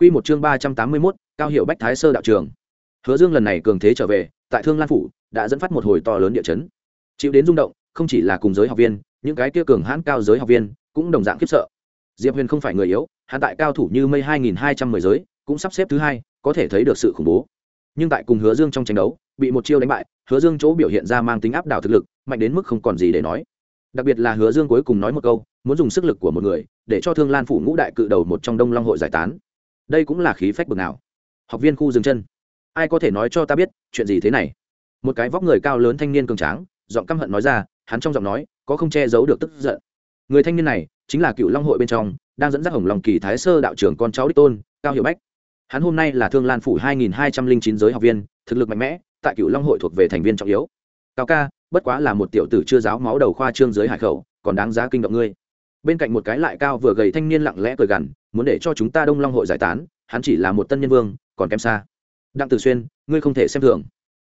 Quy một chương ba trăm tám mươi 381, cao hiệu bách thái sơ đạo trường. Hứa Dương lần này cường thế trở về, tại Thương Lan phủ đã dẫn phát một hồi to lớn địa chấn. Chịu đến rung động, không chỉ là cùng giới học viên, những cái kia cường hãn cao giới học viên cũng đồng dạng khiếp sợ. Diệp Huyền không phải người yếu, hắn tại cao thủ như mây hai nghìn hai trăm mười giới, cũng sắp xếp thứ hai, có thể thấy được sự khủng bố. Nhưng tại cùng Hứa Dương trong tranh đấu, bị một chiêu đánh bại, Hứa Dương chỗ biểu hiện ra mang tính áp đảo thực lực, mạnh đến mức không còn gì để nói. Đặc biệt là Hứa Dương cuối cùng nói một câu, muốn dùng sức lực của một người, để cho Thương Lan phủ ngũ đại cự đầu một trong Đông Long hội giải tán đây cũng là khí phách bực nào. Học viên khu dừng chân. Ai có thể nói cho ta biết, chuyện gì thế này? Một cái vóc người cao lớn thanh niên cường tráng, giọng căm hận nói ra, hắn trong giọng nói, có không che giấu được tức giận. Người thanh niên này, chính là cựu long hội bên trong, đang dẫn dắt hồng lòng kỳ thái sơ đạo trưởng con cháu đích tôn, cao hiệu bách. Hắn hôm nay là thương lan phủ hai nghìn hai trăm linh chín giới học viên, thực lực mạnh mẽ, tại cựu long hội thuộc về thành viên trọng yếu. Cao ca, bất quá là một tiểu tử chưa giáo máu đầu khoa trương giới hải khẩu, còn đáng giá kinh động ngươi bên cạnh một cái lại cao vừa gầy thanh niên lặng lẽ cười gằn, muốn để cho chúng ta đông long hội giải tán, hắn chỉ là một tân nhân vương, còn kém xa. Đặng tử xuyên, ngươi không thể xem thường.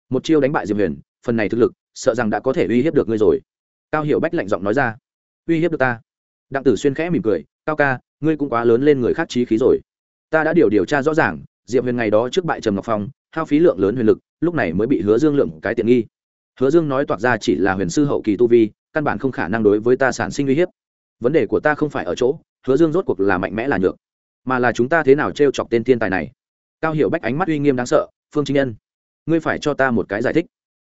Một chiêu đánh bại diệp huyền, phần này thực lực, sợ rằng đã có thể uy hiếp được ngươi rồi. Cao hiểu bách lạnh giọng nói ra. Uy hiếp được ta? Đặng tử xuyên khẽ mỉm cười, cao ca, ngươi cũng quá lớn lên người khác trí khí rồi. Ta đã điều điều tra rõ ràng, diệp huyền ngày đó trước bại trầm ngọc phong, hao phí lượng lớn huyền lực, lúc này mới bị hứa dương lượng cái tiện nghi. Hứa dương nói toạc ra chỉ là huyền sư hậu kỳ tu vi, căn bản không khả năng đối với ta sản sinh uy hiếp vấn đề của ta không phải ở chỗ, hứa dương rốt cuộc là mạnh mẽ là nhược, mà là chúng ta thế nào t r e o chọc tên thiên tài này. Cao hiểu bách ánh mắt uy nghiêm đáng sợ, phương chính nhân, ngươi phải cho ta một cái giải thích.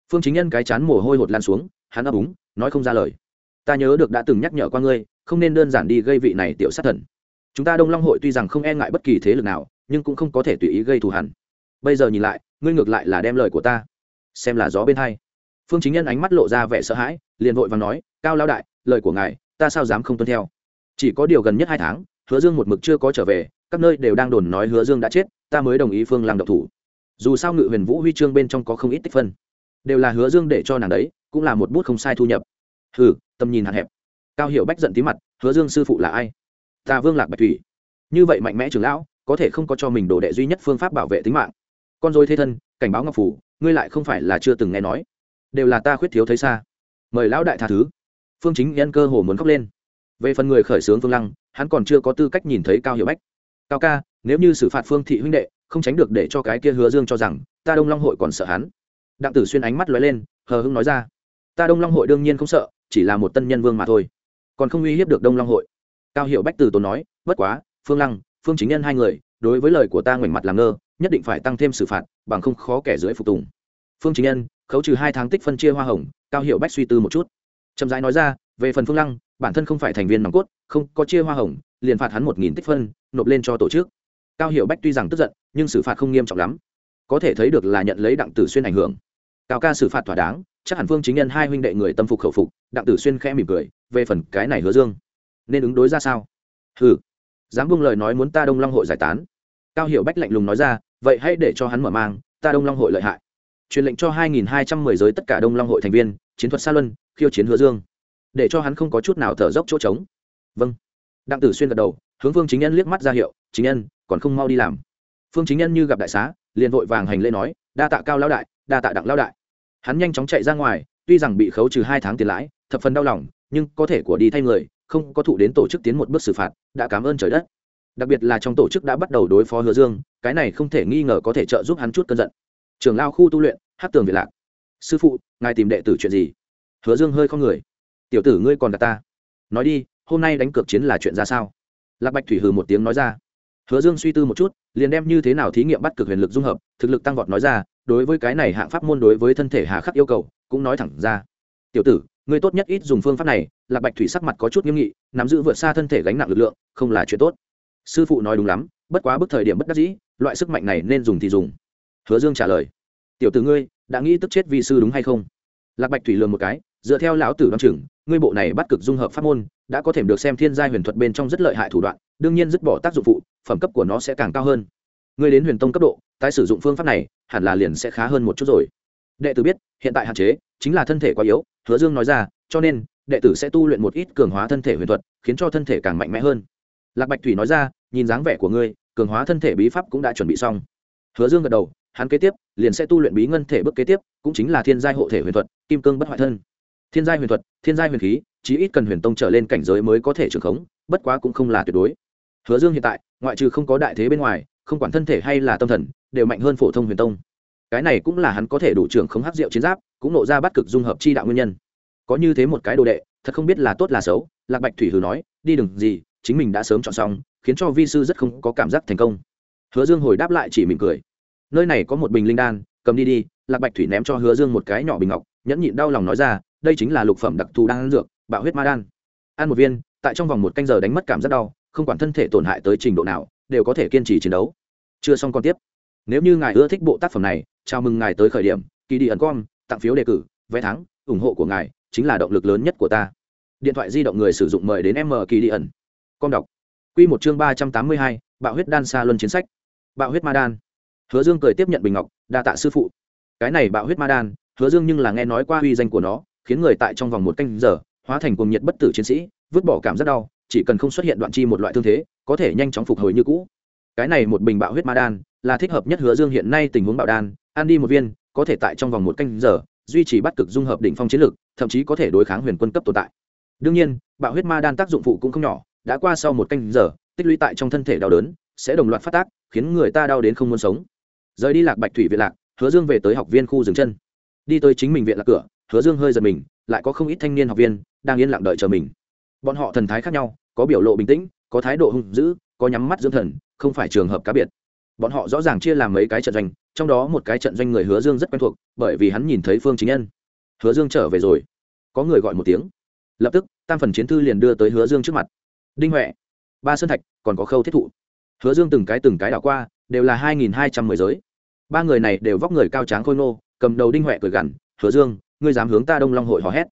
Phương chính nhân cái chán mồ hôi hột lan xuống, hắn ấp úng, nói không ra lời. Ta nhớ được đã từng nhắc nhở qua ngươi, không nên đơn giản đi gây vị này tiểu sát thần. Chúng ta đông long hội tuy rằng không e ngại bất kỳ thế lực nào, nhưng cũng không có thể tùy ý gây thù hẳn bây giờ nhìn lại, ngươi ngược lại là đem lời của ta xem là gió bên hay? phương chính nhân ánh mắt lộ ra vẻ sợ hãi, liền vội và nói, cao lao đại, lời của ngài ta sao dám không tuân theo? Chỉ có điều gần nhất hai tháng, hứa dương một mực chưa có trở về, các nơi đều đang đồn nói hứa dương đã chết, ta mới đồng ý phương làm độc thủ. Dù sao ngự huyền vũ huy chương bên trong có không ít tích phân. Đều là hứa dương để cho nàng đấy, cũng là một bút không sai thu nhập. Hừ, tầm nhìn hạn hẹp. Cao hiểu bách giận tí mặt, hứa dương sư phụ là ai? Ta vương lạc bạch thủy. Như vậy mạnh mẽ trưởng lão, có thể không có cho mình đồ đệ duy nhất phương pháp bảo vệ tính mạng. Con dối thế thân, cảnh báo ngọc phủ, ngươi lại không phải là chưa từng nghe nói. Đều là ta khuyết thiếu thấy xa. Mời lão đại tha thứ phương chính nhân cơ hồ muốn khóc lên. Về phần người khởi xướng phương lăng, hắn còn chưa có tư cách nhìn thấy cao hiệu bách. Cao ca, nếu như xử phạt phương thị huynh đệ, không tránh được để cho cái kia hứa dương cho rằng, ta đông long hội còn sợ hắn. Đặng tử xuyên ánh mắt lóe lên, hờ hưng nói ra. Ta đông long hội đương nhiên không sợ, chỉ là một tân nhân vương mà thôi. Còn không uy hiếp được đông long hội. Cao hiệu bách từ tốn nói, bất quá, phương lăng, phương chính nhân hai người, đối với lời của ta ngoảnh mặt làm ngơ, nhất định phải tăng thêm xử phạt, bằng không khó kẻ dưới phục tùng. Phương chính nhân khấu trừ hai tháng tích phân chia hoa hồng, cao hiệu bách suy tư một chút chậm rãi nói ra, về phần phương lăng, bản thân không phải thành viên nòng cốt, không có chia hoa hồng, liền phạt hắn một nghìn tích phân, nộp lên cho tổ chức. Cao hiệu bách tuy rằng tức giận, nhưng xử phạt không nghiêm trọng lắm. Có thể thấy được là nhận lấy đặng tử xuyên ảnh hưởng. Cao ca xử phạt thỏa đáng, chắc hẳn phương chính nhân hai huynh đệ người tâm phục khẩu phục, đặng tử xuyên khẽ mỉm cười, về phần cái này hứa dương, nên ứng đối ra sao? Ừ dám buông lời nói muốn ta đông long hội giải tán. Cao hiệu bách lạnh lùng nói ra, vậy hãy để cho hắn mở mang, ta đông long hội lợi hại. Truyền lệnh cho 2.210 giới tất cả đông long hội thành viên chiến thuật xa luân, khiêu chiến hứa dương. Để cho hắn không có chút nào thở dốc chỗ trống. Vâng. Đặng tử xuyên gật đầu, hướng phương chính nhân liếc mắt ra hiệu, chính nhân, còn không mau đi làm. Phương chính nhân như gặp đại xá, liền vội vàng hành lễ nói, đa tạ cao lão đại, đa tạ đặng lão đại. Hắn nhanh chóng chạy ra ngoài, tuy rằng bị khấu trừ hai tháng tiền lãi, thập phần đau lòng, nhưng có thể của đi thay người, không có thụ đến tổ chức tiến một bước xử phạt, đã cảm ơn trời đất. Đặc biệt là trong tổ chức đã bắt đầu đối phó hứa dương, cái này không thể nghi ngờ có thể trợ giúp hắn chút cơn giận. Trường lao khu tu luyện hát tường việt lạc sư phụ, ngài tìm đệ tử chuyện gì? Hứa dương hơi không người. Tiểu tử ngươi còn đặt ta. Nói đi, hôm nay đánh cược chiến là chuyện ra sao? Lạc bạch thủy hừ một tiếng nói ra. Hứa dương suy tư một chút, liền đem như thế nào thí nghiệm bắt cực huyền lực dung hợp, thực lực tăng vọt nói ra, đối với cái này hạng pháp môn đối với thân thể hà khắc yêu cầu, cũng nói thẳng ra. Tiểu tử, ngươi tốt nhất ít dùng phương pháp này, lạc bạch thủy sắc mặt có chút nghiêm nghị, nắm giữ vượt xa thân thể gánh nặng lực lượng, không là chuyện tốt. Sư phụ nói đúng lắm, bất quá bức thời điểm bất đắc dĩ, loại sức mạnh này nên dùng thì dùng. Hứa dương trả lời. Tiểu tử ngươi đã nghĩ tức chết vi sư đúng hay không? Lạc bạch thủy lường một cái dựa theo lão tử đoan trưởng, ngươi bộ này bắt cực dung hợp pháp môn đã có thể được xem thiên gia huyền thuật bên trong rất lợi hại thủ đoạn đương nhiên dứt bỏ tác dụng phụ phẩm cấp của nó sẽ càng cao hơn. Ngươi đến huyền tông cấp độ tái sử dụng phương pháp này hẳn là liền sẽ khá hơn một chút rồi. Đệ tử biết hiện tại hạn chế chính là thân thể quá yếu hứa dương nói ra cho nên đệ tử sẽ tu luyện một ít cường hóa thân thể huyền thuật khiến cho thân thể càng mạnh mẽ hơn. Lạc bạch thủy nói ra nhìn dáng vẻ của ngươi cường hóa thân thể bí pháp cũng đã chuẩn bị xong. Hứa dương gật đầu hắn kế tiếp liền sẽ tu luyện bí ngân thể bước kế tiếp, cũng chính là thiên giai hộ thể huyền thuật, kim cương bất hoại thân. Thiên giai huyền thuật, thiên giai huyền khí, chí ít cần huyền tông trở lên cảnh giới mới có thể trưởng khống, bất quá cũng không là tuyệt đối. Hứa dương hiện tại, ngoại trừ không có đại thế bên ngoài, không quản thân thể hay là tâm thần, đều mạnh hơn phổ thông huyền tông. Cái này cũng là hắn có thể đủ trưởng khống hắc diệu chiến giáp, cũng nộ ra bắt cực dung hợp chi đạo nguyên nhân. Có như thế một cái đồ đệ, thật không biết là tốt là xấu, lạc bạch thủy hừ nói, đi đừng gì, chính mình đã sớm chọn xong, khiến cho vi sư rất không có cảm giác thành công. Hứa dương hồi đáp lại chỉ mỉm cười nơi này có một bình linh đan, cầm đi đi, lạc bạch thủy ném cho hứa dương một cái nhỏ bình ngọc, nhẫn nhịn đau lòng nói ra, đây chính là lục phẩm đặc thù đan dược, bạo huyết ma đan. Ăn một viên, tại trong vòng một canh giờ đánh mất cảm giác đau, không quản thân thể tổn hại tới trình độ nào, đều có thể kiên trì chiến đấu. Chưa xong còn tiếp. Nếu như ngài ưa thích bộ tác phẩm này, chào mừng ngài tới khởi điểm kỳ đi ẩn com, tặng phiếu đề cử, vé thắng, ủng hộ của ngài chính là động lực lớn nhất của ta. Điện thoại di động người sử dụng mời đến m kỳ đi ẩn. Com đọc. Q một chương ba trăm tám mươi hai, bạo huyết đan xa luân chiến sách. Bạo huyết ma đan hứa dương cười tiếp nhận bình ngọc, đa tạ sư phụ. Cái này bạo huyết ma đan, hứa dương nhưng là nghe nói qua uy danh của nó, khiến người tại trong vòng một canh giờ, hóa thành cuồng nhiệt bất tử chiến sĩ, vứt bỏ cảm giác đau, chỉ cần không xuất hiện đoạn chi một loại thương thế, có thể nhanh chóng phục hồi như cũ. Cái này một bình bạo huyết ma đan, là thích hợp nhất hứa dương hiện nay tình huống bạo đan, ăn đi một viên, có thể tại trong vòng một canh giờ, duy trì bắt cực dung hợp đỉnh phong chiến lực, thậm chí có thể đối kháng huyền quân cấp tồn tại. Đương nhiên, bạo huyết ma đan tác dụng phụ cũng không nhỏ, đã qua sau một canh giờ, tích lũy tại trong thân thể đau đớn, sẽ đồng loạt phát tác, khiến người ta đau đến không muốn sống rời đi lạc bạch thủy viện lạc, hứa dương về tới học viên khu dừng chân. Đi tới chính mình viện lạc cửa, hứa dương hơi giật mình, lại có không ít thanh niên học viên đang yên lặng đợi chờ mình. Bọn họ thần thái khác nhau, có biểu lộ bình tĩnh, có thái độ hung dữ, có nhắm mắt dưỡng thần, không phải trường hợp cá biệt. Bọn họ rõ ràng chia làm mấy cái trận doanh, trong đó một cái trận doanh người hứa dương rất quen thuộc, bởi vì hắn nhìn thấy phương chính nhân. Hứa dương trở về rồi. Có người gọi một tiếng. Lập tức, tam phần chiến thư liền đưa tới hứa dương trước mặt. Đinh huệ, ba sơn thạch, còn có khâu thiết thụ. Hứa dương từng cái từng cái đảo qua đều là hai nghìn hai trăm mười giới. Ba người này đều vóc người cao tráng khôi nô cầm đầu đinh huệ cười gằn, hứa dương, ngươi dám hướng ta đông long hội hò hét.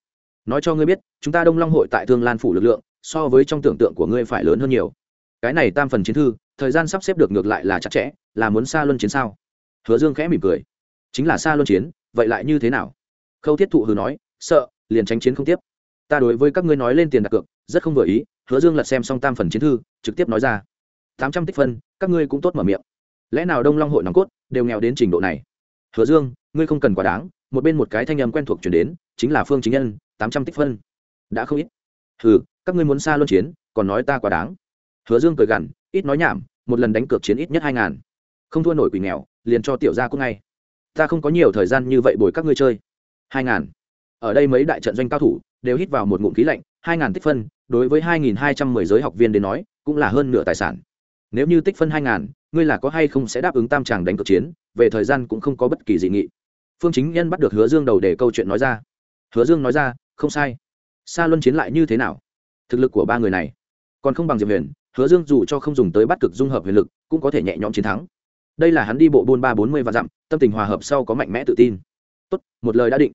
Nói cho ngươi biết, chúng ta đông long hội tại thương lan phủ lực lượng, so với trong tưởng tượng của ngươi phải lớn hơn nhiều. Cái này tam phần chiến thư, thời gian sắp xếp được ngược lại là chặt chẽ, là muốn xa luân chiến sao? Hứa dương khẽ mỉm cười. Chính là xa luân chiến, vậy lại như thế nào? Khâu thiết thụ hừ nói, sợ, liền tránh chiến không tiếp. Ta đối với các ngươi nói lên tiền đặt cược, rất không vừa ý. Hứa dương lật xem xong tam phần chiến thư, trực tiếp nói ra, tám trăm tích phân, các ngươi cũng tốt mở miệng lẽ nào đông long hội nòng cốt đều nghèo đến trình độ này? Hứa dương, ngươi không cần quá đáng, một bên một cái thanh âm quen thuộc chuyển đến, chính là phương chính nhân tám trăm tích phân. Đã không ít. Hừ, các ngươi muốn xa luân chiến, còn nói ta quá đáng. Hứa dương cười gằn, ít nói nhảm, một lần đánh cược chiến ít nhất hai ngàn. Không thua nổi quỷ nghèo, liền cho tiểu gia cũng ngay. Ta không có nhiều thời gian như vậy bồi các ngươi chơi. Hai ngàn. Ở đây mấy đại trận doanh cao thủ, đều hít vào một ngụm khí lạnh, hai ngàn tích phân, đối với hai nghìn hai trăm mười giới học viên đến nói, cũng là hơn nửa tài sản nếu như tích phân hai ngàn, ngươi là có hay không sẽ đáp ứng tam tràng đánh cược chiến, về thời gian cũng không có bất kỳ dị nghị. Phương chính nhân bắt được hứa dương đầu để câu chuyện nói ra. Hứa dương nói ra, không sai. Xa luân chiến lại như thế nào? Thực lực của ba người này. Còn không bằng diệp huyền, hứa dương dù cho không dùng tới bắt cực dung hợp huyền lực, cũng có thể nhẹ nhõm chiến thắng. Đây là hắn đi bộ buôn ba bốn mươi và dặm, tâm tình hòa hợp sau có mạnh mẽ tự tin. Tốt, một lời đã định.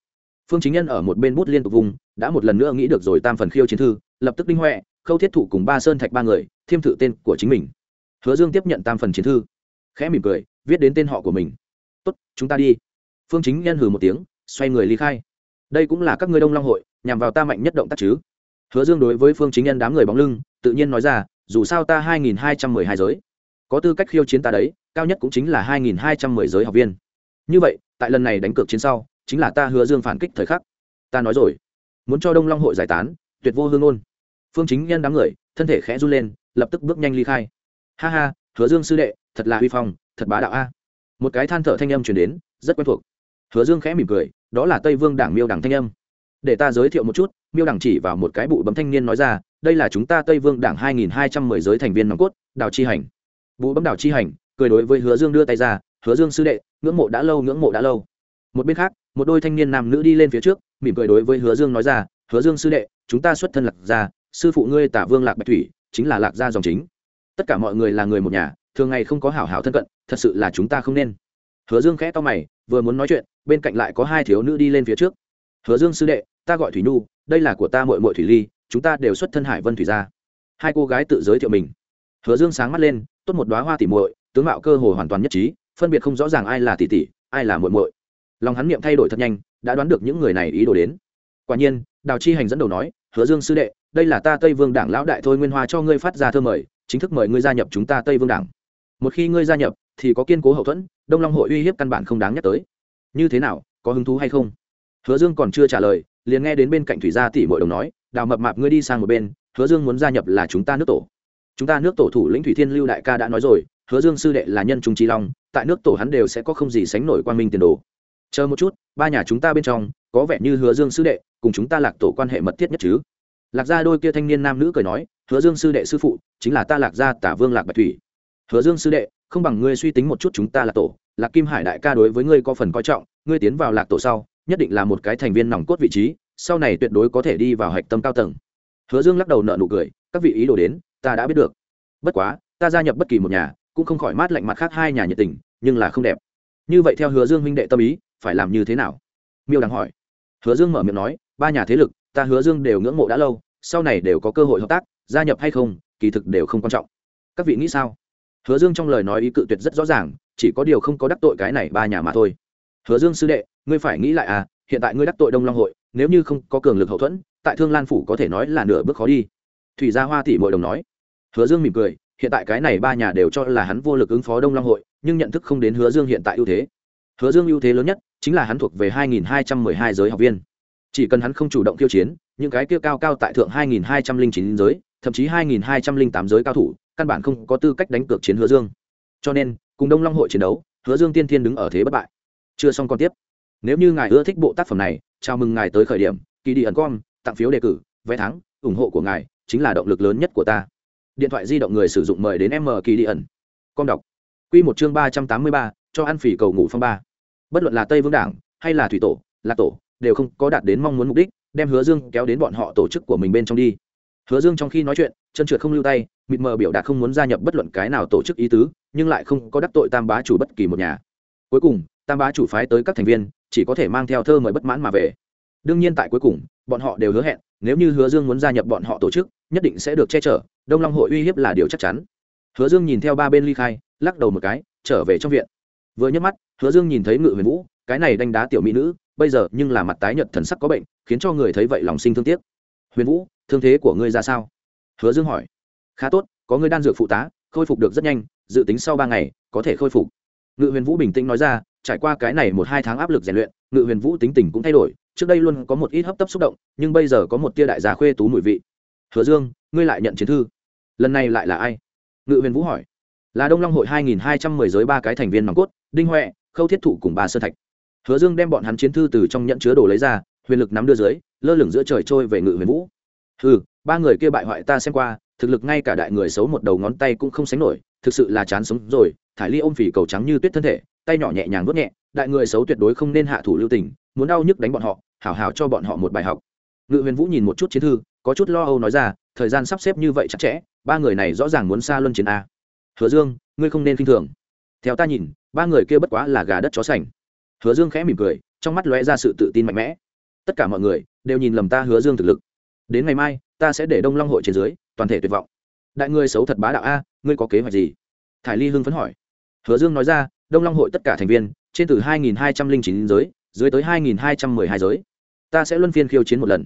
Phương chính nhân ở một bên bút liên tục vùng, đã một lần nữa nghĩ được rồi tam phần khiêu chiến thư, lập tức đinh huệ, khâu thiết thụ cùng ba sơn thạch ba người, thiêm thử tên của chính mình hứa dương tiếp nhận tam phần chiến thư, khẽ mỉm cười, viết đến tên họ của mình. Tốt, chúng ta đi. Phương chính nhân hừ một tiếng, xoay người ly khai. Đây cũng là các ngươi đông long hội, nhằm vào ta mạnh nhất động tác chứ? Hứa dương đối với phương chính nhân đám người bóng lưng, tự nhiên nói ra, dù sao ta hai nghìn hai trăm mười hai giới, có tư cách khiêu chiến ta đấy, cao nhất cũng chính là hai nghìn hai trăm mười giới học viên. Như vậy, tại lần này đánh cược chiến sau, chính là ta hứa dương phản kích thời khắc. Ta nói rồi. Muốn cho đông long hội giải tán, tuyệt vô hương ôn phương chính nhân đám người, thân thể khẽ run lên, lập tức bước nhanh ly khai ha ha, hứa dương sư đệ, thật là huy phong, thật bá đạo a. Một cái than thở thanh âm chuyển đến, rất quen thuộc. Hứa dương khẽ mỉm cười, đó là tây vương đảng miêu đảng thanh âm. Để ta giới thiệu một chút, miêu đảng chỉ vào một cái bụ bấm thanh niên nói ra, đây là chúng ta tây vương đảng hai nghìn hai trăm mười giới thành viên nòng cốt, đào chi hành. Bụ bấm đào chi hành, cười đối với hứa dương đưa tay ra, hứa dương sư đệ, ngưỡng mộ đã lâu, ngưỡng mộ đã lâu. Một bên khác, một đôi thanh niên nam nữ đi lên phía trước, mỉm cười đối với hứa dương nói ra, hứa dương sư đệ, chúng ta xuất thân lạc gia, sư phụ ngươi tả vương lạc bạch thủy, chính là lạc gia dòng chính tất cả mọi người là người một nhà, thường ngày không có hảo hảo thân cận, thật sự là chúng ta không nên. Hứa dương khẽ to mày, vừa muốn nói chuyện, bên cạnh lại có hai thiếu nữ đi lên phía trước. Hứa dương sư đệ, ta gọi thủy nhu, đây là của ta mội mội thủy ly, chúng ta đều xuất thân hải vân thủy gia. Hai cô gái tự giới thiệu mình. Hứa dương sáng mắt lên, tốt một đoá hoa tỉ muội, tướng mạo cơ hồ hoàn toàn nhất trí, phân biệt không rõ ràng ai là tỷ tỷ, ai là muội muội. Lòng hắn niệm thay đổi thật nhanh, đã đoán được những người này ý đồ đến. Quả nhiên, đào chi hành dẫn đầu nói, hứa dương sư đệ, đây là ta tây vương đảng lão đại thôi, nguyên hoa cho ngươi phát ra thơ mời chính thức mời ngươi gia nhập chúng ta tây vương đảng. Một khi ngươi gia nhập, thì có kiên cố hậu thuẫn, đông long hội uy hiếp căn bản không đáng nhắc tới. Như thế nào, có hứng thú hay không? Hứa dương còn chưa trả lời, liền nghe đến bên cạnh thủy gia tỷ mội đồng nói, đào mập mạp ngươi đi sang một bên, hứa dương muốn gia nhập là chúng ta nước tổ. Chúng ta nước tổ thủ lĩnh thủy thiên lưu đại ca đã nói rồi, hứa dương sư đệ là nhân trung trí long, tại nước tổ hắn đều sẽ có không gì sánh nổi quan minh tiền đồ. Chờ một chút, ba nhà chúng ta bên trong, có vẻ như hứa dương sư đệ, cùng chúng ta lạc tổ quan hệ mật thiết nhất chứ? Lạc gia đôi kia thanh niên nam nữ cười nói hứa dương sư đệ sư phụ, chính là ta lạc gia tả vương lạc bạch thủy. Hứa dương sư đệ, không bằng ngươi suy tính một chút chúng ta là tổ. Lạc kim hải đại ca đối với ngươi có phần coi trọng, ngươi tiến vào lạc tổ sau, nhất định là một cái thành viên nòng cốt vị trí, sau này tuyệt đối có thể đi vào hạch tâm cao tầng. Hứa dương lắc đầu nợ nụ cười, các vị ý đồ đến, ta đã biết được. Bất quá, ta gia nhập bất kỳ một nhà, cũng không khỏi mát lạnh mặt khác hai nhà nhiệt tình, nhưng là không đẹp. Như vậy theo hứa dương huynh đệ tâm ý, phải làm như thế nào? Miêu đang hỏi. Hứa dương mở miệng nói, ba nhà thế lực, ta hứa dương đều ngưỡng mộ đã lâu, sau này đều có cơ hội hợp tác gia nhập hay không, kỳ thực đều không quan trọng. Các vị nghĩ sao? Hứa dương trong lời nói ý cự tuyệt rất rõ ràng, chỉ có điều không có đắc tội cái này ba nhà mà thôi. Hứa dương sư đệ, ngươi phải nghĩ lại à hiện tại ngươi đắc tội đông long hội, nếu như không có cường lực hậu thuẫn, tại thương lan phủ có thể nói là nửa bước khó đi. Thủy gia hoa tỷ mội đồng nói. Hứa dương mỉm cười, hiện tại cái này ba nhà đều cho là hắn vô lực ứng phó đông long hội, nhưng nhận thức không đến hứa dương hiện tại ưu thế. Hứa dương ưu thế lớn nhất chính là hắn thuộc về 2212 giới học viên. Chỉ cần hắn không chủ động kiêu chiến, những cái kia cao cao tại thượng 2209 giới thậm chí 2.208 giới cao thủ căn bản không có tư cách đánh cược chiến hứa dương. Cho nên cùng đông long hội chiến đấu hứa dương tiên thiên đứng ở thế bất bại. Chưa xong còn tiếp. Nếu như ngài ưa thích bộ tác phẩm này chào mừng ngài tới khởi điểm kỳ đi ẩn con, tặng phiếu đề cử vé thắng ủng hộ của ngài chính là động lực lớn nhất của ta. Điện thoại di động người sử dụng mời đến m kỳ đi ẩn. Con đọc. Quy một chương ba trăm tám mươi ba cho ăn phỉ cầu ngủ phong ba. Bất luận là tây vương đảng hay là thủy tổ lạc tổ đều không có đạt đến mong muốn mục đích đem hứa dương kéo đến bọn họ tổ chức của mình bên trong đi hứa dương trong khi nói chuyện, chân trượt không lưu tay, mịt mờ biểu đạt không muốn gia nhập bất luận cái nào tổ chức ý tứ, nhưng lại không có đắc tội tam bá chủ bất kỳ một nhà. Cuối cùng, tam bá chủ phái tới các thành viên, chỉ có thể mang theo thơ mời bất mãn mà về. Đương nhiên tại cuối cùng, bọn họ đều hứa hẹn, nếu như hứa dương muốn gia nhập bọn họ tổ chức, nhất định sẽ được che chở, đông long hội uy hiếp là điều chắc chắn. Hứa dương nhìn theo ba bên ly khai, lắc đầu một cái, trở về trong viện. Vừa nhấc mắt, hứa dương nhìn thấy ngự huyền vũ, cái này đánh đá tiểu mỹ nữ, bây giờ nhưng là mặt tái nhợt thần sắc có bệnh, khiến cho người thấy vậy lòng sinh thương tiếc. Huyền vũ thương thế của ngươi ra sao? Hứa dương hỏi. Khá tốt, có ngươi đan dược phụ tá, khôi phục được rất nhanh, dự tính sau ba ngày, có thể khôi phục. Ngự huyền vũ bình tĩnh nói ra, trải qua cái này một hai tháng áp lực rèn luyện, ngự huyền vũ tính tình cũng thay đổi, trước đây luôn có một ít hấp tấp xúc động, nhưng bây giờ có một tia đại gia khuê tú mùi vị. Hứa dương, ngươi lại nhận chiến thư. Lần này lại là ai? Ngự huyền vũ hỏi. Là đông long hội hai nghìn hai trăm mười giới ba cái thành viên nòng cốt, đinh huệ, khâu thiết thụ cùng bà sơn thạch. Hứa dương đem bọn hắn chiến thư từ trong nhận chứa đồ lấy ra, huyền lực nắm đưa dưới, lơ lửng giữa trời trôi về ngự huyền vũ ừ ba người kia bại hoại ta xem qua, thực lực ngay cả đại người xấu một đầu ngón tay cũng không sánh nổi, thực sự là chán sống rồi. Thải ly ôm phỉ cầu trắng như tuyết thân thể, tay nhỏ nhẹ nhàng vớt nhẹ, đại người xấu tuyệt đối không nên hạ thủ lưu tình, muốn đau nhức đánh bọn họ, hảo hảo cho bọn họ một bài học. Ngự huyền vũ nhìn một chút chiến thư, có chút lo âu nói ra, thời gian sắp xếp như vậy chặt chẽ, ba người này rõ ràng muốn xa luân chiến a. Hứa dương, ngươi không nên k i n h thường. Theo ta nhìn, ba người kia bất quá là gà đất chó sành. Hứa dương khẽ mỉm cười, trong mắt lóe ra sự tự tin mạnh mẽ. Tất cả mọi người đều nhìn lầm ta hứa dương thực lực đến ngày mai, ta sẽ để đông long hội trên dưới, toàn thể tuyệt vọng. Đại ngươi xấu thật bá đạo a, ngươi có kế hoạch gì? Thải ly hưng phấn hỏi. Hứa dương nói ra, đông long hội tất cả thành viên, trên từ hai nghìn hai trăm linh chín giới, dưới tới hai nghìn hai trăm mười hai giới. Ta sẽ luân phiên khiêu chiến một lần.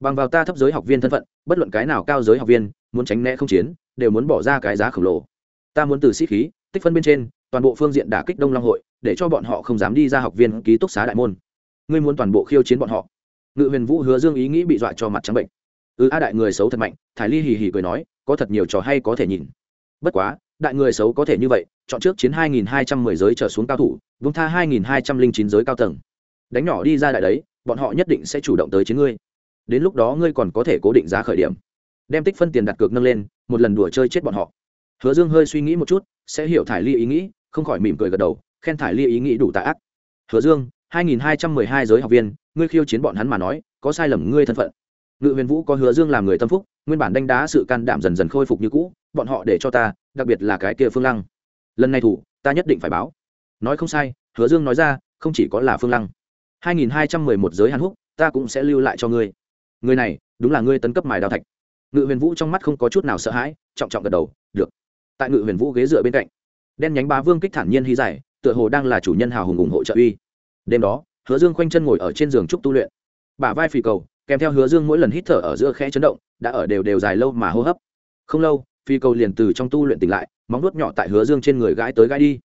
Bằng vào ta thấp giới học viên thân phận, bất luận cái nào cao giới học viên, muốn tránh né không chiến, đều muốn bỏ ra cái giá khổng lồ. Ta muốn từ sĩ khí, tích phân bên trên, toàn bộ phương diện đả kích đông long hội, để cho bọn họ không dám đi ra học viên ký túc xá đại môn. Ngươi muốn toàn bộ khiêu chiến bọn họ ngự huyền vũ hứa dương ý nghĩ bị dọa cho mặt trắng bệnh. Ư ừ, a đại người xấu thật mạnh thải ly hì hì cười nói có thật nhiều trò hay có thể nhìn. Bất quá đại người xấu có thể như vậy chọn trước chiến 2210 giới trở xuống cao thủ vung tha 2209 giới cao tầng. Đánh nhỏ đi ra đại đấy bọn họ nhất định sẽ chủ động tới chiến ngươi. Đến lúc đó ngươi còn có thể cố định giá khởi điểm. Đem tích phân tiền đặt cược nâng lên một lần đùa chơi chết bọn họ. Hứa dương hơi suy nghĩ một chút sẽ hiểu thải ly ý nghĩ không khỏi mỉm cười gật đầu khen thải ly ý nghĩ đủ tạ ác. Hứa dương 2212 giới học viên ngươi khiêu chiến bọn hắn mà nói, có sai lầm ngươi thân phận. Ngự huyền vũ có hứa dương làm người tâm phúc, nguyên bản đánh đá sự can đảm dần dần khôi phục như cũ, bọn họ để cho ta, đặc biệt là cái kia phương lăng. Lần này thủ, ta nhất định phải báo. Nói không sai, hứa dương nói ra, không chỉ có là phương lăng. 2211 giới hàn húc, ta cũng sẽ lưu lại cho ngươi. Người này, đúng là ngươi tấn cấp mài đào thạch. Ngự huyền vũ trong mắt không có chút nào sợ hãi, trọng trọng gật đầu, được. Tại ngự huyền vũ ghế dựa bên cạnh, đen nhánh bá vương kích thản nhiên hy giải tựa hồ đang là chủ nhân hào hùng ủng hộ trợ uy. Đêm đó hứa dương khoanh chân ngồi ở trên giường trúc tu luyện. Bả vai phì cầu, kèm theo hứa dương mỗi lần hít thở ở giữa khẽ chấn động, đã ở đều đều dài lâu mà hô hấp. Không lâu phi cầu liền từ trong tu luyện tỉnh lại, móng nuốt nhỏ tại hứa dương trên người gãi tới gãi đi.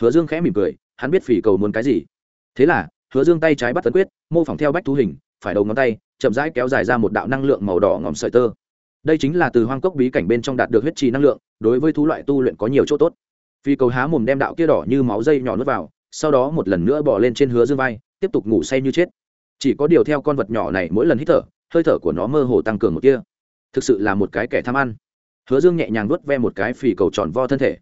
Hứa dương khẽ mỉm cười, hắn biết phì cầu muốn cái gì. Thế là, hứa dương tay trái bắt tấn quyết, mô phỏng theo bách thú hình, phải đầu ngón tay, chậm rãi kéo dài ra một đạo năng lượng màu đỏ ngòm sợi tơ. Đây chính là từ hoang cốc bí cảnh bên trong đạt được huyết trì năng lượng, đối với thú loại tu luyện có nhiều chỗ tốt. Phi cầu há mồm đem đạo kia đỏ như máu dây nhỏ nuốt vào, sau đó một lần nữa bỏ lên trên hứa dương vai tiếp tục ngủ say như chết. Chỉ có điều theo con vật nhỏ này mỗi lần hít thở, hơi thở của nó mơ hồ tăng cường một kia thực sự là một cái kẻ tham ăn. Hứa dương nhẹ nhàng nuốt ve một cái phì cầu tròn vo thân thể.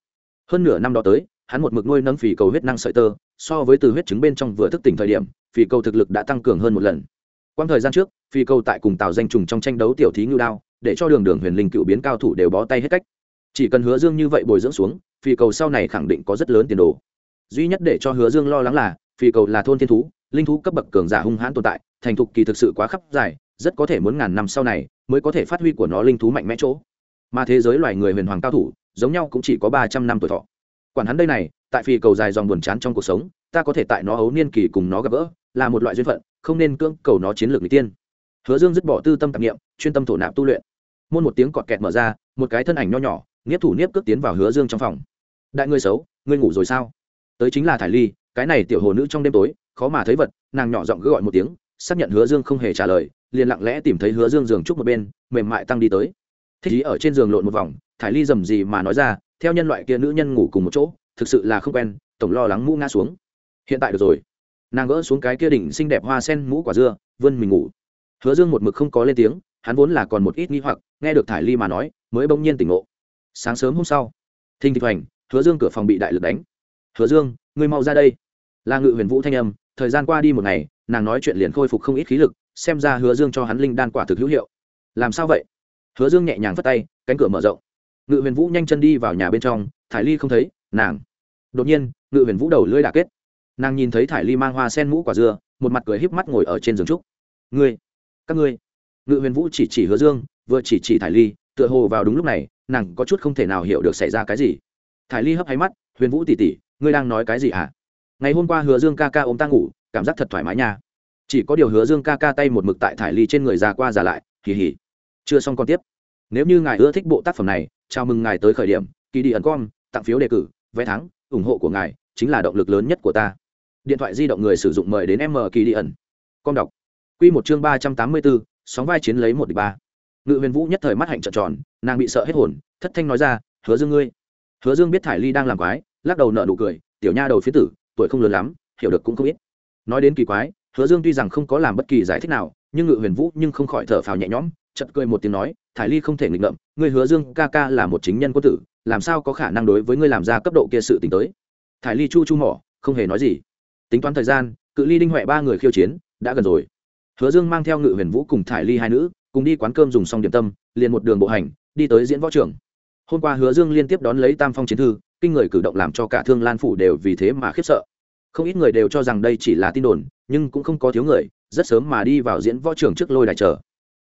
Hơn nửa năm đó tới, hắn một mực nuôi nâng phì cầu huyết năng sợi tơ, so với từ huyết trứng bên trong vừa thức tỉnh thời điểm, phì cầu thực lực đã tăng cường hơn một lần. Quang thời gian trước, phì cầu tại cùng tàu danh trùng trong tranh đấu tiểu thí ngưu đao, để cho đường đường huyền linh cựu biến cao thủ đều bó tay hết cách. Chỉ cần hứa dương như vậy bồi dưỡng xuống, phì cầu sau này khẳng định có rất lớn tiền đồ. Duy nhất để cho hứa dương lo lắng là, phì cầu là thôn thiên thú linh thú cấp bậc cường giả hung hãn tồn tại, thành thục kỳ thực sự quá khắp dài, rất có thể muốn ngàn năm sau này mới có thể phát huy của nó linh thú mạnh mẽ chỗ. Mà thế giới loài người huyền hoàng cao thủ, giống nhau cũng chỉ có ba trăm năm tuổi thọ. Quản hắn đây này, tại phi cầu dài dòng buồn chán trong cuộc sống, ta có thể tại nó ấu niên kỳ cùng nó gặp gỡ, là một loại duyên phận, không nên cưỡng cầu nó chiến lược n tiên. Hứa dương dứt bỏ tư tâm tạp nghiệm chuyên tâm thổ nạp tu luyện. Môn một tiếng cọt kẹt mở ra, một cái thân ảnh nho nhỏ nghiếp thủ niếp cước tiến vào hứa dương trong phòng. Đại ngươi xấu, ngươi ngủ rồi sao? Tới chính là thải ly, cái này tiểu hồ nữ trong đêm tối khó mà thấy vật, nàng nhỏ giọng cứ gọi một tiếng, xác nhận hứa dương không hề trả lời, liền lặng lẽ tìm thấy hứa dương giường trúc một bên, mềm mại tăng đi tới. Thích ý ở trên giường lộn một vòng, thải ly dầm gì mà nói ra, theo nhân loại kia nữ nhân ngủ cùng một chỗ, thực sự là không quen, tổng lo lắng mũ ngã xuống. Hiện tại được rồi. Nàng gỡ xuống cái kia đỉnh xinh đẹp hoa sen mũ quả dưa, vươn mình ngủ. Hứa dương một mực không có lên tiếng, hắn vốn là còn một ít nghi hoặc, nghe được thải ly mà nói, mới bỗng nhiên tỉnh ngộ. Sáng sớm hôm sau thinh thịch hoành, hứa dương cửa phòng bị đại lực đánh. Hứa dương, ngươi mau ra đây. Là ngự huyền vũ thanh âm thời gian qua đi một ngày, nàng nói chuyện liền khôi phục không ít khí lực, xem ra hứa dương cho hắn linh đan quả thực hữu hiệu. Làm sao vậy? Hứa dương nhẹ nhàng phất tay, cánh cửa mở rộng. Ngự huyền vũ nhanh chân đi vào nhà bên trong, thải ly không thấy, nàng. Đột nhiên, ngự huyền vũ đầu lưỡi đà kết. Nàng nhìn thấy thải ly mang hoa sen mũ quả dưa một mặt cười híp mắt ngồi ở trên giường trúc. Ngươi, các ngươi. Ngự huyền vũ chỉ chỉ hứa dương, vừa chỉ chỉ thải ly, tựa hồ vào đúng lúc này, nàng có chút không thể nào hiểu được xảy ra cái gì. Thải ly hấp hay mắt, huyền vũ tỉ tỉ ngươi đang nói cái gì hả? Ngày hôm qua hứa dương ca ca ôm ta ngủ, cảm giác thật thoải mái nha. Chỉ có điều hứa dương ca ca tay một mực tại thải ly trên người già qua già lại kỳ hỉ chưa xong còn tiếp. Nếu như ngài ưa thích bộ tác phẩm này, chào mừng ngài tới khởi điểm, kỳ đi ẩn com tặng phiếu đề cử, vé thắng, ủng hộ của ngài chính là động lực lớn nhất của ta. Điện thoại di động người sử dụng mời đến m kỳ đi ẩn. Com đọc. Q một chương ba trăm tám mươi bốn, sóng vai chiến lấy một đ ba. Ngự huyền vũ nhất thời mắt hạnh trợn tròn, nàng bị sợ hết hồn, thất thanh nói ra, hứa dương ngươi. Hứa dương biết thải ly đang làm quái, lắc đầu nợ nụ cười, tiểu nha đầu phía tử tuổi không lớn lắm, hiểu được cũng không ít. Nói đến kỳ quái, hứa dương tuy rằng không có làm bất kỳ giải thích nào, nhưng ngự huyền vũ nhưng không khỏi thở phào nhẹ nhõm chật cười một tiếng nói, thải ly không thể nghịch ngợm, ngươi hứa dương ca ca là một chính nhân quân tử, làm sao có khả năng đối với ngươi làm ra cấp độ kia sự tính tới? Thải ly chu chu mỏ, không hề nói gì. Tính toán thời gian, cự ly đinh huệ ba người khiêu chiến, đã gần rồi. Hứa dương mang theo ngự huyền vũ cùng thải ly hai nữ, cùng đi quán cơm dùng xong điểm tâm, liền một đường bộ hành, đi tới diễn võ trường. Hôm qua hứa dương liên tiếp đón lấy tam phong chiến thư kinh người cử động làm cho cả thương lan phủ đều vì thế mà khiếp sợ. Không ít người đều cho rằng đây chỉ là tin đồn, nhưng cũng không có thiếu người, rất sớm mà đi vào diễn võ trường trước lôi đại chờ.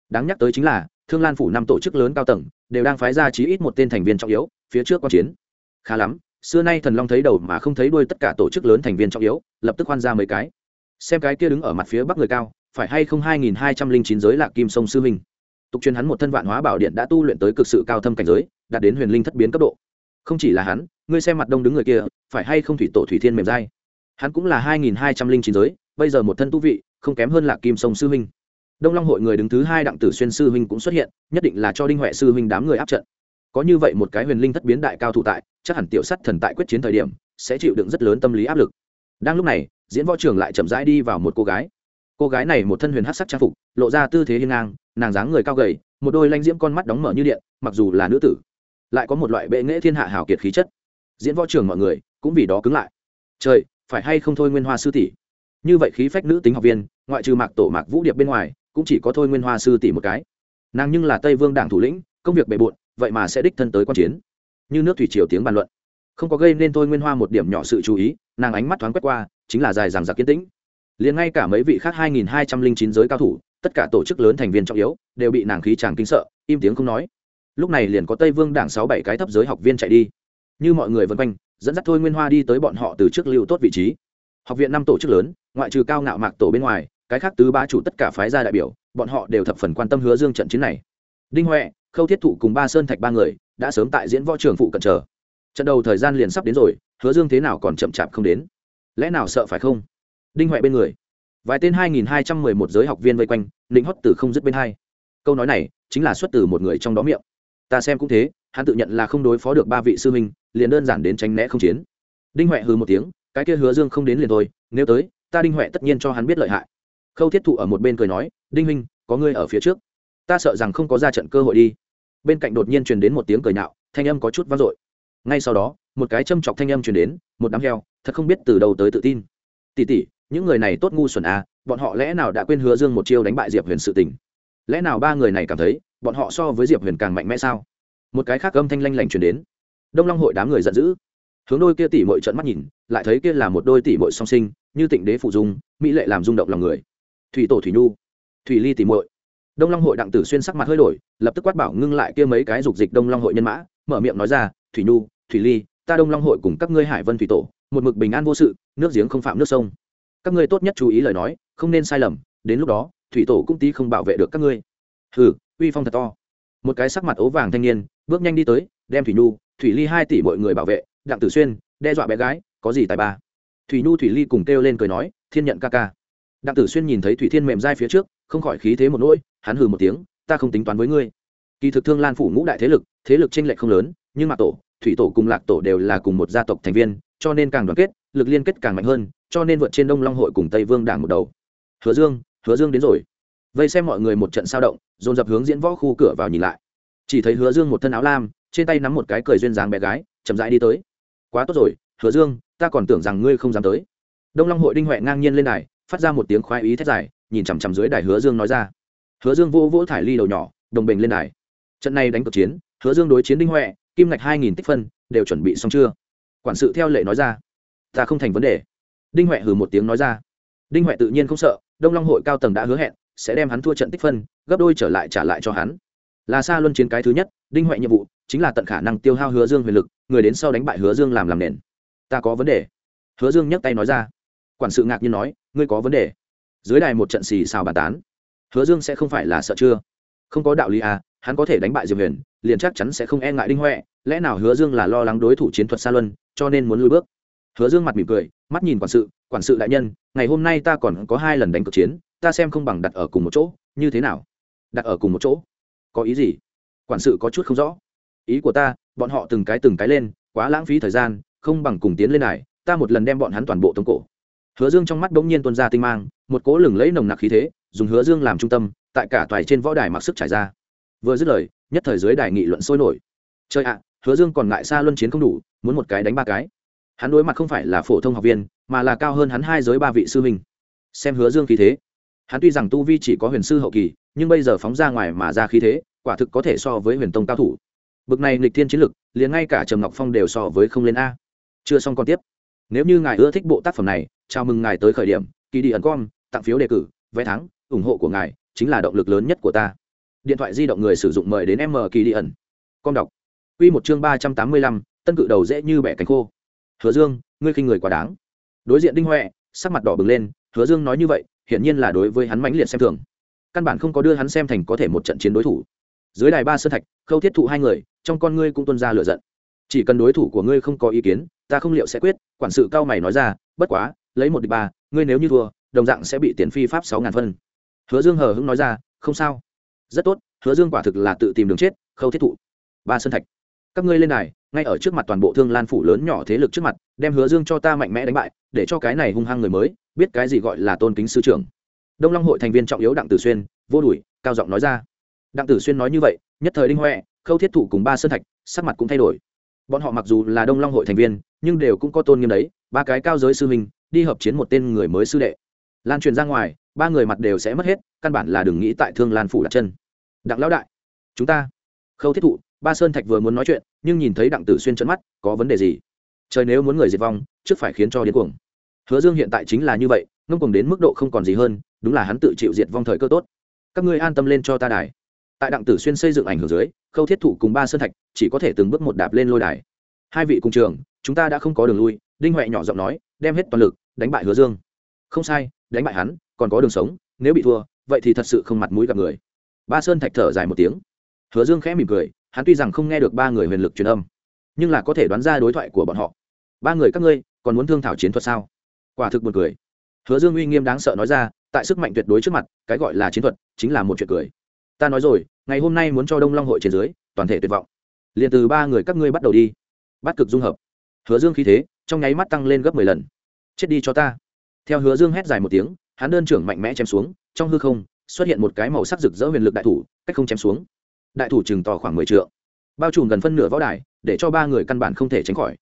đáng nhắc tới chính là, thương lan phủ năm tổ chức lớn cao tầng, đều đang phái ra chí ít một tên thành viên trọng yếu, phía trước quan chiến. Khá lắm, xưa nay thần long thấy đầu mà không thấy đuôi tất cả tổ chức lớn thành viên trọng yếu, lập tức khoan ra mấy cái. Xem cái kia đứng ở mặt phía bắc người cao, phải hay không hai nghìn hai trăm linh chín giới lạc kim sông sư huynh. Tục truyền hắn một thân vạn hóa bảo điện đã tu luyện tới cực sự cao thâm cảnh giới, đạt đến huyền linh thất biến cấp độ không chỉ là hắn, ngươi xem mặt đông đứng người kia, phải hay không thủy tổ thủy thiên mềm dai? Hắn cũng là hai nghìn hai trăm linh chín giới, bây giờ một thân tu vị, không kém hơn là kim sông sư huynh. Đông long hội người đứng thứ hai đặng tử xuyên sư huynh cũng xuất hiện, nhất định là cho đinh huệ sư huynh đám người áp trận. Có như vậy một cái huyền linh thất biến đại cao thủ tại, chắc hẳn tiểu sắt thần tại quyết chiến thời điểm, sẽ chịu đựng rất lớn tâm lý áp lực. Đang lúc này, diễn võ trường lại chậm rãi đi vào một cô gái. Cô gái này một thân huyền hát sắc trang phục, lộ ra tư thế hiên ngang, nàng dáng người cao gầy, một đôi lanh diễm con mắt đóng mở như điện, mặc dù là nữ tử lại có một loại bệ nghệ thiên hạ hào kiệt khí chất. Diễn võ trường mọi người cũng vì đó cứng lại. Trời, phải hay không thôi nguyên hoa sư tỷ? Như vậy khí phách nữ tính học viên, ngoại trừ mạc tổ mạc vũ điệp bên ngoài, cũng chỉ có thôi nguyên hoa sư tỷ một cái. Nàng nhưng là tây vương đảng thủ lĩnh, công việc bề bộn, vậy mà sẽ đích thân tới q u a n chiến. Như nước thủy triều tiếng bàn luận. Không có gây nên thôi nguyên hoa một điểm nhỏ sự chú ý, nàng ánh mắt thoáng quét qua, chính là dài dằng dặc kiến tĩnh. Liền ngay cả mấy vị khác hai nghìn hai trăm linh chín giới cao thủ, tất cả tổ chức lớn thành viên trọng yếu, đều bị nàng khí chàng kinh sợ, im tiếng không nói lúc này liền có tây vương đảng sáu bảy cái thấp giới học viên chạy đi. Như mọi người vân quanh, dẫn dắt thôi nguyên hoa đi tới bọn họ từ trước lưu tốt vị trí. Học viện năm tổ chức lớn, ngoại trừ cao ngạo mạc tổ bên ngoài, cái khác tứ ba chủ tất cả phái gia đại biểu, bọn họ đều thập phần quan tâm hứa dương trận chiến này. Đinh huệ, khâu thiết thụ cùng ba sơn thạch ba người, đã sớm tại diễn võ trường phụ cận chờ. Trận đầu thời gian liền sắp đến rồi, hứa dương thế nào còn chậm chạp không đến. Lẽ nào sợ phải không? Đinh huệ bên người. Vài tên hai nghìn hai trăm mười một giới học viên vây quanh định hót từ không dứt bên hai. Câu nói này chính là xuất từ một người trong đó miệng ta xem cũng thế, hắn tự nhận là không đối phó được ba vị sư huynh, liền đơn giản đến tránh né không chiến. Đinh huệ hừ một tiếng, cái kia hứa dương không đến liền thôi, nếu tới, ta đinh huệ tất nhiên cho hắn biết lợi hại. Khâu thiết thụ ở một bên cười nói, đinh huynh, có ngươi ở phía trước. Ta sợ rằng không có ra trận cơ hội đi. Bên cạnh đột nhiên truyền đến một tiếng cười nhạo, thanh âm có chút vang dội. Ngay sau đó, một cái châm chọc thanh âm truyền đến, một đám heo, thật không biết từ đầu tới tự tin. Tỉ tỉ những người này tốt ngu xuẩn à bọn họ lẽ nào đã quên hứa dương một chiêu đánh bại diệp huyền sự tình? Lẽ nào ba người này cảm thấy bọn họ so với diệp huyền càng mạnh mẽ sao? Một cái khác âm thanh lanh lảnh truyền đến. Đông long hội đám người giận dữ. Hướng đôi kia tỉ mội trận mắt nhìn, lại thấy kia là một đôi tỉ mội song sinh, như tịnh đế phụ dung, mỹ lệ làm rung động lòng người. Thủy tổ thủy nhu, thủy ly tỉ mội đông long hội đặng tử xuyên sắc mặt hơi đổi, lập tức quát bảo ngưng lại kia mấy cái dục dịch đông long hội nhân mã, mở miệng nói ra, thủy nhu, thủy ly, ta đông long hội cùng các ngươi hải vân thủy tổ, một mực bình an vô sự, nước giếng không phạm nước sông. Các ngươi tốt nhất chú ý lời nói, không nên sai lầm, đến lúc đó, thủy tổ cũng tí không bảo vệ được các ngươi. Hừ uy phong thật to. Một cái sắc mặt ố vàng thanh niên, bước nhanh đi tới, đem thủy nhu, thủy ly hai tỷ mọi người bảo vệ, đặng tử xuyên, đe dọa bé gái, có gì tài ba? Thủy nhu, thủy ly cùng kêu lên cười nói, thiên nhận ca ca. Đặng tử xuyên nhìn thấy thủy thiên mềm dai phía trước, không khỏi khí thế một nỗi, hắn hừ một tiếng, ta không tính toán với ngươi. Kỳ thực thương lan phủ ngũ đại thế lực thế lực tranh lệch không lớn, nhưng mà tổ, thủy tổ cùng lạc tổ đều là cùng một gia tộc thành viên, cho nên càng đoàn kết, lực liên kết càng mạnh hơn, cho nên vượt trên đông long hội cùng tây vương đảng một đầu. Hứa dương hứa dương đến rồi vây xem mọi người một trận sao động, dồn dập hướng diễn võ khu cửa vào nhìn lại. Chỉ thấy hứa dương một thân áo lam, trên tay nắm một cái cười duyên dáng bé gái, chậm rãi đi tới. Quá tốt rồi, hứa dương, ta còn tưởng rằng ngươi không dám tới. Đông long hội đinh huệ ngang nhiên lên đài, phát ra một tiếng khoái ý thét dài, nhìn chằm chằm dưới đài hứa dương nói ra. Hứa dương vô vỗ thải ly đầu nhỏ, đồng bình lên đài. Trận này đánh cực chiến, hứa dương đối chiến đinh huệ, kim ngạch hai nghìn tích phân, đều chuẩn bị xong chưa? Quản sự theo lệ nói ra. Ta không thành vấn đề. Đinh huệ hừ một tiếng nói ra. Đinh huệ tự nhiên không sợ, đông long hội cao tầng đã hứa hẹn sẽ đem hắn thua trận tích phân, gấp đôi trở lại trả lại cho hắn. Là xa luân chiến cái thứ nhất, đinh huệ nhiệm vụ, chính là tận khả năng tiêu hao hứa dương huyền lực, người đến sau đánh bại hứa dương làm làm nền. Ta có vấn đề. Hứa dương nhấc tay nói ra. Quản sự ngạc nhiên nói, ngươi có vấn đề. Dưới đài một trận xì xào bàn tán. Hứa dương sẽ không phải là sợ chưa? Không có đạo lý à hắn có thể đánh bại diệp huyền, liền chắc chắn sẽ không e ngại đinh huệ. Lẽ nào hứa dương là lo lắng đối thủ chiến thuật xa luân, cho nên muốn lui bước? Hứa dương mặt mỉm cười, mắt nhìn quản sự quản sự đại nhân, ngày hôm nay ta còn có hai lần đánh cực chiến ta xem không bằng đặt ở cùng một chỗ, như thế nào? Đặt ở cùng một chỗ? Có ý gì? Quản sự có chút không rõ. Ý của ta, bọn họ từng cái từng cái lên, quá lãng phí thời gian, không bằng cùng tiến lên này, ta một lần đem bọn hắn toàn bộ tống cổ. Hứa dương trong mắt bỗng nhiên tuôn ra tinh mang, một cỗ lừng lẫy nồng nặc khí thế, dùng hứa dương làm trung tâm, tại cả toài trên võ đài mặc sức trải ra. Vừa dứt lời, nhất thời dưới đài nghị luận sôi nổi. Chơi ạ, hứa dương còn ngại xa luân chiến không đủ, muốn một cái đánh ba cái. Hắn đối mặt không phải là phổ thông học viên, mà là cao hơn hắn hai giới ba vị sư huynh. Xem hứa dương khí thế hắn tuy rằng tu vi chỉ có huyền sư hậu kỳ, nhưng bây giờ phóng ra ngoài mà ra khí thế, quả thực có thể so với huyền tông cao thủ. Bực này nghịch thiên chiến lực, liền ngay cả trầm ngọc phong đều so với không lên a. Chưa xong còn tiếp. Nếu như ngài ưa thích bộ tác phẩm này, chào mừng ngài tới khởi điểm kỳ đi ẩn com, tặng phiếu đề cử, vé thắng, ủng hộ của ngài chính là động lực lớn nhất của ta. Điện thoại di động người sử dụng mời đến m kỳ đi ẩn. Com đọc. Q một chương ba trăm tám mươi lăm, tân cự đầu dễ như bẻ cánh khô. Hứa dương, ngươi khinh người quá đáng. Đối diện đinh huệ, sắc mặt đỏ bừng lên, hứa dương nói như vậy hiển nhiên là đối với hắn mãnh liệt xem thường. Căn bản không có đưa hắn xem thành có thể một trận chiến đối thủ. Dưới đài ba sơn thạch, khâu thiết thụ hai người, trong con ngươi cũng tuân ra lựa giận. Chỉ cần đối thủ của ngươi không có ý kiến, ta không liệu sẽ quyết, quản sự cao mày nói ra, bất quá, lấy một địch ba, ngươi nếu như thua, đồng dạng sẽ bị tiền phi pháp sáu ngàn phân. Hứa dương hờ hững nói ra, không sao. Rất tốt, hứa dương quả thực là tự tìm đường chết, khâu thiết thụ. Ba sơn thạch các ngươi lên này ngay ở trước mặt toàn bộ thương lan phủ lớn nhỏ thế lực trước mặt đem hứa dương cho ta mạnh mẽ đánh bại để cho cái này hung hăng người mới biết cái gì gọi là tôn kính sư trưởng. Đông long hội thành viên trọng yếu đặng tử xuyên vô đùi, cao giọng nói ra. Đặng tử xuyên nói như vậy nhất thời đinh huệ khâu thiết thủ cùng ba sơn thạch sắc mặt cũng thay đổi. Bọn họ mặc dù là đông long hội thành viên nhưng đều cũng có tôn nghiêm đấy ba cái cao giới sư minh đi hợp chiến một tên người mới sư đệ. Lan truyền ra ngoài ba người mặt đều sẽ mất hết căn bản là đừng nghĩ tại thương lan phủ đặt chân. Đặng lão đại chúng ta khâu thiết thụ ba sơn thạch vừa muốn nói chuyện, nhưng nhìn thấy đặng tử xuyên trận mắt, có vấn đề gì? Trời nếu muốn người diệt vong, trước phải khiến cho điên cuồng. Hứa dương hiện tại chính là như vậy, ngông cuồng đến mức độ không còn gì hơn, đúng là hắn tự chịu diệt vong thời cơ tốt. Các ngươi an tâm lên cho ta đài. Tại đặng tử xuyên xây dựng ảnh hưởng dưới, khâu thiết Thủ cùng ba sơn thạch chỉ có thể từng bước một đạp lên lôi đài. Hai vị cùng trường, chúng ta đã không có đường lui, đinh huệ nhỏ giọng nói, đem hết toàn lực, đánh bại hứa dương. Không sai, đánh bại hắn, còn có đường sống, nếu bị thua, vậy thì thật sự không mặt mũi gặp người. Ba sơn thạch thở dài một tiếng. Hứa dương khẽ mỉm cười hắn tuy rằng không nghe được ba người huyền lực truyền âm, nhưng là có thể đoán ra đối thoại của bọn họ. Ba người các ngươi, còn muốn thương thảo chiến thuật sao? Quả thực buồn cười. Hứa dương uy nghiêm đáng sợ nói ra, tại sức mạnh tuyệt đối trước mặt, cái gọi là chiến thuật chính là một chuyện cười. Ta nói rồi, ngày hôm nay muốn cho đông long hội trên dưới, toàn thể tuyệt vọng. Liền từ ba người các ngươi bắt đầu đi. Bắt cực dung hợp. Hứa dương khí thế, trong nháy mắt tăng lên gấp mười lần. Chết đi cho ta. Theo hứa dương hét dài một tiếng, hắn đơn trưởng mạnh mẽ chém xuống, trong hư không, xuất hiện một cái màu sắc rực rỡ huyền lực đại thủ, cách không chém xuống đại thủ chừng to khoảng mười trượng, bao trùm gần phân nửa võ đài để cho ba người căn bản không thể tránh khỏi.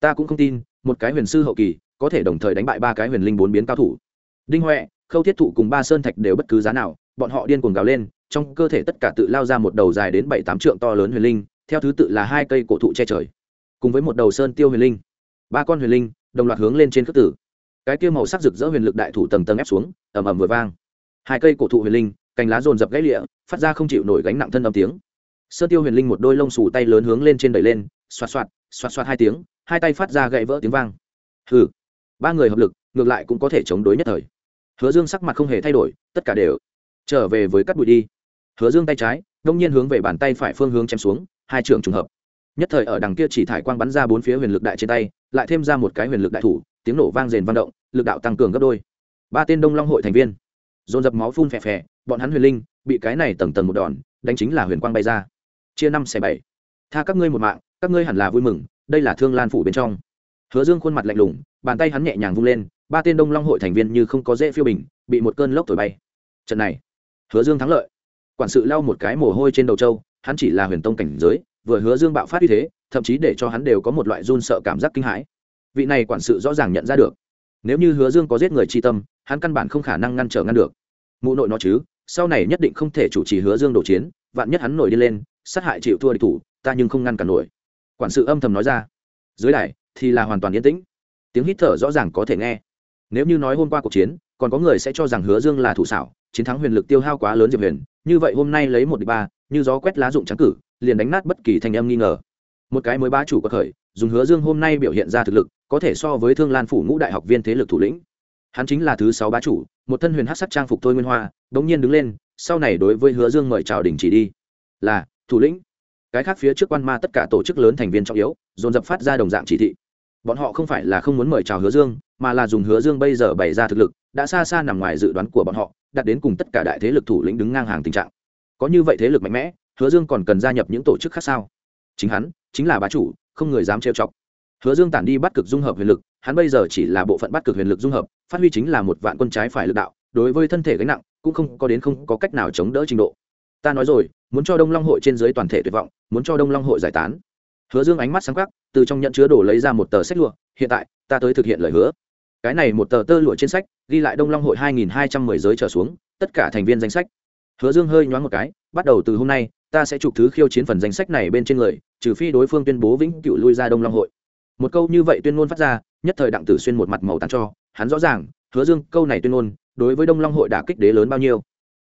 Ta cũng không tin một cái huyền sư hậu kỳ có thể đồng thời đánh bại ba cái huyền linh bốn biến cao thủ. Đinh huệ khâu thiết thụ cùng ba sơn thạch đều bất cứ giá nào bọn họ điên cuồng gào lên trong cơ thể tất cả tự lao ra một đầu dài đến bảy tám trượng to lớn huyền linh theo thứ tự là hai cây cổ thụ che trời. Cùng với một đầu sơn tiêu huyền linh ba con huyền linh đồng loạt hướng lên trên khước tử. Cái kia màu sắc rực rỡ huyền lực đại thủ tầng tầng ép xuống ầm ầm vừa vang. Hai cây cổ thụ huyền linh cành lá rồn rập gãy lịa, phát ra không chịu nổi gánh nặng thân âm tiếng. Sơn tiêu huyền linh một đôi lông xù tay lớn hướng lên trên đẩy lên, xoạt xoạt xoạt xoạt hai tiếng, hai tay phát ra gãy vỡ tiếng vang. Hừ, ba người hợp lực, ngược lại cũng có thể chống đối nhất thời. Hứa dương sắc mặt không hề thay đổi, tất cả đều trở về với cắt bụi đi. Hứa dương tay trái, đông nhiên hướng về bàn tay phải phương hướng chém xuống, hai trường trùng hợp. Nhất thời ở đằng kia chỉ thải quang bắn ra bốn phía huyền lực đại trên tay, lại thêm ra một cái huyền lực đại thủ, tiếng nổ vang rền văn động, lực đạo tăng cường gấp đôi. Ba tên đông long hội thành viên dồn dập máu phun phè phè, bọn hắn huyền linh, bị cái này tầng tầng một đòn, đánh chính là huyền quang bay ra. Chia năm xẻ bảy. Tha các ngươi một mạng, các ngươi hẳn là vui mừng, đây là thương lan phủ bên trong. Hứa dương khuôn mặt lạnh lùng, bàn tay hắn nhẹ nhàng vung lên, ba tên đông long hội thành viên như không có dễ phiêu bình, bị một cơn lốc thổi bay. Trận này, hứa dương thắng lợi. Quản sự lau một cái mồ hôi trên đầu trâu, hắn chỉ là huyền tông cảnh giới, vừa hứa dương bạo phát như thế, thậm chí để cho hắn đều có một loại run sợ cảm giác kinh hãi. Vị này quản sự rõ ràng nhận ra được. Nếu như hứa dương có giết người chi tâm hắn căn bản không khả năng ngăn trở ngăn được. Mụ nội nó chứ, sau này nhất định không thể chủ trì hứa dương đổ chiến, vạn nhất hắn nổi đi lên, sát hại chịu thua địch thủ, ta nhưng không ngăn cản nổi. Quản sự âm thầm nói ra. Dưới đài, thì là hoàn toàn yên tĩnh. Tiếng hít thở rõ ràng có thể nghe. Nếu như nói hôm qua cuộc chiến, còn có người sẽ cho rằng hứa dương là thủ xảo, chiến thắng huyền lực tiêu hao quá lớn diệp huyền, như vậy hôm nay lấy một địch ba, như gió quét lá dụng trắng cử, liền đánh nát bất kỳ thành em nghi ngờ. Một cái mới ba chủ có khởi, dùng hứa dương hôm nay biểu hiện ra thực lực, có thể so với thương lan phủ ngũ đại học viên thế lực thủ lĩnh hắn chính là thứ sáu bá chủ, một thân huyền hát sắc trang phục thôi nguyên hoa đ ỗ n g nhiên đứng lên, sau này đối với hứa dương mời chào đình chỉ đi. Là, thủ lĩnh. Cái khác phía trước quan ma tất cả tổ chức lớn thành viên trọng yếu, dồn dập phát ra đồng dạng chỉ thị. Bọn họ không phải là không muốn mời chào hứa dương, mà là dùng hứa dương bây giờ bày ra thực lực, đã xa xa nằm ngoài dự đoán của bọn họ, đặt đến cùng tất cả đại thế lực thủ lĩnh đứng ngang hàng tình trạng. Có như vậy thế lực mạnh mẽ, hứa dương còn cần gia nhập những tổ chức khác sao? Chính hắn, chính là bá chủ, không người dám trêu chọc hứa dương tản đi bắt cực dung hợp huyền lực, hắn bây giờ chỉ là bộ phận bắt cực huyền lực dung hợp, phát huy chính là một vạn quân trái phải lực đạo, đối với thân thể gánh nặng cũng không có đến không có cách nào chống đỡ trình độ. Ta nói rồi, muốn cho đông long hội trên dưới toàn thể tuyệt vọng, muốn cho đông long hội giải tán. Hứa dương ánh mắt sáng khắc từ trong nhận chứa đồ lấy ra một tờ sách lụa, hiện tại, ta tới thực hiện lời hứa. Cái này một tờ tơ lụa trên sách, ghi lại đông long hội hai nghìn hai trăm mười giới trở xuống, tất cả thành viên danh sách. Hứa dương hơi nhoáng một cái, bắt đầu từ hôm nay, ta sẽ chụp thứ khiêu chiến phần danh sách này bên trên người, trừ phi đối phương tuyên bố vĩnh cựu lui ra đông long hội một câu như vậy tuyên ngôn phát ra, nhất thời đặng tử xuyên một mặt màu tàn cho, hắn rõ ràng, hứa dương, câu này tuyên ngôn, đối với đông long hội đã kích đế lớn bao nhiêu.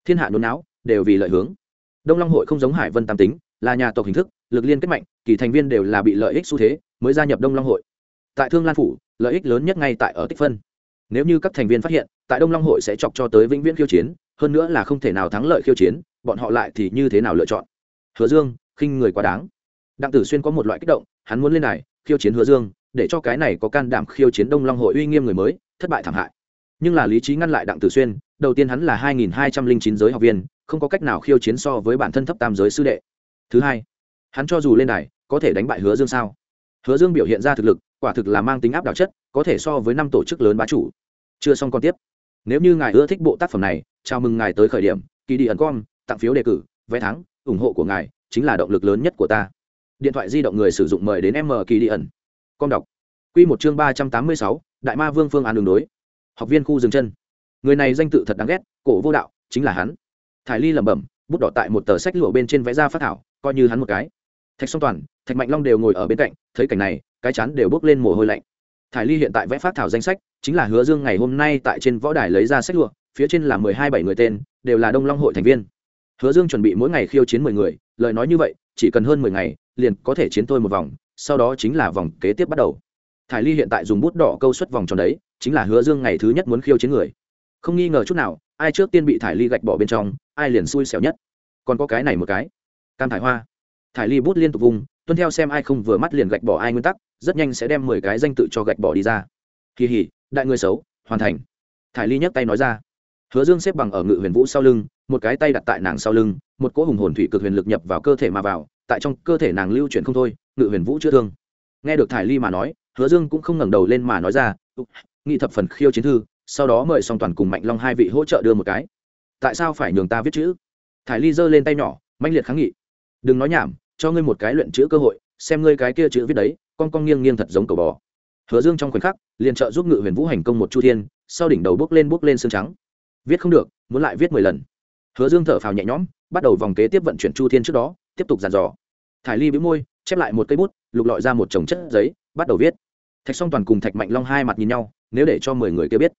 Thiên hạ nôn não đều vì lợi hướng. Đông long hội không giống hải vân tam tính, là nhà tộc hình thức, lực liên kết mạnh, kỳ thành viên đều là bị lợi ích xu thế, mới gia nhập đông long hội. Tại thương lan phủ, lợi ích lớn nhất ngay tại ở tích phân. Nếu như các thành viên phát hiện, tại đông long hội sẽ chọc cho tới vĩnh viễn khiêu chiến, hơn nữa là không thể nào thắng lợi khiêu chiến, bọn họ lại thì như thế nào lựa chọn? Hứa dương, khinh người quá đáng. Đặng tử xuyên có một loại kích động, hắn muốn lên này khiêu chiến hứa dương, để cho cái này có can đảm khiêu chiến đông long hội uy nghiêm người mới, thất bại thảm hại. Nhưng là lý trí ngăn lại đặng tử xuyên, đầu tiên hắn là hai nghìn hai trăm linh chín giới học viên, không có cách nào khiêu chiến so với bản thân thấp tam giới sư đệ. Thứ hai, hắn cho dù lên này có thể đánh bại hứa dương sao? Hứa dương biểu hiện ra thực lực, quả thực là mang tính áp đảo chất, có thể so với năm tổ chức lớn bá chủ. Chưa xong còn tiếp. Nếu như ngài ưa thích bộ tác phẩm này, chào mừng ngài tới khởi điểm, kỳ đi ẩn com tặng phiếu đề cử, vé thắng, ủng hộ của ngài, chính là động lực lớn nhất của ta điện thoại di động người sử dụng mời đến m kỳ đi ẩn. Com đọc. Q một chương ba trăm tám mươi sáu, đại ma vương phương án đường đối. Học viên khu dừng chân. Người này danh tự thật đáng ghét, cổ vô đạo, chính là hắn. Thải ly lẩm bẩm, bút đỏ tại một tờ sách lụa bên trên vẽ ra phát thảo, coi như hắn một cái. Thạch song toàn, thạch mạnh long đều ngồi ở bên cạnh, thấy cảnh này, cái chán đều bước lên mồ hôi lạnh. Thải ly hiện tại vẽ phát thảo danh sách, chính là hứa dương ngày hôm nay tại trên võ đài lấy ra sách lụa, phía trên là mười hai bảy người tên, đều là đông long hội thành viên. Hứa dương chuẩn bị mỗi ngày khiêu chiến mười người, lời nói như vậy chỉ cần hơn mười ngày, liền có thể chiến tôi một vòng, sau đó chính là vòng kế tiếp bắt đầu. Thải ly hiện tại dùng bút đỏ câu xuất vòng tròn đấy, chính là hứa dương ngày thứ nhất muốn khiêu chiến người. Không nghi ngờ chút nào, ai trước tiên bị thải ly gạch bỏ bên trong, ai liền xui xẻo nhất. Còn có cái này một cái. Cam thải hoa. Thải ly bút liên tục vùng, tuân theo xem ai không vừa mắt liền gạch bỏ ai nguyên tắc, rất nhanh sẽ đem mười cái danh tự cho gạch bỏ đi ra. Kỳ hỉ, đại người xấu, hoàn thành. Thải ly nhấc tay nói ra hứa dương xếp bằng ở ngự huyền vũ sau lưng, một cái tay đặt tại nàng sau lưng, một cỗ hùng hồn thủy cực huyền lực nhập vào cơ thể mà vào, tại trong cơ thể nàng lưu chuyển không thôi, ngự huyền vũ chữa thương. Nghe được thải ly mà nói, hứa dương cũng không ngẩng đầu lên mà nói ra nghị thập phần khiêu chiến thư, sau đó mời song toàn cùng mạnh long hai vị hỗ trợ đưa một cái. Tại sao phải nhường ta viết chữ? Thải ly giơ lên tay nhỏ, mãnh liệt kháng nghị. Đừng nói nhảm, cho ngươi một cái luyện chữ cơ hội, xem ngươi cái kia chữ viết đấy, con con nghiêng nghiêng thật giống cầu bò. Hứa dương trong khoảnh khắc, liền trợ giúp ngự huyền vũ hành công một chu thiên, sau đỉnh đầu bước lên bước lên xương trắng viết không được, muốn lại viết mười lần. Hứa dương thở phào nhẹ nhõm, bắt đầu vòng kế tiếp vận chuyển chu thiên trước đó, tiếp tục dàn dò. Thải ly bĩu môi, chép lại một cây bút, lục lọi ra một chồng chất giấy, bắt đầu viết. Thạch song toàn cùng thạch mạnh long hai mặt nhìn nhau, nếu để cho mười người kia biết,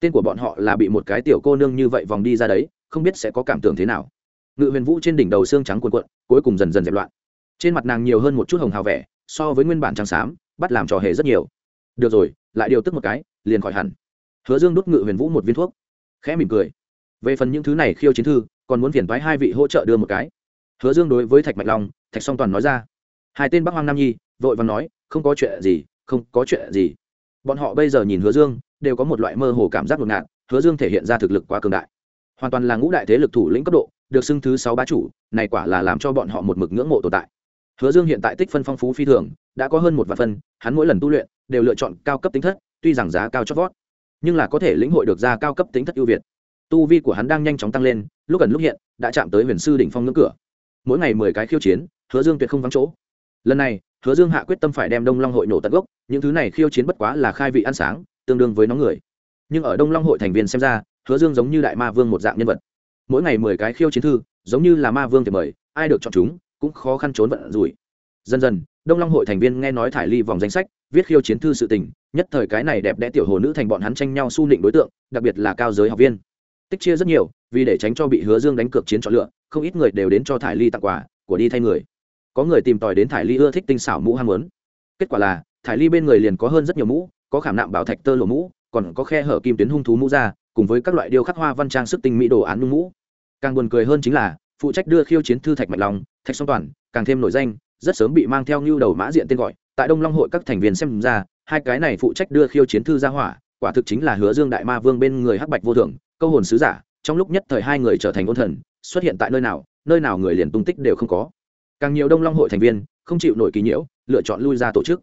tên của bọn họ là bị một cái tiểu cô nương như vậy vòng đi ra đấy, không biết sẽ có cảm tưởng thế nào. Ngự huyền vũ trên đỉnh đầu xương trắng cuồn cuộn, cuối cùng dần dần dẹp loạn. Trên mặt nàng nhiều hơn một chút hồng hào vẻ, so với nguyên bản trắng xám, bắt làm trò hề rất nhiều. Được rồi, lại điều tức một cái, liền khỏi hẳn. Hứa dương đốt ngự huyền vũ một viên thuốc khẽ mỉm cười. Về phần những thứ này khiêu chiến thư, còn muốn phiền thoái hai vị hỗ trợ đưa một cái. Hứa dương đối với thạch mạch long, thạch song toàn nói ra. Hai tên bắc hoang nam nhi, vội và nói, không có chuyện gì, không có chuyện gì. Bọn họ bây giờ nhìn hứa dương, đều có một loại mơ hồ cảm giác ngột ngạt, hứa dương thể hiện ra thực lực quá cường đại. Hoàn toàn là ngũ đại thế lực thủ lĩnh cấp độ, được xưng thứ sáu bá chủ, này quả là làm cho bọn họ một mực ngưỡng mộ tồn tại. Hứa dương hiện tại tích phân phong phú phi thường, đã có hơn một vạn phân, hắn mỗi lần tu luyện, đều lựa chọn cao cấp tính thất, tuy rằng giá cao chót vót nhưng là có thể lĩnh hội được ra cao cấp tính thất ưu việt. Tu vi của hắn đang nhanh chóng tăng lên, lúc gần lúc hiện, đã chạm tới huyền sư đỉnh phong ngưỡng cửa. Mỗi ngày mười cái khiêu chiến, hứa dương tuyệt không vắng chỗ. Lần này, hứa dương hạ quyết tâm phải đem đông long hội nổ tận gốc, những thứ này khiêu chiến bất quá là khai vị ăn sáng, tương đương với nóng người. Nhưng ở đông long hội thành viên xem ra, hứa dương giống như đại ma vương một dạng nhân vật. Mỗi ngày mười cái khiêu chiến thư, giống như là ma vương thì mời, ai được chọn chúng, cũng khó khăn trốn vận rủi. Dần dần đông long hội thành viên nghe nói thải ly vòng danh sách, viết khiêu chiến thư sự tình, nhất thời cái này đẹp đẽ tiểu hồ nữ thành bọn hắn tranh nhau su nịnh đối tượng, đặc biệt là cao giới học viên. Tích chia rất nhiều, vì để tránh cho bị hứa dương đánh cược chiến chọn lựa, không ít người đều đến cho thải ly tặng quà, của đi thay người. Có người tìm tòi đến thải ly ưa thích tinh xảo mũ ham muốn. Kết quả là, thải ly bên người liền có hơn rất nhiều mũ, có khảm nạm bảo thạch tơ lỗ mũ, còn có khe hở kim tuyến hung thú mũ ra, cùng với các loại điêu khắc hoa văn trang sức tinh mỹ đồ án nung mũ. Càng buồn cười hơn chính là, phụ trách đưa khiêu chiến thư thạch mạnh lòng, thạch song toàn, càng thêm nổi danh rất sớm bị mang theo như đầu mã diện tên gọi, tại đông long hội các thành viên xem ra, hai cái này phụ trách đưa khiêu chiến thư ra hỏa, quả thực chính là hứa dương đại ma vương bên người hắc bạch vô thường câu hồn sứ giả, trong lúc nhất thời hai người trở thành ôn thần, xuất hiện tại nơi nào nơi nào người liền tung tích đều không có. Càng nhiều đông long hội thành viên, không chịu nổi kỳ nhiễu, lựa chọn lui ra tổ chức.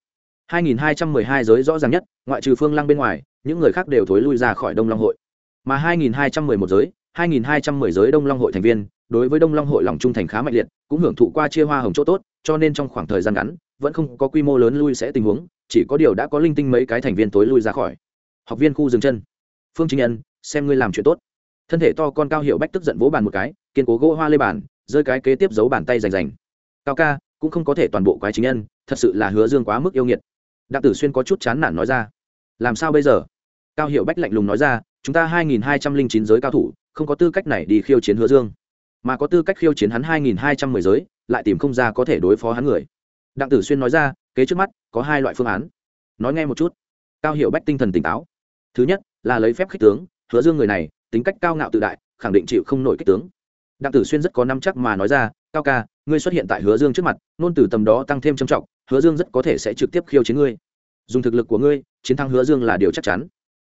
2212 giới rõ ràng nhất, ngoại trừ phương lăng bên ngoài, những người khác đều thối lui ra khỏi đông long hội. Mà 2211 giới 2210 giới đông long hội thành viên đối với đông long hội lòng trung thành khá mạnh liệt, cũng hưởng thụ qua chia hoa hồng chỗ tốt, cho nên trong khoảng thời gian ngắn, vẫn không có quy mô lớn lui sẽ tình huống, chỉ có điều đã có linh tinh mấy cái thành viên tối lui ra khỏi. Học viên khu dừng chân. Phương chính nhân xem ngươi làm chuyện tốt. Thân thể to con cao hiệu bách tức giận vỗ bàn một cái, kiên cố gỗ hoa lê bàn, rơi cái kế tiếp giấu bàn tay rành rành. Cao ca, cũng không có thể toàn bộ quái chính nhân thật sự là hứa dương quá mức yêu nghiệt. Đặng tử xuyên có chút chán nản nói ra. Làm sao bây giờ? Cao hiệu bách lạnh lùng nói ra, chúng ta hai nghìn hai trăm linh chín giới cao thủ, không có tư cách này đi khiêu chiến hứa dương mà có tư cách khiêu chiến hắn hai nghìn hai trăm mười giới, lại tìm không ra có thể đối phó hắn người. Đặng tử xuyên nói ra, kế trước mắt, có hai loại phương án. Nói nghe một chút. Cao hiệu bách tinh thần tỉnh táo. Thứ nhất, là lấy phép khích tướng, hứa dương người này, tính cách cao ngạo tự đại, khẳng định chịu không nổi kích tướng. Đặng tử xuyên rất có năm chắc mà nói ra, cao ca, ngươi xuất hiện tại hứa dương trước mặt nôn từ tầm đó tăng thêm trầm trọng, hứa dương rất có thể sẽ trực tiếp khiêu chiến ngươi. Dùng thực lực của ngươi, chiến thắng hứa dương là điều chắc chắn.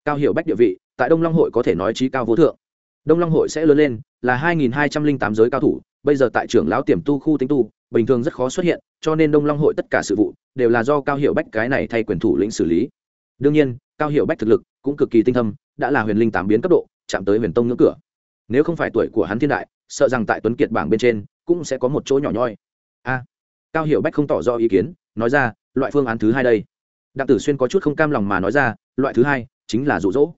Cao hiệu bách địa vị, tại đông long hội có thể nói trí cao vô thượng đông long hội sẽ lớn lên, là hai nghìn hai trăm linh tám giới cao thủ, bây giờ tại trưởng lão tiềm tu khu tính tu, bình thường rất khó xuất hiện, cho nên đông long hội tất cả sự vụ đều là do cao hiệu bách cái này thay quyền thủ lĩnh xử lý. Đương nhiên, cao hiệu bách thực lực cũng cực kỳ tinh thâm, đã là huyền linh tám biến cấp độ, chạm tới huyền tông ngưỡng cửa. Nếu không phải tuổi của hắn thiên đại, sợ rằng tại tuấn kiệt bảng bên trên cũng sẽ có một chỗ nhỏ nhoi. A, cao hiệu bách không tỏ rõ ý kiến, nói ra, loại phương án thứ hai đây. Đặng tử xuyên có chút không cam lòng mà nói ra, loại thứ hai chính là rụ rỗ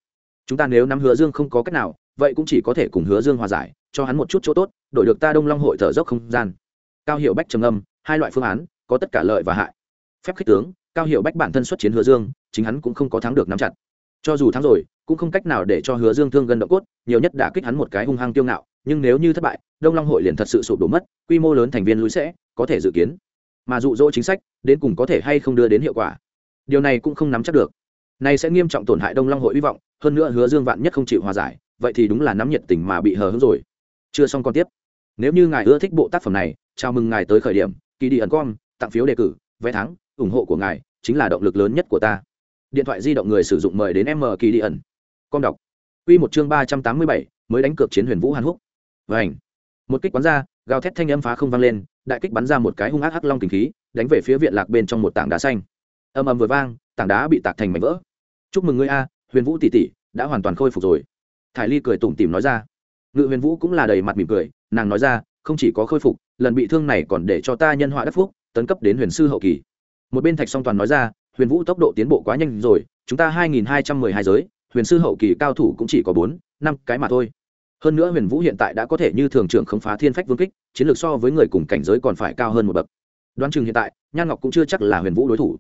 chúng ta nếu nắm hứa dương không có cách nào vậy cũng chỉ có thể cùng hứa dương hòa giải, cho hắn một chút chỗ tốt, đổi được ta đông long hội thở dốc không gian. Cao hiệu bách trầm âm hai loại phương án, có tất cả lợi và hại. Phép khích tướng, cao hiệu bách bản thân xuất chiến hứa dương, chính hắn cũng không có thắng được nắm chặt. Cho dù thắng rồi, cũng không cách nào để cho hứa dương thương gần động cốt, nhiều nhất đã kích hắn một cái hung hăng tiêu ngạo, nhưng nếu như thất bại, đông long hội liền thật sự sụp đổ mất, quy mô lớn thành viên lũy sẽ có thể dự kiến. Mà dụ dỗ chính sách, đến cùng có thể hay không đưa đến hiệu quả? Điều này cũng không nắm chắc được. Này sẽ nghiêm trọng tổn hại đông long hội hy vọng, hơn nữa hứa dương vạn nhất không chịu hòa giải vậy thì đúng là nắm nhiệt tình mà bị hờ hững rồi. Chưa xong còn tiếp. Nếu như ngài ưa thích bộ tác phẩm này, chào mừng ngài tới khởi điểm. Kỳ đi ẩn com, tặng phiếu đề cử, vé thắng, ủng hộ của ngài chính là động lực lớn nhất của ta. Điện thoại di động người sử dụng mời đến m kỳ đi ẩn. Com đọc. Quy một chương ba trăm tám mươi bảy, mới đánh cược chiến huyền vũ hàn húc. Vảnh một kích bắn ra, gào thét thanh âm phá không vang lên, đại kích bắn ra một cái hung ác hắc long kình khí, đánh về phía viện lạc bên trong một tảng đá xanh. Âm âm vừa vang, tảng đá bị tạc thành mảnh vỡ. Chúc mừng ngươi a, huyền vũ tỷ tỷ, đã hoàn toàn khôi phục rồi thải ly cười tủm tỉm nói ra. Ngự huyền vũ cũng là đầy mặt mỉm cười, nàng nói ra, không chỉ có khôi phục, lần bị thương này còn để cho ta nhân họa đắc phúc, tấn cấp đến huyền sư hậu kỳ. Một bên thạch song toàn nói ra, huyền vũ tốc độ tiến bộ quá nhanh rồi, chúng ta hai nghìn hai trăm mười hai giới, huyền sư hậu kỳ cao thủ cũng chỉ có bốn, năm cái mà thôi. Hơn nữa huyền vũ hiện tại đã có thể như thường trưởng khống phá thiên phách vương kích, chiến lược so với người cùng cảnh giới còn phải cao hơn một bậc. Đoán chừng hiện tại, nhan ngọc cũng chưa chắc là huyền vũ đối thủ.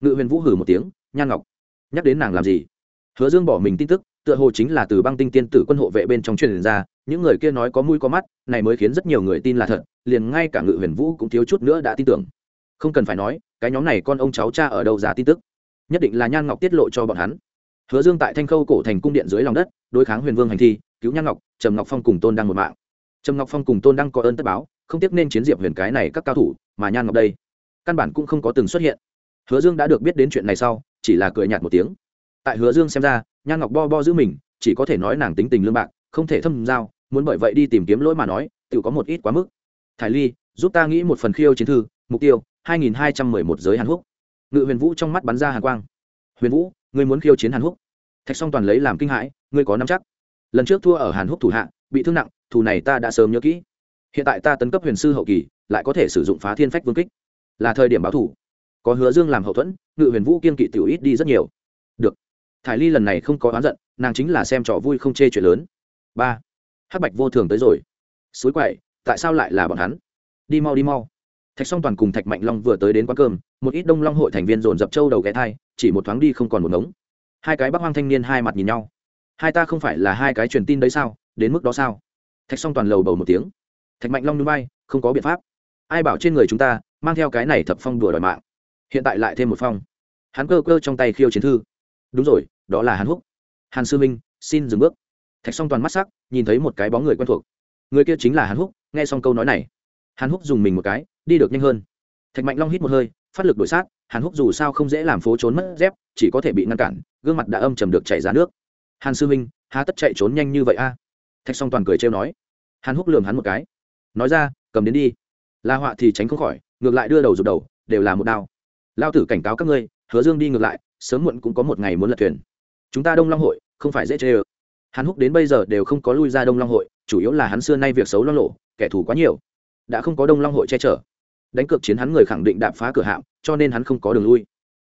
Ngự huyền vũ hử một tiếng, nhan ngọc, nhắc đến nàng làm gì? Hứa dương bỏ mình tin tức tựa hồ chính là từ băng tinh tiên tử quân hộ vệ bên trong truyền ra, những người kia nói có mũi có mắt, này mới khiến rất nhiều người tin là thật, liền ngay cả ngự huyền vũ cũng thiếu chút nữa đã tin tưởng. Không cần phải nói, cái nhóm này con ông cháu cha ở đâu ra tin tức? Nhất định là nhan ngọc tiết lộ cho bọn hắn. Hứa dương tại thanh khâu cổ thành cung điện dưới lòng đất, đối kháng huyền vương hành thi, cứu nhan ngọc, trầm ngọc phong cùng tôn đăng một mạng. Trầm ngọc phong cùng tôn đăng có ơn tất báo, không tiếc nên chiến diệp huyền cái này các cao thủ, mà nhan ngọc đây, căn bản cũng không có từng xuất hiện. Hứa dương đã được biết đến chuyện này sau, chỉ là cười nhạt một tiếng tại hứa dương xem ra, nhan ngọc bo bo giữ mình, chỉ có thể nói nàng tính tình lương bạc, không thể thâm giao, muốn bởi vậy đi tìm kiếm lỗi mà nói tự có một ít quá mức. Thải ly, giúp ta nghĩ một phần khiêu chiến thư, mục tiêu, hai nghìn hai trăm mười một giới hàn húc. Ngự huyền vũ trong mắt bắn ra hàn quang. Huyền vũ, ngươi muốn khiêu chiến hàn húc? Thạch song toàn lấy làm kinh hãi, ngươi có nắm chắc. Lần trước thua ở hàn húc thủ hạ, bị thương nặng, thù này ta đã sớm nhớ kỹ. Hiện tại ta tấn cấp huyền sư hậu kỳ, lại có thể sử dụng phá thiên phách vương kích. Là thời điểm báo thủ. Có hứa dương làm hậu thuẫn, ngự huyền vũ kiên kỵ tiểu ít đi rất nhiều. Được thải ly lần này không có oán giận, nàng chính là xem trò vui không chê chuyện lớn. Ba, hắc bạch vô thường tới rồi. Suối quậy, tại sao lại là bọn hắn? Đi mau đi mau. Thạch song toàn cùng thạch mạnh long vừa tới đến quán cơm, một ít đông long hội thành viên dồn dập trâu đầu ghé thai, chỉ một thoáng đi không còn một ngống. Hai cái bắc hoang thanh niên hai mặt nhìn nhau. Hai ta không phải là hai cái truyền tin đấy sao? Đến mức đó sao? Thạch song toàn lầu bầu một tiếng. Thạch mạnh long núi bay không có biện pháp. Ai bảo trên người chúng ta, mang theo cái này thập phong đùa đòi mạng. Hiện tại lại thêm một phong. Hắn cơ cơ trong tay khiêu chiến thư. Đúng rồi đó là hàn húc hàn sư minh xin dừng bước thạch song toàn mắt sắc, nhìn thấy một cái bóng người quen thuộc. người kia chính là hàn húc, nghe xong câu nói này. hàn húc dùng mình một cái, đi được nhanh hơn. thạch mạnh long hít một hơi, phát lực đổi sát, hàn húc dù sao không dễ làm phố trốn mất dép, chỉ có thể bị ngăn cản, gương mặt đã âm trầm được chảy ra nước. hàn sư minh, há tất chạy trốn nhanh như vậy a? thạch song toàn cười trêu nói. hàn húc lườm hắn một cái, nói ra, cầm đến đi. La họa thì tránh không khỏi, ngược lại đưa đầu rụt đầu, đều là một đao. Lao tử cảnh cáo các ngươi, hứa dương đi ngược lại, sớm muộn cũng có một ngày muốn lật thuyền chúng ta đông long hội, không phải dễ chê ơ. Hắn húc đến bây giờ đều không có lui ra đông long hội, chủ yếu là hắn xưa nay việc xấu lo lộ, kẻ thù quá nhiều. Đã không có đông long hội che chở. Đánh cược chiến hắn người khẳng định đạp phá cửa hạm, cho nên hắn không có đường lui.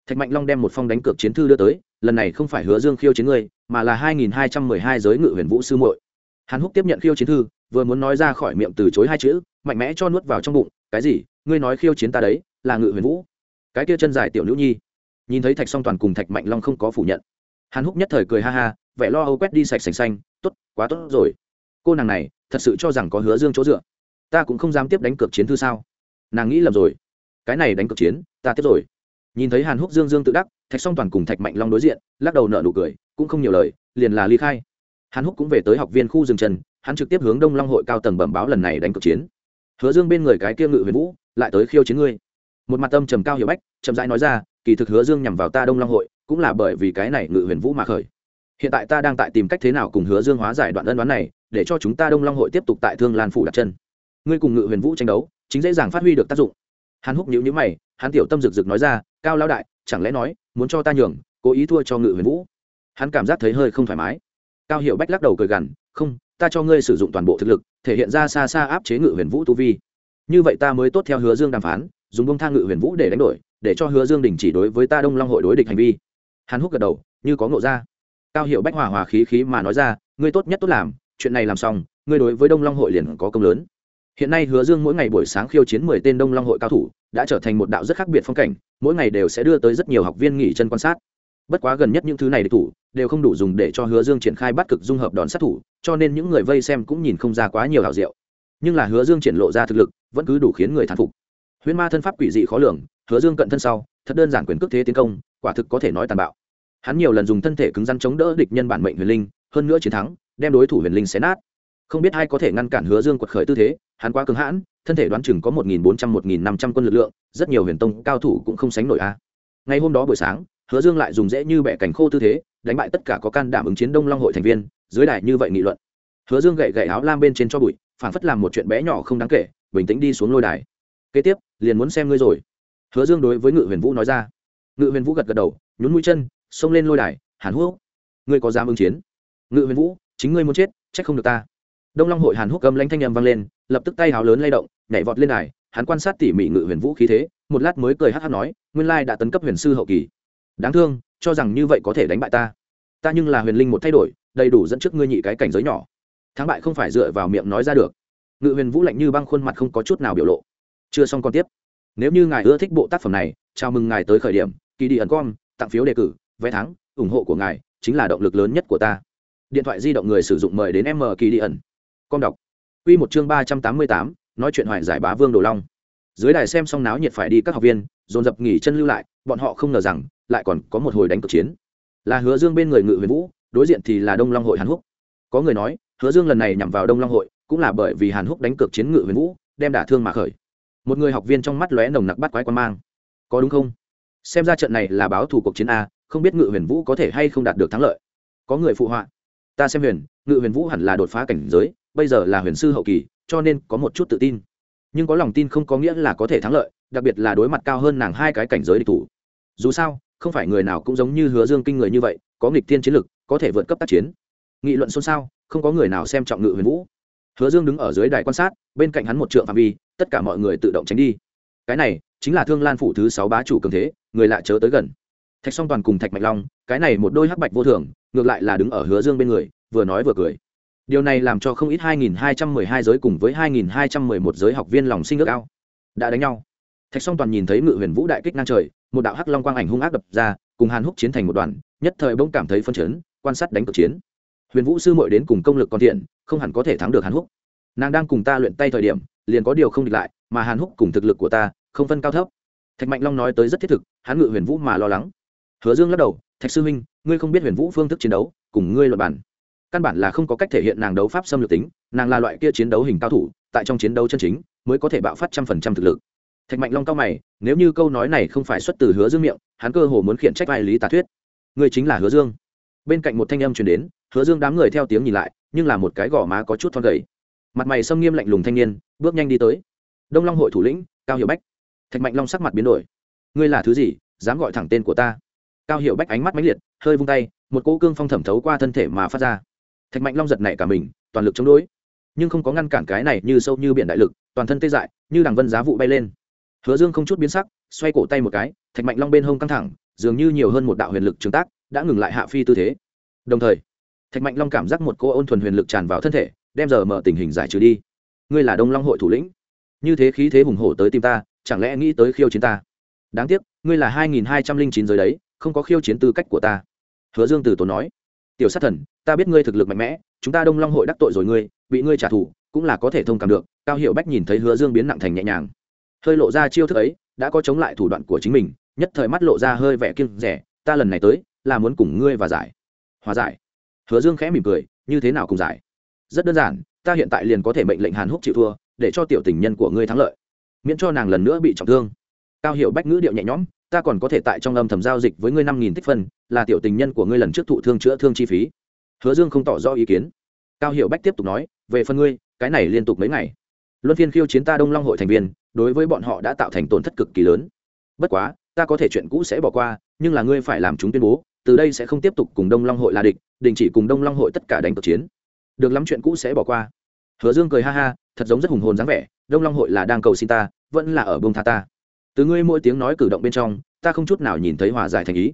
Thạch mạnh long đem một phong đánh cược chiến thư đưa tới, lần này không phải hứa dương khiêu chiến ngươi mà là hai nghìn hai trăm mười hai giới ngự huyền vũ sư muội. Hắn húc tiếp nhận khiêu chiến thư, vừa muốn nói ra khỏi miệng từ chối hai chữ, mạnh mẽ cho nuốt vào trong bụng, cái gì? Ngươi nói khiêu chiến ta đấy, là ngự huyền vũ? Cái kia chân dài tiểu nữ nhi. Nhìn thấy thạch song toàn cùng thạch mạnh long không có phủ nhận. Hàn húc nhất thời cười ha ha, vẻ lo âu quét đi sạch sành xanh, tốt, quá tốt rồi. Cô nàng này, thật sự cho rằng có hứa dương chỗ dựa. Ta cũng không dám tiếp đánh cược chiến thư sao? Nàng nghĩ lầm rồi. Cái này đánh cược chiến, ta tiếp rồi. Nhìn thấy hàn húc dương dương tự đắc, thạch song toàn cùng thạch mạnh long đối diện, lắc đầu nợ nụ cười, cũng không nhiều lời, liền là ly khai. Hàn húc cũng về tới học viên khu rừng trần hắn trực tiếp hướng đông long hội cao tầng bẩm báo lần này đánh cược chiến. Hứa dương bên người cái kia ngự huyền vũ, lại tới khiêu chiến ngươi. Một mặt tâm trầm cao hiểu bách, chậm rãi nói ra, kỳ thực hứa dương nhằm vào ta đông long hội cũng là bởi vì cái này ngự huyền vũ mà khởi. Hiện tại ta đang tại tìm cách thế nào cùng hứa dương hóa giải đoạn ân đoán này, để cho chúng ta đông long hội tiếp tục tại thương lan phủ đặt chân. Ngươi cùng ngự huyền vũ tranh đấu, chính dễ dàng phát huy được tác dụng. Hắn húc nhữ nhữ mày, hắn tiểu tâm rực rực nói ra, cao lao đại, chẳng lẽ nói, muốn cho ta nhường, cố ý thua cho ngự huyền vũ? Hắn cảm giác thấy hơi không thoải mái. Cao hiệu bách lắc đầu cười gằn, không, ta cho ngươi sử dụng toàn bộ thực lực, thể hiện ra xa xa áp chế ngự huyền vũ tu vi. Như vậy ta mới tốt theo hứa dương đàm phán, dùng bông thang ngự huyền vũ để đánh đổi, để cho hứa dương đình chỉ đối với ta đông long hội đối địch hành vi hàn húc gật đầu, như có ngộ ra. Cao hiệu bách hòa hòa khí khí mà nói ra, ngươi tốt nhất tốt làm, chuyện này làm xong, ngươi đối với đông long hội liền có công lớn. Hiện nay hứa dương mỗi ngày buổi sáng khiêu chiến mười tên đông long hội cao thủ, đã trở thành một đạo rất khác biệt phong cảnh, mỗi ngày đều sẽ đưa tới rất nhiều học viên nghỉ chân quan sát. Bất quá gần nhất những thứ này địch thủ, đều không đủ dùng để cho hứa dương triển khai bắt cực dung hợp đòn sát thủ, cho nên những người vây xem cũng nhìn không ra quá nhiều hảo diệu. Nhưng là hứa dương triển lộ ra thực lực, vẫn cứ đủ khiến người thán phục. Huyễn ma thân pháp quỷ dị khó lường, hứa dương cận thân sau, thật đơn giản quyền cước thế tiến công quả thực có thể nói tàn bạo. Hắn nhiều lần dùng thân thể cứng rắn chống đỡ địch nhân bản mệnh huyền linh, hơn nữa chiến thắng, đem đối thủ huyền linh xé nát. Không biết ai có thể ngăn cản hứa dương quật khởi tư thế, hắn quá cứng hãn, thân thể đoán chừng có một nghìn bốn trăm, một nghìn năm trăm quân lực lượng, rất nhiều huyền tông cao thủ cũng không sánh nổi a. Ngày hôm đó buổi sáng, hứa dương lại dùng dễ như bẻ cành khô tư thế, đánh bại tất cả có can đảm ứng chiến đông long hội thành viên, dưới đài như vậy nghị luận. Hứa dương gậy gậy áo lam bên trên cho bụi phản phất làm một chuyện bé nhỏ không đáng kể, bình tĩnh đi xuống lôi đài. Kế tiếp, liền muốn xem ngươi rồi. Hứa dương đối với ngự huyền vũ nói ra ngự huyền vũ gật gật đầu, nhún mũi chân, xông lên lôi đài, hàn húc, ngươi có dám ứng chiến? Ngự huyền vũ, chính ngươi muốn chết, trách không được ta. Đông long hội hàn húc cầm lãnh thanh â m vang lên, lập tức tay hào lớn lay động, nhảy vọt lên đài, hắn quan sát tỉ mỉ ngự huyền vũ khí thế, một lát mới cười hát hát nói, nguyên lai đã tấn cấp huyền sư hậu kỳ. Đáng thương, cho rằng như vậy có thể đánh bại ta. Ta nhưng là huyền linh một thay đổi, đầy đủ dẫn trước ngươi nhị cái cảnh giới nhỏ. Thắng bại không phải dựa vào miệng nói ra được. Ngự huyền vũ lạnh như băng khuôn mặt không có chút nào biểu lộ. Chưa xong còn tiếp. Nếu như ngài ưa thích bộ tác phẩm này, chào mừng ngài tới khởi điểm kỳ đi ẩn com tặng phiếu đề cử, vé thắng, ủng hộ của ngài chính là động lực lớn nhất của ta. Điện thoại di động người sử dụng mời đến m kỳ đi ẩn. Com đọc. Quy một chương ba trăm tám mươi tám, nói chuyện hoài giải bá vương đồ long. Dưới đài xem xong náo nhiệt phải đi các học viên, dồn dập nghỉ chân lưu lại, bọn họ không ngờ rằng, lại còn có một hồi đánh cực chiến. Là hứa dương bên người ngự huyền vũ, đối diện thì là đông long hội hàn húc. Có người nói, hứa dương lần này nhằm vào đông long hội, cũng là bởi vì hàn húc đánh cực chiến ngự huyền vũ, đem đả thương mà khởi. Một người học viên trong mắt lóe nồng nặc bắt quái quan mang. Có đúng không? Xem ra trận này là báo thù cuộc chiến a, không biết ngự huyền vũ có thể hay không đạt được thắng lợi. Có người phụ họa. Ta xem huyền, ngự huyền vũ hẳn là đột phá cảnh giới, bây giờ là huyền sư hậu kỳ, cho nên có một chút tự tin. Nhưng có lòng tin không có nghĩa là có thể thắng lợi, đặc biệt là đối mặt cao hơn nàng hai cái cảnh giới địch thủ. Dù sao, không phải người nào cũng giống như hứa dương kinh người như vậy, có nghịch thiên chiến lực, có thể vượt cấp tác chiến. Nghị luận xôn xao, không có người nào xem trọng ngự huyền vũ. Hứa dương đứng ở dưới đài quan sát, bên cạnh hắn một trượng phạm vi, tất cả mọi người tự động tránh đi cái này chính là thương lan phủ thứ sáu bá chủ cường thế, người lạ chớ tới gần. Thạch song toàn cùng thạch mạch long, cái này một đôi hắc bạch vô thường, ngược lại là đứng ở hứa dương bên người, vừa nói vừa cười. Điều này làm cho không ít 2.212 giới cùng với 2.211 giới học viên lòng sinh ước ao. Đã đánh nhau. Thạch song toàn nhìn thấy ngự huyền vũ đại kích ngang trời, một đạo hắc long quang ảnh hung ác đập ra, cùng hàn húc chiến thành một đoàn, nhất thời bỗng cảm thấy phân chấn, quan sát đánh cực chiến. Huyền vũ sư muội đến cùng công lực còn thiện, không hẳn có thể thắng được hàn húc. Nàng đang cùng ta luyện tay thời điểm, liền có điều không địch lại, mà hàn húc cùng thực lực của ta không phân cao thấp. Thạch mạnh long nói tới rất thiết thực, hắn ngự huyền vũ mà lo lắng. Hứa dương lắc đầu, thạch sư huynh, ngươi không biết huyền vũ phương thức chiến đấu, cùng ngươi luật bản căn bản là không có cách thể hiện nàng đấu pháp xâm lược tính, nàng là loại kia chiến đấu hình cao thủ, tại trong chiến đấu chân chính, mới có thể bạo phát trăm phần trăm thực lực. Thạch mạnh long cao mày, nếu như câu nói này không phải xuất từ hứa dương miệng, hắn cơ hồ muốn khiển trách vai lý tà thuyết. Ngươi chính là hứa dương. Bên cạnh một thanh âm truyền đến, hứa dương đám người theo tiếng nhìn lại, nhưng là một cái gò má có chút thon gầy. Mặt mày xâm nghiêm lạnh lùng thanh niên, bước nhanh đi tới. Đông long hội thủ lĩnh, cao hiệu bách thạch mạnh long sắc mặt biến đổi. Ngươi là thứ gì, dám gọi thẳng tên của ta? Cao hiệu bách ánh mắt mãnh liệt, hơi vung tay, một cỗ cương phong thẩm thấu qua thân thể mà phát ra. Thạch mạnh long giật nảy cả mình, toàn lực chống đối. Nhưng không có ngăn cản cái này như sâu như biển đại lực, toàn thân tê dại, như đằng vân giá vụ bay lên. Hứa dương không chút biến sắc, xoay cổ tay một cái, thạch mạnh long bên hông căng thẳng, dường như nhiều hơn một đạo huyền lực trường tác, đã ngừng lại hạ phi tư thế. Đồng thời, thạch mạnh long cảm giác một cô ôn thuần huyền lực tràn vào thân thể, đem giờ mở tình hình giải trừ đi. Ngươi là đông long hội thủ lĩnh. Như thế khí thế hùng hổ tới tìm ta chẳng lẽ nghĩ tới khiêu chiến ta? Đáng tiếc, ngươi là hai nghìn hai trăm linh chín giới đấy, không có khiêu chiến tư cách của ta. Hứa dương từ tốn nói. Tiểu sát thần, ta biết ngươi thực lực mạnh mẽ, chúng ta đông long hội đắc tội rồi ngươi, bị ngươi trả thù, cũng là có thể thông cảm được. Cao hiệu bách nhìn thấy hứa dương biến nặng thành nhẹ nhàng. Hơi lộ ra chiêu thức ấy, đã có chống lại thủ đoạn của chính mình, nhất thời mắt lộ ra hơi vẻ kiêng rẻ. Ta lần này tới, là muốn cùng ngươi và giải. Hòa giải? Hứa dương khẽ mỉm cười, như thế nào cùng giải? Rất đơn giản, ta hiện tại liền có thể mệnh lệnh hàn húc chịu thua, để cho tiểu tình nhân của ngươi thắng lợi miễn cho nàng lần nữa bị trọng thương. Cao hiệu bách ngữ điệu nhẹ nhõm, ta còn có thể tại trong âm thầm giao dịch với ngươi năm nghìn tích phân, là tiểu tình nhân của ngươi lần trước thụ thương chữa thương chi phí. Hứa dương không tỏ rõ ý kiến. Cao hiệu bách tiếp tục nói, về phần ngươi, cái này liên tục mấy ngày. Luân phiên khiêu chiến ta đông long hội thành viên, đối với bọn họ đã tạo thành tổn thất cực kỳ lớn. Bất quá, ta có thể chuyện cũ sẽ bỏ qua, nhưng là ngươi phải làm chúng tuyên bố, từ đây sẽ không tiếp tục cùng đông long hội là địch, đình chỉ cùng đông long hội tất cả đánh cuộc chiến. Được lắm chuyện cũ sẽ bỏ qua hứa dương cười ha ha, thật giống rất hùng hồn dáng vẻ, đông long hội là đang cầu xin ta, vẫn là ở bông tha ta. Từ ngươi mỗi tiếng nói cử động bên trong, ta không chút nào nhìn thấy hòa giải thành ý.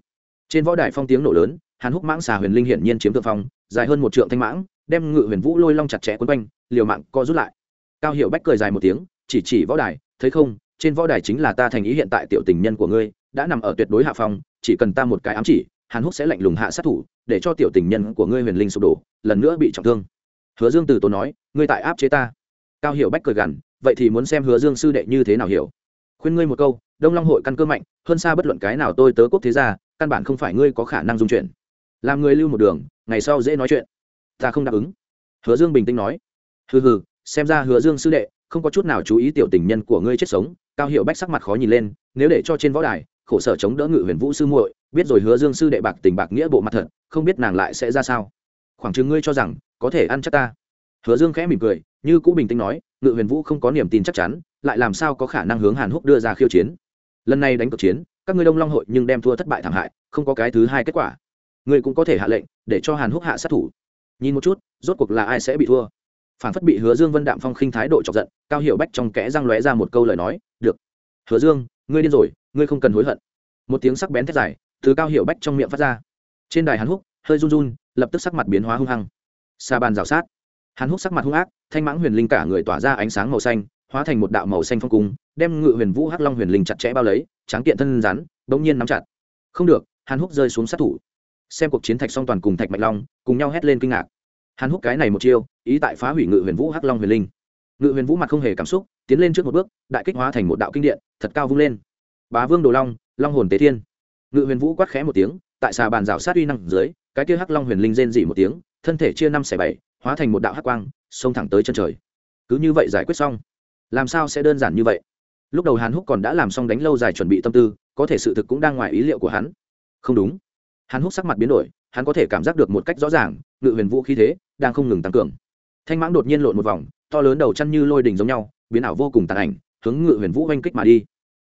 Trên võ đài phong tiếng nổ lớn, hàn húc mãng, xà huyền linh hiển nhiên chiếm thượng phong, dài hơn một trượng thanh mãng, đem ngự huyền vũ lôi long chặt chẽ quấn quanh, liều mạng co rút lại. Cao hiệu bách cười dài một tiếng, chỉ chỉ võ đài, thấy không, trên võ đài chính là ta thành ý hiện tại tiểu tình nhân của ngươi, đã nằm ở tuyệt đối hạ phong, chỉ cần ta một cái ám chỉ, hàn húc sẽ lạnh lùng hạ sát thủ, để cho tiểu tình nhân của ngươi huyền linh sụp đổ, lần nữa bị trọng thương. Hứa dương từ tốn nói ngươi tại áp chế ta. Cao hiểu bách cười gằn, vậy thì muốn xem hứa dương sư đệ như thế nào hiểu. Khuyên ngươi một câu, đông long hội căn cơ mạnh, hơn xa bất luận cái nào tôi tớ quốc thế gia, căn bản không phải ngươi có khả năng dung chuyện làm người lưu một đường, ngày sau dễ nói chuyện. Ta không đáp ứng. Hứa dương bình tĩnh nói. Hừ hừ, xem ra hứa dương sư đệ, không có chút nào chú ý tiểu tình nhân của ngươi chết sống. Cao hiệu bách sắc mặt khó nhìn lên, nếu để cho trên võ đài, khổ sở chống đỡ ngự huyền vũ sư muội, biết rồi hứa dương sư đệ bạc tình bạc nghĩa bộ mặt thật, không biết nàng lại sẽ ra sao. Khoảng chừng ngươi cho rằng, có thể ăn chắc ta hứa dương khẽ mỉm cười, như cũ bình tĩnh nói, ngự huyền vũ không có niềm tin chắc chắn, lại làm sao có khả năng hướng hàn húc đưa ra khiêu chiến? Lần này đánh cuộc chiến, các ngươi đông long hội nhưng đem thua thất bại thảm hại, không có cái thứ hai kết quả. Ngươi cũng có thể hạ lệnh, để cho hàn húc hạ sát thủ. Nhìn một chút, rốt cuộc là ai sẽ bị thua? Phản phất bị hứa dương vân đạm phong khinh thái độ chọc giận, cao hiệu bách trong kẽ răng lóe ra một câu lời nói, được. Hứa dương, ngươi điên rồi, ngươi không cần hối hận. Một tiếng sắc bén thét dài từ cao hiệu bách trong miệng phát ra. Trên đài hàn húc, hơi run run, lập tức sắc mặt biến hóa hung hăng. Sa bàn rào sát hàn húc sắc mặt hung ác, thanh mãng huyền linh cả người tỏa ra ánh sáng màu xanh, hóa thành một đạo màu xanh phong cung, đem ngự huyền vũ hắc long huyền linh chặt chẽ bao lấy, tráng kiện thân rắn bỗng nhiên nắm chặt. Không được hàn húc rơi xuống sát thủ. Xem cuộc chiến thạch song toàn cùng thạch mạch long, cùng nhau hét lên kinh ngạc. Hàn húc cái này một chiêu, ý tại phá hủy ngự huyền vũ hắc long huyền linh. Ngự huyền vũ mặt không hề cảm xúc, tiến lên trước một bước, đại kích hóa thành một đạo kinh điện, thật cao vung lên. Bá vương đồ long long hồn tế thiên. Ngự huyền vũ quát khẽ một tiếng, tại xà bàn rào sát uy năng dưới, cái kia hắc long huyền linh rên dỉ một tiếng, thân thể chia năm xẻ bảy hóa thành một đạo hắc quang, xông thẳng tới chân trời. Cứ như vậy giải quyết xong, làm sao sẽ đơn giản như vậy? Lúc đầu hàn húc còn đã làm xong đánh lâu dài chuẩn bị tâm tư, có thể sự thực cũng đang ngoài ý liệu của hắn. Không đúng. Hàn húc sắc mặt biến đổi, hắn có thể cảm giác được một cách rõ ràng, ngự huyền vũ khí thế đang không ngừng tăng cường. Thanh mãng đột nhiên lộn một vòng, to lớn đầu chăn như lôi đình giống nhau, biến ảo vô cùng tàn ảnh, hướng ngự huyền vũ oanh kích mà đi.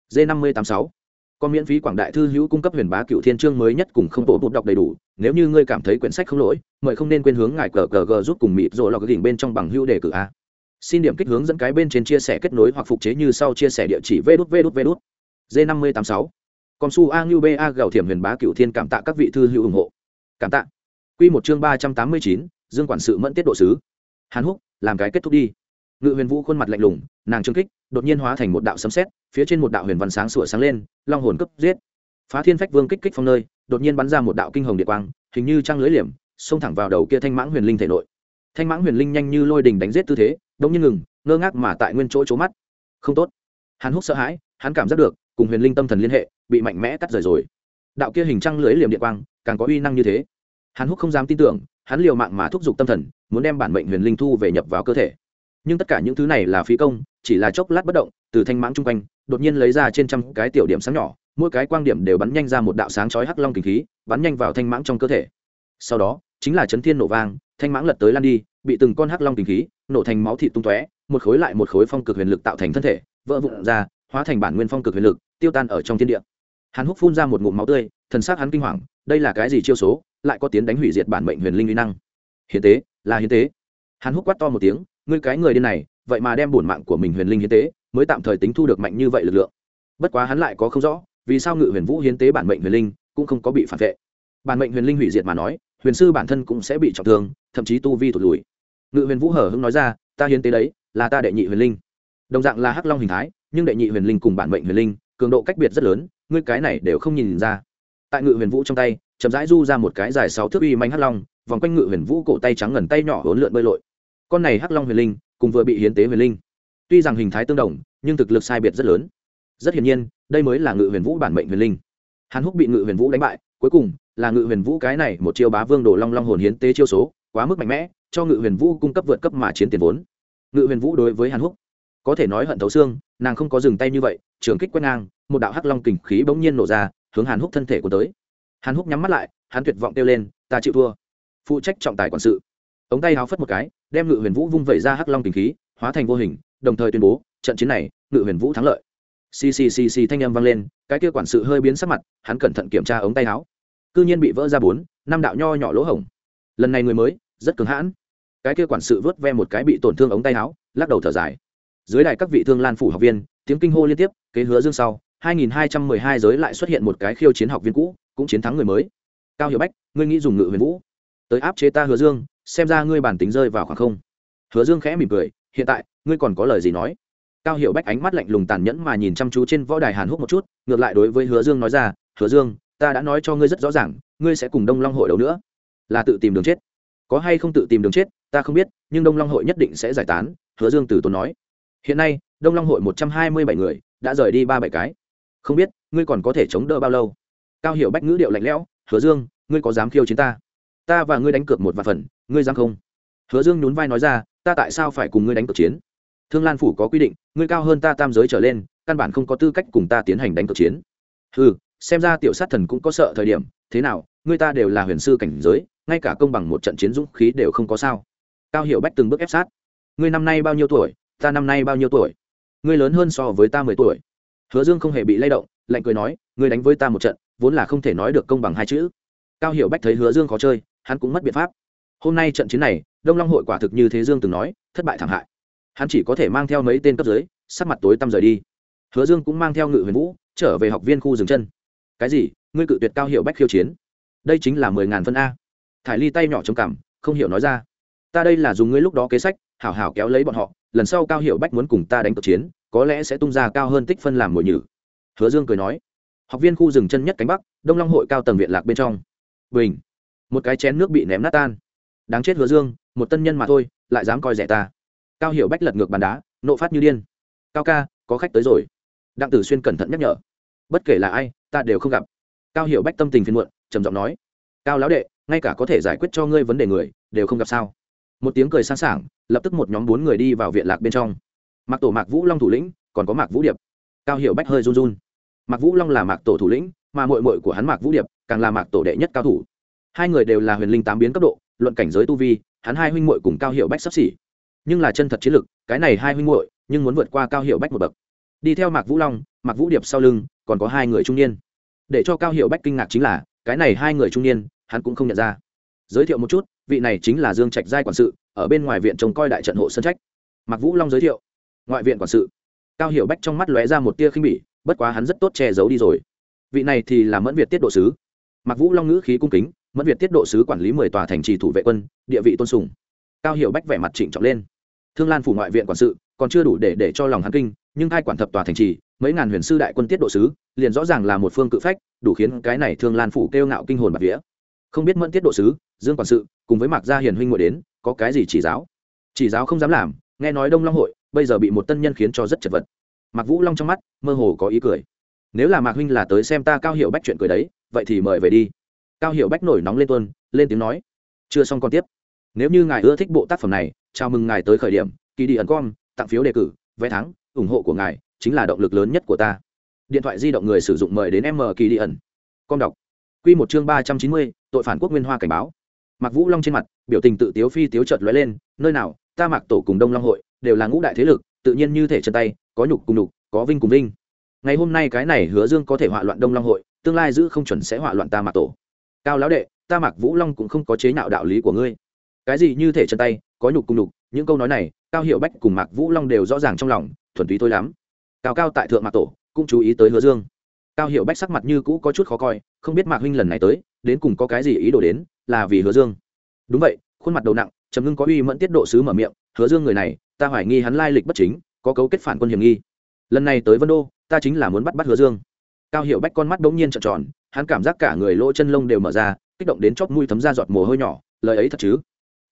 D năm mươi tám sáu có miễn phí quảng đại thư hữu cung cấp huyền bá cựu thiên chương mới nhất cùng không bộ bút đọc đầy đủ. Nếu như ngươi cảm thấy quyển sách không lỗi, mời không nên quên hướng ngài cờ cờ g giúp cùng mịt rồi lọc đỉnh bên trong bằng hữu đề cử a. Xin điểm kích hướng dẫn cái bên trên chia sẻ kết nối hoặc phục chế như sau chia sẻ địa chỉ vê đút vê đút vê đút. D năm mươi tám sáu. Con su a ngưu ba gạo thiểm huyền bá cựu thiên cảm tạ các vị thư hữu ủng hộ. Cảm tạ. Q một chương ba trăm tám mươi chín, dương quản sự mẫn tiết độ sứ. Hàn húc, làm cái kết thúc đi ngự huyền vũ khuôn mặt lạnh lùng, nàng trương kích, đột nhiên hóa thành một đạo sấm xét phía trên một đạo huyền văn sáng sủa sáng lên, long hồn cấp giết. Phá thiên phách vương kích kích phong nơi, đột nhiên bắn ra một đạo kinh hồng địa quang, hình như trăng lưới liềm, xông thẳng vào đầu kia thanh mãng huyền linh thể nội. Thanh mãng huyền linh nhanh như lôi đình đánh giết tư thế đông như ngừng, ngơ ngác mà tại nguyên chỗ trố mắt. Không tốt. Hắn húc sợ hãi, hắn cảm giác được, cùng huyền linh tâm thần liên hệ, bị mạnh mẽ cắt rời rồi. Đạo kia hình trăng lưới liềm địa quang, càng có uy năng như thế. Hắn húc không dám tin tưởng, hắn liều mạng mà thúc giục tâm thần, muốn đem bản mệnh huyền linh thu về nhập vào cơ thể nhưng tất cả những thứ này là phí công, chỉ là chốc lát bất động, từ thanh mãng chung quanh, đột nhiên lấy ra trên trăm cái tiểu điểm sáng nhỏ, mỗi cái quang điểm đều bắn nhanh ra một đạo sáng chói hắc long kinh khí, bắn nhanh vào thanh mãng trong cơ thể. Sau đó, chính là chấn thiên nổ vang, thanh mãng lật tới lan đi, bị từng con hắc long kinh khí nổ thành máu thịt tung tóe, một khối lại một khối phong cực huyền lực tạo thành thân thể, vỡ vụn ra, hóa thành bản nguyên phong cực huyền lực, tiêu tan ở trong thiên địa. Hắn húc phun ra một ngụm máu tươi, thần sắc hắn kinh hoàng, đây là cái gì chiêu số, lại có tiến đánh hủy diệt bản mệnh huyền linh uy năng? Hiến tế, là hiến tế. Hắn húc quát to một tiếng ngươi cái người điên này, vậy mà đem bổn mạng của mình huyền linh hiến tế, mới tạm thời tính thu được mạnh như vậy lực lượng. Bất quá hắn lại có không rõ, vì sao ngự huyền vũ hiến tế bản mệnh huyền linh cũng không có bị phản vệ. Bản mệnh huyền linh hủy diệt mà nói, huyền sư bản thân cũng sẽ bị trọng thương, thậm chí tu vi thụt lùi. Ngự huyền vũ hở hưng nói ra, ta hiến tế đấy, là ta đệ nhị huyền linh. Đồng dạng là hắc long hình thái, nhưng đệ nhị huyền linh cùng bản mệnh huyền linh, cường độ cách biệt rất lớn, ngươi cái này đều không nhìn ra. Tại ngự huyền vũ trong tay, chậm rãi du ra một cái dài sáu thước uy manh hắc long, vòng quanh ngự huyền vũ cổ tay trắng ngần tay nhỏ hỗn lượn bơi lội con này hắc long huyền linh cùng vừa bị hiến tế huyền linh. Tuy rằng hình thái tương đồng, nhưng thực lực sai biệt rất lớn. Rất hiển nhiên, đây mới là ngự huyền vũ bản mệnh huyền linh. Hàn húc bị ngự huyền vũ đánh bại, cuối cùng là ngự huyền vũ cái này một chiêu bá vương đồ long long hồn hiến tế chiêu số, quá mức mạnh mẽ, cho ngự huyền vũ cung cấp vượt cấp mà chiến tiền vốn. Ngự huyền vũ đối với hàn húc, có thể nói hận thấu xương, nàng không có dừng tay như vậy, trường kích quét ngang, một đạo hắc long kình khí bỗng nhiên nổ ra, hướng hàn húc thân thể của tới. Hàn húc nhắm mắt lại, hắn tuyệt vọng kêu lên, ta chịu thua. Phụ trách trọng tài quản sự. Ống tay háo phất một cái đem ngự huyền vũ vung vẩy ra hắc long kinh khí, hóa thành vô hình, đồng thời tuyên bố, trận chiến này, ngự huyền vũ thắng lợi. Ccc thanh âm vang lên, cái kia quản sự hơi biến sắc mặt, hắn cẩn thận kiểm tra ống tay áo. Cư nhiên bị vỡ ra bốn, năm đạo nho nhỏ lỗ hổng. Lần này người mới, rất cứng hãn. Cái kia quản sự vớt ve một cái bị tổn thương ống tay áo, lắc đầu thở dài. Dưới đài các vị thương lan phủ học viên, tiếng kinh hô liên tiếp, kế hứa dương sau 2212 giới lại xuất hiện một cái khiêu chiến học viên cũ, cũng chiến thắng người mới. Cao hiểu bách, ngươi nghĩ dùng ngự huyền vũ? Tới áp chế ta hứa dương xem ra ngươi bản tính rơi vào khoảng không. Hứa dương khẽ mỉm cười, hiện tại, ngươi còn có lời gì nói? Cao Hiệu bách ánh mắt lạnh lùng tàn nhẫn mà nhìn chăm chú trên võ đài hàn húc một chút, ngược lại đối với hứa dương nói ra, hứa dương, ta đã nói cho ngươi rất rõ ràng, ngươi sẽ cùng đông long hội đấu nữa. Là tự tìm đường chết. Có hay không tự tìm đường chết, ta không biết, nhưng đông long hội nhất định sẽ giải tán, hứa dương từ tốn nói. Hiện nay, đông long hội một trăm hai mươi bảy người, đã rời đi ba bảy cái. Không biết, ngươi còn có thể chống đỡ bao lâu? Cao Hiệu bách ngữ điệu lạnh lẽo, hứa dương, ngươi có dám khiêu chiến ta? Ta và ngươi đánh cược một vài phần ngươi dám không? Hứa dương nhún vai nói ra, ta tại sao phải cùng ngươi đánh cược chiến? Thương lan phủ có quy định, ngươi cao hơn ta tam giới trở lên, căn bản không có tư cách cùng ta tiến hành đánh cược chiến. Ừ xem ra tiểu sát thần cũng có sợ thời điểm, thế nào, ngươi ta đều là huyền sư cảnh giới, ngay cả công bằng một trận chiến dũng khí đều không có sao. Cao Hiệu bách từng bước ép sát. Ngươi năm nay bao nhiêu tuổi? Ta năm nay bao nhiêu tuổi? Ngươi lớn hơn so với ta mười tuổi. Hứa dương không hề bị lay động, lạnh cười nói, ngươi đánh với ta một trận, vốn là không thể nói được công bằng hai chữ. Cao Hiệu bách thấy hứa dương khó chơi, hắn cũng mất biện pháp hôm nay trận chiến này, đông long hội quả thực như thế dương từng nói, thất bại thảm hại. Hắn chỉ có thể mang theo mấy tên cấp dưới, sắc mặt tối tăm rời đi. Hứa dương cũng mang theo ngự huyền vũ, trở về học viên khu dừng chân. Cái gì? Ngươi cự tuyệt cao hiệu bách khiêu chiến. Đây chính là mười ngàn phân a. Thải ly tay nhỏ trầm cảm không hiểu nói ra. Ta đây là dùng ngươi lúc đó kế sách, hảo hảo kéo lấy bọn họ, lần sau cao hiệu bách muốn cùng ta đánh cực chiến, có lẽ sẽ tung ra cao hơn tích phân làm mồi nhử. Hứa dương cười nói. Học viên khu rừng chân nhất cánh bắc, đông long hội cao tầng viện lạc bên trong. Bình. Một cái chén nước bị ném nát tan đáng chết hứa dương, một tân nhân mà thôi, lại dám coi rẻ ta. Cao hiểu bách lật ngược bàn đá, nộ phát như điên. Cao ca, có khách tới rồi. Đặng tử xuyên cẩn thận nhắc nhở. Bất kể là ai, ta đều không gặp. Cao hiểu bách tâm tình phiền muộn, trầm giọng nói. Cao lão đệ, ngay cả có thể giải quyết cho ngươi vấn đề người, đều không gặp sao. Một tiếng cười sáng sảng, lập tức một nhóm bốn người đi vào viện lạc bên trong. Mặc tổ mạc vũ long thủ lĩnh, còn có mạc vũ điệp. Cao hiểu bách hơi run run. Mạc vũ long là mạc tổ thủ lĩnh, mà mội mội của hắn mạc vũ điệp, càng là mạc tổ đệ nhất cao thủ. Hai người đều là huyền linh tám biến cấp độ luận cảnh giới tu vi, hắn hai huynh muội cùng cao hiệu bách sắp xỉ. Nhưng là chân thật chiến lực, cái này hai huynh muội, nhưng muốn vượt qua cao hiệu bách một bậc. Đi theo mạc vũ long, mạc vũ điệp sau lưng, còn có hai người trung niên. Để cho cao hiệu bách kinh ngạc chính là, cái này hai người trung niên, hắn cũng không nhận ra. Giới thiệu một chút, vị này chính là dương trạch giai quản sự, ở bên ngoài viện trông coi đại trận hộ sân trách. Mạc vũ long giới thiệu. Ngoại viện quản sự. Cao hiệu bách trong mắt lóe ra một tia khinh bỉ, bất quá hắn rất tốt che giấu đi rồi. Vị này thì là mẫn việt tiết độ sứ. Mạc vũ long ngữ khí cung kính mẫn việt tiết độ sứ quản lý mười tòa thành trì thủ vệ quân, địa vị tôn sùng. Cao hiệu bách vẻ mặt trịnh trọng lên. Thương lan phủ ngoại viện quản sự, còn chưa đủ để để cho lòng hắn kinh, nhưng hai quản thập tòa thành trì, mấy ngàn huyền sư đại quân tiết độ sứ, liền rõ ràng là một phương cự phách, đủ khiến cái này thương lan phủ kêu ngạo kinh hồn bạc vía. Không biết mẫn tiết độ sứ, dương quản sự, cùng với mạc gia hiền huynh ngồi đến, có cái gì chỉ giáo? Chỉ giáo không dám làm, nghe nói đông long hội, bây giờ bị một tân nhân khiến cho rất chật vật. Mạc vũ long trong mắt, mơ hồ có ý cười. Nếu là mạc huynh là tới xem ta cao hiệu bách chuyện cười đấy, vậy thì mời về đi cao hiệu bách nổi nóng lên tuân lên tiếng nói, chưa xong còn tiếp. Nếu như ngài ưa thích bộ tác phẩm này, chào mừng ngài tới khởi điểm kỳ đi ẩn com, tặng phiếu đề cử, vé thắng, ủng hộ của ngài chính là động lực lớn nhất của ta. Điện thoại di động người sử dụng mời đến m kỳ đi ẩn. Com đọc. Q một chương ba trăm chín mươi, tội phản quốc nguyên hoa cảnh báo. Mặc vũ long trên mặt, biểu tình tự tiếu phi tiếu trợt lóe lên, nơi nào, ta mặc tổ cùng đông long hội đều là ngũ đại thế lực, tự nhiên như thể chân tay, có nhục cùng nhục, có vinh cùng vinh. Ngày hôm nay cái này hứa dương có thể họa loạn đông long hội, tương lai giữ không chuẩn sẽ họa loạn ta mặc tổ cao lão đệ, ta mặc vũ long cũng không có chế nhạo đạo lý của ngươi. Cái gì như thể chân tay, có nhục cùng nhục, những câu nói này, cao hiệu bách cùng mạc vũ long đều rõ ràng trong lòng, thuần túy thôi lắm. Cao cao tại thượng mạc tổ, cũng chú ý tới hứa dương. Cao hiệu bách sắc mặt như cũ có chút khó coi, không biết mạc huynh lần này tới, đến cùng có cái gì ý đồ đến, là vì hứa dương. Đúng vậy, khuôn mặt đầu nặng, trầm ngưng có uy mẫn tiết độ sứ mở miệng, hứa dương người này, ta hoài nghi hắn lai lịch bất chính, có cấu kết phản quân hiểm nghi. Lần này tới vân đô, ta chính là muốn bắt bắt hứa dương. Cao hiệu bách con mắt bỗng nhiên trợn tròn hắn cảm giác cả người lỗ chân lông đều mở ra, kích động đến chóp mũi thấm ra giọt mồ hôi nhỏ, lời ấy thật chứ?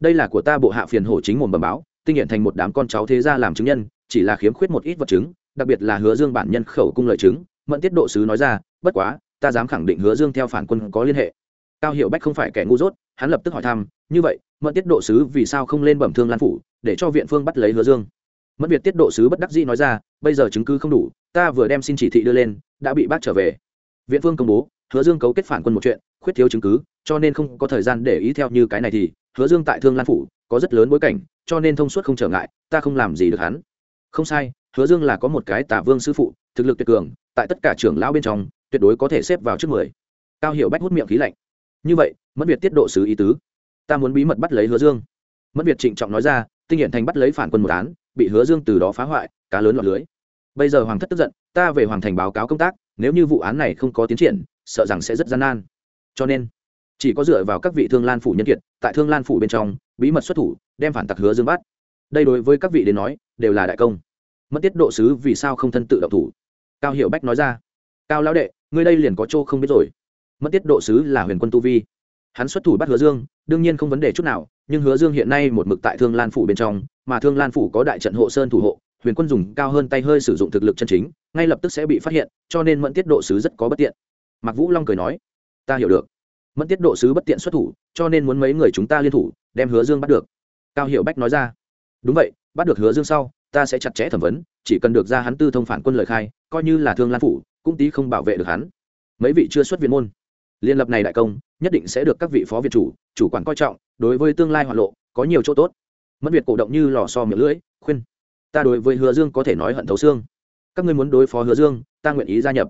Đây là của ta bộ hạ phiền hổ chính mồm bầm báo, tinh hiện thành một đám con cháu thế gia làm chứng nhân, chỉ là khiếm khuyết một ít vật chứng, đặc biệt là hứa dương bản nhân khẩu cung lợi chứng. Mẫn tiết độ sứ nói ra, bất quá, ta dám khẳng định hứa dương theo phản quân có liên hệ. Cao hiệu bách không phải kẻ ngu dốt, hắn lập tức hỏi thăm, như vậy, mẫn tiết độ sứ vì sao không lên bẩm thương lan phủ, để cho viện phương bắt lấy hứa dương? Mẫn việt tiết độ sứ bất đắc dĩ nói ra, bây giờ chứng cứ không đủ, ta vừa đem xin chỉ thị đưa lên, đã bị bác trở về. Viện phương công bố hứa dương cấu kết phản quân một chuyện, khuyết thiếu chứng cứ, cho nên không có thời gian để ý theo như cái này thì, hứa dương tại thương lan phủ, có rất lớn bối cảnh, cho nên thông suốt không trở ngại, ta không làm gì được hắn. Không sai, hứa dương là có một cái tả vương sư phụ, thực lực tuyệt cường, tại tất cả trưởng lão bên trong, tuyệt đối có thể xếp vào trước mười. Cao hiệu bách hút miệng khí lạnh. Như vậy mất việt tiết độ sứ ý tứ. Ta muốn bí mật bắt lấy hứa dương. Mất việt trịnh trọng nói ra, tinh hiện thành bắt lấy phản quân một án, bị hứa dương từ đó phá hoại, cá lớn lọt lưới. Bây giờ hoàng thất tức giận, ta về hoàng thành báo cáo công tác, nếu như vụ án này không có tiến triển sợ rằng sẽ rất gian nan. Cho nên, chỉ có dựa vào các vị thương lan phủ nhân kiệt, tại thương lan phủ bên trong, bí mật xuất thủ, đem phản tặc hứa dương bắt. Đây đối với các vị đến nói, đều là đại công. Mất tiết độ sứ vì sao không thân tự động thủ? Cao hiệu bách nói ra. Cao lão đệ, ngươi đây liền có chỗ không biết rồi. Mất tiết độ sứ là huyền quân tu vi. Hắn xuất thủ bắt hứa dương, đương nhiên không vấn đề chút nào, nhưng hứa dương hiện nay một mực tại thương lan phủ bên trong, mà thương lan phủ có đại trận hộ sơn thủ hộ, huyền quân dùng cao hơn tay hơi sử dụng thực lực chân chính, ngay lập tức sẽ bị phát hiện, cho nên mẫn tiết độ sứ rất có bất tiện mạc vũ long cười nói, ta hiểu được. Mẫn tiết độ sứ bất tiện xuất thủ, cho nên muốn mấy người chúng ta liên thủ, đem hứa dương bắt được. Cao hiệu bách nói ra, đúng vậy, bắt được hứa dương sau, ta sẽ chặt chẽ thẩm vấn, chỉ cần được ra hắn tư thông phản quân lời khai, coi như là thương lan phủ, cũng tí không bảo vệ được hắn. Mấy vị chưa xuất viện môn, liên lập này đại công, nhất định sẽ được các vị phó viện chủ chủ quản coi trọng, đối với tương lai hoạn lộ, có nhiều chỗ tốt. Mất việt cổ động như lò so miệng lưỡi, khuyên, ta đối với hứa dương có thể nói hận thấu xương. Các ngươi muốn đối phó hứa dương, ta nguyện ý gia nhập.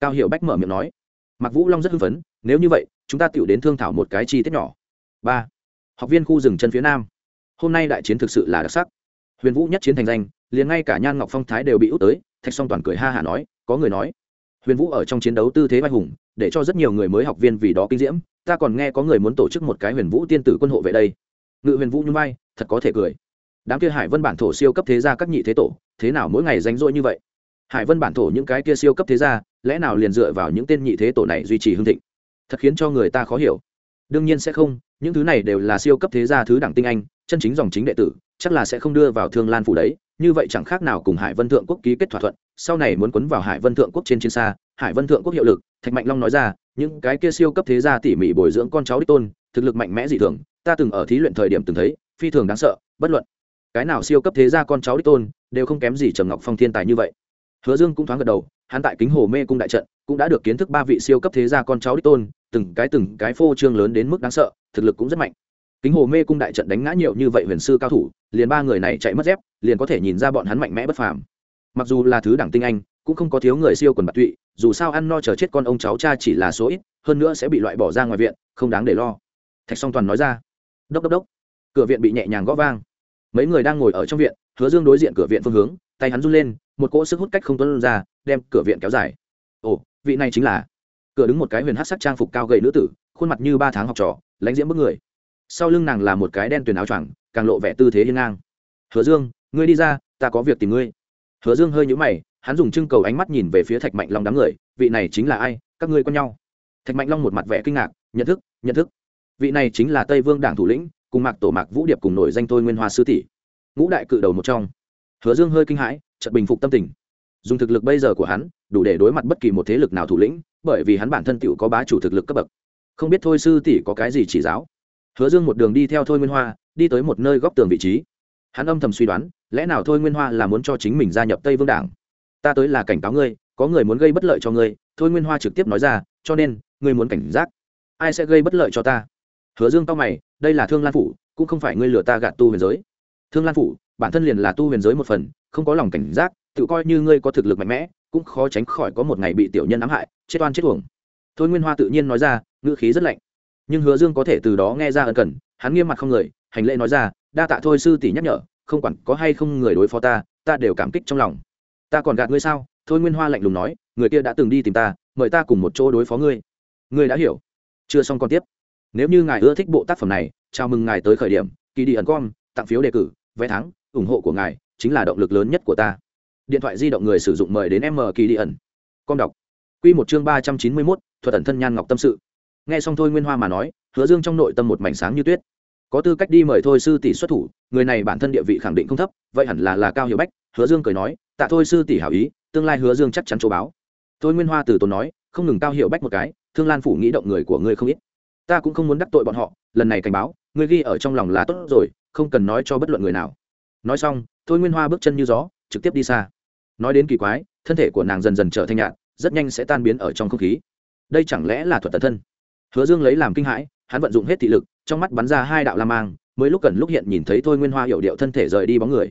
Cao hiệu bách mở miệng nói Mạc vũ long rất hưng phấn, nếu như vậy, chúng ta tự đến thương thảo một cái chi tiết nhỏ. Ba. Học viên khu rừng chân phía nam. Hôm nay đại chiến thực sự là đặc sắc. Huyền vũ nhất chiến thành danh, liền ngay cả nhan ngọc phong thái đều bị út tới, thạch song toàn cười ha hả nói, có người nói. Huyền vũ ở trong chiến đấu tư thế vai hùng, để cho rất nhiều người mới học viên vì đó kinh diễm, ta còn nghe có người muốn tổ chức một cái huyền vũ tiên tử quân hộ vệ đây. Ngự huyền vũ như vai, thật có thể cười. Đám kia hải vân bản thổ siêu cấp thế gia các nhị thế tổ, thế nào mỗi ngày rảnh rỗi như vậy? Hải vân bản thổ những cái kia siêu cấp thế gia, lẽ nào liền dựa vào những tên nhị thế tổ này duy trì hương thịnh? Thật khiến cho người ta khó hiểu. Đương nhiên sẽ không, những thứ này đều là siêu cấp thế gia thứ đẳng tinh anh, chân chính dòng chính đệ tử, chắc là sẽ không đưa vào thương lan phủ đấy, như vậy chẳng khác nào cùng hải vân thượng quốc ký kết thỏa thuận, sau này muốn quấn vào hải vân thượng quốc trên chiến xa, hải vân thượng quốc hiệu lực, thạch mạnh long nói ra, những cái kia siêu cấp thế gia tỉ mỉ bồi dưỡng con cháu đích tôn, thực lực mạnh mẽ dị thường, ta từng ở thí luyện thời điểm từng thấy, phi thường đáng sợ, bất luận cái nào siêu cấp thế gia con cháu đích tôn, đều không kém gì trầm ngọc phong thiên tài như vậy hứa dương cũng thoáng gật đầu, hắn tại kính hồ mê cung đại trận, cũng đã được kiến thức ba vị siêu cấp thế gia con cháu đích tôn, từng cái từng cái phô trương lớn đến mức đáng sợ, thực lực cũng rất mạnh. Kính hồ mê cung đại trận đánh ngã nhiều như vậy huyền sư cao thủ, liền ba người này chạy mất dép, liền có thể nhìn ra bọn hắn mạnh mẽ bất phàm. Mặc dù là thứ đẳng tinh anh, cũng không có thiếu người siêu quần bạc tụy, dù sao ăn no chờ chết con ông cháu cha chỉ là số ít, hơn nữa sẽ bị loại bỏ ra ngoài viện, không đáng để lo. Thạch song toàn nói ra. Đốc đốc đốc. Cửa viện bị nhẹ nhàng gõ vang. Mấy người đang ngồi ở trong viện, hứa dương đối diện cửa viện phương hướng tay hắn run lên, một cỗ sức hút cách không tuân ra, đem cửa viện kéo dài. Ồ, vị này chính là cửa đứng một cái huyền hát sắc trang phục cao gầy nữ tử, khuôn mặt như ba tháng học trò, lãnh diễm bức người. Sau lưng nàng là một cái đen tuyền áo choàng, càng lộ vẻ tư thế hiên ngang. Hứa dương, ngươi đi ra, ta có việc tìm ngươi. Hứa dương hơi nhũ mày, hắn dùng trưng cầu ánh mắt nhìn về phía thạch mạnh long đám người, vị này chính là ai? Các ngươi có nhau? Thạch mạnh long một mặt vẻ kinh ngạc, nhận thức nhận thức. Vị này chính là tây vương đảng thủ lĩnh, cùng mạc tổ mạc vũ điệp cùng nổi danh tôi nguyên hoa sư tỷ. Ngũ đại cự đầu một trong hứa dương hơi kinh hãi, chợt bình phục tâm tình. Dùng thực lực bây giờ của hắn, đủ để đối mặt bất kỳ một thế lực nào thủ lĩnh, bởi vì hắn bản thân tựu có bá chủ thực lực cấp bậc. Không biết thôi sư tỷ có cái gì chỉ giáo. Hứa dương một đường đi theo thôi nguyên hoa, đi tới một nơi góc tường vị trí. Hắn âm thầm suy đoán, lẽ nào thôi nguyên hoa là muốn cho chính mình gia nhập tây vương đảng? Ta tới là cảnh cáo ngươi, có người muốn gây bất lợi cho ngươi, thôi nguyên hoa trực tiếp nói ra, cho nên, ngươi muốn cảnh giác. Ai sẽ gây bất lợi cho ta? Hứa dương tao mày, đây là thương lan phủ, cũng không phải ngươi lừa ta gạt tu huyền giới. Thương lan phủ bản thân liền là tu huyền giới một phần, không có lòng cảnh giác, tự coi như ngươi có thực lực mạnh mẽ, cũng khó tránh khỏi có một ngày bị tiểu nhân ám hại, chết oan chết uổng. Thôi nguyên hoa tự nhiên nói ra, ngữ khí rất lạnh. Nhưng hứa dương có thể từ đó nghe ra ân cần, hắn nghiêm mặt không người, hành lễ nói ra, đa tạ thôi sư tỷ nhắc nhở, không quản có hay không người đối phó ta ta đều cảm kích trong lòng. Ta còn gạt ngươi sao? Thôi nguyên hoa lạnh lùng nói, người kia đã từng đi tìm ta, mời ta cùng một chỗ đối phó ngươi. Ngươi đã hiểu. Chưa xong còn tiếp. Nếu như ngài ưa thích bộ tác phẩm này, chào mừng ngài tới khởi điểm, kỳ đi ẩn com tặng phiếu đề cử, vé thắng ủng hộ của ngài chính là động lực lớn nhất của ta. Điện thoại di động người sử dụng mời đến m kỳ đi ẩn. Con đọc. Q một chương ba trăm chín mươi mốt, thuật ẩn thân nhan ngọc tâm sự. Nghe xong thôi nguyên hoa mà nói, hứa dương trong nội tâm một mảnh sáng như tuyết. Có tư cách đi mời thôi sư tỷ xuất thủ, người này bản thân địa vị khẳng định không thấp, vậy hẳn là là cao hiệu bách, hứa dương cười nói, tạ thôi sư tỷ hảo ý, tương lai hứa dương chắc chắn chỗ báo thôi nguyên hoa từ tốn nói, không ngừng cao hiệu bách một cái, thương lan phủ nghĩ động người của ngươi không ít. Ta cũng không muốn đắc tội bọn họ, lần này cảnh báo, ngươi ghi ở trong lòng là tốt rồi, không cần nói cho bất luận người nào nói xong, thôi nguyên hoa bước chân như gió, trực tiếp đi xa. Nói đến kỳ quái, thân thể của nàng dần dần trở thành nhạt, rất nhanh sẽ tan biến ở trong không khí. Đây chẳng lẽ là thuật tận thân? Hứa dương lấy làm kinh hãi, hắn vận dụng hết thị lực, trong mắt bắn ra hai đạo la mang, mới lúc cần lúc hiện nhìn thấy thôi nguyên hoa hiệu điệu thân thể rời đi bóng người.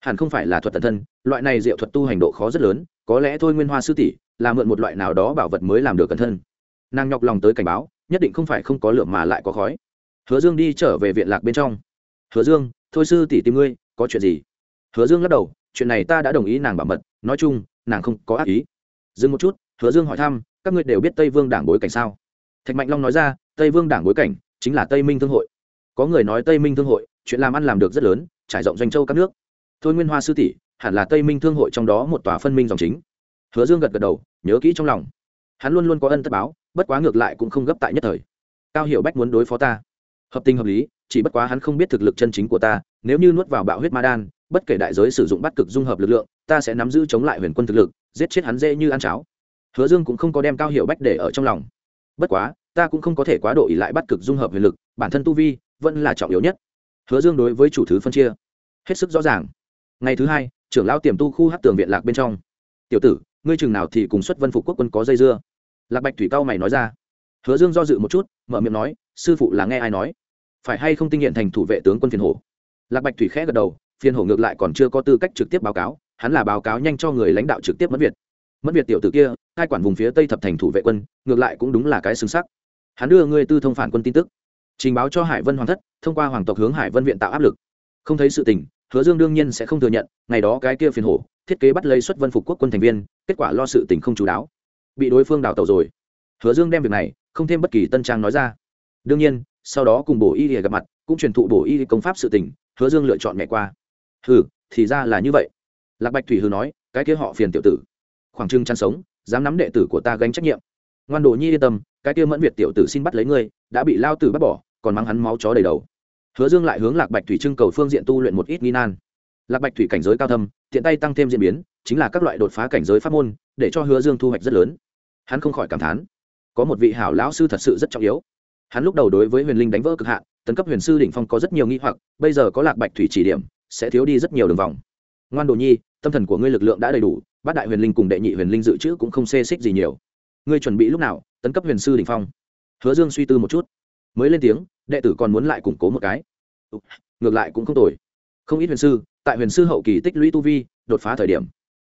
Hẳn không phải là thuật tận thân, loại này diệu thuật tu hành độ khó rất lớn, có lẽ thôi nguyên hoa sư tỷ là mượn một loại nào đó bảo vật mới làm được cẩn thân. Nàng nhọc lòng tới cảnh báo, nhất định không phải không có lượng mà lại có khói. Hứa dương đi trở về viện lạc bên trong. Hứa dương, thôi sư tỷ tìm ngươi có chuyện gì? Hứa dương lắc đầu, chuyện này ta đã đồng ý nàng bảo mật, nói chung, nàng không có ác ý. Dừng một chút, hứa dương hỏi thăm, các ngươi đều biết tây vương đảng bối cảnh sao? Thạch mạnh long nói ra, tây vương đảng bối cảnh chính là tây minh thương hội. Có người nói tây minh thương hội, chuyện làm ăn làm được rất lớn, trải rộng doanh châu các nước. Thôi nguyên hoa sư tỷ, hẳn là tây minh thương hội trong đó một tòa phân minh dòng chính. Hứa dương gật gật đầu, nhớ kỹ trong lòng. Hắn luôn luôn có ân tất báo, bất quá ngược lại cũng không gấp tại nhất thời. Cao hiểu bách muốn đối phó ta. Hợp tình hợp lý, chỉ bất quá hắn không biết thực lực chân chính của ta nếu như nuốt vào bạo huyết ma đan, bất kể đại giới sử dụng bắt cực dung hợp lực lượng, ta sẽ nắm giữ chống lại huyền quân thực lực, giết chết hắn dễ như ăn cháo. Hứa dương cũng không có đem cao hiểu bách để ở trong lòng. Bất quá, ta cũng không có thể quá độ ỉ lại bắt cực dung hợp huyền lực, bản thân tu vi vẫn là trọng yếu nhất. Hứa dương đối với chủ thứ phân chia, hết sức rõ ràng. Ngày thứ hai, trưởng lão tiềm tu khu hát tường viện lạc bên trong. Tiểu tử, ngươi chừng nào thì cùng xuất vân phục quốc quân có dây dưa? Lạc bạch thủy cao mày nói ra. Hứa dương do dự một chút, mở miệng nói, sư phụ là nghe ai nói? Phải hay không tinh hiện thành thủ vệ tướng quân phiền hổ? Lạc bạch thủy khẽ gật đầu, phiền hổ ngược lại còn chưa có tư cách trực tiếp báo cáo, hắn là báo cáo nhanh cho người lãnh đạo trực tiếp mất việt. Mất việt tiểu tử kia hai quản vùng phía tây thập thành thủ vệ quân, ngược lại cũng đúng là cái xứng sắc. Hắn đưa ngươi tư thông phản quân tin tức, trình báo cho hải vân hoàng thất, thông qua hoàng tộc hướng hải vân viện tạo áp lực. Không thấy sự tình, hứa dương đương nhiên sẽ không thừa nhận, ngày đó cái kia phiền hổ, thiết kế bắt lấy xuất vân phục quốc quân thành viên, kết quả lo sự tình không chú đáo. Bị đối phương đào tàu rồi. Hứa dương đem việc này, không thêm bất kỳ tân trang nói ra. Đương nhiên, sau đó cùng bổ y gặp mặt, cũng truyền thụ bổ y công pháp sự tình hứa dương lựa chọn mẹ qua. Hừ, thì ra là như vậy. Lạc bạch thủy hừ nói, cái kia họ phiền tiểu tử. Khoảng trưng chăn sống, dám nắm đệ tử của ta gánh trách nhiệm. Ngoan đồ nhi yên tâm, cái kia mẫn việt tiểu tử xin bắt lấy ngươi, đã bị lao tử bắt bỏ, còn mang hắn máu chó đầy đầu. Hứa dương lại hướng lạc bạch thủy trưng cầu phương diện tu luyện một ít nghi nan. Lạc bạch thủy cảnh giới cao thâm, tiện tay tăng thêm diễn biến, chính là các loại đột phá cảnh giới pháp môn, để cho hứa dương thu hoạch rất lớn. Hắn không khỏi cảm thán, có một vị hảo lão sư thật sự rất trọng yếu. Hắn lúc đầu đối với huyền linh đánh vỡ cực hạn tấn cấp huyền sư đỉnh phong có rất nhiều nghi hoặc, bây giờ có lạc bạch thủy chỉ điểm, sẽ thiếu đi rất nhiều đường vòng. Ngoan đồ nhi, tâm thần của ngươi lực lượng đã đầy đủ, bát đại huyền linh cùng đệ nhị huyền linh dự trữ cũng không xê xích gì nhiều. Ngươi chuẩn bị lúc nào, tấn cấp huyền sư đỉnh phong? Hứa dương suy tư một chút. Mới lên tiếng, đệ tử còn muốn lại củng cố một cái. Ngược lại cũng không tồi. Không ít huyền sư, tại huyền sư hậu kỳ tích lũy tu vi, đột phá thời điểm.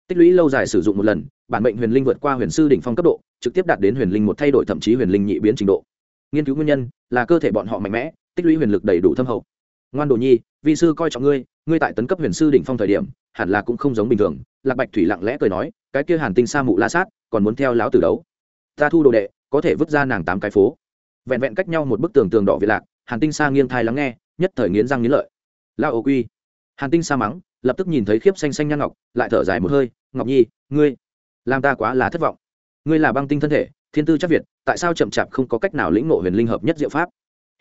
Tích lũy lâu dài sử dụng một lần, bản mệnh huyền linh vượt qua huyền sư đỉnh phong cấp độ, trực tiếp đạt đến huyền linh một thay đổi thậm chí huyền linh nhị biến trình độ nghiên cứu nguyên nhân là cơ thể bọn họ mạnh mẽ, tích lũy huyền lực đầy đủ thâm hậu. Ngoan đồ nhi, vi sư coi trọng ngươi ngươi tại tấn cấp huyền sư đỉnh phong thời điểm, hẳn là cũng không giống bình thường. Lạc bạch thủy lặng lẽ cười nói, cái kia hàn tinh sa mụ la sát, còn muốn theo láo tử đấu. Ta thu đồ đệ, có thể vứt ra nàng tám cái phố. Vẹn vẹn cách nhau một bức tường tường đỏ việt lạc, hàn tinh sa nghiêng thai lắng nghe, nhất thời nghiến răng nghiến lợi. Lao ô quy. Hàn tinh sa mắng, lập tức nhìn thấy khiếp xanh xanh nhan ngọc, lại thở dài một hơi, ngọc nhi, ngươi, làm ta quá là thất vọng. Ngươi là băng tinh thân thể thiên tư chắc việt, tại sao chậm chạp không có cách nào lĩnh ngộ huyền linh hợp nhất diệu pháp?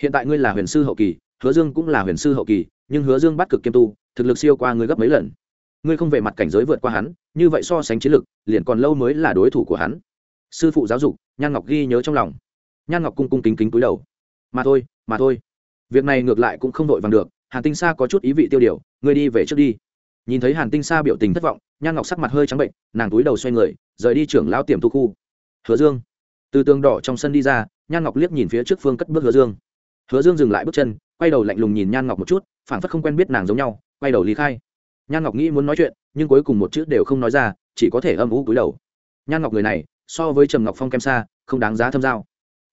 Hiện tại ngươi là huyền sư hậu kỳ, hứa dương cũng là huyền sư hậu kỳ, nhưng hứa dương bắt cực kiêm tu, thực lực siêu qua ngươi gấp mấy lần. Ngươi không về mặt cảnh giới vượt qua hắn, như vậy so sánh chiến lực, liền còn lâu mới là đối thủ của hắn. Sư phụ giáo dục, nhan ngọc ghi nhớ trong lòng. Nhan ngọc cung cung kính kính cúi đầu. Mà thôi mà thôi. Việc này ngược lại cũng không vội vàng được, hàn tinh sa có chút ý vị tiêu điều, ngươi đi về trước đi. Nhìn thấy hàn tinh sa biểu tình thất vọng, nhan ngọc sắc mặt hơi trắng bệnh, nàng túi đầu xoay người, rời đi trưởng lao tiềm thu khu. Hứa dương từ tường đỏ trong sân đi ra, nhan ngọc liếc nhìn phía trước phương cất bước hứa dương. Hứa dương dừng lại bước chân, quay đầu lạnh lùng nhìn nhan ngọc một chút, phảng phất không quen biết nàng giống nhau, quay đầu lý khai. Nhan ngọc nghĩ muốn nói chuyện, nhưng cuối cùng một chữ đều không nói ra, chỉ có thể âm ú cúi đầu. Nhan ngọc người này, so với trầm ngọc phong kem xa, không đáng giá thâm giao.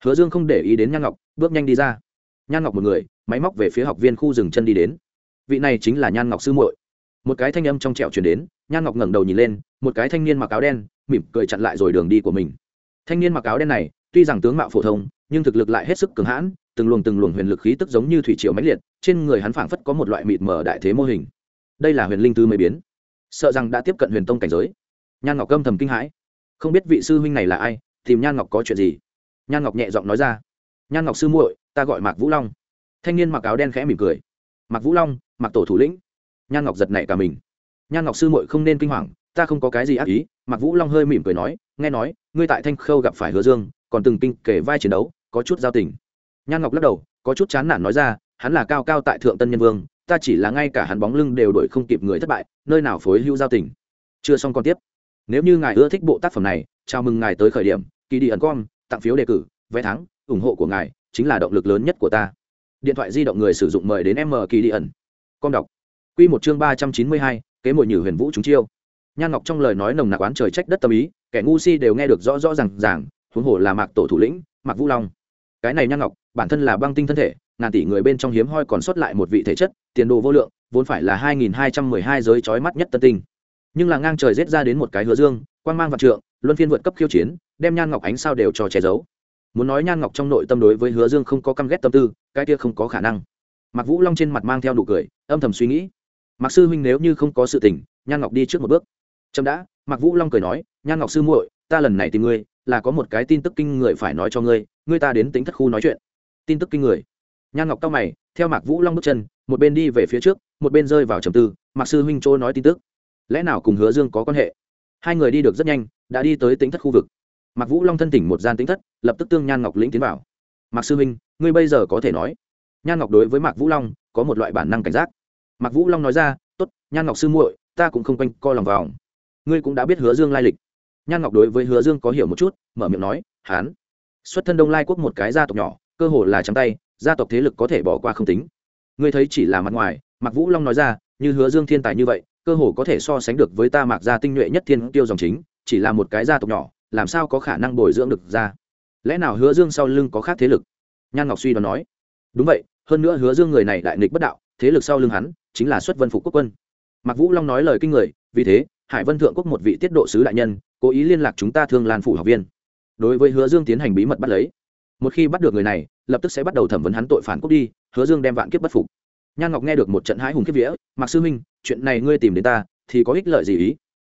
Hứa dương không để ý đến nhan ngọc, bước nhanh đi ra. Nhan ngọc một người, máy móc về phía học viên khu rừng chân đi đến. Vị này chính là nhan ngọc sư muội. Một cái thanh âm trong trẹo chuyển đến, nhan ngọc ngẩng đầu nhìn lên, một cái thanh niên mặc áo đen, mỉm cười chặn lại rồi đường đi của mình thanh niên mặc áo đen này, tuy rằng tướng mạo phổ thông, nhưng thực lực lại hết sức cường hãn, từng luồng từng luồng huyền lực khí tức giống như thủy triều mãnh liệt, trên người hắn phảng phất có một loại mịt mờ đại thế mô hình. Đây là huyền linh tư mới biến. Sợ rằng đã tiếp cận huyền tông cảnh giới. Nhan ngọc âm thầm kinh hãi. Không biết vị sư huynh này là ai, tìm nhan ngọc có chuyện gì? Nhan ngọc nhẹ giọng nói ra. Nhan ngọc sư muội, ta gọi mạc vũ long. Thanh niên mặc áo đen khẽ mỉm cười. Mạc vũ long, mạc tổ thủ lĩnh. Nhan ngọc giật nảy cả mình. Nhan ngọc sư muội không nên kinh hoàng ta không có cái gì ác ý, mạc vũ long hơi mỉm cười nói, nghe nói, ngươi tại thanh khâu gặp phải hứa dương, còn từng kinh kể vai chiến đấu, có chút giao tình. Nhan ngọc lắc đầu, có chút chán nản nói ra, hắn là cao cao tại thượng tân nhân vương, ta chỉ là ngay cả hắn bóng lưng đều đổi không kịp người thất bại, nơi nào phối hưu giao tình. Chưa xong còn tiếp. Nếu như ngài ưa thích bộ tác phẩm này, chào mừng ngài tới khởi điểm kỳ đi ẩn com, tặng phiếu đề cử, vé thắng, ủng hộ của ngài, chính là động lực lớn nhất của ta. Điện thoại di động người sử dụng mời đến m kỳ đi ẩn. Com đọc. Q một chương ba trăm chín mươi hai, kế mồi nhử huyền vũ chúng chiêu nhan ngọc trong lời nói nồng nặc oán trời trách đất tâm ý, kẻ ngu si đều nghe được rõ rõ r à n g ràng, huống hồ là mạc tổ thủ lĩnh, mạc vũ long. Cái này nhan ngọc, bản thân là băng tinh thân thể, ngàn tỷ người bên trong hiếm hoi còn sót lại một vị thể chất, tiền đồ vô lượng, vốn phải là hai nghìn hai trăm mười hai giới trói mắt nhất tân tinh. Nhưng là ngang trời rết ra đến một cái hứa dương quan mang vạn trượng, luân phiên vượt cấp khiêu chiến, đem nhan ngọc ánh sao đều cho che giấu. Muốn nói nhan ngọc trong nội tâm đối với hứa dương không có căm ghét tâm tư, cái kia không có khả năng. Mặc vũ long trên mặt mang theo nụ cười, âm thầm suy nghĩ. Mặc sư huynh nếu như không có sự tình, nhan ngọc đi trước một bước trâm đã, mạc vũ long cười nói, nhan ngọc sư muội, ta lần này tìm ngươi, là có một cái tin tức kinh người phải nói cho ngươi ngươi ta đến tính thất khu nói chuyện. Tin tức kinh người? Nhan ngọc cao mày, theo mạc vũ long bước chân, một bên đi về phía trước, một bên rơi vào trầm tư, mạc sư huynh chỗ nói tin tức. Lẽ nào cùng hứa dương có quan hệ? Hai người đi được rất nhanh, đã đi tới tính thất khu vực. Mạc vũ long thân tỉnh một gian tính thất, lập tức tương nhan ngọc lĩnh tiến vào. Mạc sư huynh, ngươi bây giờ có thể nói. Nhan ngọc đối với mạc vũ long có một loại bản năng cảnh giác. Mạc vũ long nói ra, tốt, nhan ngọc sư muội, ta cũng không quanh co lòng vòng ngươi cũng đã biết hứa dương lai lịch. Nhan ngọc đối với hứa dương có hiểu một chút, mở miệng nói, hán, xuất thân đông lai quốc một cái gia tộc nhỏ, cơ hồ là trắng tay, gia tộc thế lực có thể bỏ qua không tính. Ngươi thấy chỉ là mặt ngoài, mạc vũ long nói ra, như hứa dương thiên tài như vậy, cơ hồ có thể so sánh được với ta mạc gia tinh nhuệ nhất thiên tiêu dòng chính, chỉ là một cái gia tộc nhỏ, làm sao có khả năng bồi dưỡng được ra? Lẽ nào hứa dương sau lưng có khác thế lực? Nhan ngọc suy đoán nói. Đúng vậy, hơn nữa hứa dương người này đại nghịch bất đạo, thế lực sau lưng hắn chính là xuất vân phục quốc quân. Mạc vũ long nói lời kinh người, vì thế hải vân thượng quốc một vị tiết độ sứ đại nhân, cố ý liên lạc chúng ta thương lan phủ học viên. Đối với hứa dương tiến hành bí mật bắt lấy. Một khi bắt được người này, lập tức sẽ bắt đầu thẩm vấn hắn tội phản quốc đi, hứa dương đem vạn kiếp bất phục. Nhan ngọc nghe được một trận hãi hùng kiếp vía, mạc sư minh chuyện này ngươi tìm đến ta, thì có ích lợi gì ý?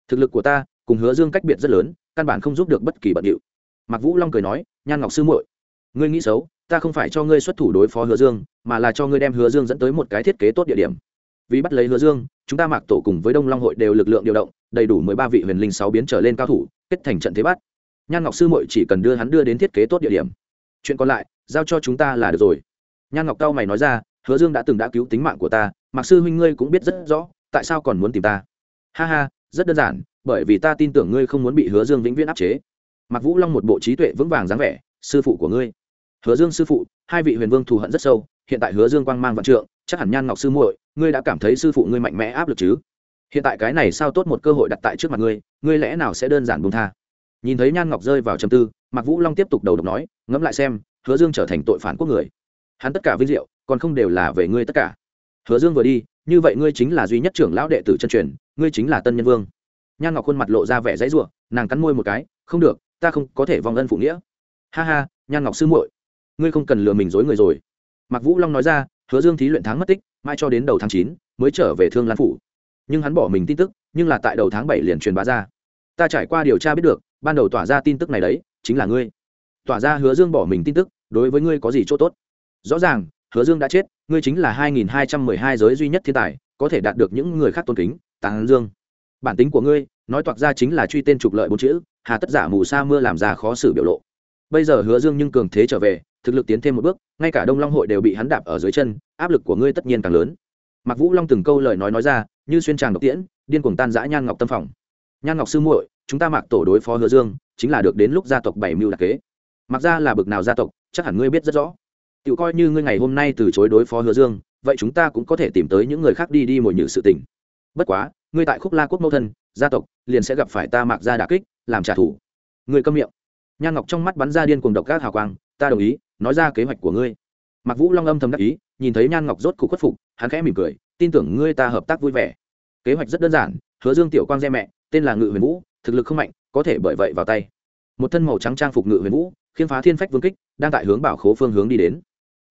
Thực lực của ta, cùng hứa dương cách biệt rất lớn, căn bản không giúp được bất kỳ bận điệu. Mạc vũ long cười nói, nhan ngọc sư muội, ngươi nghĩ xấu, ta không phải cho ngươi xuất thủ đối phó hứa dương, mà là cho ngươi đem hứa dương dẫn tới một cái thiết kế tốt địa điểm. Vì bắt lấy hứa dương chúng ta mạc tổ cùng với đông long hội đều lực lượng điều động, đầy đủ mười ba vị huyền linh sáu biến trở lên cao thủ, kết thành trận thế bắt. Nhan ngọc sư muội chỉ cần đưa hắn đưa đến thiết kế tốt địa điểm. Chuyện còn lại, giao cho chúng ta là được rồi. Nhan ngọc cao mày nói ra, hứa dương đã từng đã cứu tính mạng của ta, mạc sư huynh ngươi cũng biết rất rõ, tại sao còn muốn tìm ta? Ha ha, rất đơn giản, bởi vì ta tin tưởng ngươi không muốn bị hứa dương vĩnh viễn áp chế. Mặc vũ long một bộ trí tuệ vững vàng dáng vẻ, sư phụ của ngươi. Hứa dương sư phụ, hai vị huyền vương thù hận rất sâu, hiện tại hứa dương quang mang vạn trượng, chắc hẳn nhan ngọc sư muội ngươi đã cảm thấy sư phụ ngươi mạnh mẽ áp lực chứ? Hiện tại cái này sao tốt một cơ hội đặt tại trước mặt ngươi ngươi lẽ nào sẽ đơn giản buông tha? Nhìn thấy nhan ngọc rơi vào trầm tư, mạc vũ long tiếp tục đầu độc nói, ngẫm lại xem, hứa dương trở thành tội phản quốc người. Hắn tất cả vinh diệu, còn không đều là về ngươi tất cả. Hứa dương vừa đi, như vậy ngươi chính là duy nhất trưởng lão đệ tử chân truyền, ngươi chính là tân nhân vương. Nhan ngọc khuôn mặt lộ ra vẻ dãy ruộng nàng cắn môi một cái, không được, ta không có thể vong ân phụ nghĩa. Ha ha, nhan ngọc sư muội, ngươi không cần lừa mình dối người rồi. Mạc vũ long nói ra, hứa dương thí luyện tháng mất tích mai cho đến đầu tháng chín mới trở về thương lan phủ. Nhưng hắn bỏ mình tin tức, nhưng là tại đầu tháng bảy liền truyền bá ra. Ta trải qua điều tra biết được, ban đầu tỏa ra tin tức này đấy, chính là ngươi. Tỏa ra hứa dương bỏ mình tin tức, đối với ngươi có gì chỗ tốt? Rõ ràng, hứa dương đã chết, ngươi chính là hai nghìn hai trăm mười hai giới duy nhất thiên tài, có thể đạt được những người khác tôn kính, tàng dương. Bản tính của ngươi, nói toạc ra chính là truy tên trục lợi bốn chữ, hà tất giả mù sa mưa làm ra khó xử biểu lộ. Bây giờ hứa dương nhưng cường thế trở về thực lực tiến thêm một bước, ngay cả đông long hội đều bị hắn đạp ở dưới chân, áp lực của ngươi tất nhiên càng lớn. Mặc vũ long từng câu lời nói nói ra, như xuyên tràng độc tiễn, điên cuồng tan giã nhan ngọc tâm phòng. Nhan ngọc sư muội, chúng ta mặc tổ đối phó hứa dương, chính là được đến lúc gia tộc bảy mưu đặc kế. Mặc ra là bực nào gia tộc, chắc hẳn ngươi biết rất rõ. Tự coi như ngươi ngày hôm nay từ chối đối phó hứa dương, vậy chúng ta cũng có thể tìm tới những người khác đi đi mồi nhử sự tình. Bất quá, ngươi tại khúc la quốc mẫu thân, gia tộc, liền sẽ gặp phải ta mặc ra đà kích, làm trả thù. Ngươi câm miệng. Nhan ngọc trong mắt bắn ra điên cuồng độc các hào quang, ta đồng ý nói ra kế hoạch của ngươi. Mặc vũ long âm thầm đắc ý, nhìn thấy nhan ngọc rốt cục khuất phục, hắn khẽ mỉm cười, tin tưởng ngươi ta hợp tác vui vẻ. Kế hoạch rất đơn giản, hứa dương tiểu quang re mẹ, tên là ngự huyền vũ, thực lực không mạnh, có thể bởi vậy vào tay. Một thân màu trắng trang phục ngự huyền vũ khiên phá thiên phách vương kích, đang tại hướng bảo khố phương hướng đi đến.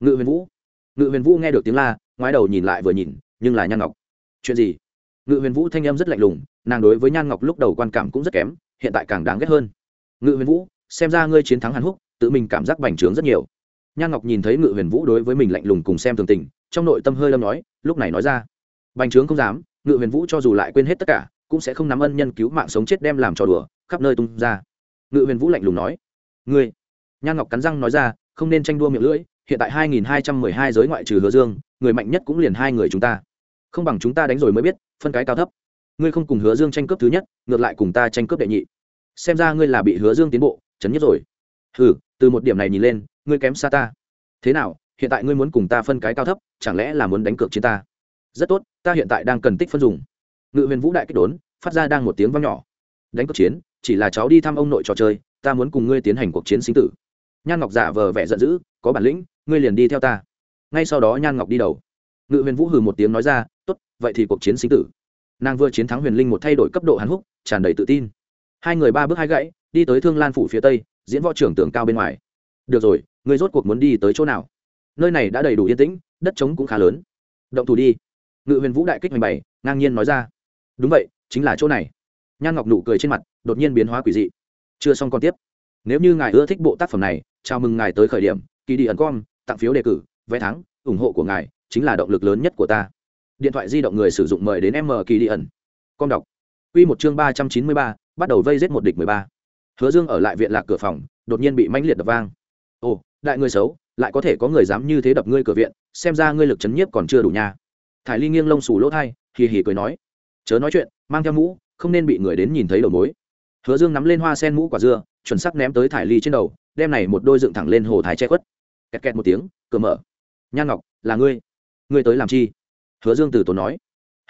Ngự huyền vũ. Ngự huyền vũ nghe được tiếng la, ngoái đầu nhìn lại vừa nhìn, nhưng là nhan ngọc. Chuyện gì? Ngự huyền vũ thanh em rất lạnh lùng, nàng đối với nhan ngọc lúc đầu quan cảm cũng rất kém, hiện tại càng đáng ghét hơn. Ngự huyền vũ, xem ra ngươi chiến thắng hàn húc, tự mình cảm giác bành trướng rất nhiều nhan ngọc nhìn thấy ngự huyền vũ đối với mình lạnh lùng cùng xem thường tình, trong nội tâm hơi lâm nói, lúc này nói ra. Bành trướng không dám, ngự huyền vũ cho dù lại quên hết tất cả, cũng sẽ không nắm ân nhân cứu mạng sống chết đem làm trò đùa, khắp nơi tung ra. Ngự huyền vũ lạnh lùng nói, ngươi? Nhan ngọc cắn răng nói ra, không nên tranh đua miệng lưỡi, hiện tại hai nghìn hai trăm mười hai giới ngoại trừ hứa dương, người mạnh nhất cũng liền hai người chúng ta. Không bằng chúng ta đánh rồi mới biết, phân cái cao thấp. Ngươi không cùng hứa dương tranh cướp thứ nhất, ngược lại cùng ta tranh cướp đệ nhị. Xem ra ngươi là bị hứa dương tiến bộ, chấn nhất rồi ừ từ một điểm này nhìn lên, ngươi kém xa ta. Thế nào, hiện tại ngươi muốn cùng ta phân cái cao thấp, chẳng lẽ là muốn đánh cược chiến ta? Rất tốt, ta hiện tại đang cần tích phân dùng. Ngự huyền vũ đại kích đốn, phát ra đang một tiếng vang nhỏ. Đánh cược chiến, chỉ là cháu đi thăm ông nội trò chơi, ta muốn cùng ngươi tiến hành cuộc chiến sinh tử. Nhan ngọc giả vờ vẻ giận dữ, có bản lĩnh, ngươi liền đi theo ta. Ngay sau đó nhan ngọc đi đầu. Ngự huyền vũ hừ một tiếng nói ra, tốt, vậy thì cuộc chiến sinh tử. Nàng vừa chiến thắng huyền linh một thay đổi cấp độ hàn húc, tràn đầy tự tin. Hai người ba bước hai gãy, đi tới thương lan phủ phía tây diễn võ trưởng tường cao bên ngoài. Được rồi, ngươi rốt cuộc muốn đi tới chỗ nào? Nơi này đã đầy đủ yên tĩnh, đất trống cũng khá lớn. Động thủ đi. Ngự huyền vũ đại kích hoành bày ngang nhiên nói ra. Đúng vậy, chính là chỗ này. Nhan ngọc nụ cười trên mặt, đột nhiên biến hóa quỷ dị. Chưa xong còn tiếp. Nếu như ngài ưa thích bộ tác phẩm này, chào mừng ngài tới khởi điểm kỳ đi ẩn com, tặng phiếu đề cử, vé thắng, ủng hộ của ngài chính là động lực lớn nhất của ta. Điện thoại di động người sử dụng mời đến m kỳ đi ẩn. Com đọc. Q một chương ba trăm chín mươi ba, bắt đầu vây giết một địch mười ba hứa dương ở lại viện lạc cửa phòng, đột nhiên bị mãnh liệt đập vang. Ồ, đại người xấu, lại có thể có người dám như thế đập ngươi cửa viện, xem ra ngươi lực chấn nhiếp còn chưa đủ nha. Thải ly nghiêng lông xù lỗ thai, hì hì cười nói, chớ nói chuyện, mang theo mũ, không nên bị người đến nhìn thấy đầu mối. Hứa dương nắm lên hoa sen mũ quả dưa, chuẩn sắc ném tới thải ly trên đầu, đem này một đôi dựng thẳng lên hồ thái che khuất. Kẹt kẹt một tiếng, cửa mở. Nhan ngọc, là ngươi. Ngươi tới làm chi? Hứa dương từ tốn nói.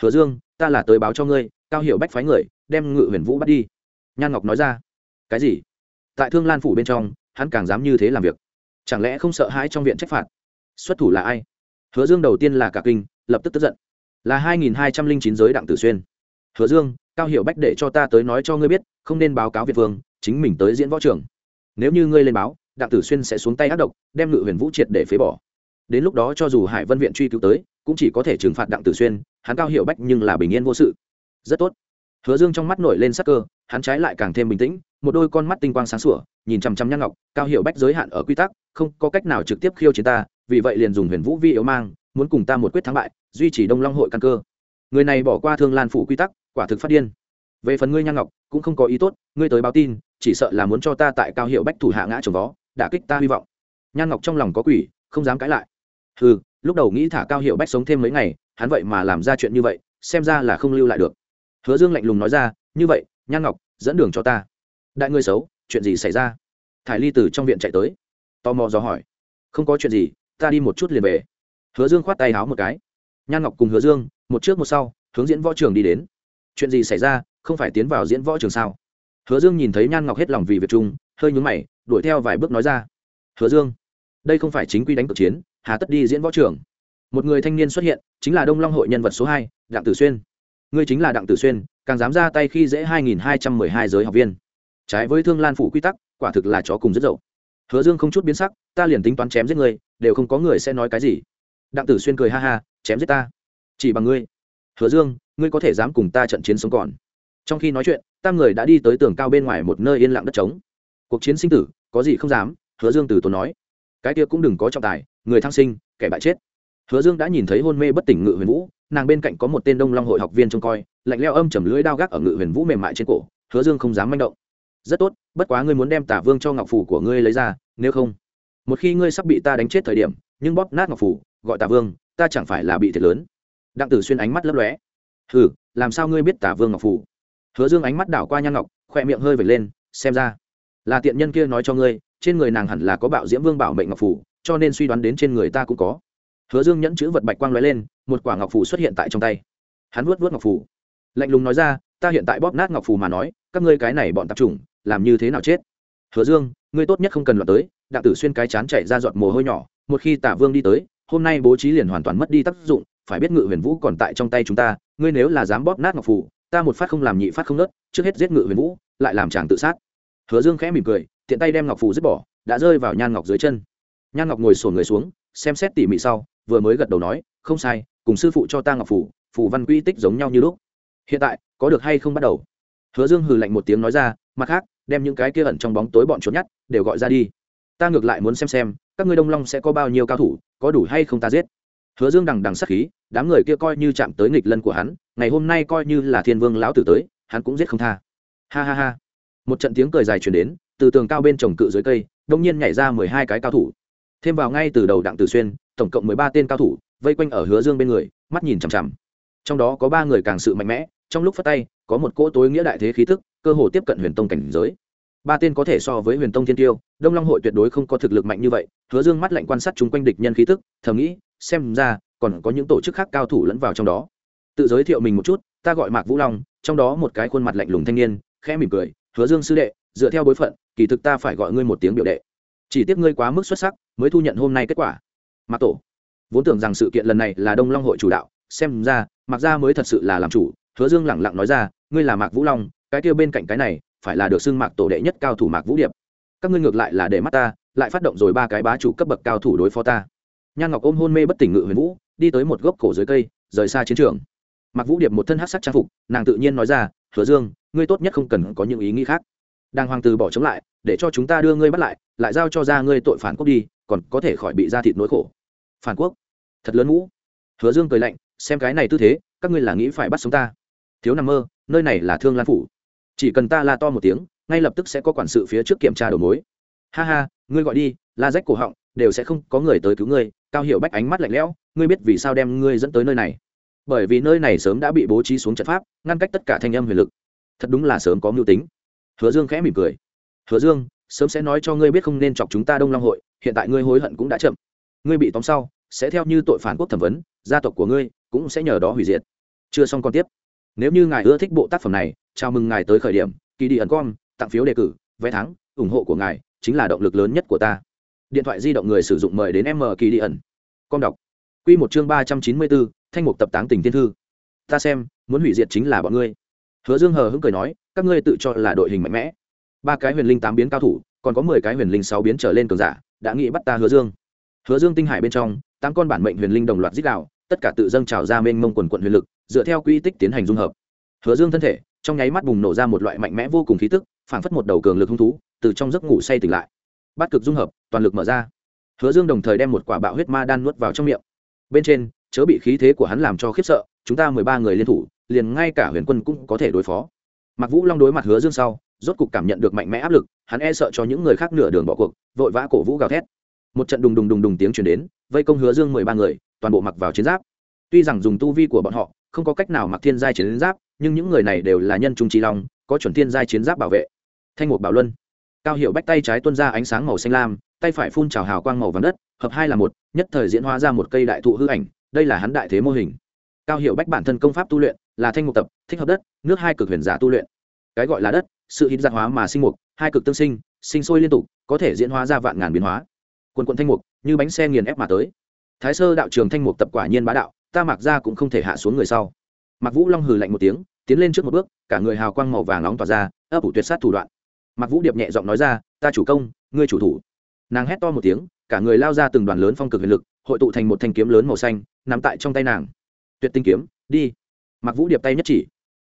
Hứa dương, ta là tới báo cho ngươi, cao hiệu bách phái người, đem ngự huyền vũ bắt đi. Nhan ngọc nói ra cái gì? Tại thương lan phủ bên trong, hắn càng dám như thế làm việc. Chẳng lẽ không sợ hãi trong viện trách phạt? Xuất thủ là ai? Hứa dương đầu tiên là cả kinh, lập tức tức giận. Là hai nghìn hai trăm linh chín giới đặng tử xuyên. Hứa dương, cao hiệu bách để cho ta tới nói cho ngươi biết, không nên báo cáo việt vương, chính mình tới diễn võ trường. Nếu như ngươi lên báo, đặng tử xuyên sẽ xuống tay ác độc, đem ngự huyền vũ triệt để phế bỏ. Đến lúc đó cho dù hải vân viện truy cứu tới, cũng chỉ có thể trừng phạt đặng tử xuyên, hắn cao hiệu bách nhưng là bình yên vô sự. Rất tốt hứa dương trong mắt nổi lên sắc cơ, hắn trái lại càng thêm bình tĩnh, một đôi con mắt tinh quang sáng sủa, nhìn chằm chằm nhan ngọc, cao hiệu bách giới hạn ở quy tắc, không có cách nào trực tiếp khiêu chiến ta, vì vậy liền dùng huyền vũ vi yếu mang, muốn cùng ta một quyết thắng bại, duy trì đông long hội căn cơ. Người này bỏ qua thương lan phủ quy tắc, quả thực phát điên. Về phần ngươi nhan ngọc, cũng không có ý tốt, ngươi tới báo tin, chỉ sợ là muốn cho ta tại cao hiệu bách thủ hạ ngã trồng vó, đả kích ta hy vọng. Nhan ngọc trong lòng có quỷ, không dám cãi lại. Ừ lúc đầu nghĩ thả cao hiệu bách sống thêm mấy ngày, hắn vậy mà làm ra chuyện như vậy, xem ra là không lưu lại được hứa dương lạnh lùng nói ra, như vậy, nhan ngọc, dẫn đường cho ta. Đại ngươi xấu, chuyện gì xảy ra? Thải ly từ trong viện chạy tới, tò mò dò hỏi. Không có chuyện gì, ta đi một chút liền về. Hứa dương khoát tay háo một cái. Nhan ngọc cùng hứa dương, một trước một sau, hướng diễn võ trường đi đến. Chuyện gì xảy ra, không phải tiến vào diễn võ trường sao? Hứa dương nhìn thấy nhan ngọc hết lòng vì việc chung, hơi nhúng mày, đuổi theo vài bước nói ra. Hứa dương, đây không phải chính quy đánh cực chiến, hà tất đi diễn võ trường. Một người thanh niên xuất hiện, chính là đông long hội nhân vật số hai, đặng tử xuyên ngươi chính là đặng tử xuyên, càng dám ra tay khi dễ hai nghìn hai trăm mười hai giới học viên. Trái với thương lan phủ quy tắc, quả thực là chó cùng rất dậu. Hứa dương không chút biến sắc, ta liền tính toán chém giết ngươi, đều không có người sẽ nói cái gì. Đặng tử xuyên cười ha ha, chém giết ta. Chỉ bằng ngươi. Hứa dương, ngươi có thể dám cùng ta trận chiến sống còn. Trong khi nói chuyện tam người đã đi tới tường cao bên ngoài một nơi yên lặng đất trống. Cuộc chiến sinh tử, có gì không dám, hứa dương từ tốn nói. Cái kia cũng đừng có trọng tài, người thăng sinh, kẻ bại chết hứa dương đã nhìn thấy hôn mê bất tỉnh ngự huyền vũ, nàng bên cạnh có một tên đông long hội học viên trông coi, lạnh leo âm chầm lưỡi đao gác ở ngự huyền vũ mềm mại trên cổ, hứa dương không dám manh động. Rất tốt, bất quá ngươi muốn đem tả vương cho ngọc phủ của ngươi lấy ra, nếu không, một khi ngươi sắp bị ta đánh chết thời điểm, nhưng bóp nát ngọc phủ gọi tả vương, ta chẳng phải là bị thiệt lớn. Đặng tử xuyên ánh mắt lấp lóe. Hừ, làm sao ngươi biết tả vương ngọc phủ hứa dương ánh mắt đảo qua nhan ngọc khoe miệng hơi vệt lên, xem ra là tiện nhân kia nói cho ngươi, trên người nàng hẳn là có bạo diễm vương bảo mệnh ngọc phủ cho nên suy đoán đến trên người ta cũng có hứa dương nhẫn chữ vật bạch quang l ó e lên, một quả ngọc phủ xuất hiện tại trong tay. Hắn vuốt vuốt ngọc phủ lạnh lùng nói ra, ta hiện tại bóp nát ngọc phủ mà nói, các ngươi cái này bọn tạp chủng, làm như thế nào chết? Hứa dương, ngươi tốt nhất không cần loạt tới, đặng tử xuyên cái chán chạy ra giọt mồ hôi nhỏ, một khi tả vương đi tới, hôm nay bố trí liền hoàn toàn mất đi tác dụng, phải biết ngự huyền vũ còn tại trong tay chúng ta, ngươi nếu là dám bóp nát ngọc phủ ta một phát không làm nhị phát không nớt, trước hết giết ngự huyền vũ, lại làm chàng tự sát. Hứa dương khẽ mỉm cười, tiện tay đem ngọc phủ dứt bỏ, đã rơi vào nhan ngọc dưới chân. Nhan ngọc ngồi sổn người xuống xem xét tỉ mỉ sau, vừa mới gật đầu nói, không sai, cùng sư phụ cho ta ngọc phủ phủ văn quy tích giống nhau như lúc. Hiện tại, có được hay không bắt đầu? Hứa dương hừ lạnh một tiếng nói ra, mặt khác, đem những cái kia ẩn trong bóng tối bọn trốn nhát đều gọi ra đi. Ta ngược lại muốn xem xem, các ngươi đông long sẽ có bao nhiêu cao thủ, có đủ hay không ta giết. Hứa dương đằng đằng sắc khí, đám người kia coi như chạm tới nghịch lân của hắn, ngày hôm nay coi như là thiên vương lão tử tới, hắn cũng giết không tha. Ha ha ha. Một trận tiếng cười dài truyền đến, từ tường cao bên trồng cự dưới cây, đông nhiên nhảy ra mười hai cái cao thủ thêm vào ngay từ đầu đặng tử xuyên, tổng cộng mười ba tên cao thủ, vây quanh ở hứa dương bên người, mắt nhìn chằm chằm. Trong đó có ba người càng sự mạnh mẽ, trong lúc phát tay, có một cỗ tối nghĩa đại thế khí thức cơ hồ tiếp cận huyền tông cảnh giới. Ba tên có thể so với huyền tông thiên tiêu, đông long hội tuyệt đối không có thực lực mạnh như vậy, hứa dương mắt lạnh quan sát chung quanh địch nhân khí thức thầm nghĩ, xem ra, còn có những tổ chức khác cao thủ lẫn vào trong đó. Tự giới thiệu mình một chút, ta gọi mạc vũ long, trong đó một cái khuôn mặt lạnh lùng thanh niên, khẽ mỉm cười, hứa dương sư đệ, dựa theo bối phận, kỳ thực ta phải gọi ngươi một tiếng biểu đệ chỉ tiếc ngươi quá mức xuất sắc, mới thu nhận hôm nay kết quả. Mạc tổ, vốn tưởng rằng sự kiện lần này là đông long hội chủ đạo, xem ra Mặc gia mới thật sự là làm chủ, hứa dương lẳng lặng nói ra, ngươi là mạc vũ long, cái kia bên cạnh cái này, phải là được xưng mạc tổ đệ nhất cao thủ mạc vũ điệp. Các ngươi ngược lại là để mắt ta, lại phát động rồi ba cái bá chủ cấp bậc cao thủ đối phó ta. Nhan ngọc ôm hôn mê bất tỉnh ngự huyền vũ, đi tới một gốc cổ dưới cây, rời xa chiến trường. Mạc vũ điệp một thân hát sắc trang phục, nàng tự nhiên nói ra, hứa dương, ngươi tốt nhất không cần có những ý nghĩ khác. Đang hoàng từ bỏ chống lại để cho chúng ta đưa ngươi bắt lại lại giao cho ra ngươi tội phản quốc đi, còn có thể khỏi bị ra thịt nỗi khổ. Phản quốc? Thật lớn ngũ. Hứa dương cười lạnh, xem cái này tư thế, các ngươi là nghĩ phải bắt sống ta. Thiếu nằm mơ, nơi này là thương lan phủ. Chỉ cần ta la to một tiếng, ngay lập tức sẽ có quản sự phía trước kiểm tra đầu mối. Ha ha, ngươi gọi đi, la rách cổ họng, đều sẽ không có người tới cứu ngươi, cao hiệu bách ánh mắt lạnh lẽo, ngươi biết vì sao đem ngươi dẫn tới nơi này? Bởi vì nơi này sớm đã bị bố trí xuống trận pháp, ngăn cách tất cả thanh âm huyền lực. Thật đúng là sớm có mưu tính. Hứa dương khẽ mỉm cười hứa dương, sớm sẽ nói cho ngươi biết không nên chọc chúng ta đông long hội, hiện tại ngươi hối hận cũng đã chậm. Ngươi bị tóm sau, sẽ theo như tội phản quốc thẩm vấn, gia tộc của ngươi cũng sẽ nhờ đó hủy diệt. Chưa xong còn tiếp. Nếu như ngài ưa thích bộ tác phẩm này, chào mừng ngài tới khởi điểm kỳ đi ẩn com, tặng phiếu đề cử, vé thắng, ủng hộ của ngài chính là động lực lớn nhất của ta. Điện thoại di động người sử dụng mời đến m kỳ đi ẩn. Com đọc. Q một chương ba trăm chín mươi bốn, thanh mục tập táng tình tiên thư. Ta xem, muốn hủy diệt chính là bọn ngươi. Hứa dương hờ hững cười nói, các ngươi tự cho là đội hình mạnh mẽ ba cái huyền linh tám biến cao thủ, còn có mười cái huyền linh sáu biến trở lên cường giả, đã nghĩ bắt ta hứa dương. Hứa dương tinh hải bên trong, tám con bản mệnh huyền linh đồng loạt giết đạo tất cả tự dâng trào ra mênh mông quần quận huyền lực, dựa theo quy tích tiến hành dung hợp. Hứa dương thân thể, trong nháy mắt bùng nổ ra một loại mạnh mẽ vô cùng khí tức, phảng phất một đầu cường lực hung thú, từ trong giấc ngủ say tỉnh lại. Bắt cực dung hợp, toàn lực mở ra. Hứa dương đồng thời đem một quả bạo huyết ma đan nuốt vào trong miệng. Bên trên, chớ bị khí thế của hắn làm cho khiếp sợ, chúng ta mười ba người liên thủ, liền ngay cả huyền quân cũng có thể đối phó. Mặc vũ long đối mặt hứa dương sau rốt cục cảm nhận được mạnh mẽ áp lực, hắn e sợ cho những người khác nửa đường bỏ cuộc, vội vã cổ vũ gào thét. Một trận đùng đùng đùng đùng tiếng chuyển đến, vây công hứa dương mười ba người, toàn bộ mặc vào chiến giáp. Tuy rằng dùng tu vi của bọn họ, không có cách nào mặc thiên giai chiến giáp, nhưng những người này đều là nhân trung trí long, có chuẩn thiên giai chiến giáp bảo vệ. Thanh một bảo luân. Cao hiệu bách tay trái tuân ra ánh sáng màu xanh lam, tay phải phun trào hào quang màu vàng đất, hợp hai là một, nhất thời diễn hóa ra một cây đại thụ hư ảnh, đây là hắn đại thế mô hình. Cao hiệu bách bản thân công pháp tu luyện là thanh mục tập, thích hợp đất, nước hai cực huyền giả tu luyện. Cái gọi là đất sự hít giặc hóa mà sinh mục, hai cực tương sinh sinh sôi liên tục, có thể diễn hóa ra vạn ngàn biến hóa. Quần quận thanh mục, như bánh xe nghiền ép mà tới. Thái sơ đạo trường thanh mục tập quả nhiên bá đạo, ta mặc ra cũng không thể hạ xuống người sau. Mặc vũ long hừ lạnh một tiếng, tiến lên trước một bước, cả người hào quang màu vàng nóng tỏa ra, ấp ủ tuyệt sát thủ đoạn. Mặc vũ điệp nhẹ giọng nói ra, ta chủ công, ngươi chủ thủ. Nàng hét to một tiếng, cả người lao ra từng đoàn lớn phong cực huyền lực, hội tụ thành một thanh kiếm lớn màu xanh nằm tại trong tay nàng. Tuyệt tinh kiếm, đi. Mặc vũ điệp tay nhất chỉ.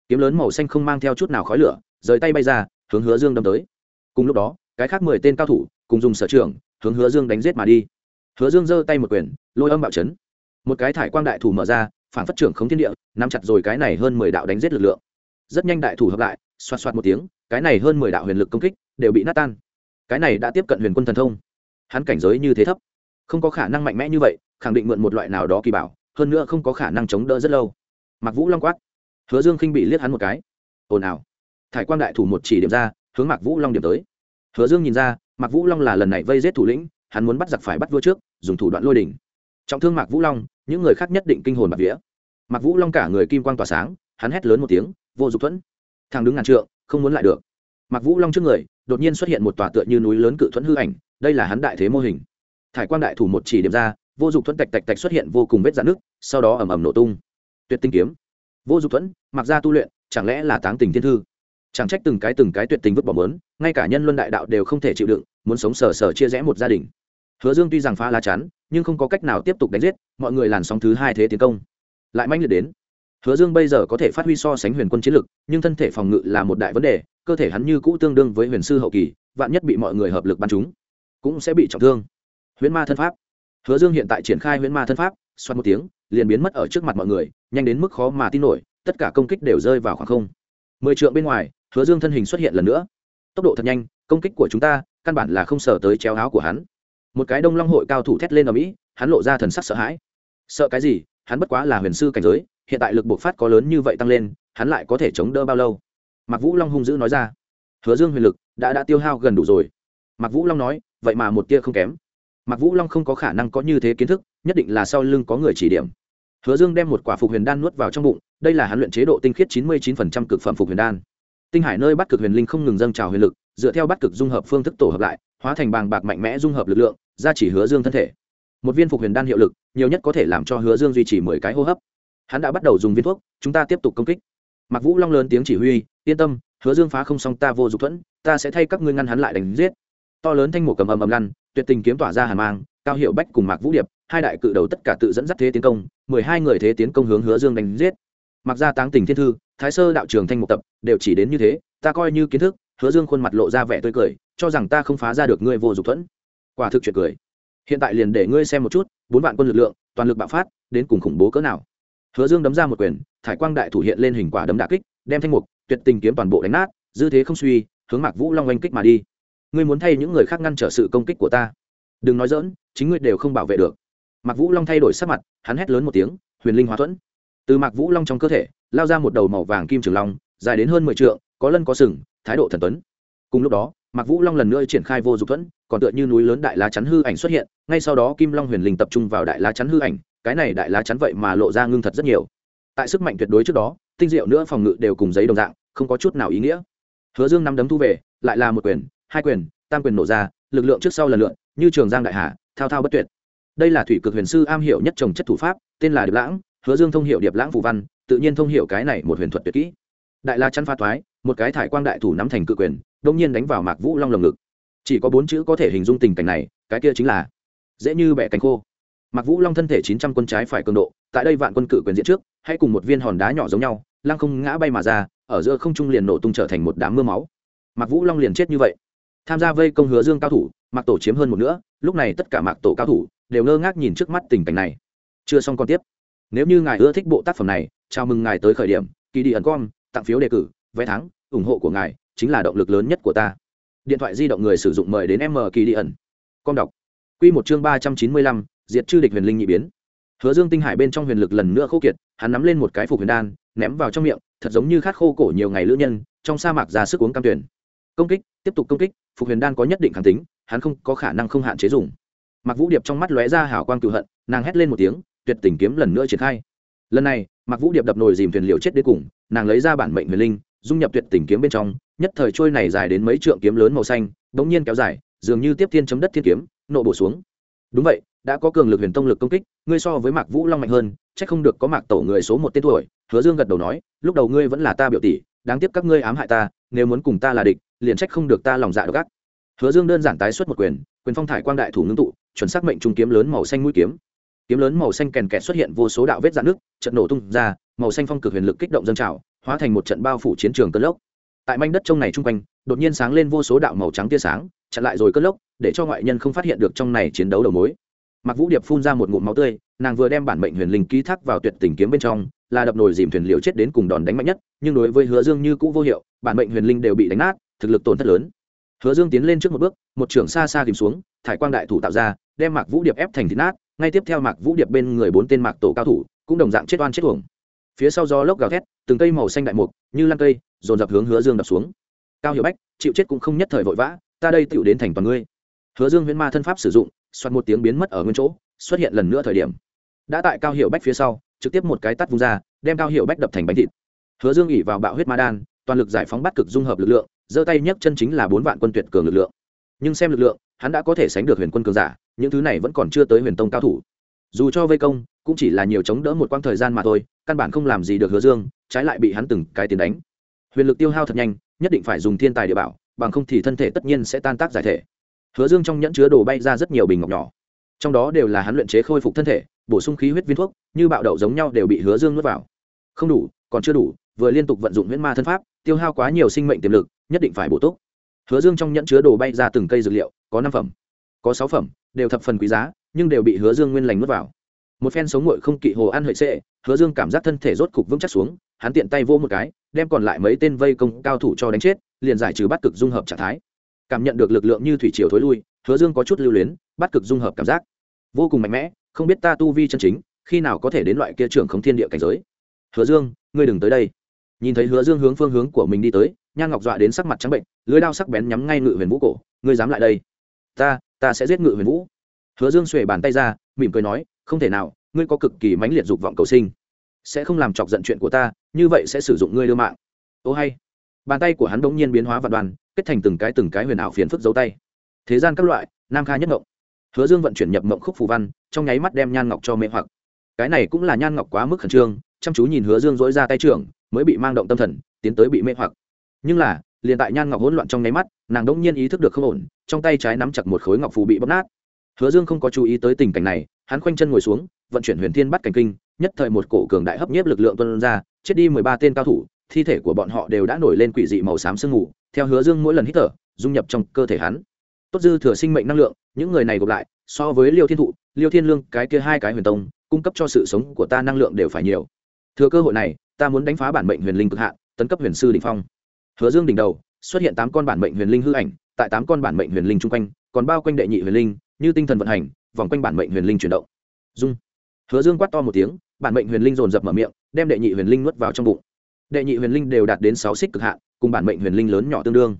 Kiếm lớn màu xanh không mang theo chút nào khói lửa rời tay bay ra, hướng hứa dương đâm tới. Cùng lúc đó, cái khác mười tên cao thủ cùng dùng sở trường, hướng hứa dương đánh giết mà đi. Hứa dương giơ tay một quyền, lôi âm bạo chấn. Một cái thải quang đại thủ mở ra, phản phát trưởng không thiên địa, nắm chặt rồi cái này hơn mười đạo đánh giết lực lượng. Rất nhanh đại thủ hợp lại, xoạt xoạt một tiếng, cái này hơn mười đạo huyền lực công kích đều bị nát tan. Cái này đã tiếp cận huyền quân thần thông. Hắn cảnh giới như thế thấp, không có khả năng mạnh mẽ như vậy, khẳng định mượn một loại nào đó kỳ bảo, hơn nữa không có khả năng chống đỡ rất lâu. Mặc vũ long quát. Hứa dương khinh bị liếc hắn một cái. Ồn ào thải quang đại thủ một chỉ điểm ra, hướng mạc vũ long điểm tới. Hứa dương nhìn ra, mạc vũ long là lần này vây giết thủ lĩnh, hắn muốn bắt giặc phải bắt vua trước, dùng thủ đoạn lôi đỉnh trọng thương mạc vũ long, những người khác nhất định kinh hồn bạc vía. Mạc vũ long cả người kim quang tỏa sáng, hắn hét lớn một tiếng, vô dụng thuẫn, thằng đứng ngàn trượng, không muốn lại được. Mạc vũ long trước người, đột nhiên xuất hiện một tòa tựa như núi lớn cự thuẫn hư ảnh, đây là hắn đại thế mô hình. Thải quang đại thủ một chỉ điểm ra, vô dụng thuẫn tạch tạch tạch xuất hiện vô cùng vết dạn nước sau đó ầm ầm nổ tung. Tuyệt tinh kiếm. Vô dụng thuẫn, mặc ra tu luyện, chẳng lẽ là táng tình thiên thư? Chẳng trách từng cái từng cái tuyệt tình vứt bỏ mớn ngay cả nhân luân đại đạo đều không thể chịu đựng, muốn sống sờ sờ chia rẽ một gia đình. Hứa dương tuy rằng phá lá chắn, nhưng không có cách nào tiếp tục đánh giết, mọi người làn sóng thứ hai thế tiến công. Lại manh liệt đến. Hứa dương bây giờ có thể phát huy so sánh huyền quân chiến lực, nhưng thân thể phòng ngự là một đại vấn đề, cơ thể hắn như cũ tương đương với huyền sư hậu kỳ, vạn nhất bị mọi người hợp lực bắn chúng cũng sẽ bị trọng thương. Huyễn ma thân pháp. Hứa dương hiện tại triển khai huyễn ma thân pháp, xoát một tiếng, liền biến mất ở trước mặt mọi người, nhanh đến mức khó mà tin nổi, tất cả công kích đều rơi vào khoảng không. Mười trượng bên ngoài hứa dương thân hình xuất hiện lần nữa. Tốc độ thật nhanh, công kích của chúng ta, căn bản là không sờ tới chéo áo của hắn. Một cái đông long hội cao thủ thét lên ở mỹ, hắn lộ ra thần sắc sợ hãi. Sợ cái gì? Hắn bất quá là huyền sư cảnh giới, hiện tại lực bộc phát có lớn như vậy tăng lên, hắn lại có thể chống đỡ bao lâu? Mạc vũ long hung dữ nói ra. Hứa dương huyền lực đã đã tiêu hao gần đủ rồi. Mạc vũ long nói, vậy mà một tia không kém. Mạc vũ long không có khả năng có như thế kiến thức, nhất định là sau lưng có người chỉ điểm. Hứa dương đem một quả phục huyền đan nuốt vào trong bụng, đây là hắn luyện chế độ tinh khiết chín mươi chín cực phẩm phục huyền đan tinh hải nơi bắt cực huyền linh không ngừng dâng trào huyền lực, dựa theo bắt cực dung hợp phương thức tổ hợp lại, hóa thành bàng bạc mạnh mẽ dung hợp lực lượng ra chỉ hứa dương thân thể. Một viên phục huyền đan hiệu lực, nhiều nhất có thể làm cho hứa dương duy trì mười cái hô hấp. Hắn đã bắt đầu dùng viên thuốc, chúng ta tiếp tục công kích. Mặc vũ long lớn tiếng chỉ huy, yên tâm, hứa dương phá không xong ta vô dụng thuẫn, ta sẽ thay các ngươi ngăn hắn lại đánh giết. To lớn thanh mổ cầm ầm ầm lăn tuyệt tình kiếm tỏa ra hàn mang, cao hiệu bách cùng mạc vũ điệp, hai đại cự đầu tất cả tự dẫn dắt thế tiến công, mười hai người thế tiến công hướng hứa dương đánh giết. Mặc ra táng tình thiên thư thái sơ đạo trường thanh mục tập, đều chỉ đến như thế, ta coi như kiến thức, hứa dương khuôn mặt lộ ra vẻ tươi cười, cho rằng ta không phá ra được ngươi vô dụng thuẫn. Quả thực chuyện cười. Hiện tại liền để ngươi xem một chút, bốn vạn quân lực lượng, toàn lực bạo phát, đến cùng khủng bố cỡ nào. Hứa dương đấm ra một quyền, thải quang đại thủ hiện lên hình quả đấm đả kích, đem thanh mục, tuyệt tình kiếm toàn bộ đánh nát, dư thế không suy, hướng mạc vũ long oanh kích mà đi. Ngươi muốn thay những người khác ngăn trở sự công kích của ta? Đừng nói dỡn chính ngươi đều không bảo vệ được. Mạc vũ long thay đổi sắc mặt, hắn hét lớn một tiếng, huyền linh hóa thuẫn. Từ mạc vũ long trong cơ thể lao ra một đầu màu vàng kim trường long, dài đến hơn mười t có lân có sừng, thái độ thần tuấn. Cùng lúc đó, mạc vũ long lần nữa triển khai vô dục thuẫn, còn tựa như núi lớn đại lá chắn hư ảnh xuất hiện, ngay sau đó kim long huyền linh tập trung vào đại lá chắn hư ảnh, cái này đại lá chắn vậy mà lộ ra ngưng thật rất nhiều. Tại sức mạnh tuyệt đối trước đó, tinh diệu nữa phòng ngự đều cùng giấy đồng dạng, không có chút nào ý nghĩa. Hứa dương nắm đấm thu về, lại là một quyền, hai quyền, tam quyền nổ ra, lực lượng trước sau lần lượn như trường giang đại hà, thao thao bất tuyệt. Đây là thủy cực huyền sư am hiểu nhất trồng chất thủ pháp, tên là điệp lãng, hứa dương thông hiệu điệp lãng phù văn tự nhiên thông hiểu cái này một huyền thuật tuyệt kỹ. Đại la chăn pha thoái, một cái thải quang đại thủ nắm thành cự quyền, đông nhiên đánh vào mạc vũ long lồng ngực. Chỉ có bốn chữ có thể hình dung tình cảnh này, cái kia chính là dễ như bẻ cánh khô. Mạc vũ long thân thể chín trăm quân trái phải cường độ, tại đây vạn quân cự quyền diện trước, hay cùng một viên hòn đá nhỏ giống nhau, lăng không ngã bay mà ra, ở giữa không trung liền nổ tung trở thành một đám mưa máu. Mạc vũ long liền chết như vậy. Tham gia vây công hứa dương cao thủ, mạc tổ chiếm hơn một nữa lúc này tất cả mạc tổ cao thủ đều ngơ ngác nhìn trước mắt tình cảnh này. Chưa xong còn tiếp nếu như ngài ưa thích bộ tác phẩm này, chào mừng ngài tới khởi điểm. Kỳ đi ẩn com, tặng phiếu đề cử, vé thắng, ủng hộ của ngài chính là động lực lớn nhất của ta. Điện thoại di động người sử dụng mời đến m kỳ đi ẩn com đọc. Q một chương ba trăm chín mươi lăm, diệt chư địch huyền linh nhị biến. Hứa dương tinh hải bên trong huyền lực lần nữa khô kiệt, hắn nắm lên một cái phục huyền đan, ném vào trong miệng, thật giống như khát khô cổ nhiều ngày lữ nhân, trong sa mạc ra sức uống cam tuyển. Công kích, tiếp tục công kích, phục huyền đan có nhất định kháng tính, hắn không có khả năng không hạn chế dùng. Mặc vũ điệp trong mắt lóe ra hảo quang cựu hận, nàng hét lên một tiếng tuyệt tình kiếm lần nữa triển khai. Lần này mặc vũ điệp đập nồi dìm thuyền liều chết đến cùng, nàng lấy ra bản mệnh huyền linh, dung nhập tuyệt tình kiếm bên trong, nhất thời trôi này dài đến mấy trượng kiếm lớn màu xanh, bỗng nhiên kéo dài, dường như tiếp thiên chấm đất thiên kiếm, nộ bổ xuống. Đúng vậy, đã có cường lực huyền tông lực công kích, ngươi so với mạc vũ long mạnh hơn c h ắ c không được có mạc tổ người số một tên tuổi, hứa dương gật đầu nói, lúc đầu ngươi vẫn là ta biểu tỷ, đáng tiếc các ngươi ám hại ta, nếu muốn cùng ta là địch, liền trách không được ta lòng dạ đ ộ gác hứa dương đơn giản tái xuất một quyền quyền phong thải quang đại thủ ngưng tụ, chuẩn xác mệnh trung kiếm lớn màu xanh mũi kiếm kiếm lớn màu xanh kèn kẹt xuất hiện vô số đạo vết dạn nước trận nổ tung ra màu xanh phong cực huyền lực kích động dân trào hóa thành một trận bao phủ chiến trường cơn lốc tại manh đất trông này chung quanh đột nhiên sáng lên vô số đạo màu trắng tia sáng chặn lại rồi cơn lốc để cho ngoại nhân không phát hiện được trong này chiến đấu đầu mối Mặc Vũ Điệp phun ra một ngụm máu tươi, nàng vừa đem bản mệnh huyền linh ký thác vào tuyệt tình kiếm bên trong, là đập nồi dìm thuyền liều chết đến cùng đòn đánh mạnh nhất, nhưng đối với Hứa Dương như cũ vô hiệu, bản mệnh huyền linh đều bị đánh nát, thực lực tổn thất lớn. Hứa Dương tiến lên trước một bước, một trưởng xa xa kìm xuống, thải quang đại thủ tạo ra, đem Mạc Vũ Điệp ép thành thịt nát, ngay tiếp theo Mạc Vũ Điệp bên người bốn tên Mạc tổ cao thủ, cũng đồng dạng chết oan chết uổng. Phía sau gió lốc gào thét, từng cây màu xanh đại mục, như lan cây, dồn dập hướng Hứa Dương đập xuống. Cao hiệu Bách, chịu chết cũng không nhất thời vội vã, ta đây tựu đến thành toàn ngươi. Hứa Dương Huyễn Ma thân pháp sử dụng, xoát một tiếng biến mất ở nguyên chỗ, xuất hiện lần nữa thời điểm đã tại cao hiệu bách phía sau trực tiếp một cái tắt vung ra đem cao hiệu bách đập thành bánh thịt hứa dương ỉ vào bạo huyết ma đan toàn lực giải phóng bắt cực dung hợp lực lượng giơ tay nhấc chân chính là bốn vạn quân tuyệt cường lực lượng nhưng xem lực lượng hắn đã có thể sánh được huyền quân cường giả những thứ này vẫn còn chưa tới huyền tông cao thủ. Dù cho vây công, cũng chỉ là nhiều chống đỡ một quãng thời gian mà thôi, căn bản không làm gì được hứa dương, trái lại bị hắn từng cái tiến đánh. Huyền lực tiêu hao thật nhanh, nhất định phải dùng thiên tài địa bảo, bằng không thì thân thể tất nhiên sẽ tan tác giải thể. Hứa dương trong nhẫn chứa đồ bay ra rất nhiều bình ngọc nhỏ. Trong đó đều là hắn luyện chế khôi phục thân thể, bổ sung khí huyết viên thuốc, như bạo đậu giống nhau đều bị hứa dương nuốt vào. Không đủ, còn chưa đủ, vừa liên tục vận dụng huyễn ma thân pháp, tiêu hao quá nhiều sinh mệnh tiềm lực, nhất định phải bổ túc. Hứa dương trong nhẫn chứa đồ bay ra từng cây dược liệu, có năm phẩm, có sáu phẩm đều thập phần quý giá, nhưng đều bị hứa dương nguyên lành nuốt vào. Một phen sống nguội không kỵ hồ ăn hợi sệ, hứa dương cảm giác thân thể rốt cục vững chắc xuống, hắn tiện tay vô một cái, đem còn lại mấy tên vây công cao thủ cho đánh chết, liền giải trừ bắt cực dung hợp trạng thái. Cảm nhận được lực lượng như thủy triều thối lui, hứa dương có chút lưu luyến, bắt cực dung hợp cảm giác. Vô cùng mạnh mẽ, không biết ta tu vi chân chính, khi nào có thể đến loại kia trưởng không thiên địa cảnh giới. Hứa dương, ngươi đừng tới đây. Nhìn thấy hứa dương hướng phương hướng của mình đi tới nhan ngọc dọa đến sắc mặt trắng bệnh lưới đao sắc bén nhắm ngay ngự huyền vũ cổ, ngươi dám lại đây. Ta ta sẽ giết ngự huyền vũ. Hứa dương xuề bàn tay ra, mỉm cười nói, không thể nào, ngươi có cực kỳ mãnh liệt dục vọng cầu sinh. Sẽ không làm chọc giận chuyện của ta, như vậy sẽ sử dụng ngươi đưa mạng. Ô hay. Bàn tay của hắn bỗng nhiên biến hóa và đoàn, kết thành từng cái từng cái huyền ảo phiền phức dấu tay. Thế gian các loại, nam kha nhất ngộng. Hứa dương vận chuyển nhập mộng khúc phù văn, trong nháy mắt đem nhan ngọc cho mê hoặc. Cái này cũng là nhan ngọc quá mức khẩn trương, chăm chú nhìn hứa dương dỗi ra tay trưởng, mới bị mang động tâm thần, tiến tới bị mê hoặc. Nhưng là liền tại nhan ngọc hỗn loạn trong nháy mắt, nàng đỗng nhiên ý thức được không ổn, trong tay trái nắm chặt một khối ngọc phù bị bóp nát. Hứa dương không có chú ý tới tình cảnh này, hắn khoanh chân ngồi xuống, vận chuyển huyền thiên bắt cảnh kinh, nhất thời một cổ cường đại hấp nhiếp lực lượng tuân ra, chết đi mười ba tên cao thủ, thi thể của bọn họ đều đã nổi lên quỷ dị màu xám sương mù, theo hứa dương mỗi lần hít thở, dung nhập trong cơ thể hắn. Tốt dư thừa sinh mệnh năng lượng, những người này gộp lại, so với liêu thiên thụ, liêu thiên lương, cái kia hai cái huyền tông, cung cấp cho sự sống của ta năng lượng đều phải nhiều. Thừa cơ hội này, ta muốn đánh phá bản mệnh huyền linh cực hạn, tấn cấp huyền sư đ ỉ n h phong hứa dương đỉnh đầu, xuất hiện tám con bản mệnh huyền linh hư ảnh, tại tám con bản mệnh huyền linh chung quanh, còn bao quanh đệ nhị huyền linh, như tinh thần vận hành, vòng quanh bản mệnh huyền linh chuyển động. Dung. Hứa dương quát to một tiếng, bản mệnh huyền linh dồn dập mở miệng, đem đệ nhị huyền linh nuốt vào trong bụng. Đệ nhị huyền linh đều đạt đến sáu xích cực hạn, cùng bản mệnh huyền linh lớn nhỏ tương đương.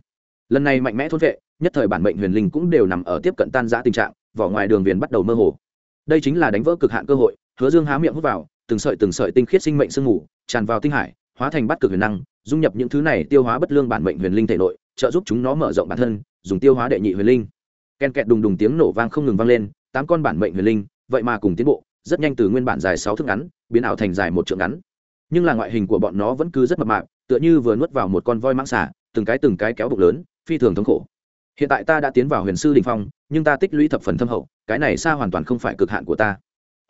Lần này mạnh mẽ thôn vệ, nhất thời bản mệnh huyền linh cũng đều nằm ở tiếp cận tan giã tình trạng, vỏ ngoài đường viền bắt đầu mơ hồ. Đây chính là đánh vỡ cực hạn cơ hội, hứa dương há miệng hút vào, từng sợi từng sợi tinh khiết sinh mệnh sương mù, tràn vào tinh hải hóa thành bắt cực huyền năng, dung nhập những thứ này tiêu hóa bất lương bản mệnh huyền linh thể nội, trợ giúp chúng nó mở rộng bản thân, dùng tiêu hóa đệ nhị huyền linh. Ken kẹt đùng đùng tiếng nổ vang không ngừng vang lên, tám con bản mệnh huyền linh, vậy mà cùng tiến bộ, rất nhanh từ nguyên bản dài sáu thước ngắn, biến ảo thành dài một trượng ngắn. Nhưng là ngoại hình của bọn nó vẫn cứ rất mập mạp, tựa như vừa nuốt vào một con voi mãng xả từng cái từng cái kéo bụng lớn, phi thường thống khổ. Hiện tại ta đã tiến vào huyền sư đình phong, nhưng ta tích lũy thập phần thâm hậu, cái này xa hoàn toàn không phải cực hạn của ta.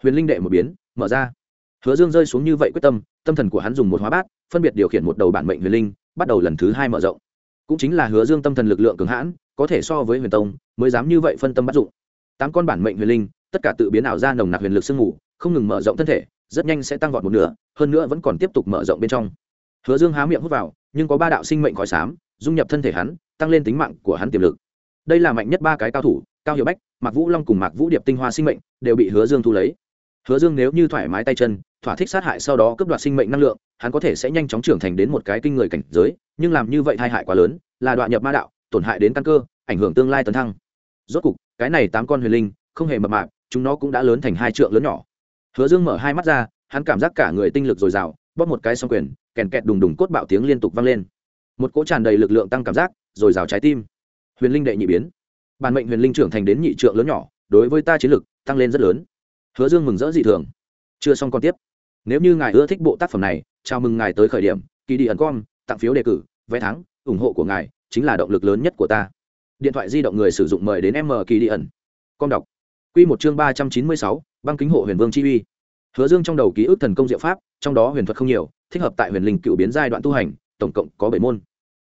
Huyền linh đệ một biến, mở ra hứa dương rơi xuống như vậy quyết tâm tâm thần của hắn dùng một hóa bát, phân biệt điều khiển một đầu bản mệnh huyền linh, bắt đầu lần thứ hai mở rộng. Cũng chính là hứa dương tâm thần lực lượng cường hãn, có thể so với huyền tông, mới dám như vậy phân tâm bắt dụng. Tám con bản mệnh huyền linh, tất cả tự biến ảo ra nồng nặc huyền lực sương mù, không ngừng mở rộng thân thể, rất nhanh sẽ tăng vọt một nửa, hơn nữa vẫn còn tiếp tục mở rộng bên trong. Hứa dương há miệng hút vào, nhưng có ba đạo sinh mệnh khói xám, dung nhập thân thể hắn, tăng lên tính mạng của hắn tiềm lực. Đây là mạnh nhất ba cái cao thủ, cao hiệu bách, mạc vũ long cùng mạc vũ điệp tinh hoa sinh mệnh, đều bị hứa dương thu lấy. Hứa dương nếu như thoải mái tay chân thỏa thích sát hại sau đó cướp đoạt sinh mệnh năng lượng, hắn có thể sẽ nhanh chóng trưởng thành đến một cái kinh người cảnh giới, nhưng làm như vậy tai hại quá lớn, là đoạn nhập ma đạo, tổn hại đến căn cơ, ảnh hưởng tương lai tấn thăng. Rốt cục, cái này tám con huyền linh, không hề mập mạp, chúng nó cũng đã lớn thành hai trượng lớn nhỏ. Hứa dương mở hai mắt ra, hắn cảm giác cả người tinh lực dồi dào, bóp một cái xong quyền, kèn kẹt đùng đùng cốt bạo tiếng liên tục vang lên. Một cỗ tràn đầy lực lượng tăng cảm giác, dồi dào trái tim. Huyền linh đệ nhị biến. Bản mệnh huyền linh trưởng thành đến nhị trượng lớn nhỏ, đối với ta chiến lực, tăng lên rất lớn. Hứa dương mừng rỡ dị thường. Chưa xong còn tiếp nếu như ngài ưa thích bộ tác phẩm này, chào mừng ngài tới khởi điểm kỳ đi ẩn com tặng phiếu đề cử, vé thắng, ủng hộ của ngài chính là động lực lớn nhất của ta. Điện thoại di động người sử dụng mời đến m kỳ đi ẩn com đọc. Q một chương ba trăm chín mươi sáu, băng kính hộ huyền vương chi uy. Hứa dương trong đầu ký ức thần công diệu pháp, trong đó huyền thuật không nhiều, thích hợp tại huyền linh cựu biến giai đoạn tu hành, tổng cộng có bảy môn.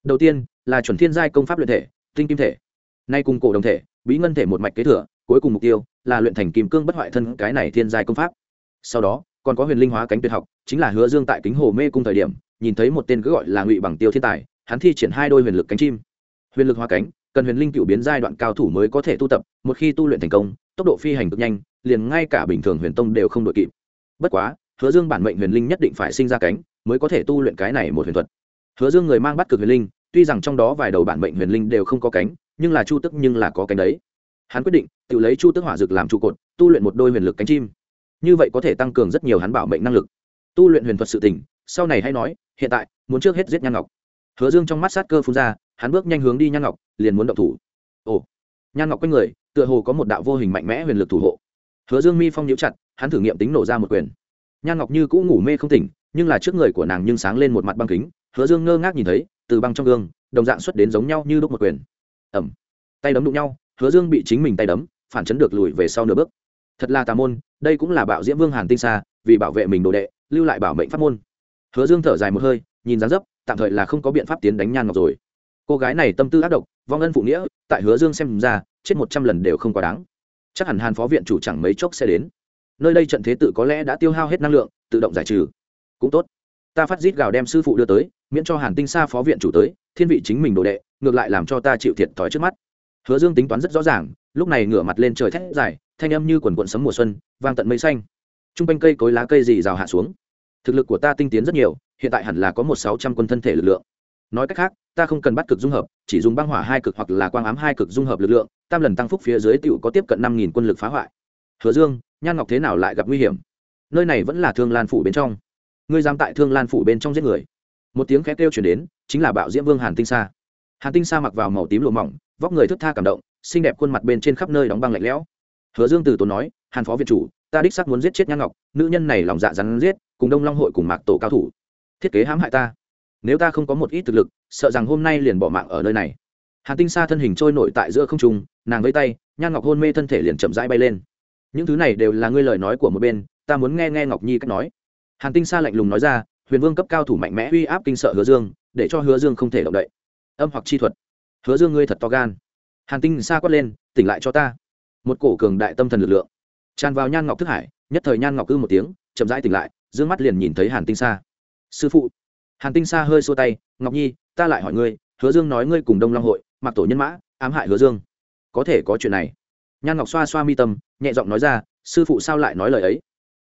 Đầu tiên, là chuẩn thiên giai công pháp luyện thể, tinh kim thể. Nay cùng cổ đồng thể, bí ngân thể một mạch kế thừa, cuối cùng mục tiêu là luyện thành kim cương bất hoại thân cái này thiên giai công pháp. Sau đó còn có huyền linh hóa cánh tuyệt học, chính là hứa dương tại kính hồ mê cung thời điểm, nhìn thấy một tên cứ gọi là ngụy bằng tiêu thiên tài, hắn thi triển hai đôi huyền lực cánh chim. Huyền lực hóa cánh, cần huyền linh cựu biến giai đoạn cao thủ mới có thể tu tập, một khi tu luyện thành công, tốc độ phi hành cực nhanh, liền ngay cả bình thường huyền tông đều không đội kịp. Bất quá, hứa dương bản mệnh huyền linh nhất định phải sinh ra cánh, mới có thể tu luyện cái này một huyền thuật. Hứa dương người mang bắt cực huyền linh, tuy rằng trong đó vài đầu bản mệnh huyền linh đều không có cánh, nhưng là chu tức nhưng là có cánh đấy. Hắn quyết định tự lấy chu tức hỏa dực làm trụ cột, tu luyện một đôi huyền lực cánh chim như vậy có thể tăng cường rất nhiều hắn bảo mệnh năng lực. Tu luyện huyền thuật sự tỉnh sau này hay nói, hiện tại, muốn trước hết giết nhan ngọc. Hứa dương trong mắt sát cơ phun ra, hắn bước nhanh hướng đi nhan ngọc, liền muốn động thủ. Ồ, nhan ngọc quanh người, tựa hồ có một đạo vô hình mạnh mẽ huyền lực thủ hộ. Hứa dương mi phong nhíu chặt, hắn thử nghiệm tính nổ ra một quyền. Nhan ngọc như cũ ngủ mê không tỉnh, nhưng là trước người của nàng nhưng sáng lên một mặt băng kính. Hứa dương ngơ ngác nhìn thấy, từ băng trong gương, đồng dạng xuất đến giống nhau như đúc một quyền. Ẩm tay đấm đụng nhau, hứa dương bị chính mình tay đấm, phản chấn được lùi về sau nửa bước thật là tà môn, đây cũng là bảo diễm vương hàn tinh xa vì bảo vệ mình đồ đệ, lưu lại bảo mệnh pháp môn. Hứa dương thở dài một hơi, nhìn dáng dấp, tạm thời là không có biện pháp tiến đánh nhan ngọc rồi. Cô gái này tâm tư ác độc, vong ân phụ nghĩa, tại hứa dương xem ra, chết một trăm lần đều không quá đáng. Chắc hẳn hàn phó viện chủ chẳng mấy chốc sẽ đến. Nơi đây trận thế tự có lẽ đã tiêu hao hết năng lượng, tự động giải trừ. Cũng tốt. Ta phát rít gào đem sư phụ đưa tới, miễn cho hàn tinh xa phó viện chủ tới, thiên vị chính mình đồ đệ, ngược lại làm cho ta chịu thiệt thòi trước mắt. Hứa dương tính toán rất rõ ràng, lúc này ngửa mặt lên trời thét dài thanh âm như quần quận sấm mùa xuân, vang tận mây xanh. T r u n g quanh cây cối lá cây dì rào hạ xuống. Thực lực của ta tinh tiến rất nhiều, hiện tại hẳn là có một sáu trăm quân thân thể lực lượng. Nói cách khác, ta không cần bắt cực dung hợp, chỉ dùng băng hỏa hai cực hoặc là quang ám hai cực dung hợp lực lượng, tam lần tăng phúc phía dưới t có tiếp cận năm nghìn quân lực phá hoại. Hứa dương, nhan ngọc thế nào lại gặp nguy hiểm? Nơi này vẫn là thương lan phủ bên trong. Ngươi dám tại thương lan phủ bên trong giết người? Một tiếng khẽ kêu chuyển đến, chính là bạo diễm vương hàn tinh sa. Hàn tinh sa mặc vào màu tím lụa mỏng, vóc người thức tha cảm động, xinh đẹp khuôn mặt bên trên khắp nơi đóng băng lạnh lẽo hứa dương từ tốn nói, hàn phó viện chủ, ta đích xác muốn giết chết nhan ngọc, nữ nhân này lòng dạ rắn giết, cùng đông long hội cùng mạc tổ cao thủ. Thiết kế hãm hại ta. Nếu ta không có một ít thực lực, sợ rằng hôm nay liền bỏ mạng ở nơi này. Hàn tinh sa thân hình trôi nổi tại giữa không trung, nàng với tay nhan ngọc hôn mê thân thể liền chậm rãi bay lên. Những thứ này đều là ngươi lời nói của một bên, ta muốn nghe nghe ngọc nhi cách nói. Hàn tinh sa lạnh lùng nói ra, huyền vương cấp cao thủ mạnh mẽ uy áp kinh sợ hứa dương, để cho hứa dương không thể động đậy. Âm hoặc chi thuật. Hứa dương ngươi thật to gan. Hàn tinh Sa quát lên, tỉnh lại cho ta một cổ cường đại tâm thần lực lượng. Tràn vào nhan ngọc thức hải, nhất thời nhan ngọc cư một tiếng, chậm rãi tỉnh lại d ư ơ n g mắt liền nhìn thấy hàn tinh xa sư phụ. Hàn tinh xa hơi xua tay, ngọc nhi, ta lại hỏi ngươi, hứa dương nói ngươi cùng đông long hội, mặc tổ nhân mã, ám hại hứa dương. Có thể có chuyện này. Nhan ngọc xoa xoa mi tâm, nhẹ giọng nói ra, sư phụ sao lại nói lời ấy?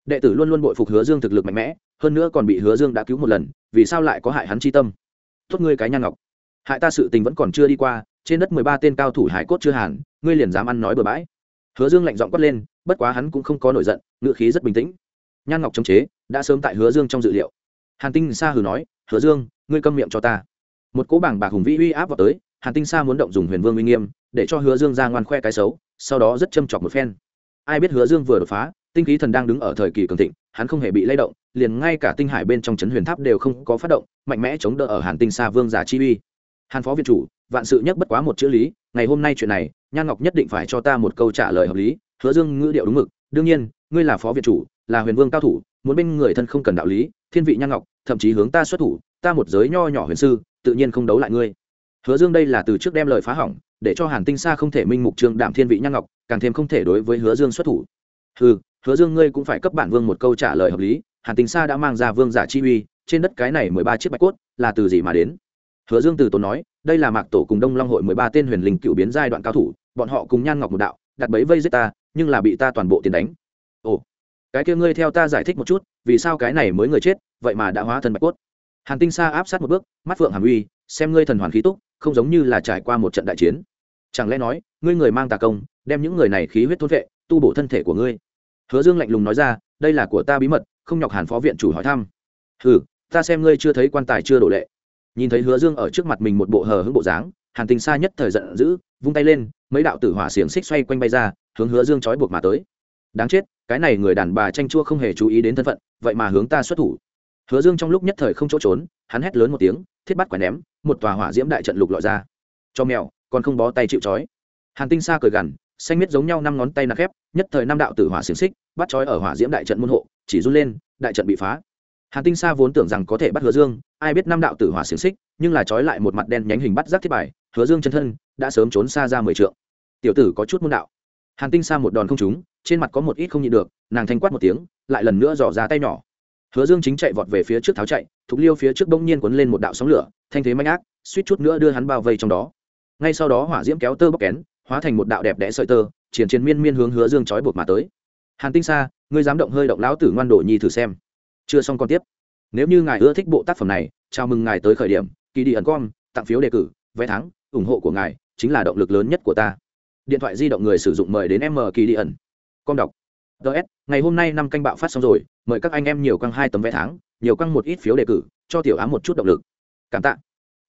Đệ tử luôn luôn bội phục hứa dương thực lực mạnh mẽ, hơn nữa còn bị hứa dương đã cứu một lần, vì sao lại có hại hắn chi tâm? Tốt ngươi cái nhan ngọc. Hại ta sự tình vẫn còn chưa đi qua, trên đất mười ba tên cao thủ hải cốt chưa hàn, ngươi liền dám ăn nói bừa bãi hứa dương lạnh giọng quát lên, bất quá hắn cũng không có nổi giận ngựa khí rất bình tĩnh. Nhan ngọc chống chế, đã sớm tại hứa dương trong dự liệu. Hàn tinh sa hừ nói, hứa dương, ngươi câm miệng cho ta. Một cỗ bảng bạc hùng vĩ uy áp vào tới, hàn tinh sa muốn động dùng huyền vương uy nghiêm, để cho hứa dương ra ngoan khoe cái xấu, sau đó rất châm chọc một phen. Ai biết hứa dương vừa đột phá, tinh khí thần đang đứng ở thời kỳ cường thịnh, hắn không hề bị lay động, liền ngay cả tinh hải bên trong trấn huyền tháp đều không có phát động, mạnh mẽ chống đỡ ở hàn tinh sa vương giả chi uy hàn phó viện chủ, vạn sự nhất bất quá một chữ lý, ngày hôm nay chuyện này, nhan ngọc nhất định phải cho ta một câu trả lời hợp lý, hứa dương ngữ điệu đúng mực, đương nhiên, ngươi là phó viện chủ, là huyền vương cao thủ, muốn bên người thân không cần đạo lý, thiên vị nhan ngọc, thậm chí hướng ta xuất thủ, ta một giới nho nhỏ huyền sư, tự nhiên không đấu lại ngươi. Hứa dương đây là từ trước đem lời phá hỏng, để cho hàn tinh sa không thể minh mục trương đạm thiên vị nhan ngọc, càng thêm không thể đối với hứa dương xuất thủ. Ừ hứa dương ngươi cũng phải cấp bản vương một câu trả lời hợp lý, hàn tinh sa đã mang ra vương giả chi uy, trên đất cái này mười ba chiếc bạch cốt, là từ gì mà đến? Hứa dương từ tốn nói, đây là mạc tổ cùng đông long hội mười ba tên huyền linh cựu biến giai đoạn cao thủ, bọn họ cùng nhan ngọc một đạo, đặt bẫy vây giết ta, nhưng là bị ta toàn bộ tiền đánh. Ồ, cái kia ngươi theo ta giải thích một chút, vì sao cái này mới người chết, vậy mà đã hóa thân bạch cốt? Hàn tinh sa áp sát một bước, mắt phượng hàm uy, xem ngươi thần hoàn khí túc, không giống như là trải qua một trận đại chiến. Chẳng lẽ nói, ngươi người mang tà công, đem những người này khí huyết thôn vệ, tu bổ thân thể của ngươi? Hứa dương lạnh lùng nói ra, đây là của ta bí mật, không nhọc hàn phó viện chủ hỏi thăm. Ừ ta xem ngươi chưa thấy quan tài chưa đổ lệ nhìn thấy hứa dương ở trước mặt mình một bộ hờ hững bộ dáng, hàn tinh sa nhất thời giận dữ, vung tay lên, mấy đạo tử hỏa xiềng xích xoay quanh bay ra, hướng hứa dương trói buộc mà tới. Đáng chết, cái này người đàn bà tranh chua không hề chú ý đến thân phận, vậy mà hướng ta xuất thủ. Hứa dương trong lúc nhất thời không chỗ trốn, hắn hét lớn một tiếng, thiết bắt quả ném, một tòa hỏa diễm đại trận lục lọi ra. Cho mèo, còn không bó tay chịu trói. Hàn tinh sa cười gằn, xanh miết giống nhau năm ngón tay nạc khép, nhất thời năm đạo tử hỏa xiềng xích bắt trói ở hỏa diễm đại trận môn hộ, chỉ run lên, đại trận bị phá hàn tinh sa vốn tưởng rằng có thể bắt hứa dương, ai biết năm đạo tử hỏa xiềng xích, nhưng là trói lại một mặt đen nhánh hình bắt giác thiết bài, hứa dương chân thân đã sớm trốn xa ra mười trượng. Tiểu tử có chút môn đạo. Hàn tinh sa một đòn không trúng, trên mặt có một ít không nhịn được, nàng thanh quát một tiếng, lại lần nữa dò ra tay nhỏ. Hứa dương chính chạy vọt về phía trước tháo chạy, thục liêu phía trước bỗng nhiên quấn lên một đạo sóng lửa, thanh thế manh ác, suýt chút nữa đưa hắn bao vây trong đó. Ngay sau đó hỏa diễm kéo tơ bóc kén, hóa thành một đạo đẹp đẽ sợi tơ, triển chiến miên miên hướng hứa dương trói buộc mà tới. Hàn tinh sa, ngươi dám động hơi động lão tử ngoan đồ nhi thử xem chưa xong còn tiếp. Nếu như ngài ưa thích bộ tác phẩm này, chào mừng ngài tới khởi điểm. Kỳ đi ẩn com tặng phiếu đề cử, vé thắng, ủng hộ của ngài chính là động lực lớn nhất của ta. Điện thoại di động người sử dụng mời đến m kỳ đi ẩn. Com đọc. Ts ngày hôm nay năm canh bạo phát xong rồi, mời các anh em nhiều căng hai tấm vé tháng nhiều căng một ít phiếu đề cử, cho tiểu á một chút động lực. Cảm tạ.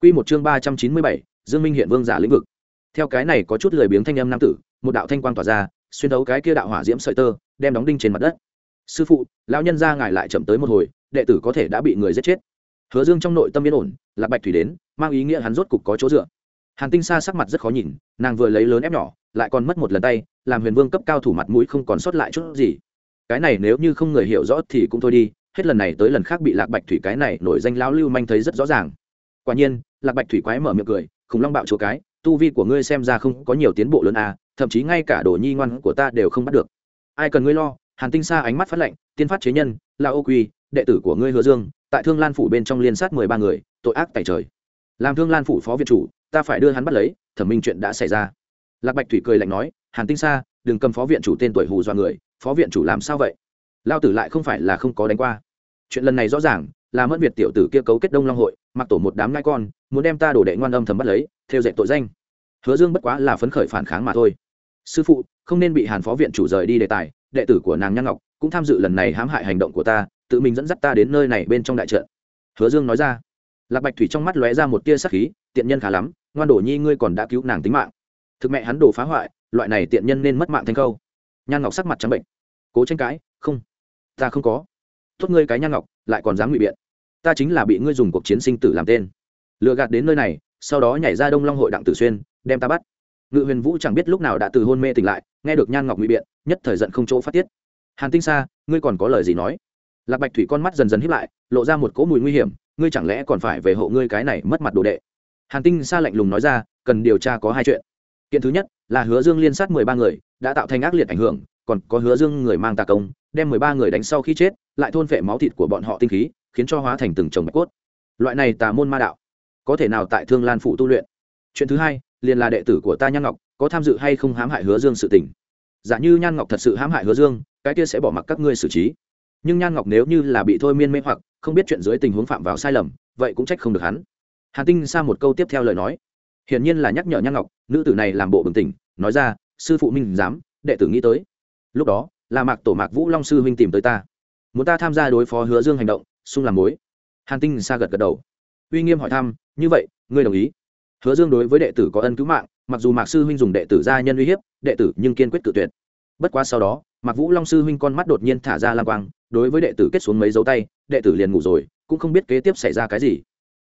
Q một chương ba trăm chín mươi bảy, dương minh hiện vương giả lĩnh vực. Theo cái này có chút lười biếng thanh âm nam tử, một đạo thanh quang tỏa ra, xuyên đấu cái kia đạo hỏa diễm sợi tơ, đem đóng đinh trên mặt đất sư phụ, lão nhân ra ngài lại chậm tới một hồi, đệ tử có thể đã bị người giết chết. Hứa dương trong nội tâm yên ổn, lạc bạch thủy đến, mang ý nghĩa hắn rốt cục có chỗ dựa. Hàn tinh sa sắc mặt rất khó nhìn, nàng vừa lấy lớn ép nhỏ, lại còn mất một lần tay, làm huyền vương cấp cao thủ mặt mũi không còn sót lại chút gì. Cái này nếu như không người hiểu rõ thì cũng thôi đi, hết lần này tới lần khác bị lạc bạch thủy cái này nổi danh lão lưu manh thấy rất rõ ràng. Quả nhiên, lạc bạch thủy quái mở miệng cười, khủng long bạo chúa cái, tu vi của ngươi xem ra không có nhiều tiến bộ lớn à thậm chí ngay cả đồ nhi ngoan của ta đều không bắt được. Ai cần ngươi lo hàn tinh sa ánh mắt phát lệnh, tiên phát chế nhân, là ô quy, đệ tử của ngươi hứa dương, tại thương lan phủ bên trong liên sát mười ba người, tội ác tại trời. Làm thương lan phủ phó viện chủ, ta phải đưa hắn bắt lấy, thẩm minh chuyện đã xảy ra. Lạc bạch thủy cười lạnh nói, hàn tinh sa, đừng cầm phó viện chủ tên tuổi hù dọa người, phó viện chủ làm sao vậy? Lao tử lại không phải là không có đánh qua. Chuyện lần này rõ ràng, là mất việt tiểu tử kia cấu kết đông long hội, mặc tổ một đám ngai con, muốn đem ta đổ đệ ngoan âm thầm bắt lấy, theo dạy tội danh. Hứa dương bất quá là phấn khởi phản kháng mà thôi sư phụ, không nên bị hàn phó viện chủ rời đi đề tài, đệ tử của nàng nhan ngọc cũng tham dự lần này hãm hại hành động của ta, tự mình dẫn dắt ta đến nơi này bên trong đại trận. Hứa dương nói ra. Lạc bạch thủy trong mắt lóe ra một tia sắc khí, tiện nhân khá lắm, ngoan đổ nhi ngươi còn đã cứu nàng tính mạng. Thực mẹ hắn đổ phá hoại, loại này tiện nhân nên mất mạng thành câu. Nhan ngọc sắc mặt trắng bệnh. Cố tranh cãi, không. Ta không có. Tốt ngươi cái nhan ngọc, lại còn dám ngụy biện. Ta chính là bị ngươi dùng cuộc chiến sinh tử làm tên. Lừa gạt đến nơi này, sau đó nhảy ra đông long hội đặng tử xuyên, đem ta bắt ngự huyền vũ chẳng biết lúc nào đã từ hôn mê tỉnh lại, nghe được nhan ngọc ngụy biện, nhất thời giận không chỗ phát tiết. Hàn tinh sa, ngươi còn có lời gì nói? Lạc bạch thủy con mắt dần dần hiếp lại, lộ ra một cỗ mùi nguy hiểm, ngươi chẳng lẽ còn phải về hộ ngươi cái này mất mặt đồ đệ? Hàn tinh sa lạnh lùng nói ra, cần điều tra có hai chuyện. Kiện thứ nhất, là hứa dương liên sát mười ba người, đã tạo thành ác liệt ảnh hưởng, còn có hứa dương người mang tà công, đem mười ba người đánh sau khi chết, lại thôn phệ máu thịt của bọn họ tinh khí, khiến cho hóa thành từng chồng bạch cốt. Loại này tà môn ma đạo, có thể nào tại thương lan phụ tu luyện? Chuyện thứ hai liền là đệ tử của ta nhan ngọc, có tham dự hay không hãm hại hứa dương sự tình. Giả như nhan ngọc thật sự hãm hại hứa dương, cái kia sẽ bỏ mặc các ngươi xử trí. Nhưng nhan ngọc nếu như là bị thôi miên mê hoặc, không biết chuyện dưới tình huống phạm vào sai lầm, vậy cũng trách không được hắn. Hàn tinh sa một câu tiếp theo lời nói. Hiển nhiên là nhắc nhở nhan ngọc, nữ tử này làm bộ bừng tỉnh, nói ra, sư phụ minh dám đệ tử nghĩ tới. Lúc đó, là mạc tổ mạc vũ long sư huynh tìm tới ta. Muốn ta tham gia đối phó hứa dương hành động, xung làm mối? Hàn tinh sa gật gật đầu. Uy nghiêm hỏi thăm, như vậy, ngươi đồng ý hứa dương đối với đệ tử có ân cứu mạng, mặc dù mạc sư huynh dùng đệ tử gia nhân uy hiếp, đệ tử nhưng kiên quyết tự tuyệt. Bất quá sau đó, mạc vũ long sư huynh con mắt đột nhiên thả ra lam quang, đối với đệ tử kết xuống mấy dấu tay, đệ tử liền ngủ rồi, cũng không biết kế tiếp xảy ra cái gì.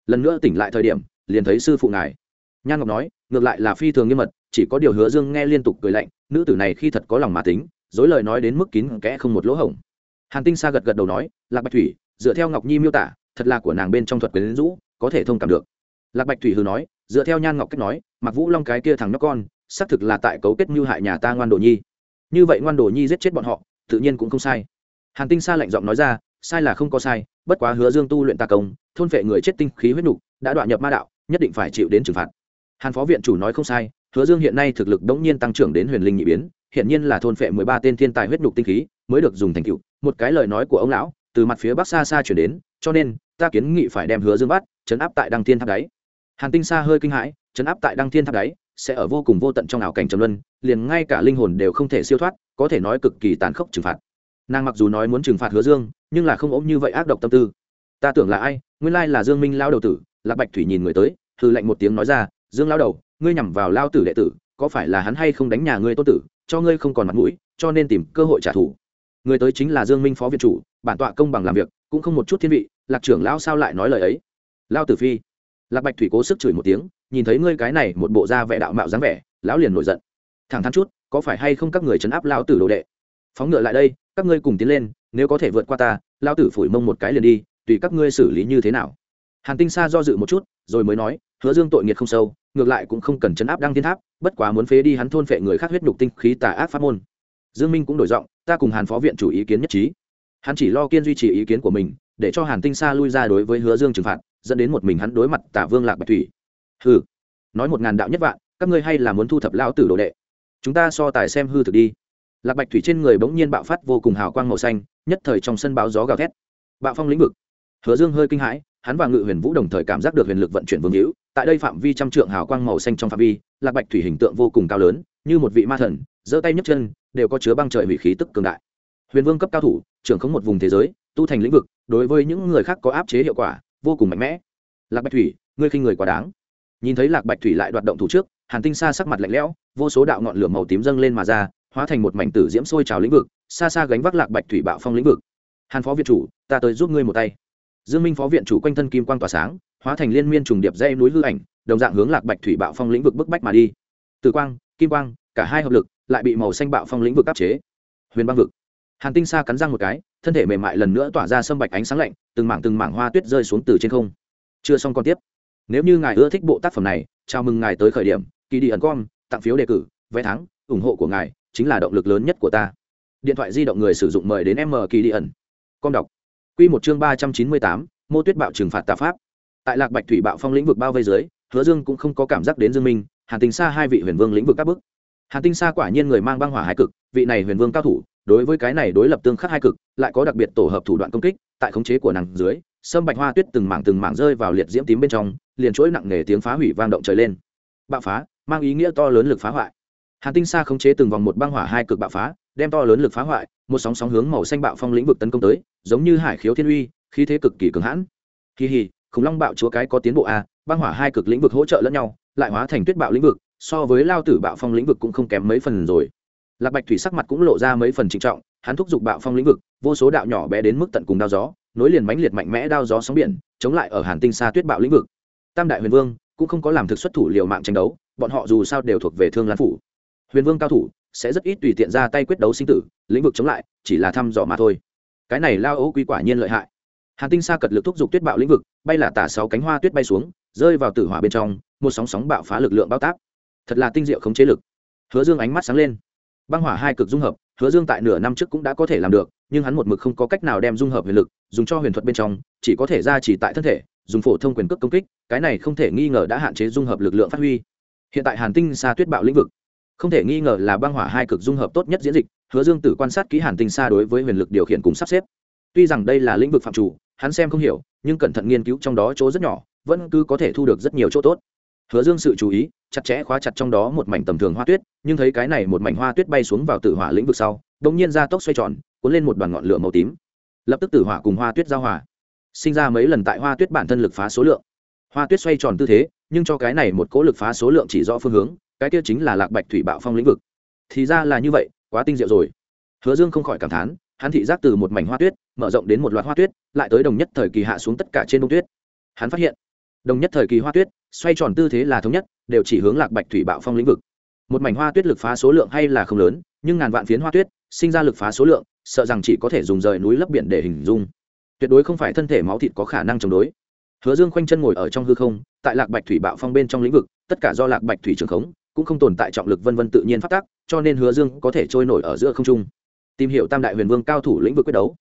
Lần nữa tỉnh lại thời điểm, liền thấy sư phụ ngài. Nhan ngọc nói, ngược lại là phi thường nghiêm mật, chỉ có điều hứa dương nghe liên tục cười lạnh, nữ tử này khi thật có lòng mà tính, dối lời nói đến mức kín kẽ không một lỗ hổng. Hàn tinh sa gật gật đầu nói, lạc bạch thủy, dựa theo ngọc nhi miêu tả, thật là của nàng bên trong thuật quyến rũ, có thể thông cảm được. Lạc bạch thủy hư nói dựa theo nhan ngọc cách nói mặc vũ long cái kia thằng nhóc con, xác thực là tại cấu kết mưu hại nhà ta ngoan đồ nhi. Như vậy ngoan đồ nhi giết chết bọn họ, tự nhiên cũng không sai. Hàn tinh sa lạnh giọng nói ra, sai là không có sai, bất quá hứa dương tu luyện ta công, thôn phệ người chết tinh khí huyết nục, đã đoạn nhập ma đạo, nhất định phải chịu đến trừng phạt. Hàn phó viện chủ nói không sai, hứa dương hiện nay thực lực đống nhiên tăng trưởng đến huyền linh nhị biến hiện nhiên là thôn phệ mười ba tên thiên tài huyết nục tinh khí, mới được dùng thành tựu. Một cái lời nói của ông lão, từ mặt phía bắc xa xa chuyển đến, cho nên, ta kiến nghị phải đem hứa dương bắt, chấn áp tại đăng thiên tháp đáy hàn tinh xa hơi kinh hãi chấn áp tại đăng thiên tháp đáy, sẽ ở vô cùng vô tận trong ảo cảnh trầm luân, liền ngay cả linh hồn đều không thể siêu thoát, có thể nói cực kỳ tàn khốc trừng phạt. Nàng mặc dù nói muốn trừng phạt hứa dương, nhưng là không ốm như vậy ác độc tâm tư. Ta tưởng là ai? Nguyên lai là dương minh lao đầu tử. Lạc bạch thủy nhìn người tới, hừ lạnh một tiếng nói ra, dương lao đầu, ngươi nhằm vào lao tử đệ tử, có phải là hắn hay không đánh nhà ngươi tô tử, cho ngươi không còn mặt mũi, cho nên tìm cơ hội trả thù. Người tới chính là dương minh phó viện chủ, bản tọa công bằng làm việc, cũng không một chút thiên vị, lạc trưởng Lão sao lại nói lời ấy? Lao tử phi lạc bạch thủy cố sức chửi một tiếng, nhìn thấy ngươi cái này một bộ da vẻ đạo mạo dáng vẻ, lão liền nổi giận. Thẳng thắn chút, có phải hay không các người chấn áp lao tử đồ đệ? Phóng ngựa lại đây, các ngươi cùng tiến lên, nếu có thể vượt qua ta lao tử phủi mông một cái liền đi, tùy các ngươi xử lý như thế nào? Hàn tinh sa do dự một chút, rồi mới nói, hứa dương tội nghiệt không sâu, ngược lại cũng không cần chấn áp đăng thiên tháp, bất quá muốn phế đi hắn thôn phệ người khác huyết nhục tinh khí tà ác pháp môn. Dương minh cũng đổi giọng, ta cùng hàn phó viện chủ ý kiến nhất trí. Hắn chỉ lo kiên duy trì ý kiến của mình, để cho hàn tinh sa lui ra đối với hứa dương trừng phạt dẫn đến một mình hắn đối mặt tả vương lạc bạch thủy. Hừ, nói một ngàn đạo nhất vạn, các ngươi hay là muốn thu thập lão tử đồ đệ. Chúng ta so tài xem hư thực đi. Lạc bạch thủy trên người bỗng nhiên bạo phát vô cùng hào quang màu xanh, nhất thời trong sân báo gió gào thét. Bạo phong lĩnh vực. Hứa dương hơi kinh hãi, hắn và ngự huyền vũ đồng thời cảm giác được huyền lực vận chuyển vương hữu, tại đây phạm vi trăm trượng hào quang màu xanh trong phạm vi, lạc bạch thủy hình tượng vô cùng cao lớn, như một vị ma thần, giơ tay nhấc chân, đều có chứa băng trời hủy khí tức cường đại. Huyền vương cấp cao thủ, trưởng không một vùng thế giới, tu thành lĩnh vực, đối với những người khác có áp chế hiệu quả vô cùng mạnh mẽ. Lạc bạch thủy, ngươi khinh người quá đáng. Nhìn thấy lạc bạch thủy lại đoạt động thủ trước, hàn tinh xa sắc mặt lạnh lẽo, vô số đạo ngọn lửa màu tím dâng lên mà ra, hóa thành một mảnh tử diễm sôi trào lĩnh vực, xa xa gánh vác lạc bạch thủy bạo phong lĩnh vực. Hàn phó viện chủ, ta tới giúp ngươi một tay. Dương minh phó viện chủ quanh thân kim quang tỏa sáng, hóa thành liên miên trùng điệp dây núi hư ảnh, đồng dạng hướng lạc bạch thủy bạo phong lĩnh vực bức bách mà đi. Từ quang, kim quang, cả hai hợp lực, lại bị màu xanh bạo phong lĩnh vực áp chế. Huyền băng vực. Hàn tinh sa cắn răng một cái thân thể mềm mại lần nữa tỏa ra sâm bạch ánh sáng lạnh, từng mảng từng mảng hoa tuyết rơi xuống từ trên không. Chưa xong còn tiếp. Nếu như ngài ưa thích bộ tác phẩm này, chào mừng ngài tới khởi điểm, kỳ đi ẩn com tặng phiếu đề cử, vé thắng, ủng hộ của ngài chính là động lực lớn nhất của ta. Điện thoại di động người sử dụng mời đến m kỳ đi ẩn. Com đọc. Q một chương ba trăm chín mươi tám, mô tuyết bạo trừng phạt tà pháp. Tại lạc bạch thủy bạo phong lĩnh vực bao vây dưới, hứa dương cũng không có cảm giác đến dương minh, hàn tinh sa hai vị huyền vương lĩnh vực các bức hàn tinh sa quả nhiên người mang băng hỏa hai cực, vị này huyền vương cao thủ đối với cái này đối lập tương khắc hai cực, lại có đặc biệt tổ hợp thủ đoạn công kích, tại khống chế của nàng dưới, sâm bạch hoa tuyết từng mảng từng mảng rơi vào liệt diễm tím bên trong, liền chuỗi nặng nề tiếng phá hủy vang động trời lên. Bạo phá, mang ý nghĩa to lớn lực phá hoại. Hàn tinh sa khống chế từng vòng một băng hỏa hai cực bạo phá, đem to lớn lực phá hoại, một sóng sóng hướng màu xanh bạo phong lĩnh vực tấn công tới, giống như hải khiếu thiên uy, khí thế cực kỳ cường hãn. Kỳ hì, khủng long bạo chúa cái có tiến bộ a, băng hỏa hai cực lĩnh vực hỗ trợ lẫn nhau, lại hóa thành tuyết bạo lĩnh vực, so với lao tử bạo phong lĩnh vực cũng không kém mấy phần rồi lạc bạch thủy sắc mặt cũng lộ ra mấy phần trịnh trọng, hắn thúc giục bạo phong lĩnh vực, vô số đạo nhỏ bé đến mức tận cùng đao gió, nối liền mãnh liệt mạnh mẽ đao gió sóng biển, chống lại ở hàn tinh xa tuyết bạo lĩnh vực. Tam đại huyền vương cũng không có làm thực xuất thủ liều mạng tranh đấu, bọn họ dù sao đều thuộc về thương lan phủ. Huyền vương cao thủ sẽ rất ít tùy tiện ra tay quyết đấu sinh tử, lĩnh vực chống lại chỉ là thăm dò mà thôi. Cái này lao ấu quy quả nhiên lợi hại. Hàn tinh xa cật lực thúc giục tuyết bạo lĩnh vực, bay là tả sáu cánh hoa tuyết bay xuống, rơi vào tử hỏa bên trong, một sóng sóng bạo phá lực lượng bao tác. Thật là tinh diệu khống chế lực. Hứa dương ánh mắt sáng lên băng hỏa hai cực dung hợp, hứa dương tại nửa năm trước cũng đã có thể làm được, nhưng hắn một mực không có cách nào đem dung hợp huyền lực, dùng cho huyền thuật bên trong, chỉ có thể ra chỉ tại thân thể, dùng phổ thông quyền cước công kích, cái này không thể nghi ngờ đã hạn chế dung hợp lực lượng phát huy. Hiện tại hàn tinh xa tuyết bạo lĩnh vực, không thể nghi ngờ là băng hỏa hai cực dung hợp tốt nhất diễn dịch, hứa dương tử quan sát kỹ hàn tinh xa đối với huyền lực điều khiển cùng sắp xếp. Tuy rằng đây là lĩnh vực phạm chủ, hắn xem không hiểu, nhưng cẩn thận nghiên cứu trong đó chỗ rất nhỏ, vẫn cứ có thể thu được rất nhiều chỗ tốt hứa dương sự chú ý, chặt chẽ khóa chặt trong đó một mảnh tầm thường hoa tuyết, nhưng thấy cái này một mảnh hoa tuyết bay xuống vào tử hỏa lĩnh vực sau đ ỗ n g nhiên ra tốc xoay tròn, cuốn lên một đoàn ngọn lửa màu tím. Lập tức tử hỏa cùng hoa tuyết giao hòa, sinh ra mấy lần tại hoa tuyết bản thân lực phá số lượng. Hoa tuyết xoay tròn tư thế, nhưng cho cái này một cỗ lực phá số lượng chỉ rõ phương hướng, cái kia chính là lạc bạch thủy bạo phong lĩnh vực. Thì ra là như vậy, quá tinh diệu rồi. Hứa dương không khỏi cảm thán, hắn thị giác từ một mảnh hoa tuyết, mở rộng đến một loạt hoa tuyết, lại tới đồng nhất thời kỳ hạ xuống tất cả trên đông tuyết. Hắn phát hiện, đồng nhất thời kỳ hoa tuyết xoay tròn tư thế là thống nhất, đều chỉ hướng lạc bạch thủy bạo phong lĩnh vực. Một mảnh hoa tuyết lực phá số lượng hay là không lớn, nhưng ngàn vạn phiến hoa tuyết sinh ra lực phá số lượng, sợ rằng chỉ có thể dùng rời núi lấp biển để hình dung. Tuyệt đối không phải thân thể máu thịt có khả năng chống đối. Hứa dương khoanh chân ngồi ở trong hư không, tại lạc bạch thủy bạo phong bên trong lĩnh vực, tất cả do lạc bạch thủy trường khống, cũng không tồn tại trọng lực vân vân tự nhiên phát tác, cho nên hứa dương có thể trôi nổi ở giữa không trung, tìm hiểu tam đại huyền vương cao thủ lĩnh vực quyết đấu.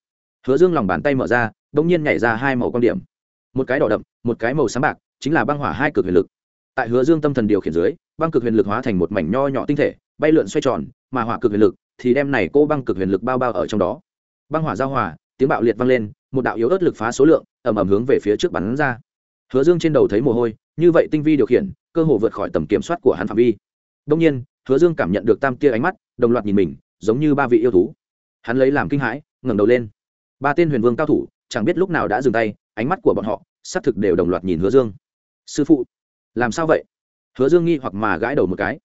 Hứa dương lòng bàn tay mở ra đ ỗ n g nhiên nhảy ra hai màu quan điểm. Một cái đỏ đậm, một cái màu sáng bạc chính là băng hỏa hai cực huyền lực. Tại hứa dương tâm thần điều khiển dưới, băng cực huyền lực hóa thành một mảnh nho nhỏ tinh thể, bay lượn xoay tròn, mà hỏa cực huyền lực thì đem này cô băng cực huyền lực bao bao ở trong đó. Băng hỏa giao hòa, tiếng bạo liệt vang lên, một đạo yếu ớt lực phá số lượng, ầm ầm hướng về phía trước bắn ra. Hứa dương trên đầu thấy mồ hôi, như vậy tinh vi điều khiển, cơ hồ vượt khỏi tầm kiểm soát của hắn phạm vi. Đông nhiên, hứa dương cảm nhận được tam tia ánh mắt, đồng loạt nhìn mình, giống như ba vị yêu thú. Hắn lấy làm kinh hãi, ngẩng đầu lên. Ba tên huyền vương cao thủ, chẳng biết lúc nào đã dừng tay, ánh mắt của bọn họ, xác thực đều đồng loạt nhìn hứa dương sư phụ, làm sao vậy? Hứa dương nghi hoặc mà gãi đầu một cái.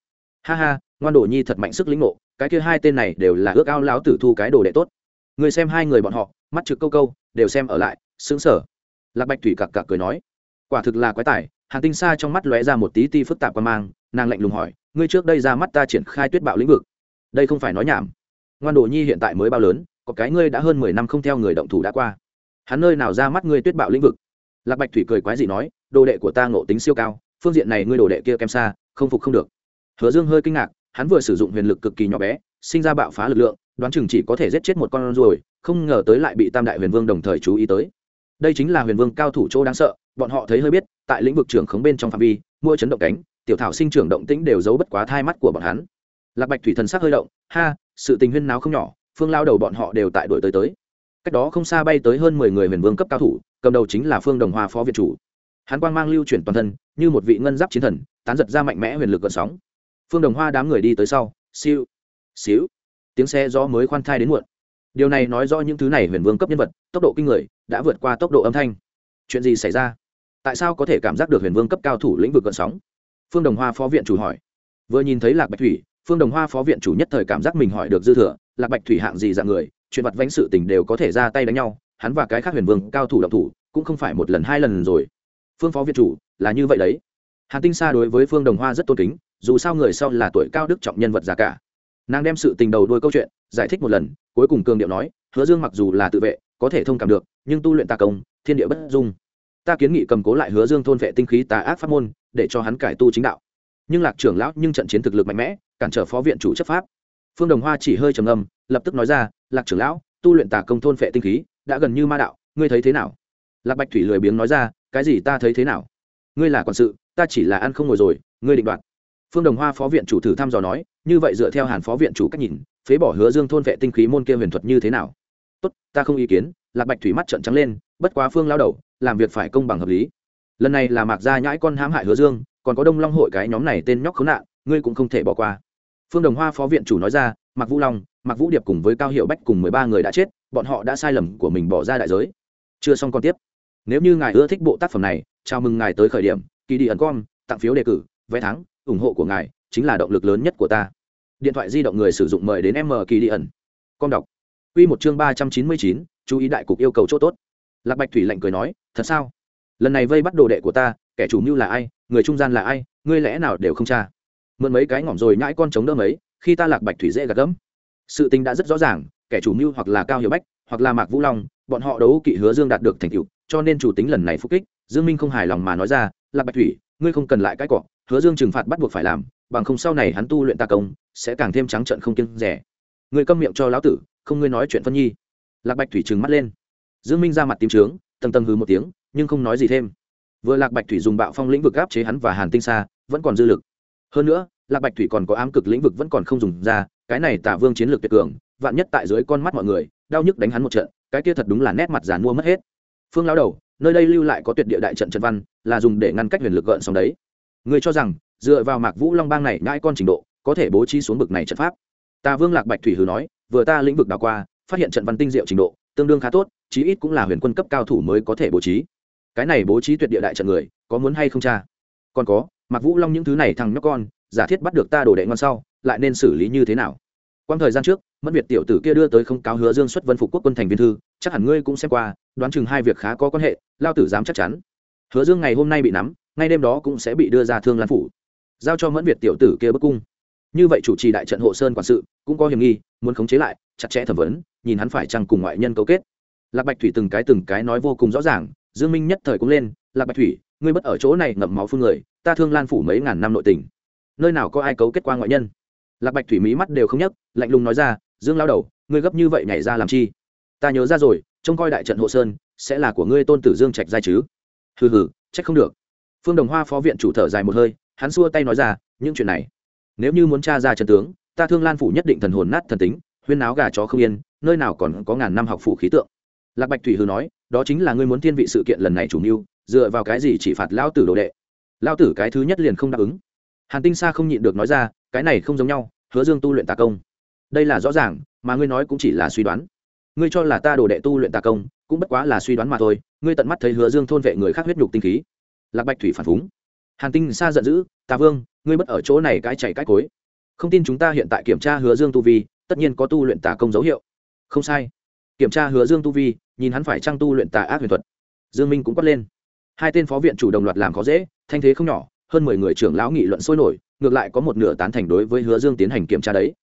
Ha ha, ngoan đồ nhi thật mạnh sức lĩnh ngộ, cái kia hai tên này đều là ước ao láo tử thu cái đồ đệ tốt. Người xem hai người bọn họ, mắt trực câu câu, đều xem ở lại xứng sở lạc bạch thủy cặc cặc cười nói, quả thực là quái tài, hàn tinh xa trong mắt lóe ra một tí ti phức tạp qua mang, nàng lạnh lùng hỏi, ngươi trước đây ra mắt ta triển khai tuyết bạo lĩnh vực, đây không phải nói nhảm. Ngoan đồ nhi hiện tại mới bao lớn, có cái ngươi đã hơn mười năm không theo người động thủ đã qua. Hắn nơi nào ra mắt ngươi tuyết bạo lĩnh vực? Lạc bạch thủy cười quái dị nói đồ đệ của ta ngộ tính siêu cao, phương diện này ngươi đồ đệ kia kém xa, không phục không được. Hứa dương hơi kinh ngạc, hắn vừa sử dụng huyền lực cực kỳ nhỏ bé, sinh ra bạo phá lực lượng, đoán chừng chỉ có thể giết chết một con ruồi, không ngờ tới lại bị tam đại huyền vương đồng thời chú ý tới. Đây chính là huyền vương cao thủ chỗ đáng sợ, bọn họ thấy hơi biết, tại lĩnh vực trưởng khống bên trong phạm vi, mua chấn động cánh, tiểu thảo sinh trưởng động tĩnh đều giấu bất quá thai mắt của bọn hắn. Lạc bạch thủy thần sắc hơi động, ha, sự tình huyên náo không nhỏ, phương lao đầu bọn họ đều tại đổi tới tới. Cách đó không xa bay tới hơn mười người huyền vương cấp cao thủ, cầm đầu chính là phương đồng hoa phó viện chủ hắn quang mang lưu chuyển toàn thân, như một vị ngân giáp chiến thần, tán giật ra mạnh mẽ huyền lực gợn sóng. Phương đồng hoa đám người đi tới sau, siêu xíu tiếng xe gió mới khoan thai đến muộn. Điều này nói rõ những thứ này huyền vương cấp nhân vật, tốc độ kinh người, đã vượt qua tốc độ âm thanh. Chuyện gì xảy ra? Tại sao có thể cảm giác được huyền vương cấp cao thủ lĩnh vực gợn sóng? Phương đồng hoa phó viện chủ hỏi. Vừa nhìn thấy lạc bạch thủy, phương đồng hoa phó viện chủ nhất thời cảm giác mình hỏi được dư thừa, lạc bạch thủy hạng gì dạng người, chuyện vặt vánh sự tình đều có thể ra tay đánh nhau, hắn và cái khác huyền vương cao thủ động thủ, cũng không phải một lần hai lần rồi phương phó viện chủ, là như vậy đấy. Hàn tinh sa đối với phương đồng hoa rất tôn kính, dù sao người sau là tuổi cao đức trọng nhân vật già cả. Nàng đem sự tình đầu đôi câu chuyện, giải thích một lần, cuối cùng cường điệu nói, hứa dương mặc dù là tự vệ, có thể thông cảm được, nhưng tu luyện tà công, thiên địa bất dung. Ta kiến nghị cầm cố lại hứa dương thôn vệ tinh khí tà ác pháp môn, để cho hắn cải tu chính đạo. Nhưng lạc trưởng lão nhưng trận chiến thực lực mạnh mẽ, cản trở phó viện chủ chấp pháp. Phương đồng hoa chỉ hơi trầm âm lập tức nói ra, lạc trưởng lão, tu luyện tà công thôn vệ tinh khí, đã gần như ma đạo, ngươi thấy thế nào? Lạc bạch thủy lười biếng nói ra cái gì ta thấy thế nào? Ngươi là quản sự, ta chỉ là ăn không ngồi rồi, ngươi định đoạt. Phương đồng hoa phó viện chủ thử thăm dò nói, như vậy dựa theo hàn phó viện chủ cách nhìn, phế bỏ hứa dương thôn vệ tinh khí môn kia huyền thuật như thế nào? Tốt, ta không ý kiến, lạc bạch thủy mắt trợn trắng lên, bất quá phương lao đầu, làm việc phải công bằng hợp lý. Lần này là mạc gia nhãi con hãm hại hứa dương, còn có đông long hội cái nhóm này tên nhóc khốn nạn, ngươi cũng không thể bỏ qua. Phương đồng hoa phó viện chủ nói ra, mạc vũ long, mạc vũ điệp cùng với cao hiệu bách cùng mười ba người đã chết, bọn họ đã sai lầm của mình bỏ ra đại giới. Chưa xong còn tiếp nếu như ngài ưa thích bộ tác phẩm này, chào mừng ngài tới khởi điểm. Kỳ đi ẩn com tặng phiếu đề cử, vé thắng, ủng hộ của ngài chính là động lực lớn nhất của ta. Điện thoại di động người sử dụng mời đến m kỳ đi ẩn com đọc. Q một chương ba trăm chín mươi chín, chú ý đại cục yêu cầu chỗ tốt. Lạc bạch thủy lạnh cười nói, thật sao? Lần này vây bắt đồ đệ của ta, kẻ chủ mưu là ai, người trung gian là ai, ngươi lẽ nào đều không tra? Mượn mấy cái ngỏm rồi nhãi con chống đỡ mấy, khi ta lạc bạch thủy dễ gạt gẫm. Sự tình đã rất rõ ràng, kẻ chủ mưu hoặc là cao hiểu bách, hoặc là mạc vũ long, bọn họ đấu kỵ hứa dương đạt được thành tựu cho nên chủ tính lần này phúc kích, dương minh không hài lòng mà nói ra, lạc bạch thủy, ngươi không cần lại cái cọ, hứa dương trừng phạt bắt buộc phải làm, bằng không sau này hắn tu luyện ta công, sẽ càng thêm trắng trợn không kiêng rẻ. Ngươi câm miệng cho lão tử, không ngươi nói chuyện phân nhi. Lạc bạch thủy trừng mắt lên. Dương minh ra mặt tím trướng, tầng tầng hừ một tiếng, nhưng không nói gì thêm. Vừa lạc bạch thủy dùng bạo phong lĩnh vực áp chế hắn và hàn tinh xa vẫn còn dư lực. Hơn nữa, lạc bạch thủy còn có ám cực lĩnh vực vẫn còn không dùng ra, cái này tả vương chiến lược tuyệt cường, vạn nhất tại dưới con mắt mọi người, đau nhức đánh hắn một trận, cái kia thật đúng là nét mặt giàn mua mất hết phương lao đầu, nơi đây lưu lại có tuyệt địa đại trận trận văn, là dùng để ngăn cách huyền lực gợn sóng đấy. Người cho rằng, dựa vào mạc vũ long bang này ngãi con trình độ, có thể bố trí xuống bực này trận pháp? Ta vương lạc bạch thủy hừ nói, vừa ta lĩnh vực đào qua, phát hiện trận văn tinh diệu trình độ, tương đương khá tốt, chí ít cũng là huyền quân cấp cao thủ mới có thể bố trí. Cái này bố trí tuyệt địa đại trận người, có muốn hay không cha? Còn có mặc vũ long những thứ này thằng nhóc con, giả thiết bắt được ta đổ đệ ngon sau, lại nên xử lý như thế nào? Quang thời gian trước mẫn việt tiểu tử kia đưa tới không cáo hứa dương xuất vân phục quốc quân thành viên thư, chắc hẳn ngươi cũng xem qua, đoán chừng hai việc khá có quan hệ, lao tử dám chắc chắn. Hứa dương ngày hôm nay bị nắm, ngay đêm đó cũng sẽ bị đưa ra thương lan phủ. Giao cho mẫn việt tiểu tử kia bức cung. Như vậy chủ trì đại trận hộ sơn quản sự, cũng có hiểm nghi, muốn khống chế lại, chặt chẽ thẩm vấn, nhìn hắn phải chăng cùng ngoại nhân cấu kết. Lạc bạch thủy từng cái từng cái nói vô cùng rõ ràng, dương minh nhất thời cũng lên, lạc bạch thủy, ngươi bất ở chỗ này ngậm máu phun người, ta thương lan phủ mấy ngàn năm nội tình. Nơi nào có ai cấu kết qua ngoại nhân? Lạc bạch thủy mí mắt đều không nhấc, lạnh lùng nói ra dương lao đầu, ngươi gấp như vậy nhảy ra làm chi? Ta nhớ ra rồi, trông coi đại trận hộ sơn, sẽ là của ngươi tôn tử dương trạch giai chứ? Hừ hừ, trách không được. Phương đồng hoa phó viện chủ thở dài một hơi, hắn xua tay nói ra, những chuyện này, nếu như muốn t r a ra trận tướng, ta thương lan phủ nhất định thần hồn nát thần tính, huyên náo gà chó không yên, nơi nào còn có ngàn năm học phủ khí tượng. Lạc bạch thủy hừ nói, đó chính là ngươi muốn thiên vị sự kiện lần này chủ mưu, dựa vào cái gì chỉ phạt Lão tử đồ đệ? Lão tử cái thứ nhất liền không đáp ứng. Hàn tinh sa không nhịn được nói ra, cái này không giống nhau, hứa dương tu luyện tà công đây là rõ ràng, mà ngươi nói cũng chỉ là suy đoán. Ngươi cho là ta đồ đệ tu luyện tà công, cũng bất quá là suy đoán mà thôi, ngươi tận mắt thấy hứa dương thôn vệ người khác huyết nhục tinh khí. Lạc bạch thủy phản phúng. Hàn tinh xa giận dữ, tà vương, ngươi mất ở chỗ này cãi chạy cãi cối. Không tin chúng ta hiện tại kiểm tra hứa dương tu vi, tất nhiên có tu luyện tà công dấu hiệu. Không sai. Kiểm tra hứa dương tu vi, nhìn hắn phải trang tu luyện tà ác huyền thuật. Dương minh cũng quát lên. Hai tên phó viện chủ đồng loạt làm khó dễ, thanh thế không nhỏ, hơn mười người trưởng lão nghị luận sôi nổi, ngược lại có một nửa tán thành đối với hứa dương tiến hành kiểm tra đấy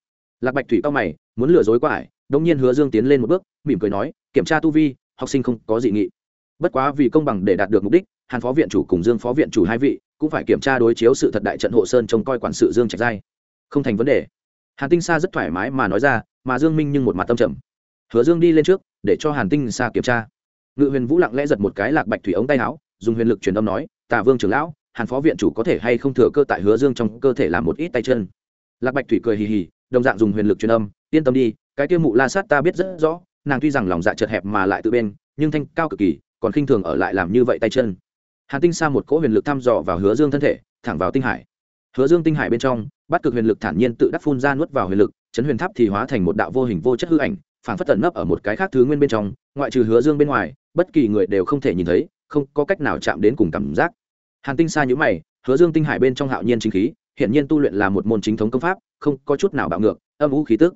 lạc bạch thủy cao mày, muốn lừa dối quải đông nhiên hứa dương tiến lên một bước, mỉm cười nói, kiểm tra tu vi, học sinh không có dị nghị. Bất quá vì công bằng để đạt được mục đích, hàn phó viện chủ cùng dương phó viện chủ hai vị cũng phải kiểm tra đối chiếu sự thật đại trận hộ sơn trông coi quản sự dương trạch giai. Không thành vấn đề. Hàn tinh sa rất thoải mái mà nói ra, mà dương minh nhưng một mặt tâm trầm. Hứa dương đi lên trước, để cho hàn tinh sa kiểm tra. Ngự huyền vũ lặng lẽ giật một cái lạc bạch thủy ống tay áo, dùng huyền lực truyền âm nói tả vương trưởng lão, hàn phó viện chủ có thể hay không thừa cơ tại hứa dương trong cơ thể làm một ít tay chân? Lạc bạch thủy cười hì hì đồng dạng dùng huyền lực truyền âm, yên tâm đi, cái tiêu mụ la sát ta biết rất rõ, nàng tuy rằng lòng dạ chật hẹp mà lại tự bên, nhưng thanh cao cực kỳ, còn khinh thường ở lại làm như vậy tay chân. Hàn tinh sa một cỗ huyền lực thăm dò vào hứa dương thân thể, thẳng vào tinh hải. Hứa dương tinh hải bên trong, bắt cực huyền lực thản nhiên tự đắc phun ra nuốt vào huyền lực, chấn huyền tháp thì hóa thành một đạo vô hình vô chất hư ảnh phản phất tẩn nấp ở một cái khác thứ nguyên bên trong, ngoại trừ hứa dương bên ngoài, bất kỳ người đều không thể nhìn thấy, không có cách nào chạm đến cùng cảm giác. Hàn tinh sa nhữ mày, hứa dương tinh hải bên trong hạo nhiên chính khí hiện nhiên tu luyện là một môn chính thống công pháp không có chút nào bạo ngược âm vũ khí tức.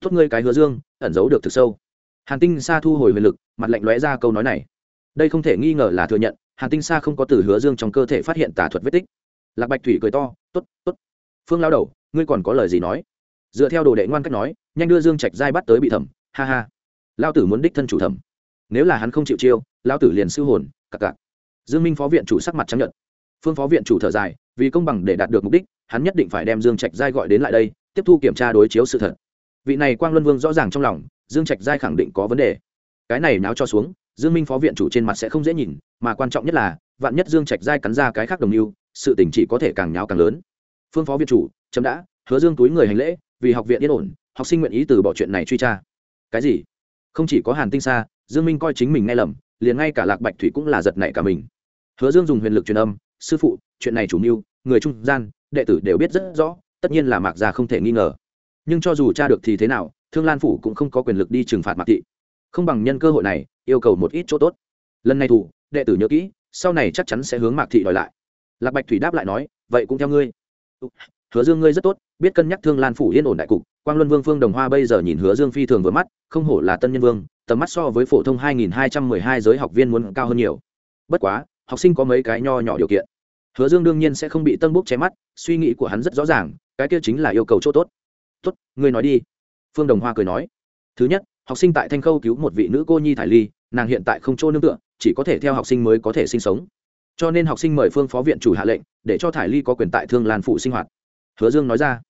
Tốt ngươi cái hứa dương ẩn giấu được thực sâu. Hàn tinh Sa thu hồi huyền lực mặt lạnh lóe ra câu nói này. Đây không thể nghi ngờ là thừa nhận hàn tinh Sa không có từ hứa dương trong cơ thể phát hiện tà thuật vết tích. Lạc bạch thủy cười to t ố t t ố t phương lao đầu ngươi còn có lời gì nói? Dựa theo đồ đệ ngoan cách nói nhanh đưa dương trạch giai bắt tới bị thẩm ha ha. Lao tử muốn đích thân chủ thẩm. Nếu là hắn không chịu chiêu lao tử liền sư hồn cặc cặc. Dương minh phó viện chủ sắc mặt trắng nhợt, phương phó viện chủ thở dài vì công bằng để đạt được mục đích, hắn nhất định phải đem dương trạch giai gọi đến lại đây, tiếp thu kiểm tra đối chiếu sự thật. Vị này quang luân vương rõ ràng trong lòng, dương trạch giai khẳng định có vấn đề. Cái này náo cho xuống, dương minh phó viện chủ trên mặt sẽ không dễ nhìn, mà quan trọng nhất là, vạn nhất dương trạch giai cắn ra cái khác đồng mưu, sự tình chỉ có thể càng nháo càng lớn. Phương phó viện chủ, chấm đã, hứa dương túi người hành lễ, vì học viện yên ổn, học sinh nguyện ý từ bỏ chuyện này truy tra. Cái gì? Không chỉ có hàn tinh xa dương minh coi chính mình nghe lầm, liền ngay cả lạc bạch thủy cũng là giật nảy cả mình. Hứa dương dùng huyền lực truyền âm, sư phụ, chuyện này chủ mưu người trung gian, đệ tử đều biết rất rõ, tất nhiên là mạc gia không thể nghi ngờ. Nhưng cho dù tra được thì thế nào, thương lan phủ cũng không có quyền lực đi trừng phạt mạc thị. Không bằng nhân cơ hội này, yêu cầu một ít chỗ tốt. Lần này thủ, đệ tử nhớ kỹ, sau này chắc chắn sẽ hướng mạc thị đòi lại. Lạc bạch thủy đáp lại nói, vậy cũng theo ngươi. Hứa dương ngươi rất tốt, biết cân nhắc thương lan phủ yên ổn đại cục, quang luân vương, phương đồng hoa bây giờ nhìn hứa dương phi thường vừa mắt, không hổ là tân nhân vương, tầm mắt so với phổ thông 2212 giới học viên muốn cao hơn nhiều. Bất quá, học sinh có mấy cái nho nhỏ điều kiện hứa dương đương nhiên sẽ không bị tân bốc che mắt, suy nghĩ của hắn rất rõ ràng, cái kia chính là yêu cầu chỗ tốt. Tốt, ngươi nói đi. Phương đồng hoa cười nói. Thứ nhất, học sinh tại thanh khâu cứu một vị nữ cô nhi thải ly, nàng hiện tại không chỗ nương tựa, chỉ có thể theo học sinh mới có thể sinh sống. Cho nên học sinh mời phương phó viện chủ hạ lệnh, để cho thải ly có quyền tại thương lan phụ sinh hoạt. Hứa dương nói ra.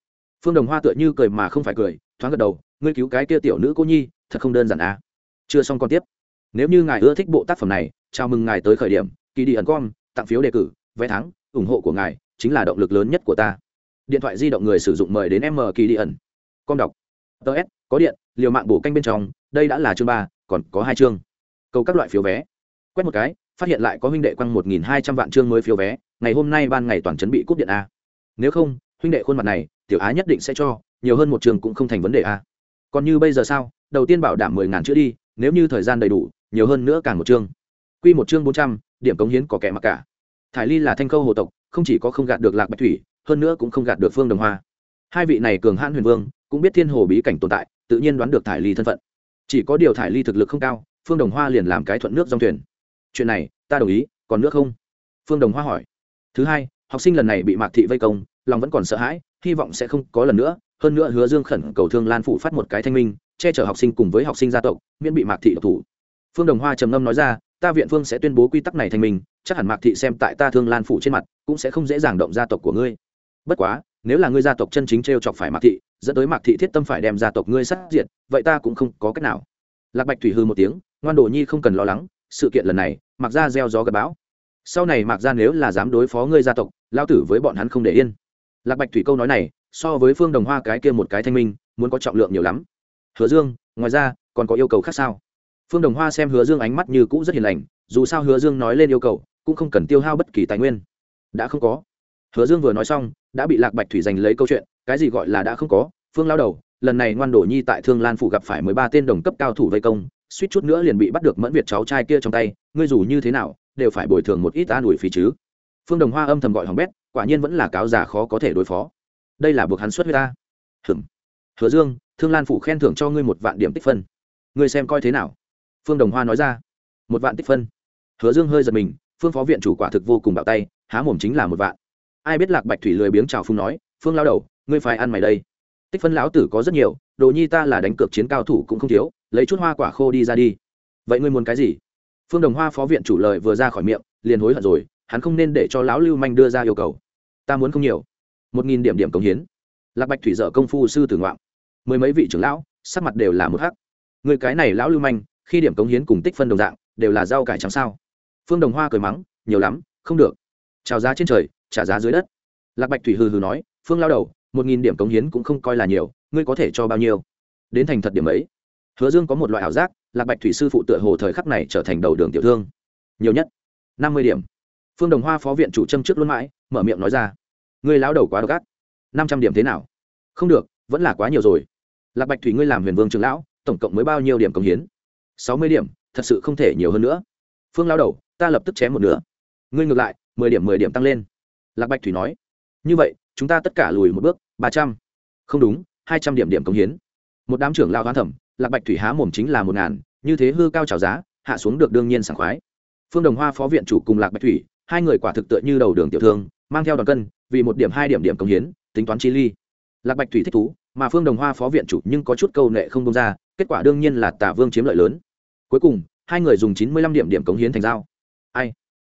Phương đồng hoa tựa như cười mà không phải cười, thoáng gật đầu. Ngươi cứu cái kia tiểu nữ cô nhi, thật không đơn giản à? Chưa xong còn tiếp. Nếu như ngài ưa thích bộ tác phẩm này, chào mừng ngài tới khởi điểm. Kỳ đi ẩn com, tặng phiếu đề cử vé thắng ủng hộ của ngài chính là động lực lớn nhất của ta. Điện thoại di động người sử dụng mời đến m kỳ đi ẩn. Com đọc. Ts có điện, liều mạng bổ canh bên trong, đây đã là chương ba, còn có hai chương. Câu các loại phiếu vé. Quét một cái, phát hiện lại có huynh đệ quăng một nghìn hai trăm vạn chương mới phiếu vé, ngày hôm nay ban ngày toàn chuẩn bị cúp điện a. Nếu không, huynh đệ khuôn mặt này, tiểu á nhất định sẽ cho, nhiều hơn một trường cũng không thành vấn đề a. Còn như bây giờ sao, đầu tiên bảo đảm mười ngàn chữ đi, nếu như thời gian đầy đủ, nhiều hơn nữa càng một chương. Q một chương bốn trăm, điểm cống hiến có kẻ mặc cả thải ly là thanh khâu hồ tộc, không chỉ có không gạt được lạc bạch thủy, hơn nữa cũng không gạt được phương đồng hoa. Hai vị này cường hãn huyền vương, cũng biết thiên hồ bí cảnh tồn tại, tự nhiên đoán được thải ly thân phận. Chỉ có điều thải ly thực lực không cao, phương đồng hoa liền làm cái thuận nước dòng thuyền. Chuyện này, ta đồng ý, còn nước không? Phương đồng hoa hỏi. Thứ hai, học sinh lần này bị mạc thị vây công, lòng vẫn còn sợ hãi, hy vọng sẽ không có lần nữa. Hơn nữa hứa dương khẩn cầu thương lan phụ phát một cái thanh minh, che chở học sinh cùng với học sinh gia tộc, miễn bị mạc thị độc thủ. Phương đồng hoa trầm ngâm nói ra, ta viện phương sẽ tuyên bố quy tắc này thanh minh chắc hẳn mạc thị xem tại ta thương lan phủ trên mặt, cũng sẽ không dễ dàng động gia tộc của ngươi. Bất quá, nếu là ngươi gia tộc chân chính t r e o chọc phải mạc thị, dẫn tới mạc thị thiết tâm phải đem gia tộc ngươi sát diệt, vậy ta cũng không có cách nào. Lạc bạch thủy hư một tiếng, ngoan đồ nhi không cần lo lắng, sự kiện lần này mặc Gia gieo gió gặp bão. Sau này mạc Gia nếu là dám đối phó ngươi gia tộc lao tử với bọn hắn không để yên. Lạc bạch thủy câu nói này, so với phương đồng hoa cái kia một cái thanh minh, muốn có trọng lượng nhiều lắm. Hứa dương, ngoài ra, còn có yêu cầu khác sao? Phương đồng hoa xem hứa dương ánh mắt như cũ rất hiền lành, dù sao hứa dương nói lên yêu cầu cũng không cần tiêu hao bất kỳ tài nguyên. Đã không có. Hứa dương vừa nói xong, đã bị lạc bạch thủy giành lấy câu chuyện, cái gì gọi là đã không có, phương lao đầu, lần này ngoan đổ nhi tại thương lan phủ gặp phải mười ba tên đồng cấp cao thủ vây công, suýt chút nữa liền bị bắt được mẫn việt cháu trai kia trong tay, ngươi dù như thế nào, đều phải bồi thường một ít an ủi phí chứ. Phương đồng hoa âm thầm gọi hỏng bét, quả nhiên vẫn là cáo già khó có thể đối phó. Đây là buộc hắn xuất với ta. Hừm hứa dương, thương lan phủ khen thưởng cho ngươi một vạn điểm tích phân. Ngươi xem coi thế nào? Phương đồng hoa nói ra. Một vạn tích phân. Hứa dương hơi giật mình phương phó viện chủ quả thực vô cùng bạo tay, há mồm chính là một vạn. Ai biết lạc bạch thủy lười biếng chào phung nói, phương lao đầu, ngươi phải ăn mày đây. Tích phân lão tử có rất nhiều, đồ nhi ta là đánh cược chiến cao thủ cũng không thiếu, lấy chút hoa quả khô đi ra đi. Vậy ngươi muốn cái gì? Phương đồng hoa phó viện chủ lời vừa ra khỏi miệng, liền hối hận rồi, hắn không nên để cho lão lưu manh đưa ra yêu cầu. Ta muốn không nhiều. Một nghìn điểm điểm cống hiến. Lạc bạch thủy dở công phu sư tử ngoạm. Mười mấy vị trưởng lão, sắc mặt đều là một hắc. Người cái này lão lưu manh, khi điểm cống hiến cùng tích phân đồng dạng, đều là rau cải trắng sao? Phương đồng hoa cười mắng, nhiều lắm, không được. Trào giá trên trời, trả giá dưới đất. Lạc bạch thủy hừ hừ nói, phương lao đầu, một nghìn điểm cống hiến cũng không coi là nhiều, ngươi có thể cho bao nhiêu? Đến thành thật điểm ấy. Hứa dương có một loại ảo giác, lạc bạch thủy sư phụ tựa hồ thời khắc này trở thành đầu đường tiểu thương. Nhiều nhất, năm mươi điểm. Phương đồng hoa phó viện chủ châm trước luôn mãi, mở miệng nói ra, ngươi lão đầu quá độc ác. Năm trăm điểm thế nào? Không được, vẫn là quá nhiều rồi. Lạc bạch thủy ngươi làm huyền vương trường lão, tổng cộng mới bao nhiêu điểm cống hiến? Sáu mươi điểm, thật sự không thể nhiều hơn nữa. Phương lao đầu ta lập tức chém một nửa. Ngươi ngược lại, mười điểm mười điểm tăng lên. Lạc bạch thủy nói. Như vậy, chúng ta tất cả lùi một bước, ba trăm. Không đúng, hai trăm điểm điểm cống hiến. Một đám trưởng lao hoán thẩm, lạc bạch thủy há mồm chính là một ngàn, như thế hư cao trào giá, hạ xuống được đương nhiên sảng khoái. Phương đồng hoa phó viện chủ cùng lạc bạch thủy, hai người quả thực tựa như đầu đường tiểu thương, mang theo đoàn cân, vì một điểm hai điểm điểm cống hiến, tính toán chi ly. Lạc bạch thủy thích thú, mà phương đồng hoa phó viện chủ nhưng có chút câu nệ không công ra, kết quả đương nhiên là tả vương chiếm lợi lớn. Cuối cùng, hai người dùng chín mươi lăm điểm điểm cống hiến thành giao ai?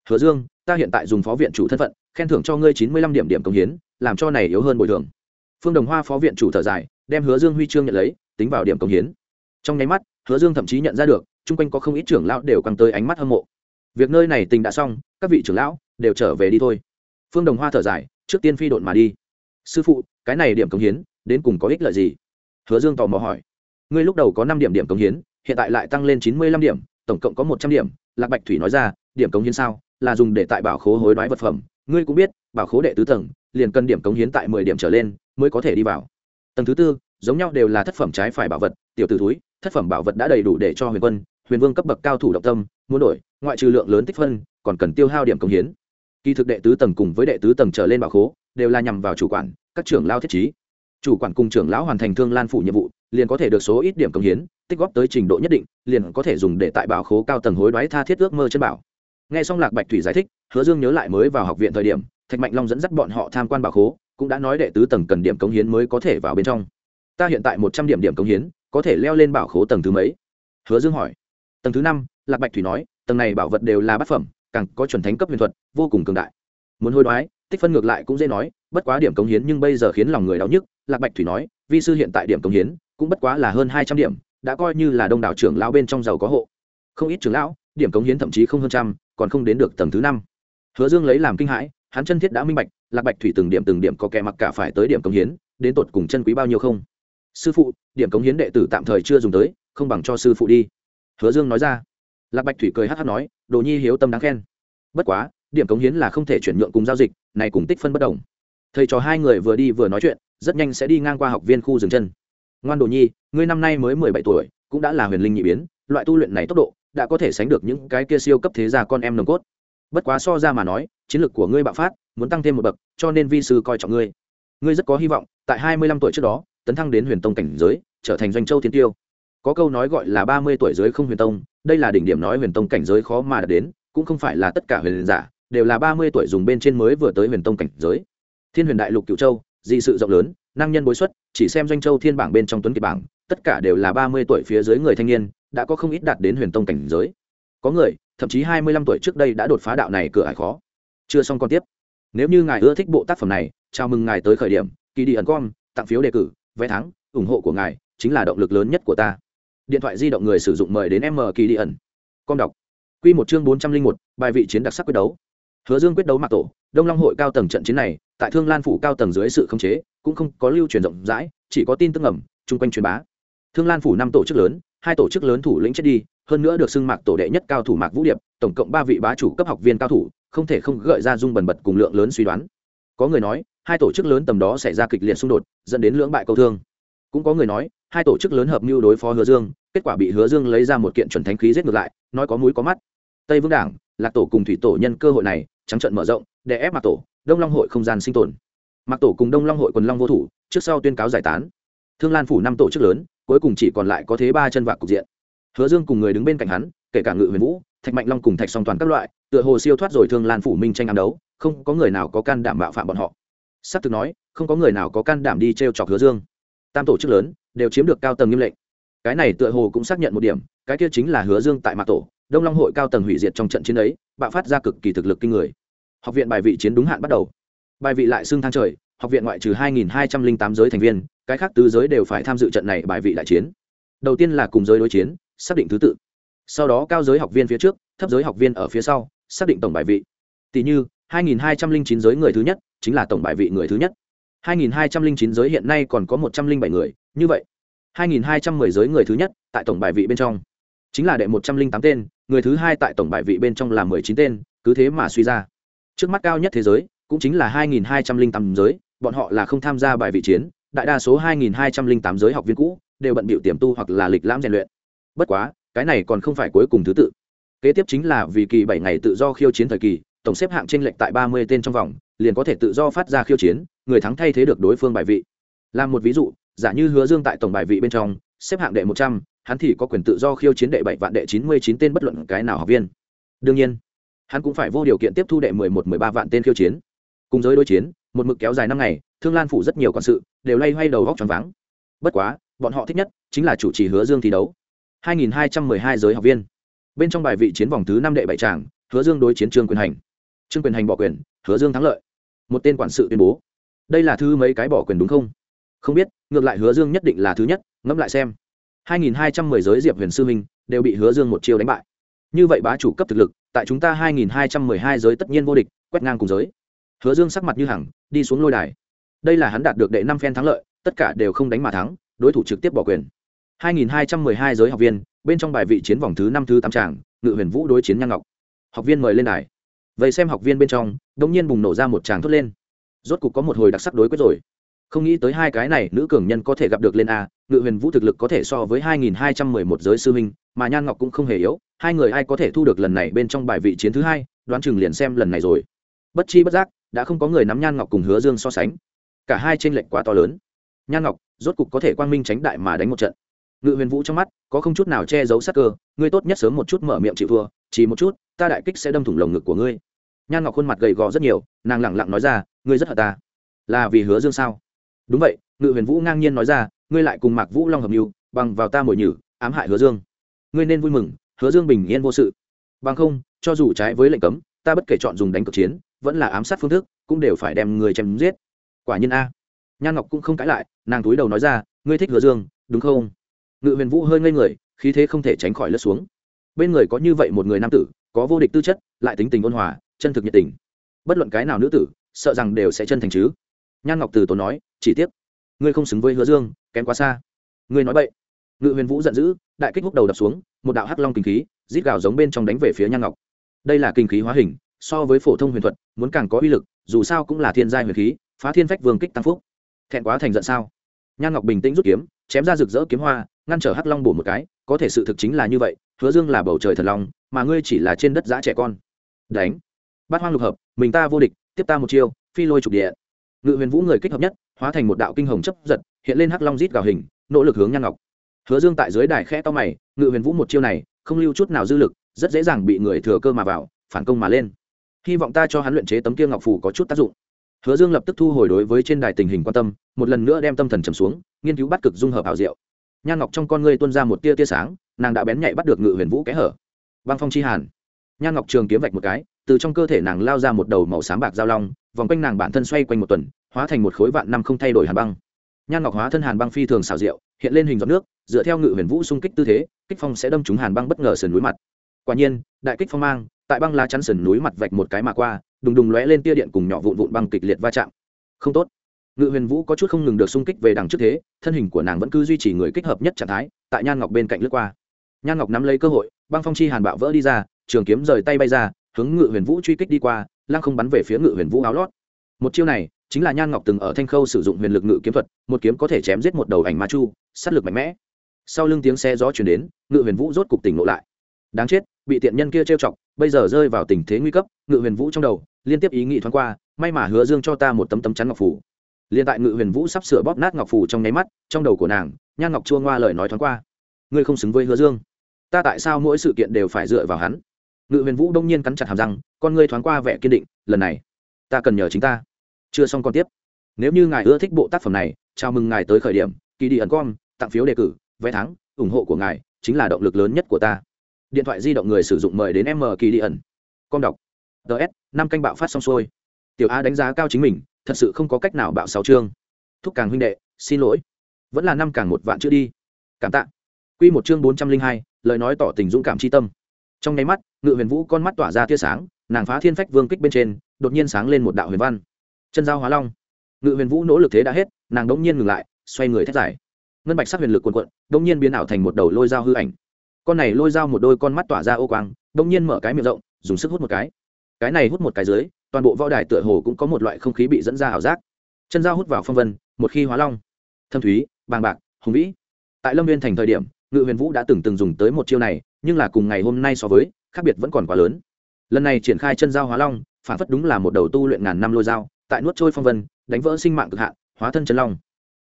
Hứa dương, ta hiện tại dùng phó viện chủ thân phận, khen thưởng cho ngươi chín mươi lăm điểm điểm công hiến, làm cho này yếu hơn bồi thường. Phương đồng hoa phó viện chủ thở dài, đem hứa dương huy chương nhận lấy, tính vào điểm công hiến. Trong nháy mắt, hứa dương thậm chí nhận ra được, chung quanh có không ít trưởng lão đều căng tới ánh mắt hâm mộ. Việc nơi này tình đã xong, các vị trưởng lão đều trở về đi thôi. Phương đồng hoa thở dài, trước tiên phi độn mà đi. Sư phụ, cái này điểm công hiến, đến cùng có ích lợi gì? Hứa dương tò mò hỏi. Ngươi lúc đầu có năm điểm điểm công hiến, hiện tại lại tăng lên chín mươi lăm điểm, tổng cộng có một trăm điểm, lạc bạch thủy nói ra điểm cống hiến sao, là dùng để tại bảo khố hối đoái vật phẩm. Ngươi cũng biết, bảo khố đệ tứ tầng, liền cần điểm cống hiến tại mười điểm trở lên mới có thể đi vào. Tầng thứ tư, giống nhau đều là thất phẩm trái phải bảo vật, tiểu t ử túi thất phẩm bảo vật đã đầy đủ để cho huyền quân, huyền vương cấp bậc cao thủ động tâm, muốn đổi, ngoại trừ lượng lớn tích phân, còn cần tiêu hao điểm cống hiến. Kỳ thực đệ tứ tầng cùng với đệ tứ tầng trở lên bảo khố, đều là nhằm vào chủ quản, các trưởng lao thiết trí. Chủ quản cùng trưởng lão hoàn thành thương lan phủ nhiệm vụ, liền có thể được số ít điểm công hiến, tích góp tới trình độ nhất định, liền có thể dùng để tại bảo khố cao tầng hối đoái tha thiết ước mơ chân bảo nghe xong lạc bạch thủy giải thích, hứa dương nhớ lại mới vào học viện thời điểm, thạch mạnh long dẫn dắt bọn họ tham quan bảo khố, cũng đã nói đệ tứ tầng cần điểm công hiến mới có thể vào bên trong. Ta hiện tại một trăm điểm điểm công hiến, có thể leo lên bảo khố tầng thứ mấy? Hứa dương hỏi. Tầng thứ năm, lạc bạch thủy nói, tầng này bảo vật đều là bát phẩm, càng có chuẩn thánh cấp huyền thuật, vô cùng cường đại. Muốn hối đoái, tích phân ngược lại cũng dễ nói, bất quá điểm công hiến nhưng bây giờ khiến lòng người đau nhức, lạc bạch thủy nói, vi sư hiện tại điểm công hiến, cũng bất quá là hơn hai trăm điểm, đã coi như là đông đảo trưởng lão bên trong giàu có hộ. Không ít trưởng lão, điểm cống hiến thậm chí không hơn trăm còn không đến được tầng thứ năm. Hứa dương lấy làm kinh hãi, hắn chân thiết đã minh bạch, lạc bạch thủy từng điểm từng điểm có kẻ mặc cả phải tới điểm cống hiến, đến tột cùng chân quý bao nhiêu không? Sư phụ, điểm cống hiến đệ tử tạm thời chưa dùng tới, không bằng cho sư phụ đi. Hứa dương nói ra. Lạc bạch thủy cười hát hát nói, đồ nhi hiếu tâm đáng khen. Bất quá, điểm cống hiến là không thể chuyển nhượng cùng giao dịch, này cùng tích phân bất đồng. Thầy trò hai người vừa đi vừa nói chuyện, rất nhanh sẽ đi ngang qua học viên khu rừng chân. Ngoan đồ nhi, ngươi năm nay mới mười bảy tuổi, cũng đã là huyền linh nhị biến, loại tu luyện này tốc độ đã có thể sánh được những cái kia siêu cấp thế gia con em nồng cốt. Bất quá so ra mà nói, chiến lược của ngươi bạo phát, muốn tăng thêm một bậc, cho nên vi sư coi trọng ngươi. Ngươi rất có hy vọng, tại hai mươi lăm tuổi trước đó, tấn thăng đến huyền tông cảnh giới, trở thành doanh châu thiên tiêu. Có câu nói gọi là ba mươi tuổi dưới không huyền tông, đây là đỉnh điểm nói huyền tông cảnh giới khó mà đạt đến, cũng không phải là tất cả huyền giả, đều là ba mươi tuổi dùng bên trên mới vừa tới huyền tông cảnh giới. Thiên huyền đại lục cựu châu, dị sự rộng lớn, năng nhân bối xuất, chỉ xem doanh châu thiên bảng bên trong tuấn kiệt bảng, tất cả đều là ba mươi tuổi phía dưới người thanh niên đã có không ít đạt đến huyền tông cảnh giới. Có người, thậm chí hai mươi lăm tuổi trước đây đã đột phá đạo này cửa ải khó. Chưa xong còn tiếp. Nếu như ngài ưa thích bộ tác phẩm này, chào mừng ngài tới khởi điểm, kỳ đi ẩn com tặng phiếu đề cử, vé thắng, ủng hộ của ngài chính là động lực lớn nhất của ta. Điện thoại di động người sử dụng mời đến m kỳ đi ẩn. Com đọc. Q một chương bốn trăm linh một, bài vị chiến đặc sắc quyết đấu. Hứa dương quyết đấu mạc tổ, đông long hội cao tầng trận chiến này, tại thương lan phủ cao tầng dưới sự khống chế, cũng không có lưu truyền rộng rãi, chỉ có tin tức ẩm chung quanh truyền bá. Thương lan phủ năm tổ chức lớn hai tổ chức lớn thủ lĩnh chết đi, hơn nữa được xưng mạc tổ đệ nhất cao thủ mạc vũ điệp, tổng cộng ba vị bá chủ cấp học viên cao thủ, không thể không gợi ra dung bần bật cùng lượng lớn suy đoán. Có người nói, hai tổ chức lớn tầm đó xảy ra kịch liệt xung đột, dẫn đến lưỡng bại câu thương. Cũng có người nói, hai tổ chức lớn hợp mưu đối phó hứa dương, kết quả bị hứa dương lấy ra một kiện chuẩn thánh khí giết ngược lại, nói có mũi có mắt. Tây vương đảng, lạc tổ cùng thủy tổ nhân cơ hội này, trắng trận mở rộng để ép mạc tổ, đông long hội không gian sinh tồn. Mạc tổ cùng đông long hội quần long vô thủ, trước sau tuyên cáo giải tán. Thương lan phủ năm tổ chức lớn cuối cùng chỉ còn lại có thế ba chân vạc cục diện. Hứa dương cùng người đứng bên cạnh hắn, kể cả ngự huyền vũ, thạch mạnh long cùng thạch song toàn các loại, tựa hồ siêu thoát rồi thương lan phủ minh tranh ám đấu, không có người nào có can đảm bạo phạm bọn họ. S ắ thực nói, không có người nào có can đảm đi t r e o chọc hứa dương. Tam tổ chức lớn, đều chiếm được cao tầng nghiêm lệnh. Cái này tựa hồ cũng xác nhận một điểm, cái kia chính là hứa dương tại mạc tổ, đông long hội cao tầng hủy diệt trong trận chiến ấy, bạo phát ra cực kỳ thực lực kinh người. Học viện bài vị chiến đúng hạn bắt đầu. Bài vị lại xưng thang trời, học viện ngoại trừ 2.208 giới thành viên cái khác tứ giới đều phải tham dự trận này bài vị đại chiến. Đầu tiên là cùng giới đối chiến, xác định thứ tự. Sau đó cao giới học viên phía trước, thấp giới học viên ở phía sau, xác định tổng bài vị. Tỷ như 2.209 giới người thứ nhất, chính là tổng bài vị người thứ nhất. 2.209 giới hiện nay còn có 107 người, như vậy. 2.210 giới người thứ nhất, tại tổng bài vị bên trong. Chính là đệ 108 tên, người thứ hai tại tổng bài vị bên trong là 19 tên, cứ thế mà suy ra. Trước mắt cao nhất thế giới, cũng chính là 2.208 giới, bọn họ là không tham gia bài vị chiến đại đa số 2.208 giới học viên cũ đều bận bịu tiềm tu hoặc là lịch lãm rèn luyện. Bất quá, cái này còn không phải cuối cùng thứ tự. Kế tiếp chính là vì kỳ bảy ngày tự do khiêu chiến thời kỳ, tổng xếp hạng chênh lệch tại ba mươi tên trong vòng, liền có thể tự do phát ra khiêu chiến, người thắng thay thế được đối phương bài vị. Làm một ví dụ, giả như hứa dương tại tổng bài vị bên trong, xếp hạng đệ một trăm, hắn thì có quyền tự do khiêu chiến đệ bảy vạn đệ chín mươi chín tên bất luận cái nào học viên. Đương nhiên, hắn cũng phải vô điều kiện tiếp thu đệ mười một, mười ba vạn tên khiêu chiến. Cùng giới đối chiến, một mực kéo dài năm ngày, thương lan phủ rất nhiều quản sự đều lay hoay đầu góc tròn váng. Bất quá, bọn họ thích nhất chính là chủ trì hứa dương thi đấu. 2.212 giới học viên. Bên trong bài vị chiến vòng thứ năm đệ bảy tràng, hứa dương đối chiến trương quyền hành. Trương quyền hành bỏ quyền, hứa dương thắng lợi. Một tên quản sự tuyên bố. Đây là thứ mấy cái bỏ quyền đúng không? Không biết, ngược lại hứa dương nhất định là thứ nhất, ngẫm lại xem. 2.210 giới diệp huyền sư minh đều bị hứa dương một chiêu đánh bại. Như vậy bá chủ cấp thực lực, tại chúng ta 2.212 giới tất nhiên vô địch, quét ngang cùng giới. Hứa dương sắc mặt như hằng, đi xuống lôi đài đây là hắn đạt được đệ năm phen thắng lợi, tất cả đều không đánh mà thắng, đối thủ trực tiếp bỏ quyền. 2.212 giới học viên, bên trong bài vị chiến vòng thứ năm thứ tám tràng, ngự huyền vũ đối chiến nhan ngọc. Học viên mời lên đài. Vậy xem học viên bên trong đông nhiên bùng nổ ra một tràng thốt lên. Rốt cục có một hồi đặc sắc đối quyết rồi. Không nghĩ tới hai cái này, nữ cường nhân có thể gặp được lên a, ngự huyền vũ thực lực có thể so với 2.211 giới sư huynh, mà nhan ngọc cũng không hề yếu, hai người ai có thể thu được lần này bên trong bài vị chiến thứ hai, đoán chừng liền xem lần này rồi. Bất chi bất giác, đã không có người nắm nhan ngọc cùng hứa dương so sánh cả hai trên lệch quá to lớn. Nhan ngọc, rốt cục có thể quang minh tránh đại mà đánh một trận. Ngự huyền vũ trong mắt, có không chút nào che giấu sắc cơ, ngươi tốt nhất sớm một chút mở miệng chịu thua, chỉ một chút, ta đại kích sẽ đâm thủng lồng ngực của ngươi. Nhan ngọc khuôn mặt gầy gò rất nhiều, nàng lẳng lặng nói ra, ngươi rất hận ta. Là vì hứa dương sao? Đúng vậy, ngự huyền vũ ngang nhiên nói ra, ngươi lại cùng mạc vũ long hợp mưu, bằng vào ta mồi nhử, ám hại hứa dương. Ngươi nên vui mừng, hứa dương bình yên vô sự. Bằng không, cho dù trái với lệnh cấm, ta bất kể chọn dùng đánh cực chiến, vẫn là ám sát phương thức, cũng đều phải đem người chém giết quả nhiên a. Nhan ngọc cũng không cãi lại, nàng túi đầu nói ra, ngươi thích hứa dương, đúng không? Ngự huyền vũ hơi ngây người, khí thế không thể tránh khỏi lướt xuống. Bên người có như vậy một người nam tử, có vô địch tư chất, lại tính tình ôn hòa, chân thực nhiệt tình. Bất luận cái nào nữ tử, sợ rằng đều sẽ chân thành chứ. Nhan ngọc từ tốn nói, chỉ tiếc, ngươi không xứng với hứa dương, kém quá xa. Ngươi nói vậy ngự huyền vũ giận dữ, đại kích húc đầu đập xuống, một đạo hắc long kinh khí, rít gào giống bên trong đánh về phía nhan ngọc. Đây là kinh khí hóa hình, so với phổ thông huyền thuật, muốn càng có uy lực, dù sao cũng là thiên giai huyền khí phá thiên phách vương kích tăng phúc. Thẹn quá thành giận sao? Nhan ngọc bình tĩnh rút kiếm, chém ra rực rỡ kiếm hoa, ngăn trở hắc long bổ một cái, có thể sự thực chính là như vậy, hứa dương là bầu trời thần long, mà ngươi chỉ là trên đất giã trẻ con. Đánh. Bát hoang lục hợp, mình ta vô địch, tiếp ta một chiêu, phi lôi trục địa. Ngự huyền vũ người kích hợp nhất, hóa thành một đạo kinh hồng chấp giật, hiện lên hắc long rít gào hình, nỗ lực hướng nhan ngọc. Hứa dương tại dưới đài khẽ to mày, ngự huyền vũ một chiêu này, không lưu chút nào dư lực, rất dễ dàng bị người thừa cơ mà vào, phản công mà lên. Hy vọng ta cho hắn luyện chế tấm kia ngọc phủ có chút tác dụng hứa dương lập tức thu hồi đối với trên đài tình hình quan tâm, một lần nữa đem tâm thần trầm xuống, nghiên cứu bắt cực dung hợp ảo diệu. Nhan ngọc trong con ngươi tuôn ra một tia tia sáng, nàng đã bén nhạy bắt được ngự huyền vũ kẽ hở. Băng phong chi hàn. Nhan ngọc trường kiếm vạch một cái, từ trong cơ thể nàng lao ra một đầu màu xám bạc giao long, vòng quanh nàng bản thân xoay quanh một tuần, hóa thành một khối vạn năm không thay đổi hàn băng. Nhan ngọc hóa thân hàn băng phi thường xảo diệu, hiện lên hình giọt nước, dựa theo ngự huyền vũ xung kích tư thế, kích phong sẽ đâm trúng hàn băng bất ngờ sườn núi mặt. Quả nhiên, đại kích phong mang tại băng lá chắn sườn núi mặt vạch một cái mà qua, đùng đùng lóe lên tia điện cùng nhỏ vụn vụn băng kịch liệt va chạm. Không tốt. Ngự huyền vũ có chút không ngừng được xung kích về đằng trước thế, thân hình của nàng vẫn cứ duy trì người kích hợp nhất trạng thái, tại nhan ngọc bên cạnh lướt qua. Nhan ngọc nắm lấy cơ hội, băng phong chi hàn bạo vỡ đi ra, trường kiếm rời tay bay ra, hướng ngự huyền vũ truy kích đi qua, lăng không bắn về phía ngự huyền vũ áo lót. Một chiêu này, chính là nhan ngọc từng ở thanh khâu sử dụng huyền lực ngự kiếm thuật, một kiếm có thể chém giết một đầu ảnh ma chu, sát lực mạnh mẽ. Sau lưng tiếng xe gió chuyển đến, ngự huyền vũ rốt cục tỉnh ngộ lại. Đáng chết, bị tiện nhân kia trêu chọc bây giờ rơi vào tình thế nguy cấp, ngự huyền vũ trong đầu, liên tiếp ý nghĩ thoáng qua, may mà hứa dương cho ta một tấm tấm chắn ngọc phủ Liên tại ngự huyền vũ sắp sửa bóp nát ngọc phủ trong nháy mắt, trong đầu của nàng, nhan ngọc chua ngoa lời nói thoáng qua, ngươi không xứng với hứa dương. Ta tại sao mỗi sự kiện đều phải dựa vào hắn? Ngự huyền vũ đông nhiên cắn chặt hàm răng, con ngươi thoáng qua vẻ kiên định, lần này, ta cần nhờ chính ta. Chưa xong còn tiếp. Nếu như ngài ưa thích bộ tác phẩm này, chào mừng ngài tới khởi điểm, kỳ đi ẩn com, tặng phiếu đề cử, vé thắng, ủng hộ của ngài chính là động lực lớn nhất của ta điện thoại di động người sử dụng mời đến m kỳ đi ẩn. Con đọc. Ts năm canh bạo phát xong xuôi. Tiểu a đánh giá cao chính mình, thật sự không có cách nào bạo sáu chương. Thúc càng huynh đệ, xin lỗi. Vẫn là năm càng một vạn chữ đi. Cảm tạ. Q một chương bốn trăm linh hai, lời nói tỏ tình dũng cảm tri tâm. Trong nháy mắt, ngự huyền vũ con mắt tỏa ra tia sáng, nàng phá thiên phách vương kích bên trên, đột nhiên sáng lên một đạo huyền văn. Chân giao hóa long. Ngự huyền vũ nỗ lực thế đã hết, nàng đống nhiên ngừng lại, xoay người thét giải ngân bạch sắc huyền lực quần quận đống nhiên biến ảo thành một đầu lôi dao hư ảnh con này lôi dao một đôi con mắt tỏa ra ô quang đông nhiên mở cái miệng rộng, dùng sức hút một cái. Cái này hút một cái dưới, toàn bộ võ đài tựa hồ cũng có một loại không khí bị dẫn ra ảo giác. Chân dao hút vào phong vân, một khi hóa long, thâm thúy, bàng bạc, hùng vĩ. Tại lâm viên thành thời điểm, ngự huyền vũ đã từng từng dùng tới một chiêu này, nhưng là cùng ngày hôm nay so với, khác biệt vẫn còn quá lớn. Lần này triển khai chân dao hóa long, phản phất đúng là một đầu tu luyện ngàn năm lôi dao, tại nuốt trôi phong vân, đánh vỡ sinh mạng cực hạn, hóa thân chân long.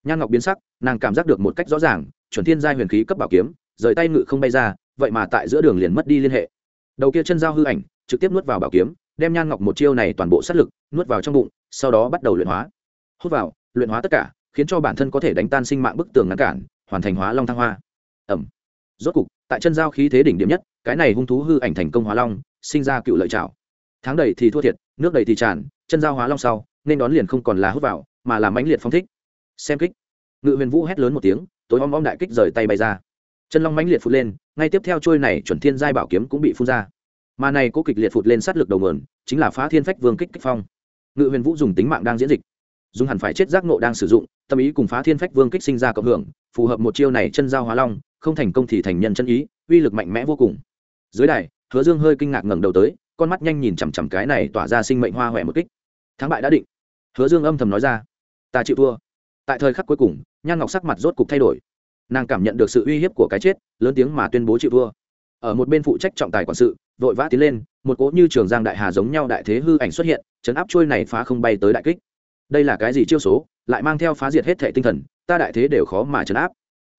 Nhan ngọc biến sắc, nàng cảm giác được một cách rõ ràng, chuẩn thiên giai huyền khí cấp bảo kiếm rời tay ngự không bay ra, vậy mà tại giữa đường liền mất đi liên hệ. Đầu kia chân dao hư ảnh, trực tiếp nuốt vào bảo kiếm, đem nhan ngọc một chiêu này toàn bộ sát lực, nuốt vào trong bụng, sau đó bắt đầu luyện hóa. Hút vào, luyện hóa tất cả, khiến cho bản thân có thể đánh tan sinh mạng bức tường ngăn cản, hoàn thành hóa long thăng hoa. Ẩm. Rốt cục, tại chân giao khí thế đỉnh điểm nhất, cái này hung thú hư ảnh thành công hóa long, sinh ra cựu lợi trào tháng đầy thì thua thiệt, nước đầy thì tràn, chân giao hóa long sau, nên đón liền không còn là hút vào, mà là mãnh liệt phong thích. Xem kích. Ngự huyền vũ hét lớn một tiếng, tối om om đại kích rời tay bay ra chân long mãnh liệt phụt lên, ngay tiếp theo trôi này chuẩn thiên giai bảo kiếm cũng bị phun ra. Mà này cố kịch liệt phụt lên sát lực đầu nguồn, chính là phá thiên phách vương kích kích phong. Ngự huyền vũ dùng tính mạng đang diễn dịch. Dùng hẳn phải chết giác nộ đang sử dụng, tâm ý cùng phá thiên phách vương kích sinh ra cộng hưởng, phù hợp một chiêu này chân giao hóa long, không thành công thì thành nhân chân ý, uy lực mạnh mẽ vô cùng. Dưới đài, hứa dương hơi kinh ngạc ngẩng đầu tới, con mắt nhanh nhìn chằm chằm cái này tỏa ra sinh mệnh hoa huệ một kích. Thắng bại đã định. Hứa dương âm thầm nói ra, ta chịu thua. Tại thời khắc cuối cùng, nhan ngọc sắc mặt rốt cục thay đổi nàng cảm nhận được sự uy hiếp của cái chết, lớn tiếng mà tuyên bố chịu vua. ở một bên phụ trách trọng tài quản sự, vội vã tiến lên, một cỗ như trường giang đại hà giống nhau đại thế hư ảnh xuất hiện, chấn áp trôi này phá không bay tới đại kích. Đây là cái gì chiêu số, lại mang theo phá diệt hết thể tinh thần, ta đại thế đều khó mà chấn áp.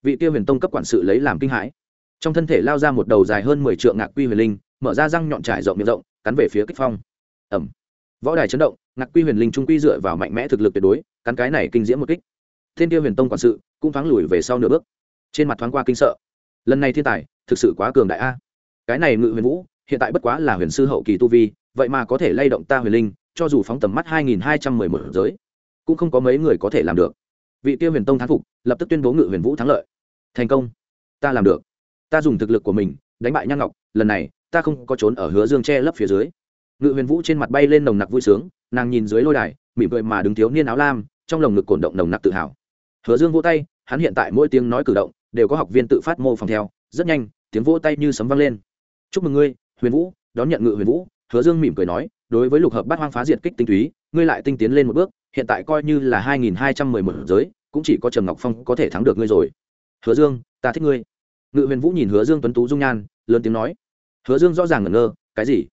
Vị tiêu huyền tông cấp quản sự lấy làm kinh hãi. Trong thân thể lao ra một đầu dài hơn mười triệu ngạc quy huyền linh, mở ra răng nhọn trải rộng miệng rộng, cắn về phía kích phong. Ẩm võ đài chấn động, ngạc quy huyền linh trung quy dựa vào mạnh mẽ thực lực tuyệt đối, cắn cái này kinh diễm một kích. Thiên tiêu huyền tông quản sự cũng thoáng lùi về sau nửa bước trên mặt thoáng qua kinh sợ. Lần này thiên tài, thực sự quá cường đại a. Cái này ngự huyền vũ, hiện tại bất quá là huyền sư hậu kỳ tu vi, vậy mà có thể lay động ta huyền linh, cho dù phóng tầm mắt hai nghìn hai trăm mười một giới, cũng không có mấy người có thể làm được. Vị tiêu huyền tông thán phục, lập tức tuyên bố ngự huyền vũ thắng lợi. Thành công. Ta làm được. Ta dùng thực lực của mình, đánh bại nhan ngọc, lần này, ta không có trốn ở hứa dương che lấp phía dưới. Ngự huyền vũ trên mặt bay lên nồng nặc vui sướng, nàng nhìn dưới lôi đài, mỉm cười mà đứng thiếu niên áo lam, trong lồng ngực cổn động nồng nặc tự hào. Hứa dương vỗ tay, hắn hiện tại mỗi tiếng nói cử động đều có học viên tự phát mô phỏng theo, rất nhanh, tiếng vỗ tay như sấm vang lên. Chúc mừng ngươi, huyền vũ, đón nhận ngự huyền vũ. Hứa dương mỉm cười nói, đối với lục hợp bát hoang phá diệt kích tinh túy, ngươi lại tinh tiến lên một bước, hiện tại coi như là hai nghìn hai trăm mười một giới, cũng chỉ có trầm ngọc phong có thể thắng được ngươi rồi. Hứa dương, ta thích ngươi. Ngự huyền vũ nhìn hứa dương tuấn tú dung nhan, lớn tiếng nói. Hứa dương rõ ràng ngẩn ngơ, cái gì?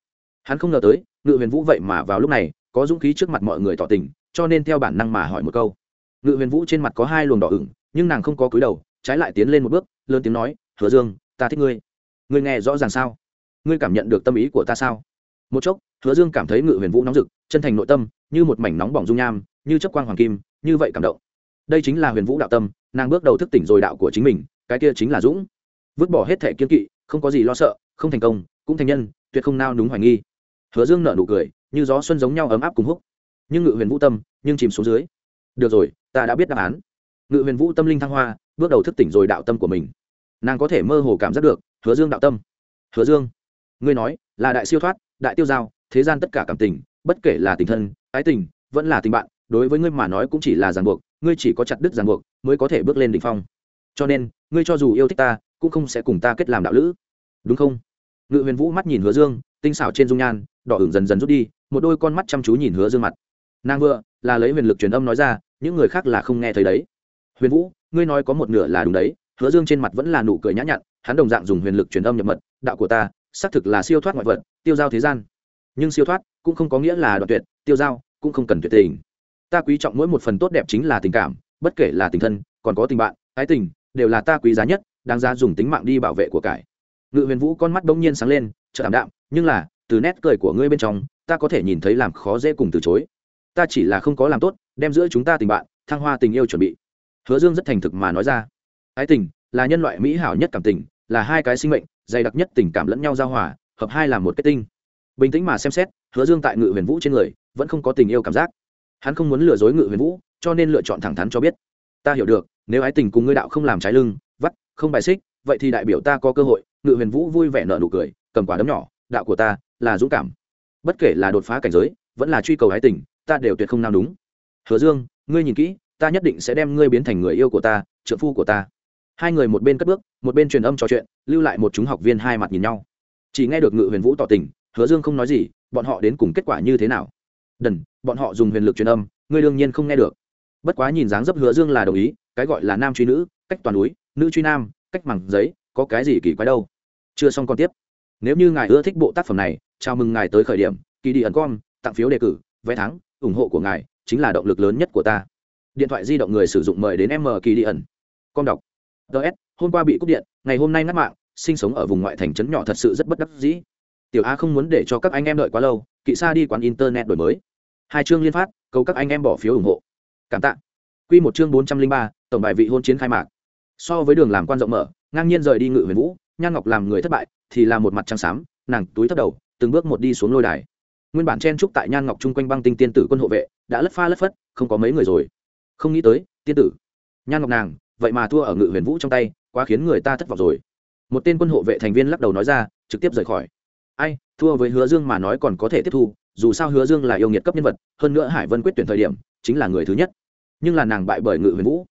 Hắn không ngờ tới, ngự huyền vũ vậy mà vào lúc này, có dũng khí trước mặt mọi người tỏ tình, cho nên theo bản năng mà hỏi một câu. Ngự huyền vũ trên mặt có hai luồng đỏ ửng, nhưng nàng không có cúi đầu trái lại tiến lên một bước, lớn tiếng nói, hứa dương, ta thích ngươi. Ngươi nghe rõ ràng sao? Ngươi cảm nhận được tâm ý của ta sao? Một chốc, hứa dương cảm thấy ngự huyền vũ nóng rực, chân thành nội tâm, như một mảnh nóng bỏng dung nham, như chấp quang hoàng kim, như vậy cảm động. Đây chính là huyền vũ đạo tâm, nàng bước đầu thức tỉnh rồi đạo của chính mình, cái kia chính là dũng. Vứt bỏ hết thẻ kiên kỵ, không có gì lo sợ, không thành công, cũng thành nhân, tuyệt không nao núng hoài nghi. Hứa dương nở nụ cười, như gió xuân giống nhau ấm áp cùng húc. Nhưng ngự huyền vũ tâm, nhưng chìm xuống dưới. Được rồi, ta đã biết đáp án. Ngự huyền vũ tâm linh thăng hoa bước đầu thức tỉnh rồi đạo tâm của mình. Nàng có thể mơ hồ cảm giác được, hứa dương đạo tâm. Hứa dương, ngươi nói, là đại siêu thoát, đại tiêu giao, thế gian tất cả cảm tình, bất kể là tình thân, ái tình, vẫn là tình bạn, đối với ngươi mà nói cũng chỉ là ràng buộc, ngươi chỉ có chặt đứt ràng buộc mới có thể bước lên đ ỉ n h phong. Cho nên, ngươi cho dù yêu thích ta, cũng không sẽ cùng ta kết làm đạo lữ. Đúng không? Ngự huyền vũ mắt nhìn hứa dương, tinh xảo trên dung nhan, đỏ ửng dần dần rút đi, một đôi con mắt chăm chú nhìn hứa dương mặt. Nàng vừa, là lấy huyền lực truyền âm nói ra, những người khác là không nghe thấy đấy. Huyền vũ ngươi nói có một nửa là đúng đấy, hứa dương trên mặt vẫn là nụ cười nhã nhặn, hắn đồng dạng dùng huyền lực truyền âm nhập mật, đạo của ta, xác thực là siêu thoát ngoại vật, tiêu giao thế gian. Nhưng siêu thoát cũng không có nghĩa là đoạn tuyệt, tiêu giao cũng không cần tuyệt tình. Ta quý trọng mỗi một phần tốt đẹp chính là tình cảm, bất kể là tình thân, còn có tình bạn, ái tình, đều là ta quý giá nhất, đáng ra dùng tính mạng đi bảo vệ của cải. Ngự huyền vũ con mắt bỗng nhiên sáng lên chợ ảm đạm, nhưng là, từ nét cười của ngươi bên trong, ta có thể nhìn thấy làm khó dễ cùng từ chối. Ta chỉ là không có làm tốt, đem giữa chúng ta tình bạn, thăng hoa tình yêu chuẩn bị hứa dương rất thành thực mà nói ra. Ái tình, là nhân loại mỹ hảo nhất cảm tình, là hai cái sinh mệnh, dày đặc nhất tình cảm lẫn nhau giao hòa, hợp hai làm một kết tinh. Bình tĩnh mà xem xét, hứa dương tại ngự huyền vũ trên người, vẫn không có tình yêu cảm giác. Hắn không muốn lừa dối ngự huyền vũ, cho nên lựa chọn thẳng thắn cho biết. Ta hiểu được, nếu ái tình cùng ngươi đạo không làm trái lưng, vắt, không bài xích, vậy thì đại biểu ta có cơ hội. Ngự huyền vũ vui vẻ nợ nụ cười, cầm quả đấm nhỏ, đạo của ta là dũng cảm. Bất kể là đột phá cảnh giới, vẫn là truy cầu ái tình, ta đều tuyệt không nào đúng hứa dương, ngươi nhìn kỹ ta nhất định sẽ đem ngươi biến thành người yêu của ta, trợ phu của ta. Hai người một bên cất bước, một bên truyền âm trò chuyện, lưu lại một chúng học viên hai mặt nhìn nhau. Chỉ nghe được ngự huyền vũ tỏ tình, hứa dương không nói gì, bọn họ đến cùng kết quả như thế nào? Đần, bọn họ dùng huyền lực truyền âm, ngươi đương nhiên không nghe được. Bất quá nhìn dáng dấp hứa dương là đồng ý, cái gọi là nam truy nữ, cách toàn núi, nữ truy nam, cách mẳng giấy, có cái gì kỳ quái đâu. Chưa xong còn tiếp. Nếu như ngài ưa thích bộ tác phẩm này, chào mừng ngài tới khởi điểm, kỳ đi ẩn com tặng phiếu đề cử, vé thắng, ủng hộ của ngài chính là động lực lớn nhất của ta điện thoại di động người sử dụng mời đến m kỳ đi ẩn. Con đọc. Ts hôm qua bị cúp điện, ngày hôm nay ngắt mạng, sinh sống ở vùng ngoại thành trấn nhỏ thật sự rất bất đắc dĩ. Tiểu a không muốn để cho các anh em đợi quá lâu, kỵ xa đi quán internet đổi mới. Hai chương liên phát, cầu các anh em bỏ phiếu ủng hộ. Cảm tạ. Q một chương bốn trăm linh ba, tổng bài vị hôn chiến khai mạc. So với đường làm quan rộng mở, ngang nhiên rời đi ngự huyền vũ, nhan ngọc làm người thất bại, thì là một mặt trăng xám, nàng túi thất đầu, từng bước một đi xuống lôi đài. Nguyên bản chen trúc tại nhan ngọc chung quanh băng tinh tiên tử quân hộ vệ, đã lất pha lất phất, không có mấy người rồi không nghĩ tới, tiên tử. Nhan ngọc nàng, vậy mà thua ở ngự huyền vũ trong tay, quá khiến người ta thất vọng rồi. Một tên quân hộ vệ thành viên lắc đầu nói ra, trực tiếp rời khỏi. Ai, thua với hứa dương mà nói còn có thể tiếp thu, dù sao hứa dương là yêu nghiệt cấp nhân vật, hơn nữa hải vân quyết tuyển thời điểm, chính là người thứ nhất. Nhưng là nàng bại bởi ngự huyền vũ.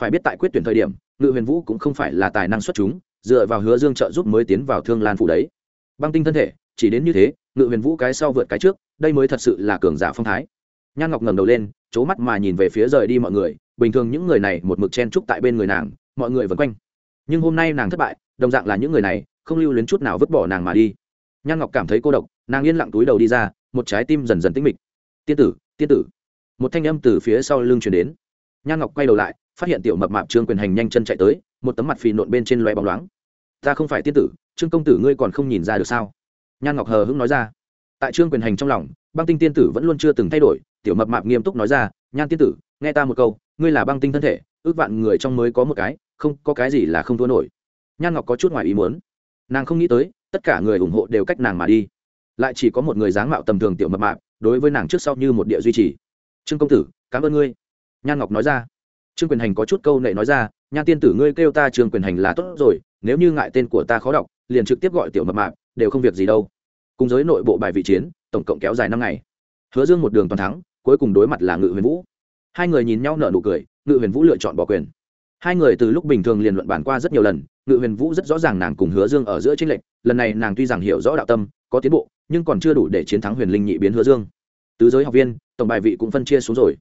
Phải biết tại quyết tuyển thời điểm, ngự huyền vũ cũng không phải là tài năng xuất chúng, dựa vào hứa dương trợ giúp mới tiến vào thương lan phủ đấy. Băng tinh thân thể, chỉ đến như thế, ngự huyền vũ cái sau vượt cái trước, đây mới thật sự là cường giả phong thái. Nhan ngọc ngẩng đầu lên c mắt mà nhìn về phía rời đi mọi người, bình thường những người này một mực chen trúc tại bên người nàng, mọi người vẫn quanh. Nhưng hôm nay nàng thất bại, đồng dạng là những người này, không lưu luyến chút nào vứt bỏ nàng mà đi. Nhan ngọc cảm thấy cô độc, nàng yên lặng túi đầu đi ra, một trái tim dần dần tĩnh mịch. Tiên tử tiên tử. Một thanh âm từ phía sau lưng chuyển đến. Nhan ngọc quay đầu lại, phát hiện tiểu mập mạp trương quyền hành nhanh chân chạy tới, một tấm mặt phì nộn bên trên loe bóng loáng. Ta không phải tiên tử, trương công tử ngươi còn không nhìn ra được sao? Nhan ngọc hờ hững nói ra. Tại trương quyền hành trong lòng, băng tinh tiên tử vẫn luôn chưa từng thay đổi tiểu mập mạp nghiêm túc nói ra, nhan tiên tử, nghe ta một câu, ngươi là băng tinh thân thể, ước vạn người trong mới có một cái, không, có cái gì là không thua nổi. Nhan ngọc có chút ngoài ý muốn. Nàng không nghĩ tới, tất cả người ủng hộ đều cách nàng mà đi. Lại chỉ có một người dáng mạo tầm thường tiểu mập mạp, đối với nàng trước sau như một địa duy trì. Trương công tử, cảm ơn ngươi. Nhan ngọc nói ra. Trương quyền hành có chút câu nệ nói ra, nhan tiên tử, ngươi kêu ta trương quyền hành là tốt rồi, nếu như ngại tên của ta khó đọc, liền trực tiếp gọi tiểu mập mạp, đều không việc gì đâu. Cùng giới nội bộ bài vị chiến, tổng cộng kéo dài năm ngày. Hứa dương một đường toàn thắng cuối cùng đối mặt là ngự huyền vũ. Hai người nhìn nhau nở nụ cười, ngự huyền vũ lựa chọn bỏ quyền. Hai người từ lúc bình thường liền luận bàn qua rất nhiều lần, ngự huyền vũ rất rõ ràng nàng cùng hứa dương ở giữa tranh lệch, lần này nàng tuy rằng hiểu rõ đạo tâm, có tiến bộ, nhưng còn chưa đủ để chiến thắng huyền linh nhị biến hứa dương. Tứ giới học viên, tổng bài vị cũng phân chia xuống rồi.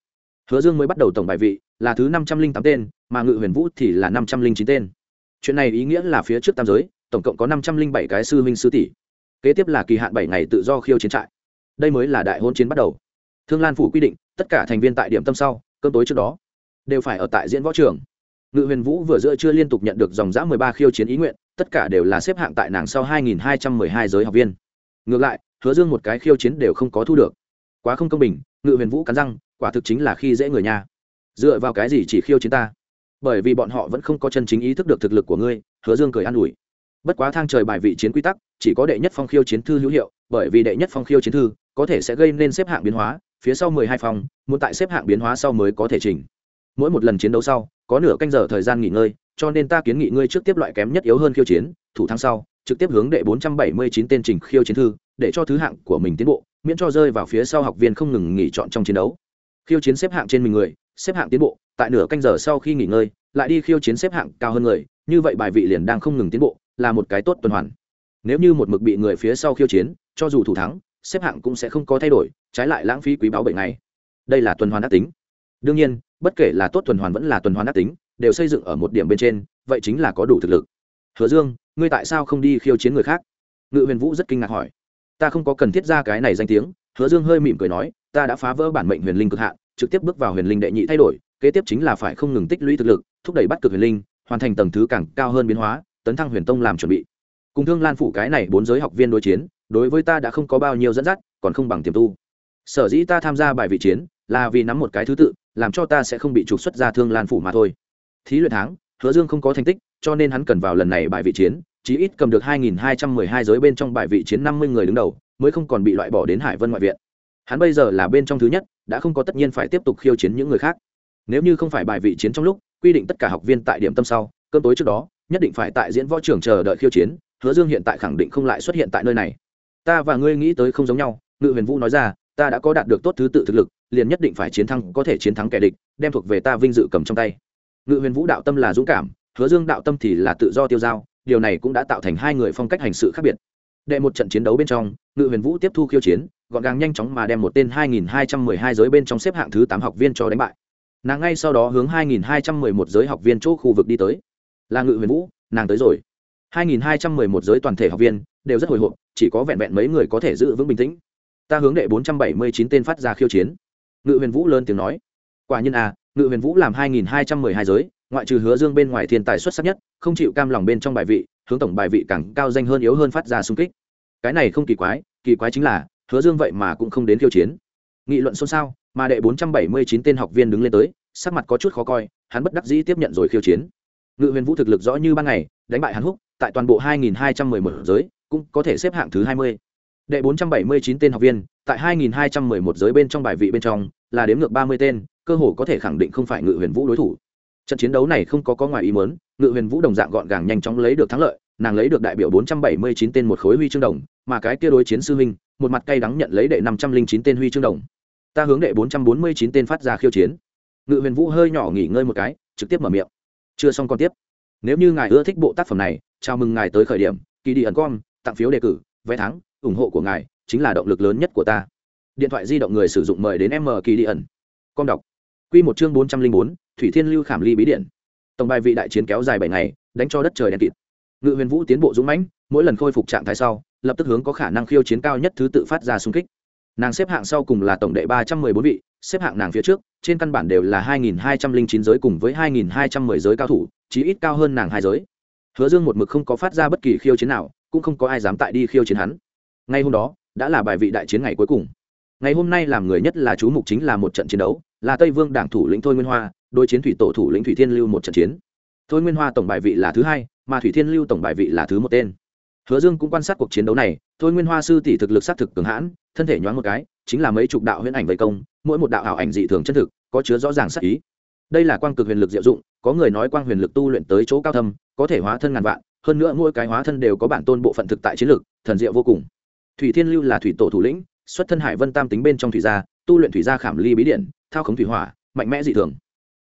Hứa dương mới bắt đầu tổng bài vị, là thứ năm trăm linh tám tên, mà ngự huyền vũ thì là năm trăm linh chín tên. Chuyện này ý nghĩa là phía trước tam giới, tổng cộng có năm trăm linh bảy cái sư huynh sư tỷ. Kế tiếp là kỳ hạn bảy ngày tự do khiêu chiến trại. Đây mới là đại hôn chiến bắt đầu thương lan phủ quy định, tất cả thành viên tại điểm tâm sau, cơm tối trước đó, đều phải ở tại diễn võ trường. Ngự huyền vũ vừa giữa chưa liên tục nhận được dòng giã mười ba khiêu chiến ý nguyện, tất cả đều là xếp hạng tại nàng sau hai nghìn hai trăm mười hai giới học viên. Ngược lại, hứa dương một cái khiêu chiến đều không có thu được. Quá không công bình, ngự huyền vũ cắn răng, quả thực chính là khi dễ người nhà. Dựa vào cái gì chỉ khiêu chiến ta? Bởi vì bọn họ vẫn không có chân chính ý thức được thực lực của ngươi, hứa dương cười an ủi. Bất quá thang trời bài vị chiến quy tắc, chỉ có đệ nhất phong khiêu chiến thư hữu hiệu, bởi vì đệ nhất phong khiêu chiến thư có thể sẽ gây nên xếp hạng biến hóa phía sau mười hai phòng, muốn tại xếp hạng biến hóa sau mới có thể chỉnh mỗi một lần chiến đấu sau, có nửa canh giờ thời gian nghỉ ngơi, cho nên ta kiến nghị ngươi trước tiếp loại kém nhất yếu hơn khiêu chiến, thủ thắng sau, trực tiếp hướng đệ bốn trăm bảy mươi chín tên trình khiêu chiến thư, để cho thứ hạng của mình tiến bộ, miễn cho rơi vào phía sau học viên không ngừng nghỉ chọn trong chiến đấu. Khiêu chiến xếp hạng trên mình người, xếp hạng tiến bộ, tại nửa canh giờ sau khi nghỉ ngơi, lại đi khiêu chiến xếp hạng cao hơn người, như vậy bài vị liền đang không ngừng tiến bộ, là một cái tốt tuần hoàn. Nếu như một mực bị người phía sau khiêu chiến, cho dù thủ thắng, xếp hạng cũng sẽ không có thay đổi trái lại lãng phí quý báo bệnh này đây là tuần hoàn ác tính. Đương nhiên, bất kể là tốt tuần hoàn vẫn là tuần hoàn ác tính, đều xây dựng ở một điểm bên trên, vậy chính là có đủ thực lực. Hứa dương, ngươi tại sao không đi khiêu chiến người khác? Ngự huyền vũ rất kinh ngạc hỏi. Ta không có cần thiết ra cái này danh tiếng. Hứa dương hơi mỉm cười nói, ta đã phá vỡ bản mệnh huyền linh cực hạn, trực tiếp bước vào huyền linh đệ nhị thay đổi, kế tiếp chính là phải không ngừng tích lũy thực lực, thúc đẩy bắt cực huyền linh, hoàn thành tầng thứ càng cao hơn biến hóa, tấn thăng huyền tông làm chuẩn bị. Cùng thương lan phủ cái này bốn giới học viên đối chiến, đối với ta đã không có bao nhiêu dẫn dắt, còn không bằng tiềm tu sở dĩ ta tham gia bài vị chiến là vì nắm một cái thứ tự, làm cho ta sẽ không bị trục xuất ra thương lan phủ mà thôi. Thí luyện tháng, hứa dương không có thành tích, cho nên hắn cần vào lần này bài vị chiến, chí ít cầm được 2.212 giới bên trong bài vị chiến 50 người đứng đầu, mới không còn bị loại bỏ đến hải vân ngoại viện. Hắn bây giờ là bên trong thứ nhất, đã không có tất nhiên phải tiếp tục khiêu chiến những người khác. Nếu như không phải bài vị chiến trong lúc, quy định tất cả học viên tại điểm tâm sau, cơm tối trước đó, nhất định phải tại diễn võ trường chờ đợi khiêu chiến, hứa dương hiện tại khẳng định không lại xuất hiện tại nơi này. Ta và ngươi nghĩ tới không giống nhau, ngự huyền vũ nói ra ta đã có đạt được tốt thứ tự thực lực, liền nhất định phải chiến thắng, có thể chiến thắng kẻ địch, đem thuộc về ta vinh dự cầm trong tay. Ngự huyền vũ đạo tâm là dũng cảm, hứa dương đạo tâm thì là tự do tiêu dao điều này cũng đã tạo thành hai người phong cách hành sự khác biệt. Đệ một trận chiến đấu bên trong, ngự huyền vũ tiếp thu khiêu chiến, gọn gàng nhanh chóng mà đem một tên 2212 giới bên trong xếp hạng thứ tám học viên cho đánh bại. Nàng ngay sau đó hướng 2211 giới học viên chỗ khu vực đi tới. Là ngự huyền vũ, nàng tới rồi. 2211 giới toàn thể học viên đều rất hồi hộp, chỉ có vẹn vẹn mấy người có thể giữ vững bình tĩnh ta hướng đệ 479 tên phát ra khiêu chiến. Ngự huyền vũ lớn tiếng nói. Quả nhiên à ngự huyền vũ làm 2212 giới, ngoại trừ hứa dương bên ngoài thiên tài xuất sắc nhất, không chịu cam lòng bên trong bài vị, hướng tổng bài vị càng cao danh hơn yếu hơn phát ra xung kích. Cái này không kỳ quái kỳ quái chính là, hứa dương vậy mà cũng không đến khiêu chiến. Nghị luận xôn xao, mà đệ 479 tên học viên đứng lên tới, sắc mặt có chút khó coi, hắn bất đắc dĩ tiếp nhận rồi khiêu chiến. Ngự huyền vũ thực lực rõ như ban ngày, đánh bại hắn húc, tại toàn bộ 2211 giới, cũng có thể xếp hạng thứ 20 đệ 479 tên học viên, tại 2211 giới bên trong bài vị bên trong, là đếm ngược 30 tên, cơ hồ có thể khẳng định không phải ngự huyền vũ đối thủ. Trận chiến đấu này không có có ngoài ý muốn, ngự huyền vũ đồng dạng gọn gàng nhanh chóng lấy được thắng lợi, nàng lấy được đại biểu 479 tên một khối huy chương đồng, mà cái kia đối chiến sư huynh, một mặt cay đắng nhận lấy đệ 509 tên huy chương đồng. Ta hướng đệ 449 tên phát ra khiêu chiến. Ngự huyền vũ hơi nhỏ nghỉ ngơi một cái, trực tiếp mở miệng. Chưa xong còn tiếp. Nếu như ngài ưa thích bộ tác phẩm này, chào mừng ngài tới khởi điểm kỳ đi ẩn com tặng phiếu đề cử, vé thắng ủng hộ của ngài chính là động lực lớn nhất của ta. Điện thoại di động người sử dụng mời đến m kỳ đi ẩn. Com đọc. Q một chương bốn trăm linh bốn, thủy thiên lưu khảm ly bí điện. Tổng bài vị đại chiến kéo dài bảy ngày, đánh cho đất trời đen kịt. Ngự huyền vũ tiến bộ dũng mãnh, mỗi lần khôi phục trạng thái sau, lập tức hướng có khả năng khiêu chiến cao nhất thứ tự phát ra xung kích. Nàng xếp hạng sau cùng là tổng đệ ba trăm mười bốn vị, xếp hạng nàng phía trước, trên căn bản đều là hai nghìn hai trăm linh chín giới cùng với hai nghìn hai trăm mười giới cao thủ, chí ít cao hơn nàng hai giới. Hứa dương một mực không có phát ra bất kỳ khiêu chiến nào, cũng không có ai dám tại đi khiêu chiến hắn ngay hôm đó, đã là bài vị đại chiến ngày cuối cùng. Ngày hôm nay làm người nhất là chú mục chính là một trận chiến đấu, là tây vương đảng thủ lĩnh thôi nguyên hoa đôi chiến thủy tổ thủ lĩnh thủy thiên lưu một trận chiến. Thôi nguyên hoa tổng bài vị là thứ hai, mà thủy thiên lưu tổng bài vị là thứ một tên. Hứa dương cũng quan sát cuộc chiến đấu này, thôi nguyên hoa sư tỷ thực lực sát thực cường hãn, thân thể nhoáng một cái, chính là mấy chục đạo huyễn ảnh vây công, mỗi một đạo ảo ảnh dị thường chân thực, có chứa rõ ràng sắc ý. Đây là quang cực huyền lực diệu dụng, có người nói quang huyền lực tu luyện tới chỗ cao thâm, có thể hóa thân ngàn vạn, hơn nữa mỗi cái hóa thân đều có bản tôn bộ phận thực tại chiến lực, thần diệu vô cùng thủy thiên lưu là thủy tổ thủ lĩnh, xuất thân hải vân tam tính bên trong thủy gia, tu luyện thủy gia khảm ly bí điện, thao khống thủy hỏa, mạnh mẽ dị thường.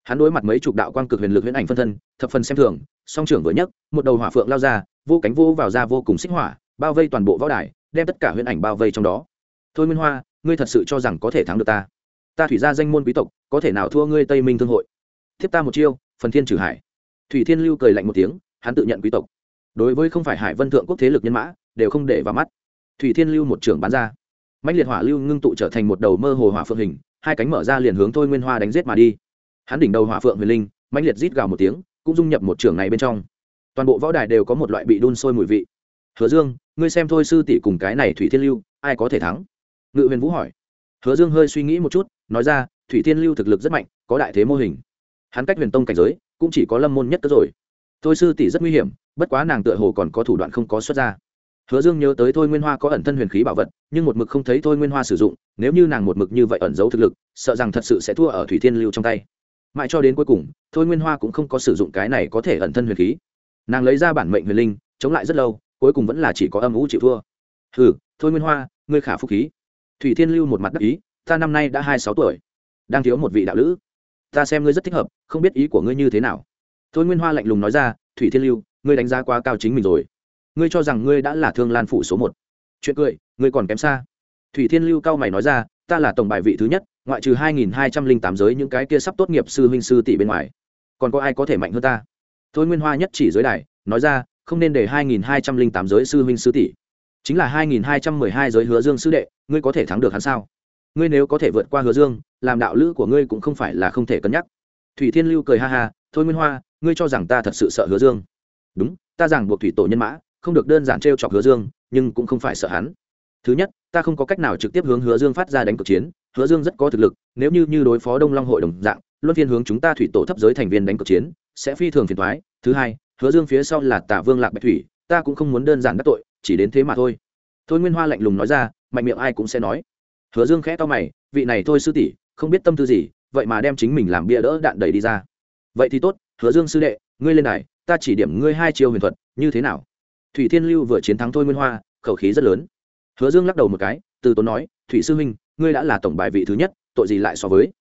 Hắn đối mặt mấy chục đạo quang cực huyền lực huyễn ảnh phân thân, thập phần xem thường, song trưởng vừa nhất, một đầu hỏa phượng lao ra, vô cánh vô vào ra vô cùng xích hỏa, bao vây toàn bộ võ đài, đem tất cả huyễn ảnh bao vây trong đó. Thôi nguyên hoa, ngươi thật sự cho rằng có thể thắng được ta? Ta thủy gia danh môn quý tộc, có thể nào thua ngươi tây minh thương hội? Thiếp ta một chiêu, phần thiên trừ hải. Thủy thiên lưu cười lạnh một tiếng, hắn tự nhận quý tộc. Đối với không phải hải vân thượng quốc thế lực nhân mã, đều không để vào mắt thủy thiên lưu một trưởng bán ra. Mạnh liệt hỏa lưu ngưng tụ trở thành một đầu mơ hồ hỏa phượng hình, hai cánh mở ra liền hướng thôi nguyên hoa đánh giết mà đi. Hắn đỉnh đầu hỏa phượng huyền linh mạnh liệt rít gào một tiếng, cũng dung nhập một trưởng này bên trong. Toàn bộ võ đài đều có một loại bị đun sôi mùi vị. Hứa dương, ngươi xem thôi sư tỷ cùng cái này thủy thiên lưu, ai có thể thắng? Ngự huyền vũ hỏi. Hứa dương hơi suy nghĩ một chút, nói ra, thủy thiên lưu thực lực rất mạnh, có đại thế mô hình. Hắn cách huyền tông cảnh giới, cũng chỉ có lâm môn nhất tới rồi. Thôi sư tỷ rất nguy hiểm, bất quá nàng tựa hồ còn có thủ đoạn không có xuất ra hứa dương nhớ tới thôi nguyên hoa có ẩn thân huyền khí bảo vật, nhưng một mực không thấy thôi nguyên hoa sử dụng, nếu như nàng một mực như vậy ẩn giấu thực lực, sợ rằng thật sự sẽ thua ở thủy thiên lưu trong tay. Mãi cho đến cuối cùng, thôi nguyên hoa cũng không có sử dụng cái này có thể ẩn thân huyền khí. Nàng lấy ra bản mệnh huyền linh, chống lại rất lâu, cuối cùng vẫn là chỉ có âm ủ chịu thua. Hừ, thôi nguyên hoa, ngươi khả phúc khí. Thủy thiên lưu một mặt đắc ý, ta năm nay đã hai sáu tuổi, đang thiếu một vị đạo lữ. Ta xem ngươi rất thích hợp, không biết ý của ngươi như thế nào. Thôi nguyên hoa lạnh lùng nói ra, thủy thiên lưu, ngươi đánh giá quá cao chính mình rồi ngươi cho rằng ngươi đã là thương lan phủ số một. Chuyện cười, ngươi còn kém xa. Thủy thiên lưu cao mày nói ra, ta là tổng bài vị thứ nhất, ngoại trừ hai nghìn hai trăm linh tám giới những cái kia sắp tốt nghiệp sư huynh sư tỷ bên ngoài. Còn có ai có thể mạnh hơn ta? Thôi nguyên hoa nhất chỉ giới đài, nói ra, không nên để hai nghìn hai trăm linh tám giới sư huynh sư tỷ. Chính là hai nghìn hai trăm mười hai giới hứa dương sư đệ, ngươi có thể thắng được hắn sao? Ngươi nếu có thể vượt qua hứa dương, làm đạo lữ của ngươi cũng không phải là không thể cân nhắc. Thủy thiên lưu cười ha ha, thôi nguyên hoa, ngươi cho rằng ta thật sự sợ hứa dương? Đúng, ta rằng buộc thủy tổ nhân mã không được đơn giản t r e o chọc hứa dương, nhưng cũng không phải sợ hắn. Thứ nhất, ta không có cách nào trực tiếp hướng hứa dương phát ra đánh cực chiến, hứa dương rất có thực lực, nếu như như đối phó đông long hội đồng dạng, luân phiên hướng chúng ta thủy tổ thấp giới thành viên đánh cực chiến, sẽ phi thường phiền thoái thứ hai, hứa dương phía sau là tả vương lạc bạch thủy, ta cũng không muốn đơn giản đắc tội, chỉ đến thế mà thôi. Thôi nguyên hoa lạnh lùng nói ra, mạnh miệng ai cũng sẽ nói. Hứa dương khẽ to mày, vị này thôi sư tỷ, không biết tâm tư gì, vậy mà đem chính mình làm bia đỡ đạn đẩy đi ra. Vậy thì tốt, hứa dương sư đệ, ngươi lên này ta chỉ điểm ngươi hai chiêu huyền thuật, như thế nào? Thủy thiên lưu vừa chiến thắng thôi nguyên hoa, khẩu khí rất lớn. Hứa dương lắc đầu một cái, từ tốn nói, thủy sư huynh, ngươi đã là tổng bài vị thứ nhất, tội gì lại so với?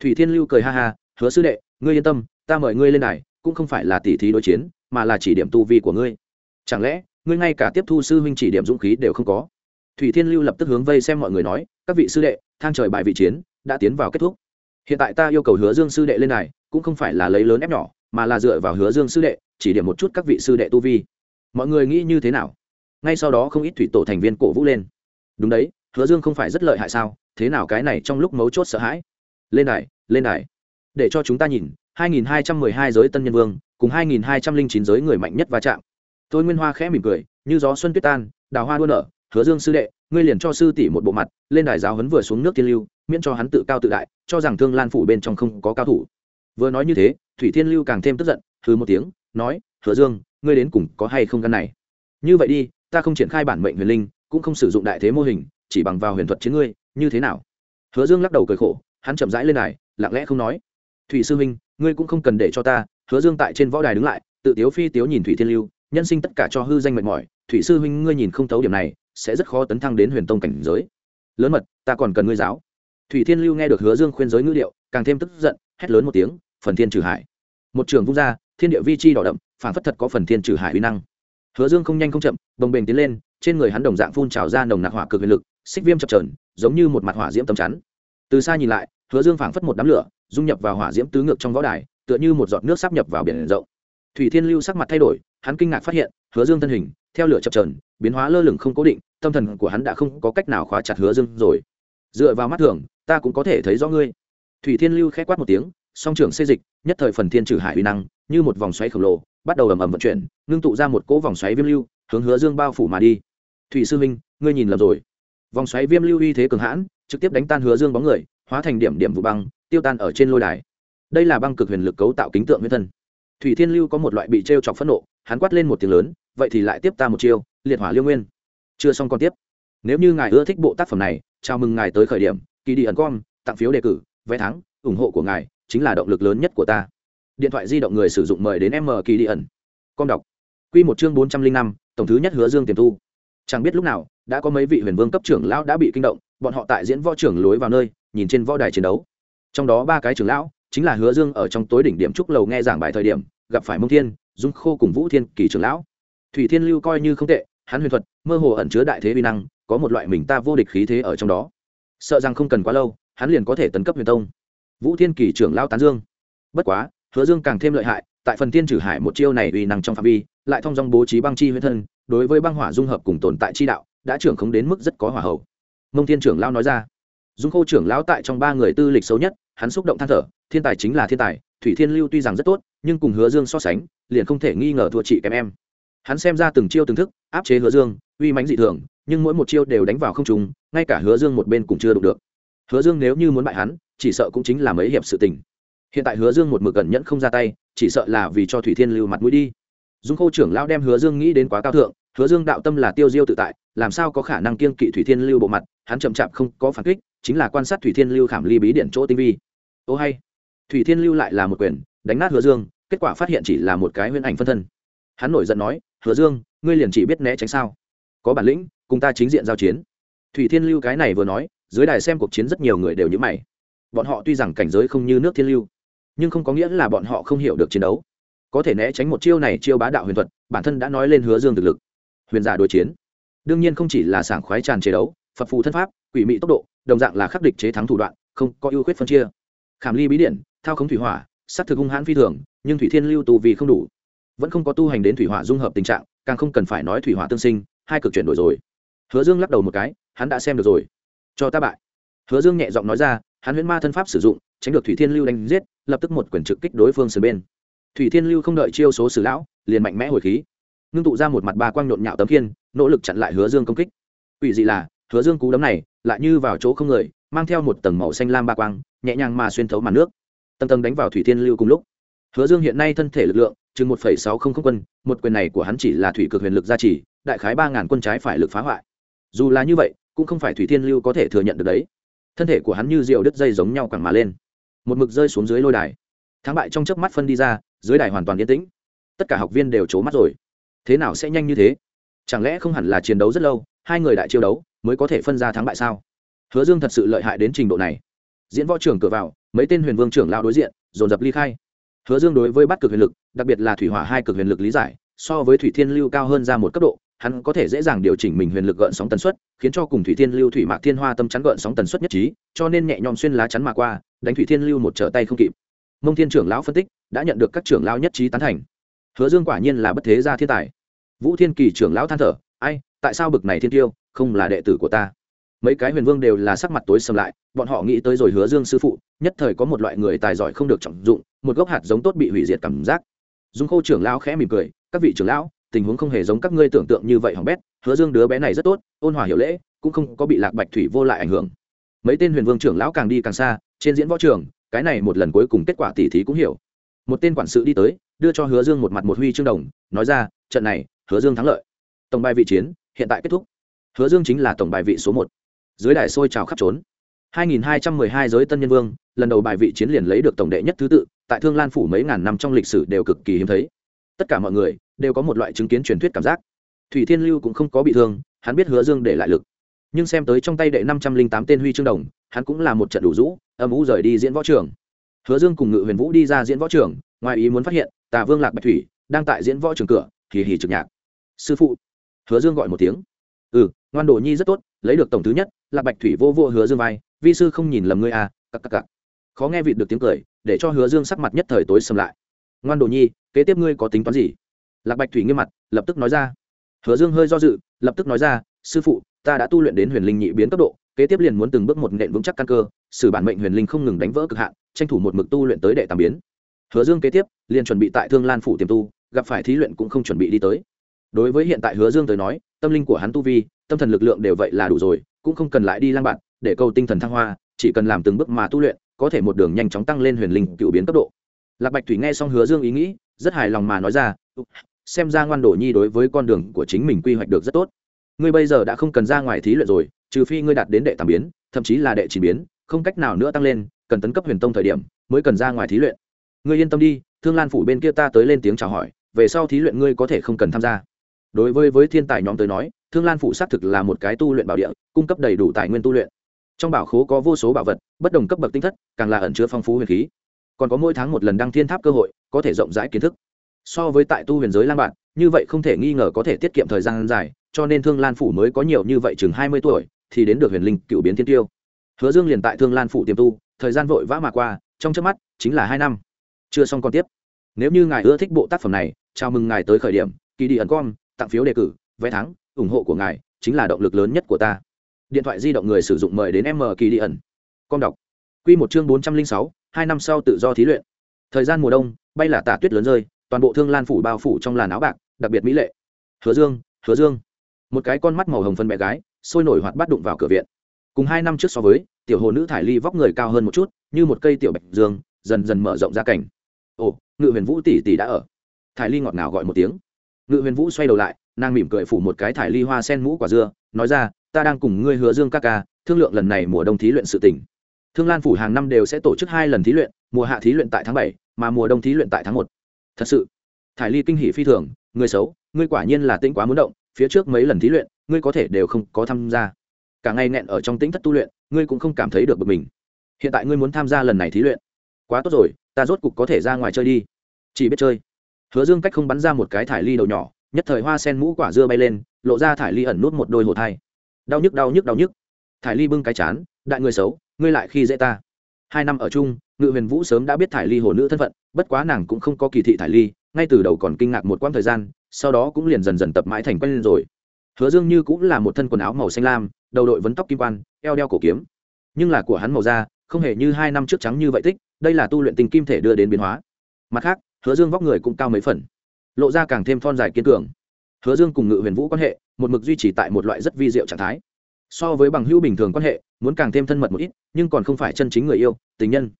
Thủy thiên lưu cười ha ha, hứa sư đệ, ngươi yên tâm, ta mời ngươi lên này cũng không phải là tỉ thí đối chiến, mà là chỉ điểm tu vi của ngươi. Chẳng lẽ, ngươi ngay cả tiếp thu sư huynh chỉ điểm dũng khí đều không có? Thủy thiên lưu lập tức hướng vây xem mọi người nói, các vị sư đệ, thang trời bài vị chiến, đã tiến vào kết thúc. Hiện tại ta yêu cầu hứa dương sư đệ lên này cũng không phải là lấy lớn ép nhỏ, mà là dựa vào hứa dương sư đệ, chỉ điểm một chút các vị sư đệ tu vi mọi người nghĩ như thế nào? Ngay sau đó không ít thủy tổ thành viên cổ vũ lên. Đúng đấy, hứa dương không phải rất lợi hại sao? Thế nào cái này trong lúc mấu chốt sợ hãi? Lên đài lên đài. Để cho chúng ta nhìn 2212 giới tân nhân vương, cùng 2209 giới người mạnh nhất va chạm. Tôi nguyên hoa khẽ mỉm cười, như gió xuân tuyết tan, đào hoa đua nở, hứa dương sư đệ, ngươi liền cho sư tỷ một bộ mặt, lên đài giáo huấn vừa xuống nước thiên lưu, miễn cho hắn tự cao tự đại, cho rằng thương lan phủ bên trong không có cao thủ. Vừa nói như thế, thủy thiên lưu càng thêm tức giận thứ một tiếng, nói, hứa dương ngươi đến cùng có hay không căn này? Như vậy đi, ta không triển khai bản mệnh huyền linh, cũng không sử dụng đại thế mô hình, chỉ bằng vào huyền thuật chiến ngươi, như thế nào? Hứa dương lắc đầu cười khổ, hắn chậm rãi lên đài, lặng lẽ không nói. Thủy sư huynh, ngươi cũng không cần để cho ta, hứa dương tại trên võ đài đứng lại, tự tiếu phi tiếu nhìn thủy thiên lưu, nhân sinh tất cả cho hư danh mệt mỏi, thủy sư huynh ngươi nhìn không thấu điểm này, sẽ rất khó tấn thăng đến huyền tông cảnh giới. Lớn mật, ta còn cần ngươi giáo. Thủy thiên lưu nghe được hứa dương khuyên giới ngữ điệu, càng thêm tức giận, hét lớn một tiếng, phần thiên trừ hải. Một trường vung ra, thiên địa vi chi đỏ đậm phản phất thật có phần thiên trừ hải uy năng. Hứa dương không nhanh không chậm bồng bềnh tiến lên, trên người hắn đồng dạng phun trào ra nồng nặc hỏa cực huyền lực, xích viêm chập trờn giống như một mặt hỏa diễm tấm chắn. Từ xa nhìn lại, hứa dương phảng phất một đám lửa, dung nhập vào hỏa diễm tứ ngược trong võ đài, tựa như một giọt nước sắp nhập vào biển rộng. Thủy thiên lưu sắc mặt thay đổi, hắn kinh ngạc phát hiện, hứa dương thân hình, theo lửa chập trờn biến hóa lơ lửng không cố định, tâm thần của hắn đã không có cách nào khóa chặt hứa dương rồi. Dựa vào mắt thường, ta cũng có thể thấy rõ ngươi. Thủy thiên lưu khẽ quát một tiếng song trưởng xây dịch, nhất thời phần thiên trừ hải uy năng, như một vòng xoáy khổng lồ, bắt đầu ầm ầm vận chuyển, ngưng tụ ra một cỗ vòng xoáy viêm lưu, hướng hứa dương bao phủ mà đi. Thủy sư minh ngươi nhìn lầm rồi. Vòng xoáy viêm lưu uy thế cường hãn, trực tiếp đánh tan hứa dương bóng người, hóa thành điểm điểm vụ băng, tiêu tan ở trên lôi đài. Đây là băng cực huyền lực cấu tạo kính tượng nguyên thân. Thủy thiên lưu có một loại bị t r e o chọc phẫn nộ, hắn quát lên một tiếng lớn, vậy thì lại tiếp ta một chiêu, liệt hỏa liêu nguyên. Chưa xong còn tiếp. Nếu như ngài ưa thích bộ tác phẩm này, chào mừng ngài tới khởi điểm, kỳ đi ẩn com, tặng phiếu đề cử, vé thắng, ủng hộ của ngài chính là động lực lớn nhất của ta. Điện thoại di động người sử dụng mời đến m kỳ đi ẩn. Con đọc. Q một chương bốn trăm linh năm, tổng thứ nhất hứa dương tiềm thu. Chẳng biết lúc nào, đã có mấy vị huyền vương cấp trưởng lão đã bị kinh động, bọn họ tại diễn võ trưởng lối vào nơi, nhìn trên võ đài chiến đấu. Trong đó ba cái trưởng lão, chính là hứa dương ở trong tối đỉnh điểm trúc lầu nghe giảng bài thời điểm, gặp phải mông thiên, dung khô cùng vũ thiên kỳ trưởng lão. Thủy thiên lưu coi như không tệ, hắn huyền thuật, mơ hồ ẩn chứa đại thế vi năng, có một loại mình ta vô địch khí thế ở trong đó. Sợ rằng không cần quá lâu, hắn liền có thể tấn cấp huyền tông vũ thiên kỳ trưởng lao tán dương. Bất quá, hứa dương càng thêm lợi hại, tại phần thiên trừ hải một chiêu này uy năng trong phạm vi, lại thông dong bố trí băng chi huyết thân, đối với băng hỏa dung hợp cùng tồn tại chi đạo, đã trưởng không đến mức rất có hỏa hậu. Mông thiên trưởng lao nói ra. Dung khô trưởng lão tại trong ba người tư lịch xấu nhất, hắn xúc động than thở, thiên tài chính là thiên tài, thủy thiên lưu tuy rằng rất tốt, nhưng cùng hứa dương so sánh, liền không thể nghi ngờ thua chị kém em. Hắn xem ra từng chiêu từng thức, áp chế hứa dương, uy mãnh dị thường, nhưng mỗi một chiêu đều đánh vào không trùng ngay cả hứa dương một bên cũng chưa đụng được. Hứa dương nếu như muốn bại hắn chỉ sợ cũng chính là mấy hiệp sự tình. Hiện tại hứa dương một mực gần nhẫn không ra tay, chỉ sợ là vì cho thủy thiên lưu mặt mũi đi. Dung khâu trưởng lão đem hứa dương nghĩ đến quá cao thượng, hứa dương đạo tâm là tiêu diêu tự tại, làm sao có khả năng kiên kỵ thủy thiên lưu bộ mặt, hắn chậm chạp không có phản kích, chính là quan sát thủy thiên lưu khảm ly bí điện chỗ tinh vi. Ô hay, thủy thiên lưu lại là một quyền, đánh nát hứa dương, kết quả phát hiện chỉ là một cái huyễn ảnh phân thân. Hắn nổi giận nói, hứa dương, ngươi liền chỉ biết né tránh sao? Có bản lĩnh, cùng ta chính diện giao chiến. Thủy thiên lưu cái này vừa nói, dưới đài xem cuộc chiến rất nhiều người đều như mày bọn họ tuy rằng cảnh giới không như nước thiên lưu, nhưng không có nghĩa là bọn họ không hiểu được chiến đấu. Có thể né tránh một chiêu này chiêu bá đạo huyền thuật, bản thân đã nói lên hứa dương thực lực. Huyền giả đối chiến, đương nhiên không chỉ là sảng khoái tràn chế đấu, phật phù thân pháp, quỷ mị tốc độ, đồng dạng là khắc địch chế thắng thủ đoạn, không có ưu khuyết phân chia. Khảm ly bí điện, thao khống thủy hỏa s á c thực hung hãn phi thường, nhưng thủy thiên lưu tù vì không đủ. Vẫn không có tu hành đến thủy hỏa dung hợp tình trạng, càng không cần phải nói thủy hỏa tương sinh, hai cực chuyển đổi rồi. Hứa dương lắc đầu một cái, hắn đã xem được rồi. Cho ta bại. Hứa dương nhẹ giọng nói ra hắn huyễn ma thân pháp sử dụng tránh được thủy thiên lưu đánh giết lập tức một quyền trực kích đối phương sườn bên. Thủy thiên lưu không đợi chiêu số sử lão liền mạnh mẽ hồi khí. Ngưng tụ ra một mặt ba quang nhộn nhạo tấm thiên, nỗ lực chặn lại hứa dương công kích. Ủy dị là hứa dương cú đấm này lại như vào chỗ không người mang theo một tầng màu xanh lam ba quang nhẹ nhàng mà xuyên thấu màn nước. Tầng tầng đánh vào thủy thiên lưu cùng lúc. Hứa dương hiện nay thân thể lực lượng chừng một phẩy sáu không không quân một quyền này của hắn chỉ là thủy cực huyền lực gia trì đại khái ba ngàn quân trái phải lực phá hoại. Dù là như vậy cũng không phải thủy thiên lưu có thể thừa nhận được đấy thân thể của hắn như rượu đứt dây giống nhau quẳng mà lên. Một mực rơi xuống dưới lôi đài. Thắng bại trong chớp mắt phân đi ra, dưới đài hoàn toàn yên tĩnh. Tất cả học viên đều c mắt rồi. Thế nào sẽ nhanh như thế? Chẳng lẽ không hẳn là chiến đấu rất lâu, hai người đại chiêu đấu mới có thể phân ra thắng bại sao? Hứa dương thật sự lợi hại đến trình độ này. Diễn võ trưởng cửa vào, mấy tên huyền vương trưởng lao đối diện, dồn dập ly khai. Hứa dương đối với bắt cực huyền lực, đặc biệt là thủy hỏa hai cực huyền lực lý giải, so với thủy thiên lưu cao hơn ra một cấp độ hắn có thể dễ dàng điều chỉnh mình huyền lực gợn sóng tần suất, khiến cho cùng thủy thiên lưu thủy mạc thiên hoa tâm chắn gợn sóng tần suất nhất trí, cho nên nhẹ nhõm xuyên lá chắn mà qua, đánh thủy thiên lưu một trở tay không kịp. Mông thiên trưởng lão phân tích, đã nhận được các trưởng lão nhất trí tán thành. Hứa dương quả nhiên là bất thế gia thiên tài. Vũ thiên kỳ trưởng lão than thở, ai, tại sao bực này thiên tiêu, không là đệ tử của ta? Mấy cái huyền vương đều là sắc mặt tối sầm lại, bọn họ nghĩ tới rồi hứa dương sư phụ, nhất thời có một loại người tài giỏi không được trọng dụng, một gốc hạt giống tốt bị hủy diệt cảm giác. Dung khô trưởng lão khẽ mỉm cười, các vị trưởng lão tình huống không hề giống các ngươi tưởng tượng như vậy hỏng bét, hứa dương đứa bé này rất tốt, ôn hòa hiểu lễ, cũng không có bị lạc bạch thủy vô lại ảnh hưởng. Mấy tên huyền vương trưởng lão càng đi càng xa, trên diễn võ trường, cái này một lần cuối cùng kết quả tỉ thí cũng hiểu. Một tên quản sự đi tới, đưa cho hứa dương một mặt một huy chương đồng, nói ra, trận này, hứa dương thắng lợi. Tổng bài vị chiến, hiện tại kết thúc. Hứa dương chính là tổng bài vị số một. Dưới đài sôi trào khắp trốn. 2212 giới tân nhân vương, lần đầu bài vị chiến liền lấy được tổng đệ nhất thứ tự, tại thương lan phủ mấy ngàn năm trong lịch sử đều cực kỳ hiếm thấy. Tất cả mọi người đều có một loại chứng kiến truyền thuyết cảm giác. Thủy thiên lưu cũng không có bị thương, hắn biết hứa dương để lại lực. Nhưng xem tới trong tay đệ năm trăm linh tám tên huy chương đồng, hắn cũng là một trận đủ rũ, âm ú rời đi diễn võ trường. Hứa dương cùng ngự huyền vũ đi ra diễn võ trường, ngoài ý muốn phát hiện, tà vương lạc bạch thủy đang tại diễn võ trường cửa, hì hì trực nhạc. Sư phụ. Hứa dương gọi một tiếng. Ừ ngoan đồ nhi rất tốt, lấy được tổng thứ nhất. Lạc bạch thủy vô vô hứa dương vai, vi sư không nhìn lầm ngươi à cặc cặc cặc. Khó nghe vịt được tiếng cười, để cho hứa dương sắc mặt nhất thời tối sầm lại. Ngoan đồ nhi, kế tiếp ngươi có tính toán gì? Lạc bạch thủy nghiêm mặt, lập tức nói ra. Hứa dương hơi do dự, lập tức nói ra, sư phụ, ta đã tu luyện đến huyền linh nhị biến cấp độ, kế tiếp liền muốn từng bước một nện vững chắc căn cơ sử bản mệnh huyền linh không ngừng đánh vỡ cực hạn, tranh thủ một mực tu luyện tới đệ tam biến. Hứa dương kế tiếp, liền chuẩn bị tại thương lan phủ tiềm tu, gặp phải thí luyện cũng không chuẩn bị đi tới. Đối với hiện tại hứa dương tới nói, tâm linh của hắn tu vi, tâm thần lực lượng đều vậy là đủ rồi, cũng không cần lại đi lang bạn, để câu tinh thần thăng hoa, chỉ cần làm từng bước mà tu luyện, có thể một đường nhanh chóng tăng lên huyền linh cựu biến cấp độ. Lạc bạch thủy nghe xong hứa dương ý nghĩ, rất hài lòng mà nói ra xem ra ngoan đổ nhi đối với con đường của chính mình quy hoạch được rất tốt. Ngươi bây giờ đã không cần ra ngoài thí luyện rồi, trừ phi ngươi đạt đến đệ tam biến, thậm chí là đệ chỉ biến, không cách nào nữa tăng lên, cần tấn cấp huyền tông thời điểm mới cần ra ngoài thí luyện. Ngươi yên tâm đi, thương lan phủ bên kia ta tới lên tiếng chào hỏi, về sau thí luyện ngươi có thể không cần tham gia. Đối với với thiên tài nhóm tới nói, thương lan phủ xác thực là một cái tu luyện bảo địa, cung cấp đầy đủ tài nguyên tu luyện. Trong bảo khố có vô số bảo vật, bất đồng cấp bậc tinh thất, càng là ẩn chứa phong phú huyền khí. Còn có mỗi tháng một lần đăng thiên tháp cơ hội, có thể rộng rãi kiến thức so với tại tu huyền giới lan bạn, như vậy không thể nghi ngờ có thể tiết kiệm thời gian dài, cho nên thương lan phủ mới có nhiều như vậy chừng hai mươi tuổi, thì đến được huyền linh cựu biến thiên tiêu. Hứa dương liền tại thương lan phủ tiềm tu, thời gian vội vã mà qua, trong trước mắt, chính là hai năm. Chưa xong còn tiếp. Nếu như ngài ưa thích bộ tác phẩm này, chào mừng ngài tới khởi điểm kỳ đi ẩn com, tặng phiếu đề cử, vé thắng, ủng hộ của ngài chính là động lực lớn nhất của ta. Điện thoại di động người sử dụng mời đến m kỳ đi ẩn. Con đọc. Q một chương bốn trăm linh sáu, hai năm sau tự do thí luyện. Thời gian mùa đông, bay là tả tuyết lớn rơi toàn bộ thương lan phủ bao phủ trong làn áo bạc, đặc biệt mỹ lệ. Hứa dương hứa dương. Một cái con mắt màu hồng phân bé gái, sôi nổi hoạt bắt đụng vào cửa viện. Cùng hai năm trước so với, tiểu hồ nữ thải ly vóc người cao hơn một chút, như một cây tiểu bạch dương, dần dần mở rộng ra cảnh. Ồ, ngự huyền vũ tỷ tỷ đã ở. Thải ly ngọt ngào gọi một tiếng. Ngự huyền vũ xoay đầu lại, nàng mỉm cười phủ một cái thải ly hoa sen mũ quả dưa, nói ra, ta đang cùng ngươi hứa dương ca ca, thương lượng lần này mùa đông thí luyện sự tỉnh thương lan phủ hàng năm đều sẽ tổ chức hai lần thí luyện, mùa hạ thí luyện tại tháng bảy, mà mùa đông thí luyện tại tháng một thật sự. Thải ly kinh hỷ phi thường người xấu, ngươi quả nhiên là tĩnh quá muốn động, phía trước mấy lần thí luyện, ngươi có thể đều không có tham gia. Cả ngày nghẹn ở trong tĩnh thất tu luyện, ngươi cũng không cảm thấy được bực mình. Hiện tại ngươi muốn tham gia lần này thí luyện. Quá tốt rồi, ta rốt cục có thể ra ngoài chơi đi. Chỉ biết chơi. Hứa dương cách không bắn ra một cái thải ly đầu nhỏ, nhất thời hoa sen mũ quả dưa bay lên, lộ ra thải ly ẩn nút một đôi hồ thai. Đau nhức đau nhức đau nhức. Thải ly bưng cái chán, đại người xấu, ngươi lại khi dễ ta hai năm ở chung, ngự huyền vũ sớm đã biết thải ly hồ nữ thân phận, bất quá nàng cũng không có kỳ thị thải ly, ngay từ đầu còn kinh ngạc một quãng thời gian, sau đó cũng liền dần dần tập mãi thành quen lên rồi. Hứa dương như cũng là một thân quần áo màu xanh lam, đầu đội vấn tóc kim quan, eo đeo cổ kiếm. Nhưng là của hắn màu da, không hề như hai năm trước trắng như vậy tích, đây là tu luyện tình kim thể đưa đến biến hóa. Mặt khác, hứa dương vóc người cũng cao mấy phần, lộ ra càng thêm thon dài kiên cường. Hứa dương cùng ngự huyền vũ quan hệ, một mực duy trì tại một loại rất vi diệu trạng thái so với bằng hữu bình thường quan hệ, muốn càng thêm thân mật một ít, nhưng còn không phải chân chính người yêu, tình nhân.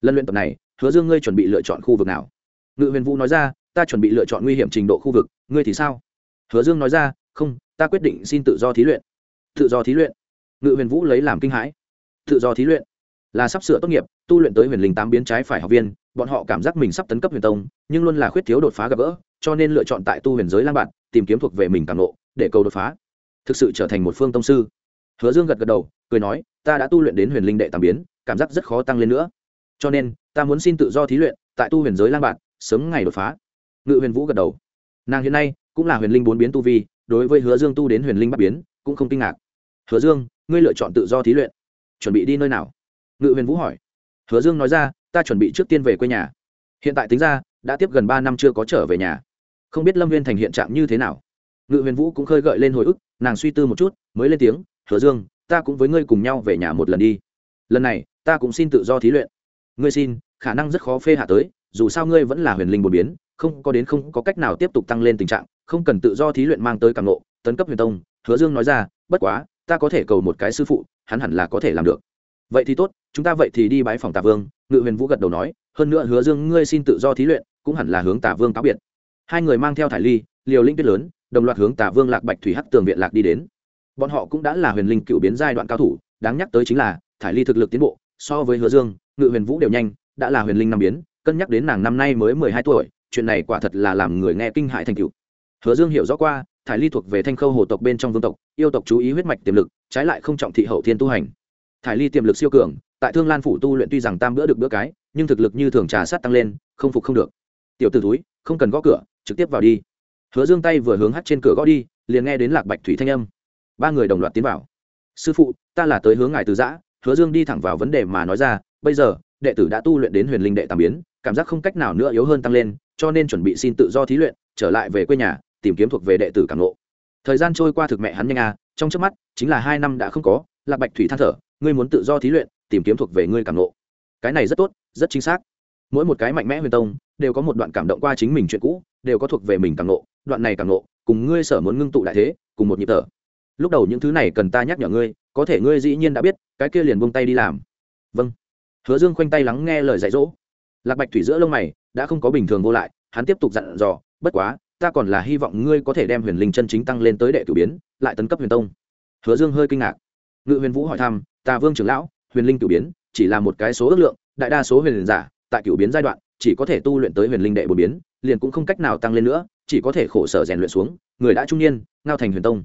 Lần luyện tập này, hứa dương ngươi chuẩn bị lựa chọn khu vực nào? Ngự huyền vũ nói ra, ta chuẩn bị lựa chọn nguy hiểm trình độ khu vực, ngươi thì sao? Hứa dương nói ra, không, ta quyết định xin tự do thí luyện. Tự do thí luyện? Ngự huyền vũ lấy làm kinh hãi. Tự do thí luyện? Là sắp sửa tốt nghiệp, tu luyện tới huyền linh tám biến trái phải học viên, bọn họ cảm giác mình sắp tấn cấp huyền tông, nhưng luôn là khuyết thiếu đột phá gặp gỡ, cho nên lựa chọn tại tu huyền giới lang bạn, tìm kiếm thuộc về mình càng lộ, để cầu đột phá. Thực sự trở thành một phương tông sư hứa dương gật gật đầu cười nói ta đã tu luyện đến huyền linh đệ tam biến cảm giác rất khó tăng lên nữa. Cho nên ta muốn xin tự do thí luyện tại tu huyền giới lang bạc, sớm ngày đột phá. Ngự huyền vũ gật đầu. Nàng hiện nay cũng là huyền linh bốn biến tu vi đối với hứa dương tu đến huyền linh bắt biến cũng không kinh ngạc. Hứa dương ngươi lựa chọn tự do thí luyện. Chuẩn bị đi nơi nào? Ngự huyền vũ hỏi. Hứa dương nói ra ta chuẩn bị trước tiên về quê nhà. Hiện tại tính ra đã tiếp gần ba năm chưa có trở về nhà. Không biết lâm viên thành hiện trạng như thế nào. Ngự huyền vũ cũng khơi gợi lên hồi ức nàng suy tư một chút mới lên tiếng hứa dương, ta cũng với ngươi cùng nhau về nhà một lần đi. Lần này, ta cũng xin tự do thí luyện. Ngươi xin, khả năng rất khó phê hạ tới, dù sao ngươi vẫn là huyền linh bột biến, không có đến không có cách nào tiếp tục tăng lên tình trạng, không cần tự do thí luyện mang tới cảm lộ tấn cấp huyền tông, hứa dương nói ra, bất quá, ta có thể cầu một cái sư phụ, hắn hẳn là có thể làm được. Vậy thì tốt, chúng ta vậy thì đi bái phòng tạ vương, ngự huyền vũ gật đầu nói, hơn nữa hứa dương, ngươi xin tự do thí luyện, cũng hẳn là hướng tạ vương cáo biệt. Hai người mang theo thải ly, liều linh tuyết lớn, đồng loạt hướng tạ vương lạc bạch thủy hắc tường viện lạc đi đến bọn họ cũng đã là huyền linh cựu biến giai đoạn cao thủ, đáng nhắc tới chính là, thải ly thực lực tiến bộ, so với hứa dương, ngự huyền vũ đều nhanh, đã là huyền linh năm biến, cân nhắc đến nàng năm nay mới mười hai tuổi, chuyện này quả thật là làm người nghe kinh hại thành cựu hứa dương hiểu rõ qua, thải ly thuộc về thanh khâu hồ tộc bên trong vương tộc, yêu tộc chú ý huyết mạch tiềm lực, trái lại không trọng thị hậu thiên tu hành. Thải ly tiềm lực siêu cường, tại thương lan phủ tu luyện tuy rằng tam bữa được bữa cái, nhưng thực lực như thường trà sát tăng lên, không phục không được. Tiểu t ử túi không cần gõ cửa, trực tiếp vào đi. Hứa dương tay vừa hướng hắt trên cửa gõ đi, liền nghe đến lạc bạch thủy thanh âm ba người đồng loạt tiến vào. Sư phụ, ta là tới hướng ngài từ giã, hứa dương đi thẳng vào vấn đề mà nói ra, bây giờ, đệ tử đã tu luyện đến huyền linh đệ tàm biến, cảm giác không cách nào nữa yếu hơn tăng lên, cho nên chuẩn bị xin tự do thí luyện, trở lại về quê nhà, tìm kiếm thuộc về đệ tử càng lộ thời gian trôi qua thực mẹ hắn nhanh à trong trước mắt, chính là hai năm đã không có, lạc bạch thủy than thở, ngươi muốn tự do thí luyện, tìm kiếm thuộc về ngươi càng lộ cái này rất tốt, rất chính xác. Mỗi một cái mạnh mẽ huyền tông, đều có một đoạn cảm động qua chính mình chuyện cũ, đều có thuộc về mình càng lộ đoạn này càng lộ cùng ngươi sở muốn ngưng tụ đại thế, cùng một nhịp thở lúc đầu những thứ này cần ta nhắc nhở ngươi, có thể ngươi dĩ nhiên đã biết, cái kia liền buông tay đi làm. Vâng. Hứa dương khoanh tay lắng nghe lời dạy dỗ. Lạc bạch thủy giữa lông mày, đã không có bình thường vô lại, hắn tiếp tục dặn dò, bất quá, ta còn là hy vọng ngươi có thể đem huyền linh chân chính tăng lên tới đệ cử biến, lại tấn cấp huyền tông. Hứa dương hơi kinh ngạc. Ngự huyền vũ hỏi thăm tà vương trưởng lão, huyền linh cửu biến, chỉ là một cái số ước lượng, đại đa số huyền giả, tại cửu biến giai đoạn, chỉ có thể tu luyện tới huyền linh đệ bột biến, liền cũng không cách nào tăng lên nữa, chỉ có thể khổ sở rèn luyện xuống, người đã trung niên, ngao thành huyền tông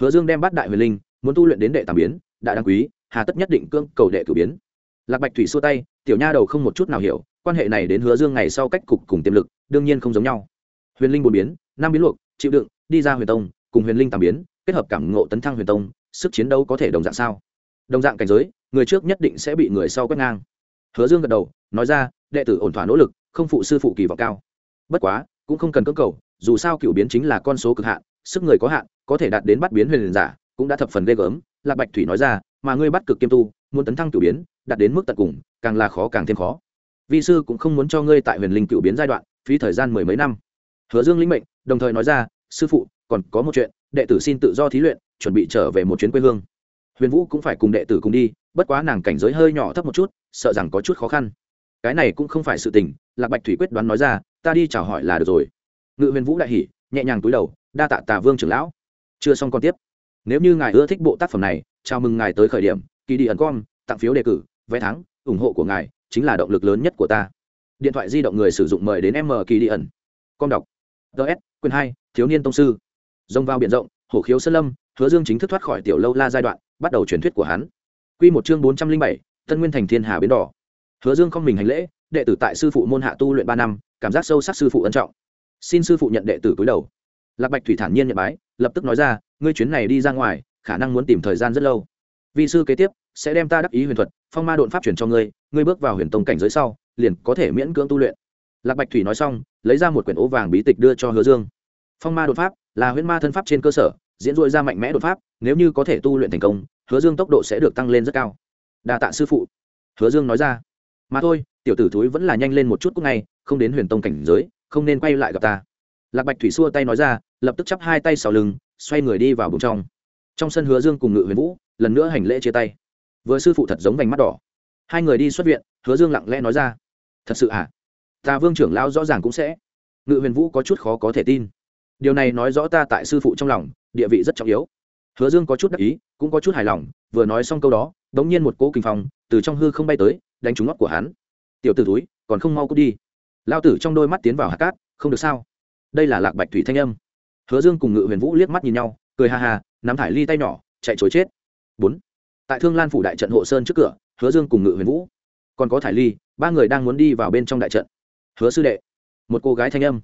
hứa dương đem bắt đại huyền linh, muốn tu luyện đến đệ tam biến, đã đáng quý, hà tất nhất định cương cầu đệ cử biến. Lạc bạch thủy xua tay, tiểu nha đầu không một chút nào hiểu, quan hệ này đến hứa dương ngày sau cách cục cùng tiềm lực, đương nhiên không giống nhau. Huyền linh bốn biến, năm biến luộc, chịu đựng, đi ra huyền tông, cùng huyền linh tam biến, kết hợp cảm ngộ tấn thăng huyền tông, sức chiến đấu có thể đồng dạng sao? Đồng dạng cảnh giới, người trước nhất định sẽ bị người sau quét ngang. Hứa dương gật đầu, nói ra, đệ tử ổn thỏa nỗ lực, không phụ sư phụ kỳ vọng cao. Bất quá, cũng không cần cưỡng cầu, dù sao cựu biến chính là con số cực hạn sức người có hạn, có thể đạt đến bắt biến huyền giả, cũng đã thập phần ghê gớm. Lạc bạch thủy nói ra, mà ngươi bắt cực kiêm tu, muốn tấn thăng cửu biến, đạt đến mức tận cùng, càng là khó càng thêm khó. Vi sư cũng không muốn cho ngươi tại huyền linh cửu biến giai đoạn, phí thời gian mười mấy năm. Hứa dương lĩnh mệnh, đồng thời nói ra, sư phụ, còn có một chuyện, đệ tử xin tự do thí luyện, chuẩn bị trở về một chuyến quê hương. Huyền vũ cũng phải cùng đệ tử cùng đi, bất quá nàng cảnh giới hơi nhỏ thấp một chút, sợ rằng có chút khó khăn. Cái này cũng không phải sự tình, lạc bạch thủy quyết đoán nói ra, ta đi chào hỏi là được rồi. Ngự huyền vũ đại hỉ, nhẹ nhàng túi đầu đa tạ tà vương trưởng lão. Chưa xong còn tiếp. Nếu như ngài ưa thích bộ tác phẩm này, chào mừng ngài tới khởi điểm kỳ đi ẩn com, tặng phiếu đề cử, vé thắng, ủng hộ của ngài chính là động lực lớn nhất của ta. Điện thoại di động người sử dụng mời đến m kỳ đi ẩn. Com đọc. Ts quyền hai, thiếu niên tông sư. Dông vào biển rộng, hổ khiếu sơn lâm, hứa dương chính thức thoát khỏi tiểu lâu la giai đoạn, bắt đầu truyền thuyết của hắn. Q một chương bốn trăm linh bảy, tân nguyên thành thiên hà biến đỏ. Hứa dương không mình hành lễ, đệ tử tại sư phụ môn hạ tu luyện ba năm, cảm giác sâu sắc sư phụ ân trọng. Xin sư phụ nhận đệ tử cúi đầu lạc bạch thủy thản nhiên nhận bái, lập tức nói ra, ngươi chuyến này đi ra ngoài, khả năng muốn tìm thời gian rất lâu. Vị sư kế tiếp sẽ đem ta đắc ý huyền thuật, phong ma đột pháp chuyển cho ngươi ngươi bước vào huyền tông cảnh giới sau, liền có thể miễn cưỡng tu luyện. Lạc bạch thủy nói xong, lấy ra một quyển ố vàng bí tịch đưa cho hứa dương. Phong ma đột pháp là huyễn ma thân pháp trên cơ sở, diễn dội ra mạnh mẽ đột pháp, nếu như có thể tu luyện thành công, hứa dương tốc độ sẽ được tăng lên rất cao. Đa tạ sư phụ. Hứa dương nói ra, mà thôi, tiểu tử thúi vẫn là nhanh lên một chút cũng ngay, không đến huyền tông cảnh giới, không nên quay lại gặp ta lạc bạch thủy xua tay nói ra, lập tức chắp hai tay sau lưng, xoay người đi vào bụng trong. Trong sân hứa dương cùng ngự huyền vũ, lần nữa hành lễ chia tay. Vừa sư phụ thật giống vành mắt đỏ. Hai người đi xuất viện, hứa dương lặng lẽ nói ra, thật sự à? Ta vương trưởng lão rõ ràng cũng sẽ. Ngự huyền vũ có chút khó có thể tin. Điều này nói rõ ta tại sư phụ trong lòng, địa vị rất trọng yếu. Hứa dương có chút đắc ý, cũng có chút hài lòng, vừa nói xong câu đó đ ố n g nhiên một cỗ kinh phòng từ trong hư không bay tới, đánh trúng ngót của hắn. Tiểu t ử túi còn không mau cút đi. Lao tử trong đôi mắt tiến vào hạt cát, không được sao? Đây là lạc bạch thủy thanh âm. Hứa dương cùng ngự huyền vũ liếc mắt nhìn nhau, cười ha ha, nắm thải ly tay nhỏ, chạy chối chết. Bốn. Tại thương lan phủ đại trận hộ sơn trước cửa, hứa dương cùng ngự huyền vũ. Còn có thải ly, ba người đang muốn đi vào bên trong đại trận. Hứa sư đệ. Một cô gái thanh âm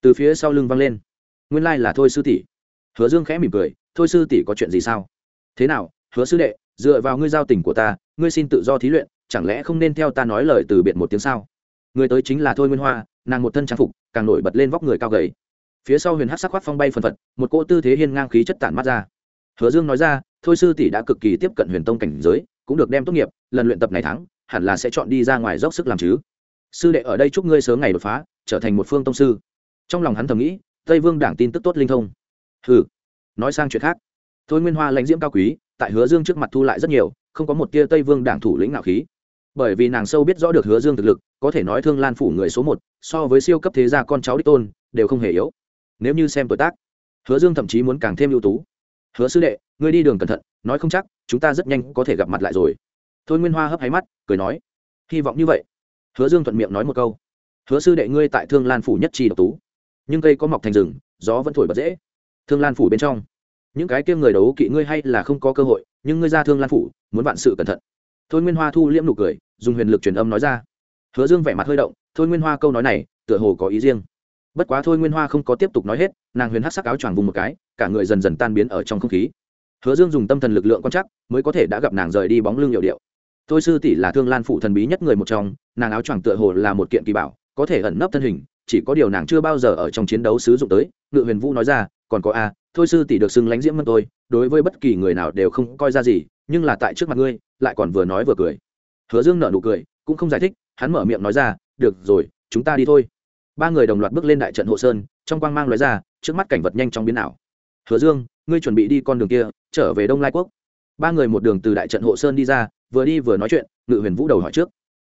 từ phía sau lưng vang lên. Nguyên lai là thôi sư tỷ. Hứa dương khẽ mỉm cười, thôi sư tỷ có chuyện gì sao? Thế nào, hứa sư đệ, dựa vào ngươi giao tình của ta, ngươi xin tự do thí luyện, chẳng lẽ không nên theo ta nói lời từ biệt một tiếng sao? Người tới chính là thôi nguyên hoa nàng một thân trang phục, càng nổi bật lên vóc người cao gầy. Phía sau huyền hát sắc khoác phong bay phần phật, một cỗ tư thế hiên ngang khí chất tản mắt ra. Hứa dương nói ra, thôi sư tỷ đã cực kỳ tiếp cận huyền tông cảnh giới, cũng được đem tốt nghiệp, lần luyện tập này thắng, hẳn là sẽ chọn đi ra ngoài dốc sức làm chứ. Sư đệ ở đây chúc ngươi sớm ngày đột phá, trở thành một phương tông sư. Trong lòng hắn thầm nghĩ, tây vương đảng tin tức tốt linh thông. Ừ nói sang chuyện khác, thôi nguyên hoa lãnh diễm cao quý, tại hứa dương trước mặt thu lại rất nhiều, không có một tia tây vương đảng thủ lĩnh nào khí bởi vì nàng sâu biết rõ được hứa dương thực lực, có thể nói thương lan phủ người số một, so với siêu cấp thế gia con cháu đích tôn, đều không hề yếu. Nếu như xem tuổi tác, hứa dương thậm chí muốn càng thêm ưu tú. Hứa sư đệ, ngươi đi đường cẩn thận, nói không chắc, chúng ta rất nhanh có thể gặp mặt lại rồi. Thôi nguyên hoa hấp hay mắt, cười nói. Hy vọng như vậy. Hứa dương thuận miệng nói một câu. Hứa sư đệ ngươi tại thương lan phủ nhất trì độc tú, nhưng cây có mọc thành rừng, gió vẫn thổi bật dễ. Thương lan phủ bên trong, những cái kia người đấu kỵ ngươi hay là không có cơ hội, nhưng ngươi ra thương lan phủ, muốn vạn sự cẩn thận. Thôi nguyên hoa thu liễm nụ cười dùng huyền lực truyền âm nói ra. Hứa dương vẻ mặt hơi động, thôi nguyên hoa câu nói này, tựa hồ có ý riêng. Bất quá thôi nguyên hoa không có tiếp tục nói hết, nàng huyền hát sắc áo choàng vùng một cái, cả người dần dần tan biến ở trong không khí. Hứa dương dùng tâm thần lực lượng quan chắc mới có thể đã gặp nàng rời đi bóng lưng hiệu điệu. Thôi sư tỷ là thương lan phụ thần bí nhất người một trong, nàng áo choàng tựa hồ là một kiện kỳ bảo, có thể ẩn nấp thân hình, chỉ có điều nàng chưa bao giờ ở trong chiến đấu sử dụng tới, ngự huyền vũ nói ra, còn có a, thôi sư tỷ được xưng lánh diễm mân tôi, đối với bất kỳ người nào đều không coi ra gì, nhưng là tại trước mặt ngươi, lại còn vừa nói vừa cười hứa dương nở nụ cười, cũng không giải thích, hắn mở miệng nói ra, được rồi, chúng ta đi thôi. Ba người đồng loạt bước lên đại trận hộ sơn, trong quang mang lóe ra, trước mắt cảnh vật nhanh chóng biến ảo. Hứa dương, ngươi chuẩn bị đi con đường kia, trở về đông lai quốc. Ba người một đường từ đại trận hộ sơn đi ra, vừa đi vừa nói chuyện, ngự huyền vũ đầu hỏi trước.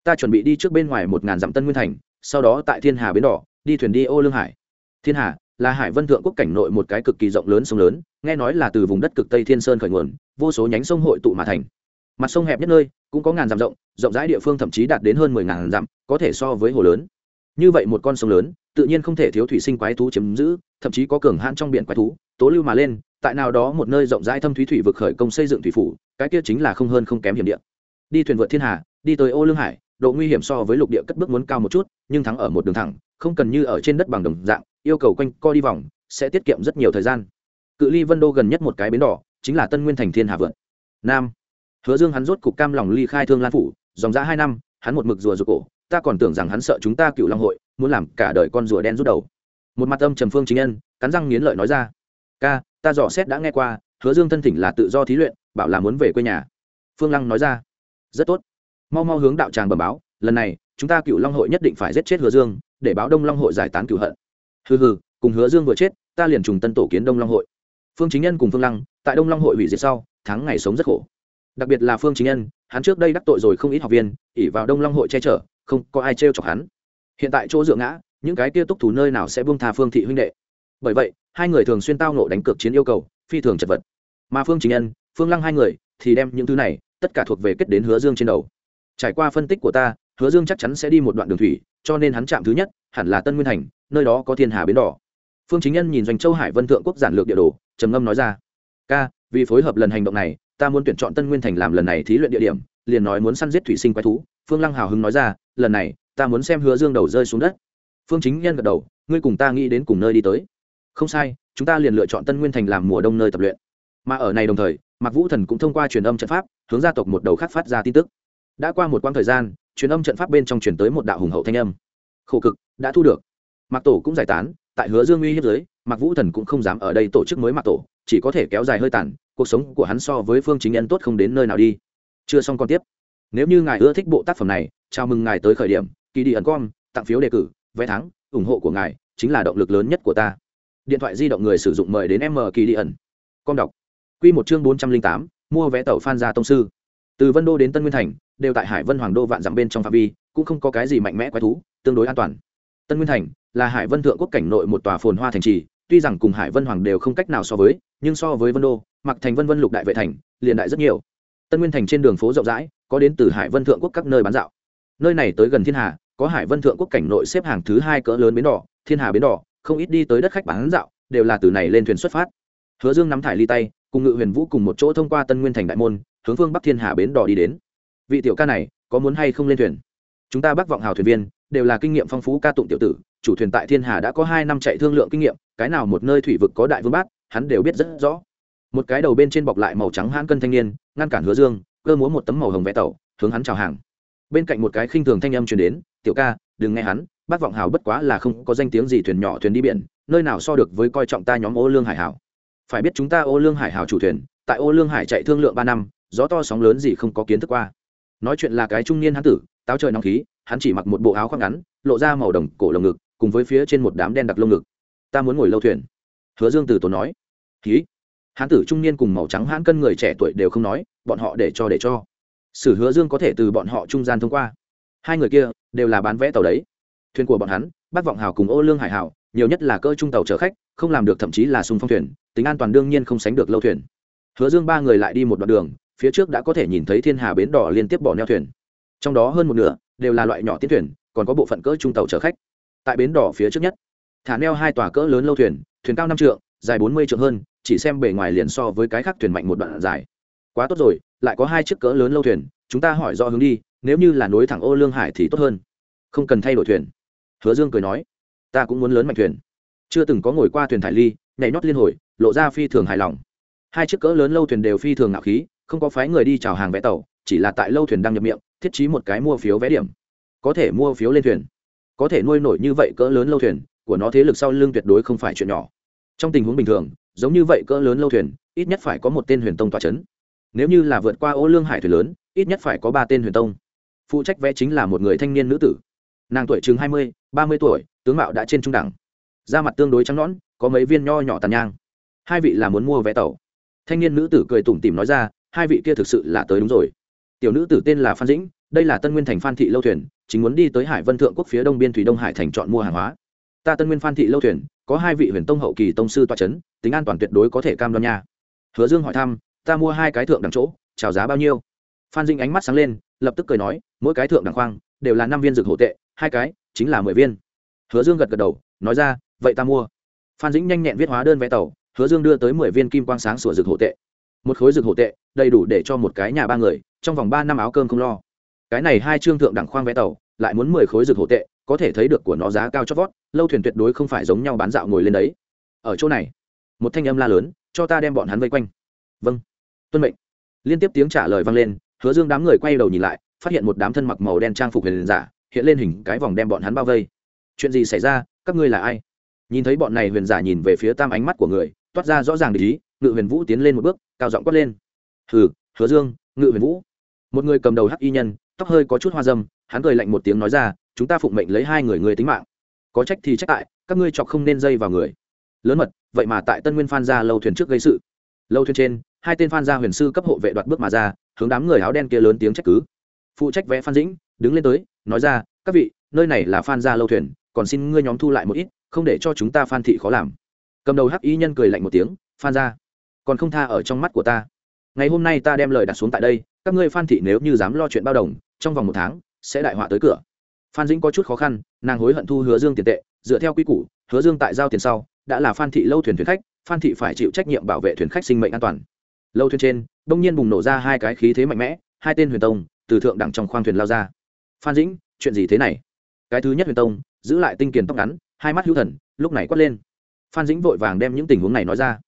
Ta chuẩn bị đi trước bên ngoài một ngàn dặm tân nguyên thành, sau đó tại thiên hà bến đỏ, đi thuyền đi ô lương hải. Thiên hà là hải vân thượng quốc cảnh nội một cái cực kỳ rộng lớn sông lớn, nghe nói là từ vùng đất cực tây thiên sơn khởi nguồn, vô số nhánh sông hội tụ mà thành. Mặt sông hẹp nhất nơi cũng có ngàn dặm rộng rộng rãi địa phương thậm chí đạt đến hơn mười ngàn dặm, có thể so với hồ lớn. Như vậy một con sông lớn, tự nhiên không thể thiếu thủy sinh quái thú chiếm giữ, thậm chí có cường hãn trong biển quái thú, tố lưu mà lên, tại nào đó một nơi rộng rãi thâm thúy thủy vực khởi công xây dựng thủy phủ, cái kia chính là không hơn không kém hiểm địa. Đi thuyền vượt thiên hà, đi tới ô lương hải, độ nguy hiểm so với lục địa cất bước muốn cao một chút, nhưng thắng ở một đường thẳng, không cần như ở trên đất bằng đồng dạng, yêu cầu quanh co đi vòng, sẽ tiết kiệm rất nhiều thời gian. Cự ly vân đô gần nhất một cái bến đỏ, chính là tân nguyên thành thiên hà vượt. Nam hứa dương hắn rốt cục cam lòng ly khai thương lan phủ, dòng ra hai năm, hắn một mực rùa rùa cổ, ta còn tưởng rằng hắn sợ chúng ta cựu long hội, muốn làm cả đời con rùa đen rút đầu. Một mặt âm trầm phương chính nhân cắn răng nghiến lợi nói ra, ca, ta dò xét đã nghe qua, hứa dương thân thỉnh là tự do thí luyện, bảo là muốn về quê nhà. Phương lăng nói ra, rất tốt. Mau mau hướng đạo tràng bẩm báo, lần này, chúng ta cựu long hội nhất định phải giết chết hứa dương, để báo đông long hội giải tán cựu hận. Hừ hừ, cùng hứa dương vừa chết, ta liền trùng tân tổ kiến đông long hội. Phương chính nhân cùng phương lăng, tại đông long hội hủy diệt sau, tháng ngày sống rất khổ đặc biệt là phương chính nhân hắn trước đây đắc tội rồi không ít học viên ỉ vào đông long hội che chở, không có ai trêu chọc hắn. Hiện tại chỗ dựa ngã, những cái kia túc thủ nơi nào sẽ buông tha phương thị huynh đệ? Bởi vậy, hai người thường xuyên tao nộ đánh cược chiến yêu cầu, phi thường chật vật. Mà phương chính nhân phương lăng hai người thì đem những thứ này, tất cả thuộc về kết đến hứa dương trên đầu. Trải qua phân tích của ta, hứa dương chắc chắn sẽ đi một đoạn đường thủy, cho nên hắn chạm thứ nhất, hẳn là tân nguyên thành nơi đó có thiên hà bến đỏ. Phương chính nhân nhìn doanh châu hải vân thượng quốc giản lược địa đồ, trầm ngâm nói ra, ca, vì phối hợp lần hành động này ta muốn tuyển chọn tân nguyên thành làm lần này thí luyện địa điểm, liền nói muốn săn giết thủy sinh quái thú. Phương lăng hào hứng nói ra, lần này, ta muốn xem hứa dương đầu rơi xuống đất. Phương chính nhân gật đầu, ngươi cùng ta nghĩ đến cùng nơi đi tới. Không sai, chúng ta liền lựa chọn tân nguyên thành làm mùa đông nơi tập luyện. Mà ở này đồng thời, mạc vũ thần cũng thông qua truyền âm trận pháp, hướng gia tộc một đầu khác phát ra tin tức. Đã qua một quãng thời gian, truyền âm trận pháp bên trong truyền tới một đạo hùng hậu thanh âm. Khổ cực, đã thu được. Mạc tổ cũng giải tán, tại hứa dương uy hiếp giới, mạc vũ thần cũng không dám ở đây tổ chức mới mạc tổ, chỉ có thể kéo dài hơi tàn cuộc sống của hắn so với phương chính nhân tốt không đến nơi nào đi. Chưa xong còn tiếp. Nếu như ngài ưa thích bộ tác phẩm này, chào mừng ngài tới khởi điểm kỳ đi ẩn com, tặng phiếu đề cử, vé thắng, ủng hộ của ngài chính là động lực lớn nhất của ta. Điện thoại di động người sử dụng mời đến m kỳ đi ẩn. Com đọc. Q một chương bốn trăm linh tám, mua vé tàu phan gia tông sư. Từ vân đô đến tân nguyên thành, đều tại hải vân hoàng đô vạn dặm bên trong phạm vi, cũng không có cái gì mạnh mẽ quái thú, tương đối an toàn. Tân nguyên thành là hải vân thượng quốc cảnh nội một tòa phồn hoa thành trì, tuy rằng cùng hải vân hoàng đều không cách nào so với, nhưng so với vân đô mặc thành vân vân lục đại vệ thành, liền đại rất nhiều. Tân nguyên thành trên đường phố rộng rãi, có đến từ hải vân thượng quốc các nơi bán dạo. Nơi này tới gần thiên hà, có hải vân thượng quốc cảnh nội xếp hàng thứ hai cỡ lớn bến đỏ, thiên hà bến đỏ, không ít đi tới đất khách bán dạo, đều là từ này lên thuyền xuất phát. Hứa dương nắm thải ly tay, cùng ngự huyền vũ cùng một chỗ thông qua tân nguyên thành đại môn, hướng phương bắc thiên hà bến đỏ đi đến. Vị tiểu ca này, có muốn hay không lên thuyền? Chúng ta bắc vọng hào thuyền viên, đều là kinh nghiệm phong phú ca tụng tiểu tử, chủ thuyền tại thiên hà đã có hai năm chạy thương lượng kinh nghiệm, cái nào một nơi thủy vực có đại vương bát, hắn đều biết rất rõ một cái đầu bên trên bọc lại màu trắng hãn cân thanh niên, ngăn cản hứa dương, cơ múa một tấm màu hồng vẽ tàu hướng hắn chào hàng. Bên cạnh một cái khinh thường thanh âm truyền đến, tiểu ca, đừng nghe hắn, bác vọng hào bất quá là không có danh tiếng gì thuyền nhỏ thuyền đi biển, nơi nào so được với coi trọng ta nhóm ô lương hải hảo. Phải biết chúng ta ô lương hải hảo chủ thuyền, tại ô lương hải chạy thương lượng ba năm, gió to sóng lớn gì không có kiến thức qua. Nói chuyện là cái trung niên hán tử, táo trời nóng khí, hắn chỉ mặc một bộ áo khoác ngắn, lộ ra màu đồng cổ lồng ngực, cùng với phía trên một đám đen đặc lông ngực. Ta muốn ngồi lâu thuyền. Hứa dương từ tốn nói. Khí hán tử trung niên cùng màu trắng hãn cân người trẻ tuổi đều không nói, bọn họ để cho để cho. Sử hứa dương có thể từ bọn họ trung gian thông qua. Hai người kia đều là bán vé tàu đấy. Thuyền của bọn hắn bác vọng hào cùng ô lương hải hào, nhiều nhất là cơ trung tàu chở khách, không làm được thậm chí là sùng phong thuyền, tính an toàn đương nhiên không sánh được lâu thuyền. Hứa dương ba người lại đi một đoạn đường, phía trước đã có thể nhìn thấy thiên hà bến đỏ liên tiếp bỏ neo thuyền. Trong đó hơn một nửa đều là loại nhỏ tiến thuyền, còn có bộ phận cỡ trung tàu chở khách. Tại bến đỏ phía trước nhất, thả neo hai tòa cỡ lớn lâu thuyền thuyền cao năm trượng, dài bốn mươi trượng hơn chỉ xem bề ngoài liền so với cái khác thuyền mạnh một đoạn dài. Quá tốt rồi, lại có hai chiếc cỡ lớn lâu thuyền, chúng ta hỏi do hướng đi, nếu như là nối thẳng ô lương hải thì tốt hơn. Không cần thay đổi thuyền. Hứa dương cười nói, ta cũng muốn lớn mạnh thuyền. Chưa từng có ngồi qua thuyền thải ly, nhảy nhót liên hồi, lộ ra phi thường hài lòng. Hai chiếc cỡ lớn lâu thuyền đều phi thường ngạo khí, không có phái người đi chào hàng vé tàu, chỉ là tại lâu thuyền đang nhập miệng, thiết trí một cái mua phiếu vé điểm. Có thể mua phiếu lên thuyền. Có thể nuôi nổi như vậy cỡ lớn lâu thuyền, của nó thế lực sau lưng tuyệt đối không phải chuyện nhỏ. Trong tình huống bình thường giống như vậy cỡ lớn lâu thuyền, ít nhất phải có một tên huyền tông tòa c h ấ n nếu như là vượt qua ô lương hải thuyền lớn, ít nhất phải có ba tên huyền tông. Phụ trách vẽ chính là một người thanh niên nữ tử. Nàng tuổi chừng hai mươi, ba mươi tuổi, tướng mạo đã trên trung đẳng. Da mặt tương đối trắng nõn, có mấy viên nho nhỏ tàn nhang. Hai vị là muốn mua vé tàu. Thanh niên nữ tử cười tủm tỉm nói ra, hai vị kia thực sự là tới đúng rồi. Tiểu nữ tử tên là phan dĩnh, đây là tân nguyên thành phan thị lâu thuyền, chính muốn đi tới hải vân thượng quốc phía đông biên thủy đông hải thành chọn mua hàng hóa ta tân nguyên phan thị lâu thuyền, có hai vị huyền tông hậu kỳ tông sư toa c h ấ n tính an toàn tuyệt đối có thể cam đoan nha. Hứa dương hỏi thăm, ta mua hai cái thượng đẳng chỗ trào giá bao nhiêu? Phan dinh ánh mắt sáng lên, lập tức cười nói, mỗi cái thượng đẳng khoang, đều là năm viên dược hổ tệ, hai cái, chính là mười viên. Hứa dương gật gật đầu, nói ra, vậy ta mua. Phan dĩnh nhanh nhẹn viết hóa đơn vé tàu, hứa dương đưa tới mười viên kim quang sáng sủa dược hổ tệ. Một khối dược hổ tệ, đầy đủ để cho một cái nhà ba người, trong vòng ba năm áo cơm không lo. Cái này hai chương thượng đẳng khoang vé tàu, lại muốn mười khối dược hổ tệ có thể thấy được của nó giá cao chót vót, lâu thuyền tuyệt đối không phải giống nhau bán dạo ngồi lên đấy. Ở chỗ này, một thanh âm la lớn, cho ta đem bọn hắn vây quanh. Vâng tuân mệnh. Liên tiếp tiếng trả lời vang lên, hứa dương đám người quay đầu nhìn lại, phát hiện một đám thân mặc màu đen trang phục huyền giả, hiện lên hình cái vòng đem bọn hắn bao vây. Chuyện gì xảy ra, các ngươi là ai? Nhìn thấy bọn này huyền giả nhìn về phía tam ánh mắt của người, toát ra rõ ràng để ý, ngự huyền vũ tiến lên một bước, cao giọng quát lên. Hừ, hứa dương, ngự huyền vũ. Một người cầm đầu hắc y nhân, tóc hơi có chút hoa dâm, hắn cười lạnh một tiếng nói ra chúng ta phụng mệnh lấy hai người người tính mạng. Có trách thì trách tại, các ngươi chọc không nên dây vào người. Lớn mật, vậy mà tại tân nguyên phan gia lâu thuyền trước gây sự. Lâu thuyền trên, hai tên phan gia huyền sư cấp hộ vệ đoạt bước mà ra, hướng đám người áo đen kia lớn tiếng trách cứ. Phụ trách vẽ phan dĩnh, đứng lên tới, nói ra, các vị, nơi này là phan gia lâu thuyền, còn xin ngươi nhóm thu lại một ít, không để cho chúng ta phan thị khó làm. Cầm đầu hắc y nhân cười lạnh một tiếng, phan gia, còn không tha ở trong mắt của ta. Ngày hôm nay ta đem lời đặt xuống tại đây, các ngươi phan thị nếu như dám lo chuyện bao đồng, trong vòng một tháng, sẽ đại họa tới cửa phan dĩnh có chút khó khăn, nàng hối hận thu hứa dương tiền tệ, dựa theo quy củ, hứa dương tại giao tiền sau, đã là phan thị lâu thuyền thuyền khách, phan thị phải chịu trách nhiệm bảo vệ thuyền khách sinh mệnh an toàn. Lâu thuyền trên, đông nhiên bùng nổ ra hai cái khí thế mạnh mẽ, hai tên huyền tông từ thượng đẳng trong khoang thuyền lao ra. Phan dĩnh, chuyện gì thế này? Cái thứ nhất huyền tông, giữ lại tinh kiền tóc ngắn, hai mắt hữu thần, lúc này quát lên. Phan dĩnh vội vàng đem những tình huống này nói ra.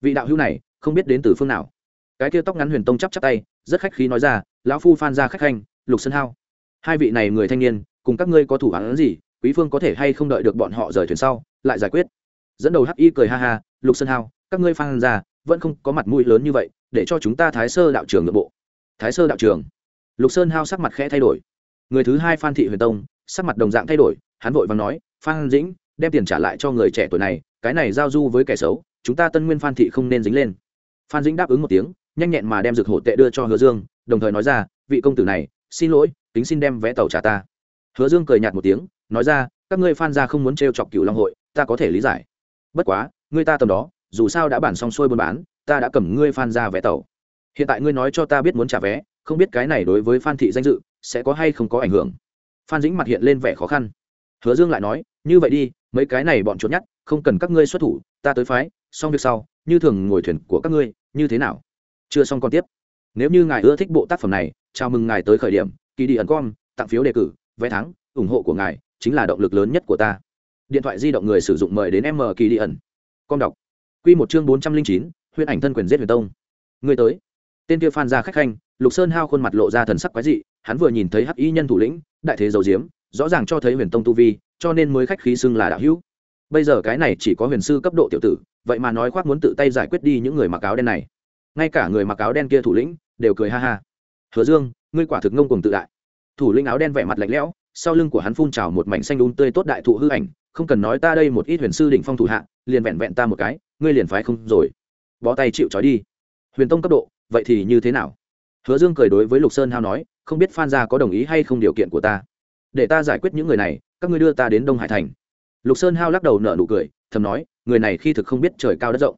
Vị đạo hữu này, không biết đến từ phương nào. Cái kia tóc ngắn huyền tông chắp chắp tay, rất khách khí nói ra, lão phu phan ra khách khanh, lục sơn hao. Hai vị này người thanh niên cùng các ngươi có thủ án gì, quý phương có thể hay không đợi được bọn họ rời thuyền sau, lại giải quyết. Dẫn đầu hắc y cười ha ha, lục sơn hao các ngươi phan ra, vẫn không có mặt mũi lớn như vậy, để cho chúng ta thái sơ đạo trường nội bộ. Thái sơ đạo trường lục sơn hao sắc mặt khẽ thay đổi. Người thứ hai phan thị huyền tông, sắc mặt đồng dạng thay đổi, hắn vội và nói, phan dĩnh, đem tiền trả lại cho người trẻ tuổi này, cái này giao du với kẻ xấu, chúng ta tân nguyên phan thị không nên dính lên. Phan dĩnh đáp ứng một tiếng, nhanh nhẹn mà đem dược hổ tệ đưa cho hứa dương, đồng thời nói ra, vị công tử này, xin lỗi tính xin đem vé tàu trả ta hứa dương cười nhạt một tiếng, nói ra, các ngươi phan ra không muốn t chọc cựu long hội, ta có thể lý giải. Bất quá, ngươi ta tầm đó, dù sao đã bản xong xuôi buôn bán, ta đã cầm ngươi phan ra vé tàu. Hiện tại ngươi nói cho ta biết muốn trả vé, không biết cái này đối với phan thị danh dự, sẽ có hay không có ảnh hưởng. Phan dĩnh mặt hiện lên vẻ khó khăn. Hứa dương lại nói, như vậy đi, mấy cái này bọn chuột nhắt, không cần các ngươi xuất thủ, ta tới phái, xong việc sau, như thường ngồi thuyền của các ngươi, như thế nào? Chưa xong còn tiếp. Nếu như ngài ưa thích bộ tác phẩm này, chào mừng ngài tới khởi điểm, kỳ đi ẩn com tặng phiếu đề cử vé thắng, ủng hộ của ngài chính là động lực lớn nhất của ta. Điện thoại di động người sử dụng mời đến m kỳ đi ẩn. Com đọc. Q một chương bốn trăm linh chín, huyễn ảnh thân quyền giết huyền tông. Người tới. Tên kia phan ra khách khanh, lục sơn hao khuôn mặt lộ ra thần sắc quái dị, hắn vừa nhìn thấy hắc y nhân thủ lĩnh, đại thế dầu diếm rõ ràng cho thấy huyền tông tu vi, cho nên mới khách khí xưng là đạo hữu. Bây giờ cái này chỉ có huyền sư cấp độ tiểu tử, vậy mà nói khoác muốn tự tay giải quyết đi những người mặc áo đen này. Ngay cả người mặc áo đen kia thủ lĩnh đều cười ha ha. Hứa dương, ngươi quả thực ngông cùng tự đại thủ lĩnh áo đen vẻ mặt lạnh lẽo, sau lưng của hắn phun trào một mảnh xanh đun tươi tốt đại thụ hư ảnh, không cần nói ta đây một ít huyền sư đỉnh phong thủ hạ, liền vẹn vẹn ta một cái, ngươi liền phái không rồi. Bó tay chịu trói đi. Huyền tông cấp độ, vậy thì như thế nào? Hứa dương cười đối với lục sơn hao nói, không biết phan gia có đồng ý hay không điều kiện của ta. Để ta giải quyết những người này, các ngươi đưa ta đến đông hải thành. Lục sơn hao lắc đầu nở nụ cười, thầm nói, người này khi thực không biết trời cao đất rộng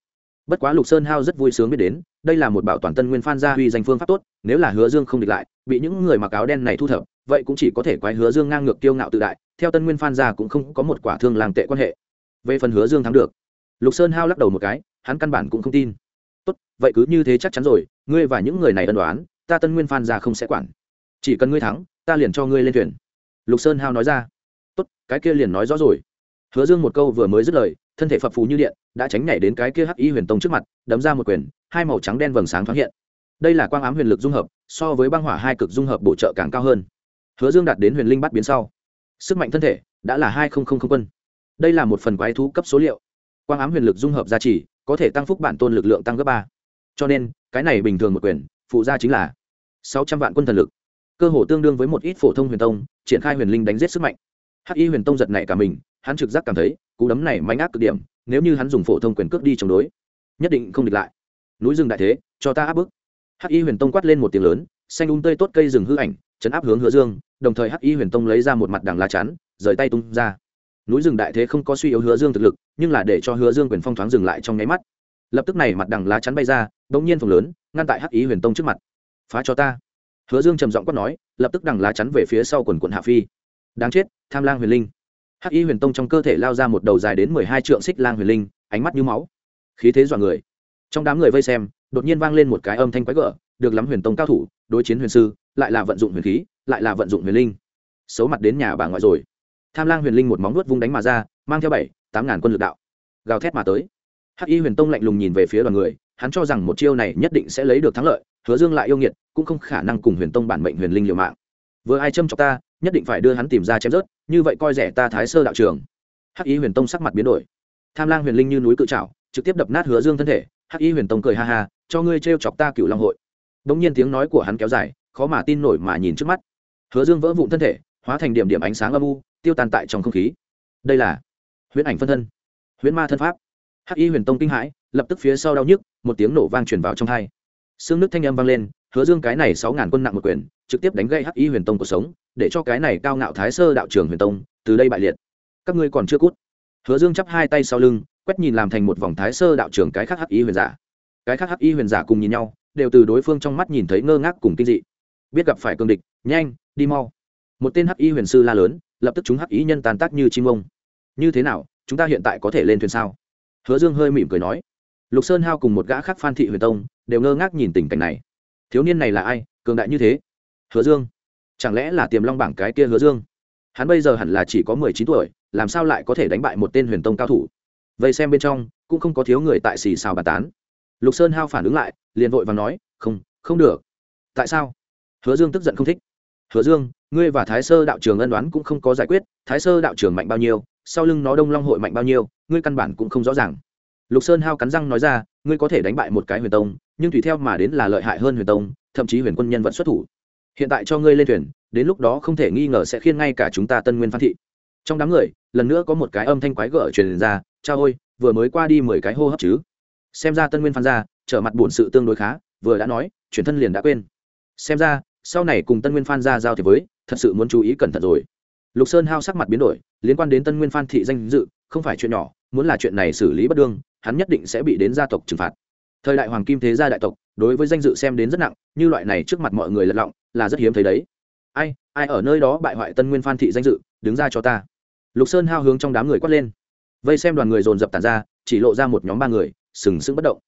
bất quá lục sơn hao rất vui sướng biết đến, đây là một bảo toàn tân nguyên phan gia huy danh phương pháp tốt, nếu là hứa dương không địch lại, bị những người mặc áo đen này thu thập, vậy cũng chỉ có thể quái hứa dương ngang ngược kiêu ngạo tự đại, theo tân nguyên phan gia cũng không có một quả thương làng tệ quan hệ. Về phần hứa dương thắng được, lục sơn hao lắc đầu một cái, hắn căn bản cũng không tin. Tốt, vậy cứ như thế chắc chắn rồi, ngươi và những người này ân đoán ta tân nguyên phan gia không sẽ quản. Chỉ cần ngươi thắng, ta liền cho ngươi lên thuyền. Lục sơn hao nói ra. Tốt, cái kia liền nói rõ rồi hứa dương một câu vừa mới dứt lời, thân thể phập phù như điện, đã tránh nhảy đến cái kia hắc y huyền tông trước mặt, đấm ra một quyền, hai màu trắng đen vầng sáng thoáng hiện. Đây là quang ám huyền lực dung hợp, so với băng hỏa hai cực dung hợp bổ trợ càng cao hơn. Hứa dương đạt đến huyền linh bắt biến sau. Sức mạnh thân thể đã là hai quân. Đây là một phần quái thú cấp số liệu. Quang ám huyền lực dung hợp gia trì, có thể tăng phúc bản tôn lực lượng tăng gấp ba. Cho nên, cái này bình thường một quyền, phụ gia chính là sáu trăm vạn quân thần lực. Cơ hồ tương đương với một ít phổ thông huyền tông, triển khai huyền linh đánh giết sức mạnh. Hắc y huyền tông giật nảy cả mình hắn trực giác cảm thấy, cú đấm này manh ác cực điểm, nếu như hắn dùng phổ thông quyền cước đi chống đối, nhất định không địch lại. Núi rừng đại thế, cho ta áp bức. Hắc y huyền tông quát lên một tiếng lớn, xanh un tươi tốt cây rừng hư ảnh, chấn áp hướng hứa dương, đồng thời hắc y huyền tông lấy ra một mặt đằng lá chắn, rời tay tung ra. Núi rừng đại thế không có suy yếu hứa dương thực lực, nhưng là để cho hứa dương quyền phong thoáng dừng lại trong nháy mắt. Lập tức này mặt đằng lá chắn bay ra, bỗng nhiên phòng lớn, ngăn tại hắc y huyền tông trước mặt. Phá cho ta. Hứa dương trầm giọng quát nói, lập tức đằng lá chắn về phía sau quần quận hạ phi. Đáng chết, tham lang huyền linh hắc y huyền tông trong cơ thể lao ra một đầu dài đến mười hai trượng xích lang huyền linh, ánh mắt như máu. Khí thế dọa người. Trong đám người vây xem, đột nhiên vang lên một cái âm thanh quái gở, được lắm huyền tông cao thủ, đối chiến huyền sư, lại là vận dụng huyền khí, lại là vận dụng huyền linh. Xấu mặt đến nhà bà ngoại rồi. Tham lang huyền linh một móng nuốt vung đánh mà ra, mang theo bảy, tám ngàn quân lực đạo. Gào thét mà tới. Hắc y huyền tông lạnh lùng nhìn về phía đoàn người, hắn cho rằng một chiêu này nhất định sẽ lấy được thắng lợi, hứa dương lại yêu nghiệt, cũng không khả năng cùng huyền tông bản mệnh huyền linh liều mạng. Vừa ai châm chọc ta nhất định phải đưa hắn tìm ra chém rớt, như vậy coi rẻ ta thái sơ đạo trường. Hắc y huyền tông sắc mặt biến đổi. Tham lang huyền linh như núi cự trào trực tiếp đập nát hứa dương thân thể, hắc y huyền tông cười ha ha, cho ngươi t chọc ta cựu long hội. Đ ỗ n g nhiên tiếng nói của hắn kéo dài, khó mà tin nổi mà nhìn trước mắt. Hứa dương vỡ vụn thân thể, hóa thành điểm điểm ánh sáng âm u, tiêu tan tại trong không khí. Đây là huyễn ảnh phân thân. Huyễn ma thân pháp. Hắc y huyền tông kinh hãi, lập tức phía sau đau nhức, một tiếng nổ vang truyền vào trong hai xương nước thanh âm vang lên hứa dương cái này sáu ngàn quân nặng một quyền, trực tiếp đánh gây hắc y huyền tông cuộc sống, để cho cái này cao ngạo thái sơ đạo trường huyền tông, từ đây bại liệt. Các ngươi còn chưa cút. Hứa dương chắp hai tay sau lưng, quét nhìn làm thành một vòng thái sơ đạo trưởng cái khác hắc y huyền giả. Cái khác hắc y huyền giả cùng nhìn nhau, đều từ đối phương trong mắt nhìn thấy ngơ ngác cùng kinh dị. Biết gặp phải cương địch, nhanh, đi mau. Một tên hắc y huyền sư la lớn, lập tức chúng hắc y nhân tàn tác như chim ông. Như thế nào, chúng ta hiện tại có thể lên thuyền sao? Hứa dương hơi mỉm cười nói. Lục sơn hao cùng một gã khác phan thị huyền tông, đều ngơ ngác nhìn tình cảnh này thiếu niên này là ai, cường đại như thế? Hứa dương. Chẳng lẽ là tiềm long bảng cái kia hứa dương? Hắn bây giờ hẳn là chỉ có mười chín tuổi, làm sao lại có thể đánh bại một tên huyền tông cao thủ? Vậy xem bên trong, cũng không có thiếu người tại xì xào bà tán. Lục sơn hao phản ứng lại, liền vội và nói, không không được. Tại sao? Hứa dương tức giận không thích. Hứa dương, ngươi và thái sơ đạo trường ân đoán cũng không có giải quyết, thái sơ đạo trường mạnh bao nhiêu, sau lưng nó đông long hội mạnh bao nhiêu, ngươi căn bản cũng không rõ ràng lục sơn hao cắn răng nói ra, ngươi có thể đánh bại một cái huyền tông, nhưng tùy theo mà đến là lợi hại hơn huyền tông, thậm chí huyền quân nhân vẫn xuất thủ. Hiện tại cho ngươi lên thuyền, đến lúc đó không thể nghi ngờ sẽ khiến ngay cả chúng ta tân nguyên phan thị. Trong đám người, lần nữa có một cái âm thanh quái gở truyền ra, cha ôi vừa mới qua đi mười cái hô hấp chứ? Xem ra tân nguyên phan ra trở mặt buồn sự tương đối khá, vừa đã nói, chuyển thân liền đã quên. Xem ra, sau này cùng tân nguyên phan ra giao thì với, thật sự muốn chú ý cẩn thận rồi. Lục sơn hao sắc mặt biến đổi, liên quan đến tân nguyên phan thị danh dự, không phải chuyện nhỏ, muốn là chuyện này xử lý bất đương hắn nhất định sẽ bị đến gia tộc trừng phạt. Thời đại hoàng kim thế gia đại tộc, đối với danh dự xem đến rất nặng, như loại này trước mặt mọi người lật lọng, là rất hiếm thấy đấy. Ai ai ở nơi đó bại hoại tân nguyên phan thị danh dự, đứng ra cho ta. Lục sơn hao hướng trong đám người quát lên. Vây xem đoàn người dồn dập tàn ra, chỉ lộ ra một nhóm ba người, sừng sững bất động.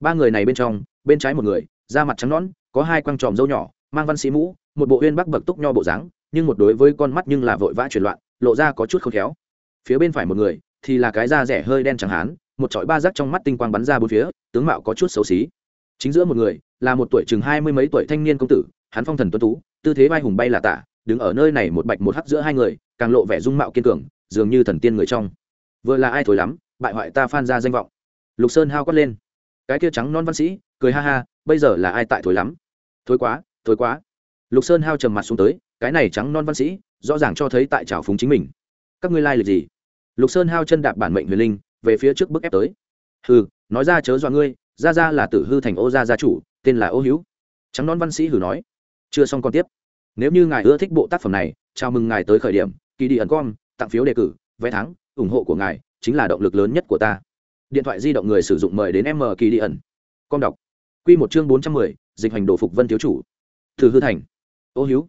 Ba người này bên trong, bên trái một người, da mặt trắng nõn, có hai quăng tròm dâu nhỏ, mang văn sĩ mũ, một bộ uyên bắc bậc túc nho bộ dáng, nhưng một đối với con mắt nhưng là vội vã chuyển loạn, lộ ra có chút khôn khéo. Phía bên phải một người, thì là cái da rẻ hơi đen chẳng hán một chọi ba rắc trong mắt tinh quang bắn ra bốn phía, tướng mạo có chút xấu xí. Chính giữa một người, là một tuổi chừng hai mươi mấy tuổi thanh niên công tử, hắn phong thần tuấn tú, tư thế vai hùng bay là tả, đứng ở nơi này một bạch một hắc giữa hai người, càng lộ vẻ dung mạo kiên cường, dường như thần tiên người trong. Vừa là ai thối lắm, bại hoại ta phan ra danh vọng. Lục sơn hao quát lên. Cái kia trắng non văn sĩ, cười ha ha, bây giờ là ai tại thối lắm? Thối quá thối quá. Lục sơn hao trầm mặt xuống tới, cái này trắng non văn sĩ, rõ ràng cho thấy tại trào phúng chính mình. Các ngươi lai、like、lịch gì? Lục sơn hao chân đạp bản mệnh huyền linh về phía trước bức ép tới. Hừ, nói ra chớ dọa ngươi ra ra là tử hư thành ô gia gia chủ, tên là ô hữu trắng non văn sĩ hử nói. Chưa xong còn tiếp. Nếu như ngài ưa thích bộ tác phẩm này, chào mừng ngài tới khởi điểm, kỳ đi ẩn com, tặng phiếu đề cử, vé thắng, ủng hộ của ngài chính là động lực lớn nhất của ta. Điện thoại di động người sử dụng mời đến m kỳ đi ẩn. Com đọc. Q một chương bốn trăm mười, dịch hành đồ phục vân thiếu chủ. Thử hư thành. Ô hiếu.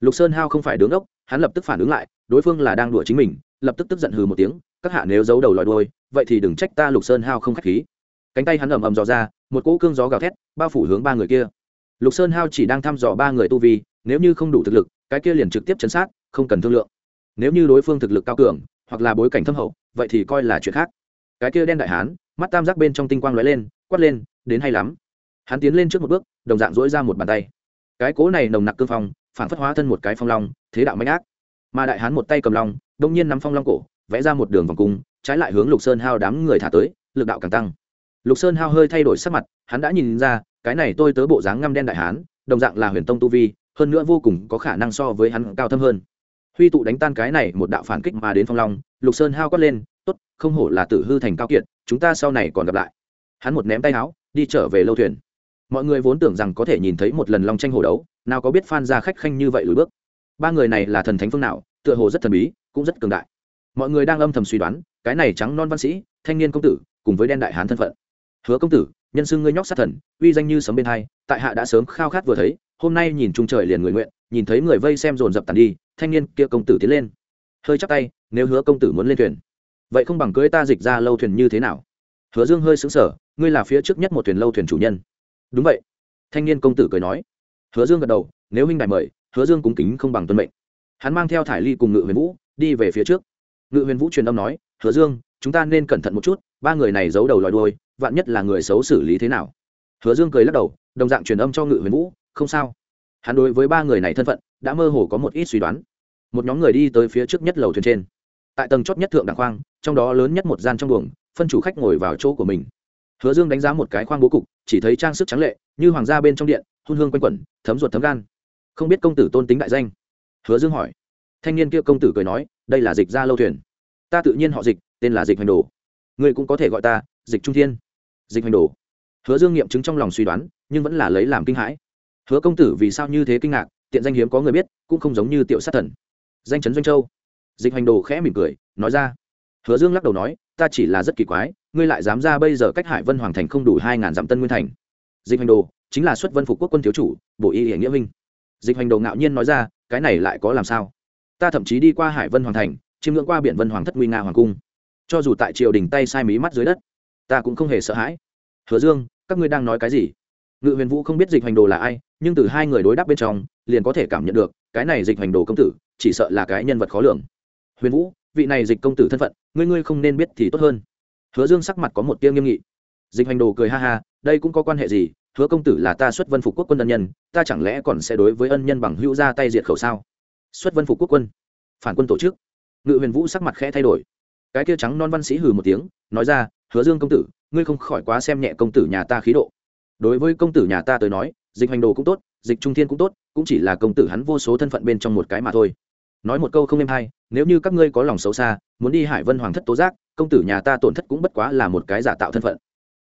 Lục sơn hao không phải đứng ốc hắn lập tức phản ứng lại, đối phương là đang đùa chính mình, lập tức tức giận hừ một tiếng, các hạ nếu giấu đầu lòi đôi vậy thì đừng trách ta lục sơn hao không k h á c h khí cánh tay hắn ầm ầm dò ra một cỗ cương gió gào thét bao phủ hướng ba người kia lục sơn hao chỉ đang thăm dò ba người tu vi nếu như không đủ thực lực cái kia liền trực tiếp chấn sát không cần thương lượng nếu như đối phương thực lực cao cường hoặc là bối cảnh thâm hậu vậy thì coi là chuyện khác cái kia đen đại hán mắt tam giác bên trong tinh quang lóe lên quát lên đến hay lắm hắn tiến lên trước một bước đồng dạng dỗi ra một bàn tay cái cố này nồng nặc cương phong phản phất hóa thân một cái phong long thế đạo mạnh ác mà đại hán một tay cầm long đông nhiên nắm phong long cổ vẽ ra một đường vòng cung trái lại hướng lục sơn hao đám người thả tới, lực đạo càng tăng. Lục sơn hao hơi thay đổi sắc mặt, hắn đã nhìn ra, cái này tôi tớ bộ dáng ngăm đen đại hán, đồng dạng là huyền tông tu vi, hơn nữa vô cùng có khả năng so với hắn cao thâm hơn. Huy tụ đánh tan cái này một đạo phản kích mà đến phong long, lục sơn hao quát lên, tốt, không hổ là tử hư thành cao kiệt, chúng ta sau này còn gặp lại. Hắn một ném tay áo, đi trở về lâu thuyền. Mọi người vốn tưởng rằng có thể nhìn thấy một lần long tranh hồ đấu, nào có biết phan ra khách khanh như vậy lùi bước. Ba người này là thần thánh phương nào, tựa hồ rất thần bí, cũng rất cường đại mọi người đang âm thầm suy đoán, cái này trắng non văn sĩ, thanh niên công tử, cùng với đen đại hán thân phận. Hứa công tử, nhân xưng ngươi nhóc sát thần, uy danh như sấm bên hai, tại hạ đã sớm khao khát vừa thấy, hôm nay nhìn trung trời liền người nguyện, nhìn thấy người vây xem dồn dập tàn đi, thanh niên kia công tử tiến lên. Hơi chắc tay, nếu hứa công tử muốn lên thuyền. Vậy không bằng cưới ta dịch ra lâu thuyền như thế nào? Hứa dương hơi xứng sở ngươi là phía trước nhất một thuyền lâu thuyền chủ nhân. Đúng vậy. Thanh niên công tử cười nói. Hứa dương gật đầu, nếu huynh đại mời, hứa dương cúng kính không bằng tuân mệnh. Hắn mang theo thải ly cùng ngự huyền vũ, đi về phía trước ngự huyền vũ truyền âm nói, hứa dương, chúng ta nên cẩn thận một chút, ba người này giấu đầu lòi đuôi, vạn nhất là người xấu xử lý thế nào? Hứa dương cười lắc đầu, đồng dạng truyền âm cho ngự huyền vũ, không sao. Hắn đối với ba người này thân phận, đã mơ hồ có một ít suy đoán. Một nhóm người đi tới phía trước nhất lầu thuyền trên. Tại tầng chót nhất thượng đàng khoang, trong đó lớn nhất một gian trong buồng, phân chủ khách ngồi vào chỗ của mình. Hứa dương đánh giá một cái khoang bố cục, chỉ thấy trang sức trắng lệ, như hoàng gia bên trong điện hôn hương quanh quẩn, thấm ruột thấm gan. Không biết công tử tôn tính đại danh. Hứa dương hỏi thanh niên kia công tử cười nói, đây là dịch ra lâu thuyền. Ta tự nhiên họ dịch, tên là dịch hoành đồ. Ngươi cũng có thể gọi ta dịch trung thiên. Dịch hoành đồ. Hứa dương nghiệm chứng trong lòng suy đoán, nhưng vẫn là lấy làm kinh hãi. Hứa công tử, vì sao như thế kinh ngạc? Tiện danh hiếm có người biết, cũng không giống như tiểu sát thần. Danh chấn doanh châu. Dịch hoành đồ khẽ mỉm cười, nói ra. Hứa dương lắc đầu nói, ta chỉ là rất kỳ quái, ngươi lại dám ra bây giờ cách hải vân hoàng thành không đủ hai ngàn dặm tân nguyên thành. Dịch hoành đồ, chính là xuất vân phục quốc quân thiếu chủ bộ y hiển nghĩa minh. Dịch hoành đồ ngạo nhiên nói ra, cái này lại có làm sao? Ta thậm chí đi qua hải vân hoàng thành, chiêm ngưỡng qua biển vân hoàng thất nguy nga hoàng cung. Cho dù tại triều đình tay sai mí mắt dưới đất, ta cũng không hề sợ hãi. Hứa dương, các ngươi đang nói cái gì? Ngự huyền vũ không biết dịch hoành đồ là ai, nhưng từ hai người đối đáp bên trong, liền có thể cảm nhận được, cái này dịch hoành đồ công tử, chỉ sợ là cái nhân vật khó lường. Huyền vũ, vị này dịch công tử thân phận, ngươi ngươi không nên biết thì tốt hơn. Hứa dương sắc mặt có một tia nghiêm nghị. Dịch hoành đồ cười ha ha, đây cũng có quan hệ gì? Hứa công tử là ta xuất vân phục quốc quân ân nhân, ta chẳng lẽ còn sẽ đối với ân nhân bằng hữu ra tay diệt khẩu sao? Xuất vân phục quốc quân, phản quân tổ chức. Ngự huyền vũ sắc mặt khẽ thay đổi. Cái kia trắng non văn sĩ hừ một tiếng, nói ra, hứa dương công tử, ngươi không khỏi quá xem nhẹ công tử nhà ta khí độ. Đối với công tử nhà ta tới nói, dịch hành đồ cũng tốt, dịch trung thiên cũng tốt, cũng chỉ là công tử hắn vô số thân phận bên trong một cái mà thôi. Nói một câu không em hay, nếu như các ngươi có lòng xấu xa, muốn đi hải vân hoàng thất tố giác, công tử nhà ta tổn thất cũng bất quá là một cái giả tạo thân phận.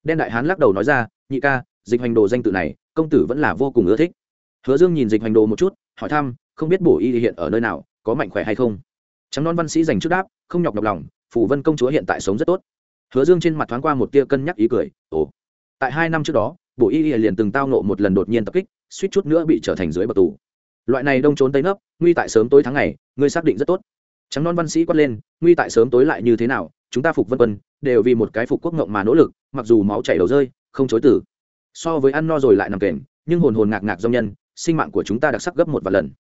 Đen đại hán lắc đầu nói ra, nhị ca, dịch hành đồ danh tự này, công tử vẫn là vô cùng ưa thích. Hứa dương nhìn dịch hành đồ một chút, hỏi thăm không biết bổ y hiện ở nơi nào, có mạnh khỏe hay không. Trắng non văn sĩ dành trước đáp, không nhọc nhọc lòng, phủ vân công chúa hiện tại sống rất tốt. Hứa dương trên mặt thoáng qua một tia cân nhắc ý cười, ồ. Tại hai năm trước đó bộ y liền từng tao nộ một lần đột nhiên tập kích, suýt chút nữa bị trở thành dưới bậc tù. Loại này đông trốn tây nấp, nguy tại sớm tối tháng ngày, ngươi xác định rất tốt. Trắng non văn sĩ quát lên, nguy tại sớm tối lại như thế nào? Chúng ta phục vân quân, đều vì một cái phục quốc ngộng mà nỗ lực, mặc dù máu chảy đầu rơi, không chối tử so với ăn no rồi lại nằm kềnh, nhưng hồn hồn ngạc ngạc do nhân, sinh mạng của chúng ta đặc sắc gấp một vài lần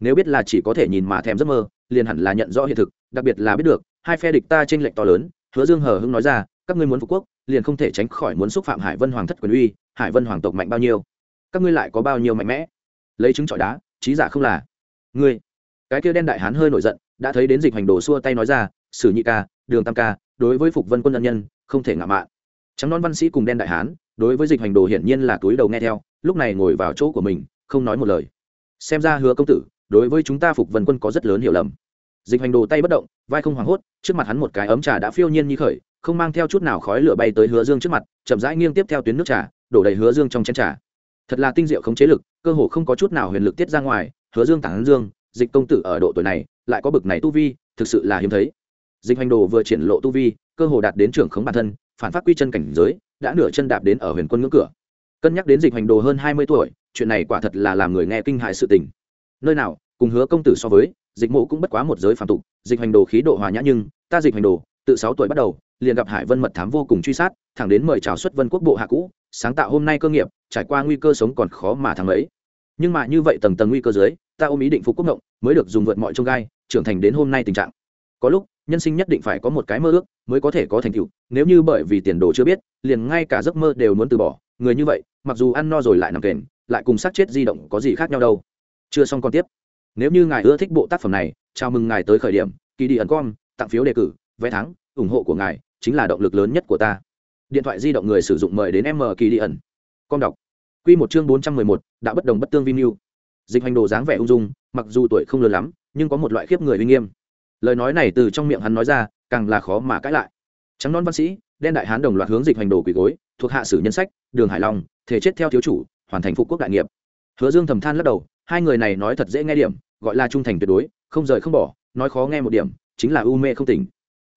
nếu biết là chỉ có thể nhìn mà thèm giấc mơ, liền hẳn là nhận rõ hiện thực, đặc biệt là biết được, hai phe địch ta t r ê n lệch to lớn, hứa dương hờ hưng nói ra, các ngươi muốn phục quốc, liền không thể tránh khỏi muốn xúc phạm hải vân hoàng thất quyền uy, hải vân hoàng tộc mạnh bao nhiêu? Các ngươi lại có bao nhiêu mạnh mẽ? Lấy chứng trọi đá, trí giả không là. Ngươi, cái kia đen đại hán hơi nổi giận, đã thấy đến dịch hành đồ xua tay nói ra, sử nhị ca, đường tam ca, đối với phục vân quân nhân nhân, không thể ngạo mạn. Trắng non văn sĩ cùng đen đại hán, đối với dịch hành đồ hiển nhiên là túi đầu nghe theo, lúc này ngồi vào chỗ của mình, không nói một lời. Xem ra hứa công tử đối với chúng ta phục vân quân có rất lớn hiểu lầm. Dịch hành đồ tay bất động, vai không hoảng hốt, trước mặt hắn một cái ấm trà đã phiêu nhiên như khởi, không mang theo chút nào khói lửa bay tới hứa dương trước mặt, chậm rãi nghiêng tiếp theo tuyến nước trà, đổ đầy hứa dương trong chén trà. Thật là tinh diệu không chế lực, cơ hồ không có chút nào huyền lực tiết ra ngoài, hứa dương tản dương, dịch công tử ở độ tuổi này, lại có bực này tu vi, thực sự là hiếm thấy. Dịch hành đồ vừa triển lộ tu vi, cơ hồ đạt đến trưởng khống bản thân, phản phát quy chân cảnh giới, đã nửa chân đạp đến ở huyền quân ngưỡng cửa. Cân nhắc đến dịch hành đồ hơn hai mươi tuổi, chuyện này quả thật là làm người nghe kinh hại sự tình nơi nào, cùng hứa công tử so với, dịch mộ cũng bất quá một giới phản tục, dịch hành đồ khí độ hòa nhã nhưng, ta dịch hành đồ từ sáu tuổi bắt đầu, liền gặp hải vân mật thám vô cùng truy sát, thẳng đến mời chào xuất vân quốc bộ hạ cũ, sáng tạo hôm nay cơ nghiệp, trải qua nguy cơ sống còn khó mà thắng ấy. Nhưng mà như vậy tầng tầng nguy cơ dưới, ta ôm ý định phục quốc ngộng, mới được dùng vượt mọi trông gai, trưởng thành đến hôm nay tình trạng. Có lúc, nhân sinh nhất định phải có một cái mơ ước, mới có thể có thành tựu, nếu như bởi vì tiền đồ chưa biết, liền ngay cả giấc mơ đều muốn từ bỏ, người như vậy, mặc dù ăn no rồi lại nằm kềnh lại cùng sát chết di động có gì khác nhau đâu chưa xong còn tiếp. Nếu như ngài ưa thích bộ tác phẩm này, chào mừng ngài tới khởi điểm kỳ đi ẩn com tặng phiếu đề cử, vé thắng, ủng hộ của ngài chính là động lực lớn nhất của ta. Điện thoại di động người sử dụng mời đến m kỳ đi ẩn. Com đọc. Q một chương bốn trăm mười một, đã bất đồng bất tương Vinh mưu. Dịch hành đồ dáng vẻ ung dung, mặc dù tuổi không lớn lắm, nhưng có một loại khiếp người uy nghiêm. Lời nói này từ trong miệng hắn nói ra, càng là khó mà cãi lại. Trắng non văn sĩ, đen đại hán đồng loạt hướng dịch hành đồ quỳ gối, thuộc hạ sử nhân sách, đường hải long, thể chết theo thiếu chủ, hoàn thành phục quốc đại nghiệp. Hứa dương thầm than lắc đầu hai người này nói thật dễ nghe điểm, gọi là trung thành tuyệt đối, không rời không bỏ, nói khó nghe một điểm, chính là u mê không tỉnh.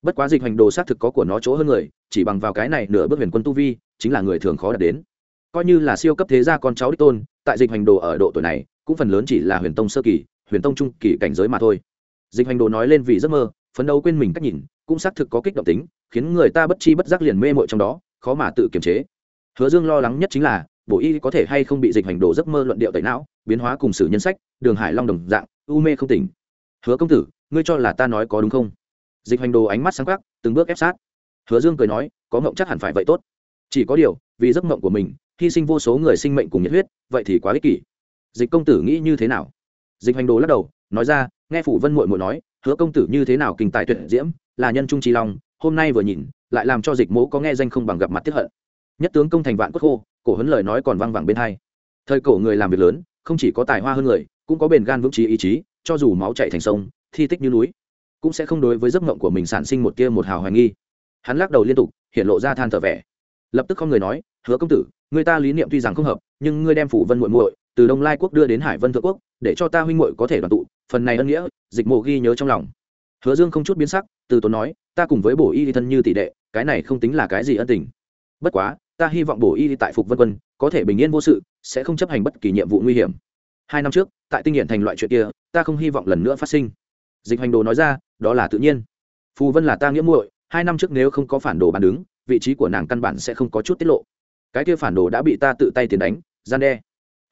Bất quá dịch hành đồ xác thực có của nó chỗ hơn người, chỉ bằng vào cái này nửa bước huyền quân tu vi, chính là người thường khó đạt đến. Coi như là siêu cấp thế gia con cháu đích tôn, tại dịch hành đồ ở độ tuổi này, cũng phần lớn chỉ là huyền tông sơ kỳ, huyền tông trung kỳ cảnh giới mà thôi. Dịch hành đồ nói lên vì giấc mơ, phấn đấu quên mình cách nhìn, cũng xác thực có kích động tính, khiến người ta bất chi bất giác liền mê mội trong đó, khó mà tự kiềm chế. Hứa dương lo lắng nhất chính là bộ y có thể hay không bị dịch hành đồ giấc mơ luận điệu tẩy não, biến hóa cùng sử nhân sách, đường hải long đồng dạng, u mê không tỉnh. Hứa công tử, ngươi cho là ta nói có đúng không? Dịch hành đồ ánh mắt sáng khắc từng bước ép sát. Hứa dương cười nói, có ngộng chắc hẳn phải vậy tốt. Chỉ có điều, vì giấc mộng của mình, hy sinh vô số người sinh mệnh cùng nhiệt huyết, vậy thì quá ích kỷ. Dịch công tử nghĩ như thế nào? Dịch hành đồ lắc đầu, nói ra, nghe phủ vân mội mội nói, hứa công tử như thế nào kinh tài tuyệt diễm, là nhân trung trí long, hôm nay vừa nhìn, lại làm cho dịch mỗ có nghe danh không bằng gặp mặt tiếp hận. Nhất tướng công thành vạn quốc khô cổ huấn lời nói còn vang vẳng bên hai. Thời cổ người làm việc lớn, không chỉ có tài hoa hơn người, cũng có bền gan vững trí ý chí, cho dù máu chạy thành sông, thi tích như núi, cũng sẽ không đối với giấc mộng của mình sản sinh một tia một hào hoài nghi. Hắn lắc đầu liên tục, hiện lộ ra than thở vẻ. Lập tức không người nói, hứa công tử, người ta lý niệm tuy rằng không hợp, nhưng ngươi đem phủ vân muội muội từ đông lai quốc đưa đến hải vân thượng quốc, để cho ta huynh muội có thể đoàn tụ. Phần này ân nghĩa, dịch mộ ghi nhớ trong lòng. Hứa dương không chút biến sắc, từ tốn nói, ta cùng với bổ y thân như tỷ đệ, cái này không tính là cái gì ân tình. Bất quá ta hy vọng bổ y tại phục vân quân, có thể bình yên vô sự, sẽ không chấp hành bất kỳ nhiệm vụ nguy hiểm. Hai năm trước, tại tinh hiện thành loại chuyện kia, ta không hy vọng lần nữa phát sinh. Dịch hành đồ nói ra, đó là tự nhiên. Phù vân là ta nghĩa muội, hai năm trước nếu không có phản đồ bàn đứng, vị trí của nàng căn bản sẽ không có chút tiết lộ. Cái kia phản đồ đã bị ta tự tay tiền đánh, gian đe.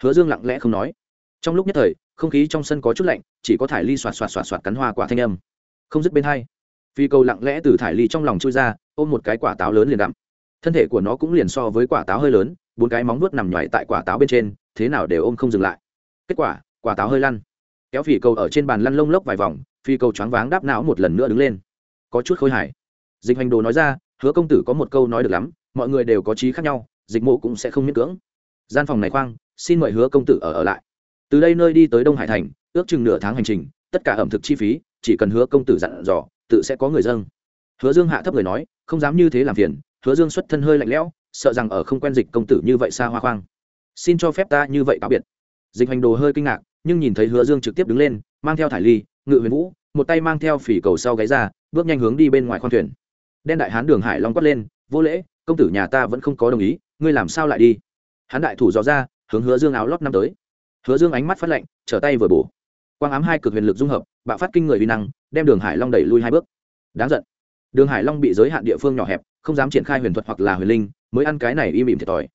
Hứa dương lặng lẽ không nói. Trong lúc nhất thời, không khí trong sân có chút lạnh, chỉ có thải ly xoạt xoạt xoạt xoạt cắn hoa quả thanh âm. Không dứt bên hai, phi cầu lặng lẽ từ thải ly trong lòng chui ra, ôm một cái quả táo lớn liền đặm thân thể của nó cũng liền so với quả táo hơi lớn, bốn cái móng vuốt nằm nhoài tại quả táo bên trên, thế nào đều ôm không dừng lại. Kết quả quả táo hơi lăn. Kéo phi cầu ở trên bàn lăn lông lốc vài vòng phi cầu choáng váng đáp não một lần nữa đứng lên. Có chút khôi hài. Dịch hành đồ nói ra, hứa công tử có một câu nói được lắm, mọi người đều có trí khác nhau, dịch mộ cũng sẽ không miễn cưỡng. Gian phòng này khoang, xin mời hứa công tử ở ở lại. Từ đây nơi đi tới đông hải thành, ước chừng nửa tháng hành trình, tất cả ẩm thực chi phí, chỉ cần hứa công tử dặn dò, tự sẽ có người dâng. Hứa dương hạ thấp người nói, không dám như thế làm phiền hứa dương xuất thân hơi lạnh lẽo, sợ rằng ở không quen dịch công tử như vậy xa hoa khoang. Xin cho phép ta như vậy cáo biệt. Dịch hành đồ hơi kinh ngạc, nhưng nhìn thấy hứa dương trực tiếp đứng lên, mang theo thải ly, ngự huyền vũ, một tay mang theo phỉ cầu sau gáy ra, bước nhanh hướng đi bên ngoài khoang thuyền. Đen đại hán đường hải long quát lên, vô lễ, công tử nhà ta vẫn không có đồng ý, ngươi làm sao lại đi? Hán đại thủ dò ra, hướng hứa dương áo lót năm tới. Hứa dương ánh mắt phát lạnh, trở tay vừa bổ. Quang ám hai cực huyền lực dung hợp, bạo phát kinh người vi năng, đem đường hải long đẩy lui hai bước. Đáng giận đường hải long bị giới hạn địa phương nhỏ hẹp, không dám triển khai huyền thuật hoặc là huyền linh, mới ăn cái này im ỉm thiệt thòi.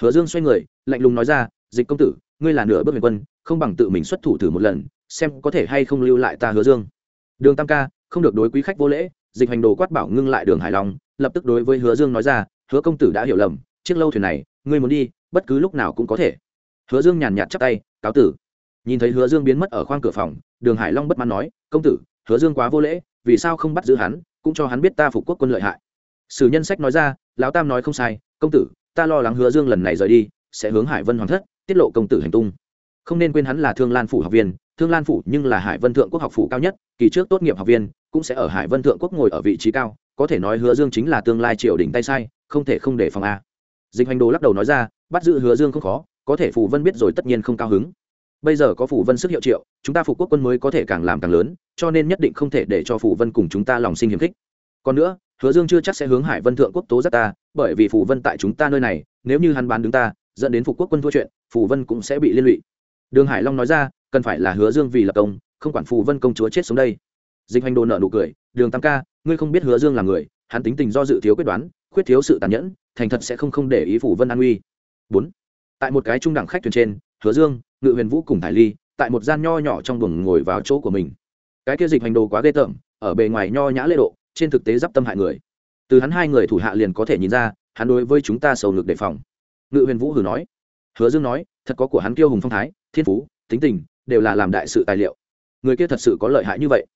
Hứa dương xoay người, lạnh lùng nói ra, dịch công tử, ngươi là nửa bước huyền quân, không bằng tự mình xuất thủ thử một lần, xem có thể hay không lưu lại ta hứa dương. Đường tam ca, không được đối quý khách vô lễ, dịch hành đồ quát bảo ngưng lại đường hải long, lập tức đối với hứa dương nói ra, hứa công tử đã hiểu lầm, chiếc lâu thuyền này, ngươi muốn đi, bất cứ lúc nào cũng có thể. Hứa dương nhàn nhạt chắp tay, cáo tử. Nhìn thấy hứa dương biến mất ở khoang cửa phòng, đường hải long bất mãn nói, công tử, hứa dương quá vô lễ, vì sao không bắt giữ hắn? Cũng cho hắn biết ta phục quốc quân lợi hại. Sử nhân sách nói ra, lão tam nói không sai, công tử, ta lo lắng hứa dương lần này rời đi, sẽ hướng hải vân hoàng thất, tiết lộ công tử hành tung. Không nên quên hắn là thương lan phủ học viên, thương lan phủ nhưng là hải vân thượng quốc học phủ cao nhất, kỳ trước tốt nghiệp học viên, cũng sẽ ở hải vân thượng quốc ngồi ở vị trí cao, có thể nói hứa dương chính là tương lai triều đỉnh tay sai, không thể không để phòng a. Dịch hành đồ lắc đầu nói ra, bắt giữ hứa dương không khó, có thể phủ vân biết rồi tất nhiên không cao hứng bây giờ có phủ vân sức hiệu triệu, chúng ta phục quốc quân mới có thể càng làm càng lớn, cho nên nhất định không thể để cho phủ vân cùng chúng ta lòng sinh hiềm khích. Còn nữa, hứa dương chưa chắc sẽ hướng hải vân thượng quốc tố giác ta, bởi vì phủ vân tại chúng ta nơi này, nếu như hắn bán đứng ta, dẫn đến phục quốc quân thua chuyện, phủ vân cũng sẽ bị liên lụy. Đường hải long nói ra, cần phải là hứa dương vì lập công, không quản phù vân công chúa chết xuống đây. Dịch hành đồ nợ nụ cười, đường tam ca, ngươi không biết hứa dương là người, hắn tính tình do dự thiếu quyết đoán, khuyết thiếu sự tàn nhẫn, thành thật sẽ không không để ý phủ vân an uy bốn. Tại một cái trung đẳng khách thuyền trên, hứa dương ngự huyền vũ cùng thải ly tại một gian nho nhỏ trong buồng ngồi vào chỗ của mình. Cái kia dịch hành đồ quá ghê tởm, ở bề ngoài nho nhã lễ độ, trên thực tế d i p tâm hại người. Từ hắn hai người thủ hạ liền có thể nhìn ra, hắn đối với chúng ta sầu ngực đề phòng. Ngự huyền vũ hử nói, hứa dương nói, thật có của hắn kiêu hùng phong thái, thiên phú, tính tình đều là làm đại sự tài liệu. Người kia thật sự có lợi hại như vậy.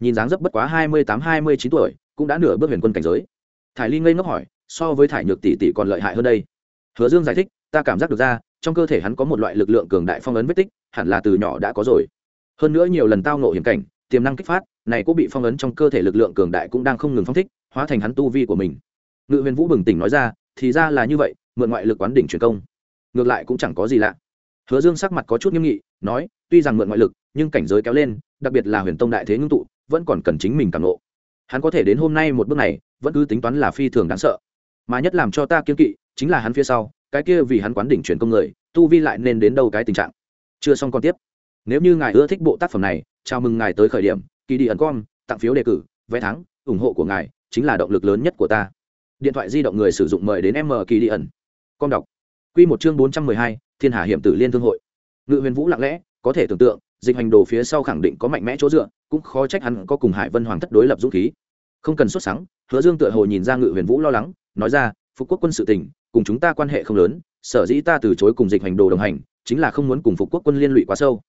Nhìn dáng dấp bất quá hai mươi tám, hai mươi chín tuổi, cũng đã nửa bước huyền quân cảnh giới. Thải ly ngây ngốc hỏi, so với thải nhược tỷ tỷ còn lợi hại hơn đây? Hứa dương giải thích, ta cảm giác được ra trong cơ thể hắn có một loại lực lượng cường đại phong ấn vết tích, hẳn là từ nhỏ đã có rồi. Hơn nữa nhiều lần tao nộ hiểm cảnh, tiềm năng kích phát, này cũng bị phong ấn trong cơ thể lực lượng cường đại cũng đang không ngừng phong thích, hóa thành hắn tu vi của mình. Ngự huyền vũ bừng tỉnh nói ra, thì ra là như vậy, mượn ngoại lực quán đỉnh truyền công. Ngược lại cũng chẳng có gì lạ. Hứa dương sắc mặt có chút nghiêm nghị, nói, tuy rằng mượn ngoại lực, nhưng cảnh giới kéo lên, đặc biệt là huyền tông đại thế ngưng tụ, vẫn còn cần chính mình càng lộ hắn có thể đến hôm nay một bước này, vẫn cứ tính toán là phi thường đáng sợ. Mà nhất làm cho ta kiên kỵ, chính là hắn phía sau cái kia vì hắn quán đỉnh chuyển công người, tu vi lại nên đến đâu cái tình trạng? Chưa xong còn tiếp. Nếu như ngài ưa thích bộ tác phẩm này, chào mừng ngài tới khởi điểm kỳ đi ẩn com, tặng phiếu đề cử, vé thắng, ủng hộ của ngài chính là động lực lớn nhất của ta. Điện thoại di động người sử dụng mời đến m kỳ đi ẩn. Com đọc. Q một chương bốn trăm mười hai, thiên hà hiểm tử liên thương hội. Ngự huyền vũ lặng lẽ, có thể tưởng tượng, dịch hành đồ phía sau khẳng định có mạnh mẽ chỗ dựa, cũng khó trách hắn có cùng hải vân hoàng thất đối lập dũng khí. Không cần xuất sáng hứa dương tựa hồ nhìn ra ngự huyền vũ lo lắng, nói ra, phục quốc quân sự tỉnh cùng chúng ta quan hệ không lớn, sở dĩ ta từ chối cùng dịch hành đồ đồng hành, chính là không muốn cùng phục quốc quân liên lụy quá sâu.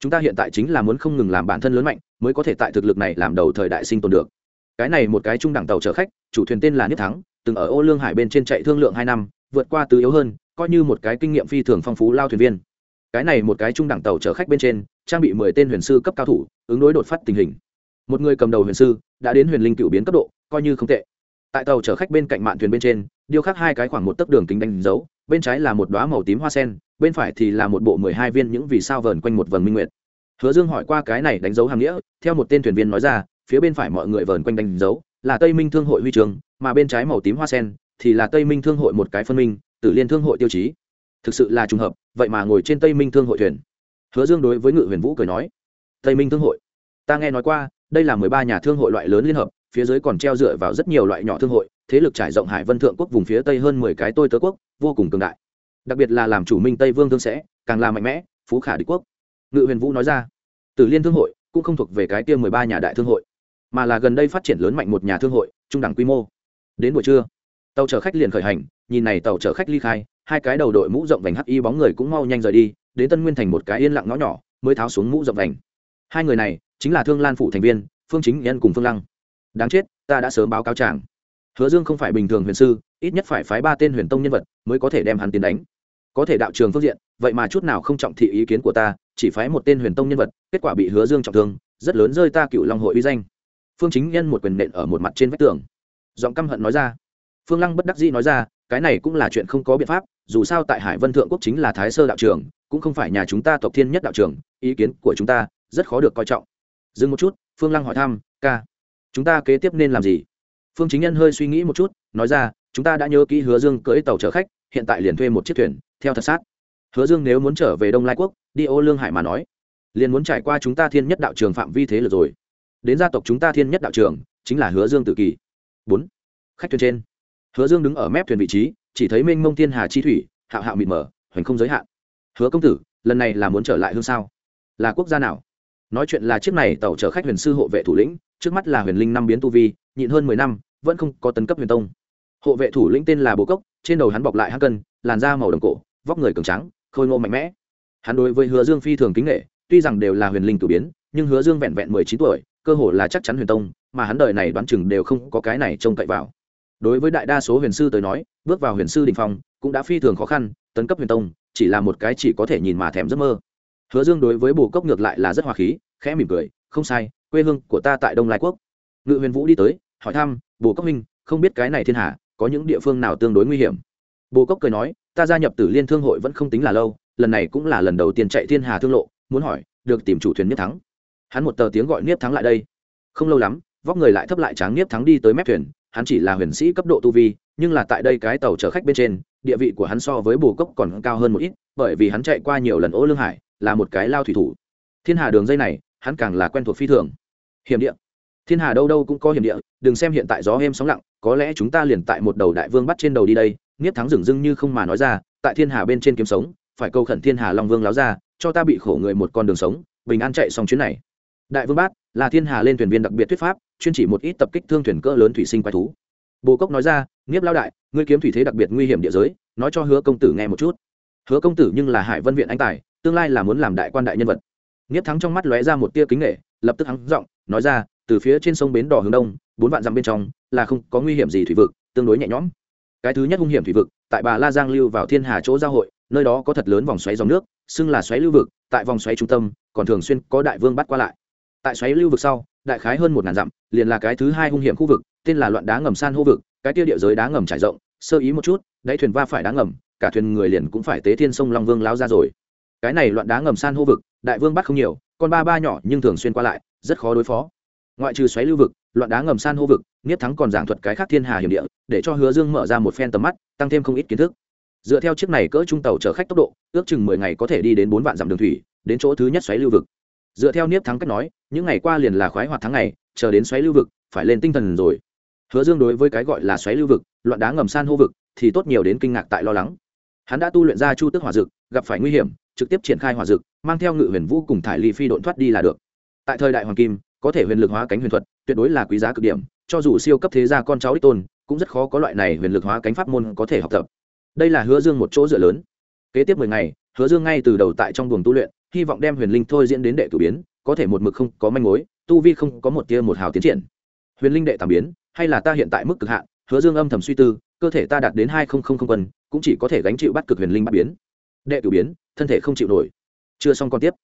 Chúng ta hiện tại chính là muốn không ngừng làm bản thân lớn mạnh, mới có thể tại thực lực này làm đầu thời đại sinh tồn được. Cái này một cái trung đẳng tàu chở khách, chủ thuyền tên là nhất thắng, từng ở ô lương hải bên trên chạy thương lượng hai năm, vượt qua tứ yếu hơn, coi như một cái kinh nghiệm phi thường phong phú lao thuyền viên. Cái này một cái trung đẳng tàu chở khách bên trên, trang bị mười tên huyền sư cấp cao thủ, ứng đối đột phát tình hình. Một người cầm đầu huyền sư, đã đến huyền linh cựu biến cấp độ, coi như không tệ. Tại tàu chở khách bên cạnh mạn thuyền bên trên điêu khắc hai cái khoảng một tấc đường kính đánh dấu, bên trái là một đoá màu tím hoa sen, bên phải thì là một bộ mười hai viên những vì sao vờn quanh một vần minh nguyệt. Hứa dương hỏi qua cái này đánh dấu hàm nghĩa, theo một tên thuyền viên nói ra, phía bên phải mọi người vờn quanh đánh dấu, là tây minh thương hội huy trường, mà bên trái màu tím hoa sen thì là tây minh thương hội một cái phân minh, tử liên thương hội tiêu chí. Thực sự là trùng hợp, vậy mà ngồi trên tây minh thương hội thuyền. Hứa dương đối với ngự huyền vũ cười nói, tây minh thương hội, ta nghe nói qua, đây là mười ba nhà thương hội loại lớn liên hợp phía dưới còn treo dựa vào rất nhiều loại nhỏ thương hội, thế lực trải rộng hải vân thượng quốc vùng phía tây hơn mười cái tôi tớ quốc, vô cùng cường đại. Đặc biệt là làm chủ minh tây vương thương sẽ, càng là mạnh mẽ, phú khả đế quốc. Ngự huyền vũ nói ra, tử liên thương hội cũng không thuộc về cái tiêm mười ba nhà đại thương hội, mà là gần đây phát triển lớn mạnh một nhà thương hội, trung đẳng quy mô. Đến buổi trưa, tàu chở khách liền khởi hành, nhìn này tàu chở khách ly khai, hai cái đầu đội mũ rộng vành hắc y bóng người cũng mau nhanh rời đi, đến tân nguyên thành một cái yên lặng ngõ nhỏ, mới tháo xuống mũ rộng vành. Hai người này chính là thương lan phủ thành viên, phương chính nhân cùng phương lăng đáng chết, ta đã sớm báo cáo chàng. Hứa dương không phải bình thường huyền sư, ít nhất phải phái ba tên huyền tông nhân vật mới có thể đem hắn tiến đánh. Có thể đạo trường phương diện, vậy mà chút nào không trọng thị ý kiến của ta, chỉ phái một tên huyền tông nhân vật, kết quả bị hứa dương trọng thương, rất lớn rơi ta cựu long hội uy danh. Phương chính nhân một quyền nện ở một mặt trên vách tường. Giọng căm hận nói ra. Phương lăng bất đắc dĩ nói ra, cái này cũng là chuyện không có biện pháp, dù sao tại hải vân thượng quốc chính là thái sơ đạo trường, cũng không phải nhà chúng ta tộc thiên nhất đạo trường, ý kiến của chúng ta rất khó được coi trọng. Dừng một chút, phương lăng hỏi thăm, ca chúng ta kế tiếp nên làm gì? Phương chính nhân hơi suy nghĩ một chút, nói ra, chúng ta đã nhớ kỹ hứa dương cưỡi tàu chở khách, hiện tại liền thuê một chiếc thuyền, theo thật sát. Hứa dương nếu muốn trở về đông lai quốc, đi ô lương hải mà nói, liền muốn trải qua chúng ta thiên nhất đạo trường phạm vi thế lực rồi. Đến gia tộc chúng ta thiên nhất đạo trường, chính là hứa dương tự kỳ. Bốn, khách thuyền trên. Hứa dương đứng ở mép thuyền vị trí, chỉ thấy mênh mông thiên hà chi thủy, hạo hạo mịt mờ, hoành không giới hạn. Hứa công tử, lần này là muốn trở lại hương sao? Là quốc gia nào? Nói chuyện là chiếc này tàu chở khách huyền sư hộ vệ thủ lĩnh trước mắt là huyền linh năm biến tu vi, nhịn hơn mười năm, vẫn không có tấn cấp huyền tông. Hộ vệ thủ lĩnh tên là bồ cốc, trên đầu hắn bọc lại hắc cân, làn da màu đồng cổ, vóc người cường trắng khôi ngô mạnh mẽ. Hắn đối với hứa dương phi thường kính nghệ tuy rằng đều là huyền linh cử biến, nhưng hứa dương vẹn vẹn mười chín tuổi, cơ hồ là chắc chắn huyền tông, mà hắn đời này đoán chừng đều không có cái này trông cậy vào. Đối với đại đa số huyền sư tới nói, bước vào huyền sư đình phong cũng đã phi thường khó khăn, tấn cấp huyền tông chỉ là một cái chỉ có thể nhìn mà thèm giấc mơ. Hứa dương đối với bồ cốc ngược lại là rất hòa khí, khẽ mỉm cười, không sai quê hương của ta tại đông lai quốc. Ngự huyền vũ đi tới, hỏi thăm, bồ cốc minh không biết cái này thiên hạ có những địa phương nào tương đối nguy hiểm? Bồ cốc cười nói, ta gia nhập tử liên thương hội vẫn không tính là lâu, lần này cũng là lần đầu tiên chạy thiên hà thương lộ, muốn hỏi, được tìm chủ thuyền niếp thắng. Hắn một tờ tiếng gọi niếp thắng lại đây. Không lâu lắm, vóc người lại thấp lại tráng niếp thắng đi tới mép thuyền, hắn chỉ là huyền sĩ cấp độ tu vi, nhưng là tại đây cái tàu chở khách bên trên, địa vị của hắn so với bồ cốc còn cao hơn một ít, bởi vì hắn chạy qua nhiều lần ô lương hải, là một cái lao thủy thủ. Thiên hà đường dây này hắn càng là quen thuộc phi thường. Hiểm địa. Thiên hà đâu đâu cũng có hiểm địa, đừng xem hiện tại gió êm sóng lặng, có lẽ chúng ta liền tại một đầu đại vương bắt trên đầu đi đây, nghiếp thắng dừng dưng như không mà nói ra, tại thiên hà bên trên kiếm sống, phải câu khẩn thiên hà long vương láo ra, cho ta bị khổ người một con đường sống, bình an chạy xong chuyến này. Đại vương bát, là thiên hà lên thuyền viên đặc biệt thuyết pháp, chuyên chỉ một ít tập kích thương thuyền cỡ lớn thủy sinh quái thú. Bồ cốc nói ra, nghiếp lao đại, ngươi kiếm thủy thế đặc biệt nguy hiểm địa giới, nói cho hứa công tử nghe một chút. Hứa công tử nhưng là hải vân viện anh tài, tương lai là muốn làm đại quan đại nhân vật nghiếp thắng trong mắt lóe ra một tia kính nghệ lập tức hắn giọng, nói ra, từ phía trên sông bến đỏ hướng đông, bốn vạn dặm bên trong, là không có nguy hiểm gì thủy vực, tương đối nhẹ nhõm. Cái thứ nhất hung hiểm thủy vực, tại bà la giang lưu vào thiên hà chỗ giao hội, nơi đó có thật lớn vòng xoáy dòng nước, xưng là xoáy lưu vực, tại vòng xoáy trung tâm, còn thường xuyên có đại vương bắt qua lại. Tại xoáy lưu vực sau, đại khái hơn một ngàn dặm, liền là cái thứ hai hung hiểm khu vực, tên là loạn đá ngầm san hô vực, cái tiêu địa giới đá ngầm trải rộng, sơ ý một chút, đáy thuyền va phải đá ngầm, cả thuyền người liền cũng phải tế thiên sông long vương lao ra rồi cái này loạn đá ngầm san hô vực, đại vương bắt không nhiều, con ba ba nhỏ nhưng thường xuyên qua lại, rất khó đối phó. Ngoại trừ xoáy lưu vực, loạn đá ngầm san hô vực, nghiếp thắng còn giảng thuật cái khác thiên hà hiểm địa, để cho hứa dương mở ra một phen tầm mắt, tăng thêm không ít kiến thức. Dựa theo chiếc này cỡ trung tàu chở khách tốc độ, ước chừng mười ngày có thể đi đến bốn vạn dặm đường thủy, đến chỗ thứ nhất xoáy lưu vực. Dựa theo niếp thắng cách nói, những ngày qua liền là khoái hoạt tháng ngày, chờ đến xoáy lưu vực, phải lên tinh thần rồi. Hứa dương đối với cái gọi là xoáy lưu vực, loạn đá ngầm san hô vực, thì tốt nhiều đến kinh ngạc tại lo lắng. Hắn đã tu luyện ra chu tức hỏa dực gặp phải nguy hiểm trực tiếp triển khai hỏa dực mang theo ngự huyền vũ cùng thải ly phi độn thoát đi là được. Tại thời đại hoàng kim, có thể huyền lực hóa cánh huyền thuật, tuyệt đối là quý giá cực điểm, cho dù siêu cấp thế gia con cháu đích tôn, cũng rất khó có loại này huyền lực hóa cánh pháp môn có thể học tập. Đây là hứa dương một chỗ dựa lớn. Kế tiếp mười ngày, hứa dương ngay từ đầu tại trong buồng tu luyện, hy vọng đem huyền linh thôi diễn đến đệ cử biến, có thể một mực không có manh mối, tu vi không có một tia một hào tiến triển. Huyền linh đệ tạm biến, hay là ta hiện tại mức cực hạn, hứa dương âm thầm suy tư, cơ thể ta đạt đến hai không không không quân, cũng chỉ có thể gánh chịu bắt cực huyền linh bắt biến. Đệ cử biến thân thể không chịu nổi. Chưa xong còn tiếp.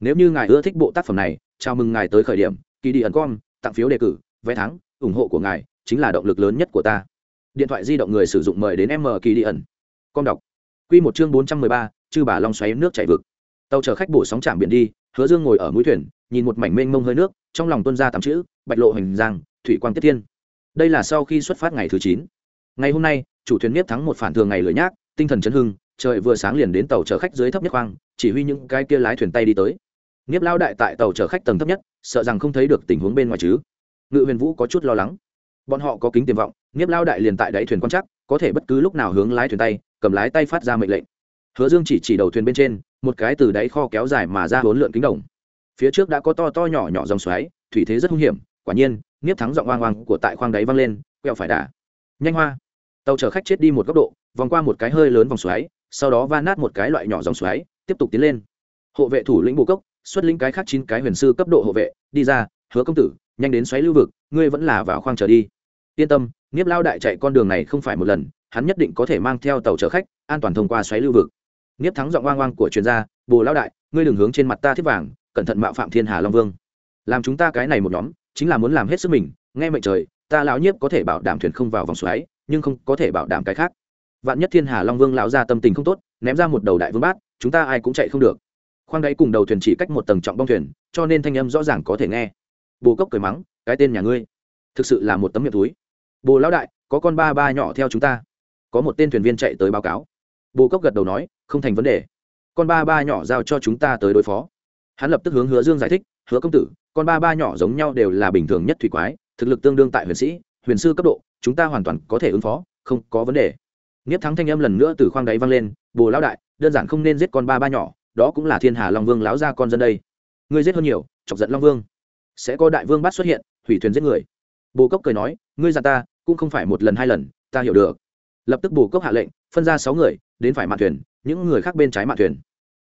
Nếu như ngài ưa thích bộ tác phẩm này, chào mừng ngài tới khởi điểm. Kỳ đi ẩn com, tặng phiếu đề cử, vé thắng, ủng hộ của ngài chính là động lực lớn nhất của ta. Điện thoại di động người sử dụng mời đến m kỳ đi ẩn. Com đọc. Q một chương bốn trăm mười ba, chư bà long xoáy nước chảy vực. Tàu chở khách bổ sóng chạm biển đi, hứa dương ngồi ở mũi thuyền, nhìn một mảnh mênh mông hơi nước, trong lòng tuân ra tám chữ, bạch lộ hình giang, thủy quang tiết thiên. Đây là sau khi xuất phát ngày thứ chín. Ngày hôm nay, chủ thuyền miết thắng một phản thường ngày lười nhác, tinh thần chấn hưng trời vừa sáng liền đến tàu chở khách dưới thấp nhất khoang, chỉ huy những cái kia lái thuyền tay đi tới. Nghiếp lao đại tại tàu chở khách tầng thấp nhất, sợ rằng không thấy được tình huống bên ngoài chứ. Ngự huyền vũ có chút lo lắng. Bọn họ có kính tiềm vọng nghiếp lao đại liền tại đáy thuyền quan chắc có thể bất cứ lúc nào hướng lái thuyền tay, cầm lái tay phát ra mệnh lệnh. Hứa dương chỉ chỉ đầu thuyền bên trên, một cái từ đáy kho kéo dài mà ra hỗn lượn kính đồng. Phía trước đã có to to nhỏ nhỏ dòng xoáy, thủy thế rất hung hiểm, quả nhiên nghiếp thắng giọng oang oang của tại khoang đáy văng lên, quẹo phải đà. Nhanh hoa. Tàu chở khách chết đi một góc độ, vòng qua một cái hơi lớn vòng xoáy sau đó va nát một cái loại nhỏ dòng xoáy, tiếp tục tiến lên. Hộ vệ thủ lĩnh bồ cốc, xuất lĩnh cái khác chín cái huyền sư cấp độ hộ vệ, đi ra, hứa công tử, nhanh đến xoáy lưu vực, ngươi vẫn là vào khoang trở đi. Yên tâm nghiếp lao đại chạy con đường này không phải một lần, hắn nhất định có thể mang theo tàu chở khách, an toàn thông qua xoáy lưu vực. Nghiếp thắng giọng oang oang của chuyên gia, bồ lao đại, ngươi đừng hướng trên mặt ta thiết vàng, cẩn thận mạo phạm thiên hà long vương. Làm chúng ta cái này một nhóm, chính là muốn làm hết sức mình, nghe mệnh trời, ta lão nhiếp có thể bảo đảm thuyền không vào vòng xoáy, nhưng không có thể bảo đảm cái khác vạn nhất thiên hà long vương lão ra tâm tình không tốt, ném ra một đầu đại vương bát, chúng ta ai cũng chạy không được. Khoang đáy cùng đầu thuyền chỉ cách một tầng trọng bong thuyền, cho nên thanh âm rõ ràng có thể nghe. Bồ cốc cười mắng, cái tên nhà ngươi, thực sự là một tấm miệng túi. Bồ lão đại, có con ba ba nhỏ theo chúng ta. Có một tên thuyền viên chạy tới báo cáo. Bồ cốc gật đầu nói, không thành vấn đề. Con ba ba nhỏ giao cho chúng ta tới đối phó. Hắn lập tức hướng hứa dương giải thích, hứa công tử, con ba ba nhỏ giống nhau đều là bình thường nhất thủy quái, thực lực tương đương tại huyền sĩ, huyền sư cấp độ, chúng ta hoàn toàn có thể ứng phó, không có vấn đề nghiếp thắng thanh âm lần nữa từ khoang đáy vang lên, bồ lão đại, đơn giản không nên giết con ba ba nhỏ, đó cũng là thiên hà long vương lão ra con dân đây. Ngươi giết hơn nhiều, chọc giận long vương. Sẽ có đại vương bắt xuất hiện, hủy thuyền giết người. Bồ cốc cười nói, ngươi già ta, cũng không phải một lần hai lần, ta hiểu được. Lập tức bồ cốc hạ lệnh, phân ra sáu người, đến phải mạn thuyền, những người khác bên trái mạn thuyền.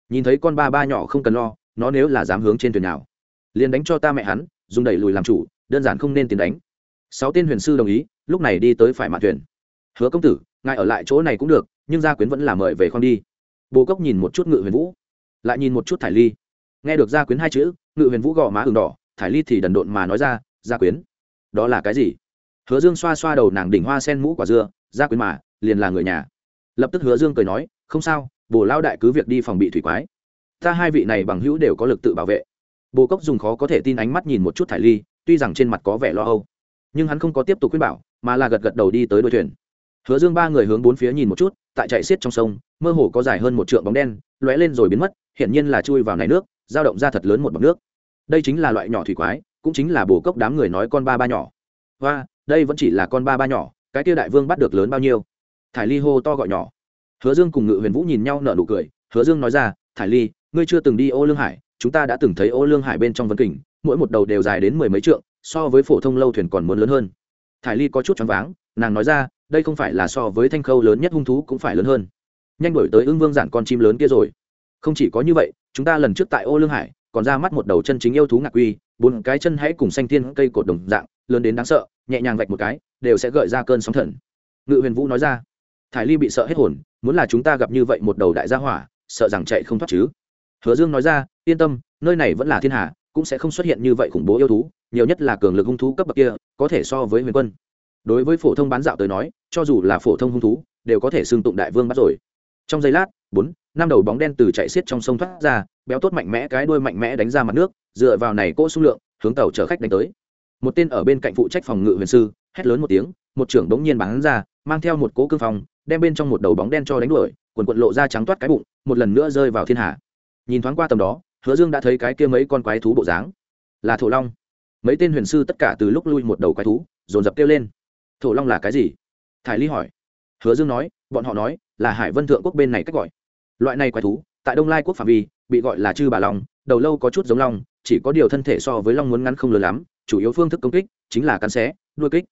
Nhìn thấy con ba ba nhỏ không cần lo, nó nếu là dám hướng trên thuyền nào, liền đánh cho ta mẹ hắn, dùng đẩy lùi làm chủ, đơn giản không nên tiền đánh. Sáu tên huyền sư đồng ý, lúc này đi tới phải mạn thuyền. Hứa công tử ngài ở lại chỗ này cũng được, nhưng gia quyến vẫn là mời về khoang đi. Bồ cốc nhìn một chút ngự huyền vũ, lại nhìn một chút thải ly. Nghe được gia quyến hai chữ, ngự huyền vũ gò má ừng đỏ, thải ly thì đần độn mà nói ra, gia quyến, đó là cái gì? Hứa dương xoa xoa đầu nàng đỉnh hoa sen mũ quả dưa, gia quyến mà, liền là người nhà. Lập tức hứa dương cười nói, không sao, bồ lao đại cứ việc đi phòng bị thủy quái. Ta hai vị này bằng hữu đều có lực tự bảo vệ. Bồ cốc dùng khó có thể tin ánh mắt nhìn một chút thải ly, tuy rằng trên mặt có vẻ lo âu, nhưng hắn không có tiếp tục khuyên bảo, mà là gật gật đầu đi tới đôi thuyền hứa dương ba người hướng bốn phía nhìn một chút, tại chạy xiết trong sông, mơ hồ có dài hơn một trượng bóng đen, lóe lên rồi biến mất, hiển nhiên là chui vào này nước, dao động ra thật lớn một bọc nước. Đây chính là loại nhỏ thủy quái, cũng chính là bồ cốc đám người nói con ba ba nhỏ. Và đây vẫn chỉ là con ba ba nhỏ, cái kia đại vương bắt được lớn bao nhiêu? Thải ly hô to gọi nhỏ. Hứa dương cùng ngự huyền vũ nhìn nhau nở nụ cười, hứa dương nói ra, thải ly, ngươi chưa từng đi ô lương hải, chúng ta đã từng thấy ô lương hải bên trong vân kình, mỗi một đầu đều dài đến mười mấy trượng, so với phổ thông lâu thuyền còn muốn lớn hơn. Thải ly có chút choáng váng, nàng nói ra đây không phải là so với thanh khâu lớn nhất hung thú cũng phải lớn hơn. Nhanh đổi tới ưng vương giản con chim lớn kia rồi. Không chỉ có như vậy, chúng ta lần trước tại ô lương hải, còn ra mắt một đầu chân chính yêu thú ngạc quy bốn cái chân hãy cùng xanh thiên cây cột đồng dạng, lớn đến đáng sợ, nhẹ nhàng vạch một cái, đều sẽ gợi ra cơn sóng thần. Ngự huyền vũ nói ra. Thải ly bị sợ hết hồn, muốn là chúng ta gặp như vậy một đầu đại gia hỏa, sợ rằng chạy không thoát chứ. Hứa dương nói ra, yên tâm, nơi này vẫn là thiên hà, cũng sẽ không xuất hiện như vậy khủng bố yêu thú, nhiều nhất là cường lực hung thú cấp bậc kia, có thể so với huyền quân đối với phổ thông bán dạo tới nói, cho dù là phổ thông hung thú, đều có thể xưng tụng đại vương bắt rồi. Trong giây lát, bốn, năm đầu bóng đen từ chạy xiết trong sông thoát ra, béo tốt mạnh mẽ cái đuôi mạnh mẽ đánh ra mặt nước, dựa vào này cỗ xung lượng, hướng tàu chở khách đánh tới. Một tên ở bên cạnh phụ trách phòng ngự huyền sư, hét lớn một tiếng, một trưởng đống nhiên bắn ra, mang theo một cỗ cương phòng đem bên trong một đầu bóng đen cho đánh đuổi, quần quận lộ ra trắng toát cái bụng, một lần nữa rơi vào thiên hạ. Nhìn thoáng qua tầm đó, hứa dương đã thấy cái kia mấy con quái thú bộ dáng. Là thổ long. Mấy tên huyền sư tất cả từ lúc lui một đầu quái thú, dồn dập kêu lên thổ long là cái gì thải ly hỏi hứa dương nói bọn họ nói là hải vân thượng quốc bên này cách gọi loại này quái thú tại đông lai quốc phạm vi bị gọi là chư bà long đầu lâu có chút giống long chỉ có điều thân thể so với long muốn ngắn không lớn lắm chủ yếu phương thức công kích chính là cắn xé đuôi kích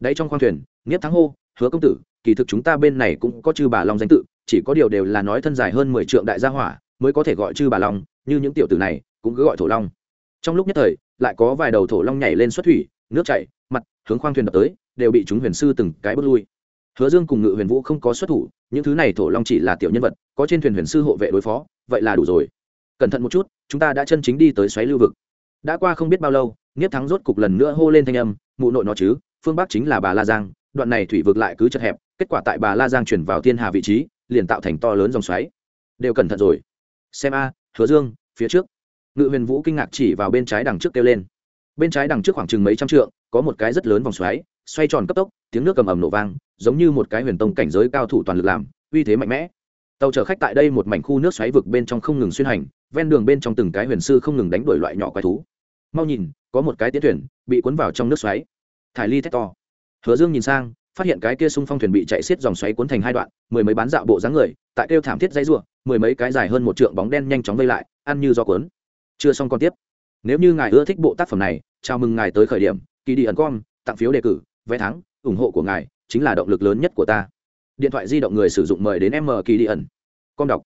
đấy trong khoang thuyền nghiếp thắng hô hứa công tử kỳ thực chúng ta bên này cũng có chư bà long danh tự chỉ có điều đều là nói thân dài hơn mười trượng đại gia hỏa mới có thể gọi chư bà long như những tiểu tử này cũng cứ gọi thổ long trong lúc nhất thời lại có vài đầu thổ long nhảy lên xuất thủy nước chảy mặt hướng khoang thuyền đập tới đều bị chúng huyền sư từng cái bước lui. Hứa dương cùng ngự huyền vũ không có xuất thủ, những thứ này thổ long chỉ là tiểu nhân vật, có trên thuyền huyền sư hộ vệ đối phó, vậy là đủ rồi. Cẩn thận một chút, chúng ta đã chân chính đi tới xoáy lưu vực. Đã qua không biết bao lâu nghiếp thắng rốt cục lần nữa hô lên thanh âm, mụ nội nó chứ, phương bắc chính là bà la giang, đoạn này thủy vực lại cứ chật hẹp, kết quả tại bà la giang chuyển vào thiên hà vị trí, liền tạo thành to lớn dòng xoáy. Đều cẩn thận rồi. Xem a, hứa dương, phía trước. Ngự huyền vũ kinh ngạc chỉ vào bên trái đằng trước kêu lên. Bên trái đằng trước khoảng chừng mấy trăm trượng, có một cái rất lớn vòng xoáy xoay tròn cấp tốc, tiếng nước cầm ầm nổ vang, giống như một cái huyền tông cảnh giới cao thủ toàn lực làm, uy thế mạnh mẽ. Tàu chở khách tại đây một mảnh khu nước xoáy vực bên trong không ngừng xuyên hành, ven đường bên trong từng cái huyền sư không ngừng đánh đuổi loại nhỏ quái thú. Mau nhìn, có một cái tiến thuyền bị cuốn vào trong nước xoáy. Thải ly thét to. Hứa dương nhìn sang, phát hiện cái kia sung phong thuyền bị chạy xiết dòng xoáy cuốn thành hai đoạn, mười mấy bán dạo bộ dáng người, tại kêu thảm thiết dây ruộng mười mấy cái dài hơn một trượng bóng đen nhanh chóng vây lại, ăn như do cuốn. Chưa xong còn tiếp. Nếu như ngài ưa thích bộ tác phẩm này, chào mừng ngài tới khởi điểm, kỳ đi ẩn com tặng phiếu đề cử vé thắng, ủng hộ của ngài chính là động lực lớn nhất của ta. Điện thoại di động người sử dụng mời đến m kỳ đi ẩn. Con đọc.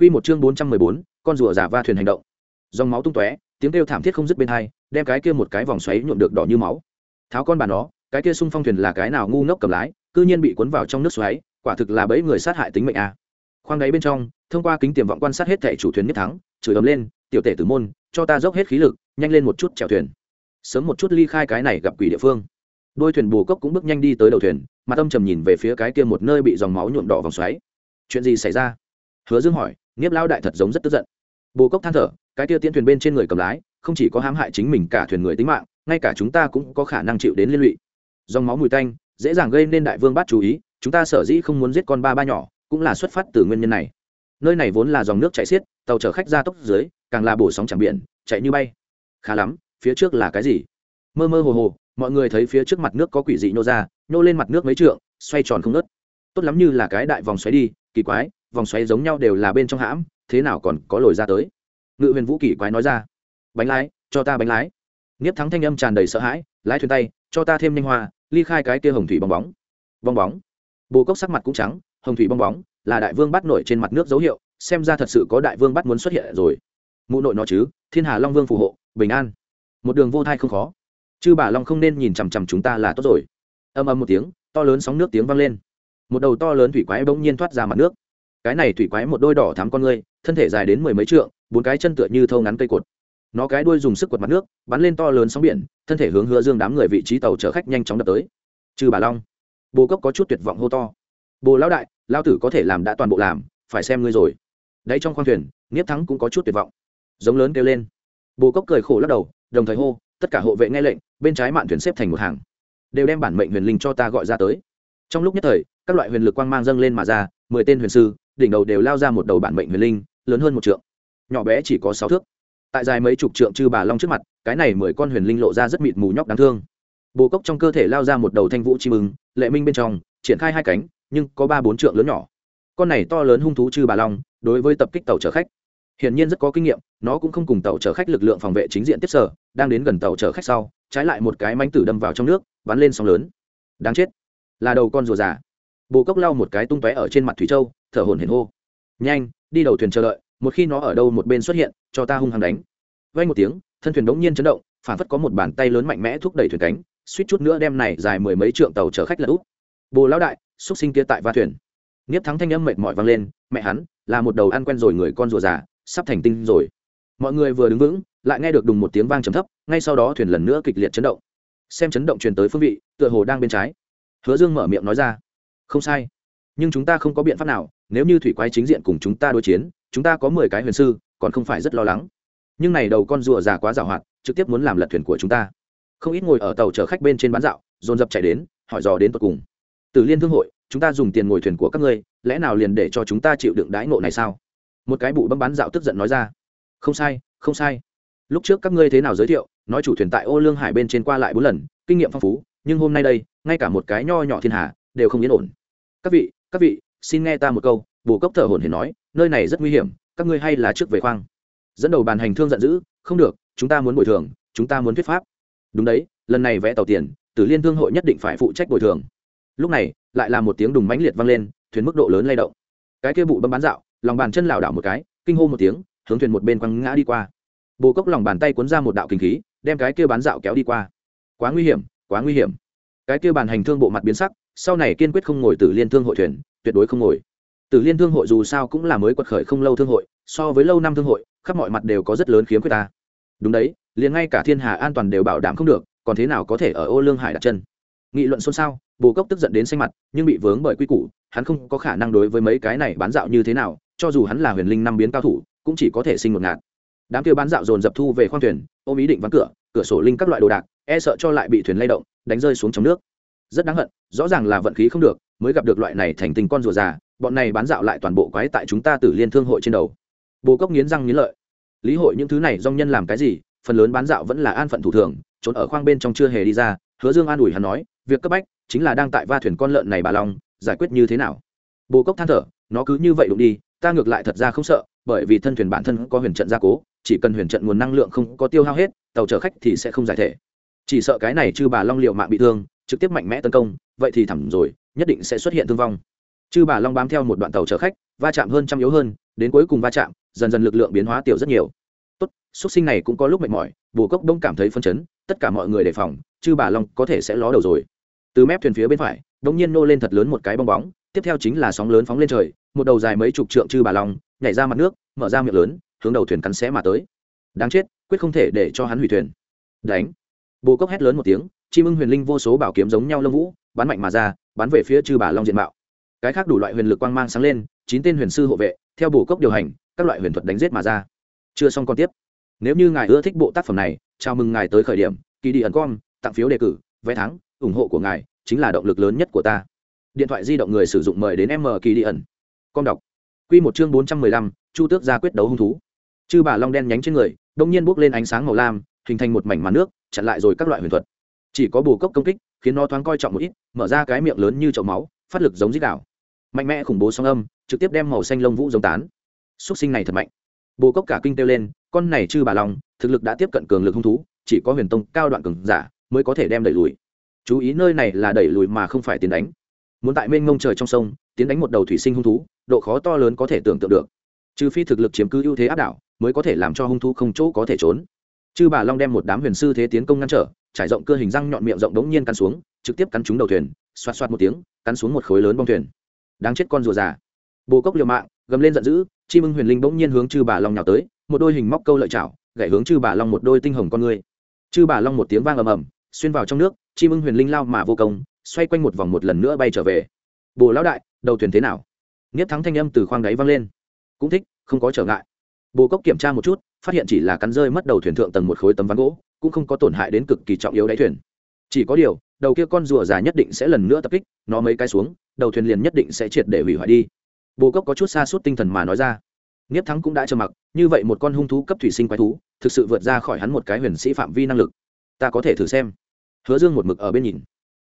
Q một chương bốn trăm mười bốn, con rùa giả va thuyền hành động. Dòng máu tung tóe, tiếng kêu thảm thiết không dứt bên hai, đem cái kia một cái vòng xoáy nhuộm được đỏ như máu. Tháo con bà nó, cái kia sung phong thuyền là cái nào ngu ngốc cầm lái, cư nhiên bị cuốn vào trong nước xoáy, quả thực là bẫy người sát hại tính mệnh a. À. khoang đáy bên trong, thông qua kính tiềm vọng quan sát hết thẻ chủ thuyền nhất thắng, chửi ấm lên, tiểu tể tử môn, cho ta dốc hết khí lực, nhanh lên một chút chèo thuyền. Sớm một chút ly khai cái này gặp quỷ địa phương đôi thuyền bù cốc cũng bước nhanh đi tới đầu thuyền, mặt âm trầm nhìn về phía cái kia một nơi bị dòng máu nhuộm đỏ vòng xoáy. Chuyện gì xảy ra? Hứa dương hỏi, nghiếp lao đại thật giống rất tức giận. Bù cốc than thở, cái kia tiễn thuyền bên trên người cầm lái, không chỉ có hãm hại chính mình cả thuyền người tính mạng, ngay cả chúng ta cũng có khả năng chịu đến liên lụy. Dòng máu mùi tanh, dễ dàng gây nên đại vương bắt chú ý, chúng ta sở dĩ không muốn giết con ba ba nhỏ, cũng là xuất phát từ nguyên nhân này. Nơi này vốn là dòng nước chảy xiết, tàu chở khách ra tốc dưới, càng là bổ sóng chẳng biển, chạy như bay. Khá lắm, phía trước là cái gì? Mơ mơ hồ hồ mọi người thấy phía trước mặt nước có quỷ dị nhô ra, nhô lên mặt nước mấy trượng, xoay tròn không nớt tốt lắm như là cái đại vòng xoáy đi, kỳ quái, vòng xoáy giống nhau đều là bên trong hãm, thế nào còn có lồi ra tới? Ngự huyền vũ kỳ quái nói ra. Bánh lái, cho ta bánh lái. Nghiếp thắng thanh âm tràn đầy sợ hãi, lái thuyền tay, cho ta thêm nhanh hoa, ly khai cái kia hồng thủy bong bóng. Bong bóng. Bồ cốc sắc mặt cũng trắng, hồng thủy bong bóng, là đại vương bắt nổi trên mặt nước dấu hiệu, xem ra thật sự có đại vương bắt muốn xuất hiện rồi. Mụ nội nó chứ, thiên hà long vương phù hộ, bình an. Một đường vô thai không khó chư bà long không nên nhìn chằm chằm chúng ta là tốt rồi. Âm âm một tiếng, to lớn sóng nước tiếng vang lên. Một đầu to lớn thủy quái bỗng nhiên thoát ra mặt nước. Cái này thủy quái một đôi đỏ thắm con ngươi, thân thể dài đến mười mấy trượng, bốn cái chân tựa như thâu ngắn cây cột. Nó cái đuôi dùng sức quật mặt nước, bắn lên to lớn sóng biển, thân thể hướng hứa dương đám người vị trí tàu chở khách nhanh chóng đập tới. Trừ bà long, bồ cốc có chút tuyệt vọng hô to. Bồ lão đại lao tử có thể làm đã toàn bộ làm, phải xem ngươi rồi. Đấy trong khoang thuyền nghiếp thắng cũng có chút tuyệt vọng. Giống lớn kêu lên. Bồ cốc cười khổ lắc đầu, đồng thời hô, tất cả hộ vệ nghe lệnh bên trái mạn thuyền xếp thành một hàng, đều đem bản mệnh huyền linh cho ta gọi ra tới. Trong lúc nhất thời, các loại huyền lực quang mang dâng lên mà ra, mười tên huyền sư, đỉnh đầu đều lao ra một đầu bản mệnh huyền linh, lớn hơn một trượng. Nhỏ bé chỉ có sáu thước. Tại dài mấy chục trượng chư bà long trước mặt, cái này mười con huyền linh lộ ra rất mịt mù nhóc đáng thương. Bồ cốc trong cơ thể lao ra một đầu thanh vũ chi mừng lệ minh bên trong, triển khai hai cánh, nhưng có ba bốn trượng lớn nhỏ. Con này to lớn hung thú chư bà long, đối với tập kích tàu chở khách. Hiển nhiên rất có kinh nghiệm, nó cũng không cùng tàu chở khách lực lượng phòng vệ chính diện tiếp sở, đang đến gần tàu chở khách sau trái lại một cái mánh tử đâm vào trong nước, bắn lên sóng lớn. Đáng chết. Là đầu con rùa già. Bồ cốc lau một cái tung tóe ở trên mặt thủy châu, thở hồn hển hô. Nhanh, đi đầu thuyền chờ đợi, một khi nó ở đâu một bên xuất hiện, cho ta hung hăng đánh. Vay một tiếng, thân thuyền đống nhiên chấn động, phản phất có một bàn tay lớn mạnh mẽ thúc đẩy thuyền cánh, suýt chút nữa đem này dài mười mấy trượng tàu chở khách lật úp. Bồ lão đại, xúc sinh kia tại va thuyền. Nghiếp thắng thanh âm mệt mỏi vang lên, mẹ hắn, là một đầu ăn quen rồi người con rùa già, sắp thành tinh rồi mọi người vừa đứng vững, lại nghe được đùng một tiếng vang trầm thấp, ngay sau đó thuyền lần nữa kịch liệt chấn động. Xem chấn động truyền tới phương vị, tựa hồ đang bên trái. Hứa dương mở miệng nói ra, không sai. Nhưng chúng ta không có biện pháp nào, nếu như thủy quái chính diện cùng chúng ta đối chiến, chúng ta có mười cái huyền sư, còn không phải rất lo lắng. Nhưng này đầu con rùa già quá giảo hoạt, trực tiếp muốn làm lật thuyền của chúng ta. Không ít ngồi ở tàu chở khách bên trên bán dạo, dồn dập chạy đến, hỏi dò đến tận cùng. Từ liên thương hội, chúng ta dùng tiền ngồi thuyền của các ngươi, lẽ nào liền để cho chúng ta chịu đựng đãi ngộ này sao? Một cái bụ bấm bán dạo tức giận nói ra không sai không sai. Lúc trước các ngươi thế nào giới thiệu, nói chủ thuyền tại ô lương hải bên trên qua lại bốn lần, kinh nghiệm phong phú, nhưng hôm nay đây, ngay cả một cái nho nhỏ thiên hà, đều không yên ổn. Các vị các vị, xin nghe ta một câu, bồ cốc thở hổn hển nói, nơi này rất nguy hiểm, các ngươi hay là trước về khoang. Dẫn đầu bàn hành thương giận dữ, không được, chúng ta muốn bồi thường, chúng ta muốn thuyết pháp. Đúng đấy, lần này vẽ tàu tiền, tử liên thương hội nhất định phải phụ trách bồi thường. Lúc này, lại là một tiếng đùng mãnh liệt vang lên, thuyền mức độ lớn lay động. Cái kia bụ bấm bán dạo, lòng bàn chân lảo đảo một cái, kinh hô một tiếng hướng thuyền một bên quăng ngã đi qua. Bồ cốc lòng bàn tay cuốn ra một đạo kinh khí, đem cái kia bán dạo kéo đi qua. Quá nguy hiểm, quá nguy hiểm. Cái kia bàn hành thương bộ mặt biến sắc, sau này kiên quyết không ngồi từ liên thương hội thuyền, tuyệt đối không ngồi. Từ liên thương hội dù sao cũng là mới quật khởi không lâu thương hội, so với lâu năm thương hội, khắp mọi mặt đều có rất lớn khiếm khuyết ta. Đúng đấy, liền ngay cả thiên hà an toàn đều bảo đảm không được, còn thế nào có thể ở ô lương hải đặt chân? Nghị luận xôn xao, bồ cốc tức giận đến xanh mặt, nhưng bị vướng bởi quy củ, hắn không có khả năng đối với mấy cái này bán dạo như thế nào, cho dù hắn là huyền linh năm biến cao thủ cũng chỉ có thể sinh một ngạt. Đám kia bán dạo dồn dập thu về khoang thuyền, ôm ý định vắng cửa cửa sổ linh các loại đồ đạc e sợ cho lại bị thuyền lay động, đánh rơi xuống trong nước. Rất đáng hận, rõ ràng là vận khí không được, mới gặp được loại này thành tình con rùa già, bọn này bán dạo lại toàn bộ quái tại chúng ta tử liên thương hội trên đầu. Bồ cốc nghiến răng nghiến lợi. Lý hội những thứ này dong nhân làm cái gì, phần lớn bán dạo vẫn là an phận thủ thường, trốn ở khoang bên trong chưa hề đi ra, hứa dương an ủi hắn nói, việc cấp bách chính là đang tại va thuyền con lợn này bà long, giải quyết như thế nào? Bồ cốc than thở, nó cứ như vậy đụng đi, ta ngược lại thật ra không sợ bởi vì thân thuyền bản thân có huyền trận gia cố, chỉ cần huyền trận nguồn năng lượng không có tiêu hao hết, tàu chở khách thì sẽ không giải thể. Chỉ sợ cái này chư bà long liệu mạng bị thương, trực tiếp mạnh mẽ tấn công, vậy thì thẳm rồi, nhất định sẽ xuất hiện thương vong. Chư bà long bám theo một đoạn tàu chở khách, va chạm hơn trăm yếu hơn, đến cuối cùng va chạm, dần dần lực lượng biến hóa tiểu rất nhiều. Tốt xuất sinh này cũng có lúc mệt mỏi, bồ cốc đông cảm thấy phân chấn, tất cả mọi người đề phòng, chư bà long có thể sẽ ló đầu rồi. Từ mép thuyền phía bên phải, đống nhiên nô lên thật lớn một cái bong bóng, tiếp theo chính là sóng lớn phóng lên trời, một đầu dài mấy chục trượng chư bà long nhảy ra mặt nước, mở ra miệng lớn, hướng đầu thuyền cắn xé mà tới. Đáng chết, quyết không thể để cho hắn hủy thuyền. Đánh. Bồ cốc hét lớn một tiếng, chim ưng huyền linh vô số bảo kiếm giống nhau lông vũ, bắn mạnh mà ra, bắn về phía chư bà long diện mạo. Cái khác đủ loại huyền lực quang mang sáng lên, chín tên huyền sư hộ vệ, theo bồ cốc điều hành, các loại huyền thuật đánh giết mà ra. Chưa xong còn tiếp. Nếu như ngài ưa thích bộ tác phẩm này, chào mừng ngài tới khởi điểm kỳ đi ẩn com, tặng phiếu đề cử, vé thắng, ủng hộ của ngài chính là động lực lớn nhất của ta. Điện thoại di động người sử dụng mời đến m kỳ đi ẩn. Com đọc. Quy một chương bốn trăm mười lăm, chu tước ra quyết đấu hung thú. Chư bà long đen nhánh trên người đột nhiên bốc lên ánh sáng màu lam, hình thành một mảnh màn nước, chặn lại rồi các loại huyền thuật. Chỉ có bù cốc công kích, khiến nó thoáng coi trọng một ít, mở ra cái miệng lớn như chậu máu, phát lực giống rít đảo mạnh mẽ khủng bố song âm, trực tiếp đem màu xanh lông vũ giống tán. Súc sinh này thật mạnh. Bồ cốc cả kinh kêu lên, con này chư bà long, thực lực đã tiếp cận cường lực hung thú, chỉ có huyền tông cao đoạn cường giả mới có thể đem đẩy lùi. Chú ý nơi này là đẩy lùi mà không phải tiến đánh. Muốn tại mênh ngông trời trong sông, tiến đánh một đầu thủy sinh hung thú độ khó to lớn có thể tưởng tượng được. Trừ phi thực lực chiếm cứ ưu thế áp đảo, mới có thể làm cho hung thú không chỗ có thể trốn. Chư bà long đem một đám huyền sư thế tiến công ngăn trở, trải rộng cơ hình răng nhọn miệng rộng đống nhiên cắn xuống, trực tiếp cắn trúng đầu thuyền, xoạt xoạt một tiếng, cắn xuống một khối lớn bong thuyền. Đáng chết con rùa già. Bồ cốc liều mạng, gầm lên giận dữ chi mưng huyền linh bỗng nhiên hướng chư bà long nhào tới, một đôi hình móc câu lợi chảo gãy hướng chư bà long một đôi tinh hồng con người. Chư bà long một tiếng vang ầm ầm, xuyên vào trong nước chi mưng huyền linh lao mà vô công, xoay quanh một vòng một lần nữa bay trở về. Bồ lão đại, đầu thuyền thế nào? Nghiếp thắng thanh âm từ khoang đáy vang lên. Cũng thích, không có trở ngại. Bồ cốc kiểm tra một chút, phát hiện chỉ là cắn rơi mất đầu thuyền thượng tầng một khối tấm ván gỗ, cũng không có tổn hại đến cực kỳ trọng yếu đáy thuyền. Chỉ có điều, đầu kia con rùa già nhất định sẽ lần nữa tập kích, nó mấy cái xuống, đầu thuyền liền nhất định sẽ triệt để hủy hoại đi. Bồ cốc có chút xa suốt tinh thần mà nói ra. Nghiếp thắng cũng đã trầm mặc, như vậy một con hung thú cấp thủy sinh quái thú, thực sự vượt ra khỏi hắn một cái huyền sĩ phạm vi năng lực. Ta có thể thử xem. Hứa dương một mực ở bên nhìn.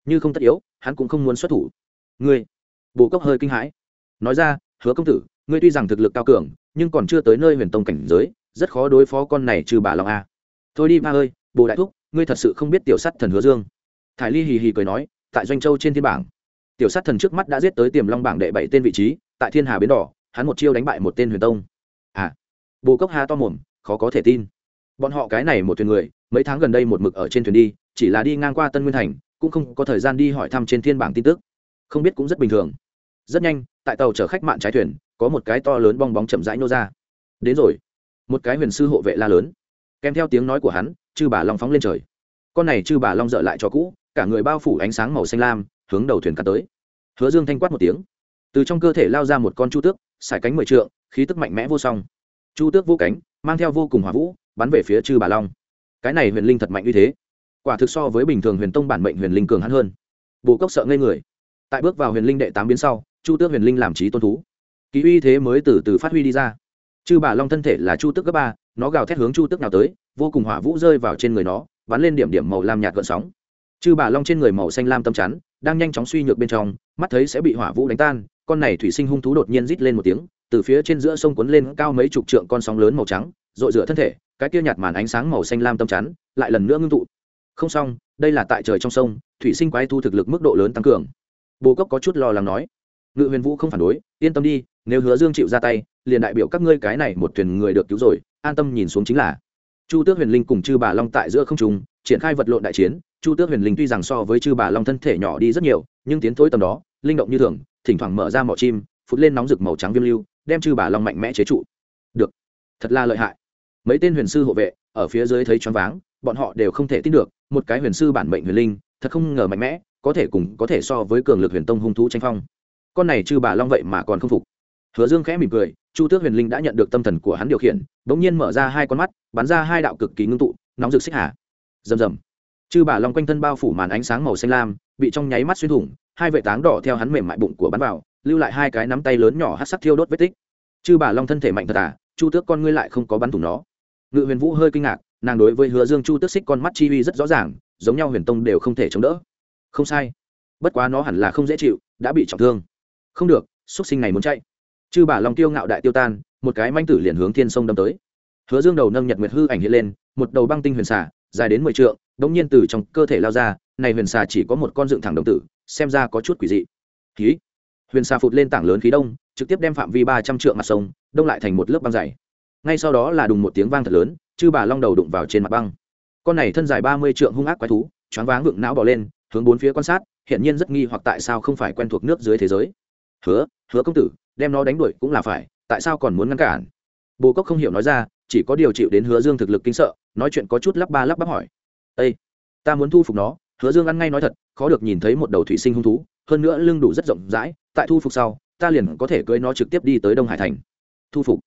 Như không tất yếu, hắn cũng không muốn xuất thủ. Ngươi. Bồ cốc hơi kinh hãi nói ra, hứa công tử, ngươi tuy rằng thực lực cao cường, nhưng còn chưa tới nơi huyền tông cảnh giới, rất khó đối phó con này trừ bà long a. Thôi đi, ba ơi, bồ đại thúc, ngươi thật sự không biết tiểu sắt thần hứa dương. Thải ly hì hì cười nói, tại doanh châu trên thiên bảng, tiểu sát thần trước mắt đã giết tới tiềm long bảng đệ bảy tên vị trí, tại thiên hà bến đỏ, hắn một chiêu đánh bại một tên huyền tông. À. Bồ cốc ha to mồm, khó có thể tin. Bọn họ cái này một thuyền người, mấy tháng gần đây một mực ở trên thuyền đi, chỉ là đi ngang qua tân nguyên thành, cũng không có thời gian đi hỏi thăm trên thiên bảng tin tức. Không biết cũng rất bình thường rất nhanh, tại tàu chở khách mạn trái thuyền, có một cái to lớn bong bóng chậm rãi nô ra. Đến rồi. Một cái huyền sư hộ vệ la lớn. Kèm theo tiếng nói của hắn, chư bà long phóng lên trời. Con này chư bà long dợ lại cho cũ, cả người bao phủ ánh sáng màu xanh lam, hướng đầu thuyền cắt tới. Hứa dương thanh quát một tiếng. Từ trong cơ thể lao ra một con chu tước, xài cánh mười trượng, khí tức mạnh mẽ vô song. Chu tước vô cánh, mang theo vô cùng hỏa vũ, bắn về phía chư bà long. Cái này huyền linh thật mạnh như thế. Quả thực so với bình thường huyền tông bản mệnh huyền linh cường hắn hơn. Bồ cốc sợ ngây người. Tại bước vào huyền linh đệ tám biến sau chu tước huyền linh làm trí tôn thú. Ký uy thế mới từ từ phát huy đi ra. Chư bà long thân thể là chu tước cấp ba, nó gào thét hướng chu tước nào tới, vô cùng hỏa vũ rơi vào trên người nó, bắn lên điểm điểm màu lam nhạt gợn sóng. Chư bà long trên người màu xanh lam tâm chắn, đang nhanh chóng suy nhược bên trong, mắt thấy sẽ bị hỏa vũ đánh tan, con này thủy sinh hung thú đột nhiên rít lên một tiếng, từ phía trên giữa sông cuốn lên cao mấy chục trượng con sóng lớn màu trắng dội rửa thân thể, cái kia nhạt màn ánh sáng màu xanh lam tâm chắn lại lần nữa ngưng tụ. Không xong, đây là tại trời trong sông, thủy sinh quái thu thực lực mức độ lớn tăng cường. Bồ cốc có chút lo lắng nói ngự huyền vũ không phản đối, yên tâm đi, nếu hứa dương chịu ra tay, liền đại biểu các ngươi cái này một thuyền người được cứu rồi, an tâm nhìn xuống chính là. Chu tước huyền linh cùng chư bà long tại giữa không trung, triển khai vật lộn đại chiến, chu tước huyền linh tuy rằng so với chư bà long thân thể nhỏ đi rất nhiều, nhưng tiến thối tầm đó, linh động như thường, thỉnh thoảng mở ra mỏ chim, phụt lên nóng rực màu trắng viêm lưu, đem chư bà long mạnh mẽ chế trụ. Được. Thật là lợi hại. Mấy tên huyền sư hộ vệ, ở phía dưới thấy choáng váng, bọn họ đều không thể tin được, một cái huyền sư bản mệnh huyền linh, thật không ngờ mạnh mẽ, có thể cùng, có thể so với cường lực huyền tông hung thú tranh phong con này chư bà long vậy mà còn không phục. Hứa dương khẽ mỉm cười, chu tước huyền linh đã nhận được tâm thần của hắn điều khiển đ ỗ n g nhiên mở ra hai con mắt, bắn ra hai đạo cực kỳ ngưng tụ, nóng rực xích hà. Rầm rầm. Chư bà long quanh thân bao phủ màn ánh sáng màu xanh lam, bị trong nháy mắt xuyên thủng, hai vệ táng đỏ theo hắn mềm mại bụng của bắn vào, lưu lại hai cái nắm tay lớn nhỏ hát sắc thiêu đốt vết tích. Chư bà long thân thể mạnh thật à chu tước con ngươi lại không có bắn thủng nó. Ngự huyền vũ hơi kinh ngạc, nàng đối với hứa dương chu tước xích con mắt chi uy rất rõ ràng, giống nhau huyền tông đều không thể chống đỡ. Không sai. Bất quá nó hẳn là không dễ chịu, đã bị trọng thương không được xuất sinh này muốn chạy. Chư bà long tiêu ngạo đại tiêu tan, một cái manh tử liền hướng thiên sông đâm tới. Hứa dương đầu nâng nhật nguyệt hư ảnh hiện lên, một đầu băng tinh huyền xà, dài đến mười trượng đ nhiên từ trong cơ thể lao ra, này huyền xà chỉ có một con dựng thẳng đồng tử, xem ra có chút quỷ dị. Khí huyền xà phụt lên tảng lớn khí đông, trực tiếp đem phạm vi ba trăm trượng mặt sông, đông lại thành một lớp băng dày. Ngay sau đó là đùng một tiếng vang thật lớn, chư bà long đầu đụng vào trên mặt băng. Con này thân dài ba mươi trượng hung ác quái thú, choáng váng vựng não bỏ lên, hướng bốn phía quan sát hiện nhiên rất nghi hoặc tại sao không phải quen thuộc nước dưới thế giới hứa hứa công tử, đem nó đánh đuổi cũng là phải, tại sao còn muốn ngăn cản? Bồ cốc không hiểu nói ra, chỉ có điều chịu đến hứa dương thực lực kinh sợ, nói chuyện có chút lắp ba lắp bắp hỏi. Ây ta muốn thu phục nó. Hứa dương ăn ngay nói thật, khó được nhìn thấy một đầu thủy sinh hung thú, hơn nữa lưng đủ rất rộng rãi, tại thu phục sau, ta liền có thể cưới nó trực tiếp đi tới đông hải thành. Thu phục.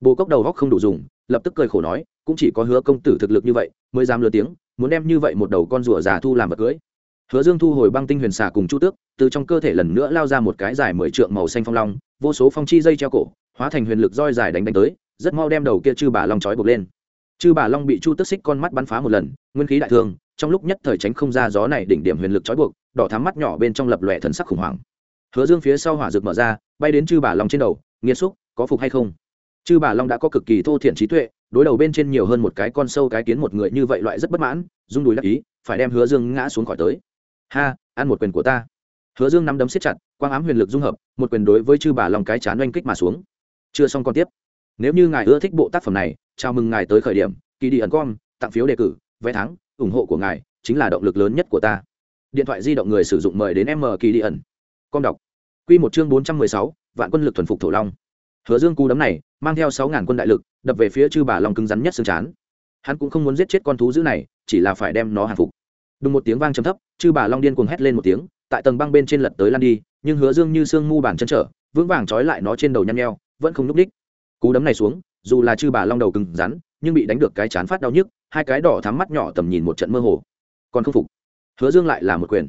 Bồ cốc đầu góc không đủ dùng, lập tức cười khổ nói, cũng chỉ có hứa công tử thực lực như vậy, mới dám lừa tiếng, muốn đem như vậy một đầu con rùa già thu làm vật cưới hứa dương thu hồi băng tinh huyền xà cùng chu tước, từ trong cơ thể lần nữa lao ra một cái dài mười trượng màu xanh phong long, vô số phong chi dây treo cổ, hóa thành huyền lực roi dài đánh đánh tới, rất mau đem đầu kia chư bà long trói buộc lên. Chư bà long bị chu tước xích con mắt bắn phá một lần, nguyên khí đại thương, trong lúc nhất thời tránh không ra gió này đỉnh điểm huyền lực trói buộc, đỏ thắm mắt nhỏ bên trong lập lòe thần sắc khủng hoảng. Hứa dương phía sau hỏa rực mở ra, bay đến chư bà long trên đầu nghiêm xúc, có phục hay không? Chư bà long đã có cực kỳ thô thiện trí tuệ, đối đầu bên trên nhiều hơn một cái con sâu cái kiến một người như vậy loại rất bất mãn, rung đùi đắc ý, phải đem hứa dương ngã xuống khỏi tới ha, ăn một quyền của ta. Hứa dương nắm đấm siết chặt, quang ám huyền lực dung hợp, một quyền đối với chư bà lòng cái chán oanh kích mà xuống. Chưa xong còn tiếp. Nếu như ngài ưa thích bộ tác phẩm này, chào mừng ngài tới khởi điểm, kỳ đi ẩn com, tặng phiếu đề cử, vé thắng, ủng hộ của ngài chính là động lực lớn nhất của ta. Điện thoại di động người sử dụng mời đến m kỳ đi ẩn. Com đọc. Q một chương bốn trăm mười sáu, vạn quân lực thuần phục thổ long. Hứa dương cú đấm này, mang theo sáu ngàn quân đại lực, đập về phía chư bà lòng cứng rắn nhất xương chán. Hắn cũng không muốn giết chết con thú dữ này, chỉ là phải đem nó hàng phục đùng một tiếng vang trầm thấp, chư bà long điên cuồng hét lên một tiếng, tại tầng băng bên trên lật tới lan đi, nhưng hứa dương như sương mu bàn chân trở, vững vàng trói lại nó trên đầu nhăn nheo, vẫn không núp đích cú đấm này xuống, dù là chư bà long đầu cứng rắn, nhưng bị đánh được cái chán phát đau nhức, hai cái đỏ thắm mắt nhỏ tầm nhìn một trận mơ hồ. Còn không phục. Hứa dương lại là một quyền.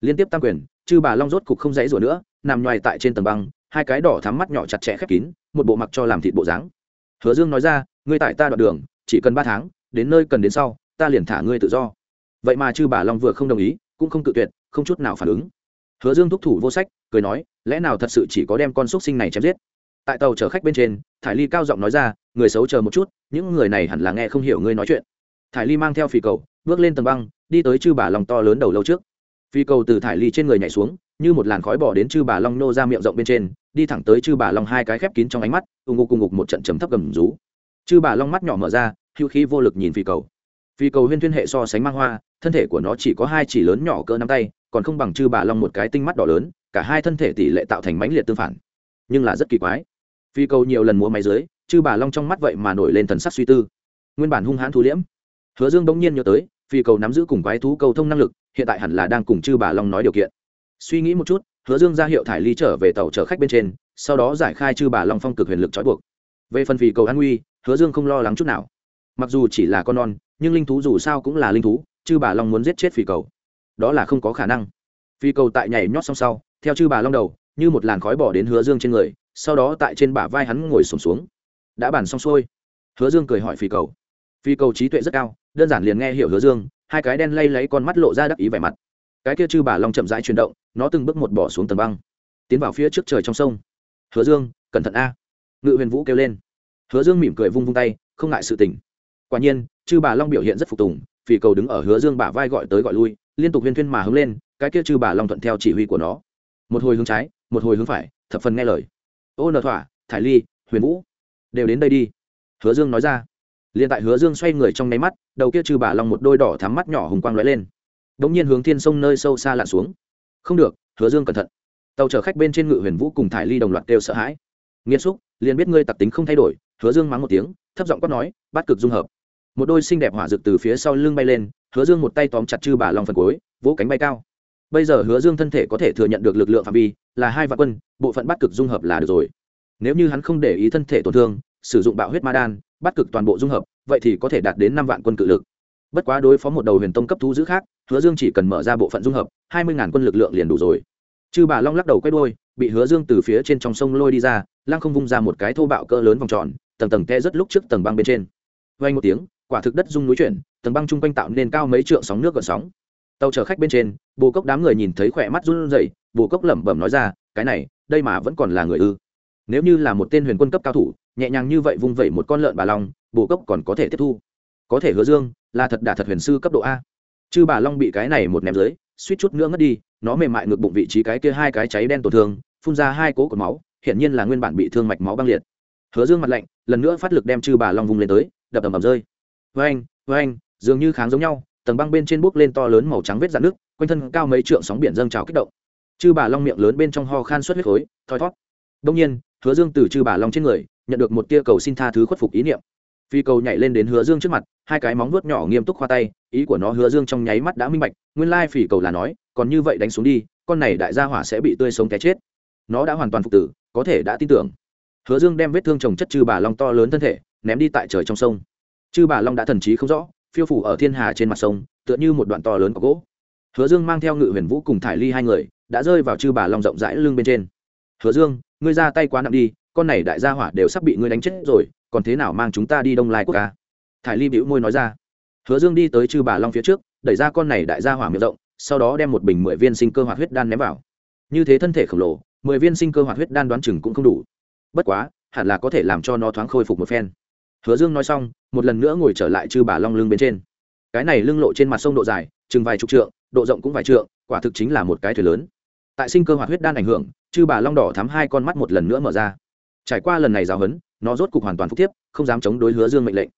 Liên tiếp tăng quyền, chư bà long rốt cục không dãy rủa nữa, nằm nhoài tại trên tầng băng, hai cái đỏ thắm mắt nhỏ chặt chẽ khép kín, một bộ mặc cho làm thịt bộ dáng. Hứa dương nói ra, ngươi tại ta đoạn đường, chỉ cần ba tháng, đến nơi cần đến sau, ta liền thả ngươi tự do vậy mà chư bà long vừa không đồng ý, cũng không tự tuyệt, không chút nào phản ứng. Hứa dương thúc thủ vô sách, cười nói, lẽ nào thật sự chỉ có đem con xúc sinh này chém giết? Tại tàu chở khách bên trên, thải ly cao giọng nói ra, người xấu chờ một chút, những người này hẳn là nghe không hiểu ngươi nói chuyện. Thải ly mang theo phi cầu, bước lên tầng băng, đi tới chư bà long to lớn đầu lâu trước. Phi cầu từ thải ly trên người nhảy xuống, như một làn khói bỏ đến chư bà long nô ra miệng rộng bên trên, đi thẳng tới chư bà long hai cái khép kín trong ánh mắt, ù ngục cùng ngục một trận chấm thấp gầm rú. Chư bà long mắt nhỏ mở ra, hữu khí vô lực nhìn phi cầu phi cầu huyên thuyên hệ so sánh mang hoa, thân thể của nó chỉ có hai chỉ lớn nhỏ cỡ nắm tay, còn không bằng chư bà long một cái tinh mắt đỏ lớn, cả hai thân thể tỷ lệ tạo thành mãnh liệt tương phản. Nhưng là rất kỳ quái. Phi cầu nhiều lần múa máy dưới, chư bà long trong mắt vậy mà nổi lên thần sắc suy tư. Nguyên bản hung hãn thú liễm. Hứa dương bỗng nhiên nhớ tới phi cầu nắm giữ cùng quái thú cầu thông năng lực, hiện tại hẳn là đang cùng chư bà long nói điều kiện. Suy nghĩ một chút, hứa dương ra hiệu thải ly trở về tàu chở khách bên trên, sau đó giải khai chư bà long phong cực huyền lực trói buộc. Về phần phi cầu an nguy, hứa dương không lo lắng chút nào mặc dù chỉ là con non nhưng linh thú dù sao cũng là linh thú chư bà long muốn giết chết phi cầu. Đó là không có khả năng. Phi cầu tại nhảy nhót xong sau theo chư bà long đầu như một làn khói bỏ đến hứa dương trên người sau đó tại trên bả vai hắn ngồi sùng xuống, xuống đã bàn xong xuôi. Hứa dương cười hỏi phi cầu. Phi cầu trí tuệ rất cao đơn giản liền nghe hiểu hứa dương hai cái đen lay lấy con mắt lộ ra đắc ý vẻ mặt. Cái kia chư bà long chậm rãi chuyển động nó từng bước một bỏ xuống tầng băng. Tiến vào phía trước trời trong sông. Hứa dương cẩn thận a. Ngự huyền vũ kêu lên. Hứa dương mỉm cười vung vung tay không ngại sự tình quả nhiên, chư bà long biểu hiện rất phục tùng, phì cầu đứng ở hứa dương bả vai gọi tới gọi lui, liên tục huyên thuyên mà hướng lên, cái kia chư bà long thuận theo chỉ huy của nó. Một hồi hướng trái, một hồi hướng phải, thập phần nghe lời. Ô, nợ thỏa, thải ly, huyền vũ, đều đến đây đi. Hứa dương nói ra. Liền tại hứa dương xoay người trong nháy mắt, đầu kia chư bà long một đôi đỏ thắm mắt nhỏ hùng quang lóe lên. Đ ỗ n g nhiên hướng thiên sông nơi sâu xa lặn xuống. Không được, hứa dương cẩn thận. Tàu chở khách bên trên ngự huyền vũ cùng thải ly đồng loạt kêu sợ hãi. Nghiêm xúc, liền biết ngươi tặc tính không thay đổi, hứa dương mắng một tiếng, thấp giọng quát nói, bắt cực dung hợp một đôi xinh đẹp hỏa rực từ phía sau lưng bay lên, hứa dương một tay tóm chặt chư bà long phần cuối, vỗ cánh bay cao. Bây giờ hứa dương thân thể có thể thừa nhận được lực lượng phạm vi, là hai vạn quân, bộ phận bắt cực dung hợp là được rồi. Nếu như hắn không để ý thân thể tổn thương, sử dụng bạo huyết ma đan, bắt cực toàn bộ dung hợp, vậy thì có thể đạt đến năm vạn quân cự lực. Bất quá đối phó một đầu huyền tông cấp thú giữ khác, hứa dương chỉ cần mở ra bộ phận dung hợp, hai mươi ngàn quân lực lượng liền đủ rồi. Chư bà long lắc đầu quay đôi bị hứa dương từ phía trên trong sông lôi đi ra, lăng không vung ra một cái thô bạo cỡ lớn vòng tròn, tầng tầng te rất lúc trước tầng băng bên trên. Vay một tiếng quả thực đất rung núi chuyển, tầng băng chung quanh tạo nên cao mấy trượng sóng nước gợn sóng. Tàu chở khách bên trên, bồ cốc đám người nhìn thấy khỏe mắt run rẩy, bồ cốc lẩm bẩm nói ra, cái này, đây mà vẫn còn là người ư? Nếu như là một tên huyền quân cấp cao thủ, nhẹ nhàng như vậy vung vẩy một con lợn bà long, bồ cốc còn có thể tiếp thu. Có thể hứa dương, là thật đả thật huyền sư cấp độ a. Chư bà long bị cái này một ném dưới, suýt chút nữa ngất đi, nó mềm mại ngược bụng vị trí cái kia hai cái cháy đen tổn thương, phun ra hai cố cột máu hiện nhiên là nguyên bản bị thương mạch máu băng liệt. Hứa dương mặt lạnh, lần nữa phát lực đem chư bà long vung lên tới, đập ầm ầm rơi vê anh dường như kháng giống nhau, tầng băng bên trên bốc lên to lớn màu trắng vết dạn nước quanh thân cao mấy trượng sóng biển dâng trào kích động. Chư bà long miệng lớn bên trong ho khan suất huyết khối, thoi thót. Đông nhiên, hứa dương từ chư bà long trên người, nhận được một tia cầu xin tha thứ khuất phục ý niệm. Phi cầu nhảy lên đến hứa dương trước mặt, hai cái móng vuốt nhỏ nghiêm túc khoa tay, ý của nó hứa dương trong nháy mắt đã minh bạch, nguyên lai phỉ cầu là nói, còn như vậy đánh xuống đi, con này đại gia hỏa sẽ bị tươi sống té chết. Nó đã hoàn toàn phục tử, có thể đã tin tưởng. Hứa dương đem vết thương chồng chất chư bà long to lớn thân thể, ném đi tại trời trong sông chư bà long đã thần trí không rõ, phiêu phủ ở thiên hà trên mặt sông, tựa như một đoạn to lớn có gỗ. Hứa dương mang theo ngự huyền vũ cùng thải ly hai người, đã rơi vào chư bà long rộng rãi lưng bên trên. Hứa dương, ngươi ra tay quá nặng đi, con này đại gia hỏa đều sắp bị ngươi đánh chết rồi, còn thế nào mang chúng ta đi đông lai quốc ca thải ly bĩu môi nói ra. Hứa dương đi tới chư bà long phía trước, đẩy ra con này đại gia hỏa miệng rộng, sau đó đem một bình mười viên sinh cơ hoạt huyết đan ném vào. Như thế thân thể khổng lồ, mười viên sinh cơ hoạt huyết đan đoán chừng cũng không đủ. Bất quá, hẳn là có thể làm cho nó thoáng khôi phục một phen hứa dương nói xong, một lần nữa ngồi trở lại chư bà long lưng bên trên. Cái này lưng lộ trên mặt sông độ dài, chừng vài chục trượng, độ rộng cũng vài trượng, quả thực chính là một cái thuyền lớn. Tại sinh cơ hoạt huyết đan ảnh hưởng, chư bà long đỏ thắm hai con mắt một lần nữa mở ra. Trải qua lần này giáo hấn nó rốt cục hoàn toàn phúc tiếp không dám chống đối hứa dương mệnh lệnh.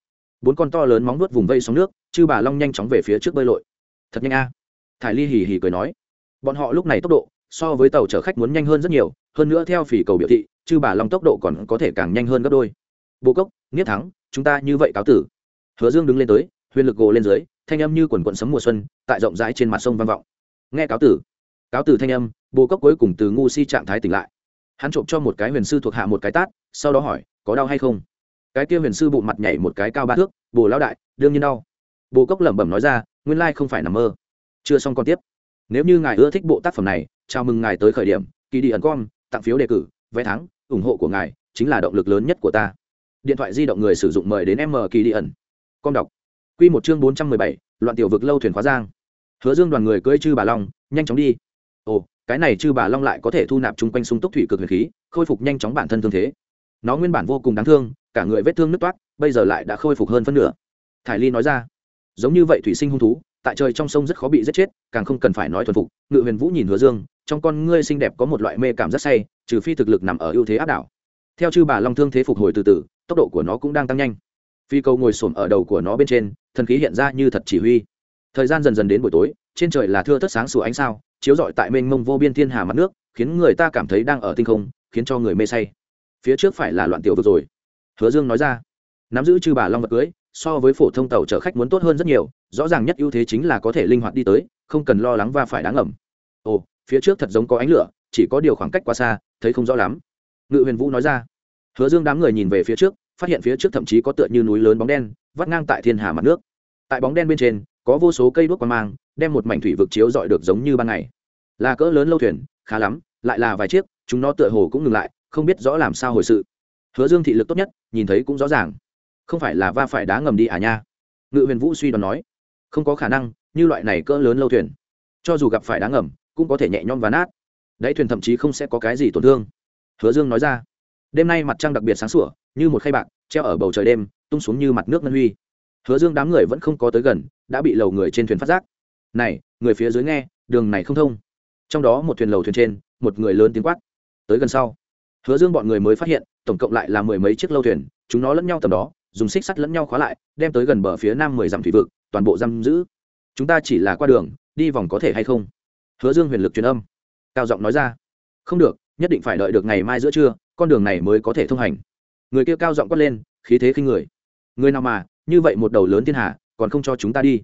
Bốn con to lớn móng nuốt vùng vây sóng nước, chư bà long nhanh chóng về phía trước bơi lội. Thật nhanh a. Thải ly hì hì cười nói. Bọn họ lúc này tốc độ, so với tàu chở khách muốn nhanh hơn rất nhiều, hơn nữa theo phỉ cầu biểu thị, chư bà long tốc độ còn có thể càng nhanh hơn gấp đôi bộ cốc nghiết thắng, chúng ta như vậy cáo tử. Hứa dương đứng lên tới, huyền lực gồ lên dưới, thanh âm như quần quận sấm mùa xuân, tại rộng rãi trên mặt sông vang vọng. Nghe cáo tử. Cáo tử thanh âm Bộ cốc cuối cùng từ ngu si trạng thái tỉnh lại. Hắn trộm cho một cái huyền sư thuộc hạ một cái tát, sau đó hỏi, có đau hay không? Cái kia huyền sư bụng mặt nhảy một cái cao ba thước, bồ lão đại, đương nhiên đau. Bộ cốc lẩm bẩm nói ra, nguyên lai không phải nằm mơ. Chưa xong còn tiếp. Nếu như ngài ưa thích bộ tác phẩm này, chào mừng ngài tới khởi điểm kỳ đi ẩn com, tặng phiếu đề cử, vé thắng, ủng hộ của ngài chính là động lực lớn nhất của ta điện thoại di động người sử dụng mời đến m kỳ đi ẩn. Con đọc. Q một chương bốn trăm mười bảy, loạn tiểu vực lâu thuyền khóa giang. Hứa dương đoàn người cưỡi chư bà long, nhanh chóng đi. Ồ, cái này chư bà long lại có thể thu nạp chung quanh sung túc thủy cực huyền khí, khôi phục nhanh chóng bản thân thương thế. Nó nguyên bản vô cùng đáng thương, cả người vết thương nứt toát, bây giờ lại đã khôi phục hơn phân nửa. Thải ly nói ra, giống như vậy thủy sinh hung thú, tại trời trong sông rất khó bị giết chết, càng không cần phải nói thuần phục. Ngự huyền vũ nhìn hứa dương, trong con ngươi xinh đẹp có một loại mê cảm rất say, trừ phi thực lực nằm ở ưu thế áp đảo. Theo chư bà long thương thế phục hồi từ từ tốc độ của nó cũng đang tăng nhanh. Phi câu ngồi xổm ở đầu của nó bên trên, thần khí hiện ra như thật chỉ huy. Thời gian dần dần đến buổi tối, trên trời là thưa thất sáng sủa ánh sao, chiếu rọi tại mênh mông vô biên thiên hà mặt nước, khiến người ta cảm thấy đang ở tinh không, khiến cho người mê say. Phía trước phải là loạn tiểu vực rồi. Hứa dương nói ra. Nắm giữ chư bà long vật cưới, so với phổ thông tàu chở khách muốn tốt hơn rất nhiều, rõ ràng nhất ưu thế chính là có thể linh hoạt đi tới, không cần lo lắng va phải đáng ẩm ồ, phía trước thật giống có ánh lửa, chỉ có điều khoảng cách quá xa, thấy không rõ lắm. Ngự huyền vũ nói ra hứa dương đám người nhìn về phía trước, phát hiện phía trước thậm chí có tựa như núi lớn bóng đen, vắt ngang tại thiên hà mặt nước. Tại bóng đen bên trên, có vô số cây đuốc quang mang, đem một mảnh thủy vực chiếu dọi được giống như ban ngày. Là cỡ lớn lâu thuyền, khá lắm, lại là vài chiếc, chúng nó tựa hồ cũng ngừng lại, không biết rõ làm sao hồi sự. Hứa dương thị lực tốt nhất, nhìn thấy cũng rõ ràng. Không phải là va phải đá ngầm đi à nha? Ngự huyền vũ suy đoán nói. Không có khả năng, như loại này cỡ lớn lâu thuyền, cho dù gặp phải đá ngầm, cũng có thể nhẹ nhõm và nát. Đáy thuyền thậm chí không sẽ có cái gì tổn thương. Hứa dương nói ra đêm nay mặt trăng đặc biệt sáng sủa, như một khay bạc, treo ở bầu trời đêm, tung xuống như mặt nước ngân huy. Hứa dương đám người vẫn không có tới gần, đã bị lầu người trên thuyền phát giác. Này, người phía dưới nghe, đường này không thông. Trong đó một thuyền lầu thuyền trên, một người lớn tiếng quát. Tới gần sau. Hứa dương bọn người mới phát hiện, tổng cộng lại là mười mấy chiếc lâu thuyền, chúng nó lẫn nhau tầm đó, dùng xích sắt lẫn nhau khóa lại, đem tới gần bờ phía nam mười dặm thủy vực, toàn bộ giam giữ. Chúng ta chỉ là qua đường, đi vòng có thể hay không? Hứa dương huyền lực truyền âm. Cao giọng nói ra. Không được, nhất định phải đợi được ngày mai giữa trưa con đường này mới có thể thông hành. Người kia cao giọng quát lên, khí thế khinh người. Người nào mà, như vậy một đầu lớn thiên hạ còn không cho chúng ta đi.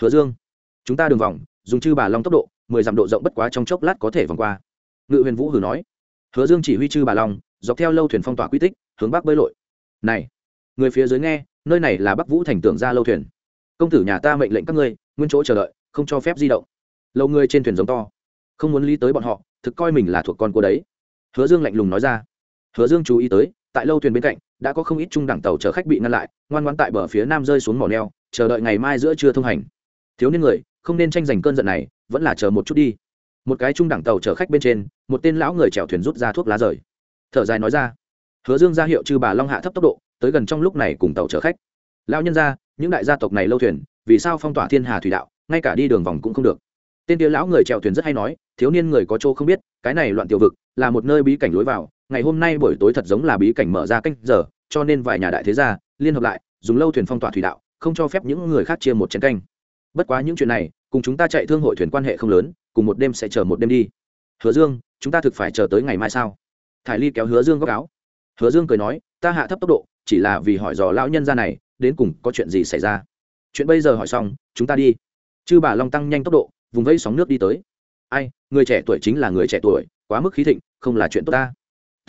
Hứa dương, chúng ta đường vòng, dùng chư bà long tốc độ, mười dặm độ rộng bất quá trong chốc lát có thể vòng qua. Ngự huyền vũ hử nói. Hứa dương chỉ huy chư bà long, dọc theo lâu thuyền phong tỏa quy tích, hướng bắc bơi lội. Này, người phía dưới nghe, nơi này là bắc vũ thành tưởng ra lâu thuyền. Công tử nhà ta mệnh lệnh các ngươi, nguyên chỗ chờ đợi, không cho phép di động. Lâu người trên thuyền giống to. Không muốn lý tới bọn họ, thực coi mình là thuộc con cô đấy. Hứa dương lạnh lùng nói ra hứa dương chú ý tới, tại lâu thuyền bên cạnh, đã có không ít trung đẳng tàu chở khách bị ngăn lại, ngoan ngoan tại bờ phía nam rơi xuống mỏ neo, chờ đợi ngày mai giữa trưa thông hành. Thiếu niên người, không nên tranh giành cơn giận này, vẫn là chờ một chút đi. Một cái trung đẳng tàu chở khách bên trên, một tên lão người chèo thuyền rút ra thuốc lá rời. Thở dài nói ra, hứa dương ra hiệu chư bà long hạ thấp tốc độ, tới gần trong lúc này cùng tàu chở khách. Lão nhân ra, những đại gia tộc này lâu thuyền, vì sao phong tỏa thiên hà thủy đạo, ngay cả đi đường vòng cũng không được? Tên kia lão người chèo thuyền rất hay nói, thiếu niên người có chỗ không biết, cái này loạn tiểu vực, là một nơi bí cảnh lối vào ngày hôm nay buổi tối thật giống là bí cảnh mở ra canh giờ, cho nên vài nhà đại thế gia liên hợp lại, dùng lâu thuyền phong tỏa thủy đạo, không cho phép những người khác chia một chén canh. Bất quá những chuyện này, cùng chúng ta chạy thương hội thuyền quan hệ không lớn, cùng một đêm sẽ chờ một đêm đi. Hứa dương, chúng ta thực phải chờ tới ngày mai sao? Thải ly kéo hứa dương góc áo. Hứa dương cười nói, ta hạ thấp tốc độ, chỉ là vì hỏi dò lão nhân gia này, đến cùng có chuyện gì xảy ra? Chuyện bây giờ hỏi xong, chúng ta đi. Chư bà long tăng nhanh tốc độ, vùng vẫy sóng nước đi tới. Ai, người trẻ tuổi chính là người trẻ tuổi, quá mức khí thịnh, không là chuyện tốt ta.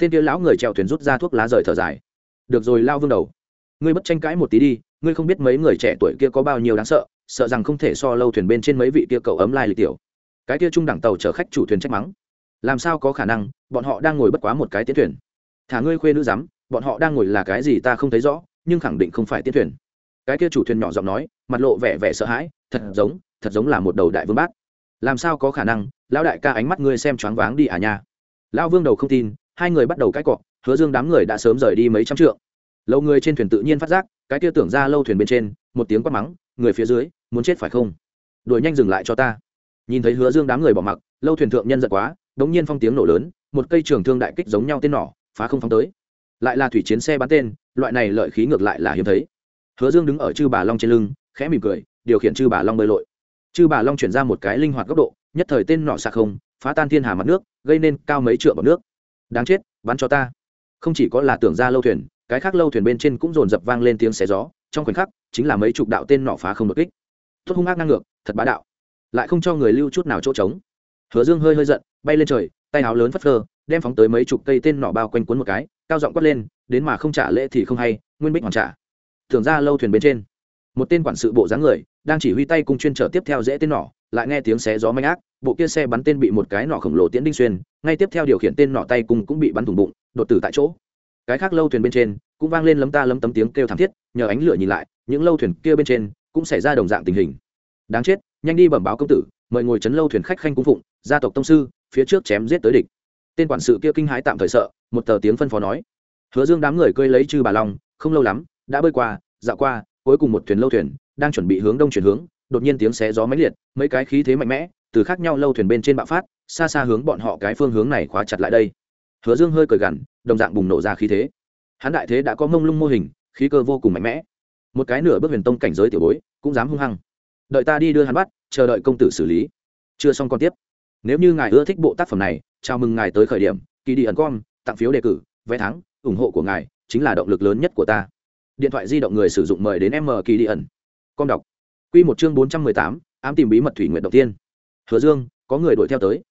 Tên kia lão người trèo thuyền rút ra thuốc lá rời thở dài. Được rồi lao vương đầu. Ngươi bất tranh cãi một tí đi, ngươi không biết mấy người trẻ tuổi kia có bao nhiêu đáng sợ sợ rằng không thể so lâu thuyền bên trên mấy vị kia cậu ấm lai lịch tiểu. Cái kia trung đẳng tàu chở khách chủ thuyền trách mắng. Làm sao có khả năng, bọn họ đang ngồi bất quá một cái tiến thuyền. Thả ngươi khuê nữ dám, bọn họ đang ngồi là cái gì ta không thấy rõ, nhưng khẳng định không phải tiến thuyền. Cái kia chủ thuyền nhỏ giọng nói, mặt lộ vẻ vẻ sợ hãi, thật giống thật giống là một đầu đại vương bát làm sao có khả năng, lão đại ca ánh mắt ngươi xem choáng váng đi à nha. Lão vương đầu không tin hai người bắt đầu cãi cọ, hứa dương đám người đã sớm rời đi mấy trăm trượng. Lâu người trên thuyền tự nhiên phát giác, cái kia tưởng ra lâu thuyền bên trên, một tiếng quát mắng, người phía dưới, muốn chết phải không? Đuổi nhanh dừng lại cho ta. Nhìn thấy hứa dương đám người bỏ mặc, lâu thuyền thượng nhân giật quá, đống nhiên phong tiếng nổ lớn, một cây trường thương đại kích giống nhau tên nỏ, phá không phóng tới. Lại là thủy chiến xe bắn tên, loại này lợi khí ngược lại là hiếm thấy. Hứa dương đứng ở chư bà long trên lưng, khẽ mỉm cười, điều khiển chư bà long bơi lội. Chư bà long chuyển ra một cái linh hoạt góc độ, nhất thời tên nọ xạ không, phá tan thiên hà mặt nước, gây nên cao mấy trượng bọc nước đáng chết, bắn cho ta. Không chỉ có là tưởng ra lâu thuyền, cái khác lâu thuyền bên trên cũng dồn dập vang lên tiếng xé gió, trong khoảnh khắc, chính là mấy chục đạo tên nọ phá không đột kích. Tốt hung ác ngang ngược, thật bá đạo. Lại không cho người lưu chút nào chỗ trống. Hứa dương hơi hơi giận, bay lên trời, tay áo lớn phất phơ, đem phóng tới mấy chục cây tên nọ bao quanh cuốn một cái, cao giọng quát lên, đến mà không trả lễ thì không hay, nguyên bích hoàn trả. Tưởng ra lâu thuyền bên trên, một tên quản sự bộ dáng người, đang chỉ huy tay cung chuyên trở tiếp theo dễ tên nỏ lại nghe tiếng xé gió manh ác, bộ kia xe bắn tên bị một cái nỏ khổng lồ tiễn đinh xuyên, ngay tiếp theo điều khiển tên nỏ tay cung cũng bị bắn thủng bụng, đột tử tại chỗ. Cái khác lâu thuyền bên trên, cũng vang lên lấm ta lấm tấm tiếng kêu thảm thiết, nhờ ánh lửa nhìn lại, những lâu thuyền kia bên trên, cũng xảy ra đồng dạng tình hình. Đáng chết, nhanh đi bẩm báo công tử, mời ngồi chấn lâu thuyền khách khanh cung phụng, gia tộc tông sư, phía trước chém giết tới địch. Tên quản sự kia kinh hãi tạm thời sợ, một tờ tiếng phân phó nói. Hứa dương đám người cơi lấy chư bà long, không lâu lắm, đã bơi qua, dạo qua, cuối cùng một thuyền lâu thuyền, đang chuẩn bị hướng đông chuyển hướng đột nhiên tiếng xé gió máy liệt, mấy cái khí thế mạnh mẽ, từ khác nhau lâu thuyền bên trên bạo phát, xa xa hướng bọn họ cái phương hướng này khóa chặt lại đây. Hứa dương hơi cười gằn, đồng dạng bùng nổ ra khí thế. Hắn đại thế đã có mông lung mô hình, khí cơ vô cùng mạnh mẽ. Một cái nửa bước huyền tông cảnh giới tiểu bối, cũng dám hung hăng. Đợi ta đi đưa hắn bắt, chờ đợi công tử xử lý. Chưa xong còn tiếp. Nếu như ngài ưa thích bộ tác phẩm này, chào mừng ngài tới khởi điểm kỳ đi ẩn com, tặng phiếu đề cử, vé thắng, ủng hộ của ngài chính là động lực lớn nhất của ta. Điện thoại di động người sử dụng mời đến m kỳ đi ẩn. Com đọc. Quy một chương bốn trăm mười tám, ám tìm bí mật thủy nguyện đầu tiên. Hứa dương, có người đuổi theo tới.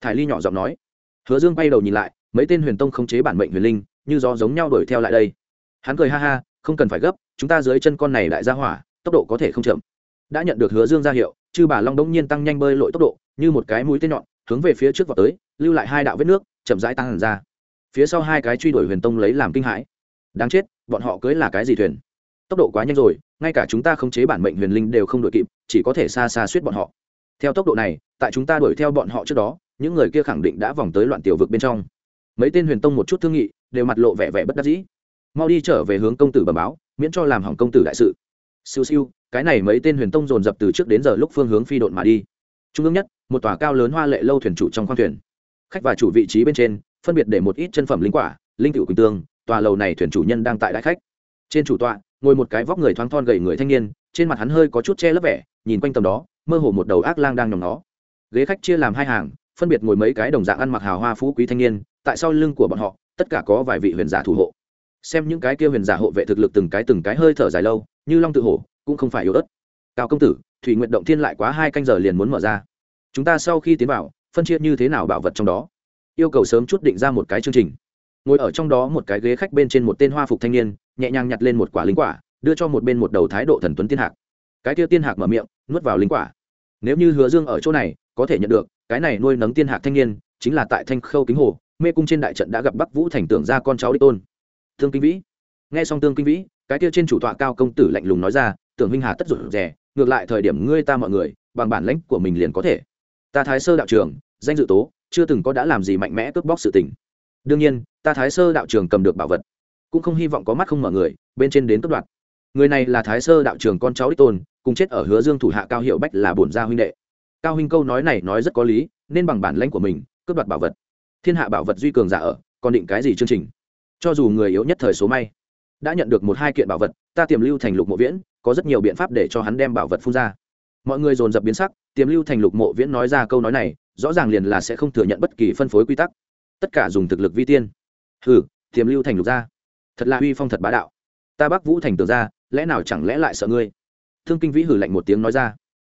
Thải ly nhỏ giọng nói. Hứa dương bay đầu nhìn lại, mấy tên huyền tông không chế bản mệnh huyền linh, như gió giống nhau đuổi theo lại đây. Hắn cười ha ha, không cần phải gấp, chúng ta dưới chân con này lại ra hỏa, tốc độ có thể không chậm. Đã nhận được hứa dương ra hiệu, chư bà long đống nhiên tăng nhanh bơi lội tốc độ, như một cái mũi tên nhọn, hướng về phía trước vọt tới, lưu lại hai đạo vết nước, chậm rãi tăng hẳn ra. Phía sau hai cái truy đuổi huyền tông lấy làm kinh hãi. Đáng chết, bọn họ cưới là cái gì thuyền? Tốc độ quá nhanh rồi, ngay cả chúng ta khống chế bản mệnh huyền linh đều không đuổi kịp, chỉ có thể xa xa suýt bọn họ. Theo tốc độ này, tại chúng ta đuổi theo bọn họ trước đó, những người kia khẳng định đã vòng tới loạn tiểu vực bên trong. Mấy tên huyền tông một chút thương nghị, đều mặt lộ vẻ vẻ bất đắc dĩ. Mau đi trở về hướng công tử bẩm báo, miễn cho làm hỏng công tử đại sự. Siêu siêu, cái này mấy tên huyền tông dồn dập từ trước đến giờ lúc phương hướng phi độn mà đi. Trung ương nhất, một tòa cao lớn hoa lệ lâu thuyền chủ trong khoang thuyền. Khách và chủ vị trí bên trên, phân biệt để một ít chân phẩm linh quả, linh cựu quỳnh tương, tòa lầu này thuyền chủ nhân đang tại đại khách. Trên chủ tọa ngồi một cái vóc người thoáng thon gầy người thanh niên, trên mặt hắn hơi có chút che lấp vẻ, nhìn quanh tầm đó, mơ hồ một đầu ác lang đang nhòm nó ghế khách chia làm hai hàng, phân biệt ngồi mấy cái đồng dạng ăn mặc hào hoa phú quý thanh niên, tại sau lưng của bọn họ, tất cả có vài vị huyền giả thủ hộ. Xem những cái kia huyền giả hộ vệ thực lực từng cái từng cái hơi thở dài lâu, như long tự hổ, cũng không phải yếu ớt. Cao công tử, thủy nguyện động thiên lại quá hai canh giờ liền muốn mở ra. Chúng ta sau khi tiến vào, phân chia như thế nào bảo vật trong đó? Yêu cầu sớm chút định ra một cái chương trình ngồi ở trong đó một cái ghế khách bên trên một tên hoa phục thanh niên nhẹ nhàng nhặt lên một quả linh quả đưa cho một bên một đầu thái độ thần tuấn tiên hạc. Cái kia tiên hạc mở miệng nuốt vào linh quả. Nếu như hứa dương ở chỗ này có thể nhận được cái này nuôi nấng tiên hạc thanh niên chính là tại thanh khâu kính hồ mê cung trên đại trận đã gặp bắc vũ thành tưởng ra con cháu đích tôn. Thương kinh vĩ. Nghe xong tương kinh vĩ cái kia trên chủ tọa cao công tử lạnh lùng nói ra tưởng huynh hà tất rụt rẻ, ngược lại thời điểm ngươi ta mọi người bằng bản lãnh của mình liền có thể. Ta thái sơ đạo trường danh dự tố chưa từng có đã làm gì mạnh mẽ cướp bóc sự tình đương nhiên, ta thái sơ đạo trường cầm được bảo vật, cũng không hy vọng có mắt không mở người, bên trên đến cướp đoạt. Người này là thái sơ đạo trường con cháu đích tôn, cùng chết ở hứa dương thủ hạ cao hiệu bách là bổn gia huynh đệ. Cao huynh câu nói này nói rất có lý, nên bằng bản lãnh của mình, cướp đoạt bảo vật. Thiên hạ bảo vật duy cường giả ở, còn định cái gì chương trình? Cho dù người yếu nhất thời số may, đã nhận được một hai kiện bảo vật, ta tiềm lưu thành lục mộ viễn, có rất nhiều biện pháp để cho hắn đem bảo vật phun ra. Mọi người dồn dập biến sắc, tiềm lưu thành lục mộ viễn nói ra câu nói này, rõ ràng liền là sẽ không thừa nhận bất kỳ phân phối quy tắc tất cả dùng thực lực vi tiên. Hừ tiềm lưu thành lục gia thật là uy phong thật bá đạo. Ta bắc vũ thành tường ra, lẽ nào chẳng lẽ lại sợ ngươi? Thương kinh vĩ hử lạnh một tiếng nói ra.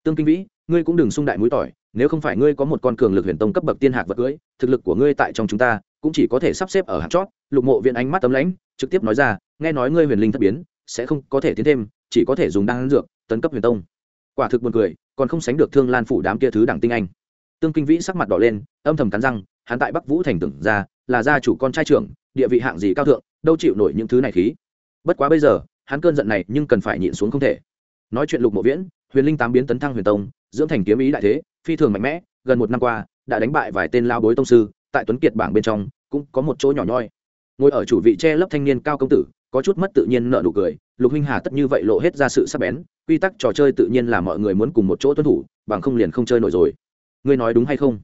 Tương kinh vĩ, ngươi cũng đừng sung đại mũi tỏi, nếu không phải ngươi có một con cường lực huyền tông cấp bậc tiên hạc vật cưỡi thực lực của ngươi tại trong chúng ta cũng chỉ có thể sắp xếp ở hạt chót. Lục mộ viện ánh mắt tấm lãnh, trực tiếp nói ra, nghe nói ngươi huyền linh thất biến, sẽ không có thể tiến thêm, chỉ có thể dùng đan dược, tấn cấp huyền tông. Quả thực buồn cười, còn không sánh được thương lan phủ đám kia thứ đẳng tinh anh. Tương kinh vĩ sắc mặt đỏ lên, âm thầm cắn răng hắn tại bắc vũ thành tưởng ra là gia chủ con trai trưởng, địa vị hạng gì cao thượng, đâu chịu nổi những thứ này khí. Bất quá bây giờ, hắn cơn giận này nhưng cần phải nhịn xuống không thể. Nói chuyện lục mộ viễn, huyền linh tám biến tấn thăng huyền tông, dưỡng thành kiếm ý đại thế, phi thường mạnh mẽ, gần một năm qua, đã đánh bại vài tên lao bối tông sư, tại tuấn kiệt bảng bên trong, cũng có một chỗ nhỏ nhoi. Ngồi ở chủ vị che lấp thanh niên cao công tử, có chút mất tự nhiên nợ nụ cười, lục huynh hà tất như vậy lộ hết ra sự sắc bén, quy tắc trò chơi tự nhiên là mọi người muốn cùng một chỗ tuân thủ, bằng không liền không chơi nổi rồi. Ngươi nói đúng hay không?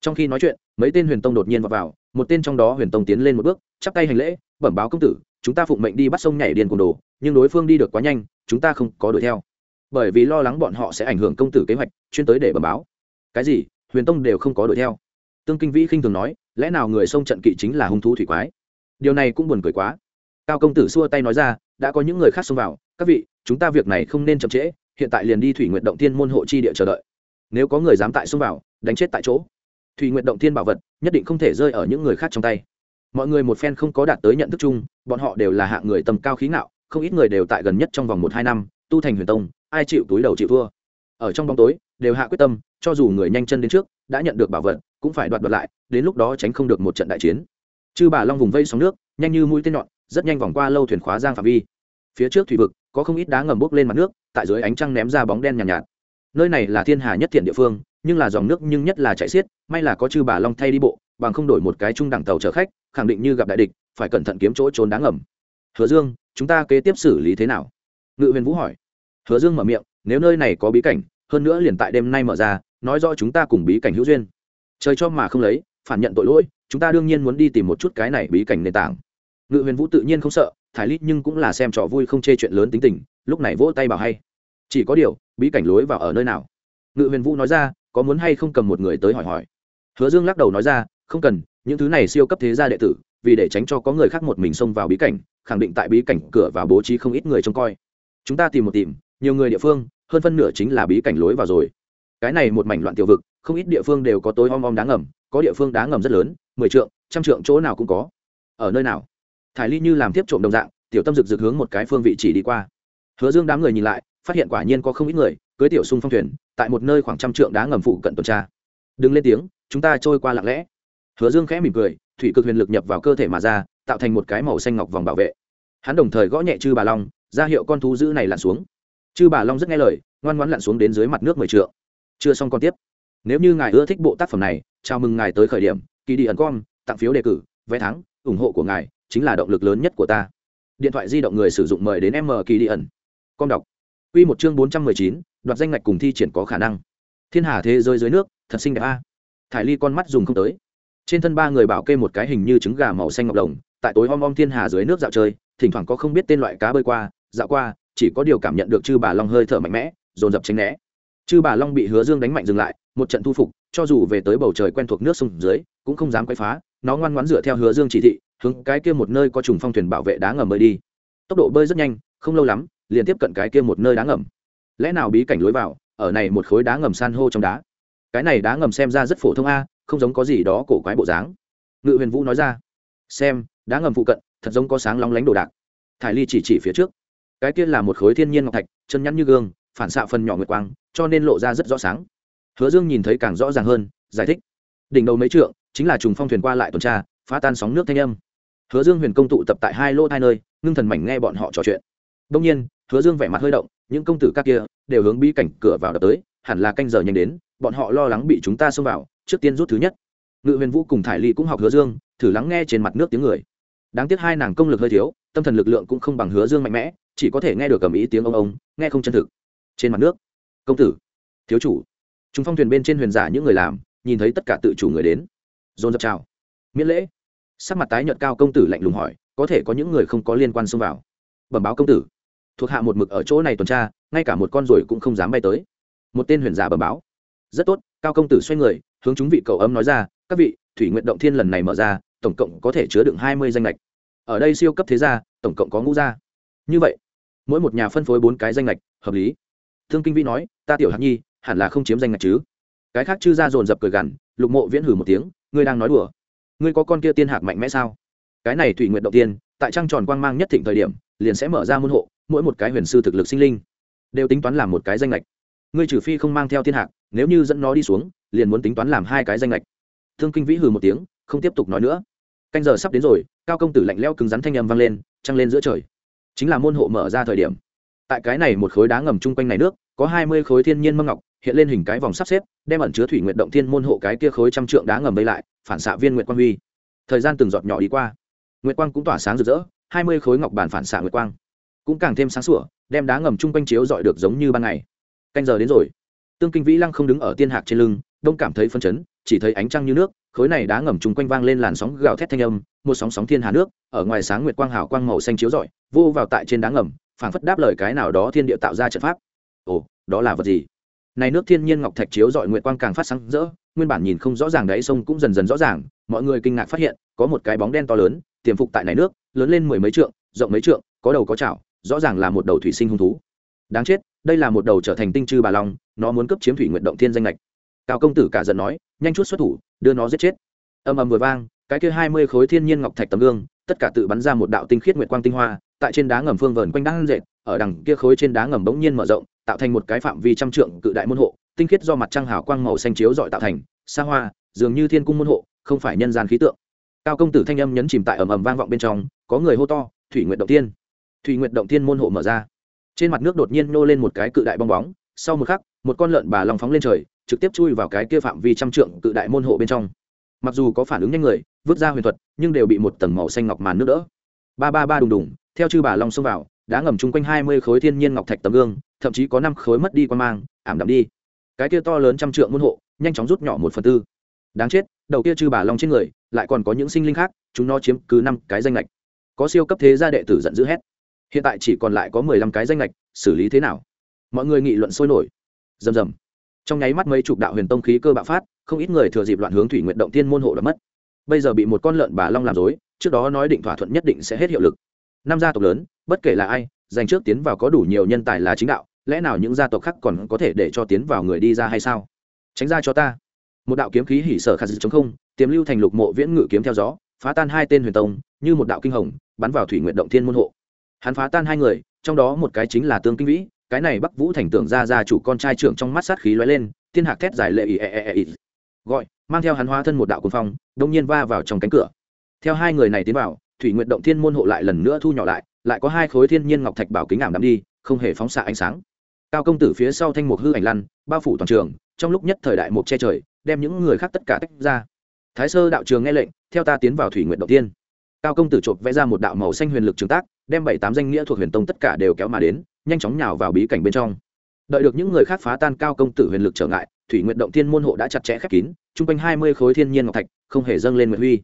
Trong khi nói chuyện mấy tên huyền tông đột nhiên vào, vào một tên trong đó huyền tông tiến lên một bước chắp tay hành lễ bẩm báo công tử chúng ta phụng mệnh đi bắt sông nhảy điền cùng đồ nhưng đối phương đi được quá nhanh chúng ta không có đuổi theo. Bởi vì lo lắng bọn họ sẽ ảnh hưởng công tử kế hoạch chuyên tới để bẩm báo. Cái gì? Huyền tông đều không có đuổi theo. Tương kinh vĩ khinh thường nói lẽ nào người sông trận kỵ chính là hung thú thủy quái? Điều này cũng buồn cười quá. Cao công tử xua tay nói ra đã có những người khác xông vào các vị chúng ta việc này không nên chậm trễ hiện tại liền đi thủy nguyện động tiên môn hộ chi địa chờ đợi. Nếu có người dám tại xông vào đánh chết tại chỗ thủy nguyện động thiên bảo vật nhất định không thể rơi ở những người khác trong tay. Mọi người một phen không có đạt tới nhận thức chung bọn họ đều là hạng người tầm cao khí ngạo không ít người đều tại gần nhất trong vòng một hai năm tu thành huyền tông ai chịu túi đầu chịu thua. Ở trong bóng tối đều hạ quyết tâm cho dù người nhanh chân đến trước đã nhận được bảo vật cũng phải đoạt đoạt lại đến lúc đó tránh không được một trận đại chiến. Chư bà long vùng vây sóng nước nhanh như mũi tên nhọn rất nhanh vòng qua lâu thuyền khóa giang phạm vi. Phía trước thủy vực có không ít đá ngầm bốc lên mặt nước tại dưới ánh trăng ném ra bóng đen nhàn nhạt, nhạt. Nơi này là thiên hà nhất thiện địa phương nhưng là dòng nước nhưng nhất là chạy xiết, may là có chư bà long thay đi bộ, bằng không đổi một cái trung đẳng tàu chở khách, khẳng định như gặp đại địch, phải cẩn thận kiếm chỗ trốn đáng ngầm. Hứa dương, chúng ta kế tiếp xử lý thế nào? Ngự huyền vũ hỏi. Hứa dương mở miệng, nếu nơi này có bí cảnh, hơn nữa liền tại đêm nay mở ra, nói rõ chúng ta cùng bí cảnh hữu duyên. Trời cho mà không lấy, phản nhận tội lỗi, chúng ta đương nhiên muốn đi tìm một chút cái này bí cảnh nền tảng. Ngự huyền vũ tự nhiên không sợ, thải lít nhưng cũng là xem trò vui không chê chuyện lớn tính tình, lúc này vỗ tay bảo hay. Chỉ có điều, bí cảnh lối vào ở nơi nào? Ngự huyền vũ nói ra có muốn hay không cầm một người tới hỏi hỏi. Hứa dương lắc đầu nói ra, không cần, những thứ này siêu cấp thế gia đệ tử, vì để tránh cho có người khác một mình xông vào bí cảnh, khẳng định tại bí cảnh cửa và bố trí không ít người trông coi. Chúng ta tìm một tìm, nhiều người địa phương, hơn phân nửa chính là bí cảnh lối vào rồi. Cái này một mảnh loạn tiểu vực, không ít địa phương đều có tối om om đá ngầm, có địa phương đá ngầm rất lớn, mười trượng, trăm trượng chỗ nào cũng có. Ở nơi nào? Thải ly như làm tiếp trộm đồng dạng, tiểu tâm rực rực hướng một cái phương vị chỉ đi qua. Hứa dương đám người nhìn lại phát hiện quả nhiên có không ít người cưới tiểu sung phong thuyền tại một nơi khoảng trăm trượng đá ngầm phụ cận tuần tra. Đừng lên tiếng, chúng ta trôi qua lặng lẽ. Hứa dương khẽ mỉm cười, thủy cực huyền lực nhập vào cơ thể mà ra, tạo thành một cái màu xanh ngọc vòng bảo vệ. Hắn đồng thời gõ nhẹ chư bà long, ra hiệu con thú dữ này lặn xuống. Chư bà long rất nghe lời, ngoan ngoãn lặn xuống đến dưới mặt nước mười trượng. Chưa xong còn tiếp. Nếu như ngài ưa thích bộ tác phẩm này, chào mừng ngài tới khởi điểm kỳ đi ẩn com, tặng phiếu đề cử, vé thắng, ủng hộ của ngài chính là động lực lớn nhất của ta. Điện thoại di động người sử dụng mời đến m kỳ đi ẩn. Com đọc. Quy một chương bốn trăm mười chín, đoạt danh ngạch cùng thi triển có khả năng. Thiên hà thế giới dưới nước, thật xinh đẹp a. Thải ly con mắt dùng không tới. Trên thân ba người bảo kê một cái hình như trứng gà màu xanh ngọc đồng, tại tối om om thiên hà dưới nước dạo chơi, thỉnh thoảng có không biết tên loại cá bơi qua, dạo qua, chỉ có điều cảm nhận được chư bà long hơi thở mạnh mẽ, dồn dập tránh né. Chư bà long bị hứa dương đánh mạnh dừng lại, một trận thu phục, cho dù về tới bầu trời quen thuộc nước sông dưới, cũng không dám quấy phá, nó ngoan ngoãn dựa theo hứa dương chỉ thị, hướng cái kia một nơi có trùng phong thuyền bảo vệ đá ngầm mới đi. Tốc độ bơi rất nhanh, không lâu lắm liền tiếp cận cái kia một nơi đá ngầm. Lẽ nào bí cảnh lối vào, ở này một khối đá ngầm san hô trong đá? Cái này đá ngầm xem ra rất phổ thông a, không giống có gì đó cổ quái bộ dáng. Ngự huyền vũ nói ra. Xem, đá ngầm phụ cận, thật giống có sáng lóng lánh đồ đạc. Thải ly chỉ chỉ phía trước. Cái kia là một khối thiên nhiên ngọc thạch, chân nhắn như gương, phản xạ phần nhỏ nguyệt quang, cho nên lộ ra rất rõ sáng. Hứa dương nhìn thấy càng rõ ràng hơn, giải thích. Đỉnh đầu mấy trượng, chính là trùng phong thuyền qua lại tuần tra, phá tan sóng nước thanh âm. Hứa dương huyền công tụ tập tại hai lô hai nơi, ngưng thần mảnh nghe bọn họ trò chuyện. Đông nhiên hứa dương vẻ mặt hơi động, những công tử các kia đều hướng bí cảnh cửa vào đập tới, hẳn là canh giờ nhanh đến, bọn họ lo lắng bị chúng ta xông vào, trước tiên rút thứ nhất. Ngự huyền vũ cùng thải ly cũng học hứa dương, thử lắng nghe trên mặt nước tiếng người. Đáng tiếc hai nàng công lực hơi thiếu, tâm thần lực lượng cũng không bằng hứa dương mạnh mẽ, chỉ có thể nghe được cầm ý tiếng ông ông, nghe không chân thực. Trên mặt nước, công tử, thiếu chủ. Chúng phong thuyền bên trên huyền giả những người làm, nhìn thấy tất cả tự chủ người đến. Dồn dập chào. Miễn lễ. Sắc mặt tái nhợt cao công tử lạnh lùng hỏi, có thể có những người không có liên quan xông vào. Bẩm báo công tử thuộc hạ một mực ở chỗ này tuần tra, ngay cả một con ruồi cũng không dám bay tới. Một tên huyền giả bẩm báo. Rất tốt, cao công tử xoay người, hướng chúng vị cầu ấm nói ra, các vị, thủy nguyện động thiên lần này mở ra, tổng cộng có thể chứa đựng hai mươi danh lệch ở đây siêu cấp thế gia, tổng cộng có ngũ gia. Như vậy, mỗi một nhà phân phối bốn cái danh lệch hợp lý. Thương kinh vĩ nói, ta tiểu hạc nhi, hẳn là không chiếm danh lệch chứ. Cái khác chư gia dồn dập cười gằn, lục mộ viễn hử một tiếng, ngươi đang nói đùa. Ngươi có con kia tiên hạc mạnh mẽ sao? Cái này thủy nguyện động tiên tại trăng tròn quang mang nhất thịnh thời điểm, liền sẽ mở ra môn hộ mỗi một cái huyền sư thực lực sinh linh đều tính toán làm một cái danh lệch. Ngươi trừ phi không mang theo thiên hạc, nếu như dẫn nó đi xuống, liền muốn tính toán làm hai cái danh lệch. Thương kinh vĩ hừ một tiếng, không tiếp tục nói nữa. Canh giờ sắp đến rồi, cao công tử lạnh leo cứng rắn thanh âm vang lên, trăng lên giữa trời. Chính là môn hộ mở ra thời điểm. Tại cái này một khối đá ngầm chung quanh này nước, có hai mươi khối thiên nhiên mâm ngọc, hiện lên hình cái vòng sắp xếp, đem ẩn chứa thủy nguyện động thiên môn hộ cái kia khối trăm trượng đá ngầm vây lại, phản xạ viên nguyện quang huy. Thời gian từng giọt nhỏ đi qua. Nguyệt quang cũng tỏa sáng rực rỡ, hai mươi khối ngọc bản phản xạ nguyệt quang cũng càng thêm sáng sủa, đem đá ngầm chung quanh chiếu dọi được giống như ban ngày. Canh giờ đến rồi. Tương kinh vĩ lăng không đứng ở tiên hạc trên lưng, đông cảm thấy phân chấn, chỉ thấy ánh trăng như nước, khối này đá ngầm chung quanh vang lên làn sóng gào thét thanh âm, một sóng sóng thiên hà nước, ở ngoài sáng nguyệt quang hào quang màu xanh chiếu rọi, vô vào tại trên đá ngầm, phảng phất đáp lời cái nào đó thiên địa tạo ra trận pháp. Ồ, đó là vật gì? Này nước thiên nhiên ngọc thạch chiếu rọi nguyệt quang càng phát sáng rỡ, nguyên bản nhìn không rõ ràng đáy sông cũng dần dần rõ ràng, mọi người kinh ngạc phát hiện, có một cái bóng đen to lớn, tiềm phục tại này nước, lớn lên mười mấy trượng, rộng mấy trượng, có đầu có chảo rõ ràng là một đầu thủy sinh hung thú. Đáng chết, đây là một đầu trở thành tinh chư bà long, nó muốn cấp chiếm thủy nguyện động thiên danh lệch cao công tử cả giận nói, nhanh chút xuất thủ, đưa nó giết chết. Âm ầm vừa vang, cái kia hai mươi khối thiên nhiên ngọc thạch tấm gương, tất cả tự bắn ra một đạo tinh khiết nguyệt quang tinh hoa, tại trên đá ngầm phương vờn quanh đang dệt ở đằng kia khối trên đá ngầm bỗng nhiên mở rộng, tạo thành một cái phạm vi trăm trượng cự đại môn hộ, tinh khiết do mặt trăng hào quang màu xanh chiếu dọi tạo thành, xa hoa, dường như thiên cung môn hộ, không phải nhân gian khí tượng. Cao công tử thanh âm nhấn chìm tại ầm ầm vang vọng bên trong, có người hô to, thủy nguyện động tiên thủy nguyện động thiên môn hộ mở ra. Trên mặt nước đột nhiên nô lên một cái cự đại bong bóng, sau một khắc, một con lợn bà lòng phóng lên trời, trực tiếp chui vào cái kia phạm vi trăm trượng cự đại môn hộ bên trong. Mặc dù có phản ứng nhanh người, vứt ra huyền thuật, nhưng đều bị một tầng màu xanh ngọc màn nước đỡ. Ba ba ba đùng đùng, theo chư bà long xông vào, đã ngầm chung quanh hai mươi khối thiên nhiên ngọc thạch tấm gương, thậm chí có năm khối mất đi quan mang, ảm đạm đi. Cái kia to lớn trăm trượng môn hộ, nhanh chóng rút nhỏ một phần tư. Đáng chết, đầu kia chư bà long trên người, lại còn có những sinh linh khác, chúng nó chiếm cứ năm cái danh lệch có siêu cấp thế gia đệ tử giận dữ hét hiện tại chỉ còn lại có mười lăm cái danh lệch xử lý thế nào? Mọi người nghị luận sôi nổi. Rầm rầm. Trong nháy mắt mấy chục đạo huyền tông khí cơ bạo phát, không ít người thừa dịp loạn hướng thủy nguyện động tiên môn hộ đã mất. Bây giờ bị một con lợn bà long làm dối trước đó nói định thỏa thuận nhất định sẽ hết hiệu lực. Năm gia tộc lớn, bất kể là ai, dành trước tiến vào có đủ nhiều nhân tài là chính đạo, lẽ nào những gia tộc khác còn có thể để cho tiến vào người đi ra hay sao? Tránh ra cho ta. Một đạo kiếm khí hỉ sở khả dư chống không, tiềm lưu thành lục mộ viễn ngự kiếm theo gió, phá tan hai tên huyền tông, như một đạo kinh hồng, bắn vào thủy nguyện động thiên môn hộ hắn phá tan hai người, trong đó một cái chính là tương kinh vĩ, cái này bắc vũ thành tưởng ra ra chủ con trai trưởng trong mắt sát khí lóe lên, thiên hạc thét giải lệ ì ẹ ẹ ì gọi, mang theo hắn hóa thân một đạo quân phong, đông nhiên va vào trong cánh cửa. Theo hai người này tiến vào, thủy nguyện động thiên môn hộ lại lần nữa thu nhỏ lại lại có hai khối thiên nhiên ngọc thạch bảo kính ảm đắm đi, không hề phóng xạ ánh sáng. Cao công tử phía sau thanh mục hư ảnh lăn, bao phủ toàn trường, trong lúc nhất thời đại mục che trời, đem những người khác tất cả tách ra. Thái sơ đạo trường nghe lệnh, theo ta tiến vào thủy nguyện động tiên cao công tử chộp vẽ ra một đạo màu xanh huyền lực trường tác đem bảy tám danh nghĩa thuộc huyền tông tất cả đều kéo mà đến, nhanh chóng nhào vào bí cảnh bên trong. Đợi được những người khác phá tan cao công tử huyền lực trở ngại, thủy nguyện động thiên môn hộ đã chặt chẽ khép kín, chung quanh hai mươi khối thiên nhiên ngọc thạch, không hề dâng lên nguyện huy.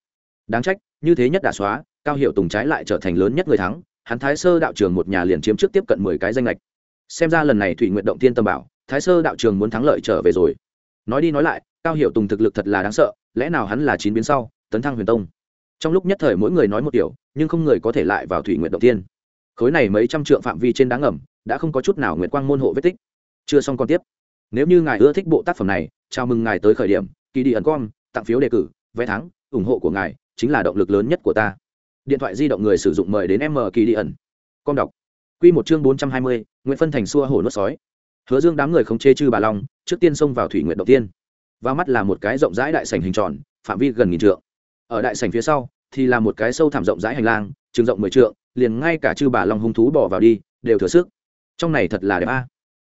Đáng trách, như thế nhất đả xóa, cao hiệu tùng trái lại trở thành lớn nhất người thắng, hắn thái sơ đạo trường một nhà liền chiếm trước tiếp cận mười cái danh lệch. Xem ra lần này thủy nguyện động Thiên tâm bảo, thái sơ đạo trường muốn thắng lợi trở về rồi. Nói đi nói lại, cao hiệu tùng thực lực thật là đáng sợ, lẽ nào hắn là chín biến sau, tấn thăng huyền tông? Trong lúc nhất thời mỗi người nói một kiểu nhưng không người có thể lại vào thủy nguyện động tiên khối này mấy trăm trượng phạm vi trên đá ngầm, đã không có chút nào nguyện quang môn hộ vết tích. Chưa xong còn tiếp. Nếu như ngài ưa thích bộ tác phẩm này, chào mừng ngài tới khởi điểm kỳ đi ẩn com tặng phiếu đề cử, vé thắng, ủng hộ của ngài chính là động lực lớn nhất của ta. Điện thoại di động người sử dụng mời đến m kỳ đi ẩn com đọc. Q một chương bốn trăm hai mươi nguyễn phân thành xua hổ nuốt sói. Hứa dương đám người không chê chư bà long, trước tiên xông vào thủy nguyện đầu tiên vào mắt là một cái rộng rãi đại sảnh hình tròn, phạm vi gần nghìn trượng ở đại sảnh phía sau, thì là một cái sâu thẳm rộng rãi hành lang trường rộng mười trượng, liền ngay cả chư bà long hung thú bỏ vào đi, đều thừa sức. Trong này thật là đẹp a.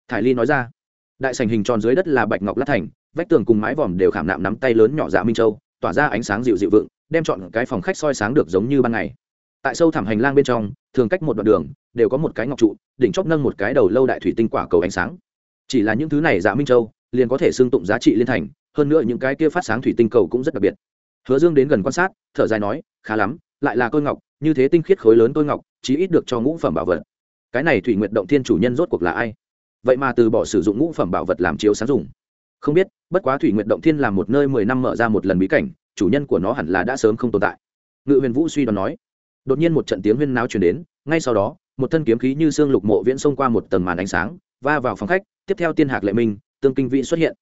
Thải ly nói ra. Đại sảnh hình tròn dưới đất là bạch ngọc lát thành, vách tường cùng mái vòm đều khảm nạm nắm tay lớn nhỏ dạ minh châu, tỏa ra ánh sáng dịu dịu vựng đem chọn cái phòng khách soi sáng được giống như ban ngày. Tại sâu thẳm hành lang bên trong, thường cách một đoạn đường, đều có một cái ngọc trụ, đỉnh chóp nâng một cái đầu lâu đại thủy tinh quả cầu ánh sáng. Chỉ là những thứ này dạ minh châu, liền có thể xương tụng giá trị liên thành, hơn nữa những cái kia phát sáng thủy tinh cầu cũng rất đặc biệt hứa dương đến gần quan sát, thở dài nói, khá lắm, lại là tôi ngọc, như thế tinh khiết khối lớn tôi ngọc, chí ít được cho ngũ phẩm bảo vật. Cái này thủy nguyệt động thiên chủ nhân rốt cuộc là ai? Vậy mà từ bỏ sử dụng ngũ phẩm bảo vật làm chiếu sáng dùng. Không biết, bất quá thủy nguyệt động thiên là một nơi mười năm mở ra một lần bí cảnh, chủ nhân của nó hẳn là đã sớm không tồn tại. Ngự huyền vũ suy đoán nói. Đột nhiên một trận tiếng huyên náo chuyển đến, ngay sau đó, một thân kiếm khí như xương lục mộ viễn xông qua một tầng màn ánh sáng, va vào phòng khách, tiếp theo tiên hạc lệ minh, tương kinh vị xuất hiện.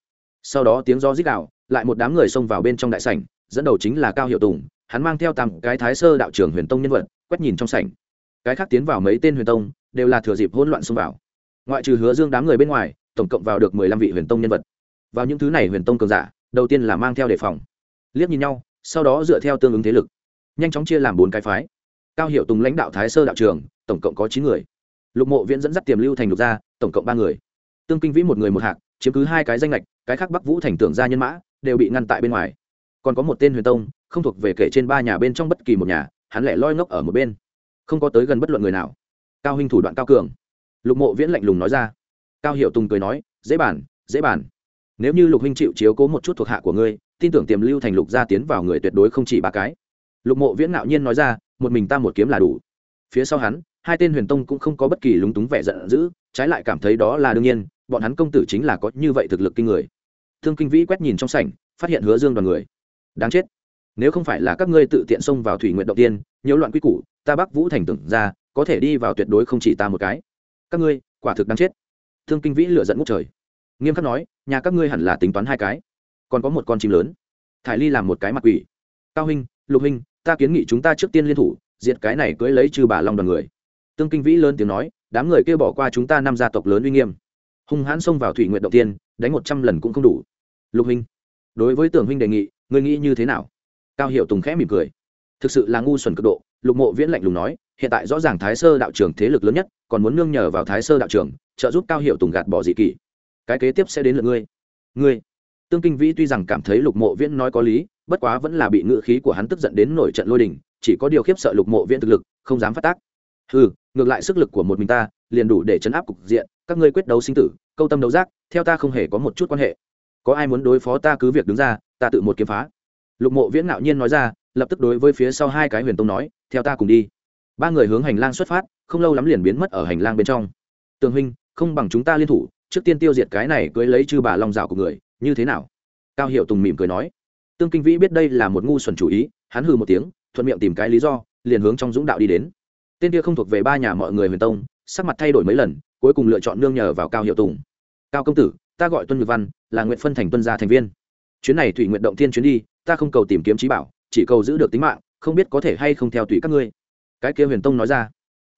Sau đó tiếng gió rít đạo lại một đám người xông vào bên trong đại sảnh dẫn đầu chính là cao hiệu tùng, hắn mang theo tặng cái thái sơ đạo trưởng huyền tông nhân vật, quét nhìn trong sảnh. Cái khác tiến vào mấy tên huyền tông, đều là thừa dịp hỗn loạn xông vào. Ngoại trừ hứa dương đám người bên ngoài, tổng cộng vào được mười lăm vị huyền tông nhân vật. Vào những thứ này huyền tông cường giả, đầu tiên là mang theo đề phòng. Liếc nhìn nhau, sau đó dựa theo tương ứng thế lực, nhanh chóng chia làm bốn cái phái. Cao hiệu tùng lãnh đạo thái sơ đạo trường tổng cộng có chín người. Lục mộ viễn dẫn dắt tiềm lưu thành lục gia tổng cộng ba người. Tương kinh vĩ một người một hạng chiếm cứ hai cái danh lệch cái khác bắc vũ thành tưởng gia nhân mã, đều bị ngăn tại bên ngoài còn có một tên huyền tông, không thuộc về kể trên ba nhà bên trong bất kỳ một nhà, hắn lẻ loi ngốc ở một bên. Không có tới gần bất luận người nào. Cao huynh thủ đoạn cao cường. Lục mộ viễn lạnh lùng nói ra. Cao hiệu tùng cười nói, dễ bàn dễ bàn. Nếu như lục huynh chịu chiếu cố một chút thuộc hạ của ngươi, tin tưởng tiềm lưu thành lục gia tiến vào người tuyệt đối không chỉ ba cái. Lục mộ viễn ngạo nhiên nói ra, một mình ta một kiếm là đủ. Phía sau hắn, hai tên huyền tông cũng không có bất kỳ lúng túng vẻ giận dữ, trái lại cảm thấy đó là đương nhiên, bọn hắn công tử chính là có như vậy thực lực kinh người. Thương kinh vĩ quét nhìn trong sảnh, phát hiện hứa dương đoàn người đáng chết. Nếu không phải là các ngươi tự tiện xông vào thủy nguyện động tiên, nhiễu loạn quy củ, ta bắc vũ thành tưởng ra, có thể đi vào tuyệt đối không chỉ ta một cái. Các ngươi, quả thực đáng chết. Thương kinh vĩ lựa dẫn ngút trời. Nghiêm khắc nói, nhà các ngươi hẳn là tính toán hai cái. Còn có một con chim lớn. Thải ly làm một cái mặt quỷ. Cao huynh lục huynh ta kiến nghị chúng ta trước tiên liên thủ, diệt cái này cưới lấy trừ bà long đoàn người. Tương kinh vĩ lớn tiếng nói, đám người kêu bỏ qua chúng ta năm gia tộc lớn uy nghiêm. Hung hãn xông vào thủy nguyện động tiên, đánh một trăm lần cũng không đủ. Lục huynh đối với tưởng huynh đề nghị ngươi nghĩ như thế nào? Cao hiệu tùng khẽ mỉm cười. Thực sự là ngu xuẩn cực độ, lục mộ viễn lạnh lùng nói, hiện tại rõ ràng thái sơ đạo trường thế lực lớn nhất, còn muốn nương nhờ vào thái sơ đạo trường trợ giúp cao hiệu tùng gạt bỏ dị kỷ. Cái kế tiếp sẽ đến lượt ngươi. Ngươi. Tương kinh vĩ tuy rằng cảm thấy lục mộ viễn nói có lý, bất quá vẫn là bị ngự khí của hắn tức giận đến nổi trận lôi đình, chỉ có điều khiếp sợ lục mộ viễn thực lực, không dám phát tác. Ừ ngược lại sức lực của một mình ta, liền đủ để chấn áp cục diện, các ngươi quyết đấu sinh tử, câu tâm đấu giác, theo ta không hề có một chút quan hệ có ai muốn đối phó ta cứ việc đứng ra, ta tự một kiếm phá. Lục mộ viễn ngạo nhiên nói ra, lập tức đối với phía sau hai cái huyền tông nói, theo ta cùng đi. Ba người hướng hành lang xuất phát, không lâu lắm liền biến mất ở hành lang bên trong. Tường huynh, không bằng chúng ta liên thủ, trước tiên tiêu diệt cái này cưới lấy chư bà long rào của người, như thế nào? Cao hiệu tùng mỉm cười nói. Tương kinh vĩ biết đây là một ngu xuẩn chủ ý, hắn hừ một tiếng, thuận miệng tìm cái lý do, liền hướng trong dũng đạo đi đến. Tên kia không thuộc về ba nhà mọi người huyền tông, sắc mặt thay đổi mấy lần, cuối cùng lựa chọn nương nhờ vào cao hiệu tùng. Cao công tử ta gọi tuân Nhược văn, là nguyện phân thành tuân gia thành viên. Chuyến này thủy nguyện động thiên chuyến đi, ta không cầu tìm kiếm trí bảo, chỉ cầu giữ được tính mạng, không biết có thể hay không theo tùy các ngươi. Cái kia huyền tông nói ra.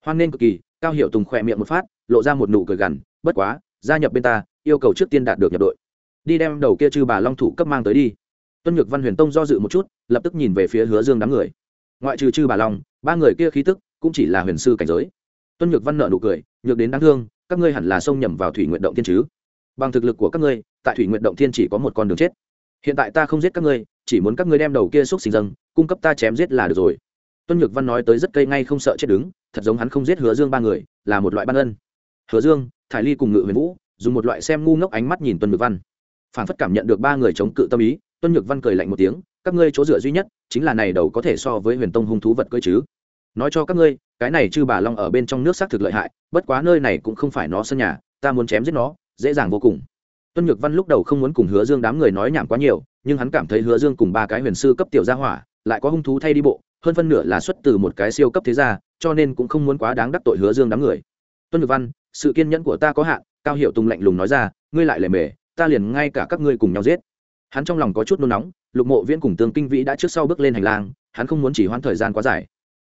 Hoan nên cực kỳ, cao hiệu tùng khỏe miệng một phát, lộ ra một nụ cười gằn, bất quá, gia nhập bên ta, yêu cầu trước tiên đạt được nhập đội. Đi đem đầu kia chư bà long thủ cấp mang tới đi. Tuân nhược văn huyền tông do dự một chút, lập tức nhìn về phía hứa dương đám người. Ngoại trừ chư bà long, ba người kia khí tức cũng chỉ là huyền sư cảnh giới. Tuân nhược văn nợ nụ cười, nhược đến đáng thương, các ngươi hẳn là xông nhầm vào thủy nguyện động thiên chứ? Bằng thực lực của các ngươi, tại thủy nguyện động thiên chỉ có một con đường chết. Hiện tại ta không giết các ngươi, chỉ muốn các ngươi đem đầu kia xúc sinh dâng, cung cấp ta chém giết là được rồi. Tuân nhược văn nói tới rất cây ngay không sợ chết đứng, thật giống hắn không giết hứa dương ba người, là một loại ban ân. Hứa dương, thải ly cùng ngự huyền vũ, dùng một loại xem ngu ngốc ánh mắt nhìn tuân nhược văn. Phản phất cảm nhận được ba người chống cự tâm ý, tuân nhược văn cười lạnh một tiếng, các ngươi chỗ dựa duy nhất, chính là này đầu có thể so với huyền tông hung thú vật cơ chứ. Nói cho các ngươi, cái này chư bà long ở bên trong nước xác thực lợi hại, bất quá nơi này cũng không phải nó sân nhà, ta muốn chém giết nó dễ dàng vô cùng. Tuân nhược văn lúc đầu không muốn cùng hứa dương đám người nói nhảm quá nhiều, nhưng hắn cảm thấy hứa dương cùng ba cái huyền sư cấp tiểu gia hỏa lại có hung thú thay đi bộ, hơn phân nửa là xuất từ một cái siêu cấp thế gia, cho nên cũng không muốn quá đáng đắc tội hứa dương đám người. Tuân nhược văn, sự kiên nhẫn của ta có hạn, cao hiệu tùng lạnh lùng nói ra, ngươi lại lề mề, ta liền ngay cả các ngươi cùng nhau giết. Hắn trong lòng có chút nôn nóng, lục mộ viễn cùng tương kinh vĩ đã trước sau bước lên hành lang, hắn không muốn chỉ hoãn thời gian quá dài.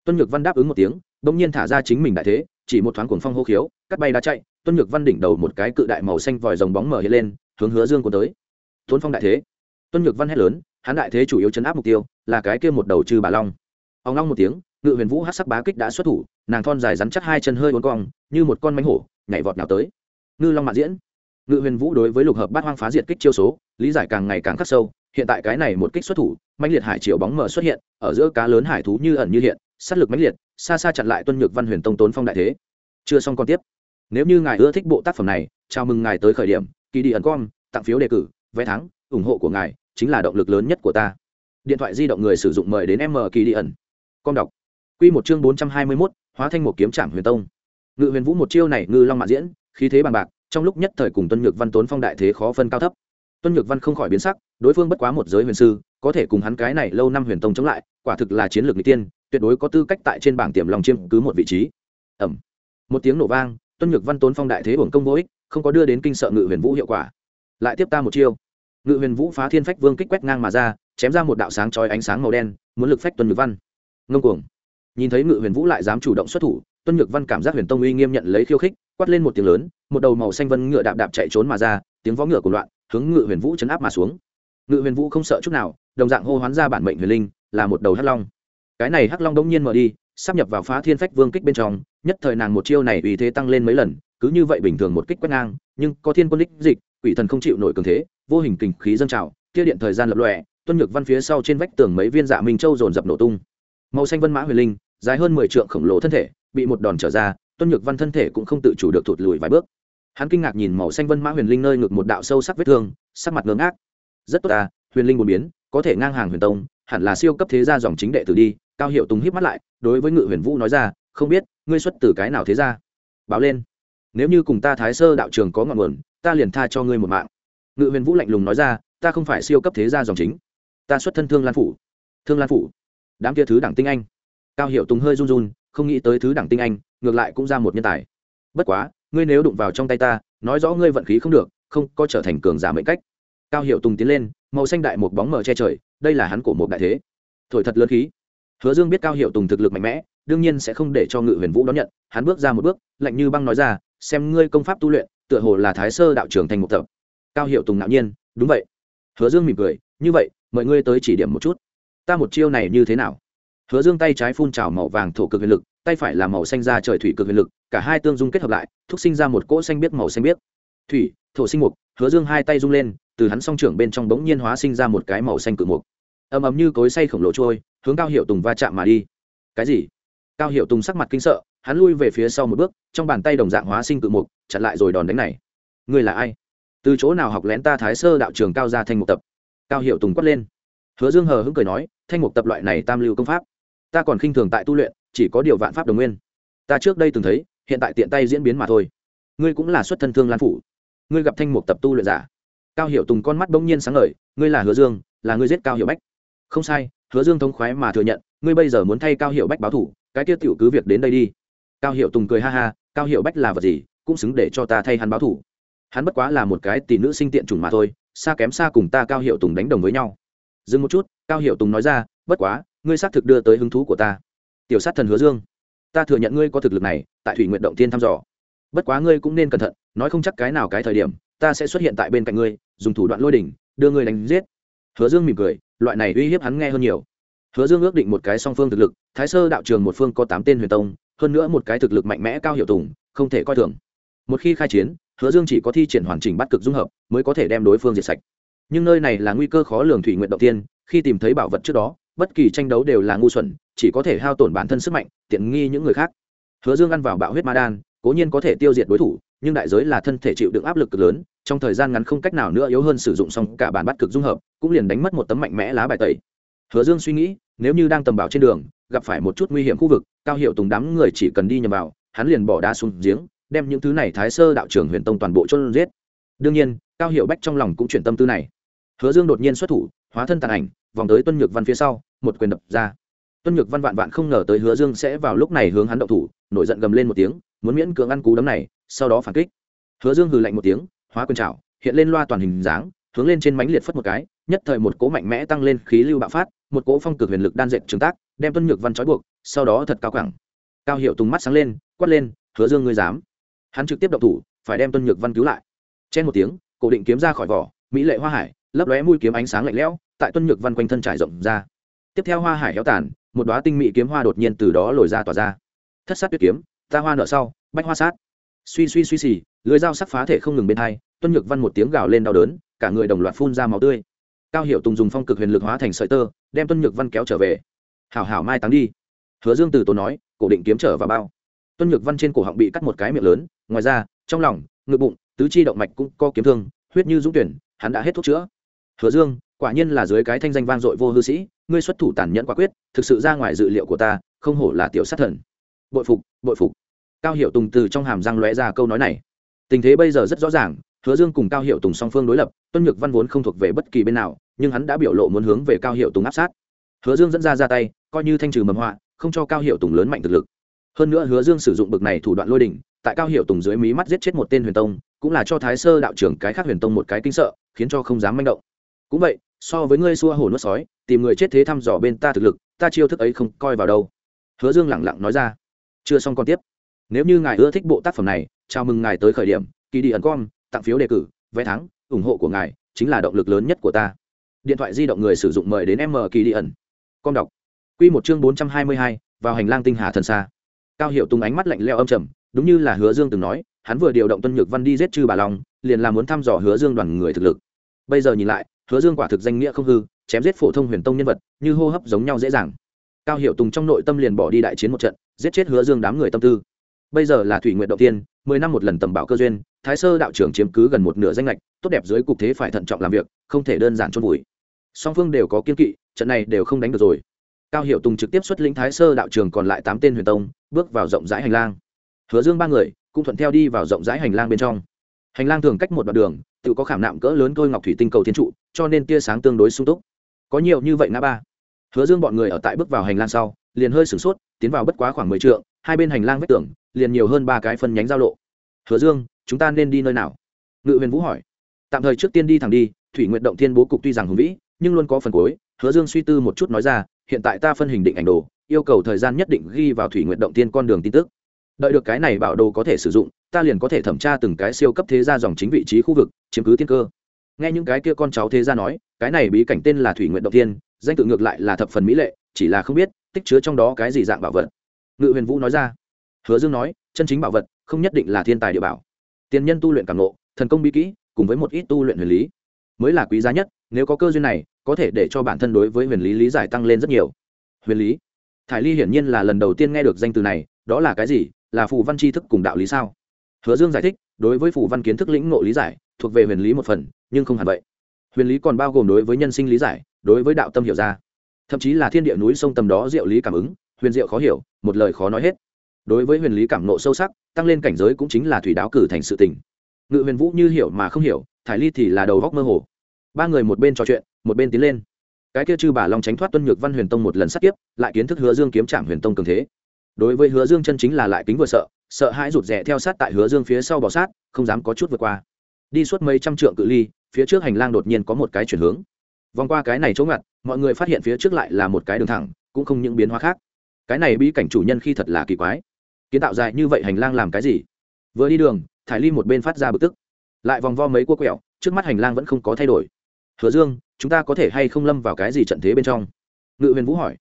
Tuân nhược văn đáp ứng một tiếng, bỗng nhiên thả ra chính mình đại thế, chỉ một thoáng cuồng phong hô khiếu, cắt bay đã chạy tuân nhược văn đỉnh đầu một cái cự đại màu xanh vòi rồng bóng mở hiện lên, hướng hứa dương cuốn tới. Tuấn phong đại thế. Tuân nhược văn hét lớn, hắn đại thế chủ yếu chấn áp mục tiêu, là cái kia một đầu trừ bà long. Ông long một tiếng, ngự huyền vũ hát sắc bá kích đã xuất thủ, nàng thon dài rắn chắc hai chân hơi uốn cong, như một con mánh hổ, nhảy vọt nào tới. Ngư long mạn diễn. Ngự huyền vũ đối với lục hợp bát hoang phá diệt kích chiêu số, lý giải càng ngày càng khắc sâu, hiện tại cái này một kích xuất thủ mạnh liệt hải triệu bóng mở xuất hiện, ở giữa cá lớn hải thú như ẩn như hiện, sát lực mãnh liệt, xa xa chặn lại tuân nhược văn huyền tông tốn phong đại thế. Chưa xong còn tiếp nếu như ngài ưa thích bộ tác phẩm này, chào mừng ngài tới khởi điểm kỳ đi ẩn com tặng phiếu đề cử, vé thắng, ủng hộ của ngài chính là động lực lớn nhất của ta. Điện thoại di động người sử dụng mời đến m kỳ đi ẩn com đọc. Q một chương bốn trăm hai mươi mốt, hóa thanh một kiếm trạm huyền tông. Ngự huyền vũ một chiêu này ngư long mạ diễn, khí thế bằng bạc, trong lúc nhất thời cùng tuân nhược văn tốn phong đại thế khó phân cao thấp. Tuân nhược văn không khỏi biến sắc, đối phương bất quá một giới huyền sư, có thể cùng hắn cái này lâu năm huyền tông chống lại, quả thực là chiến lược n tiên, tuyệt đối có tư cách tại trên bảng tiềm lòng chiêm cứ một vị trí. Ẩm. Một tiếng nổ vang tuân nhược văn tốn phong đại thế hưởng công vô ích, không có đưa đến kinh sợ ngự huyền vũ hiệu quả. Lại tiếp ta một chiêu. Ngự huyền vũ phá thiên phách vương kích quét ngang mà ra, chém ra một đạo sáng trói ánh sáng màu đen, muốn lực phách tuân nhược văn. Ngông cuồng. Nhìn thấy ngự huyền vũ lại dám chủ động xuất thủ, tuân nhược văn cảm giác huyền tông uy nghiêm nhận lấy khiêu khích, quát lên một tiếng lớn, một đầu màu xanh vân ngựa đạp đạp chạy trốn mà ra, tiếng vó ngựa của loạn, hướng ngự huyền vũ chấn áp mà xuống. Ngự huyền vũ không sợ chút nào, đồng dạng hô hoán ra bản mệnh huyền linh, là một đầu hắc long. Cái này hắc long đông nhiên mở đi, sắp nhập vào phá thiên phách vương kích bên trong nhất thời nàng một chiêu này uy thế tăng lên mấy lần, cứ như vậy bình thường một kích quét ngang, nhưng có thiên quân đích dịch, quỷ thần không chịu nổi cường thế, vô hình kình khí dâng trào, kia điện thời gian lập lòe, tuân nhược văn phía sau trên vách tường mấy viên dạ minh châu dồn dập nổ tung. Màu xanh vân mã huyền linh, dài hơn mười trượng khổng lồ thân thể, bị một đòn trở ra, tuân nhược văn thân thể cũng không tự chủ được thụt lùi vài bước. Hắn kinh ngạc nhìn màu xanh vân mã huyền linh nơi ngực một đạo sâu sắc vết thương, sắc mặt ngớ ngác. Rất tốt à? huyền linh buồn biến, có thể ngang hàng huyền tông, hẳn là siêu cấp thế gia dòng chính đệ tử đi. Cao hiệu tùng híp mắt lại, đối với ngự huyền vũ nói ra, không biết ngươi xuất từ cái nào thế gia báo lên. Nếu như cùng ta thái sơ đạo trường có ngọn nguồn, ta liền tha cho ngươi một mạng. Ngự huyền vũ lạnh lùng nói ra, ta không phải siêu cấp thế gia dòng chính. Ta xuất thân thương lan phủ. Thương lan phủ. Đám kia thứ đẳng tinh anh. Cao hiệu tùng hơi run run, không nghĩ tới thứ đẳng tinh anh, ngược lại cũng ra một nhân tài. Bất quá, ngươi nếu đụng vào trong tay ta, nói rõ ngươi vận khí không được, không có trở thành cường giả mệnh cách. Cao hiệu tùng tiến lên, màu xanh đại một bóng mờ che trời, đây là hắn cổ một đại thế. Thổi thật lớn khí. Hứa dương biết cao hiệu tùng thực lực mạnh mẽ đương nhiên sẽ không để cho ngự huyền vũ đón nhận, hắn bước ra một bước, lạnh như băng nói ra, xem ngươi công pháp tu luyện, tựa hồ là thái sơ đạo trưởng thành một tập. Cao hiệu tùng ngạo nhiên, đúng vậy. Hứa dương mỉm cười, như vậy, mời ngươi tới chỉ điểm một chút. Ta một chiêu này như thế nào? Hứa dương tay trái phun trào màu vàng thổ cực huyền lực, tay phải là màu xanh ra trời thủy cực huyền lực, cả hai tương dung kết hợp lại, thúc sinh ra một cỗ xanh biết màu xanh biết. Thủy, thổ sinh mục, hứa dương hai tay rung lên, từ hắn song trưởng bên trong bỗng nhiên hóa sinh ra một cái màu xanh cự mục. Ầm ầm như cối say khổng lồ trôi, hướng cao hiệu tùng va chạm mà đi. Cái gì? Cao hiệu tùng sắc mặt kinh sợ, hắn lui về phía sau một bước, trong bàn tay đồng dạng hóa sinh cự mục, chặn lại rồi đòn đánh này. Ngươi là ai? Từ chỗ nào học lén ta thái sơ đạo trường cao ra thanh mục tập? Cao hiệu tùng quát lên. Hứa dương hờ hững cười nói, thanh mục tập loại này tam lưu công pháp, ta còn khinh thường tại tu luyện, chỉ có điều vạn pháp đồng nguyên. Ta trước đây từng thấy, hiện tại tiện tay diễn biến mà thôi. Ngươi cũng là xuất thân thương lan phủ. Ngươi gặp thanh mục tập tu luyện giả? Cao hiệu tùng con mắt bỗng nhiên sáng ngời, ngươi là hứa dương, là ngươi giết cao hiệu bách. Không sai, hứa dương thống khoái mà thừa nhận, ngươi bây giờ muốn thay cao hiệu bách báo thủ cái kia tiểu cứ việc đến đây đi. Cao hiệu tùng cười ha ha, cao hiệu bách là vật gì, cũng xứng để cho ta thay hắn báo thủ. Hắn bất quá là một cái tỷ nữ sinh tiện chủng mà thôi, xa kém xa cùng ta cao hiệu tùng đánh đồng với nhau. Dừng một chút, cao hiệu tùng nói ra, bất quá, ngươi xác thực đưa tới hứng thú của ta. Tiểu sát thần hứa dương, ta thừa nhận ngươi có thực lực này, tại thủy nguyện động tiên thăm dò. Bất quá ngươi cũng nên cẩn thận, nói không chắc cái nào cái thời điểm, ta sẽ xuất hiện tại bên cạnh ngươi, dùng thủ đoạn lôi đỉnh, đưa ngươi đánh giết. Hứa dương mỉm cười, loại này uy hiếp hắn nghe hơn nhiều hứa dương ước định một cái song phương thực lực, thái sơ đạo trường một phương có tám tên huyền tông, hơn nữa một cái thực lực mạnh mẽ cao hiệu tùng, không thể coi thường. Một khi khai chiến, hứa dương chỉ có thi triển hoàn chỉnh bắt cực dung hợp, mới có thể đem đối phương diệt sạch. Nhưng nơi này là nguy cơ khó lường thủy nguyện động tiên khi tìm thấy bảo vật trước đó, bất kỳ tranh đấu đều là ngu xuẩn, chỉ có thể hao tổn bản thân sức mạnh, tiện nghi những người khác. Hứa dương ăn vào bạo huyết ma đan, cố nhiên có thể tiêu diệt đối thủ, nhưng đại giới là thân thể chịu đựng áp lực cực lớn, trong thời gian ngắn không cách nào nữa yếu hơn sử dụng xong cả bản bắt cực dung hợp, cũng liền đánh mất một tấm mạnh mẽ lá bài tẩy hứa dương suy nghĩ, nếu như đang tầm bảo trên đường, gặp phải một chút nguy hiểm khu vực, cao hiệu tùng đám người chỉ cần đi nhầm vào, hắn liền bỏ đá xuống giếng, đem những thứ này thái sơ đạo trưởng huyền tông toàn bộ chôn giết. Đương nhiên, cao hiệu bách trong lòng cũng chuyển tâm tư này. Hứa dương đột nhiên xuất thủ, hóa thân tàn ảnh, vòng tới tuân nhược văn phía sau, một quyền đập ra. Tuân nhược văn vạn vạn không ngờ tới hứa dương sẽ vào lúc này hướng hắn động thủ, nổi giận gầm lên một tiếng, muốn miễn cưỡng ăn cú đấm này, sau đó phản kích. Hứa dương hừ lạnh một tiếng, hóa quyền trào hiện lên loa toàn hình dáng, hướng lên trên mánh liệt phất một cái, nhất thời một cỗ mạnh mẽ tăng lên khí lưu bạo phát một cỗ phong cực huyền lực đan dệt trường tác, đem tuân nhược văn trói buộc, sau đó thật cao cẳng cao hiệu tùng mắt sáng lên, quát lên, hứa dương ngươi dám? Hắn trực tiếp động thủ, phải đem tuân nhược văn cứu lại. Chen một tiếng, cổ định kiếm ra khỏi vỏ, mỹ lệ hoa hải, lấp lóe mũi kiếm ánh sáng lạnh lẽo, tại tuân nhược văn quanh thân trải rộng ra. Tiếp theo hoa hải héo tàn, một đoá tinh mỹ kiếm hoa đột nhiên từ đó lồi ra tỏa ra. Thất sát tuyết kiếm, ta hoa nợ sau, bách hoa sát. Suy suy suy xì lưới dao sắc phá thể không ngừng bên hai, tuân nhược văn một tiếng gào lên đau đớn, cả người đồng loạt phun ra máu tươi cao hiệu tùng dùng phong cực huyền lực hóa thành sợi tơ, đem tuân nhược văn kéo trở về. Hảo hảo mai táng đi. Hứa dương từ tốn nói, cổ định kiếm trở vào bao. Tuân nhược văn trên cổ họng bị cắt một cái miệng lớn, ngoài ra, trong lòng, ngực bụng, tứ chi động mạch cũng có kiếm thương, huyết như dũng tuyển, hắn đã hết thuốc chữa. Hứa dương, quả nhiên là dưới cái thanh danh vang dội vô hư sĩ, ngươi xuất thủ tàn nhẫn quả quyết, thực sự ra ngoài dự liệu của ta, không hổ là tiểu sát thần. Bội phục bội phục. Cao hiệu tùng từ trong hàm răng lóe ra câu nói này. Tình thế bây giờ rất rõ ràng hứa dương cùng cao hiệu tùng song phương đối lập, tuân nhược văn vốn không thuộc về bất kỳ bên nào, nhưng hắn đã biểu lộ muốn hướng về cao hiệu tùng áp sát. Hứa dương dẫn ra ra tay, coi như thanh trừ mầm họa, không cho cao hiệu tùng lớn mạnh thực lực. Hơn nữa hứa dương sử dụng bực này thủ đoạn lôi đỉnh tại cao hiệu tùng dưới mí mắt giết chết một tên huyền tông, cũng là cho thái sơ đạo trưởng cái khác huyền tông một cái kinh sợ, khiến cho không dám manh động. Cũng vậy, so với ngươi xua hổ nuốt sói, tìm người chết thế thăm dò bên ta thực lực, ta chiêu thức ấy không coi vào đâu. Hứa dương lẳng lặng nói ra. Chưa xong còn tiếp. Nếu như ngài ưa thích bộ tác phẩm này, chào mừng ngài tới khởi điểm, kỳ đi ẩn com tặng phiếu đề cử, vé thắng, ủng hộ của ngài, chính là động lực lớn nhất của ta. Điện thoại di động người sử dụng mời đến m kỳ đi ẩn. Con đọc. Q một chương bốn trăm hai mươi hai, vào hành lang tinh hà thần xa. Cao hiệu tung ánh mắt lạnh leo âm trầm, đúng như là hứa dương từng nói, hắn vừa điều động tuân nhược văn đi giết chư bà long, liền là muốn thăm dò hứa dương đoàn người thực lực. Bây giờ nhìn lại, hứa dương quả thực danh nghĩa không hư, chém giết phổ thông huyền tông nhân vật, như hô hấp giống nhau dễ dàng. Cao hiệu tùng trong nội tâm liền bỏ đi đại chiến một trận, giết chết hứa dương đám người tâm tư. Bây giờ là thủy nguyện động tiên, mười năm một lần tầm bảo cơ duyên thái sơ đạo trưởng chiếm cứ gần một nửa danh lệch tốt đẹp dưới cục thế phải thận trọng làm việc, không thể đơn giản chôn vùi. Song phương đều có kiên kỵ, trận này đều không đánh được rồi. Cao hiệu tùng trực tiếp xuất lĩnh thái sơ đạo trường còn lại tám tên huyền tông, bước vào rộng rãi hành lang. Hứa dương ba người cũng thuận theo đi vào rộng rãi hành lang bên trong. Hành lang thường cách một đoạn đường, tự có khảm nạm cỡ lớn thôi ngọc thủy tinh cầu thiên trụ, cho nên tia sáng tương đối sung túc. Có nhiều như vậy ngã ba. Hứa dương bọn người ở tại bước vào hành lang sau, liền hơi sửng sốt, tiến vào bất quá khoảng mười t hai bên hành lang vách tường, liền nhiều hơn ba cái phân nhánh giao lộ. Hứa dương chúng ta nên đi nơi nào? Ngự huyền vũ hỏi. Tạm thời trước tiên đi thẳng đi, thủy nguyện động thiên bố cục tuy rằng hùng vĩ, nhưng luôn có phần cuối. Hứa dương suy tư một chút nói ra, hiện tại ta phân hình định ảnh đồ, yêu cầu thời gian nhất định ghi vào thủy nguyện động thiên con đường tin tức. Đợi được cái này bảo đồ có thể sử dụng, ta liền có thể thẩm tra từng cái siêu cấp thế gia dòng chính vị trí khu vực, chiếm cứ tiên cơ. Nghe những cái kia con cháu thế gia nói, cái này bí cảnh tên là thủy nguyện động thiên, danh tự ngược lại là thập phần mỹ lệ, chỉ là không biết, tích chứa trong đó cái gì dạng bảo vật. Ngự huyền vũ nói ra. Hứa dương nói, chân chính bảo vật, không nhất định là thiên tài địa bảo tiền nhân tu luyện cảm nộ thần công bí kỹ, cùng với một ít tu luyện huyền lý. Mới là quý giá nhất, nếu có cơ duyên này, có thể để cho bản thân đối với huyền lý lý giải tăng lên rất nhiều. Huyền lý? Thải ly hiển nhiên là lần đầu tiên nghe được danh từ này, đó là cái gì? Là phù văn tri thức cùng đạo lý sao? Hứa dương giải thích, đối với phù văn kiến thức lĩnh ngộ lý giải, thuộc về huyền lý một phần, nhưng không hẳn vậy. Huyền lý còn bao gồm đối với nhân sinh lý giải, đối với đạo tâm hiểu ra. Thậm chí là thiên địa núi sông tầm đó diệu lý cảm ứng, huyền diệu khó hiểu, một lời khó nói hết đối với huyền lý cảm nộ sâu sắc, tăng lên cảnh giới cũng chính là thủy đáo cử thành sự tình. Ngự huyền vũ như hiểu mà không hiểu, thải ly thì là đầu góc mơ hồ. Ba người một bên trò chuyện, một bên tiến lên. Cái kia chư bà long tránh thoát tuân nhược văn huyền tông một lần sát tiếp lại kiến thức hứa dương kiếm trạm huyền tông cường thế. Đối với hứa dương chân chính là lại kính vừa sợ sợ hãi rụt rè theo sát tại hứa dương phía sau bò sát, không dám có chút vượt qua. Đi suốt mấy trăm trượng cự ly, phía trước hành lang đột nhiên có một cái chuyển hướng. Vòng qua cái này chỗ ngặt, mọi người phát hiện phía trước lại là một cái đường thẳng, cũng không những biến hóa khác. Cái này bí cảnh chủ nhân khi thật là kỳ quái kiến tạo dài như vậy hành lang làm cái gì? Vừa đi đường, thải ly một bên phát ra bực tức. Lại vòng vo mấy cua quẹo, trước mắt hành lang vẫn không có thay đổi. Hứa dương, chúng ta có thể hay không lâm vào cái gì trận thế bên trong? Ngự huyền vũ hỏi.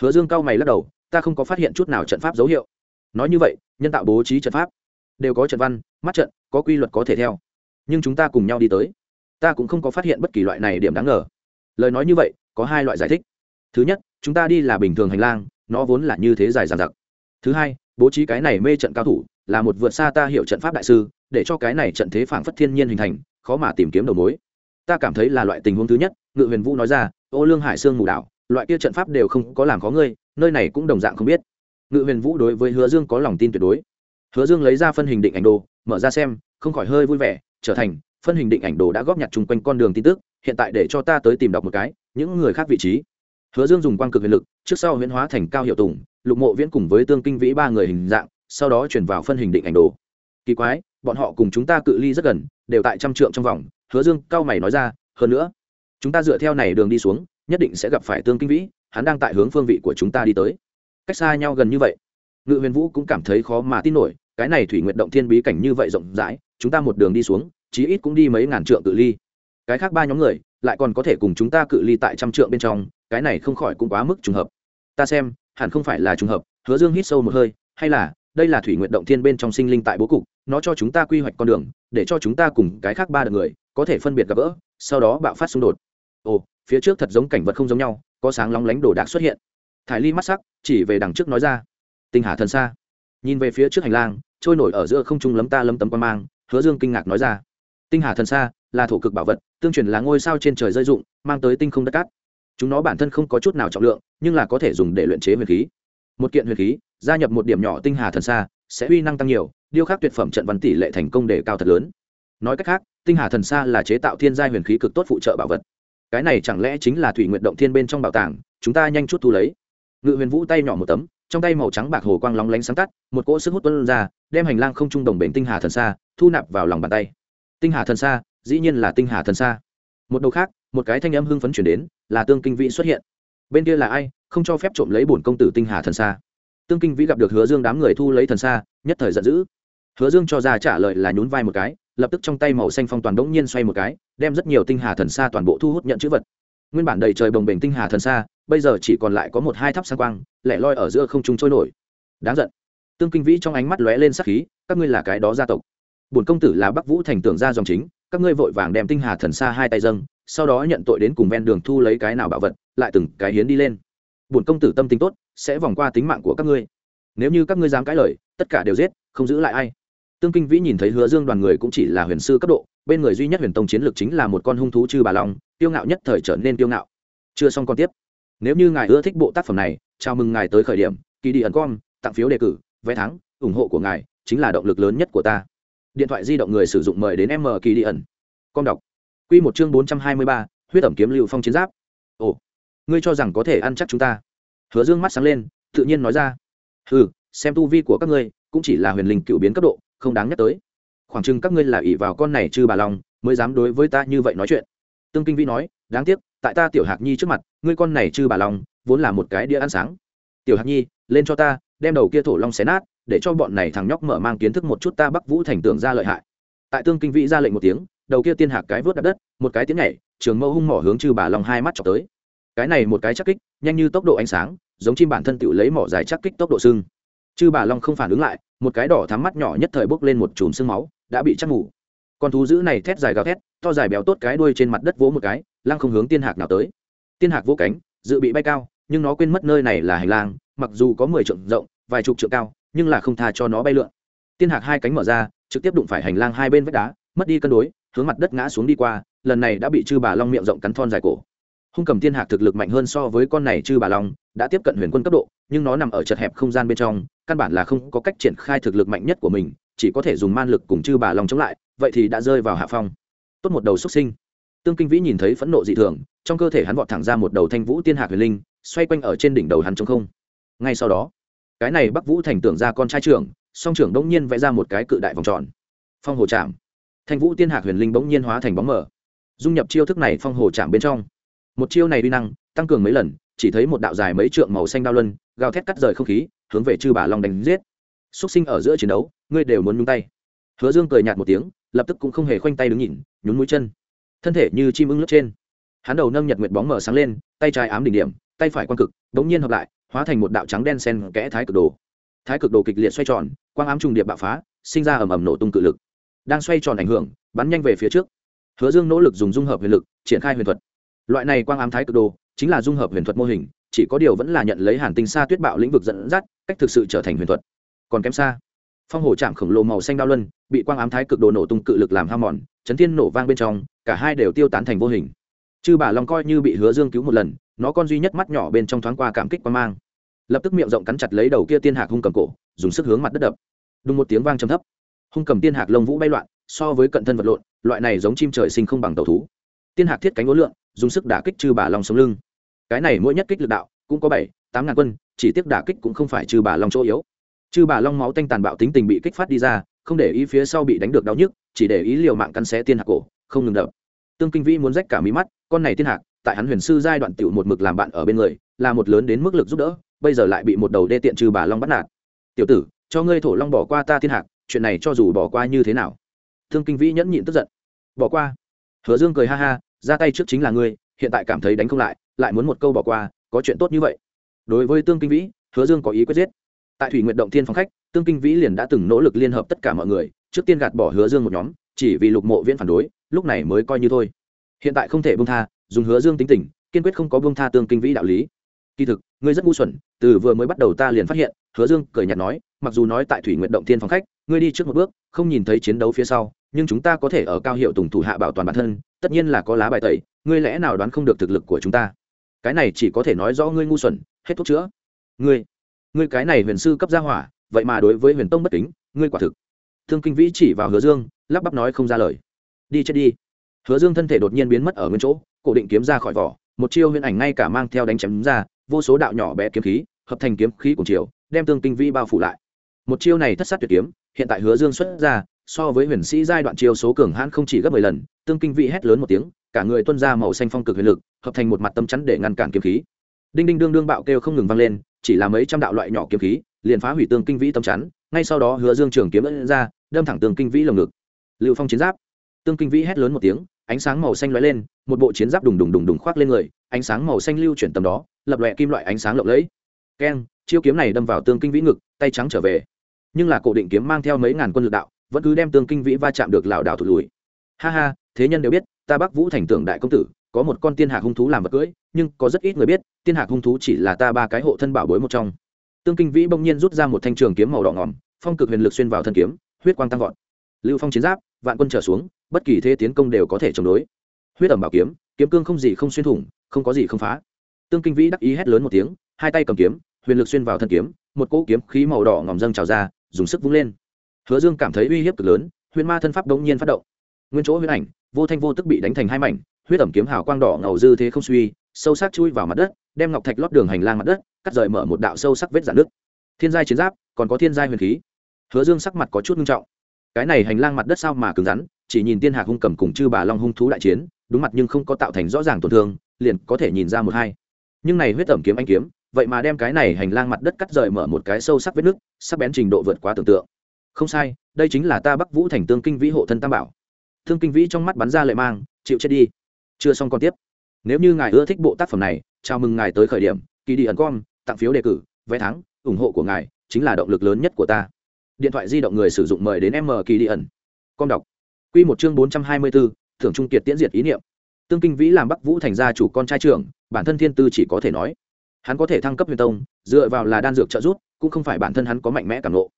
Hứa dương cao mày lắc đầu, ta không có phát hiện chút nào trận pháp dấu hiệu. Nói như vậy, nhân tạo bố trí trận pháp đều có trận văn, mắt trận, có quy luật có thể theo. Nhưng chúng ta cùng nhau đi tới, ta cũng không có phát hiện bất kỳ loại này điểm đáng ngờ. Lời nói như vậy, có hai loại giải thích. Thứ nhất, chúng ta đi là bình thường hành lang, nó vốn là như thế dài dàn giặc thứ hai bố trí cái này mê trận cao thủ, là một vượt xa ta hiểu trận pháp đại sư, để cho cái này trận thế phảng phất thiên nhiên hình thành, khó mà tìm kiếm đầu mối. Ta cảm thấy là loại tình huống thứ nhất, ngự huyền vũ nói ra, ô lương hải sương mù đảo loại kia trận pháp đều không có làm khó ngươi, nơi này cũng đồng dạng không biết. Ngự huyền vũ đối với hứa dương có lòng tin tuyệt đối. Hứa dương lấy ra phân hình định ảnh đồ, mở ra xem, không khỏi hơi vui vẻ, trở thành, phân hình định ảnh đồ đã góp nhặt chung quanh con đường tin tức, hiện tại để cho ta tới tìm đọc một cái, những người khác vị trí. Hứa dương dùng quang cực huyền lực, trước sau huyễn hóa thành cao hiệu tùng lục mộ viễn cùng với tương kinh vĩ ba người hình dạng, sau đó chuyển vào phân hình định ảnh đồ. Kỳ quái, bọn họ cùng chúng ta cự ly rất gần, đều tại trăm trượng trong vòng, hứa dương cao mày nói ra, hơn nữa, chúng ta dựa theo này đường đi xuống, nhất định sẽ gặp phải tương kinh vĩ, hắn đang tại hướng phương vị của chúng ta đi tới. Cách xa nhau gần như vậy, ngự huyền vũ cũng cảm thấy khó mà tin nổi, cái này thủy nguyện động thiên bí cảnh như vậy rộng rãi, chúng ta một đường đi xuống, chí ít cũng đi mấy ngàn trượng cự ly. Cái khác ba nhóm người, lại còn có thể cùng chúng ta cự ly tại trăm trượng bên trong, cái này không khỏi cũng quá mức trùng hợp. Ta xem hẳn không phải là trùng hợp, hứa dương hít sâu một hơi, hay là, đây là thủy nguyện động thiên bên trong sinh linh tại bố cục, nó cho chúng ta quy hoạch con đường, để cho chúng ta cùng cái khác ba đợt người, có thể phân biệt gặp gỡ, sau đó bạo phát xung đột. Ồ, phía trước thật giống cảnh vật không giống nhau, có sáng lóng lánh đồ đạc xuất hiện. Thải ly mắt sắc, chỉ về đằng trước nói ra. Tinh hà thần xa. Nhìn về phía trước hành lang, trôi nổi ở giữa không trung lấm ta lấm tấm quan mang, hứa dương kinh ngạc nói ra. Tinh hà thần xa, là thổ cực bảo vật, tương truyền là ngôi sao trên trời rơi dụng, mang tới tinh không đất cát chúng nó bản thân không có chút nào trọng lượng, nhưng là có thể dùng để luyện chế huyền khí. Một kiện huyền khí, gia nhập một điểm nhỏ tinh hà thần xa sẽ uy năng tăng nhiều điêu khắc tuyệt phẩm trận văn tỷ lệ thành công đề cao thật lớn. Nói cách khác, tinh hà thần xa là chế tạo thiên gia huyền khí cực tốt phụ trợ bảo vật. Cái này chẳng lẽ chính là thủy nguyện động thiên bên trong bảo tàng, chúng ta nhanh chút thu lấy. Ngự huyền vũ tay nhỏ một tấm, trong tay màu trắng bạc hồ quang lóng lánh sáng tắt, một cỗ sức hút tuân ra, đem hành lang không trung đồng bền tinh hà thần xa thu nạp vào lòng bàn tay. Tinh hà thần xa dĩ nhiên là tinh hà thần xa một đầu khác một cái thanh âm hưng phấn chuyển đến, là tương kinh vĩ xuất hiện. Bên kia là ai? Không cho phép trộm lấy bổn công tử tinh hà thần xa. Tương kinh vĩ gặp được hứa dương đám người thu lấy thần xa, nhất thời giận dữ. Hứa dương cho ra trả lời là nhún vai một cái, lập tức trong tay màu xanh phong toàn đống nhiên xoay một cái, đem rất nhiều tinh hà thần xa toàn bộ thu hút nhận chữ vật. Nguyên bản đầy trời bồng bềnh tinh hà thần xa, bây giờ chỉ còn lại có một hai tháp xa quang, lẻ loi ở giữa không trung trôi nổi. Đáng giận. Tương kinh vĩ trong ánh mắt lóe lên sắc khí, các ngươi là cái đó gia tộc. Bổn công tử là bắc vũ thành tưởng gia dòng chính, các ngươi vội vàng đem tinh hà thần xa hai tay dâng sau đó nhận tội đến cùng ven đường thu lấy cái nào bảo vật, lại từng cái hiến đi lên. Bổn công tử tâm tính tốt, sẽ vòng qua tính mạng của các ngươi. Nếu như các ngươi dám cãi lời, tất cả đều giết, không giữ lại ai. Tương kinh vĩ nhìn thấy hứa dương đoàn người cũng chỉ là huyền sư cấp độ, bên người duy nhất huyền tông chiến lược chính là một con hung thú chư bà long tiêu ngạo nhất thời trở nên tiêu ngạo. Chưa xong còn tiếp. Nếu như ngài ưa thích bộ tác phẩm này, chào mừng ngài tới khởi điểm, kỳ đi ẩn com tặng phiếu đề cử, vé thắng, ủng hộ của ngài chính là động lực lớn nhất của ta. Điện thoại di động người sử dụng mời đến m kỳ đi ẩn. Com đọc. Quy một chương bốn trăm hai mươi ba huyết ẩm kiếm lưu phong chiến giáp. Ồ ngươi cho rằng có thể ăn chắc chúng ta? Hứa dương mắt sáng lên tự nhiên nói ra. Hừ, xem tu vi của các ngươi cũng chỉ là huyền linh cựu biến cấp độ không đáng nhắc tới. Khoảng chừng các ngươi là ỷ vào con này chư bà lòng, mới dám đối với ta như vậy nói chuyện. Tương kinh vĩ nói đáng tiếc tại ta tiểu hạc nhi trước mặt ngươi con này chư bà lòng, vốn là một cái đĩa ăn sáng. Tiểu hạc nhi lên cho ta đem đầu kia thổ long xé nát để cho bọn này thằng nhóc mở mang kiến thức một chút ta bắc vũ thành tưởng ra lợi hại. Tại tương kinh vĩ ra lệnh một tiếng đầu kia tiên hạc cái vớt đập đất, một cái tiếng nhảy, trường mâu hung mỏ hướng chư bà long hai mắt chọc tới. Cái này một cái chắc kích, nhanh như tốc độ ánh sáng, giống chim bản thân tự lấy mỏ dài chắc kích tốc độ sưng. Chư bà long không phản ứng lại, một cái đỏ thắm mắt nhỏ nhất thời bốc lên một chùm sương máu, đã bị chắc ngủ con thú dữ này thét dài gào thét, to dài béo tốt cái đuôi trên mặt đất vỗ một cái, lăng không hướng tiên hạc nào tới. Tiên hạc vỗ cánh, dự bị bay cao, nhưng nó quên mất nơi này là hành lang, mặc dù có mười trượng rộng, vài chục trượng cao, nhưng là không tha cho nó bay lượn. Tiên hạc hai cánh mở ra, trực tiếp đụng phải hành lang hai bên vách đá, mất đi cân đối hướng mặt đất ngã xuống đi qua, lần này đã bị chư bà long miệng rộng cắn thon dài cổ. Hung cầm tiên hạc thực lực mạnh hơn so với con này chư bà long, đã tiếp cận huyền quân cấp độ, nhưng nó nằm ở chật hẹp không gian bên trong, căn bản là không có cách triển khai thực lực mạnh nhất của mình, chỉ có thể dùng man lực cùng chư bà long chống lại, vậy thì đã rơi vào hạ phong. Tốt một đầu xuất sinh. Tương kinh vĩ nhìn thấy phẫn nộ dị thường, trong cơ thể hắn vọt thẳng ra một đầu thanh vũ tiên hạc huyền linh, xoay quanh ở trên đỉnh đầu hắn trong không. Ngay sau đó, cái này bắc vũ thành tưởng ra con trai trưởng, song trưởng đông nhiên vẽ ra một cái cự đại vòng tròn. Phong hồ chạm thanh vũ tiên hạc huyền linh bỗng nhiên hóa thành bóng mở dung nhập chiêu thức này phong hồ chạm bên trong. Một chiêu này uy năng, tăng cường mấy lần, chỉ thấy một đạo dài mấy trượng màu xanh đao luân, gào thét cắt rời không khí, hướng về chư bà long đánh giết. Xúc sinh ở giữa chiến đấu, ngươi đều muốn nhúng tay. Hứa dương cười nhạt một tiếng, lập tức cũng không hề khoanh tay đứng nhìn, nhún mũi chân. Thân thể như chim ưng lướt trên. Hắn đầu nâng nhật nguyệt bóng mở sáng lên, tay trái ám đỉnh điểm, tay phải quang cực, đống nhiên hợp lại, hóa thành một đạo trắng đen sen kẽ thái cực đồ. Thái cực đồ kịch liệt xoay tròn, quang ám trùng điệp bạo phá, sinh ra ầm ầm nổ tung cự lực đang xoay tròn ảnh hưởng, bắn nhanh về phía trước. Hứa dương nỗ lực dùng dung hợp huyền lực, triển khai huyền thuật. Loại này quang ám thái cực đồ, chính là dung hợp huyền thuật mô hình, chỉ có điều vẫn là nhận lấy hàn tinh sa tuyết bạo lĩnh vực dẫn dắt, cách thực sự trở thành huyền thuật. Còn kém xa, phong Hổ chạm khổng lồ màu xanh đao luân, bị quang ám thái cực đồ nổ tung cự lực làm ham mòn, chấn thiên nổ vang bên trong, cả hai đều tiêu tán thành vô hình. Chư bà long coi như bị hứa dương cứu một lần, nó con duy nhất mắt nhỏ bên trong thoáng qua cảm kích quan mang. Lập tức miệng rộng cắn chặt lấy đầu kia tiên hạc hung cầm cổ, dùng sức hướng mặt đất đập. Đúng một tiếng vang trầm thấp hung cầm tiên hạc lông vũ bay loạn, so với cận thân vật lộn, loại này giống chim trời sinh không bằng tàu thú. Tiên hạc thiết cánh ố lượng, dùng sức đả kích trừ bà long sống lưng. Cái này mỗi nhất kích lực đạo, cũng có bảy, tám ngàn quân, chỉ tiếc đả kích cũng không phải trừ bà long chỗ yếu. Trừ bà long máu tanh tàn bạo tính tình bị kích phát đi ra, không để ý phía sau bị đánh được đau nhức, chỉ để ý liều mạng cắn xé tiên hạc cổ, không ngừng đập. Tương kinh vĩ muốn rách cả mí mắt, con này tiên hạc, tại hắn huyền sư giai đoạn tiểu một mực làm bạn ở bên người, là một lớn đến mức lực giúp đỡ, bây giờ lại bị một đầu đê tiện trừ bà long bắt nạt. Tiểu tử, cho ngươi thổ long bỏ qua ta thiên hạc chuyện này cho dù bỏ qua như thế nào. Thương kinh vĩ nhẫn nhịn tức giận. Bỏ qua. Hứa dương cười ha ha, ra tay trước chính là ngươi, hiện tại cảm thấy đánh không lại lại muốn một câu bỏ qua, có chuyện tốt như vậy. Đối với tương kinh vĩ, hứa dương có ý quyết giết. Tại thủy nguyện động thiên phòng khách, tương kinh vĩ liền đã từng nỗ lực liên hợp tất cả mọi người, trước tiên gạt bỏ hứa dương một nhóm, chỉ vì lục mộ viễn phản đối, lúc này mới coi như thôi. Hiện tại không thể bông tha, dùng hứa dương tính tình, kiên quyết không có bông tha tương kinh vĩ đạo lý. Kỳ thực, ngươi rất ngu xuẩn, từ vừa mới bắt đầu ta liền phát hiện, hứa dương cười nhạt nói, mặc dù nói tại thủy nguyện động thiên phòng khách ngươi đi trước một bước, không nhìn thấy chiến đấu phía sau, nhưng chúng ta có thể ở cao hiệu tùng thủ hạ bảo toàn bản thân, tất nhiên là có lá bài tẩy, ngươi lẽ nào đoán không được thực lực của chúng ta? Cái này chỉ có thể nói rõ ngươi ngu xuẩn, hết thuốc chữa. Ngươi ngươi cái này huyền sư cấp gia hỏa, vậy mà đối với huyền tông bất kính, ngươi quả thực. Thương kinh vĩ chỉ vào hứa dương, lắp bắp nói không ra lời. Đi chết đi. Hứa dương thân thể đột nhiên biến mất ở nguyên chỗ, cổ định kiếm ra khỏi vỏ, một chiêu huyền ảnh ngay cả mang theo đánh chém ra, vô số đạo nhỏ bé kiếm khí, hợp thành kiếm khí cùng chiều, đem thương kinh vĩ bao phủ lại. Một chiêu này thất sát tuyệt kiếm hiện tại hứa dương xuất ra, so với huyền sĩ giai đoạn chiêu số cường hãn không chỉ gấp mười lần, tương kinh vĩ hét lớn một tiếng, cả người tuân ra màu xanh phong cực huyền lực, hợp thành một mặt tâm chắn để ngăn cản kiếm khí. Đinh đinh đương đương bạo kêu không ngừng vang lên, chỉ là mấy trăm đạo loại nhỏ kiếm khí, liền phá hủy tương kinh vĩ tâm chắn, ngay sau đó hứa dương trường kiếm ấn ra, đâm thẳng tương kinh vĩ lồng ngực. Lưu phong chiến giáp. Tương kinh vĩ hét lớn một tiếng, ánh sáng màu xanh lóe lên, một bộ chiến giáp đùng đùng đùng đùng khoác lên người, ánh sáng màu xanh lưu chuyển tầm đó, lập lòe kim loại ánh sáng lộng lẫy. Keng, chiêu kiếm này đâm vào tương kinh vĩ ngực, tay trắng trở về nhưng là cổ định kiếm mang theo mấy ngàn quân lực đạo, vẫn cứ đem tương kinh vĩ va chạm được lảo đảo thụt lùi. Ha ha, thế nhân đều biết, ta bắc vũ thành tưởng đại công tử, có một con tiên hạc hung thú làm vật cưỡi, nhưng có rất ít người biết, tiên hạc hung thú chỉ là ta ba cái hộ thân bảo bối một trong. Tương kinh vĩ bỗng nhiên rút ra một thanh trường kiếm màu đỏ ngỏm, phong cực huyền lực xuyên vào thân kiếm, huyết quang tăng vọt. Lưu phong chiến giáp, vạn quân trở xuống, bất kỳ thế tiến công đều có thể chống đối. Huyết ẩm bảo kiếm kiếm cương không gì không xuyên thủng, không có gì không phá. Tương kinh vĩ đắc ý hét lớn một tiếng, hai tay cầm kiếm, huyền lực xuyên vào thân kiếm, một cỗ kiếm khí màu đỏ ngòm dâng trào ra dùng sức vung lên. Hứa dương cảm thấy uy hiếp cực lớn huyền ma thân pháp đống nhiên phát động. Nguyên chỗ huyền ảnh, vô thanh vô tức bị đánh thành hai mảnh, huyết ẩm kiếm hào quang đỏ ngầu dư thế không suy, sâu sắc chui vào mặt đất, đem ngọc thạch lót đường hành lang mặt đất, cắt rời mở một đạo sâu sắc vết dạn nước thiên giai chiến giáp, còn có thiên giai huyền khí. Hứa dương sắc mặt có chút nghiêm trọng. Cái này hành lang mặt đất sao mà cứng rắn, chỉ nhìn tiên hạc hung cầm cùng chư bà long hung thú đại chiến, đúng mặt nhưng không có tạo thành rõ ràng tổn thương, liền có thể nhìn ra một hai. Nhưng này huyết ẩm kiếm anh kiếm vậy mà đem cái này hành lang mặt đất cắt rời mở một cái sâu sắc vết nước, sắc bén trình độ vượt quá tưởng tượng. Không sai, đây chính là ta bắc vũ thành tương kinh vĩ hộ thân tam bảo. Thương kinh vĩ trong mắt bắn ra lệ mang, chịu chết đi. Chưa xong còn tiếp. Nếu như ngài ưa thích bộ tác phẩm này, chào mừng ngài tới khởi điểm, kỳ đi ẩn com, tặng phiếu đề cử, vé thắng, ủng hộ của ngài chính là động lực lớn nhất của ta. Điện thoại di động người sử dụng mời đến m kỳ đi ẩn. Com đọc. Q một chương bốn trăm hai mươi bốn thưởng trung kiệt tiễn diệt ý niệm. Tương kinh vĩ làm bắc vũ thành gia chủ con trai trưởng, bản thân thiên tư chỉ có thể nói hắn có thể thăng cấp huyền tông, dựa vào là đan dược trợ giúp, cũng không phải bản thân hắn có mạnh mẽ cảm nộ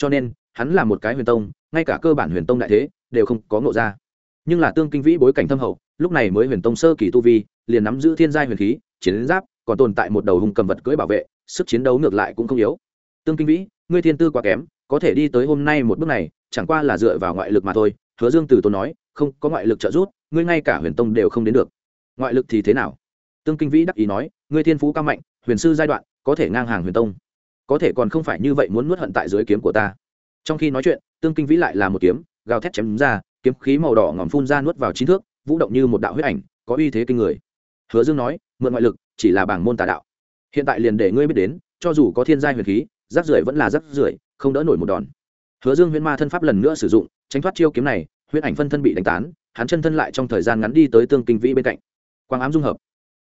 cho nên, hắn là một cái huyền tông, ngay cả cơ bản huyền tông đại thế, đều không có ngộ ra. Nhưng là tương kinh vĩ bối cảnh thâm hậu, lúc này mới huyền tông sơ kỳ tu vi, liền nắm giữ thiên giai huyền khí, chiến giáp, còn tồn tại một đầu hùng cầm vật cưỡi bảo vệ, sức chiến đấu ngược lại cũng không yếu. Tương kinh vĩ, ngươi thiên tư quá kém, có thể đi tới hôm nay một bước này, chẳng qua là dựa vào ngoại lực mà thôi. Hứa dương từ tôi nói, không, có ngoại lực trợ giúp, ngươi ngay cả huyền tông đều không đến được. Ngoại lực thì thế nào? Tương kinh vĩ đắc ý nói, ngươi thiên phú cao mạnh huyền sư giai đoạn, có thể ngang hàng huyền tông. Có thể còn không phải như vậy muốn nuốt hận tại dưới kiếm của ta. Trong khi nói chuyện, tương kinh vĩ lại là một kiếm, gào thét chém ra, kiếm khí màu đỏ ngòm phun ra nuốt vào chín thước, vũ động như một đạo huyết ảnh, có uy thế kinh người. Hứa dương nói, mượn ngoại lực, chỉ là bảng môn tà đạo. Hiện tại liền để ngươi biết đến, cho dù có thiên giai huyền khí rác rưởi vẫn là rác rưởi, không đỡ nổi một đòn. Hứa dương huyễn ma thân pháp lần nữa sử dụng, tránh thoát chiêu kiếm này huyễn ảnh phân thân bị đánh tán, hắn chân thân lại trong thời gian ngắn đi tới tương kinh vĩ bên cạnh. Quang ám dung hợp.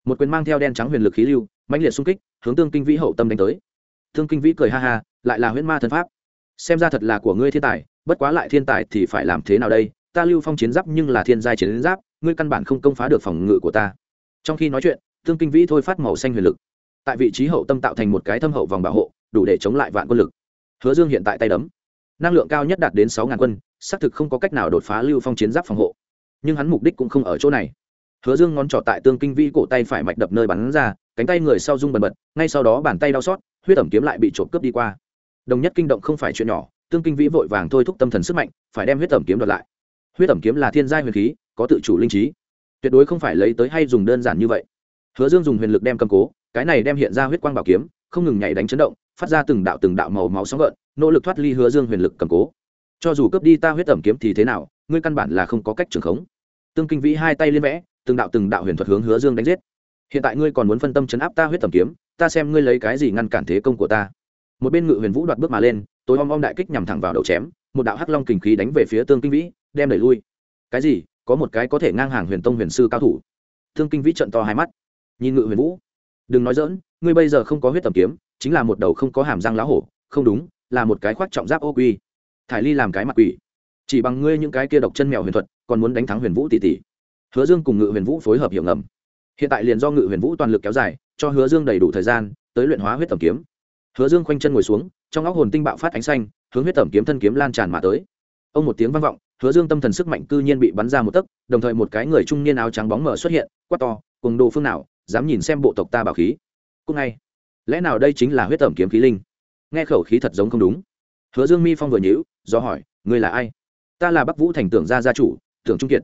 Một quyền mang theo đen trắng huyền lực khí lưu mãnh liệt xung kích, hướng tương kinh vĩ hậu tâm đánh tới. Tương kinh vĩ cười ha ha, lại là huyễn ma thân pháp. Xem ra thật là của ngươi thiên tài, bất quá lại thiên tài thì phải làm thế nào đây? Ta lưu phong chiến giáp nhưng là thiên giai chiến giáp, ngươi căn bản không công phá được phòng ngự của ta. Trong khi nói chuyện, tương kinh vĩ thôi phát màu xanh huyền lực. Tại vị trí hậu tâm tạo thành một cái thâm hậu vòng bảo hộ, đủ để chống lại vạn quân lực. Hứa dương hiện tại tay đấm. Năng lượng cao nhất đạt đến sáu ngàn quân, xác thực không có cách nào đột phá lưu phong chiến giáp phòng hộ. Nhưng hắn mục đích cũng không ở chỗ này hứa dương ngón trỏ tại tương kinh vĩ cổ tay phải mạch đập nơi bắn ra, cánh tay người sau rung bần bật, ngay sau đó bàn tay đau xót, huyết ẩm kiếm lại bị trộm cướp đi qua. Đồng nhất kinh động không phải chuyện nhỏ, tương kinh vĩ vội vàng thôi thúc tâm thần sức mạnh, phải đem huyết ẩm kiếm đoạt lại. Huyết ẩm kiếm là thiên giai huyền khí, có tự chủ linh trí. Tuyệt đối không phải lấy tới hay dùng đơn giản như vậy. Hứa dương dùng huyền lực đem cầm cố, cái này đem hiện ra huyết quang bảo kiếm, không ngừng nhảy đánh chấn động, phát ra từng đạo từng đạo màu máu sóng gợn, nỗ lực thoát ly hứa dương huyền lực cầm cố. Cho dù cướp đi ta huyết ẩm kiếm thì thế nào, ngươi căn bản là không có cách trường khống. Tương kinh vĩ hai tay liên vẽ từng đạo từng đạo huyền thuật hướng hứa dương đánh giết. Hiện tại ngươi còn muốn phân tâm chấn áp ta huyết tầm kiếm, ta xem ngươi lấy cái gì ngăn cản thế công của ta. Một bên ngự huyền vũ đoạt bước mà lên, tối om om đại kích nhằm thẳng vào đầu chém, một đạo hắc long kình khí đánh về phía tương kinh vĩ, đem đẩy lui. Cái gì? Có một cái có thể ngang hàng huyền tông huyền sư cao thủ. Tương kinh vĩ trận to hai mắt. Nhìn ngự huyền vũ, đừng nói dỡn ngươi bây giờ không có huyết tầm kiếm, chính là một đầu không có hàm răng lá hổ, không đúng, là một cái khoác trọng giáp ô quy. Thải ly làm cái mặt quỷ. Chỉ bằng ngươi những cái kia độc chân mèo huyền thuật, còn muốn đánh thắng huyền vũ tỷ tỷ hứa dương cùng ngự huyền vũ phối hợp hiệu ngầm. Hiện tại liền do ngự huyền vũ toàn lực kéo dài, cho hứa dương đầy đủ thời gian tới luyện hóa huyết tầm kiếm. Hứa dương khoanh chân ngồi xuống, trong óc hồn tinh bạo phát ánh xanh, hướng huyết Tầm kiếm thân kiếm lan tràn mà tới. Ông một tiếng vang vọng, hứa dương tâm thần sức mạnh cư nhiên bị bắn ra một tấc, đồng thời một cái người trung niên áo trắng bóng mở xuất hiện, quát to, cùng đồ phương nào, dám nhìn xem bộ tộc ta bảo khí? Cúc ngay, lẽ nào đây chính là huyết Tầm kiếm khí linh? Nghe khẩu khí thật giống không đúng. Hứa dương mi phong vừa nhữ do hỏi, ngươi là ai? Ta là bắc vũ thành tưởng gia gia chủ, tưởng trung kiệt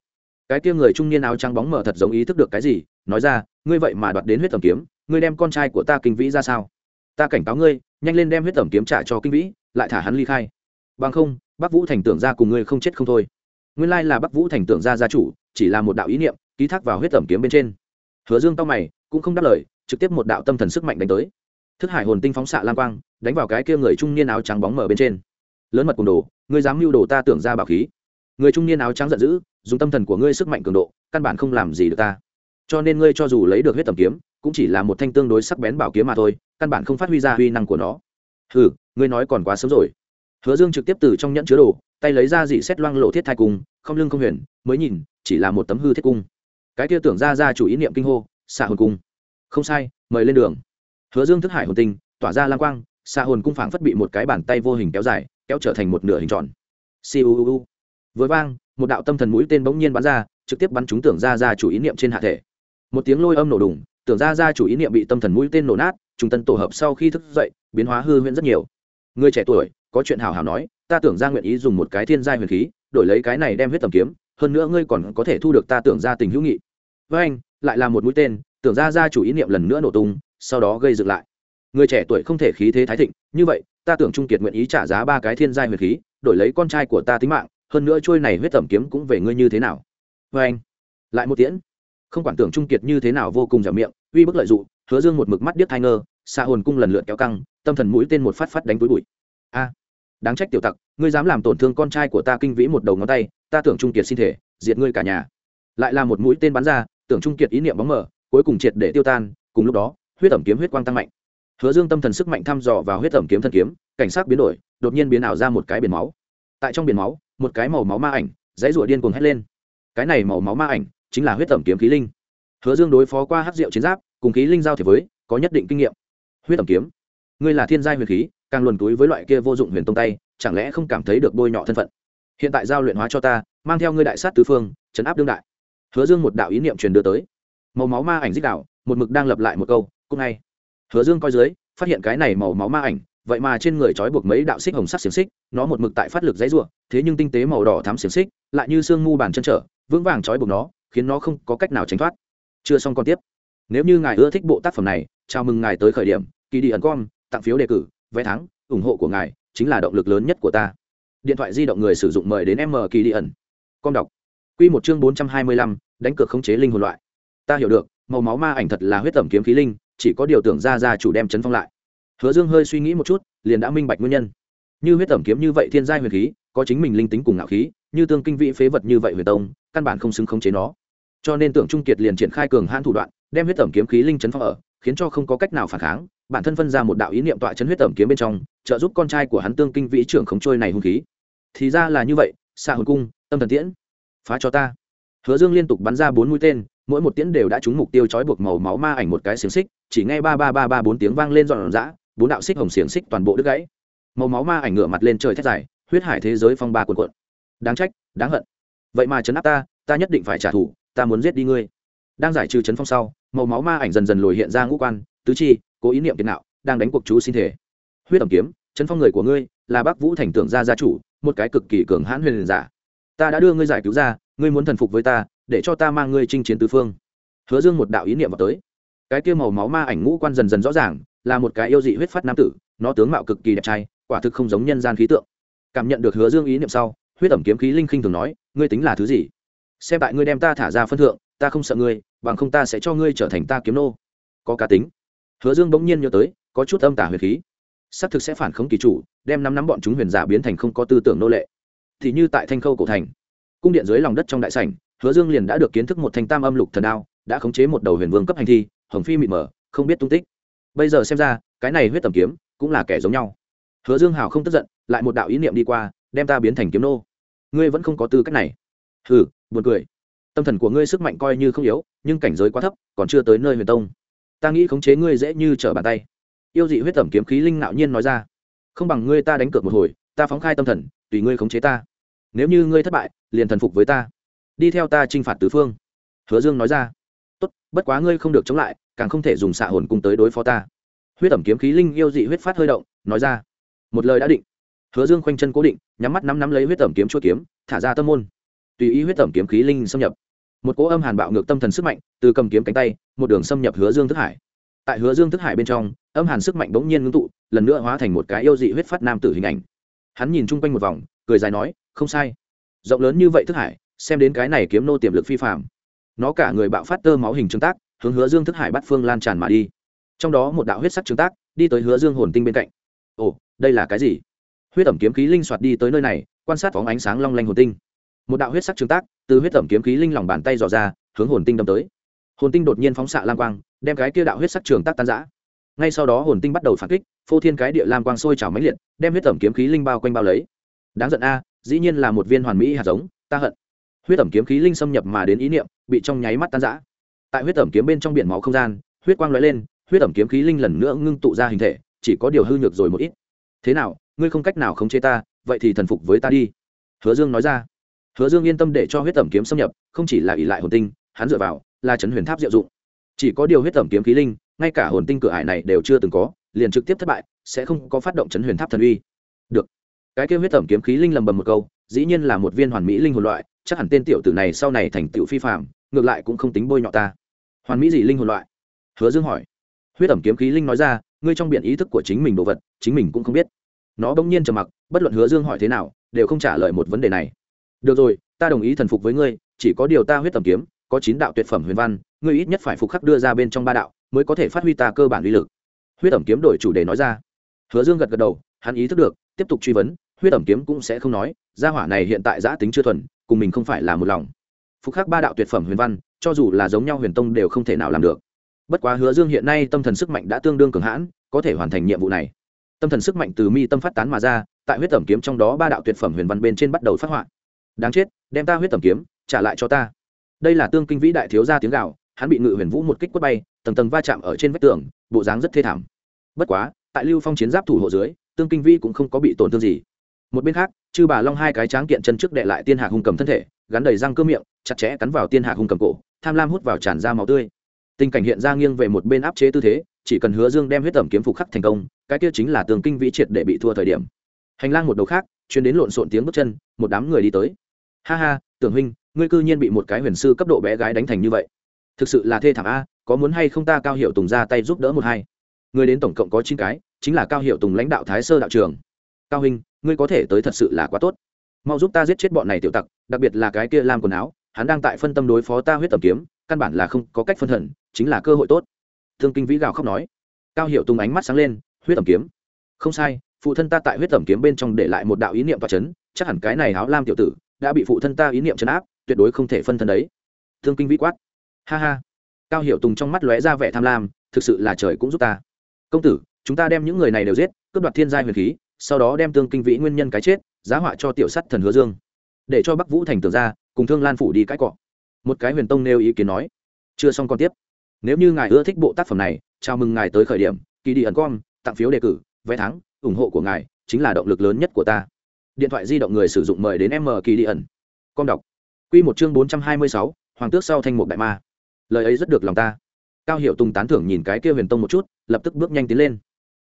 cái kia người trung niên áo trắng bóng mở thật giống ý thức được cái gì, nói ra, ngươi vậy mà đoạt đến huyết tẩm kiếm, ngươi đem con trai của ta kinh vĩ ra sao? Ta cảnh cáo ngươi, nhanh lên đem huyết tẩm kiếm trả cho kinh vĩ, lại thả hắn ly khai. Bằng không, bắc vũ thành tưởng ra cùng ngươi không chết không thôi. Nguyên lai là bắc vũ thành tưởng ra gia chủ, chỉ là một đạo ý niệm, ký thác vào huyết tẩm kiếm bên trên. Hứa dương tao mày, cũng không đáp lời, trực tiếp một đạo tâm thần sức mạnh đánh tới. Thức hải hồn tinh phóng xạ lan quang, đánh vào cái kia người trung niên áo trắng bóng mở bên trên. Lớn mật cùng đồ, ngươi dám mưu đồ ta tưởng ra bảo khí. Người trung niên áo trắng giận dữ dùng tâm thần của ngươi sức mạnh cường độ, căn bản không làm gì được ta. Cho nên ngươi cho dù lấy được huyết tầm kiếm, cũng chỉ là một thanh tương đối sắc bén bảo kiếm mà thôi, căn bản không phát huy ra huy năng của nó. Ừ ngươi nói còn quá sớm rồi. Hứa dương trực tiếp từ trong nhẫn chứa đồ, tay lấy ra dị xét loang lộ thiết thai cung, không lưng không huyền, mới nhìn, chỉ là một tấm hư thiết cung. Cái kia tưởng ra ra chủ ý niệm kinh hô, xạ hồn cung. Không sai, mời lên đường. Hứa dương thức hải hồn tinh, tỏa ra lang quang, xạ hồn cung phảng phất bị một cái bàn tay vô hình kéo dài, kéo trở thành một nửa hình tròn. Siêu vừa vang một đạo tâm thần mũi tên bỗng nhiên bắn ra, trực tiếp bắn trúng tưởng ra ra chủ ý niệm trên hạ thể. Một tiếng lôi âm nổ đùng, tưởng ra ra chủ ý niệm bị tâm thần mũi tên nổ nát trung tân tổ hợp sau khi thức dậy, biến hóa hư huyễn rất nhiều. Người trẻ tuổi, có chuyện hào hào nói, ta tưởng ra nguyện ý dùng một cái thiên giai huyền khí, đổi lấy cái này đem huyết tầm kiếm, hơn nữa ngươi còn có thể thu được ta tưởng ra tình hữu nghị. Với anh, lại là một mũi tên, tưởng ra ra chủ ý niệm lần nữa nổ tung, sau đó gây dựng lại. Người trẻ tuổi không thể khí thế thái thịnh, như vậy, ta tưởng trung kiệt nguyện ý trả giá ba cái thiên giai huyền khí, đổi lấy con trai của ta tính mạng hơn nữa trôi này huyết tẩm kiếm cũng về ngươi như thế nào? Với anh, lại một tiễn. Không quản tưởng trung kiệt như thế nào vô cùng dẻo miệng, uy bức lợi dụng hứa dương một mực mắt điếc thai ngơ xa hồn cung lần lượt kéo căng, tâm thần mũi tên một phát phát đánh túi bụi. A, đáng trách tiểu tặc, ngươi dám làm tổn thương con trai của ta kinh vĩ một đầu ngón tay, ta tưởng trung kiệt xin thể, diệt ngươi cả nhà. Lại là một mũi tên bắn ra, tưởng trung kiệt ý niệm bóng mở cuối cùng triệt để tiêu tan, cùng lúc đó, huyết ẩm kiếm huyết quang tăng mạnh. Hứa dương tâm thần sức mạnh thăm dò vào huyết ẩm kiếm thân kiếm, cảnh sát biến đổi, đột nhiên biến ảo ra một cái biển máu. Tại trong biển máu một cái màu máu ma ảnh, dãy rủa điên cuồng hét lên. Cái này màu máu ma ảnh chính là huyết tẩm kiếm khí linh. Hứa dương đối phó qua hát rượu chiến giáp, cùng khí linh giao thế với, có nhất định kinh nghiệm. Huyết tẩm kiếm. Ngươi là thiên gia huyền khí, càng luồn túi với loại kia vô dụng huyền tông tay, chẳng lẽ không cảm thấy được bôi nhọ thân phận? Hiện tại giao luyện hóa cho ta, mang theo ngươi đại sát tứ phương chấn áp đương đại. Hứa dương một đạo ý niệm truyền đưa tới. Màu máu ma ảnh dích đạo, một mực đang lập lại một câu, cũng ngay. Hứa dương coi dưới, phát hiện cái này màu máu ma ảnh vậy mà trên người trói buộc mấy đạo xích hồng sắc xiềng xích, nó một mực tại phát lực dãy ruộng thế nhưng tinh tế màu đỏ thắm xiềng xích lại như sương mu bàn chân trở, vững vàng trói buộc nó, khiến nó không có cách nào tránh thoát. Chưa xong còn tiếp. Nếu như ngài ưa thích bộ tác phẩm này, chào mừng ngài tới khởi điểm kỳ đi ẩn com, tặng phiếu đề cử, vé thắng, ủng hộ của ngài chính là động lực lớn nhất của ta. Điện thoại di động người sử dụng mời đến m kỳ đi ẩn. Com đọc. Q một chương bốn trăm hai mươi lăm, đánh cược khống chế linh hồn loại. Ta hiểu được, màu máu ma ảnh thật là huyết tẩm kiếm khí linh, chỉ có điều tưởng ra ra chủ đem chấn phong lại hứa dương hơi suy nghĩ một chút, liền đã minh bạch nguyên nhân. Như huyết tẩm kiếm như vậy thiên giai huyền khí, có chính mình linh tính cùng ngạo khí, như tương kinh vị phế vật như vậy huyền tông, căn bản không xứng khống chế nó. Cho nên tưởng trung kiệt liền triển khai cường hãn thủ đoạn, đem huyết tẩm kiếm khí linh chấn phong ở, khiến cho không có cách nào phản kháng, bản thân phân ra một đạo ý niệm tọa chấn huyết tẩm kiếm bên trong, trợ giúp con trai của hắn tương kinh vĩ trưởng khống trôi này hung khí. Thì ra là như vậy, Sa hồn cung, tâm thần tiễn, phá cho ta. Hứa dương liên tục bắn ra bốn mũi tên, mỗi một tiễn đều đã trúng mục tiêu trói buộc màu máu ma ảnh một cái xiềng xích, chỉ nghe ba ba ba ba bốn tiếng vang lên dọn dã bốn đạo xích hồng xiềng xích toàn bộ đứt gãy. Màu máu ma ảnh ngửa mặt lên trời thét dài, huyết hải thế giới phong ba cuộn cuộn. Đáng trách, đáng hận. Vậy mà chấn áp ta ta nhất định phải trả thù, ta muốn giết đi ngươi. Đang giải trừ chấn phong sau, màu máu ma ảnh dần dần lồi hiện ra ngũ quan, tứ chi, cố ý niệm tiền nạo, đang đánh cuộc chú xin thể. Huyết ẩm kiếm chấn phong người của ngươi, là bác vũ thành tưởng gia gia chủ, một cái cực kỳ cường hãn huyền giả. Ta đã đưa ngươi giải cứu ra, ngươi muốn thần phục với ta, để cho ta mang ngươi chinh chiến tứ phương. Hứa dương một đạo ý niệm vào tới. Cái kia màu máu ma ảnh ngũ quan dần dần rõ ràng là một cái yêu dị huyết phát nam tử, nó tướng mạo cực kỳ đẹp trai, quả thực không giống nhân gian khí tượng. Cảm nhận được hứa dương ý niệm sau, huyết ẩm kiếm khí linh khinh thường nói, ngươi tính là thứ gì? Xem tại ngươi đem ta thả ra phân thượng, ta không sợ ngươi, bằng không ta sẽ cho ngươi trở thành ta kiếm nô. Có cá tính. Hứa dương bỗng nhiên nhớ tới, có chút âm tả huyền khí. Xác thực sẽ phản khống kỳ chủ, đem năm nắm bọn chúng huyền giả biến thành không có tư tưởng nô lệ. Thì như tại thanh khâu cổ thành, cung điện dưới lòng đất trong đại sảnh, hứa dương liền đã được kiến thức một thanh tam âm lục thần đao, đã khống chế một đầu huyền vương cấp hành thi, hồng phi mịt mờ, không biết tung tích bây giờ xem ra, cái này huyết tầm kiếm cũng là kẻ giống nhau. Hứa dương hào không tức giận, lại một đạo ý niệm đi qua, đem ta biến thành kiếm nô. Ngươi vẫn không có tư cách này. Hừ, buồn cười. Tâm thần của ngươi sức mạnh coi như không yếu, nhưng cảnh giới quá thấp, còn chưa tới nơi huyền tông. Ta nghĩ khống chế ngươi dễ như trở bàn tay. Yêu dị huyết tẩm kiếm khí linh ngạo nhiên nói ra. Không bằng ngươi ta đánh cược một hồi, ta phóng khai tâm thần, tùy ngươi khống chế ta. Nếu như ngươi thất bại, liền thần phục với ta. Đi theo ta t r i n h phạt tứ phương. Hứa dương nói ra. Tốt, bất quá ngươi không được chống lại càng không thể dùng xạ hồn cung tới đối phó ta. Huyết tẩm kiếm khí linh yêu dị huyết phát hơi động, nói ra. Một lời đã định. Hứa dương khoanh chân cố định, nhắm mắt nắm nắm lấy huyết tẩm kiếm chua kiếm, thả ra tâm môn. Tùy ý huyết tẩm kiếm khí linh xâm nhập. Một cỗ âm hàn bạo ngược tâm thần sức mạnh, từ cầm kiếm cánh tay, một đường xâm nhập hứa dương thức hải. Tại hứa dương thức hải bên trong, âm hàn sức mạnh bỗng nhiên ngưng tụ, lần nữa hóa thành một cái yêu dị huyết phát nam tử hình ảnh. Hắn nhìn chung quanh một vòng, cười dài nói, không sai. Rộng lớn như vậy thức hải, xem đến cái này kiếm nô tiềm lực phi phạm nó cả người bạo phát tơ máu hình trương tác hướng hứa dương thức hải bắt phương lan tràn mà đi. Trong đó một đạo huyết sắc trương tác đi tới hứa dương hồn tinh bên cạnh. Ồ, đây là cái gì? Huyết ẩm kiếm khí linh soạt đi tới nơi này, quan sát phóng ánh sáng long lanh hồn tinh. Một đạo huyết sắc trương tác từ huyết ẩm kiếm khí linh lòng bàn tay dò ra, hướng hồn tinh đâm tới. Hồn tinh đột nhiên phóng xạ lam quang, đem cái kia đạo huyết sắc trường tác tan giã ngay sau đó hồn tinh bắt đầu phản kích, phô thiên cái địa lam quang sôi trào máy liệt, đem huyết ẩm kiếm khí linh bao quanh bao lấy. Đáng giận a, dĩ nhiên là một viên hoàn mỹ hạt giống, ta hận. Huyết ẩm kiếm khí linh xâm nhập mà đến ý niệm, bị trong nháy mắt tan giã tại huyết tẩm kiếm bên trong biển máu không gian, huyết quang l ó e lên, huyết tẩm kiếm khí linh lần nữa ngưng tụ ra hình thể, chỉ có điều hư nhược rồi một ít. Thế nào, ngươi không cách nào khống chế ta, vậy thì thần phục với ta đi. Hứa dương nói ra. Hứa dương yên tâm để cho huyết tẩm kiếm xâm nhập, không chỉ là ỷ lại hồn tinh, hắn dựa vào là trấn huyền tháp diệu dụng. Chỉ có điều huyết tẩm kiếm khí linh, ngay cả hồn tinh cửa ải này đều chưa từng có, liền trực tiếp thất bại, sẽ không có phát động chấn huyền tháp thần uy. Được. Cái kêu huyết tẩm kiếm khí linh lầm bầm một câu, dĩ nhiên là một viên hoàn mỹ linh hồn loại, chắc hẳn tên tiểu tử này sau này thành tựu phi phạm ngược lại cũng không tính bôi nhọ ta hoàn mỹ gì linh hồn loại. Hứa dương hỏi. Huyết ẩm kiếm khí linh nói ra, ngươi trong biển ý thức của chính mình đồ vật, chính mình cũng không biết. Nó bỗng nhiên trầm mặc, bất luận hứa dương hỏi thế nào, đều không trả lời một vấn đề này. Được rồi, ta đồng ý thần phục với ngươi, chỉ có điều ta huyết Tầm kiếm, có chín đạo tuyệt phẩm huyền văn, ngươi ít nhất phải phục khắc đưa ra bên trong ba đạo, mới có thể phát huy ta cơ bản uy lực. Huyết Tầm kiếm đổi chủ đề nói ra. Hứa dương gật gật đầu, hắn ý thức được, tiếp tục truy vấn, huyết Tầm kiếm cũng sẽ không nói, gia hỏa này hiện tại giã tính chưa thuần, cùng mình không phải là một lòng. Phục khắc ba đạo tuyệt phẩm huyền văn cho dù là giống nhau huyền tông đều không thể nào làm được. Bất quá hứa dương hiện nay tâm thần sức mạnh đã tương đương cường hãn, có thể hoàn thành nhiệm vụ này. Tâm thần sức mạnh từ mi tâm phát tán mà ra, tại huyết tẩm kiếm trong đó ba đạo tuyệt phẩm huyền văn bên trên bắt đầu phát họa. Đáng chết, đem ta huyết tẩm kiếm trả lại cho ta. Đây là tương kinh vĩ đại thiếu gia tiếng gạo, hắn bị ngự huyền vũ một kích quất bay, tầng tầng va chạm ở trên vách tường, bộ dáng rất thê thảm. Bất quá, tại lưu phong chiến giáp thủ hộ dưới, tương kinh vĩ cũng không có bị tổn thương gì. Một bên khác, chư bà long hai cái tráng kiện chân trước đệ lại tiên hạc hung cầm thân thể, gắn đầy răng cơ miệng, chặt chẽ cắn vào tiên hạc hung cầm cổ tham lam hút vào tràn ra máu tươi. Tình cảnh hiện ra nghiêng về một bên áp chế tư thế, chỉ cần hứa dương đem huyết tẩm kiếm phục khắc thành công, cái kia chính là tường kinh vĩ triệt để bị thua thời điểm. Hành lang một đầu khác, chuyến đến lộn xộn tiếng bước chân, một đám người đi tới. Ha ha, tưởng huynh, ngươi cư nhiên bị một cái huyền sư cấp độ bé gái đánh thành như vậy. Thực sự là thê thảm a, có muốn hay không ta cao hiệu tùng ra tay giúp đỡ một hai? Người đến tổng cộng có chín cái, chính là cao hiệu tùng lãnh đạo thái sơ đạo trường. Cao huynh, ngươi có thể tới thật sự là quá tốt. Mau giúp ta giết chết bọn này tiểu tặc, đặc biệt là cái kia làm quần áo hắn đang tại phân tâm đối phó ta huyết tầm kiếm, căn bản là không có cách phân thần, chính là cơ hội tốt. Thương kinh vĩ gào khóc nói. Cao hiệu tùng ánh mắt sáng lên, huyết tầm kiếm. Không sai, phụ thân ta tại huyết tầm kiếm bên trong để lại một đạo ý niệm và chấn, chắc hẳn cái này áo lam tiểu tử đã bị phụ thân ta ý niệm chấn áp, tuyệt đối không thể phân thân đấy. Thương kinh vĩ quát. Ha ha. Cao hiệu tùng trong mắt lóe ra vẻ tham lam, thực sự là trời cũng giúp ta. Công tử, chúng ta đem những người này đều giết, cướp đoạt thiên gia huyền khí, sau đó đem tương kinh vĩ nguyên nhân cái chết, giá họa cho tiểu sắt thần hứa dương. Để cho bắc vũ thành tường ra cùng thương lan phủ đi cãi cọ. Một cái huyền tông nêu ý kiến nói, chưa xong còn tiếp. Nếu như ngài ưa thích bộ tác phẩm này, chào mừng ngài tới khởi điểm kỳ đi ẩn com, tặng phiếu đề cử, vé thắng, ủng hộ của ngài chính là động lực lớn nhất của ta. Điện thoại di động người sử dụng mời đến m kỳ đi ẩn. Com đọc. Q một chương bốn trăm hai mươi sáu, hoàng tước sau thanh mục đại ma. Lời ấy rất được lòng ta. Cao hiệu tùng tán thưởng nhìn cái kia huyền tông một chút, lập tức bước nhanh tiến lên.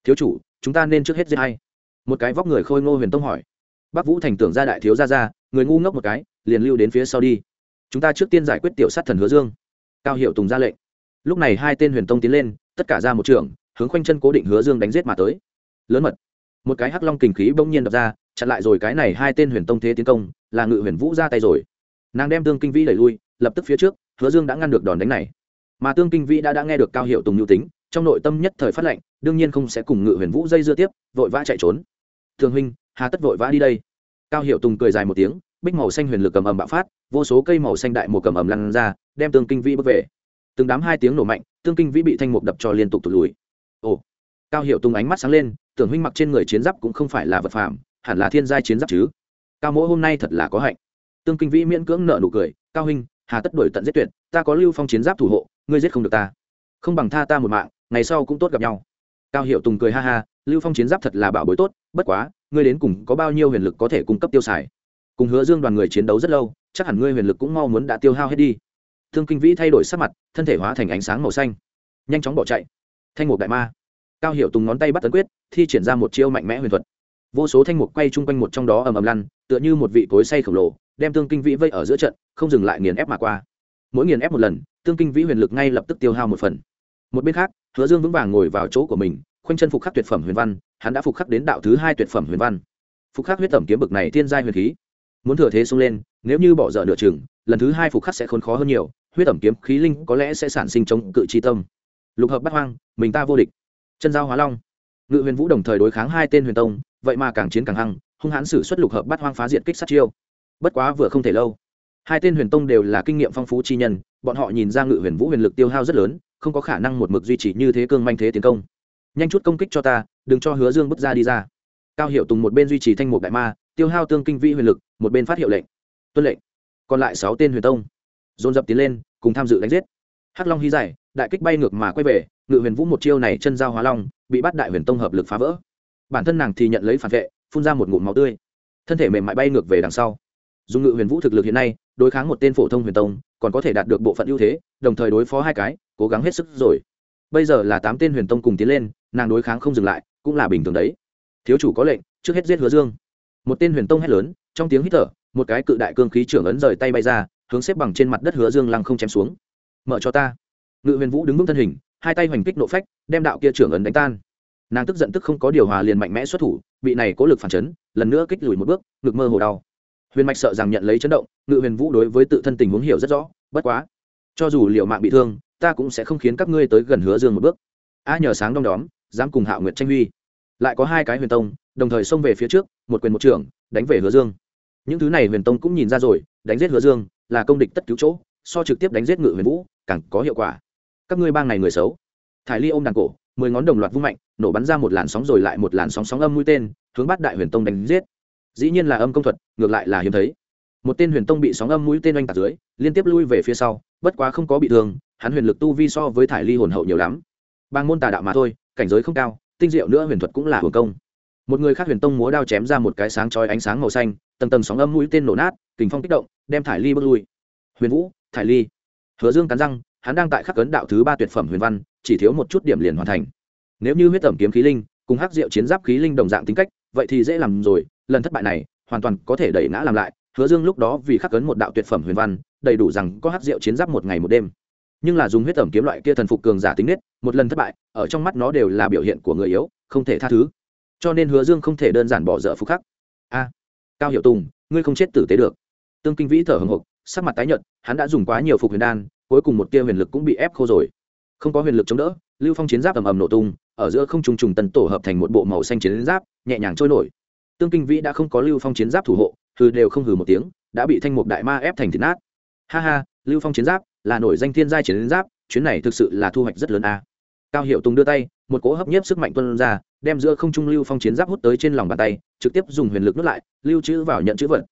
Thiếu chủ, chúng ta nên trước hết giết hay một cái vóc người khôi ngô huyền tông hỏi. Bắc vũ thành tưởng ra đại thiếu ra ra người ngu ngốc một cái liền lưu đến phía sau đi. Chúng ta trước tiên giải quyết tiểu sát thần hứa dương. Cao hiệu tùng ra lệnh. Lúc này hai tên huyền tông tiến lên, tất cả ra một trường, hướng khoanh chân cố định hứa dương đánh giết mà tới. Lớn mật. Một cái hắc long kình khí bỗng nhiên đập ra, chặn lại rồi cái này hai tên huyền tông thế tiến công, là ngự huyền vũ ra tay rồi. Nàng đem tương kinh vĩ đẩy lui, lập tức phía trước, hứa dương đã ngăn được đòn đánh này. Mà tương kinh vĩ đã đã nghe được cao hiệu tùng nhu tính, trong nội tâm nhất thời phát lệnh, đương nhiên không sẽ cùng ngự huyền vũ dây dưa tiếp, vội vã chạy trốn. Thường huynh, hà tất vội vã đi đây. Cao hiệu tùng cười dài một tiếng bích màu xanh huyền lực cầm ầm bạo phát, vô số cây màu xanh đại mùa cầm ầm lăn ra, đem tương kinh vĩ bước về. Từng đám hai tiếng nổ mạnh, tương kinh vĩ bị thanh mục đập cho liên tục tụt lùi. Ồ, cao hiệu tùng ánh mắt sáng lên, tưởng huynh mặc trên người chiến giáp cũng không phải là vật phạm hẳn là thiên giai chiến giáp chứ. Cao mỗi hôm nay thật là có hạnh. Tương kinh vĩ miễn cưỡng nợ nụ cười, cao huynh, hà tất đổi tận giết tuyệt, ta có lưu phong chiến giáp thủ hộ, ngươi giết không được ta. Không bằng tha ta một mạng, ngày sau cũng tốt gặp nhau. Cao hiệu tùng cười ha ha, lưu phong chiến giáp thật là bảo bối tốt, bất quá, ngươi đến cùng có bao nhiêu huyền lực có thể cung cấp tiêu xài? Cùng hứa dương đoàn người chiến đấu rất lâu, chắc hẳn ngươi huyền lực cũng mau muốn đã tiêu hao hết đi. Thương kinh vĩ thay đổi sắc mặt, thân thể hóa thành ánh sáng màu xanh. Nhanh chóng bỏ chạy. Thanh mục đại ma. Cao hiệu tùng ngón tay bắt tấn quyết, thi triển ra một chiêu mạnh mẽ huyền thuật. Vô số thanh mục quay chung quanh một trong đó ầm ầm lăn, tựa như một vị cối say khổng lồ, đem tương kinh vĩ vây ở giữa trận, không dừng lại nghiền ép mà qua. Mỗi nghiền ép một lần tương kinh vĩ huyền lực ngay lập tức tiêu hao một phần. Một bên khác, hứa dương vững vàng ngồi vào chỗ của mình, khoanh chân phục khắc tuyệt phẩm huyền văn, hắn đã phục khắc đến đạo thứ hai tuyệt phẩm huyền văn. Phục khắc huyết tẩm kiếm bực này thiên giai huyền khí muốn thừa thế xông lên, nếu như bỏ dở nửa chừng, lần thứ hai phục khắc sẽ khốn khó hơn nhiều, huyết tẩm kiếm khí linh có lẽ sẽ sản sinh chống cự chi tâm. Lục hợp bắt hoang, mình ta vô địch. Chân giao hóa long. Ngự huyền vũ đồng thời đối kháng hai tên huyền tông, vậy mà càng chiến càng hăng, hung hãn sử xuất lục hợp bắt hoang phá diện kích sát chiêu. Bất quá vừa không thể lâu, hai tên huyền tông đều là kinh nghiệm phong phú chi nhân, bọn họ nhìn ra ngự huyền vũ huyền lực tiêu hao rất lớn, không có khả năng một mực duy trì như thế cương manh thế tiến công. Nhanh chút công kích cho ta, đừng cho hứa dương bước ra đi ra. Cao hiệu tùng một bên duy trì thanh mục đại ma tiêu hao tương kinh vi huyền lực, một bên phát hiệu lệnh. Tuân lệnh. Còn lại sáu tên huyền tông. Dồn dập tiến lên, cùng tham dự đánh giết. Hắc long hy giải đại kích bay ngược mà quay về, ngự huyền vũ một chiêu này chân giao hóa long, bị bắt đại huyền tông hợp lực phá vỡ. Bản thân nàng thì nhận lấy phản vệ, phun ra một ngụm máu tươi. Thân thể mềm mại bay ngược về đằng sau. Dùng ngự huyền vũ thực lực hiện nay, đối kháng một tên phổ thông huyền tông, còn có thể đạt được bộ phận ưu thế, đồng thời đối phó hai cái, cố gắng hết sức rồi. Bây giờ là tám tên huyền tông cùng tiến lên, nàng đối kháng không dừng lại, cũng là bình thường đấy. Thiếu chủ có lệnh, trước hết giết hứa dương một tên huyền tông hét lớn, trong tiếng hít thở, một cái cự đại cương khí trưởng ấn rời tay bay ra, hướng xếp bằng trên mặt đất hứa dương lăng không chém xuống. Mở cho ta. Ngự huyền vũ đứng vững thân hình, hai tay hoành kích nộ phách, đem đạo kia trưởng ấn đánh tan. Nàng tức giận tức không có điều hòa liền mạnh mẽ xuất thủ bị này cố lực phản chấn, lần nữa kích lùi một bước, ngực mơ hồ đau. Huyền mạch sợ rằng nhận lấy chấn động, ngự huyền vũ đối với tự thân tình huống hiểu rất rõ, bất quá, cho dù liệu mạng bị thương, ta cũng sẽ không khiến các ngươi tới gần hứa dương một bước. A nhờ sáng đom đóm, dám cùng hạo nguyệt tranh huy lại có hai cái huyền tông, đồng thời xông về phía trước, một quyền một trưởng đánh về hứa dương. Những thứ này huyền tông cũng nhìn ra rồi, đánh giết hứa dương là công địch tất cứu chỗ, so trực tiếp đánh giết ngự huyền vũ càng có hiệu quả. Các ngươi bang này người xấu. Thải ly ôm đàn cổ, mười ngón đồng loạt vung mạnh, nổ bắn ra một làn sóng rồi lại một làn sóng sóng âm mũi tên, hướng bắt đại huyền tông đánh giết. Dĩ nhiên là âm công thuật, ngược lại là hiếm thấy. Một tên huyền tông bị sóng âm mũi tên oanh tạc dưới, liên tiếp lui về phía sau, bất quá không có bị thương, hắn huyền lực tu vi so với thải ly hồn hậu nhiều lắm. Bang môn tà đạo mà thôi, cảnh giới không cao tinh diệu nữa huyền thuật cũng là hưởng công. Một người khác huyền tông múa đao chém ra một cái sáng chói ánh sáng màu xanh, tầng tầng sóng âm mũi tên nổ nát, kình phong kích động, đem thải ly bước lui. Huyền vũ, thải ly. Hứa dương cắn răng, hắn đang tại khắc cấn đạo thứ ba tuyệt phẩm huyền văn, chỉ thiếu một chút điểm liền hoàn thành. Nếu như huyết tẩm kiếm khí linh, cùng hắc diệu chiến giáp khí linh đồng dạng tính cách, vậy thì dễ làm rồi, lần thất bại này, hoàn toàn có thể đẩy ngã làm lại. Hứa dương lúc đó vì khắc cấn một đạo tuyệt phẩm huyền văn, đầy đủ rằng có hắc diệu chiến giáp một ngày một đêm nhưng là dùng huyết tẩm kiếm loại kia thần phục cường giả tính nết, một lần thất bại, ở trong mắt nó đều là biểu hiện của người yếu, không thể tha thứ. Cho nên hứa dương không thể đơn giản bỏ dở phục khắc. A, cao hiệu tùng, ngươi không chết tử tế được. Tương kinh vĩ thở hồng hộc sắc mặt tái nhợt, hắn đã dùng quá nhiều phục huyền đan, cuối cùng một tia huyền lực cũng bị ép khô rồi. Không có huyền lực chống đỡ, lưu phong chiến giáp ầm ầm nổ tung, ở giữa không trùng trùng tần tổ hợp thành một bộ màu xanh chiến giáp, nhẹ nhàng trôi nổi. Tương kinh vĩ đã không có lưu phong chiến giáp thủ hộ, hừ đều không hừ một tiếng, đã bị thanh mục đại ma ép thành thịt nát. Ha ha, lưu phong chiến giáp là nổi danh thiên giai chiến giáp, chuyến này thực sự là thu hoạch rất lớn a. Cao hiệu tùng đưa tay, một cỗ hấp nhiếp sức mạnh tuân ra, đem giữa không trung lưu phong chiến giáp hút tới trên lòng bàn tay, trực tiếp dùng huyền lực nuốt lại, lưu trữ vào nhận chữ vật.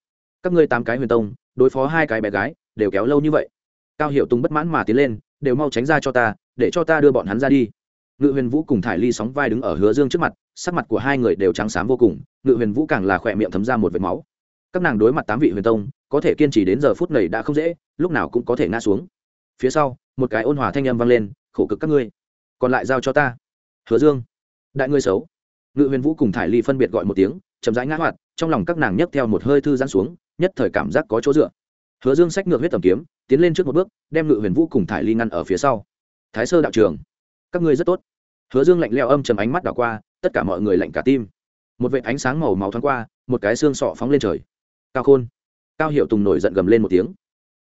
Các ngươi tám cái huyền tông, đối phó hai cái bé gái, đều kéo lâu như vậy. Cao hiệu tùng bất mãn mà tiến lên, đều mau tránh ra cho ta, để cho ta đưa bọn hắn ra đi. Ngự huyền vũ cùng thải ly sóng vai đứng ở hứa dương trước mặt, sắc mặt của hai người đều trắng xám vô cùng, ngự huyền vũ càng là khỏe miệng thấm ra một vệt máu. Các nàng đối mặt tám vị huyền tông, có thể kiên trì đến giờ phút này đã không dễ, lúc nào cũng có thể ngã xuống phía sau, một cái ôn hòa thanh âm vang lên, khổ cực các ngươi, còn lại giao cho ta. Hứa dương, đại ngươi xấu. Ngự huyền vũ cùng thải ly phân biệt gọi một tiếng, chậm rãi ngã hoạt, trong lòng các nàng nhấc theo một hơi thư giãn xuống, nhất thời cảm giác có chỗ dựa. Hứa dương sách ngược huyết tầm kiếm, tiến lên trước một bước, đem ngự huyền vũ cùng thải ly ngăn ở phía sau. Thái sơ đạo trường các ngươi rất tốt. Hứa dương lạnh leo âm chầm ánh mắt đảo qua, tất cả mọi người lạnh cả tim. Một vệt ánh sáng màu máu thoáng qua, một cái xương sọ phóng lên trời. Cao khôn, cao hiệu tùng nổi giận gầm lên một tiếng.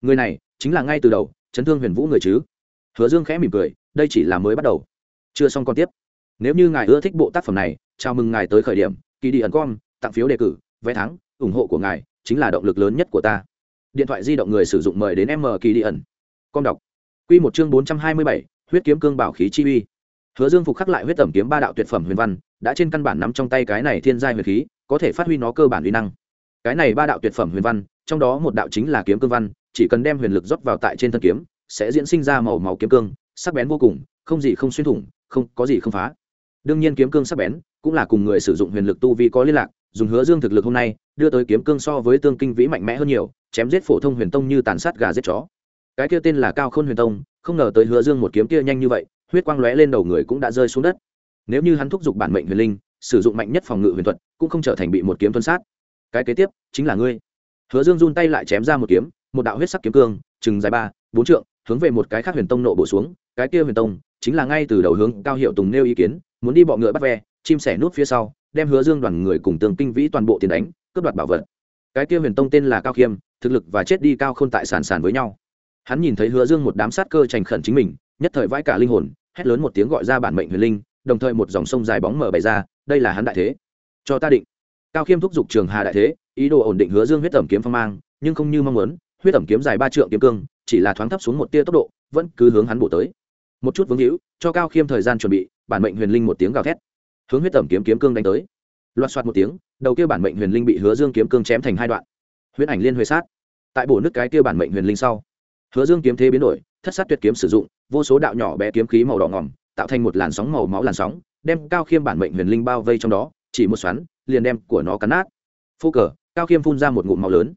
Người này chính là ngay từ đầu chấn thương huyền vũ người chứ? Hứa dương khẽ mỉm cười, đây chỉ là mới bắt đầu. Chưa xong còn tiếp. Nếu như ngài ưa thích bộ tác phẩm này, chào mừng ngài tới khởi điểm. Kỳ đi ẩn com, tặng phiếu đề cử, vé thắng, ủng hộ của ngài chính là động lực lớn nhất của ta. Điện thoại di động người sử dụng mời đến m kỳ đi ẩn. Com đọc. Q một chương bốn trăm hai mươi bảy, huyết kiếm cương bảo khí chi uy. Hứa dương phục khắc lại huyết tẩm kiếm ba đạo tuyệt phẩm huyền văn, đã trên căn bản nắm trong tay cái này thiên giai huyền khí, có thể phát huy nó cơ bản uy năng. Cái này ba đạo tuyệt phẩm huyền văn, trong đó một đạo chính là kiếm cương văn chỉ cần đem huyền lực rót vào tại trên thân kiếm, sẽ diễn sinh ra màu máu kiếm cương, sắc bén vô cùng, không gì không xuyên thủng, không có gì không phá. Đương nhiên kiếm cương sắc bén cũng là cùng người sử dụng huyền lực tu vi có liên lạc, dùng hứa dương thực lực hôm nay, đưa tới kiếm cương so với tương kinh vĩ mạnh mẽ hơn nhiều, chém giết phổ thông huyền tông như tàn sát gà giết chó. Cái kia tên là cao khôn huyền tông, không ngờ tới hứa dương một kiếm kia nhanh như vậy, huyết quang lóe lên đầu người cũng đã rơi xuống đất. Nếu như hắn thúc giục bản mệnh huyền linh, sử dụng mạnh nhất phòng ngự huyền thuật, cũng không trở thành bị một kiếm tuân sát. Cái kế tiếp chính là ngươi. Hứa dương run tay lại chém ra một kiếm một đạo huyết sắc kiếm cương, chừng dài ba, bốn trượng, hướng về một cái khác huyền tông nộ bổ xuống, cái kia huyền tông chính là ngay từ đầu hướng cao hiệu tùng nêu ý kiến, muốn đi bọ ngựa bắt ve, chim sẻ nút phía sau, đem hứa dương đoàn người cùng tường kinh vĩ toàn bộ tiền đánh, cướp đoạt bảo vật. Cái kia huyền tông tên là cao khiêm, thực lực và chết đi cao không tại sản sản với nhau. Hắn nhìn thấy hứa dương một đám sát cơ trành khẩn chính mình, nhất thời vãi cả linh hồn, hét lớn một tiếng gọi ra bản mệnh huyền linh, đồng thời một dòng sông dài bóng mở bày ra, đây là hắn đại thế. Cho ta định. Cao khiêm thúc giục trường hà đại thế, ý đồ ổn định hứa dương huyết tẩm kiếm phong mang, nhưng không như mong muốn huyết tẩm kiếm dài ba trượng kiếm cương, chỉ là thoáng thấp xuống một tia tốc độ, vẫn cứ hướng hắn bổ tới. Một chút vướng hữu cho cao khiêm thời gian chuẩn bị, bản mệnh huyền linh một tiếng gào thét, hướng huyết tẩm kiếm kiếm cương đánh tới. Loạt soạt một tiếng, đầu kia bản mệnh huyền linh bị hứa dương kiếm cương chém thành hai đoạn. Huyết ảnh liên huệ sát. Tại bổ nước cái kia bản mệnh huyền linh sau, hứa dương kiếm thế biến đổi, thất sát tuyệt kiếm sử dụng, vô số đạo nhỏ bé kiếm khí màu đỏ ngòm tạo thành một làn sóng màu máu làn sóng, đem cao khiêm bản mệnh huyền linh bao vây trong đó, chỉ một xoắn, liền đem của nó cắn nát. Phô cờ, cao khiêm phun ra một ngụm máu lớn.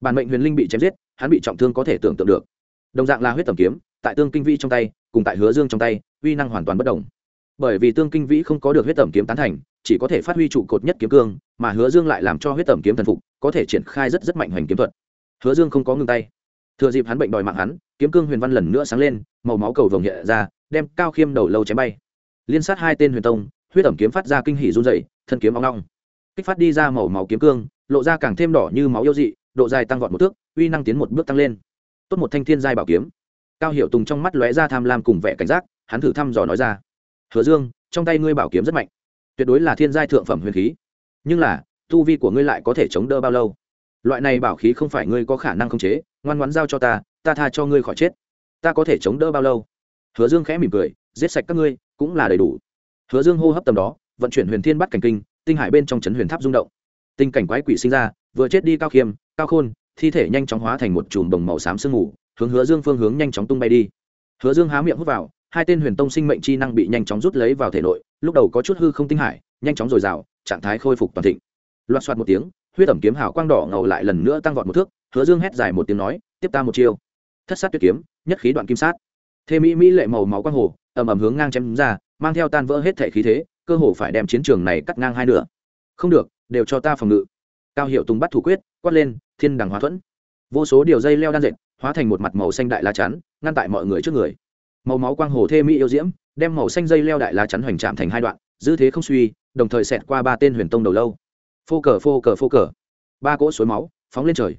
Bản mệnh huyền linh bị chém giết hắn bị trọng thương có thể tưởng tượng được. Đồng dạng là huyết tầm kiếm tại tương kinh vĩ trong tay cùng tại hứa dương trong tay uy năng hoàn toàn bất đồng. Bởi vì tương kinh vĩ không có được huyết tẩm kiếm tán thành chỉ có thể phát huy trụ cột nhất kiếm cương mà hứa dương lại làm cho huyết tẩm kiếm thần phục có thể triển khai rất rất mạnh hoành kiếm thuật. Hứa dương không có ngừng tay. Thừa dịp hắn bệnh đòi mạng hắn kiếm cương huyền văn lần nữa sáng lên màu máu cầu vồng nhẹ ra đem cao khiêm đầu lâu chém bay. Liên sát hai tên huyền tông huyết tầm kiếm phát ra kinh hỉ run rẩy, thân kiếm ong long kích phát đi ra màu máu kiếm cương lộ ra càng thêm đỏ như máu yêu dị độ dài tăng vọt một thước, uy năng tiến một bước tăng lên. Tốt một thanh thiên giai bảo kiếm. Cao hiệu tùng trong mắt lóe ra tham lam cùng vẻ cảnh giác, hắn thử thăm dò nói ra. Hứa dương, trong tay ngươi bảo kiếm rất mạnh. Tuyệt đối là thiên giai thượng phẩm huyền khí. Nhưng là, tu vi của ngươi lại có thể chống đỡ bao lâu? Loại này bảo khí không phải ngươi có khả năng khống chế, ngoan ngoãn giao cho ta ta tha cho ngươi khỏi chết. Ta có thể chống đỡ bao lâu? Hứa dương khẽ mỉm cười, giết sạch các ngươi cũng là đầy đủ. Hứa dương hô hấp tầm đó, vận chuyển huyền thiên bắt cảnh kinh, tinh hải bên trong chấn huyền tháp rung động. Tình cảnh quái quỷ sinh ra vừa chết đi cao khiêm, cao khôn, thi thể nhanh chóng hóa thành một chùm đồng màu xám sương mù, hướng hứa dương phương hướng nhanh chóng tung bay đi. Hứa dương há miệng hút vào, hai tên huyền tông sinh mệnh chi năng bị nhanh chóng rút lấy vào thể nội, lúc đầu có chút hư không tinh hải, nhanh chóng dồi dào, trạng thái khôi phục toàn thịnh. Loạt soạt một tiếng, huyết ẩm kiếm hào quang đỏ ngầu lại lần nữa tăng vọt một thước, hứa dương hét dài một tiếng nói, tiếp ta một chiêu. Thất sát tuyệt kiếm, nhất khí đoạn kim sát. Thế mỹ mỹ lệ màu máu quang hồ, ầm ầm hướng ngang chém ra, mang theo tan vỡ hết thể khí thế, cơ hồ phải đem chiến trường này cắt ngang hai nửa. Không được, đều cho ta phòng ngự cao hiệu tùng bắt thủ quyết, quát lên, thiên đằng hóa thuẫn. Vô số điều dây leo đan dệt, hóa thành một mặt màu xanh đại lá chắn, ngăn tại mọi người trước người. Màu máu quang hồ thê mỹ yêu diễm, đem màu xanh dây leo đại lá chắn hoành chạm thành hai đoạn dư thế không suy, đồng thời xẹt qua ba tên huyền tông đầu lâu. Phô cờ phô cờ phô cờ. Ba cỗ suối máu, phóng lên trời.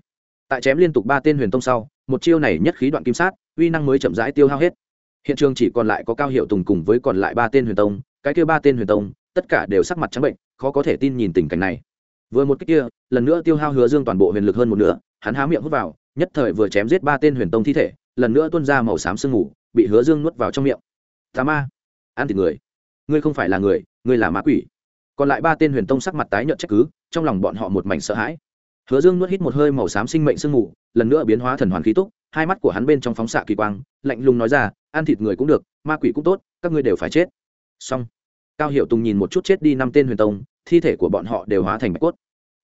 Tại chém liên tục ba tên huyền tông sau, một chiêu này nhất khí đoạn kim sát, uy năng mới chậm rãi tiêu hao hết. Hiện trường chỉ còn lại có cao hiệu tùng cùng với còn lại ba tên huyền tông, cái kia ba tên huyền tông, tất cả đều sắc mặt trắng bệnh, khó có thể tin nhìn tình cảnh này vừa một cách kia, lần nữa tiêu hao hứa dương toàn bộ huyền lực hơn một nửa, hắn há miệng hút vào, nhất thời vừa chém giết ba tên huyền tông thi thể, lần nữa tuôn ra màu xám sương mù, bị hứa dương nuốt vào trong miệng. Tà ma, ăn thịt người. Ngươi không phải là người, ngươi là ma quỷ. Còn lại ba tên huyền tông sắc mặt tái nhợt trách cứ, trong lòng bọn họ một mảnh sợ hãi. Hứa dương nuốt hít một hơi màu xám sinh mệnh sương mù, lần nữa biến hóa thần hoàn khí túc, hai mắt của hắn bên trong phóng xạ kỳ quang, lạnh lùng nói ra, ăn thịt người cũng được, ma quỷ cũng tốt, các ngươi đều phải chết. Xong, cao hiệu tùng nhìn một chút chết đi năm tên huyền tông, thi thể của bọn họ đều hóa thành bạch cốt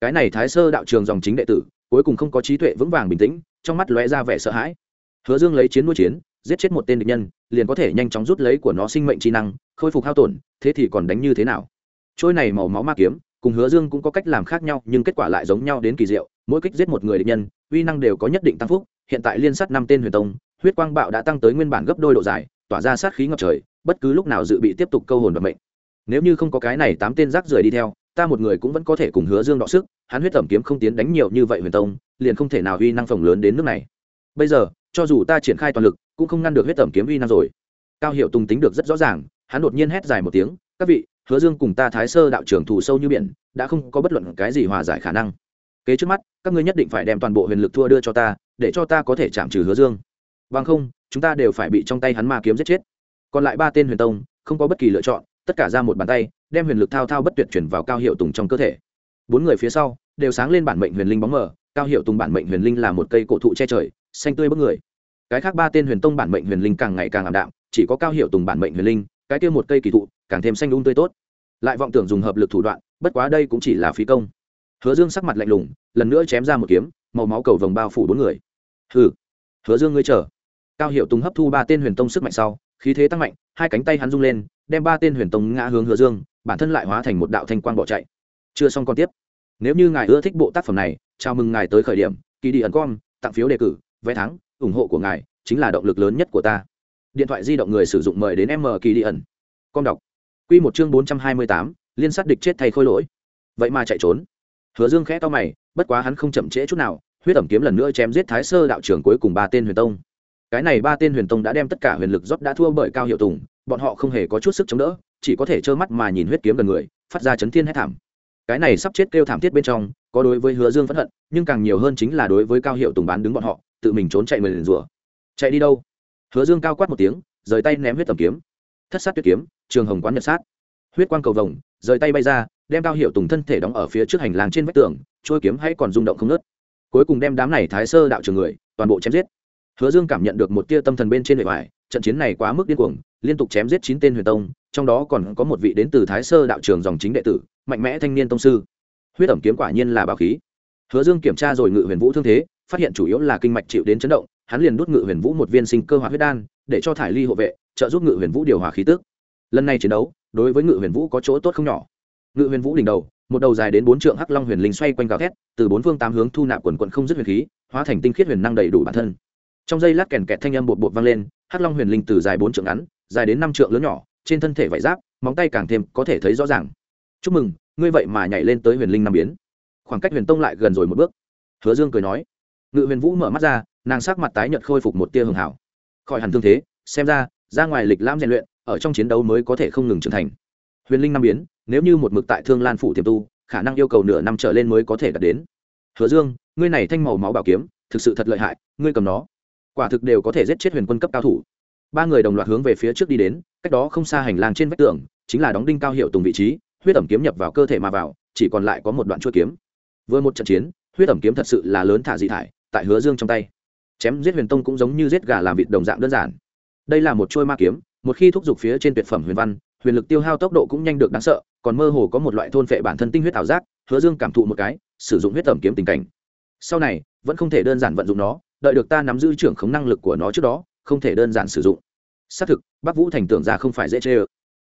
cái này thái sơ đạo trường dòng chính đệ tử, cuối cùng không có trí tuệ vững vàng bình tĩnh, trong mắt lóe ra vẻ sợ hãi. Hứa dương lấy chiến nuôi chiến, giết chết một tên địch nhân, liền có thể nhanh chóng rút lấy của nó sinh mệnh trí năng, khôi phục hao tổn, thế thì còn đánh như thế nào? Trôi này màu máu ma kiếm, cùng hứa dương cũng có cách làm khác nhau, nhưng kết quả lại giống nhau đến kỳ diệu, mỗi kích giết một người địch nhân, uy năng đều có nhất định tăng phúc, hiện tại liên sát năm tên huyền tông, huyết quang bạo đã tăng tới nguyên bản gấp đôi độ dài, tỏa ra sát khí ngập trời, bất cứ lúc nào dự bị tiếp tục câu hồn vận mệnh. Nếu như không có cái này tám tên rác rưởi đi theo ta một người cũng vẫn có thể cùng hứa dương đọ sức, hắn huyết tẩm kiếm không tiến đánh nhiều như vậy huyền tông, liền không thể nào uy năng phòng lớn đến nước này. Bây giờ, cho dù ta triển khai toàn lực, cũng không ngăn được huyết tẩm kiếm uy năng rồi. Cao hiệu tùng tính được rất rõ ràng, hắn đột nhiên hét dài một tiếng, các vị, hứa dương cùng ta thái sơ đạo trưởng thủ sâu như biển, đã không có bất luận cái gì hòa giải khả năng. Kế trước mắt, các ngươi nhất định phải đem toàn bộ huyền lực thua đưa cho ta, để cho ta có thể chạm trừ hứa dương. Bằng không, chúng ta đều phải bị trong tay hắn ma kiếm giết chết. Còn lại ba tên huyền tông, không có bất kỳ lựa chọn, tất cả ra một bàn tay đem huyền lực thao thao bất tuyệt chuyển vào cao hiệu tùng trong cơ thể. Bốn người phía sau đều sáng lên bản mệnh huyền linh bóng mờ, cao hiệu tùng bản mệnh huyền linh là một cây cổ thụ che trời, xanh tươi bức người. Cái khác ba tên huyền tông bản mệnh huyền linh càng ngày càng ảm đạm, chỉ có cao hiệu tùng bản mệnh huyền linh, cái kia một cây kỳ thụ càng thêm xanh ung um tươi tốt. Lại vọng tưởng dùng hợp lực thủ đoạn, bất quá đây cũng chỉ là phí công. Hứa dương sắc mặt lạnh lùng, lần nữa chém ra một kiếm, màu máu cầu vồng bao phủ bốn người. Hừ, hứa dương ngươi chờ. Cao hiệu tùng hấp thu ba tên huyền tông sức mạnh sau, khí thế tăng mạnh, hai cánh tay hắn rung lên đem ba tên huyền tông ngã hướng hứa dương, bản thân lại hóa thành một đạo thanh quang bỏ chạy. Chưa xong còn tiếp. Nếu như ngài ưa thích bộ tác phẩm này, chào mừng ngài tới khởi điểm kỳ đi ẩn com, tặng phiếu đề cử, vé thắng, ủng hộ của ngài chính là động lực lớn nhất của ta. Điện thoại di động người sử dụng mời đến m kỳ đi ẩn. Com đọc. Q một chương bốn trăm hai mươi tám, liên sát địch chết thay khôi lỗi. Vậy mà chạy trốn. Hứa dương khẽ to mày, bất quá hắn không chậm trễ chút nào, huyết ẩm kiếm lần nữa chém giết thái sơ đạo trưởng cuối cùng ba tên huyền tông. Cái này ba tên huyền tông đã đem tất cả huyền lực rót đã thua bởi cao hiệu tùng bọn họ không hề có chút sức chống đỡ, chỉ có thể trơ mắt mà nhìn huyết kiếm gần người, phát ra chấn thiên hết thảm. Cái này sắp chết kêu thảm thiết bên trong, có đối với hứa dương phẫn hận, nhưng càng nhiều hơn chính là đối với cao hiệu tùng bán đứng bọn họ, tự mình trốn chạy mình rủa chạy đi đâu? Hứa dương cao quát một tiếng, rời tay ném huyết tầm kiếm. Thất sát tuyết kiếm, trường hồng quán nhật sát. Huyết quang cầu vồng, rời tay bay ra, đem cao hiệu tùng thân thể đóng ở phía trước hành lang trên vách tường trôi kiếm hay còn rung động không nớt cuối cùng đem đám này thái sơ đạo trường người, toàn bộ chém giết hứa dương cảm nhận được một tia tâm thần bên trên bề ngoài trận chiến này quá mức điên cuồng, liên tục chém giết chín tên huyền tông, trong đó còn có một vị đến từ thái sơ đạo trường dòng chính đệ tử, mạnh mẽ thanh niên tông sư. Huyết ẩm kiếm quả nhiên là bảo khí. Hứa dương kiểm tra rồi ngự huyền vũ thương thế, phát hiện chủ yếu là kinh mạch chịu đến chấn động, hắn liền đút ngự huyền vũ một viên sinh cơ hóa huyết đan, để cho thải ly hộ vệ, trợ giúp ngự huyền vũ điều hòa khí tức. Lần này chiến đấu, đối với ngự huyền vũ có chỗ tốt không nhỏ. Ngự huyền vũ đỉnh đầu, một đầu dài đến bốn trượng hắc long huyền linh xoay quanh gào thét, từ bốn phương tám hướng thu nạp quần quận không dứt huyền khí, hóa thành tinh khiết huyền năng đầy đủ bản thân trong giây lát kèn kẹt thanh âm bột bột vang lên, hắc long huyền linh từ dài bốn trượng ngắn, dài đến năm trượng lớn nhỏ, trên thân thể vải giáp, móng tay càng thêm có thể thấy rõ ràng. Chúc mừng, ngươi vậy mà nhảy lên tới huyền linh năm biến. Khoảng cách huyền tông lại gần rồi một bước. Hứa dương cười nói. Ngự huyền vũ mở mắt ra, nàng sắc mặt tái nhợt khôi phục một tia hường hảo. Khỏi hẳn thương thế, xem ra ra ngoài lịch lãm rèn luyện, ở trong chiến đấu mới có thể không ngừng trưởng thành. Huyền linh năm biến, nếu như một mực tại thương lan phủ tiềm tu, khả năng yêu cầu nửa năm trở lên mới có thể đạt đến. Hứa dương, ngươi này thanh màu máu bảo kiếm, thực sự thật lợi hại, ngươi cầm nó quả thực đều có thể giết chết huyền quân cấp cao thủ. Ba người đồng loạt hướng về phía trước đi đến, cách đó không xa hành lang trên vách tường, chính là đóng đinh cao hiệu tùng vị trí, huyết ẩm kiếm nhập vào cơ thể mà vào, chỉ còn lại có một đoạn chuỗi kiếm. Vừa một trận chiến, huyết ẩm kiếm thật sự là lớn thả dị thải, tại hứa dương trong tay. Chém giết huyền tông cũng giống như giết gà làm vịt đồng dạng đơn giản. Đây là một trôi ma kiếm, một khi thúc giục phía trên tuyệt phẩm huyền văn, huyền lực tiêu hao tốc độ cũng nhanh được đáng sợ, còn mơ hồ có một loại thôn phệ bản thân tinh huyết ảo giác, hứa dương cảm thụ một cái, sử dụng huyết ẩm kiếm tình cảnh. Sau này, vẫn không thể đơn giản vận dụng nó đợi được ta nắm giữ trưởng khống năng lực của nó trước đó, không thể đơn giản sử dụng. Xác thực, bắc vũ thành tưởng ra không phải dễ chê ơ.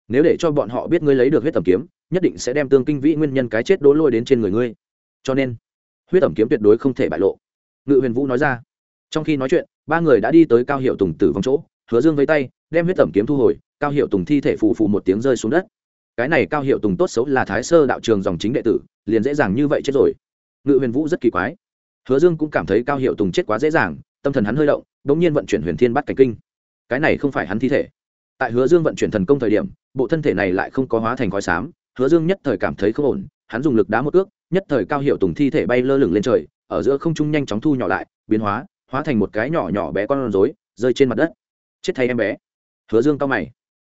Nếu để cho bọn họ biết ngươi lấy được huyết tầm kiếm, nhất định sẽ đem tương kinh vĩ nguyên nhân cái chết đố lôi đến trên người ngươi. Cho nên, huyết tẩm kiếm tuyệt đối không thể bại lộ. Ngự huyền vũ nói ra. Trong khi nói chuyện, ba người đã đi tới cao hiệu tùng tử vong chỗ, hứa dương với tay, đem huyết tẩm kiếm thu hồi, cao hiệu tùng thi thể phù phù một tiếng rơi xuống đất. Cái này cao hiệu tùng tốt xấu là thái sơ đạo trường dòng chính đệ tử, liền dễ dàng như vậy chết rồi. Ngự huyền vũ rất kỳ quái hứa dương cũng cảm thấy cao hiệu tùng chết quá dễ dàng, tâm thần hắn hơi động đ ỗ n g nhiên vận chuyển huyền thiên bắt cảnh kinh. Cái này không phải hắn thi thể. Tại hứa dương vận chuyển thần công thời điểm, bộ thân thể này lại không có hóa thành khói xám, hứa dương nhất thời cảm thấy không ổn, hắn dùng lực đá một ước nhất thời cao hiệu tùng thi thể bay lơ lửng lên trời, ở giữa không trung nhanh chóng thu nhỏ lại, biến hóa hóa thành một cái nhỏ nhỏ bé con rối, rơi trên mặt đất. Chết thay em bé. Hứa dương cao mày.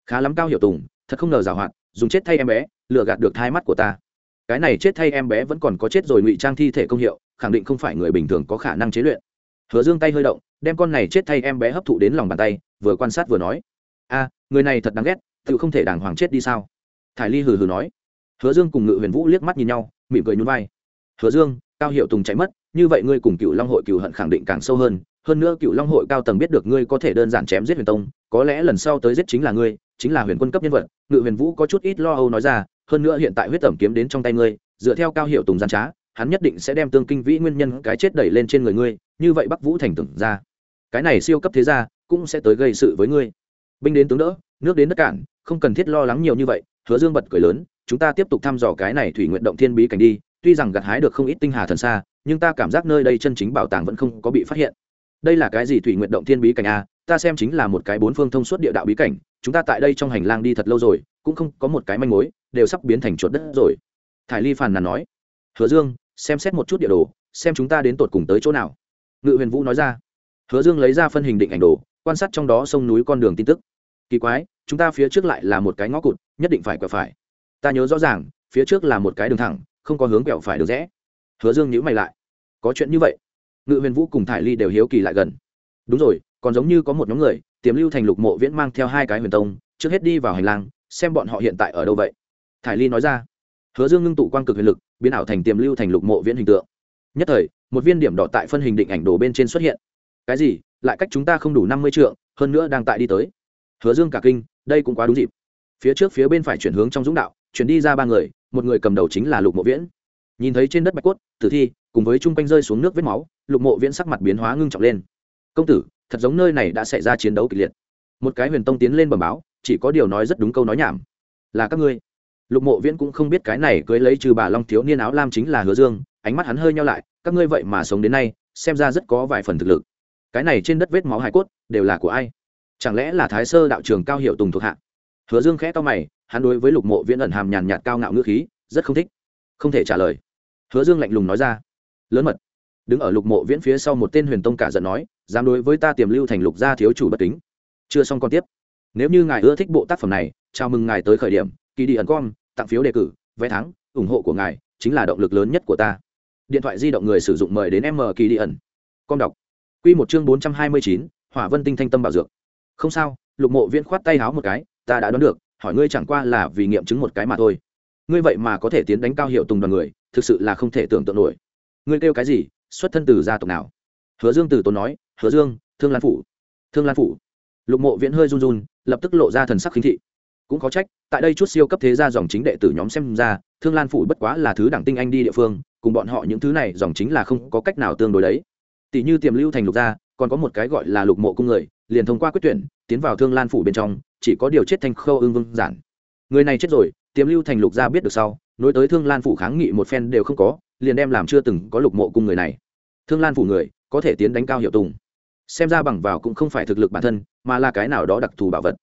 Khá lắm cao hiệu tùng, thật không ngờ giảo hoạt, dùng chết thay em bé, lừa gạt được hai mắt của ta cái này chết thay em bé vẫn còn có chết rồi ngụy trang thi thể công hiệu, khẳng định không phải người bình thường có khả năng chế luyện. Hứa dương tay hơi động, đem con này chết thay em bé hấp thụ đến lòng bàn tay, vừa quan sát vừa nói, a, người này thật đáng ghét, tự không thể đàng hoàng chết đi sao? Thải ly hừ hừ nói. Hứa dương cùng ngự huyền vũ liếc mắt nhìn nhau, mỉm cười nhún vai. Hứa dương, cao hiệu tùng chạy mất, như vậy ngươi cùng cựu long hội cựu hận khẳng định càng sâu hơn hơn nữa cựu long hội cao tầng biết được ngươi có thể đơn giản chém giết huyền tông, có lẽ lần sau tới giết chính là ngươi, chính là huyền quân cấp nhân vật. Ngự huyền vũ có chút ít lo âu nói ra hơn nữa hiện tại huyết tẩm kiếm đến trong tay ngươi, dựa theo cao hiệu tùng gian trá, hắn nhất định sẽ đem tương kinh vĩ nguyên nhân cái chết đẩy lên trên người ngươi, như vậy bắc vũ thành tưởng ra. Cái này siêu cấp thế gia, cũng sẽ tới gây sự với ngươi. Binh đến tướng đỡ, nước đến đất cản, không cần thiết lo lắng nhiều như vậy, hứa dương bật cười lớn, chúng ta tiếp tục thăm dò cái này thủy nguyện động thiên bí cảnh đi, tuy rằng gặt hái được không ít tinh hà thần xa, nhưng ta cảm giác nơi đây chân chính bảo tàng vẫn không có bị phát hiện. Đây là cái gì thủy nguyện động thiên bí cảnh a ta xem chính là một cái bốn phương thông suốt địa đạo bí cảnh, chúng ta tại đây trong hành lang đi thật lâu rồi cũng không có một cái manh mối, đều sắp biến thành chuột đất rồi. Thải ly phàn nàn nói, hứa dương, xem xét một chút địa đồ, xem chúng ta đến tột cùng tới chỗ nào. Ngự huyền vũ nói ra, hứa dương lấy ra phân hình định ảnh đồ, quan sát trong đó sông núi con đường tin tức. Kỳ quái, chúng ta phía trước lại là một cái ngõ cụt, nhất định phải quẹo phải. Ta nhớ rõ ràng, phía trước là một cái đường thẳng, không có hướng quẹo phải được rẽ. Hứa dương nhữ mày lại, có chuyện như vậy? Ngự huyền vũ cùng thải ly đều hiếu kỳ lại gần. Đúng rồi, còn giống như có một nhóm người, tiềm lưu thành lục mộ viễn mang theo hai cái huyền tông, trước hết đi vào hành lang xem bọn họ hiện tại ở đâu vậy. Thải ly nói ra. Hứa dương ngưng tụ quang cực huyền lực, biến ảo thành tiềm lưu thành lục mộ viễn hình tượng. Nhất thời, một viên điểm đỏ tại phân hình định ảnh đồ bên trên xuất hiện. Cái gì? Lại cách chúng ta không đủ năm mươi trượng, hơn nữa đang tại đi tới. Hứa dương cả kinh, đây cũng quá đúng dịp. Phía trước phía bên phải chuyển hướng trong dũng đạo, chuyển đi ra ba người, một người cầm đầu chính là lục mộ viễn. Nhìn thấy trên đất bạch cốt, tử thi, cùng với chung quanh rơi xuống nước vết máu, lục mộ viễn sắc mặt biến hóa ngưng trọng lên. Công tử, thật giống nơi này đã xảy ra chiến đấu kịch liệt. Một cái huyền tông tiến lên bẩm báo chỉ có điều nói rất đúng câu nói nhảm. Là các ngươi. Lục mộ viễn cũng không biết cái này cưới lấy trừ bà long thiếu niên áo lam chính là hứa dương, ánh mắt hắn hơi nhau lại, các ngươi vậy mà sống đến nay, xem ra rất có vài phần thực lực. Cái này trên đất vết máu hải cốt, đều là của ai? Chẳng lẽ là thái sơ đạo trường cao hiệu tùng thuộc hạ? Hứa dương khẽ to mày, hắn đối với lục mộ viễn ẩn hàm nhàn nhạt cao ngạo ngữ khí, rất không thích. Không thể trả lời. Hứa dương lạnh lùng nói ra. Lớn mật. Đứng ở lục mộ viễn phía sau một tên huyền tông cả giận nói, dám đối với ta tiềm lưu thành lục gia thiếu chủ bất kính. Chưa xong còn tiếp nếu như ngài ưa thích bộ tác phẩm này, chào mừng ngài tới khởi điểm kỳ đi ẩn com tặng phiếu đề cử, vé thắng, ủng hộ của ngài chính là động lực lớn nhất của ta. Điện thoại di động người sử dụng mời đến m kỳ đi ẩn com đọc. Q một chương bốn trăm hai mươi chín, hỏa vân tinh thanh tâm bảo dược. Không sao, lục mộ viễn khoát tay háo một cái, ta đã đoán được, hỏi ngươi chẳng qua là vì nghiệm chứng một cái mà thôi. Ngươi vậy mà có thể tiến đánh cao hiệu tùng đoàn người, thực sự là không thể tưởng tượng nổi. Ngươi kêu cái gì, xuất thân từ gia tộc nào? Hứa dương từ tốn nói, hứa dương, thương lan phủ. Thương lan phủ. Lục mộ viễn hơi run run lập tức lộ ra thần sắc khinh thị. Cũng có trách, tại đây chút siêu cấp thế gia dòng chính đệ tử nhóm xem ra, thương lan phủ bất quá là thứ đẳng tinh anh đi địa phương, cùng bọn họ những thứ này dòng chính là không có cách nào tương đối đấy. Tỷ như tiềm lưu thành lục gia, còn có một cái gọi là lục mộ cung người, liền thông qua quyết tuyển, tiến vào thương lan phủ bên trong, chỉ có điều chết thành khâu ưng vương giản. Người này chết rồi, tiềm lưu thành lục gia biết được sau, nối tới thương lan phủ kháng nghị một phen đều không có, liền đem làm chưa từng có lục mộ cung người này. Thương lan phủ người, có thể tiến đánh cao hiệu tùng xem ra bằng vào cũng không phải thực lực bản thân, mà là cái nào đó đặc thù bảo vật.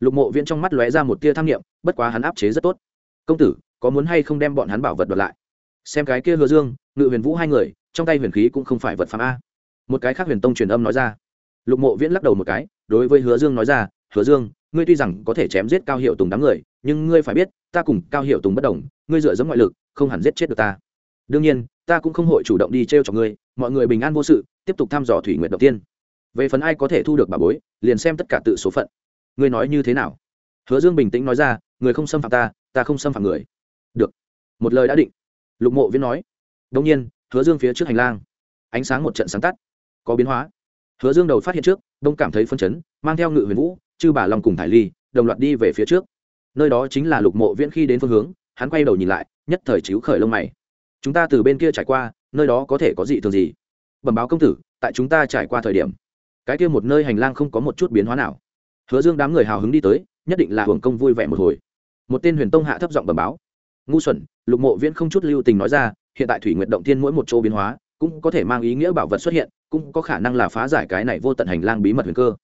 Lục mộ viễn trong mắt lóe ra một tia tham nghiệm bất quá hắn áp chế rất tốt. Công tử, có muốn hay không đem bọn hắn bảo vật đoạt lại? Xem cái kia hứa dương, ngự huyền vũ hai người, trong tay huyền khí cũng không phải vật phạm a. Một cái khác huyền tông truyền âm nói ra. Lục mộ viễn lắc đầu một cái, đối với hứa dương nói ra, hứa dương, ngươi tuy rằng có thể chém giết cao hiệu tùng đám người, nhưng ngươi phải biết, ta cùng cao hiệu tùng bất đồng, ngươi dựa dẫm ngoại lực, không hẳn giết chết được ta. Đương nhiên, ta cũng không hội chủ động đi t r e o cho ngươi, mọi người bình an vô sự, tiếp tục thăm dò thủy nguyện đầu tiên về phần ai có thể thu được bà bối, liền xem tất cả tự số phận. Ngươi nói như thế nào? Hứa dương bình tĩnh nói ra, người không xâm phạm ta ta không xâm phạm người. Được. Một lời đã định. Lục mộ viễn nói. Đông nhiên, hứa dương phía trước hành lang. Ánh sáng một trận sáng tắt. Có biến hóa. Hứa dương đầu phát hiện trước, đông cảm thấy phân chấn, mang theo ngự huyền vũ, chư bà long cùng thải ly, đồng loạt đi về phía trước. Nơi đó chính là lục mộ viễn khi đến phương hướng, hắn quay đầu nhìn lại, nhất thời chiếu khởi lông mày. Chúng ta từ bên kia trải qua, nơi đó có thể có gì thường gì? Bẩm báo công tử, tại chúng ta trải qua thời điểm cái kia một nơi hành lang không có một chút biến hóa nào. Hứa dương đám người hào hứng đi tới, nhất định là hưởng công vui vẻ một hồi. Một tên huyền tông hạ thấp giọng bẩm báo. Ngu xuẩn, lục mộ viễn không chút lưu tình nói ra, hiện tại thủy nguyện động thiên mỗi một chỗ biến hóa, cũng có thể mang ý nghĩa bảo vật xuất hiện, cũng có khả năng là phá giải cái này vô tận hành lang bí mật huyền cơ.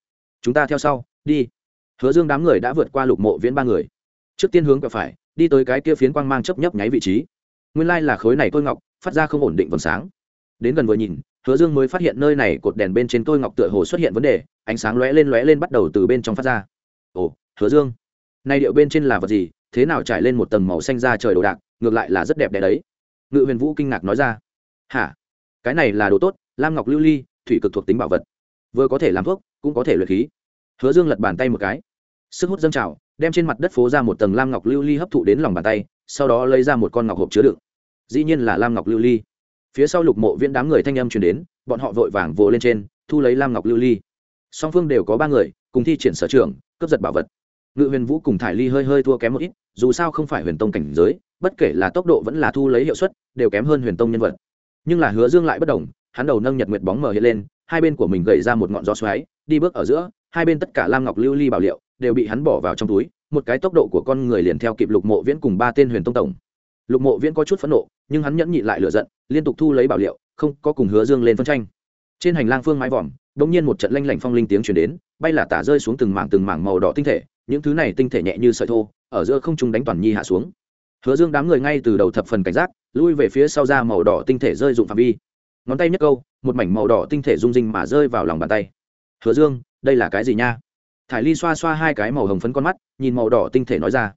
Chúng ta theo sau, đi. Hứa dương đám người đã vượt qua lục mộ viễn ba người. Trước tiên hướng quẹo phải, đi tới cái kia phiến quang mang chấp nhấp nháy vị trí. Nguyên lai là khối này tôi ngọc, phát ra không ổn định vầng sáng. Đến gần vừa nhìn hứa dương mới phát hiện nơi này cột đèn bên trên tôi ngọc tựa hồ xuất hiện vấn đề, ánh sáng lóe lên lóe lên bắt đầu từ bên trong phát ra. Ồ, hứa dương, nay điệu bên trên là vật gì? Thế nào trải lên một tầng màu xanh da trời đồ đạc, ngược lại là rất đẹp đẽ đấy. Ngự huyền vũ kinh ngạc nói ra. Hả? Cái này là đồ tốt, lam ngọc lưu ly, thủy cực thuộc tính bảo vật. Vừa có thể làm thuốc, cũng có thể luyện khí. Hứa dương lật bàn tay một cái. Sức hút dâng trào, đem trên mặt đất phố ra một tầng lam ngọc lưu ly hấp thụ đến lòng bàn tay, sau đó lấy ra một con ngọc hộp chứa đựng. Dĩ nhiên là lam ngọc lưu ly phía sau lục mộ viễn đám người thanh âm chuyển đến, bọn họ vội vàng vỗ lên trên, thu lấy lam ngọc lưu ly. Song phương đều có ba người, cùng thi triển sở trường, cướp giật bảo vật. Ngự huyền vũ cùng thải ly hơi hơi thua kém một ít, dù sao không phải huyền tông cảnh giới, bất kể là tốc độ vẫn là thu lấy hiệu suất, đều kém hơn huyền tông nhân vật. Nhưng là hứa dương lại bất đồng, hắn đầu nâng nhật nguyệt bóng mở hiện lên, hai bên của mình gậy ra một ngọn gió xoáy, đi bước ở giữa, hai bên tất cả lam ngọc lưu ly bảo liệu đều bị hắn bỏ vào trong túi, một cái tốc độ của con người liền theo kịp lục mộ viễn cùng ba tên huyền tông tổng lục mộ viễn có chút phẫn nộ, nhưng hắn nhẫn nhịn lại lửa giận, liên tục thu lấy bảo liệu, không có cùng hứa dương lên phân tranh. Trên hành lang phương mái vòm đ ỗ n g nhiên một trận lanh lảnh phong linh tiếng chuyển đến, bay là tả rơi xuống từng mảng từng mảng màu đỏ tinh thể, những thứ này tinh thể nhẹ như sợi thô, ở giữa không trung đánh toàn nhi hạ xuống. Hứa dương đám người ngay từ đầu thập phần cảnh giác, lui về phía sau ra màu đỏ tinh thể rơi dụng phạm vi. Ngón tay nhất câu, một mảnh màu đỏ tinh thể rung rinh mà rơi vào lòng bàn tay. Hứa dương, đây là cái gì nha? Thải ly xoa xoa hai cái màu hồng phấn con mắt, nhìn màu đỏ tinh thể nói ra.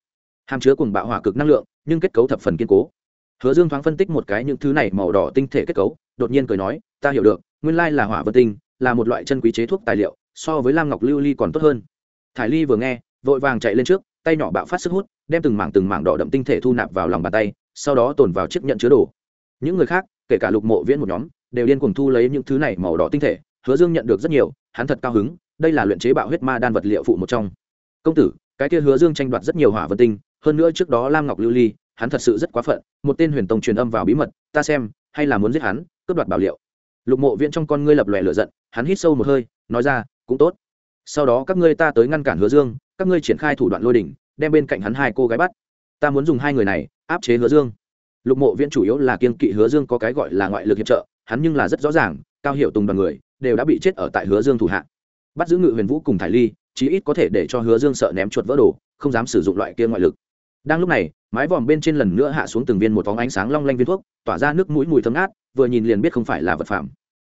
Hàm chứa cùng bạo hỏa cực năng lượng nhưng kết cấu thập phần kiên cố. Hứa dương thoáng phân tích một cái những thứ này màu đỏ tinh thể kết cấu, đột nhiên cười nói, ta hiểu được, nguyên lai là hỏa vân tinh, là một loại chân quý chế thuốc tài liệu, so với lam ngọc lưu ly còn tốt hơn. Thải ly vừa nghe, vội vàng chạy lên trước, tay nhỏ bạo phát sức hút, đem từng mảng từng mảng đỏ đậm tinh thể thu nạp vào lòng bàn tay, sau đó tồn vào chiếc nhận chứa đồ. Những người khác, kể cả lục mộ viễn một nhóm, đều điên cuồng thu lấy những thứ này màu đỏ tinh thể, hứa dương nhận được rất nhiều, hắn thật cao hứng, đây là luyện chế bạo huyết ma đan vật liệu phụ một trong. Công tử, cái kia hứa dương tranh đoạt rất nhiều hỏa vân tinh hơn nữa trước đó lam ngọc lưu ly, hắn thật sự rất quá phận, một tên huyền tông truyền âm vào bí mật, ta xem, hay là muốn giết hắn, cướp đoạt bảo liệu. Lục mộ viễn trong con ngươi lập lòe lửa giận, hắn hít sâu một hơi, nói ra, cũng tốt. Sau đó các ngươi ta tới ngăn cản hứa dương, các ngươi triển khai thủ đoạn lôi đỉnh, đem bên cạnh hắn hai cô gái bắt. Ta muốn dùng hai người này áp chế hứa dương. Lục mộ viễn chủ yếu là kiên kỵ hứa dương có cái gọi là ngoại lực hiệp trợ, hắn nhưng là rất rõ ràng, cao hiệu tùng đoàn người đều đã bị chết ở tại hứa dương thủ hạ. Bắt giữ ngự huyền vũ cùng thải ly, chí ít có thể để cho hứa dương sợ ném chuột vỡ đồ, không dám sử dụng loại kia ngoại lực đang lúc này, mái vòm bên trên lần nữa hạ xuống từng viên một vóng ánh sáng long lanh viên thuốc, tỏa ra nước mũi mùi thơm ngát, vừa nhìn liền biết không phải là vật phẩm.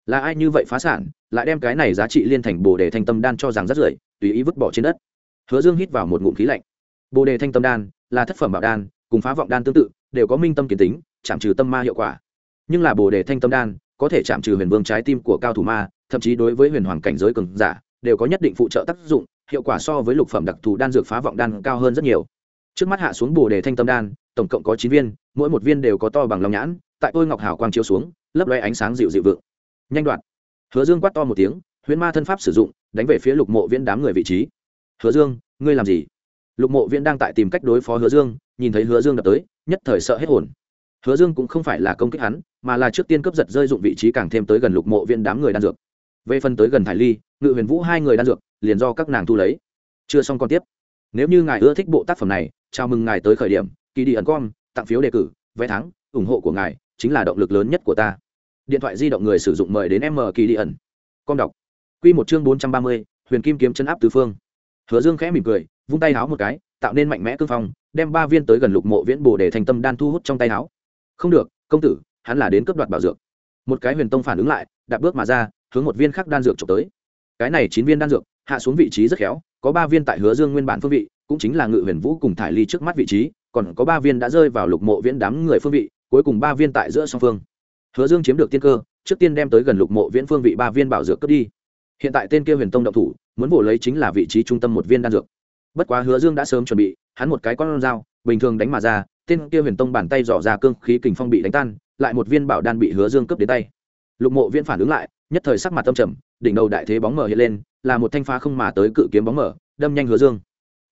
Là ai như vậy phá sản, lại đem cái này giá trị liên thành bồ đề thanh tâm đan cho rằng rất rưởi, tùy ý vứt bỏ trên đất. Hứa dương hít vào một ngụm khí lạnh. Bồ đề thanh tâm đan là thất phẩm bảo đan, cùng phá vọng đan tương tự, đều có minh tâm kiến tính, chạm trừ tâm ma hiệu quả. Nhưng là bồ đề thanh tâm đan có thể chạm trừ huyền vương trái tim của cao thủ ma, thậm chí đối với huyền hoàng cảnh giới cường giả, đều có nhất định phụ trợ tác dụng, hiệu quả so với lục phẩm đặc thù đan dược phá vọng đan cao hơn rất nhiều trước mắt hạ xuống bồ đề thanh tâm đan, tổng cộng có chín viên, mỗi một viên đều có to bằng lòng nhãn, tại tôi ngọc hào quang chiếu xuống, lấp loe ánh sáng dịu dịu vượng. Nhanh đoạn. Hứa dương quát to một tiếng, huyễn ma thân pháp sử dụng, đánh về phía lục mộ viễn đám người vị trí. Hứa dương, ngươi làm gì? Lục mộ viễn đang tại tìm cách đối phó hứa dương, nhìn thấy hứa dương đập tới, nhất thời sợ hết hồn. Hứa dương cũng không phải là công kích hắn, mà là trước tiên cướp giật rơi dụng vị trí càng thêm tới gần lục mộ viễn đám người đan dược. Về phần tới gần thải ly, ngự huyền vũ hai người đan dược, liền do các nàng thu lấy. Chưa xong còn tiếp. Nếu như ngài ưa thích bộ tác phẩm này chào mừng ngài tới khởi điểm, kỳ đi ẩn com tặng phiếu đề cử, vé thắng, ủng hộ của ngài chính là động lực lớn nhất của ta. Điện thoại di động người sử dụng mời đến m kỳ đi ẩn. Com đọc. Q một chương bốn trăm ba mươi, huyền kim kiếm chân áp tứ phương. Hứa dương khẽ mỉm cười, vung tay háo một cái, tạo nên mạnh mẽ cương phong, đem ba viên tới gần lục mộ viễn bồ để thành tâm đan thu hút trong tay háo. Không được, công tử, hắn là đến cướp đoạt bảo dược. Một cái huyền tông phản ứng lại, đạp bước mà ra, hướng một viên khác đan dược trộm tới cái này chín viên đan dược, hạ xuống vị trí rất khéo, có ba viên tại hứa dương nguyên bản phương vị, cũng chính là ngự huyền vũ cùng thải ly trước mắt vị trí, còn có ba viên đã rơi vào lục mộ viễn đám người phương vị, cuối cùng ba viên tại giữa song phương. Hứa dương chiếm được tiên cơ, trước tiên đem tới gần lục mộ viễn phương vị ba viên bảo dược cướp đi. Hiện tại tên kia huyền tông động thủ, muốn bổ lấy chính là vị trí trung tâm một viên đan dược. Bất quá hứa dương đã sớm chuẩn bị, hắn một cái con dao, bình thường đánh mà ra, tên kia huyền tông bàn tay dò ra cương khí kình phong bị đánh tan, lại một viên bảo đan bị hứa dương cướp đến tay. Lục mộ viễn phản ứng lại nhất thời sắc mặt tâm trầm, đỉnh đầu đại thế bóng mở hiện lên, là một thanh phá không mà tới cự kiếm bóng mở đâm nhanh hứa dương.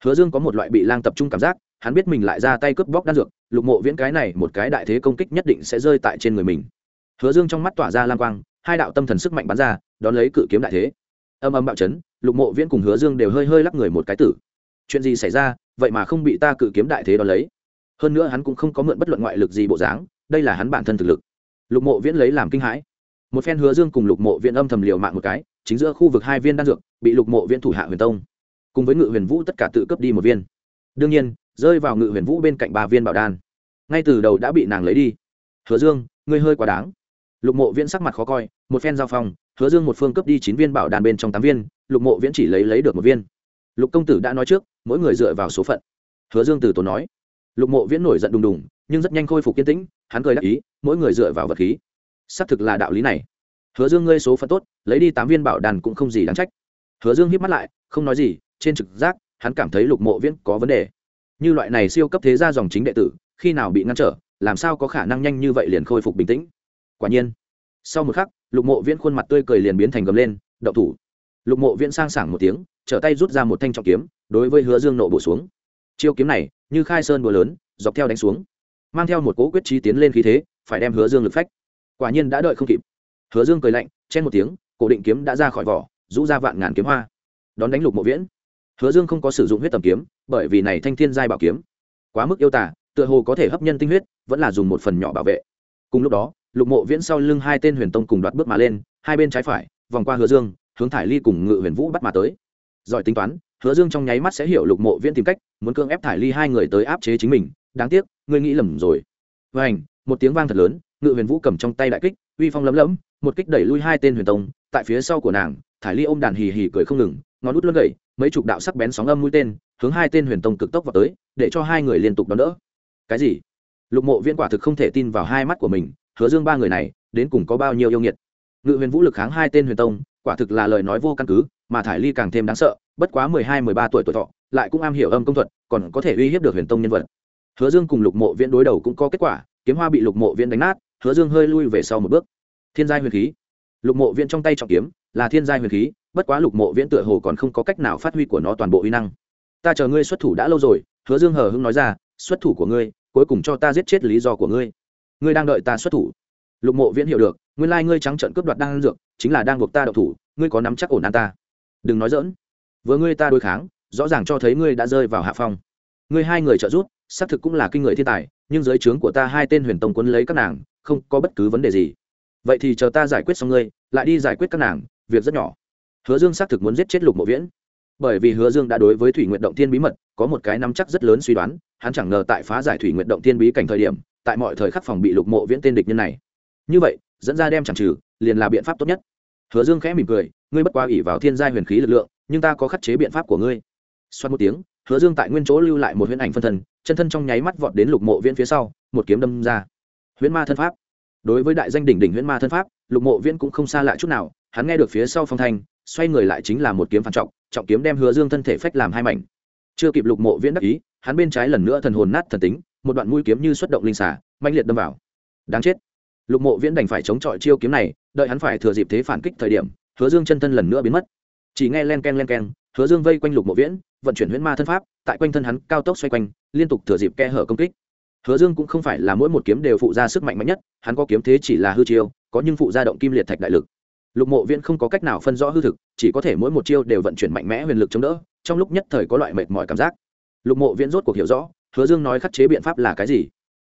Hứa dương có một loại bị lang tập trung cảm giác, hắn biết mình lại ra tay cướp bóc đan dược, lục mộ viễn cái này một cái đại thế công kích nhất định sẽ rơi tại trên người mình. Hứa dương trong mắt tỏa ra lang quang, hai đạo tâm thần sức mạnh bắn ra, đón lấy cự kiếm đại thế. Âm âm bạo chấn, lục mộ viễn cùng hứa dương đều hơi hơi lắc người một cái tử. Chuyện gì xảy ra, vậy mà không bị ta cự kiếm đại thế đón lấy. Hơn nữa hắn cũng không có mượn bất luận ngoại lực gì bộ dáng, đây là hắn bản thân thực lực. Lục mộ viễn lấy làm kinh hãi một phen hứa dương cùng lục mộ viện âm thầm liều mạng một cái, chính giữa khu vực hai viên đan dược, bị lục mộ viện thủ hạ huyền tông, cùng với ngự huyền vũ tất cả tự cấp đi một viên. Đương nhiên, rơi vào ngự huyền vũ bên cạnh ba viên bảo đan, ngay từ đầu đã bị nàng lấy đi. Hứa dương, ngươi hơi quá đáng. Lục mộ viễn sắc mặt khó coi, một phen giao phòng hứa dương một phương cấp đi chín viên bảo đan bên trong tám viên, lục mộ viễn chỉ lấy lấy được một viên. Lục công tử đã nói trước, mỗi người dựa vào số phận. Hứa dương từ tốn nói. Lục mộ viễn nổi giận đùng đùng, nhưng rất nhanh khôi phục kiên tĩnh, hắn cười đắc ý, mỗi người dựa vào vật khí xác thực là đạo lý này. Hứa dương ngươi số phận tốt, lấy đi tám viên bảo đàn cũng không gì đáng trách. Hứa dương hiếp mắt lại, không nói gì, trên trực giác, hắn cảm thấy lục mộ viễn có vấn đề. Như loại này siêu cấp thế gia dòng chính đệ tử, khi nào bị ngăn trở, làm sao có khả năng nhanh như vậy liền khôi phục bình tĩnh? Quả nhiên, sau một khắc, lục mộ viễn khuôn mặt tươi cười liền biến thành gầm lên đậu thủ. Lục mộ viễn sang sảng một tiếng, trở tay rút ra một thanh trọng kiếm, đối với hứa dương nộ bổ xuống. Chiêu kiếm này, như khai sơn bùa lớn, dọc theo đánh xuống, mang theo một cỗ quyết trí tiến lên khí thế, phải đem hứa dương lực phách quả nhiên đã đợi không kịp. Hứa dương cười lạnh, chen một tiếng, cổ định kiếm đã ra khỏi vỏ, rũ ra vạn ngàn kiếm hoa. Đón đánh lục mộ viễn. Hứa dương không có sử dụng huyết tầm kiếm, bởi vì này thanh thiên giai bảo kiếm, quá mức yêu tả tựa hồ có thể hấp nhân tinh huyết, vẫn là dùng một phần nhỏ bảo vệ. Cùng lúc đó, lục mộ viễn sau lưng hai tên huyền tông cùng đoạt bước mà lên, hai bên trái phải, vòng qua hứa dương, hướng thải ly cùng ngự huyền vũ bắt mà tới. Giỏi tính toán, hứa dương trong nháy mắt sẽ hiểu lục mộ viễn tìm cách, muốn cưỡng ép thải ly hai người tới áp chế chính mình, đáng tiếc, ngươi nghĩ lầm rồi. Vảnh một tiếng vang thật lớn ngự huyền vũ cầm trong tay đại kích, uy phong lấm lấm, một kích đẩy lui hai tên huyền tông, tại phía sau của nàng, thải ly ôm đàn hì hì cười không ngừng, ngón út lưng gậy, mấy chục đạo sắc bén sóng âm mũi tên, hướng hai tên huyền tông cực tốc vào tới, để cho hai người liên tục đón đỡ. Cái gì? Lục mộ viễn quả thực không thể tin vào hai mắt của mình, hứa dương ba người này, đến cùng có bao nhiêu yêu nghiệt. Ngự huyền vũ lực kháng hai tên huyền tông, quả thực là lời nói vô căn cứ, mà thải ly càng thêm đáng sợ, bất quá mười hai, mười ba tuổi tuổi thọ, lại cũng am hiểu âm công thuật, còn có thể uy hiếp được huyền tông nhân vật. Hứa dương cùng lục mộ viễn đối đầu cũng có kết quả, kiếm hoa bị lục mộ viễn đánh nát hứa dương hơi lui về sau một bước. Thiên giai huyền khí. Lục mộ viễn trong tay trọng kiếm, là thiên giai huyền khí, bất quá lục mộ viễn tựa hồ còn không có cách nào phát huy của nó toàn bộ uy năng. Ta chờ ngươi xuất thủ đã lâu rồi, hứa dương hờ hưng nói ra, xuất thủ của ngươi, cuối cùng cho ta giết chết lý do của ngươi. Ngươi đang đợi ta xuất thủ. Lục mộ viễn hiểu được, nguyên lai ngươi trắng trận cướp đoạt đang dược, chính là đang buộc ta đậu thủ, ngươi có nắm chắc ổn an ta. Đừng nói dỡn vừa ngươi ta đối kháng, rõ ràng cho thấy ngươi đã rơi vào hạ phong. Ngươi hai người trợ giúp, xác thực cũng là kinh người thiên tài, nhưng dưới trướng của ta hai tên huyền tông quân lấy các nàng không có bất cứ vấn đề gì. Vậy thì chờ ta giải quyết xong ngươi, lại đi giải quyết các nàng, việc rất nhỏ. Hứa dương xác thực muốn giết chết lục mộ viễn. Bởi vì hứa dương đã đối với thủy nguyện động thiên bí mật, có một cái nắm chắc rất lớn suy đoán, hắn chẳng ngờ tại phá giải thủy nguyện động thiên bí cảnh thời điểm, tại mọi thời khắc phòng bị lục mộ viễn tên địch nhân này. Như vậy, dẫn ra đem chẳng trừ, liền là biện pháp tốt nhất. Hứa dương khẽ mỉm cười, ngươi bất qua ỉ vào thiên gia huyền khí lực lượng, nhưng ta có khắc chế biện pháp của ngươi. Xoát một tiếng, hứa dương tại nguyên chỗ lưu lại một huyễn ảnh phân thân, chân thân trong nháy mắt vọt đến lục mộ viễn phía sau, một kiếm đâm ra huyễn ma thân pháp. Đối với đại danh đỉnh đỉnh huyễn ma thân pháp, lục mộ viễn cũng không xa lạ chút nào, hắn nghe được phía sau phong thanh, xoay người lại chính là một kiếm phản trọng trọng kiếm đem hứa dương thân thể phách làm hai mảnh. Chưa kịp lục mộ viễn đắc ý, hắn bên trái lần nữa thần hồn nát thần tính, một đoạn mũi kiếm như xuất động linh xả mạnh liệt đâm vào. Đáng chết. Lục mộ viễn đành phải chống chọi chiêu kiếm này, đợi hắn phải thừa dịp thế phản kích thời điểm, hứa dương chân thân lần nữa biến mất. Chỉ nghe len k e n len k e n hứa dương vây quanh lục mộ viễn, vận chuyển huyễn ma thân pháp, tại quanh thân hắn cao tốc xoay quanh, liên tục thừa dịp kẽ hở công kích hứa dương cũng không phải là mỗi một kiếm đều phụ ra sức mạnh mạnh nhất, hắn có kiếm thế chỉ là hư chiêu, có nhưng phụ ra động kim liệt thạch đại lực. Lục mộ viễn không có cách nào phân rõ hư thực, chỉ có thể mỗi một chiêu đều vận chuyển mạnh mẽ huyền lực chống đỡ, trong lúc nhất thời có loại mệt mỏi cảm giác. Lục mộ viễn rốt cuộc hiểu rõ, hứa dương nói khắc chế biện pháp là cái gì.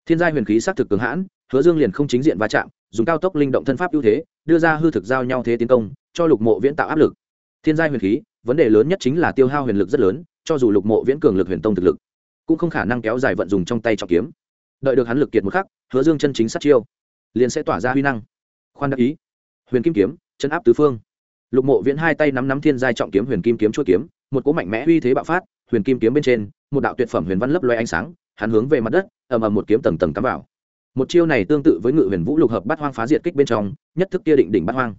Thiên gia huyền khí s á c thực cường hãn, hứa dương liền không chính diện va chạm, dùng cao tốc linh động thân pháp ưu thế, đưa ra hư thực giao nhau thế tiến công, cho lục mộ viễn tạo áp lực. Thiên gia huyền khí, vấn đề lớn nhất chính là tiêu hao huyền lực rất lớn, cho dù lục mộ viễn cường lực huyền tông thực lực, cũng không khả năng kéo dài vận dùng trong tay trọng kiếm đợi được hắn lực kiệt một khắc, hứa dương chân chính sát chiêu, liền sẽ tỏa ra huy năng. Khoan đắc ý. Huyền kim kiếm, chân áp tứ phương. Lục mộ viễn hai tay nắm nắm thiên giai trọng kiếm, huyền kim kiếm chua kiếm, một cỗ mạnh mẽ uy thế bạo phát, huyền kim kiếm bên trên, một đạo tuyệt phẩm huyền văn lấp loe ánh sáng, hắn hướng về mặt đất, ầm ầm một kiếm tầng tầng cắm vào. Một chiêu này tương tự với ngự huyền vũ lục hợp bát hoang phá diệt kích bên trong, nhất thức kia định đỉnh bát hoang.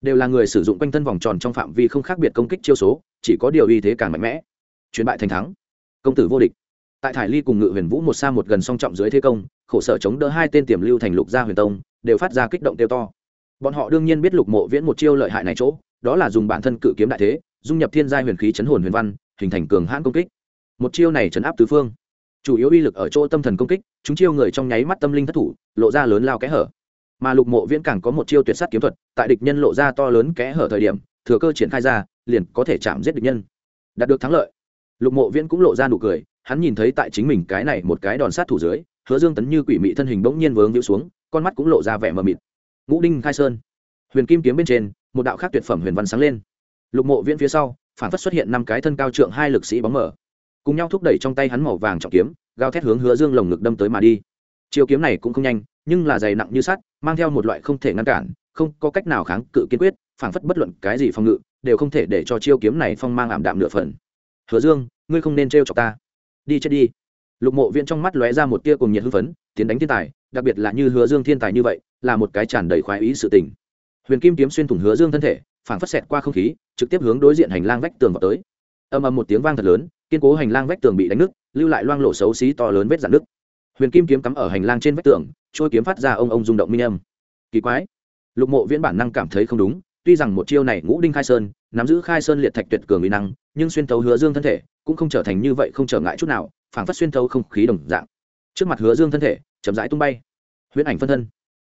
Đều là người sử dụng quanh thân vòng tròn trong phạm vi không khác biệt công kích chiêu số, chỉ có điều uy thế càng mạnh mẽ. Chuyển bại thành thắng. Công tử vô địch tại thải ly cùng ngự huyền vũ một xa một gần song trọng dưới thế công, khổ sở chống đỡ hai tên tiềm lưu thành lục gia huyền tông, đều phát ra kích động tiêu to. Bọn họ đương nhiên biết lục mộ viễn một chiêu lợi hại này chỗ, đó là dùng bản thân cự kiếm đại thế, dung nhập thiên gia huyền khí chấn hồn huyền văn, hình thành cường hãn công kích. Một chiêu này chấn áp tứ phương. Chủ yếu uy lực ở chỗ tâm thần công kích, chúng chiêu người trong nháy mắt tâm linh thất thủ, lộ ra lớn lao kẽ hở. Mà lục mộ viễn càng có một chiêu tuyệt sát kiếm thuật, tại địch nhân lộ ra to lớn kẽ hở thời điểm, thừa cơ triển khai ra, liền có thể chạm giết địch nhân. Đạt được thắng lợi. Lục mộ viễn cũng lộ ra nụ cười hắn nhìn thấy tại chính mình cái này một cái đòn sát thủ dưới, hứa dương tấn như quỷ mị thân hình bỗng nhiên vướng víu xuống, con mắt cũng lộ ra vẻ mờ mịt. Ngũ đinh khai sơn. Huyền kim kiếm bên trên, một đạo khác tuyệt phẩm huyền văn sáng lên. Lục mộ viễn phía sau, phản phất xuất hiện năm cái thân cao trượng hai lực sĩ bóng mở cùng nhau thúc đẩy trong tay hắn màu vàng trọng kiếm gao thét hướng hứa dương lồng ngực đâm tới mà đi. Chiêu kiếm này cũng không nhanh, nhưng là dày nặng như sắt, mang theo một loại không thể ngăn cản, không có cách nào kháng cự kiên quyết phảng phất bất luận cái gì phòng ngự, đều không thể để cho chiêu kiếm này phong mang ảm đạm nửa phần. Hứa dương, ngươi không nên trêu chọc ta đi chết đi. Lục mộ viễn trong mắt lóe ra một tia cùng nhiệt hưng phấn, tiến đánh thiên tài, đặc biệt là như hứa dương thiên tài như vậy, là một cái tràn đầy khoái ý sự tình. Huyền kim kiếm xuyên thủng hứa dương thân thể, phảng phất xẹt qua không khí, trực tiếp hướng đối diện hành lang vách tường vào tới. Âm âm một tiếng vang thật lớn, kiên cố hành lang vách tường bị đánh nứt, lưu lại loang lộ xấu xí to lớn vết dạn nứt. Huyền kim kiếm cắm ở hành lang trên vách tường trôi kiếm phát ra ông ông rung động minh âm. Kỳ quái. Lục mộ viễn bản năng cảm thấy không đúng, tuy rằng một chiêu này ngũ đinh khai sơn, nắm giữ khai sơn liệt thạch tuyệt cường uy năng nhưng xuyên thấu hứa dương thân thể cũng không trở thành như vậy không trở ngại chút nào, phảng phất xuyên thấu không khí đồng dạng. Trước mặt hứa dương thân thể, chậm rãi tung bay. Huyễn ảnh phân thân.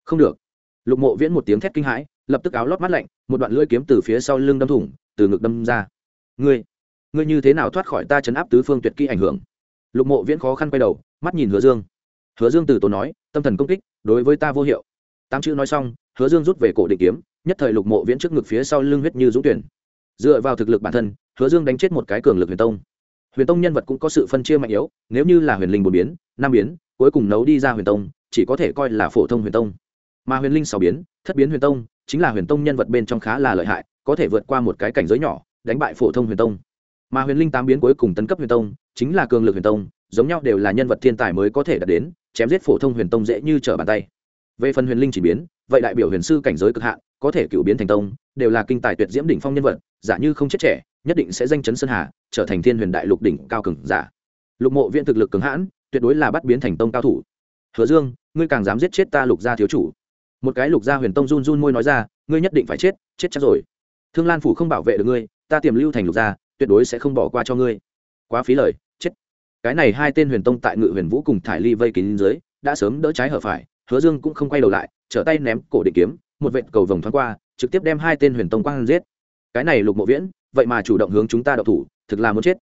Không được. Lục mộ viễn một tiếng thét kinh hãi, lập tức áo lót mắt lạnh, một đoạn lưỡi kiếm từ phía sau lưng đâm thủng, từ ngực đâm ra. Ngươi ngươi như thế nào thoát khỏi ta chấn áp tứ phương tuyệt kỹ ảnh hưởng? Lục mộ viễn khó khăn quay đầu, mắt nhìn hứa dương. Hứa dương từ tốn nói, tâm thần công kích, đối với ta vô hiệu. Tám chữ nói xong, hứa dương rút về cổ định kiếm, nhất thời lục mộ viễn trước ngực phía sau lưng huyết như dũng tuyển. Dựa vào thực lực bản thân hứa dương đánh chết một cái cường lực huyền tông. Huyền tông nhân vật cũng có sự phân chia mạnh yếu, nếu như là huyền linh bốn biến, năm biến, cuối cùng nấu đi ra huyền tông, chỉ có thể coi là phổ thông huyền tông. Mà huyền linh sáu biến, thất biến huyền tông, chính là huyền tông nhân vật bên trong khá là lợi hại, có thể vượt qua một cái cảnh giới nhỏ, đánh bại phổ thông huyền tông. Mà huyền linh tám biến cuối cùng tấn cấp huyền tông, chính là cường lực huyền tông, giống nhau đều là nhân vật thiên tài mới có thể đạt đến, chém giết phổ thông huyền tông dễ như trở bàn tay. Về phần huyền linh chỉ biến, vậy đại biểu huyền sư cảnh giới cực hạn, có thể cựu biến thành tông, đều là kinh tài tuyệt diễm đỉnh phong nhân vật, giả như không chết trẻ nhất định sẽ danh chấn sơn hà, trở thành thiên huyền đại lục đỉnh cao cường giả. Lục mộ viện thực lực cứng hãn, tuyệt đối là bắt biến thành tông cao thủ. Hứa dương, ngươi càng dám giết chết ta lục gia thiếu chủ. Một cái lục gia huyền tông run run môi nói ra, ngươi nhất định phải chết chết chắc rồi. Thương lan phủ không bảo vệ được ngươi, ta tiềm lưu thành lục gia, tuyệt đối sẽ không bỏ qua cho ngươi. Quá phí lời, chết. Cái này hai tên huyền tông tại ngự huyền vũ cùng thải ly vây kín dưới, đã sớm đỡ trái hở phải, hứa dương cũng không quay đầu lại, trở tay ném cổ định kiếm, một vệt cầu vồng thoáng qua, trực tiếp đem hai tên huyền tông quang giết. Cái này lục mộ viễn vậy mà chủ động hướng chúng ta đậu thủ, thực là muốn chết.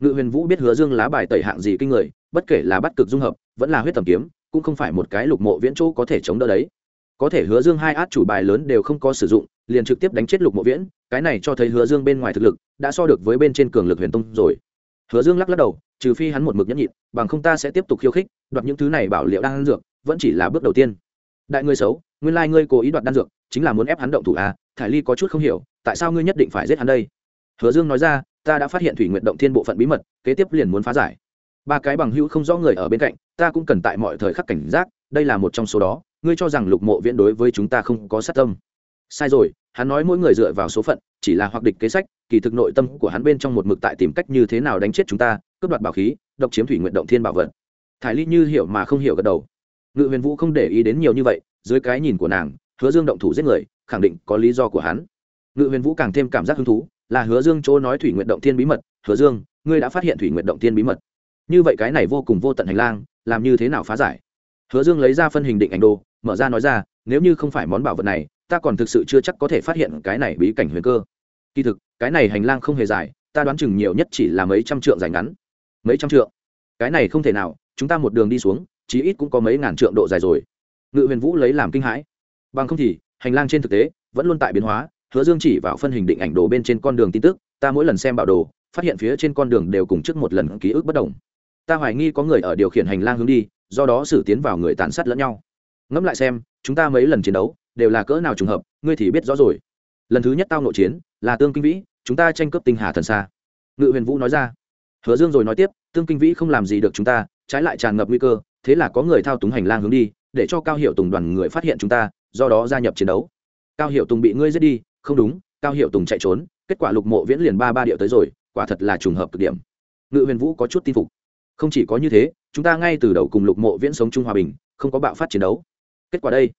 Ngự huyền vũ biết hứa dương lá bài tẩy hạng gì kinh người, bất kể là bắt cực dung hợp, vẫn là huyết tầm kiếm, cũng không phải một cái lục mộ viễn chỗ có thể chống đỡ đấy. Có thể hứa dương hai át chủ bài lớn đều không có sử dụng, liền trực tiếp đánh chết lục mộ viễn, cái này cho thấy hứa dương bên ngoài thực lực, đã so được với bên trên cường lực huyền tông rồi. Hứa dương lắc lắc đầu, trừ phi hắn một mực nhẫn nhịn, bằng không ta sẽ tiếp tục khiêu khích, đoạt những thứ này bảo liệu đang ăn dược, vẫn chỉ là bước đầu tiên. Đại ngươi xấu, nguyên lai ngươi cố ý đoạt đan dược, chính là muốn ép hắn động thủ à thải ly có chút không hiểu, tại sao ngươi nhất định phải giết hắn đây? Hứa dương nói ra, ta đã phát hiện thủy nguyện động thiên bộ phận bí mật, kế tiếp liền muốn phá giải. Ba cái bằng hữu không rõ người ở bên cạnh, ta cũng cần tại mọi thời khắc cảnh giác, đây là một trong số đó, ngươi cho rằng lục mộ viễn đối với chúng ta không có sát tâm. Sai rồi, hắn nói mỗi người dựa vào số phận, chỉ là hoặc địch kế sách, kỳ thực nội tâm của hắn bên trong một mực tại tìm cách như thế nào đánh chết chúng ta, cướp đoạt bảo khí, độc chiếm thủy nguyện động thiên bảo vật. Thải ly như hiểu mà không hiểu gật đầu. Ngự huyền vũ không để ý đến nhiều như vậy, dưới cái nhìn của nàng, hứa dương động thủ giết người, khẳng định có lý do của hắn. Ngự huyền vũ càng thêm cảm giác hứng thú là hứa dương chỗ nói thủy nguyện động thiên bí mật. Hứa dương, ngươi đã phát hiện thủy nguyện động thiên bí mật. Như vậy cái này vô cùng vô tận hành lang, làm như thế nào phá giải? Hứa dương lấy ra phân hình định ảnh đồ, mở ra nói ra, nếu như không phải món bảo vật này, ta còn thực sự chưa chắc có thể phát hiện cái này bí cảnh huyền cơ. Kỳ thực, cái này hành lang không hề dài, ta đoán chừng nhiều nhất chỉ là mấy trăm trượng dài ngắn. Mấy trăm trượng? Cái này không thể nào, chúng ta một đường đi xuống, chí ít cũng có mấy ngàn trượng độ dài rồi. Ngự huyền vũ lấy làm kinh hãi. Bằng không thì, hành lang trên thực tế vẫn luôn tại biến hóa hứa dương chỉ vào phân hình định ảnh đồ bên trên con đường tin tức, ta mỗi lần xem bảo đồ, phát hiện phía trên con đường đều cùng trước một lần ký ức bất đồng. Ta hoài nghi có người ở điều khiển hành lang hướng đi, do đó xử tiến vào người tàn sát lẫn nhau. Ngẫm lại xem, chúng ta mấy lần chiến đấu, đều là cỡ nào trùng hợp, ngươi thì biết rõ rồi. Lần thứ nhất tao nội chiến, là tương kinh vĩ, chúng ta tranh cướp tinh hà thần xa. Ngự huyền vũ nói ra. Hứa dương rồi nói tiếp, tương kinh vĩ không làm gì được chúng ta, trái lại tràn ngập nguy cơ, thế là có người thao túng hành lang hướng đi, để cho cao hiệu tùng đoàn người phát hiện chúng ta, do đó gia nhập chiến đấu. Cao hiệu tùng bị ngươi giết đi không đúng, cao hiệu tùng chạy trốn, kết quả lục mộ viễn liền ba ba điệu tới rồi, quả thật là trùng hợp cực điểm. Ngự huyền vũ có chút tin phục. Không chỉ có như thế, chúng ta ngay từ đầu cùng lục mộ viễn sống chung hòa bình, không có bạo phát chiến đấu. Kết quả đây,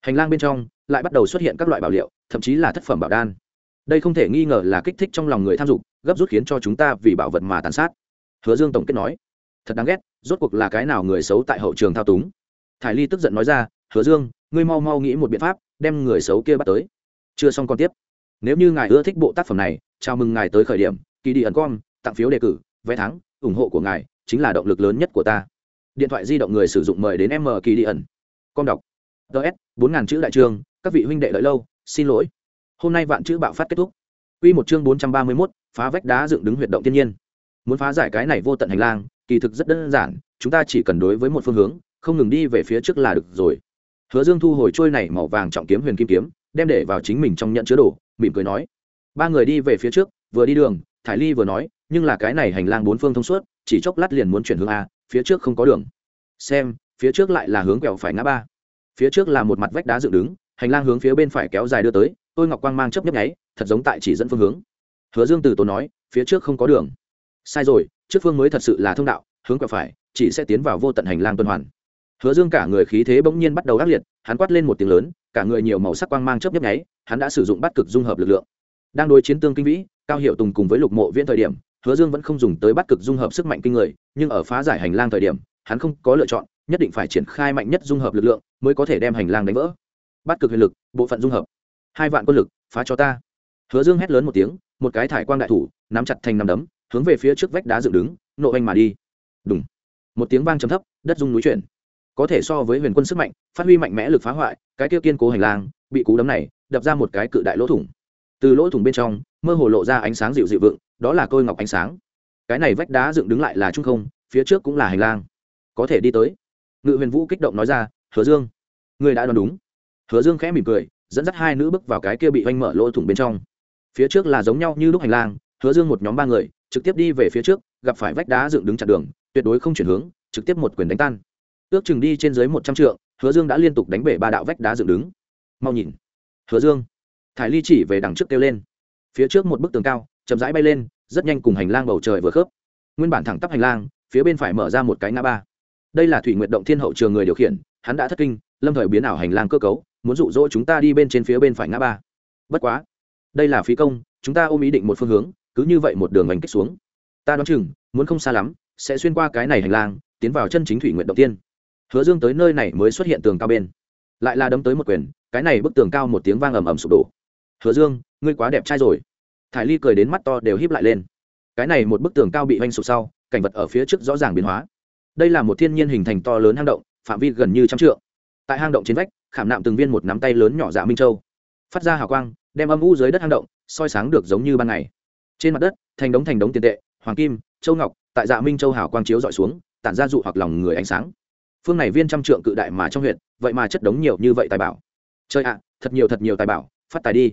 hành lang bên trong lại bắt đầu xuất hiện các loại bảo liệu, thậm chí là thất phẩm bảo đan. Đây không thể nghi ngờ là kích thích trong lòng người tham dục, gấp rút khiến cho chúng ta vì bảo vật mà tàn sát. Hứa dương tổng kết nói, thật đáng ghét, rốt cuộc là cái nào người xấu tại hậu trường thao túng? Thải ly tức giận nói ra, hứa dương, ngươi mau mau nghĩ một biện pháp, đem người xấu kia bắt tới chưa xong còn tiếp. Nếu như ngài ưa thích bộ tác phẩm này chào mừng ngài tới khởi điểm kỳ đi ẩn com tặng phiếu đề cử vé thắng ủng hộ của ngài chính là động lực lớn nhất của ta. Điện thoại di động người sử dụng mời đến m kỳ đi ẩn com đọc. Ts bốn ngàn chữ đại trường các vị huynh đệ đợi lâu xin lỗi. Hôm nay vạn chữ bạo phát kết thúc. Quy một chương bốn trăm ba mươi 431, phá vách đá dựng đứng huyệt động thiên nhiên. Muốn phá giải cái này vô tận hành lang, kỳ thực rất đơn giản, chúng ta chỉ cần đối với một phương hướng, không ngừng đi về phía trước là được rồi. Hứa Dương thu hồi trôi này màu vàng trọng kiếm huyền kim kiếm, đem để vào chính mình trong nhận chứa đồ, mỉm cười nói: ba người đi về phía trước, vừa đi đường, Thải Ly vừa nói, nhưng là cái này hành lang bốn phương thông suốt, chỉ chốc lát liền muốn chuyển hướng a, phía trước không có đường. Xem, phía trước lại là hướng quẹo phải ngã ba. Phía trước là một mặt vách đá dựng đứng hành lang hướng phía bên phải kéo dài đưa tới tôi ngọc quang mang chấp nhấp nháy thật giống tại chỉ dẫn phương hướng. Hứa dương từ tốn nói phía trước không có đường. Sai rồi trước phương mới thật sự là thông đạo hướng quẹo phải chỉ sẽ tiến vào vô tận hành lang tuần hoàn hứa dương cả người khí thế bỗng nhiên bắt đầu ác liệt, hắn quát lên một tiếng lớn, cả người nhiều màu sắc quang mang chớp nhấp nháy, hắn đã sử dụng bắt cực dung hợp lực lượng. Đang đối chiến tương kinh vĩ, cao hiệu tùng cùng với lục mộ viễn thời điểm, hứa dương vẫn không dùng tới bắt cực dung hợp sức mạnh kinh người, nhưng ở phá giải hành lang thời điểm, hắn không có lựa chọn, nhất định phải triển khai mạnh nhất dung hợp lực lượng mới có thể đem hành lang đánh vỡ. Bắt cực huyền lực, bộ phận dung hợp. Hai vạn quân lực, phá cho ta. Hứa dương hét lớn một tiếng, một cái thải quang đại thủ, nắm chặt thành nắm đấm, hướng về phía trước vách đá dựng đứng, nộ anh mà đi. Đúng một tiếng vang trầm thấp, đất rung núi chuyển có thể so với huyền quân sức mạnh, phát huy mạnh mẽ lực phá hoại, cái kia kiên cố hành lang, bị cú đấm này, đập ra một cái cự đại lỗ thủng. Từ lỗ thủng bên trong, mơ hồ lộ ra ánh sáng dịu dịu vựng đó là côi ngọc ánh sáng. Cái này vách đá dựng đứng lại là trung không, phía trước cũng là hành lang. Có thể đi tới. Ngự huyền vũ kích động nói ra, hứa dương người đã đoán đúng. Hứa dương khẽ mỉm cười, dẫn dắt hai nữ bước vào cái kia bị oanh mở lỗ thủng bên trong. Phía trước là giống nhau như lúc hành lang, hứa dương một nhóm ba người, trực tiếp đi về phía trước, gặp phải vách đá dựng đứng chặt đường, tuyệt đối không chuyển hướng, trực tiếp một quyền đánh tan ước chừng đi trên dưới một trăm trượng, hứa dương đã liên tục đánh bể ba đạo vách đá dựng đứng. Mau nhìn. Hứa dương. Thải ly chỉ về đằng trước kêu lên. Phía trước một bức tường cao, chậm rãi bay lên, rất nhanh cùng hành lang bầu trời vừa khớp. Nguyên bản thẳng tắp hành lang, phía bên phải mở ra một cái ngã ba. Đây là thủy nguyệt động thiên hậu trường người điều khiển, hắn đã thất kinh, lâm thời biến ảo hành lang cơ cấu, muốn dụ dỗ chúng ta đi bên trên phía bên phải ngã ba. Bất quá, đây là phí công, chúng ta ôm ý định một phương hướng, cứ như vậy một đường hành kích xuống. Ta đoán chừng, muốn không xa lắm, sẽ xuyên qua cái này hành lang, tiến vào chân chính thủy nguyện động tiên hứa dương tới nơi này mới xuất hiện tường cao bên. Lại là đấm tới một quyền, cái này bức tường cao một tiếng vang ầm ầm sụp đổ. Hứa dương, ngươi quá đẹp trai rồi. Thải ly cười đến mắt to đều híp lại lên. Cái này một bức tường cao bị hoành sụp sau, cảnh vật ở phía trước rõ ràng biến hóa. Đây là một thiên nhiên hình thành to lớn hang động, phạm vi gần như trăm trượng. Tại hang động trên vách, khảm nạm từng viên một nắm tay lớn nhỏ dạ minh châu. Phát ra hào quang, đem âm u dưới đất hang động soi sáng được giống như ban ngày. Trên mặt đất, thành đống thành đống tiền tệ, hoàng kim, châu ngọc, tại dạ minh châu hào quang chiếu dọi xuống, tản ra dụ hoặc lòng người ánh sáng phương này viên trăm trượng cự đại mà trong huyện vậy mà chất đống nhiều như vậy tài bảo. Chơi ạ, thật nhiều thật nhiều tài bảo, phát tài đi.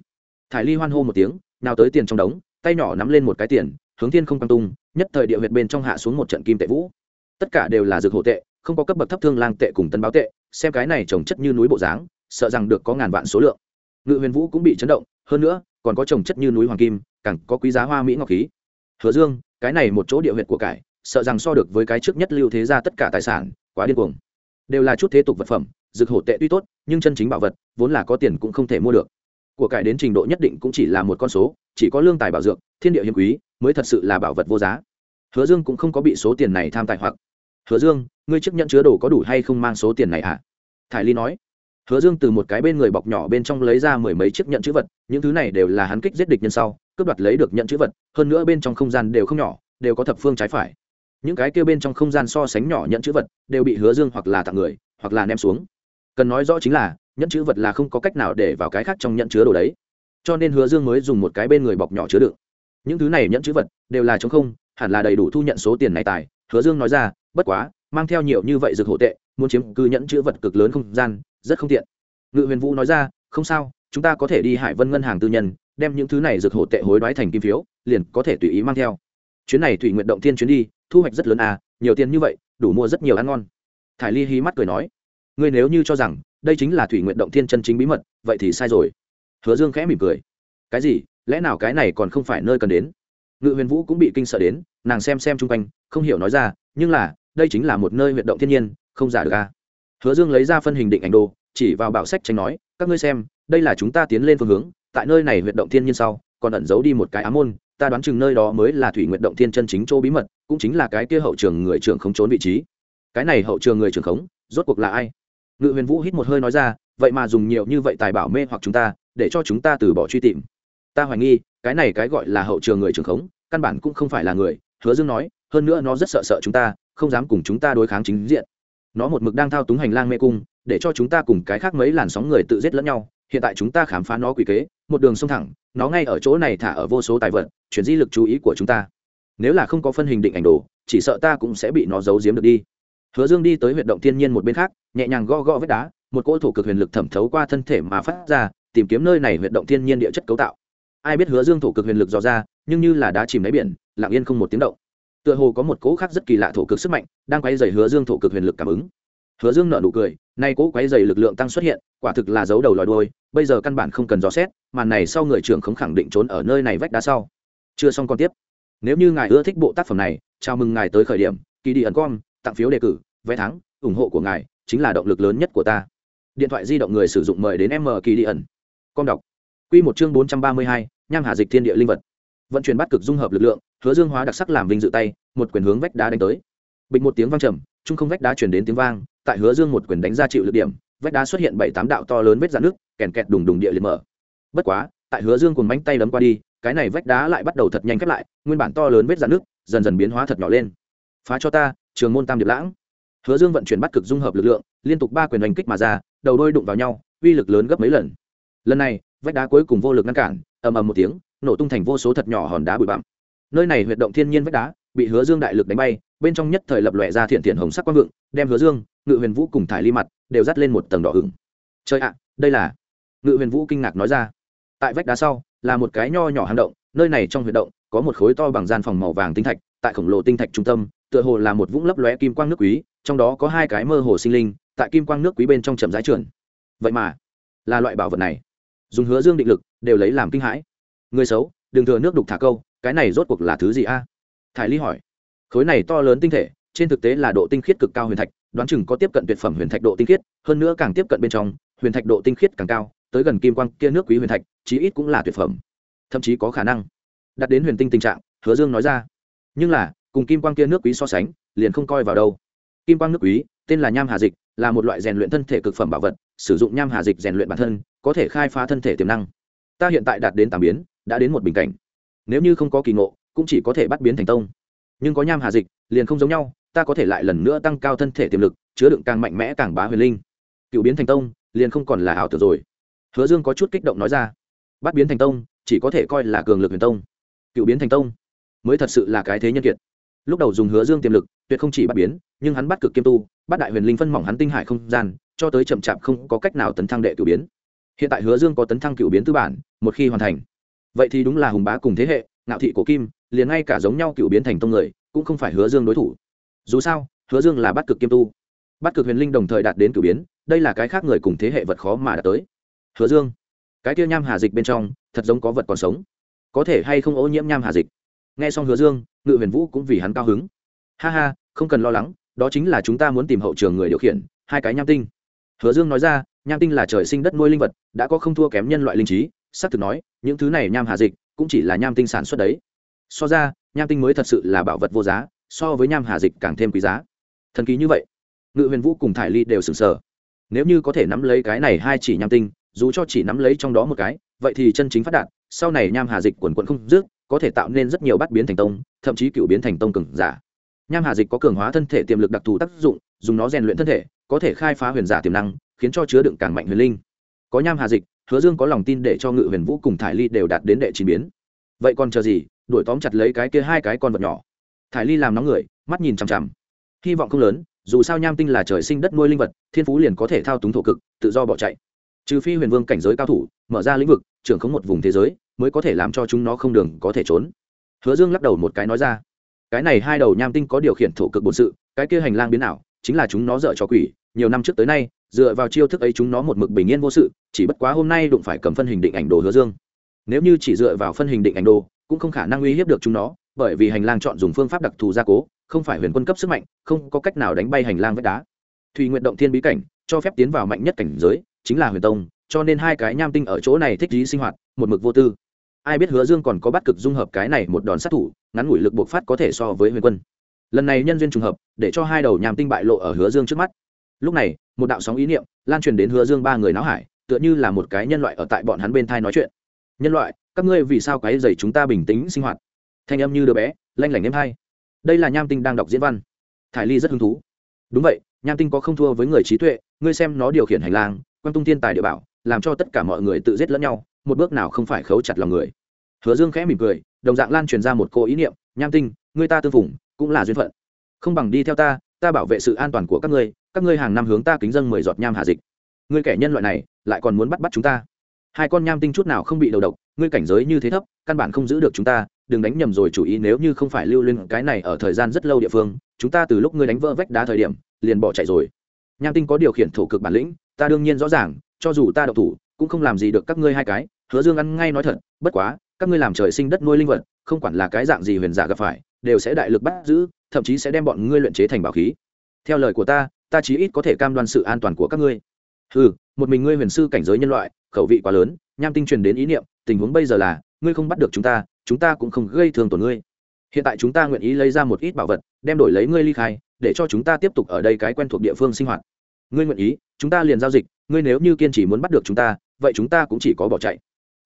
Thải ly hoan hô một tiếng, nào tới tiền trong đống, tay nhỏ nắm lên một cái tiền, hướng thiên không tăng tung, nhất thời địa huyệt bên trong hạ xuống một trận kim tệ vũ. Tất cả đều là dược hộ tệ, không có cấp bậc thấp thương lang tệ cùng tân báo tệ, xem cái này trồng chất như núi bộ dáng, sợ rằng được có ngàn vạn số lượng. Ngự huyền vũ cũng bị chấn động, hơn nữa, còn có trồng chất như núi hoàng kim, càng có quý giá hoa mỹ ngọc khí. Hứa dương, cái này một chỗ địa huyệt của cải, sợ rằng so được với cái trước nhất lưu thế ra tất cả tài sản quá điên cuồng. Đều là chút thế tục vật phẩm, dược hổ tệ tuy tốt, nhưng chân chính bảo vật, vốn là có tiền cũng không thể mua được. Của cải đến trình độ nhất định cũng chỉ là một con số, chỉ có lương tài bảo dược, thiên địa hiếm quý, mới thật sự là bảo vật vô giá. Hứa dương cũng không có bị số tiền này tham tài hoặc. Hứa dương, ngươi chức nhận chứa đồ có đủ hay không mang số tiền này hả? À? thải ly nói. Hứa dương từ một cái bên người bọc nhỏ bên trong lấy ra mười mấy chiếc nhận chữ vật, những thứ này đều là hắn kích giết địch nhân sau, cướp đoạt lấy được nhận chữ vật, hơn nữa bên trong không gian đều không nhỏ, đều có thập phương trái phải những cái kia bên trong không gian so sánh nhỏ nhận chữ vật đều bị hứa dương hoặc là tặng người, hoặc là ném xuống. Cần nói rõ chính là nhận chữ vật là không có cách nào để vào cái khác trong nhận chứa đồ đấy. Cho nên hứa dương mới dùng một cái bên người bọc nhỏ chứa đựng. Những thứ này nhận chữ vật đều là chống không, hẳn là đầy đủ thu nhận số tiền này tài, hứa dương nói ra, bất quá, mang theo nhiều như vậy dược hộ tệ, muốn chiếm cư nhận chữ vật cực lớn không gian, rất không tiện. Ngự huyền vũ nói ra, không sao, chúng ta có thể đi hải vân ngân hàng tư nhân, đem những thứ này dược hộ tệ hối đoái thành kim phiếu, liền có thể tùy ý mang theo. Chuyến này thủy nguyện động Thiên chuyến đi thu hoạch rất lớn à nhiều tiền như vậy, đủ mua rất nhiều ăn ngon. Thải ly hí mắt cười nói, ngươi nếu như cho rằng đây chính là thủy nguyện động thiên chân chính bí mật, vậy thì sai rồi. Hứa dương khẽ mỉm cười, cái gì, lẽ nào cái này còn không phải nơi cần đến? Ngự huyền vũ cũng bị kinh sợ đến, nàng xem xem chung quanh, không hiểu nói ra, nhưng là, đây chính là một nơi huyệt động thiên nhiên, không giả được à. Hứa dương lấy ra phân hình định ảnh đồ, chỉ vào bảo sách tranh nói, các ngươi xem, đây là chúng ta tiến lên phương hướng, tại nơi này huyệt động thiên nhiên sau, còn ẩn giấu đi một cái ám môn, ta đoán chừng nơi đó mới là thủy nguyện động thiên chân chính chỗ bí mật cũng chính là cái kia hậu trường người trưởng không trốn vị trí. Cái này hậu trường người trưởng khống, rốt cuộc là ai? Ngự huyền vũ hít một hơi nói ra, vậy mà dùng nhiều như vậy tài bảo mê hoặc chúng ta, để cho chúng ta từ bỏ truy tìm. Ta hoài nghi, cái này cái gọi là hậu trường người trưởng khống, căn bản cũng không phải là người. Hứa dương nói, hơn nữa nó rất sợ sợ chúng ta, không dám cùng chúng ta đối kháng chính diện. Nó một mực đang thao túng hành lang mê cung, để cho chúng ta cùng cái khác mấy làn sóng người tự giết lẫn nhau. Hiện tại chúng ta khám phá nó quỷ kế, một đường sông thẳng, nó ngay ở chỗ này thả ở vô số tài vật, chuyển di lực chú ý của chúng ta nếu là không có phân hình định ảnh đồ, chỉ sợ ta cũng sẽ bị nó giấu giếm được đi. Hứa dương đi tới huyệt động thiên nhiên một bên khác, nhẹ nhàng gõ gõ vết đá, một cỗ thổ cực huyền lực thẩm thấu qua thân thể mà phát ra, tìm kiếm nơi này huyệt động thiên nhiên địa chất cấu tạo. Ai biết hứa dương thổ cực huyền lực dò ra, nhưng như là đá chìm đáy biển, lặng yên không một tiếng động. Tựa hồ có một cỗ khác rất kỳ lạ thổ cực sức mạnh, đang quay dày hứa dương thổ cực huyền lực cảm ứng. Hứa dương nở nụ cười, nay cỗ quay dày lực lượng tăng xuất hiện, quả thực là dấu đầu lòi đuôi, bây giờ căn bản không cần dò xét, màn này sau người trưởng không khẳng định trốn ở nơi này vách đá sau. Chưa xong còn tiếp nếu như ngài ưa thích bộ tác phẩm này, chào mừng ngài tới khởi điểm kỳ đi ẩn com tặng phiếu đề cử, vé thắng, ủng hộ của ngài chính là động lực lớn nhất của ta. Điện thoại di động người sử dụng mời đến m kỳ đi ẩn com đọc. Q một chương bốn trăm ba mươi hai, nham hà dịch thiên địa linh vật. Vận chuyển bắt cực dung hợp lực lượng, hứa dương hóa đặc sắc làm vinh dự tay, một quyền hướng vách đá đánh tới. Bịch một tiếng vang trầm, trung không vách đá chuyển đến tiếng vang, tại hứa dương một quyền đánh ra chịu lực điểm, vách đá xuất hiện bảy tám đạo to lớn vết dạn nước kèn kẹt đùng đùng địa liệt mở. Bất quá, tại hứa dương cùng bánh tay đấm qua đi cái này vách đá lại bắt đầu thật nhanh khép lại, nguyên bản to lớn vết dạn nước dần dần biến hóa thật nhỏ lên. Phá cho ta, trường môn tam điệp lãng. Hứa dương vận chuyển bắt cực dung hợp lực lượng, liên tục ba quyền đánh kích mà ra, đầu đôi đụng vào nhau, uy lực lớn gấp mấy lần. Lần này, vách đá cuối cùng vô lực ngăn cản, ầm ầm một tiếng, nổ tung thành vô số thật nhỏ hòn đá bụi bặm. Nơi này huyệt động thiên nhiên vách đá, bị hứa dương đại lực đánh bay, bên trong nhất thời lập lòe ra thiện thiện hồng sắc quang vượng, đem hứa dương, ngự huyền vũ cùng thải ly mặt đều dắt lên một tầng đỏ ửng. Chơi ạ, đây là ngự huyền vũ kinh ngạc nói ra. Tại vách đá sau là một cái nho nhỏ hang động, nơi này trong huyệt động có một khối to bằng gian phòng màu vàng tinh thạch, tại khổng lồ tinh thạch trung tâm, tựa hồ là một vũng lấp lóe kim quang nước quý, trong đó có hai cái mơ hồ sinh linh, tại kim quang nước quý bên trong chậm rãi trườn. vậy mà, là loại bảo vật này. Dùng hứa dương định lực, đều lấy làm kinh hãi. Người xấu, đừng thừa nước đục thả câu, cái này rốt cuộc là thứ gì a? Thải ly hỏi. Khối này to lớn tinh thể, trên thực tế là độ tinh khiết cực cao huyền thạch, đoán chừng có tiếp cận tuyệt phẩm huyền thạch độ tinh khiết, hơn nữa càng tiếp cận bên trong, huyền thạch độ tinh khiết càng cao tới gần kim quang kia nước quý huyền thạch, chí ít cũng là tuyệt phẩm. Thậm chí có khả năng đặt đến huyền tinh tình trạng, hứa dương nói ra. Nhưng là, cùng kim quang kia nước quý so sánh, liền không coi vào đâu. Kim quang nước quý, tên là nham hà dịch, là một loại rèn luyện thân thể cực phẩm bảo vật, sử dụng nham hà dịch rèn luyện bản thân, có thể khai phá thân thể tiềm năng. Ta hiện tại đạt đến tám biến, đã đến một bình cảnh. Nếu như không có kỳ ngộ, cũng chỉ có thể bắt biến thành tông. Nhưng có nham hà dịch, liền không giống nhau, ta có thể lại lần nữa tăng cao thân thể tiềm lực, chứa đựng càng mạnh mẽ càng bá huyền linh. Cựu biến thành tông, liền không còn là ảo tưởng rồi hứa dương có chút kích động nói ra, bắt biến thành tông, chỉ có thể coi là cường lực huyền tông. Cựu biến thành tông, mới thật sự là cái thế nhân kiệt. Lúc đầu dùng hứa dương tiềm lực, tuyệt không chỉ bắt biến, nhưng hắn bắt cực kiêm tu, bắt đại huyền linh phân mỏng hắn tinh hải không gian, cho tới chậm chạp không có cách nào tấn thăng đệ cựu biến. Hiện tại hứa dương có tấn thăng cựu biến tư bản, một khi hoàn thành, vậy thì đúng là hùng bá cùng thế hệ, ngạo thị của kim, liền ngay cả giống nhau cựu biến thành tông người, cũng không phải hứa dương đối thủ. Dù sao, hứa dương là bắt cực kiêm tu. Bắt cực huyền linh đồng thời đạt đến cửu biến, đây là cái khác người cùng thế hệ vật khó mà đạt tới hứa dương, cái kia nham hà dịch bên trong, thật giống có vật còn sống. Có thể hay không ô nhiễm nham hà dịch? Nghe xong hứa dương, ngự huyền vũ cũng vì hắn cao hứng. Ha ha, không cần lo lắng, đó chính là chúng ta muốn tìm hậu trường người điều khiển, hai cái nham tinh. Hứa dương nói ra, nham tinh là trời sinh đất nuôi linh vật, đã có không thua kém nhân loại linh trí. Xác thực nói, những thứ này nham hà dịch cũng chỉ là nham tinh sản xuất đấy. So ra, nham tinh mới thật sự là bảo vật vô giá, so với nham hà dịch càng thêm quý giá. Thần kỳ như vậy. Ngự huyền vũ cùng thải ly đều sừng sờ. Nếu như có thể nắm lấy cái này hai chỉ nham tinh dù cho chỉ nắm lấy trong đó một cái, vậy thì chân chính phát đạt, sau này nham hà dịch quần quận không dứt, có thể tạo nên rất nhiều bắt biến thành tông, thậm chí cựu biến thành tông cường giả. Nham hà dịch có cường hóa thân thể tiềm lực đặc thù tác dụng, dùng nó rèn luyện thân thể, có thể khai phá huyền giả tiềm năng, khiến cho chứa đựng càng mạnh huyền linh. Có nham hà dịch, hứa dương có lòng tin để cho ngự huyền vũ cùng thải ly đều đạt đến đệ chín biến. Vậy còn chờ gì, đuổi tóm chặt lấy cái kia hai cái con vật nhỏ. Thải ly làm nóng người, mắt nhìn chằm chằm. Hy vọng không lớn, dù sao nham tinh là trời sinh đất nuôi linh vật, thiên phú liền có thể thao túng thổ cực, tự do bỏ chạy trừ phi huyền vương cảnh giới cao thủ, mở ra lĩnh vực, trưởng không một vùng thế giới, mới có thể làm cho chúng nó không đường có thể trốn. Hứa dương lắc đầu một cái nói ra, cái này hai đầu nham tinh có điều khiển thổ cực bổn sự, cái kia hành lang biến ảo, chính là chúng nó dợ cho quỷ. Nhiều năm trước tới nay, dựa vào chiêu thức ấy chúng nó một mực bình yên vô sự, chỉ bất quá hôm nay đụng phải cầm phân hình định ảnh đồ hứa dương. Nếu như chỉ dựa vào phân hình định ảnh đồ, cũng không khả năng uy hiếp được chúng nó, bởi vì hành lang chọn dùng phương pháp đặc thù gia cố, không phải huyền quân cấp sức mạnh, không có cách nào đánh bay hành lang vách đá. Thùy nguyện động thiên bí cảnh, cho phép tiến vào mạnh nhất cảnh giới chính là huyền tông, cho nên hai cái nham tinh ở chỗ này thích lý sinh hoạt, một mực vô tư. Ai biết hứa dương còn có bắt cực dung hợp cái này một đòn sát thủ, ngắn ngủi lực buộc phát có thể so với huyền quân. Lần này nhân duyên trùng hợp, để cho hai đầu nham tinh bại lộ ở hứa dương trước mắt. Lúc này, một đạo sóng ý niệm lan truyền đến hứa dương ba người náo hải, tựa như là một cái nhân loại ở tại bọn hắn bên thai nói chuyện. Nhân loại, các ngươi vì sao cái dày chúng ta bình tĩnh sinh hoạt? Thanh âm như đứa bé, lanh lảnh êm hay đây là nham tinh đang đọc diễn văn. Thải ly rất hứng thú. Đúng vậy, nham tinh có không thua với người trí tuệ, ngươi xem nó điều khiển hành lang quan tung thiên tài địa bảo, làm cho tất cả mọi người tự giết lẫn nhau, một bước nào không phải khấu chặt lòng người. Hứa dương khẽ mỉm cười, đồng dạng lan truyền ra một cô ý niệm, nham tinh, ngươi ta tương phủng cũng là duyên phận. Không bằng đi theo ta ta bảo vệ sự an toàn của các ngươi các ngươi hàng năm hướng ta kính dân mười giọt nham hà dịch. Ngươi kẻ nhân loại này, lại còn muốn bắt bắt chúng ta. Hai con nham tinh chút nào không bị đầu độc, ngươi cảnh giới như thế thấp, căn bản không giữ được chúng ta, đừng đánh nhầm rồi chủ ý nếu như không phải lưu lên cái này ở thời gian rất lâu địa phương, chúng ta từ lúc ngươi đánh vỡ vách đá thời điểm, liền bỏ chạy rồi. Nham tinh có điều khiển thổ cực bản lĩnh ta đương nhiên rõ ràng, cho dù ta độc thủ, cũng không làm gì được các ngươi hai cái, hứa dương ăn ngay nói thật, bất quá, các ngươi làm trời sinh đất nuôi linh vật, không quản là cái dạng gì huyền giả gặp phải, đều sẽ đại lực bắt giữ, thậm chí sẽ đem bọn ngươi luyện chế thành bảo khí. Theo lời của ta ta chí ít có thể cam đoan sự an toàn của các ngươi. Ừ một mình ngươi huyền sư cảnh giới nhân loại, khẩu vị quá lớn, nham tinh truyền đến ý niệm, tình huống bây giờ là, ngươi không bắt được chúng ta chúng ta cũng không gây thương tổn ngươi. Hiện tại chúng ta nguyện ý lấy ra một ít bảo vật, đem đổi lấy ngươi ly khai, để cho chúng ta tiếp tục ở đây cái quen thuộc địa phương sinh hoạt. Ngươi nguyện ý chúng ta liền giao dịch, ngươi nếu như kiên trì muốn bắt được chúng ta, vậy chúng ta cũng chỉ có bỏ chạy.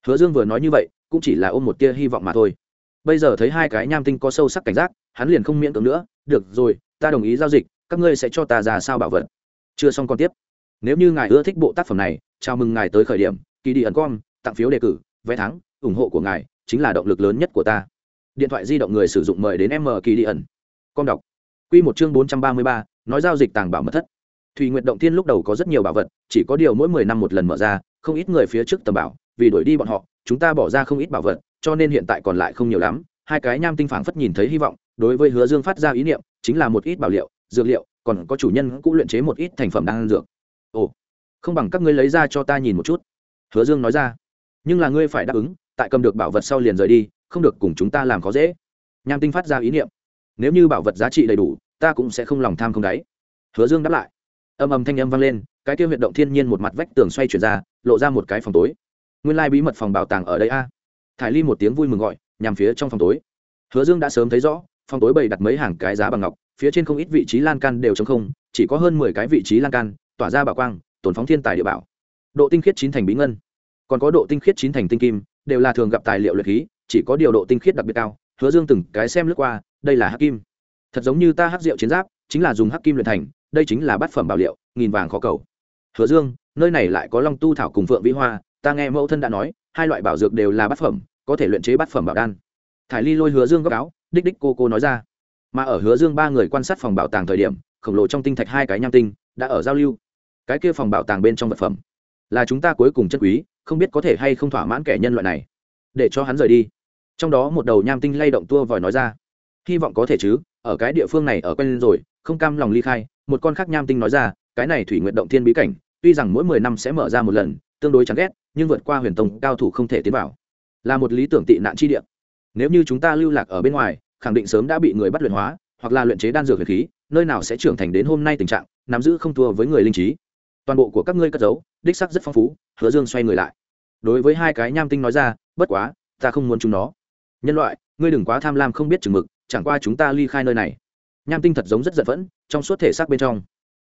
Hứa dương vừa nói như vậy, cũng chỉ là ôm một tia hy vọng mà thôi. Bây giờ thấy hai cái nham tinh có sâu sắc cảnh giác, hắn liền không miễn cưỡng nữa. Được rồi, ta đồng ý giao dịch, các ngươi sẽ cho ta ra sao bảo vật? Chưa xong còn tiếp. Nếu như ngài ưa thích bộ tác phẩm này, chào mừng ngài tới khởi điểm kỳ đi ẩn com, tặng phiếu đề cử, vé thắng, ủng hộ của ngài chính là động lực lớn nhất của ta. Điện thoại di động người sử dụng mời đến m kỳ đi ẩn. Com đọc. Q một chương bốn trăm ba mươi ba, nói giao dịch tàng bảo mật thất thùy nguyện động thiên lúc đầu có rất nhiều bảo vật, chỉ có điều mỗi mười năm một lần mở ra, không ít người phía trước tầm bảo, vì đuổi đi bọn họ, chúng ta bỏ ra không ít bảo vật, cho nên hiện tại còn lại không nhiều lắm. Hai cái nham tinh phảng phất nhìn thấy hy vọng, đối với hứa dương phát ra ý niệm, chính là một ít bảo liệu, dược liệu, còn có chủ nhân cũng luyện chế một ít thành phẩm đang dược. Ồ, không bằng các ngươi lấy ra cho ta nhìn một chút. Hứa dương nói ra. Nhưng là ngươi phải đáp ứng, tại cầm được bảo vật sau liền rời đi, không được cùng chúng ta làm khó dễ. Nham tinh phát ra ý niệm. Nếu như bảo vật giá trị đầy đủ, ta cũng sẽ không lòng tham không đáy. Hứa dương đáp lại âm âm thanh âm vang lên, cái kia huyệt động thiên nhiên một mặt vách tường xoay chuyển ra, lộ ra một cái phòng tối. Nguyên lai bí mật phòng bảo tàng ở đây a. Thải ly một tiếng vui mừng gọi, nhằm phía trong phòng tối. Hứa dương đã sớm thấy rõ, phòng tối bày đặt mấy hàng cái giá bằng ngọc, phía trên không ít vị trí lan can đều t không, chỉ có hơn mười cái vị trí lan can, tỏa ra bảo quang tổn phóng thiên tài địa bảo. Độ tinh khiết chín thành bí ngân. Còn có độ tinh khiết chín thành tinh kim, đều là thường gặp tài liệu luyện khí, chỉ có điều độ tinh khiết đặc biệt cao. Hứa dương từng cái xem lướt qua, đây là hắc kim. Thật giống như ta hắc rượu chiến giáp, chính là dùng hắc kim luyện thành đây chính là bát phẩm bảo liệu, nghìn vàng khó cầu. Hứa dương, nơi này lại có long tu thảo cùng phượng vĩ hoa, ta nghe mẫu thân đã nói, hai loại bảo dược đều là bát phẩm, có thể luyện chế bát phẩm bảo đan. Thải ly lôi hứa dương góc áo đích đích cô cô nói ra. Mà ở hứa dương ba người quan sát phòng bảo tàng thời điểm, khổng lồ trong tinh thạch hai cái nham tinh, đã ở giao lưu. Cái kia phòng bảo tàng bên trong vật phẩm, là chúng ta cuối cùng chân quý, không biết có thể hay không thỏa mãn kẻ nhân loại này. Để cho hắn rời đi. Trong đó một đầu nham tinh lay động tua vòi nói ra. Hy vọng có thể chứ, ở cái địa phương này ở quen rồi, không cam lòng ly khai một con khác nham tinh nói ra, cái này thủy nguyện động thiên bí cảnh, tuy rằng mỗi mười năm sẽ mở ra một lần, tương đối chán ghét, nhưng vượt qua huyền tông cao thủ không thể tiến vào. Là một lý tưởng tị nạn chi địa. Nếu như chúng ta lưu lạc ở bên ngoài, khẳng định sớm đã bị người bắt luyện hóa, hoặc là luyện chế đan dược huyền khí, nơi nào sẽ trưởng thành đến hôm nay tình trạng, nắm giữ không thua với người linh trí. Toàn bộ của các ngươi cất giấu, đích sắc rất phong phú, hứa dương xoay người lại. Đối với hai cái nham tinh nói ra, bất quá, ta không muốn chúng nó. Nhân loại, ngươi đừng quá tham lam không biết chừng mực, chẳng qua chúng ta ly khai nơi này nham tinh thật giống rất giận vẫn trong suốt thể xác bên trong,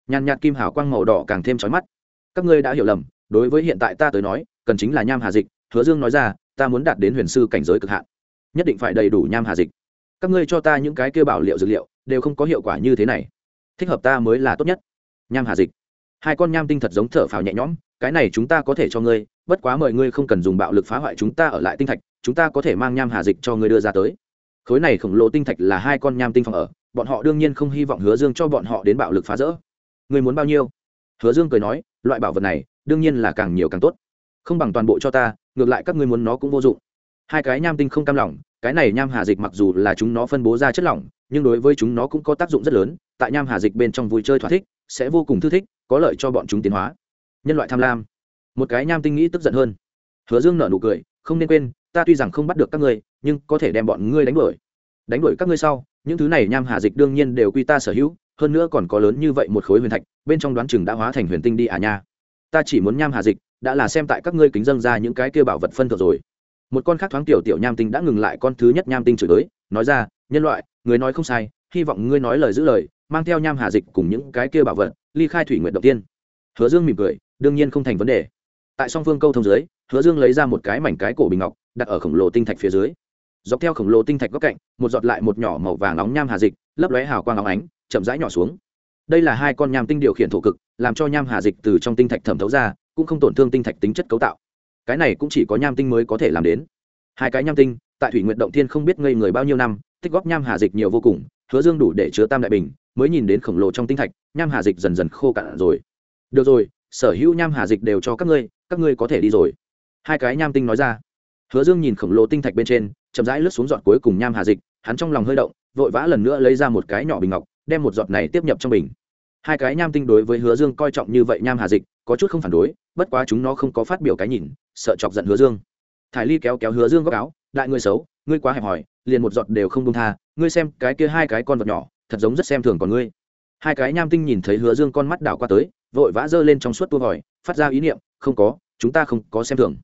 nhàn nhạt kim hào quang màu đỏ càng thêm trói mắt. Các ngươi đã hiểu lầm, đối với hiện tại ta tới nói, cần chính là nham hà dịch, hứa dương nói ra, ta muốn đạt đến huyền sư cảnh giới cực hạn, nhất định phải đầy đủ nham hà dịch. Các ngươi cho ta những cái kêu bảo liệu dược liệu, đều không có hiệu quả như thế này. Thích hợp ta mới là tốt nhất. Nham hà dịch. Hai con nham tinh thật giống thở phào nhẹ nhõm, cái này chúng ta có thể cho ngươi, bất quá mời ngươi không cần dùng bạo lực phá hoại chúng ta ở lại tinh thạch, chúng ta có thể mang nham hà dịch cho ngươi đưa ra tới. Khối này khổng lồ tinh thạch là hai con nham tinh phòng ở bọn họ đương nhiên không hy vọng hứa dương cho bọn họ đến bạo lực phá rỡ. Ngươi muốn bao nhiêu? Hứa dương cười nói, loại bảo vật này, đương nhiên là càng nhiều càng tốt. Không bằng toàn bộ cho ta, ngược lại các ngươi muốn nó cũng vô dụng. Hai cái nham tinh không cam lòng, cái này nham hà dịch mặc dù là chúng nó phân bố ra chất lỏng, nhưng đối với chúng nó cũng có tác dụng rất lớn, tại nham hà dịch bên trong vui chơi thỏa thích, sẽ vô cùng thư thích, có lợi cho bọn chúng tiến hóa. Nhân loại tham lam. Một cái nham tinh nghĩ tức giận hơn. Hứa dương nở nụ cười, không nên quên, ta tuy rằng không bắt được các ngươi, nhưng có thể đem bọn ngươi đánh đuổi. Đánh đuổi các ngươi sau những thứ này nham hà dịch đương nhiên đều quy ta sở hữu, hơn nữa còn có lớn như vậy một khối huyền thạch, bên trong đoán chừng đã hóa thành huyền tinh đi à nha. Ta chỉ muốn nham hà dịch, đã là xem tại các ngươi kính dâng ra những cái kia bảo vật phân thuộc rồi. Một con khác thoáng tiểu tiểu nham tinh đã ngừng lại con thứ nhất nham tinh chửi tới nói ra, nhân loại, người nói không sai, hy vọng ngươi nói lời giữ lời, mang theo nham hà dịch cùng những cái kia bảo vật, ly khai thủy nguyện đầu tiên. Hứa dương mỉm cười, đương nhiên không thành vấn đề. Tại song phương câu thông dưới, hứa dương lấy ra một cái mảnh cái cổ bình ngọc, đặt ở khổng lồ tinh thạch phía dưới dọc theo khổng lồ tinh thạch góc cạnh, một giọt lại một nhỏ màu vàng nóng nham hà dịch, lấp lóe hào quang óng ánh, chậm rãi nhỏ xuống. Đây là hai con nham tinh điều khiển thổ cực, làm cho nham hà dịch từ trong tinh thạch thẩm thấu ra, cũng không tổn thương tinh thạch tính chất cấu tạo. Cái này cũng chỉ có nham tinh mới có thể làm đến. Hai cái nham tinh, tại thủy nguyện động thiên không biết ngây người bao nhiêu năm, tích góp nham hà dịch nhiều vô cùng, hứa dương đủ để chứa tam đại bình, mới nhìn đến khổng lồ trong tinh thạch, nham hà dịch dần dần khô cạn rồi. Được rồi, sở hữu nham hà dịch đều cho các ngươi các ngươi có thể đi rồi. Hai cái nham tinh nói ra. Hứa dương nhìn khổng lồ tinh thạch bên trên chậm rãi lướt xuống giọt cuối cùng nham hà dịch, hắn trong lòng hơi động, vội vã lần nữa lấy ra một cái nhỏ bình ngọc, đem một giọt này tiếp nhập trong bình. Hai cái nham tinh đối với hứa dương coi trọng như vậy nham hà dịch, có chút không phản đối, bất quá chúng nó không có phát biểu cái nhìn, sợ chọc giận hứa dương. Thải ly kéo kéo hứa dương góc áo, đại người xấu, ngươi quá hẹp hòi, liền một giọt đều không đông tha, ngươi xem cái kia hai cái con vật nhỏ, thật giống rất xem thường còn ngươi. Hai cái nham tinh nhìn thấy hứa dương con mắt đảo qua tới, vội vã giơ lên trong suốt tua vòi, phát ra ý niệm, không có, chúng ta không có xem thường.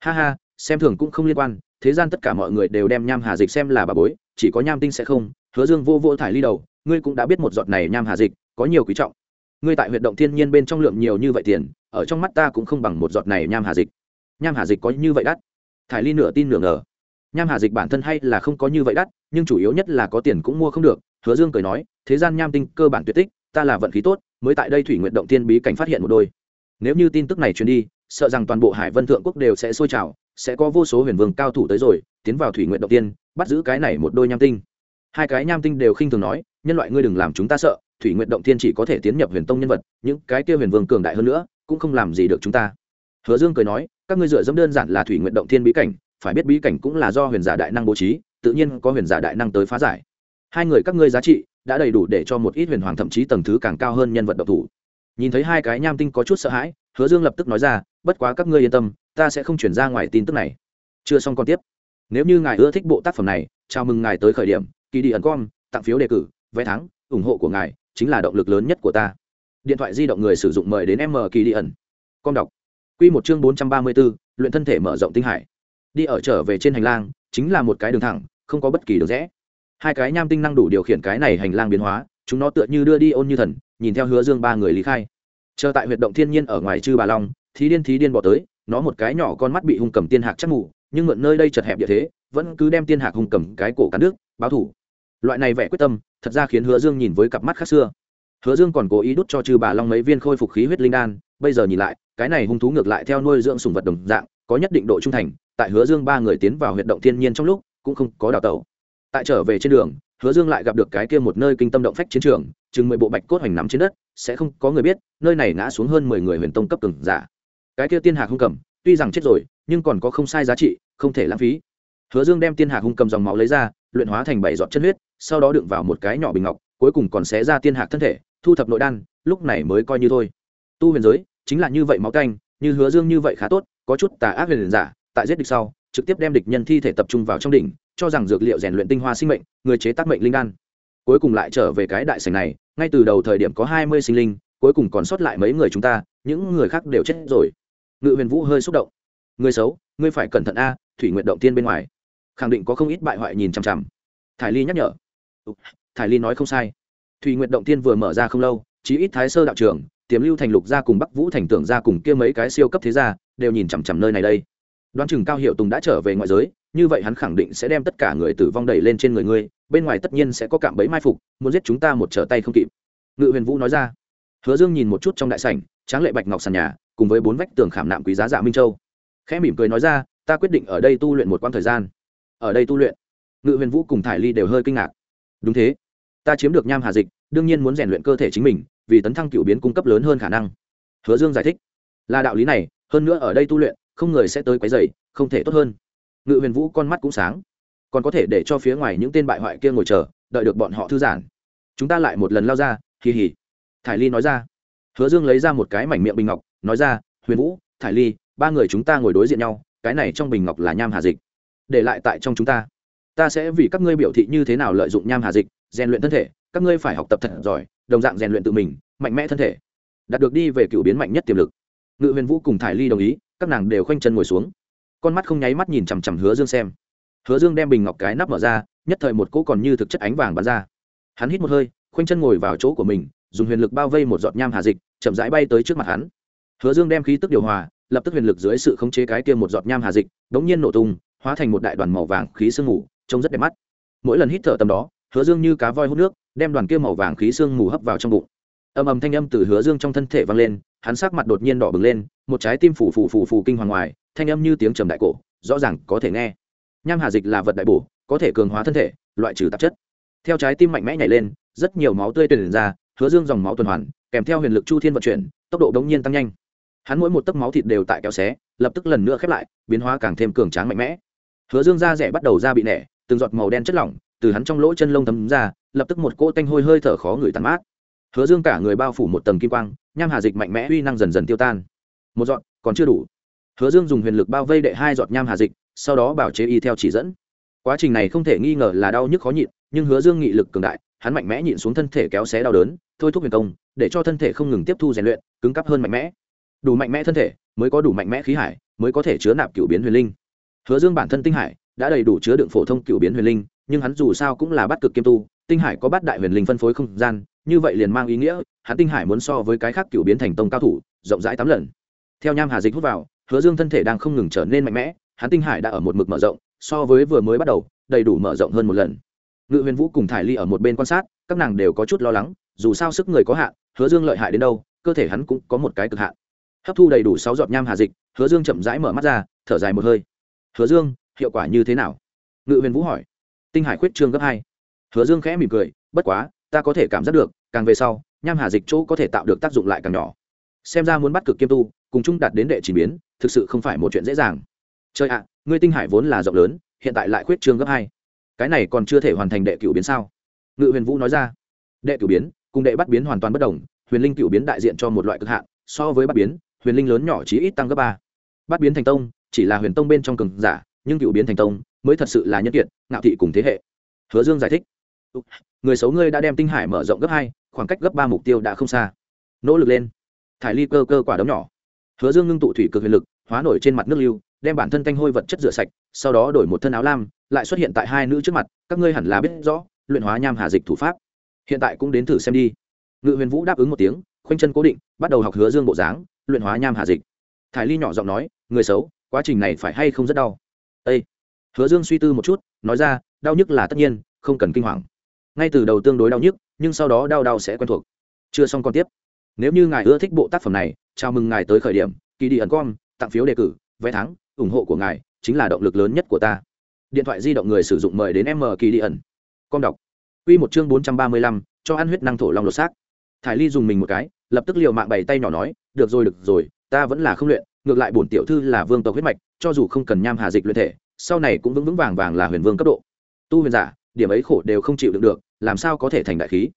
Ha ha, xem thường cũng không liên quan thế gian tất cả mọi người đều đem nham hà dịch xem là bà bối, chỉ có nham tinh sẽ không. Hứa dương vô vô thải ly đầu, ngươi cũng đã biết một giọt này nham hà dịch, có nhiều quý trọng. Ngươi tại huyệt động thiên nhiên bên trong lượng nhiều như vậy tiền, ở trong mắt ta cũng không bằng một giọt này nham hà dịch. Nham hà dịch có như vậy đắt? Thải ly nửa tin nửa ngờ. Nham hà dịch bản thân hay là không có như vậy đắt, nhưng chủ yếu nhất là có tiền cũng mua không được. Hứa dương cười nói, thế gian nham tinh cơ bản tuyệt tích, ta là vận khí tốt, mới tại đây thủy nguyện động thiên bí cảnh phát hiện một đôi. Nếu như tin tức này truyền đi, sợ rằng toàn bộ hải vân thượng quốc đều sẽ sôi trào sẽ có vô số huyền vương cao thủ tới rồi, tiến vào thủy nguyện động tiên, bắt giữ cái này một đôi nham tinh. Hai cái nham tinh đều khinh thường nói, nhân loại ngươi đừng làm chúng ta sợ, thủy nguyện động tiên chỉ có thể tiến nhập huyền tông nhân vật, những cái kia huyền vương cường đại hơn nữa, cũng không làm gì được chúng ta. Hứa dương cười nói, các ngươi dựa dẫm đơn giản là thủy nguyện động thiên bí cảnh, phải biết bí cảnh cũng là do huyền giả đại năng bố trí, tự nhiên có huyền giả đại năng tới phá giải. Hai người các ngươi giá trị đã đầy đủ để cho một ít huyền hoàng thậm chí tầng thứ càng cao hơn nhân vật độc thủ. Nhìn thấy hai cái nham tinh có chút sợ hãi, hứa dương lập tức nói ra, bất quá các ngươi yên tâm ta sẽ không chuyển ra ngoài tin tức này. Chưa xong còn tiếp. Nếu như ngài ưa thích bộ tác phẩm này, chào mừng ngài tới khởi điểm. Kỳ đi ẩn com, tặng phiếu đề cử, vé thắng, ủng hộ của ngài chính là động lực lớn nhất của ta. Điện thoại di động người sử dụng mời đến m kỳ đi ẩn. Com đọc. Q một chương bốn trăm ba mươi b ố luyện thân thể mở rộng tinh hải. Đi ở trở về trên hành lang, chính là một cái đường thẳng, không có bất kỳ đường rẽ. Hai cái nham tinh năng đủ điều khiển cái này hành lang biến hóa, chúng nó tựa như đưa đi ôn như thần, nhìn theo hứa dương ba người lý khai. Chờ tại huyệt động thiên nhiên ở ngoài chư bà long thí điên thí điên bỏ tới, nó một cái nhỏ con mắt bị hung cầm tiên hạc chắc mù, nhưng mượn nơi đây chật hẹp địa thế, vẫn cứ đem tiên hạc hung cầm cái cổ cắn nước báo thủ. Loại này vẻ quyết tâm, thật ra khiến hứa dương nhìn với cặp mắt khác xưa. Hứa dương còn cố ý đút cho chư bà long mấy viên khôi phục khí huyết linh đan, bây giờ nhìn lại, cái này hung thú ngược lại theo nuôi dưỡng sùng vật đồng dạng, có nhất định độ trung thành, tại hứa dương ba người tiến vào huyệt động thiên nhiên trong lúc, cũng không có đào tẩu. Tại trở về trên đường, hứa dương lại gặp được cái kia một nơi kinh tâm động phách chiến trường, chừng mười bộ bạch cốt hoành nắm trên đất, sẽ không có người biết, nơi này ngã xuống hơn mười người huyền tông cấp từng giả cái kia tiên hạc hung cầm, tuy rằng chết rồi, nhưng còn có không sai giá trị, không thể lãng phí. Hứa dương đem tiên hạc hung cầm dòng máu lấy ra, luyện hóa thành bảy giọt chân huyết, sau đó đựng vào một cái nhỏ bình ngọc, cuối cùng còn xé ra tiên hạc thân thể, thu thập nội đan, lúc này mới coi như thôi. Tu huyền giới, chính là như vậy máu canh, như hứa dương như vậy khá tốt, có chút tà ác huyền giả, tại giết địch sau, trực tiếp đem địch nhân thi thể tập trung vào trong đỉnh, cho rằng dược liệu rèn luyện tinh hoa sinh mệnh, người chế tác mệnh linh đan. Cuối cùng lại trở về cái đại sảnh này, ngay từ đầu thời điểm có hai mươi sinh linh, cuối cùng còn sót lại mấy người chúng ta, những người khác đều chết rồi ngự huyền vũ hơi xúc động. Người xấu, ngươi phải cẩn thận a, thủy nguyện động tiên bên ngoài. Khẳng định có không ít bại hoại nhìn chằm chằm. Thải ly nhắc nhở. Thải ly nói không sai. Thủy nguyện động tiên vừa mở ra không lâu, chí ít thái sơ đạo trường tiềm lưu thành lục gia cùng bắc vũ thành tưởng gia cùng kia mấy cái siêu cấp thế gia, đều nhìn chằm chằm nơi này đây. Đoán chừng cao hiệu tùng đã trở về ngoại giới, như vậy hắn khẳng định sẽ đem tất cả người tử vong đẩy lên trên người ngươi, bên ngoài tất nhiên sẽ có cạm bẫy mai phục, muốn giết chúng ta một trở tay không kịp. Ngự huyền vũ nói ra. Hứa dương nhìn một chút trong đại sảnh, tráng lệ bạch ngọc sàn nhà cùng với bốn vách tường khảm nạm quý giá dạ minh châu. Khẽ mỉm cười nói ra, ta quyết định ở đây tu luyện một quãng thời gian. Ở đây tu luyện, ngự huyền vũ cùng thải ly đều hơi kinh ngạc. Đúng thế, ta chiếm được nham hà dịch, đương nhiên muốn rèn luyện cơ thể chính mình, vì tấn thăng cựu biến cung cấp lớn hơn khả năng. Hứa dương giải thích. Là đạo lý này, hơn nữa ở đây tu luyện, không người sẽ tới quấy dày không thể tốt hơn. Ngự huyền vũ con mắt cũng sáng. Còn có thể để cho phía ngoài những tên bại hoại kia ngồi chờ, đợi được bọn họ thư giãn. Chúng ta lại một lần lao ra kỳ hỉ thải ly nói ra. Hứa dương lấy ra một cái mảnh miệng bình ngọc nói ra, huyền vũ, thải ly, ba người chúng ta ngồi đối diện nhau, cái này trong bình ngọc là nham hà dịch. Để lại tại trong chúng ta. Ta sẽ vì các ngươi biểu thị như thế nào lợi dụng nham hà dịch, rèn luyện thân thể, các ngươi phải học tập thật giỏi, đồng dạng rèn luyện tự mình, mạnh mẽ thân thể. Đạt được đi về cựu biến mạnh nhất tiềm lực. Ngự huyền vũ cùng thải ly đồng ý, các nàng đều khoanh chân ngồi xuống. Con mắt không nháy mắt nhìn chằm chằm hứa dương xem. Hứa dương đem bình ngọc cái nắp mở ra, nhất thời một cỗ còn như thực chất ánh vàng bắn ra. Hắn hít một hơi, khoanh chân ngồi vào chỗ của mình, dùng huyền lực bao vây một giọt nham hà dịch, chậm rãi bay tới trước mặt hắn hứa dương đem khí tức điều hòa, lập tức huyền lực dưới sự khống chế cái kia một giọt nham hà dịch, đống nhiên nổ tung, hóa thành một đại đoàn màu vàng khí sương mù, trông rất đẹp mắt. Mỗi lần hít thở tầm đó, hứa dương như cá voi hút nước, đem đoàn kia màu vàng khí sương mù hấp vào trong bụng. Ầm ầm thanh âm từ hứa dương trong thân thể vang lên, hắn sắc mặt đột nhiên đỏ bừng lên, một trái tim phủ phủ phủ phủ kinh hoàng ngoài, thanh âm như tiếng trầm đại cổ, rõ ràng có thể nghe. Nham hà dịch là vật đại bổ, có thể cường hóa thân thể, loại trừ tạp chất. Theo trái tim mạnh mẽ nhảy lên, rất nhiều máu tươi truyền ra, hứa dương dòng máu tuần hoàn, kèm theo huyền lực chu thiên vận chuyển, tốc độ đống nhiên tăng nhanh hắn mỗi một tấc máu thịt đều tại kéo xé, lập tức lần nữa khép lại, biến hóa càng thêm cường tráng mạnh mẽ. Hứa dương da rẻ bắt đầu ra bị nẻ, từng giọt màu đen chất lỏng từ hắn trong lỗ chân lông thấm ra, lập tức một cỗ tanh hôi hơi thở khó người tàn mát. Hứa dương cả người bao phủ một tầng kim quang, nham hà dịch mạnh mẽ uy năng dần dần tiêu tan. Một giọt, còn chưa đủ. Hứa dương dùng huyền lực bao vây đệ hai giọt nham hà dịch, sau đó bảo chế y theo chỉ dẫn. Quá trình này không thể nghi ngờ là đau nhức khó nhịn, nhưng hứa dương nghị lực cường đại, hắn mạnh mẽ nhịn xuống thân thể kéo xé đau đớn, thôi thúc huyền công, để cho thân thể không ngừng tiếp thu rèn luyện, cứng cắp hơn mạnh mẽ đủ mạnh mẽ thân thể, mới có đủ mạnh mẽ khí hải, mới có thể chứa nạp cựu biến huyền linh. Hứa dương bản thân tinh hải đã đầy đủ chứa đựng phổ thông cựu biến huyền linh, nhưng hắn dù sao cũng là bắt cực kiêm tu, tinh hải có bát đại huyền linh phân phối không gian, như vậy liền mang ý nghĩa, hắn tinh hải muốn so với cái khác cựu biến thành tông cao thủ, rộng rãi tám lần. Theo nham hà dịch hút vào, hứa dương thân thể đang không ngừng trở nên mạnh mẽ, hắn tinh hải đã ở một mực mở rộng, so với vừa mới bắt đầu, đầy đủ mở rộng hơn một lần. Ngự huyền vũ cùng thải ly ở một bên quan sát, các nàng đều có chút lo lắng, dù sao sức người có hạn, hứa dương lợi hại đến đâu, cơ thể hắn cũng có một cái cực hạn hấp thu đầy đủ sáu giọt nham hà dịch, hứa dương chậm rãi mở mắt ra, thở dài một hơi. Hứa dương, hiệu quả như thế nào? Ngự huyền vũ hỏi. Tinh hải khuyết trương gấp hai. Hứa dương khẽ mỉm cười, bất quá, ta có thể cảm giác được, càng về sau, nham hà dịch chỗ có thể tạo được tác dụng lại càng nhỏ. Xem ra muốn bắt cực kiêm tu, cùng chung đạt đến đệ chỉ biến, thực sự không phải một chuyện dễ dàng. Chơi ạ, ngươi tinh hải vốn là rộng lớn, hiện tại lại khuyết trương gấp hai. Cái này còn chưa thể hoàn thành đệ cửu biến sao? Ngự huyền vũ nói ra. Đệ cửu biến, cùng đệ bắt biến hoàn toàn bất đồng, huyền linh cửu biến đại diện cho một loại cực hạn, so với bắt biến huyền linh lớn nhỏ chỉ ít tăng gấp ba. Bắt biến thành tông, chỉ là huyền tông bên trong cường giả, nhưng cựu biến thành tông mới thật sự là nhân kiệt, ngạo thị cùng thế hệ. Hứa dương giải thích. Người xấu ngươi đã đem tinh hải mở rộng gấp hai, khoảng cách gấp ba mục tiêu đã không xa. Nỗ lực lên. Thải ly cơ cơ quả đấm nhỏ. Hứa dương ngưng tụ thủy cực huyền lực, hóa nổi trên mặt nước lưu, đem bản thân canh hôi vật chất rửa sạch, sau đó đổi một thân áo lam, lại xuất hiện tại hai nữ trước mặt, các ngươi hẳn là biết rõ, luyện hóa nham hà dịch thủ pháp. Hiện tại cũng đến thử xem đi. Ngự huyền vũ đáp ứng một tiếng, khoanh chân cố định, bắt đầu học hứa dương bộ dáng luyện hóa nham hà dịch. Thải ly nhỏ giọng nói, người xấu, quá trình này phải hay không rất đau? Â hứa dương suy tư một chút, nói ra, đau nhức là tất nhiên, không cần kinh hoàng. Ngay từ đầu tương đối đau nhức, nhưng sau đó đau đau sẽ quen thuộc. Chưa xong còn tiếp. Nếu như ngài ưa thích bộ tác phẩm này, chào mừng ngài tới khởi điểm kỳ đi ẩn com tặng phiếu đề cử, vé thắng, ủng hộ của ngài chính là động lực lớn nhất của ta. Điện thoại di động người sử dụng mời đến m kỳ đi ẩn. Com đọc. Quy một chương bốn trăm ba mươi lăm, cho ăn huyết năng thổ long lột xác. Thải ly dùng mình một cái, lập tức liều mạng bày tay nhỏ nói được rồi được rồi, ta vẫn là không luyện, ngược lại bổn tiểu thư là vương tộc huyết mạch, cho dù không cần nham hà dịch luyện thể, sau này cũng vững vững vàng vàng là huyền vương cấp độ. Tu huyền giả, điểm ấy khổ đều không chịu được được, làm sao có thể thành đại khí?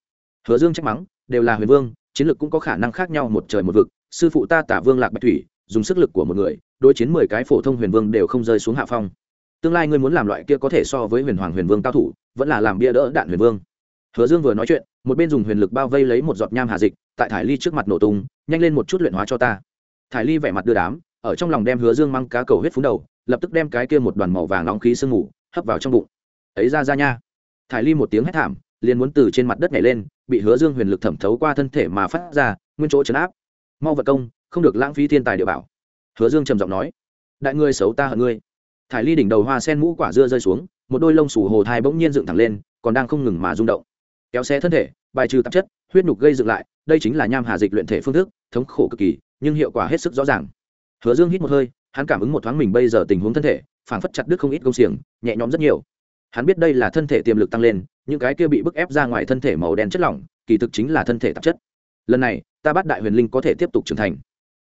Hứa dương trách mắng, đều là huyền vương, chiến lược cũng có khả năng khác nhau một trời một vực, sư phụ ta tả vương lạc bạch thủy, dùng sức lực của một người, đối chiến mười cái phổ thông huyền vương đều không rơi xuống hạ phong. Tương lai ngươi muốn làm loại kia có thể so với huyền hoàng huyền vương cao thủ, vẫn là làm bia đỡ đạn huyền vương hứa dương vừa nói chuyện, một bên dùng huyền lực bao vây lấy một giọt nham hà dịch, tại thải ly trước mặt nổ tung, nhanh lên một chút luyện hóa cho ta. Thải ly vẻ mặt đưa đám, ở trong lòng đem hứa dương mang cá cầu huyết phúng đầu, lập tức đem cái kia một đoàn màu vàng nóng khí sương ngủ hấp vào trong bụng. Ấy ra ra nha. Thải ly một tiếng hét thảm, liền muốn từ trên mặt đất nhảy lên, bị hứa dương huyền lực thẩm thấu qua thân thể mà phát ra, nguyên chỗ chấn áp. Mau vật công, không được lãng phí thiên tài địa bảo. Hứa dương trầm giọng nói, đại ngươi xấu ta hận ngươi. Thải ly đỉnh đầu hoa sen mũ quả dưa rơi xuống, một đôi lông sủ hồ thai bỗng nhiên dựng thẳng lên, còn đang không ngừng mà rung động kéo xe thân thể, bài trừ tạp chất, huyết nhục gây dựng lại, đây chính là nham hà dịch luyện thể phương thức, thống khổ cực kỳ, nhưng hiệu quả hết sức rõ ràng. Hứa dương hít một hơi, hắn cảm ứng một thoáng mình bây giờ tình huống thân thể, phảng phất chặt đứt không ít công xiềng, nhẹ nhõm rất nhiều. Hắn biết đây là thân thể tiềm lực tăng lên, những cái kia bị bức ép ra ngoài thân thể màu đen chất lỏng, kỳ thực chính là thân thể tạp chất. Lần này, ta bắt đại huyền linh có thể tiếp tục trưởng thành,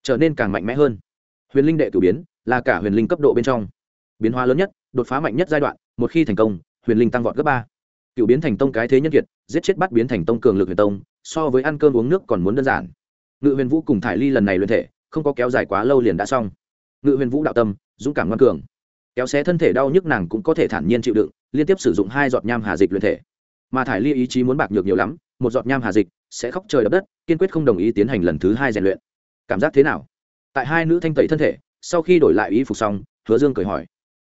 trở nên càng mạnh mẽ hơn. Huyền linh đệ cử biến, là cả huyền linh cấp độ bên trong. Biến hóa lớn nhất, đột phá mạnh nhất giai đoạn, một khi thành công, huyền linh tăng vọt gấp ba. Cựu biến thành tông cái thế nhân kiệt giết chết bắt biến thành tông cường lực huyền tông, so với ăn cơm uống nước còn muốn đơn giản. Ngự huyền vũ cùng thải ly lần này luyện thể, không có kéo dài quá lâu liền đã xong. Ngự huyền vũ đạo tâm, dũng cảm ngoan cường. Kéo xé thân thể đau nhức nàng cũng có thể thản nhiên chịu đựng, liên tiếp sử dụng hai giọt nham hà dịch luyện thể. Mà thải ly ý chí muốn bạc nhược nhiều lắm, một giọt nham hà dịch sẽ khóc trời đập đất, kiên quyết không đồng ý tiến hành lần thứ hai rèn luyện. Cảm giác thế nào? Tại hai nữ thanh tẩy thân thể, sau khi đổi lại y phục xong, hứa dương cười hỏi.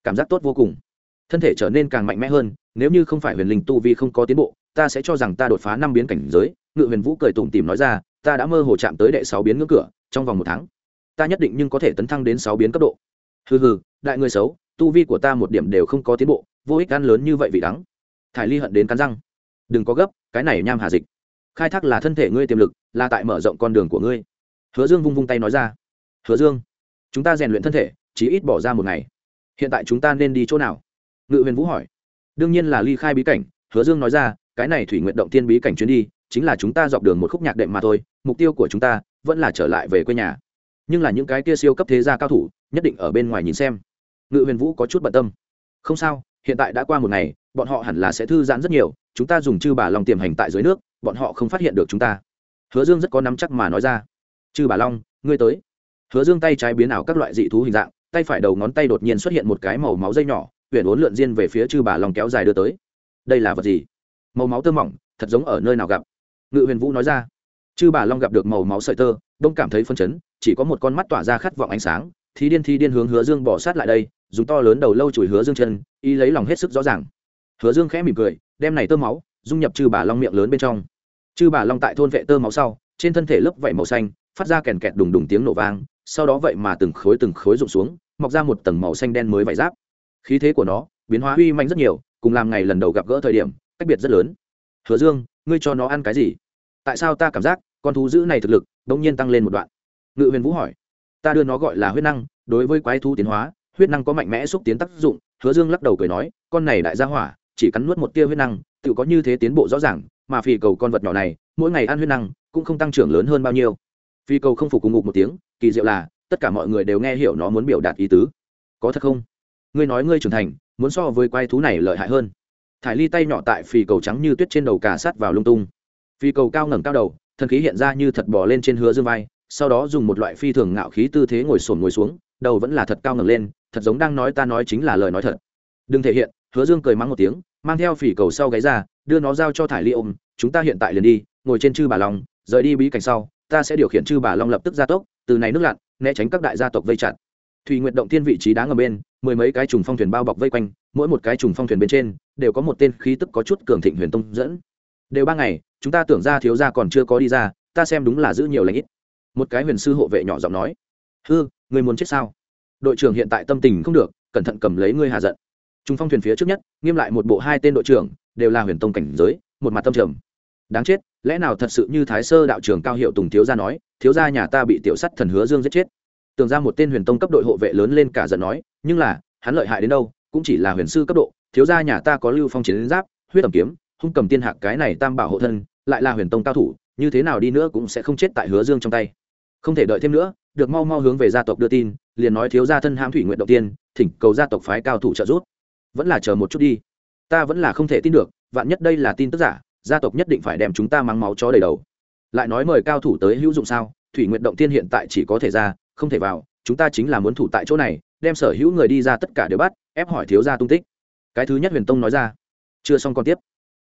Cảm giác tốt vô cùng. Thân thể trở nên càng mạnh mẽ hơn, nếu như không phải huyền linh tu vi không có tiến bộ ta sẽ cho rằng ta đột phá năm biến cảnh giới, ngự huyền vũ cười tủm tìm nói ra, ta đã mơ hồ chạm tới đệ sáu biến ngưỡng cửa, trong vòng một tháng. Ta nhất định nhưng có thể tấn thăng đến sáu biến cấp độ. Hừ hừ, đại người xấu, tu vi của ta một điểm đều không có tiến bộ, vô ích ăn lớn như vậy vì đắng. Thải ly hận đến cắn răng. Đừng có gấp, cái này nham hà dịch. Khai thác là thân thể ngươi tiềm lực, là tại mở rộng con đường của ngươi. Hứa dương vung vung tay nói ra. Hứa dương, chúng ta rèn luyện thân thể chỉ ít bỏ ra một ngày. Hiện tại chúng ta nên đi chỗ nào? Ngự huyền vũ hỏi. Đương nhiên là ly khai bí cảnh, hứa dương nói ra cái này thủy nguyện động thiên bí cảnh chuyến đi, chính là chúng ta dọc đường một khúc nhạc đệm mà thôi, mục tiêu của chúng ta vẫn là trở lại về quê nhà. Nhưng là những cái kia siêu cấp thế gia cao thủ, nhất định ở bên ngoài nhìn xem. Ngự huyền vũ có chút bận tâm. Không sao, hiện tại đã qua một ngày, bọn họ hẳn là sẽ thư giãn rất nhiều, chúng ta dùng chư bà long tiềm hành tại dưới nước, bọn họ không phát hiện được chúng ta. Hứa dương rất có nắm chắc mà nói ra. Chư bà long, ngươi tới. Hứa dương tay trái biến ảo các loại dị thú hình dạng, tay phải đầu ngón tay đột nhiên xuất hiện một cái màu máu dây nhỏ huyện uốn lượn diên về phía chư bà long kéo dài đưa tới. Đây là vật gì? Màu máu tơ mỏng, thật giống ở nơi nào gặp. Ngự huyền vũ nói ra. Chư bà long gặp được màu máu sợi tơ, đông cảm thấy phân chấn, chỉ có một con mắt tỏa ra khát vọng ánh sáng, thì điên thi điên hướng hứa dương bỏ sát lại đây, dùng to lớn đầu lâu chùi hứa dương chân, y lấy lòng hết sức rõ ràng. Hứa dương khẽ mỉm cười, đem này tơ máu, dung nhập chư bà long miệng lớn bên trong. Chư bà long tại thôn vệ tơ máu sau, trên thân thể lớp vảy màu xanh, phát ra kèn kẹt đùng đùng tiếng nổ vang, sau đó vậy mà từng khối từng khối rụng xuống, mọc ra một tầng màu xanh đen mới vải giáp. Khí thế của nó, biến hóa uy mạnh rất nhiều, cùng làm ngày lần đầu gặp gỡ thời điểm cách biệt rất lớn. Hứa dương, ngươi cho nó ăn cái gì? Tại sao ta cảm giác con thú dữ này thực lực đ ỗ n g nhiên tăng lên một đoạn? Ngự huyền vũ hỏi. Ta đưa nó gọi là huyết năng, đối với quái thú tiến hóa, huyết năng có mạnh mẽ xúc tiến tác dụng. Hứa dương lắc đầu cười nói, con này đại gia hỏa, chỉ cắn nuốt một tia huyết năng, tự có như thế tiến bộ rõ ràng, mà phì cầu con vật nhỏ này, mỗi ngày ăn huyết năng cũng không tăng trưởng lớn hơn bao nhiêu. Phi cầu không phục cùng ngục một tiếng, kỳ diệu là, tất cả mọi người đều nghe hiểu nó muốn biểu đạt ý tứ. Có thật không? Ngươi nói ngươi trưởng thành, muốn so với quái thú này lợi hại hơn thải ly tay nhỏ tại phì cầu trắng như tuyết trên đầu cà sát vào lung tung. Phì cầu cao ngẩng cao đầu, thần khí hiện ra như thật bò lên trên hứa dương vai, sau đó dùng một loại phi thường ngạo khí tư thế ngồi sồn ngồi xuống, đầu vẫn là thật cao ngẩng lên, thật giống đang nói ta nói chính là lời nói thật. Đừng thể hiện, hứa dương cười mắng một tiếng, mang theo phỉ cầu sau gáy ra, đưa nó giao cho thải ly ôm, chúng ta hiện tại liền đi, ngồi trên chư bà long, rời đi bí cảnh sau, ta sẽ điều khiển chư bà long lập tức ra tốc, từ này nước lặn, né tránh các đại gia tộc vây chặt. Thủy nguyện động thiên vị trí đáng ở bên, mười mấy cái trùng phong thuyền bao bọc vây quanh mỗi một cái trùng phong thuyền bên trên đều có một tên khí tức có chút cường thịnh huyền tông dẫn. Đều ba ngày, chúng ta tưởng ra thiếu gia còn chưa có đi ra, ta xem đúng là giữ nhiều lãnh ít. Một cái huyền sư hộ vệ nhỏ giọng nói, hư, người muốn chết sao? Đội trưởng hiện tại tâm tình không được, cẩn thận cầm lấy ngươi hạ giận. Trung phong thuyền phía trước nhất, nghiêm lại một bộ hai tên đội trưởng, đều là huyền tông cảnh giới, một mặt tâm trầm. Đáng chết, lẽ nào thật sự như thái sơ đạo trưởng cao hiệu tùng thiếu gia nói, thiếu gia nhà ta bị tiểu sắt thần hứa dương giết chết. Tưởng ra một tên huyền tông cấp đội hộ vệ lớn lên cả giận nói, nhưng là, hắn lợi hại đến đâu? Cũng chỉ là huyền sư cấp độ, thiếu gia nhà ta có lưu phong chiến giáp, huyết tầm kiếm, hung cầm tiên hạc cái này tam bảo hộ thân, lại là huyền tông cao thủ, như thế nào đi nữa cũng sẽ không chết tại hứa dương trong tay. Không thể đợi thêm nữa, được mau mau hướng về gia tộc đưa tin, liền nói thiếu gia thân hãm thủy nguyện động tiên, thỉnh cầu gia tộc phái cao thủ trợ giúp. Vẫn là chờ một chút đi. Ta vẫn là không thể tin được, vạn nhất đây là tin tức giả, gia tộc nhất định phải đem chúng ta mang máu chó đầy đầu. Lại nói mời cao thủ tới hữu dụng sao, thủy nguyện động tiên hiện tại chỉ có thể ra, không thể vào, chúng ta chính là muốn thủ tại chỗ này, đem sở hữu người đi ra tất cả đều bắt ép hỏi thiếu gia tung tích. Cái thứ nhất huyền tông nói ra. Chưa xong còn tiếp.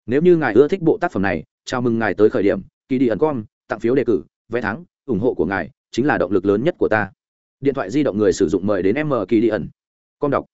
Nếu như ngài ưa thích bộ tác phẩm này, chào mừng ngài tới khởi điểm kỳ đi ẩn com, tặng phiếu đề cử, vé thắng, ủng hộ của ngài chính là động lực lớn nhất của ta. Điện thoại di động người sử dụng mời đến m kỳ đi ẩn. Com đọc.